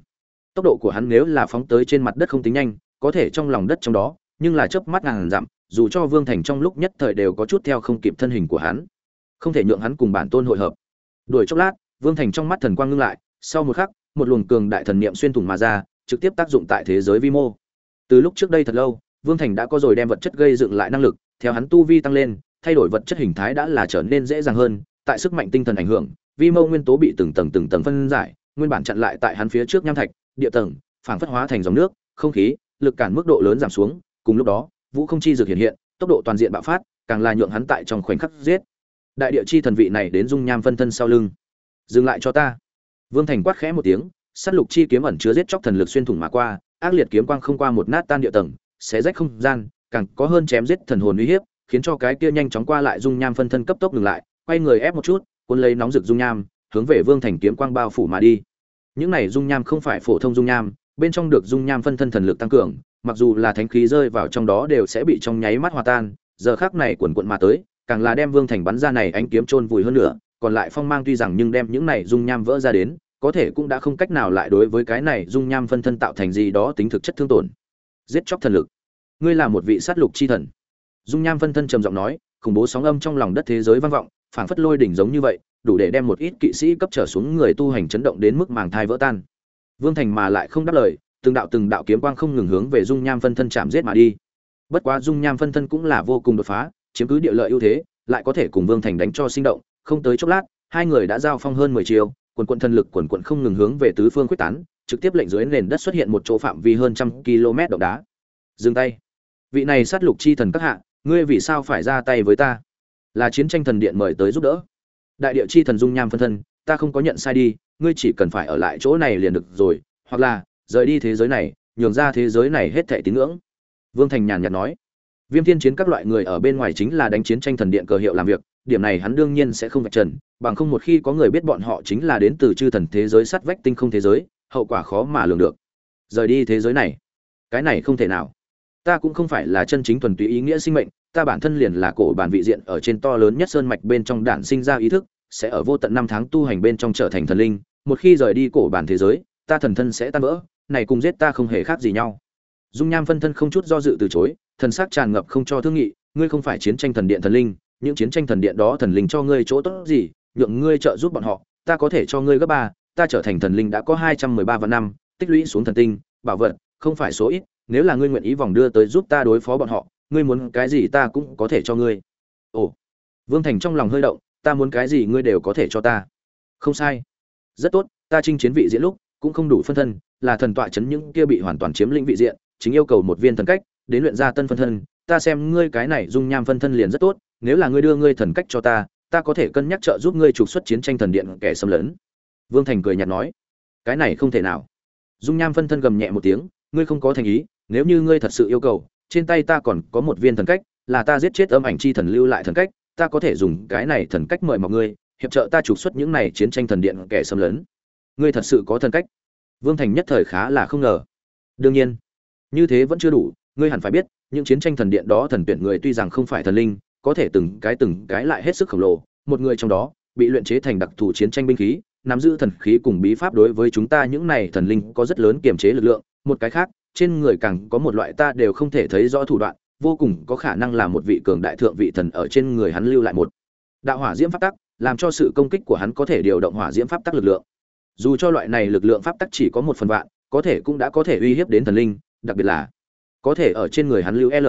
Tốc độ của hắn nếu là phóng tới trên mặt đất không tính nhanh, có thể trong lòng đất trong đó, nhưng là chớp mắt ngàn dặm, dù cho vương thành trong lúc nhất thời đều có chút theo không kịp thân hình của hắn. Không thể nhượng hắn cùng bản tôn hội hợp đuổi chốc lát, vương thành trong mắt thần quang ngưng lại, sau một khắc, một luồng cường đại thần niệm xuyên thủng mà ra, trực tiếp tác dụng tại thế giới vi mô. Từ lúc trước đây thật lâu, vương thành đã có rồi đem vật chất gây dựng lại năng lực, theo hắn tu vi tăng lên, thay đổi vật chất hình thái đã là trở nên dễ dàng hơn, tại sức mạnh tinh thần ảnh hưởng, vi mô nguyên tố bị từng tầng từng tầng phân giải, nguyên bản chặn lại tại hắn phía trước nham thạch, địa tầng phản phất hóa thành dòng nước, không khí, lực cản mức độ lớn giảm xuống, cùng lúc đó, vũ không chi dược hiện hiện, tốc độ toàn diện bạo phát, càng là nhượng hắn tại trong khoảnh khắc giết đại địa chi thần vị này đến dung nham phân thân sau lưng. Dừng lại cho ta. Vương thành quát khẽ một tiếng, sát lục chi kiếm ẩn chứa giết chóc thần lực xuyên thủng mà qua, ác liệt kiếm quang không qua một nát tan địa tầng, xé rách không gian, càng có hơn chém giết thần hồn uy hiếp, khiến cho cái kia nhanh chóng qua lại dung nham phân thân cấp tốc ngừng lại, quay người ép một chút, cuốn lấy nóng rực dung nham, hướng về vương thành kiếm quang bao phủ mà đi. Những này dung nham không phải phổ thông dung nham, bên trong được dung nham phân thân thần lực tăng cường, mặc dù là thánh khí rơi vào trong đó đều sẽ bị trong nháy mắt hòa tan, giờ khác này quần quận mà tới càng là đem vương thành bắn ra này ánh kiếm chôn vùi hơn nữa, còn lại phong mang tuy rằng nhưng đem những này dung nham vỡ ra đến, có thể cũng đã không cách nào lại đối với cái này dung nham phân thân tạo thành gì đó tính thực chất thương tổn. Giết chóc thần lực. Ngươi là một vị sát lục chi thần. Dung nham phân thân trầm giọng nói, khủng bố sóng âm trong lòng đất thế giới vang vọng, phảng phất lôi đỉnh giống như vậy, đủ để đem một ít kỵ sĩ cấp trở xuống người tu hành chấn động đến mức màng thai vỡ tan. Vương thành mà lại không đáp lời, từng đạo từng đạo kiếm quang không ngừng hướng về dung nham phân thân chạm giết mà đi. Bất quá dung nham phân thân cũng là vô cùng đột phá chiếm cứ địa lợi ưu thế, lại có thể cùng vương thành đánh cho sinh động. Không tới chốc lát, hai người đã giao phong hơn mười chiều quần quần thân lực quần quần không ngừng hướng về tứ phương quyết tán, trực tiếp lệnh dưới nền đất xuất hiện một chỗ phạm vi hơn trăm km động đá. Dừng tay. Vị này sát lục chi thần các hạ, ngươi vì sao phải ra tay với ta? Là chiến tranh thần điện mời tới giúp đỡ. Đại địa chi thần dung nham phân thân, ta không có nhận sai đi, ngươi chỉ cần phải ở lại chỗ này liền được rồi, hoặc là, rời đi thế giới này, nhường ra thế giới này hết thảy tín ngưỡng. Vương thành nhàn nhạt nói viêm thiên chiến các loại người ở bên ngoài chính là đánh chiến tranh thần điện cờ hiệu làm việc, điểm này hắn đương nhiên sẽ không vạch trần, bằng không một khi có người biết bọn họ chính là đến từ chư thần thế giới sắt vách tinh không thế giới, hậu quả khó mà lường được. Rời đi thế giới này, cái này không thể nào. Ta cũng không phải là chân chính thuần túy ý nghĩa sinh mệnh, ta bản thân liền là cổ bản vị diện ở trên to lớn nhất sơn mạch bên trong đản sinh ra ý thức, sẽ ở vô tận năm tháng tu hành bên trong trở thành thần linh, một khi rời đi cổ bản thế giới, ta thần thân sẽ tan vỡ, này cùng giết ta không hề khác gì nhau. Dung nham phân thân không chút do dự từ chối thần sắc tràn ngập không cho thương nghị, ngươi không phải chiến tranh thần điện thần linh, những chiến tranh thần điện đó thần linh cho ngươi chỗ tốt gì, nhượng ngươi trợ giúp bọn họ, ta có thể cho ngươi gấp ba, ta trở thành thần linh đã có hai trăm mười ba vạn năm, tích lũy xuống thần tinh, bảo vật, không phải số ít, nếu là ngươi nguyện ý vòng đưa tới giúp ta đối phó bọn họ, ngươi muốn cái gì ta cũng có thể cho ngươi. Ồ, vương thành trong lòng hơi động, ta muốn cái gì ngươi đều có thể cho ta. Không sai. Rất tốt, ta chinh chiến vị diễn lúc cũng không đủ phân thân, là thần tọa chấn những kia bị hoàn toàn chiếm lĩnh vị diện, chính yêu cầu một viên thần cách đến luyện ra tân phân thân, ta xem ngươi cái này dung nham phân thân liền rất tốt, nếu là ngươi đưa ngươi thần cách cho ta ta có thể cân nhắc trợ giúp ngươi trục xuất chiến tranh thần điện kẻ xâm lấn. Vương thành cười nhạt nói. Cái này không thể nào. Dung nham phân thân gầm nhẹ một tiếng, ngươi không có thành ý, nếu như ngươi thật sự yêu cầu, trên tay ta còn có một viên thần cách, là ta giết chết âm ảnh chi thần lưu lại thần cách, ta có thể dùng cái này thần cách mời mọi ngươi, hiệp trợ ta trục xuất những này chiến tranh thần điện kẻ xâm lấn. Ngươi thật sự có thần cách? Vương thành nhất thời khá là không ngờ. Đương nhiên, như thế vẫn chưa đủ ngươi hẳn phải biết, những chiến tranh thần điện đó thần tuyển người tuy rằng không phải thần linh, có thể từng cái từng cái lại hết sức khổng lồ. Một người trong đó, bị luyện chế thành đặc thù chiến tranh binh khí, nắm giữ thần khí cùng bí pháp đối với chúng ta những này thần linh có rất lớn kiềm chế lực lượng. Một cái khác, trên người càng có một loại ta đều không thể thấy rõ thủ đoạn, vô cùng có khả năng là một vị cường đại thượng vị thần ở trên người hắn lưu lại một đạo hỏa diễm pháp tắc, làm cho sự công kích của hắn có thể điều động hỏa diễm pháp tắc lực lượng. Dù cho loại này lực lượng pháp tắc chỉ có một phần vạn, có thể cũng đã có thể uy hiếp đến thần linh, đặc biệt là có thể ở trên người hắn lưu l.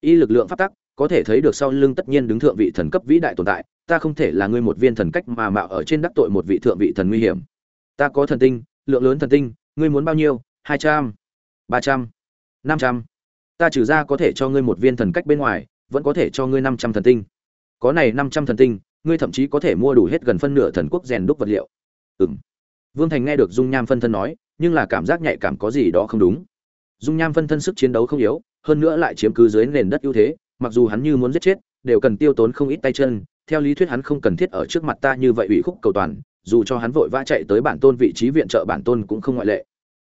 Y lực lượng pháp tắc, có thể thấy được sau lưng tất nhiên đứng thượng vị thần cấp vĩ đại tồn tại, ta không thể là ngươi một viên thần cách mà mạo ở trên đắc tội một vị thượng vị thần nguy hiểm. Ta có thần tinh, lượng lớn thần tinh, ngươi muốn bao nhiêu? Hai trăm, ba trăm, năm trăm. Ta trừ ra có thể cho ngươi một viên thần cách bên ngoài, vẫn có thể cho ngươi năm trăm thần tinh. Có này năm trăm thần tinh, ngươi thậm chí có thể mua đủ hết gần phân nửa thần quốc rèn đúc vật liệu. Ừm. Vương thành nghe được dung nham phân thân nói, nhưng là cảm giác nhạy cảm có gì đó không đúng dung nham phân thân sức chiến đấu không yếu, hơn nữa lại chiếm cứ dưới nền đất ưu thế, mặc dù hắn như muốn giết chết, đều cần tiêu tốn không ít tay chân, theo lý thuyết hắn không cần thiết ở trước mặt ta như vậy ủy khúc cầu toàn, dù cho hắn vội vã chạy tới bản tôn vị trí viện trợ bản tôn cũng không ngoại lệ.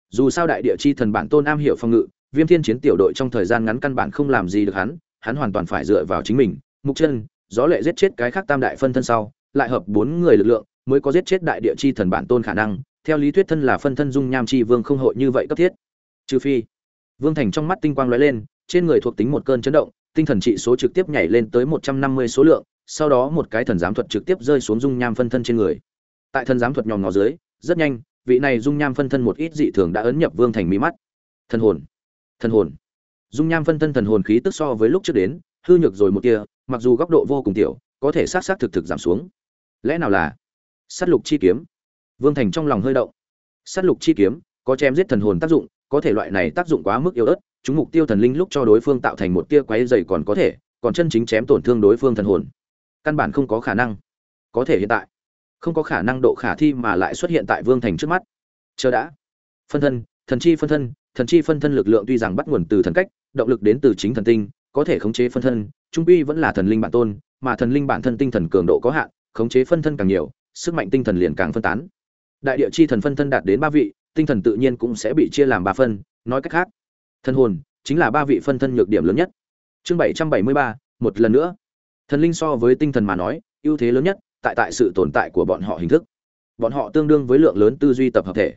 Dù sao đại địa chi thần bản tôn am hiểu phòng ngự, viêm thiên chiến tiểu đội trong thời gian ngắn căn bản không làm gì được hắn hắn hoàn toàn phải dựa vào chính mình, mục chân, gió lệ giết chết cái khác tam đại phân thân sau, lại hợp bốn người lực lượng, mới có giết chết đại địa chi thần bản tôn khả năng, theo lý thuyết thân là phân thân dung nham chi vương không hội như vậy cấp thiết. Trừ phi vương thành trong mắt tinh quang lóe lên trên người thuộc tính một cơn chấn động tinh thần trị số trực tiếp nhảy lên tới một trăm năm mươi số lượng sau đó một cái thần giám thuật trực tiếp rơi xuống dung nham phân thân trên người. Tại thần giám thuật nhòm ngó dưới rất nhanh vị này dung nham phân thân một ít dị thường đã ấn nhập vương thành mí mắt. Thần hồn thần hồn. Dung nham phân thân thần hồn khí tức so với lúc trước đến hư nhược rồi một tia, mặc dù góc độ vô cùng tiểu có thể sát sát thực thực giảm xuống. Lẽ nào là sát lục chi kiếm? Vương thành trong lòng hơi động. Sát lục chi kiếm có chém giết thần hồn tác dụng có thể loại này tác dụng quá mức yếu ớt, chúng mục tiêu thần linh lúc cho đối phương tạo thành một tia quáy dày còn có thể, còn chân chính chém tổn thương đối phương thần hồn. Căn bản không có khả năng. Có thể hiện tại. Không có khả năng độ khả thi mà lại xuất hiện tại vương thành trước mắt. Chờ đã. Phân thân, thần chi phân thân, thần chi phân thân lực lượng tuy rằng bắt nguồn từ thần cách, động lực đến từ chính thần tinh, có thể khống chế phân thân, trung quy vẫn là thần linh bản tôn, mà thần linh bản thân tinh thần cường độ có hạn, khống chế phân thân càng nhiều, sức mạnh tinh thần liền càng phân tán. Đại địa chi thần phân thân đạt đến ba vị tinh thần tự nhiên cũng sẽ bị chia làm ba phân, nói cách khác, thân hồn chính là ba vị phân thân nhược điểm lớn nhất. Chương bảy trăm bảy mươi ba, một lần nữa. Thần linh so với tinh thần mà nói, ưu thế lớn nhất tại tại sự tồn tại của bọn họ hình thức. Bọn họ tương đương với lượng lớn tư duy tập hợp thể.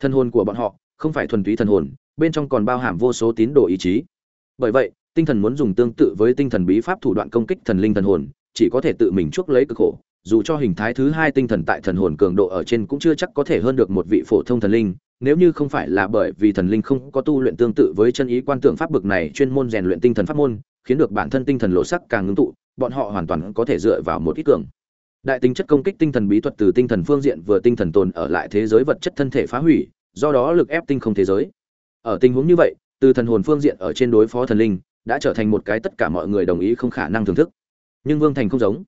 Thân hồn của bọn họ không phải thuần túy thần hồn, bên trong còn bao hàm vô số tín đồ ý chí. Bởi vậy, tinh thần muốn dùng tương tự với tinh thần bí pháp thủ đoạn công kích thần linh thần hồn, chỉ có thể tự mình chuốc lấy cực khổ dù cho hình thái thứ hai tinh thần tại thần hồn cường độ ở trên cũng chưa chắc có thể hơn được một vị phổ thông thần linh, nếu như không phải là bởi vì thần linh không có tu luyện tương tự với chân ý quan tưởng pháp bực này chuyên môn rèn luyện tinh thần pháp môn, khiến được bản thân tinh thần lộ sắc càng ngưng tụ, bọn họ hoàn toàn có thể dựa vào một ít cường đại tính chất công kích tinh thần bí thuật từ tinh thần phương diện vừa tinh thần tồn ở lại thế giới vật chất thân thể phá hủy, do đó lực ép tinh không thế giới. Ở tình huống như vậy, từ thần hồn phương diện ở trên đối phó thần linh, đã trở thành một cái tất cả mọi người đồng ý không khả năng thưởng thức. Nhưng vương thành không giống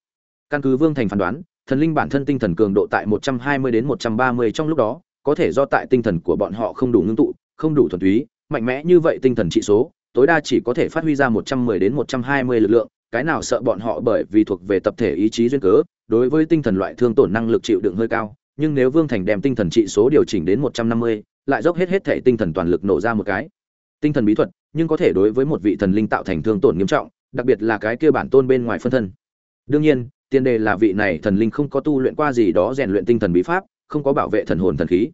căn cứ vương thành phán đoán thần linh bản thân tinh thần cường độ tại 120 đến 130 trong lúc đó có thể do tại tinh thần của bọn họ không đủ ngưng tụ không đủ thuần túy mạnh mẽ như vậy tinh thần trị số tối đa chỉ có thể phát huy ra 110 đến 120 lực lượng cái nào sợ bọn họ bởi vì thuộc về tập thể ý chí duyên cớ đối với tinh thần loại thương tổn năng lực chịu đựng hơi cao nhưng nếu vương thành đem tinh thần trị số điều chỉnh đến 150, lại dốc hết hết thể tinh thần toàn lực nổ ra một cái. Tinh thần bí thuật nhưng có thể đối với một vị thần linh tạo thành thương tổn nghiêm trọng đặc biệt là cái kia bản tôn bên ngoài phân thân. Đương nhiên tiền đề là vị này thần linh không có tu luyện qua gì đó rèn luyện tinh thần bí pháp, không có bảo vệ thần hồn thần khí.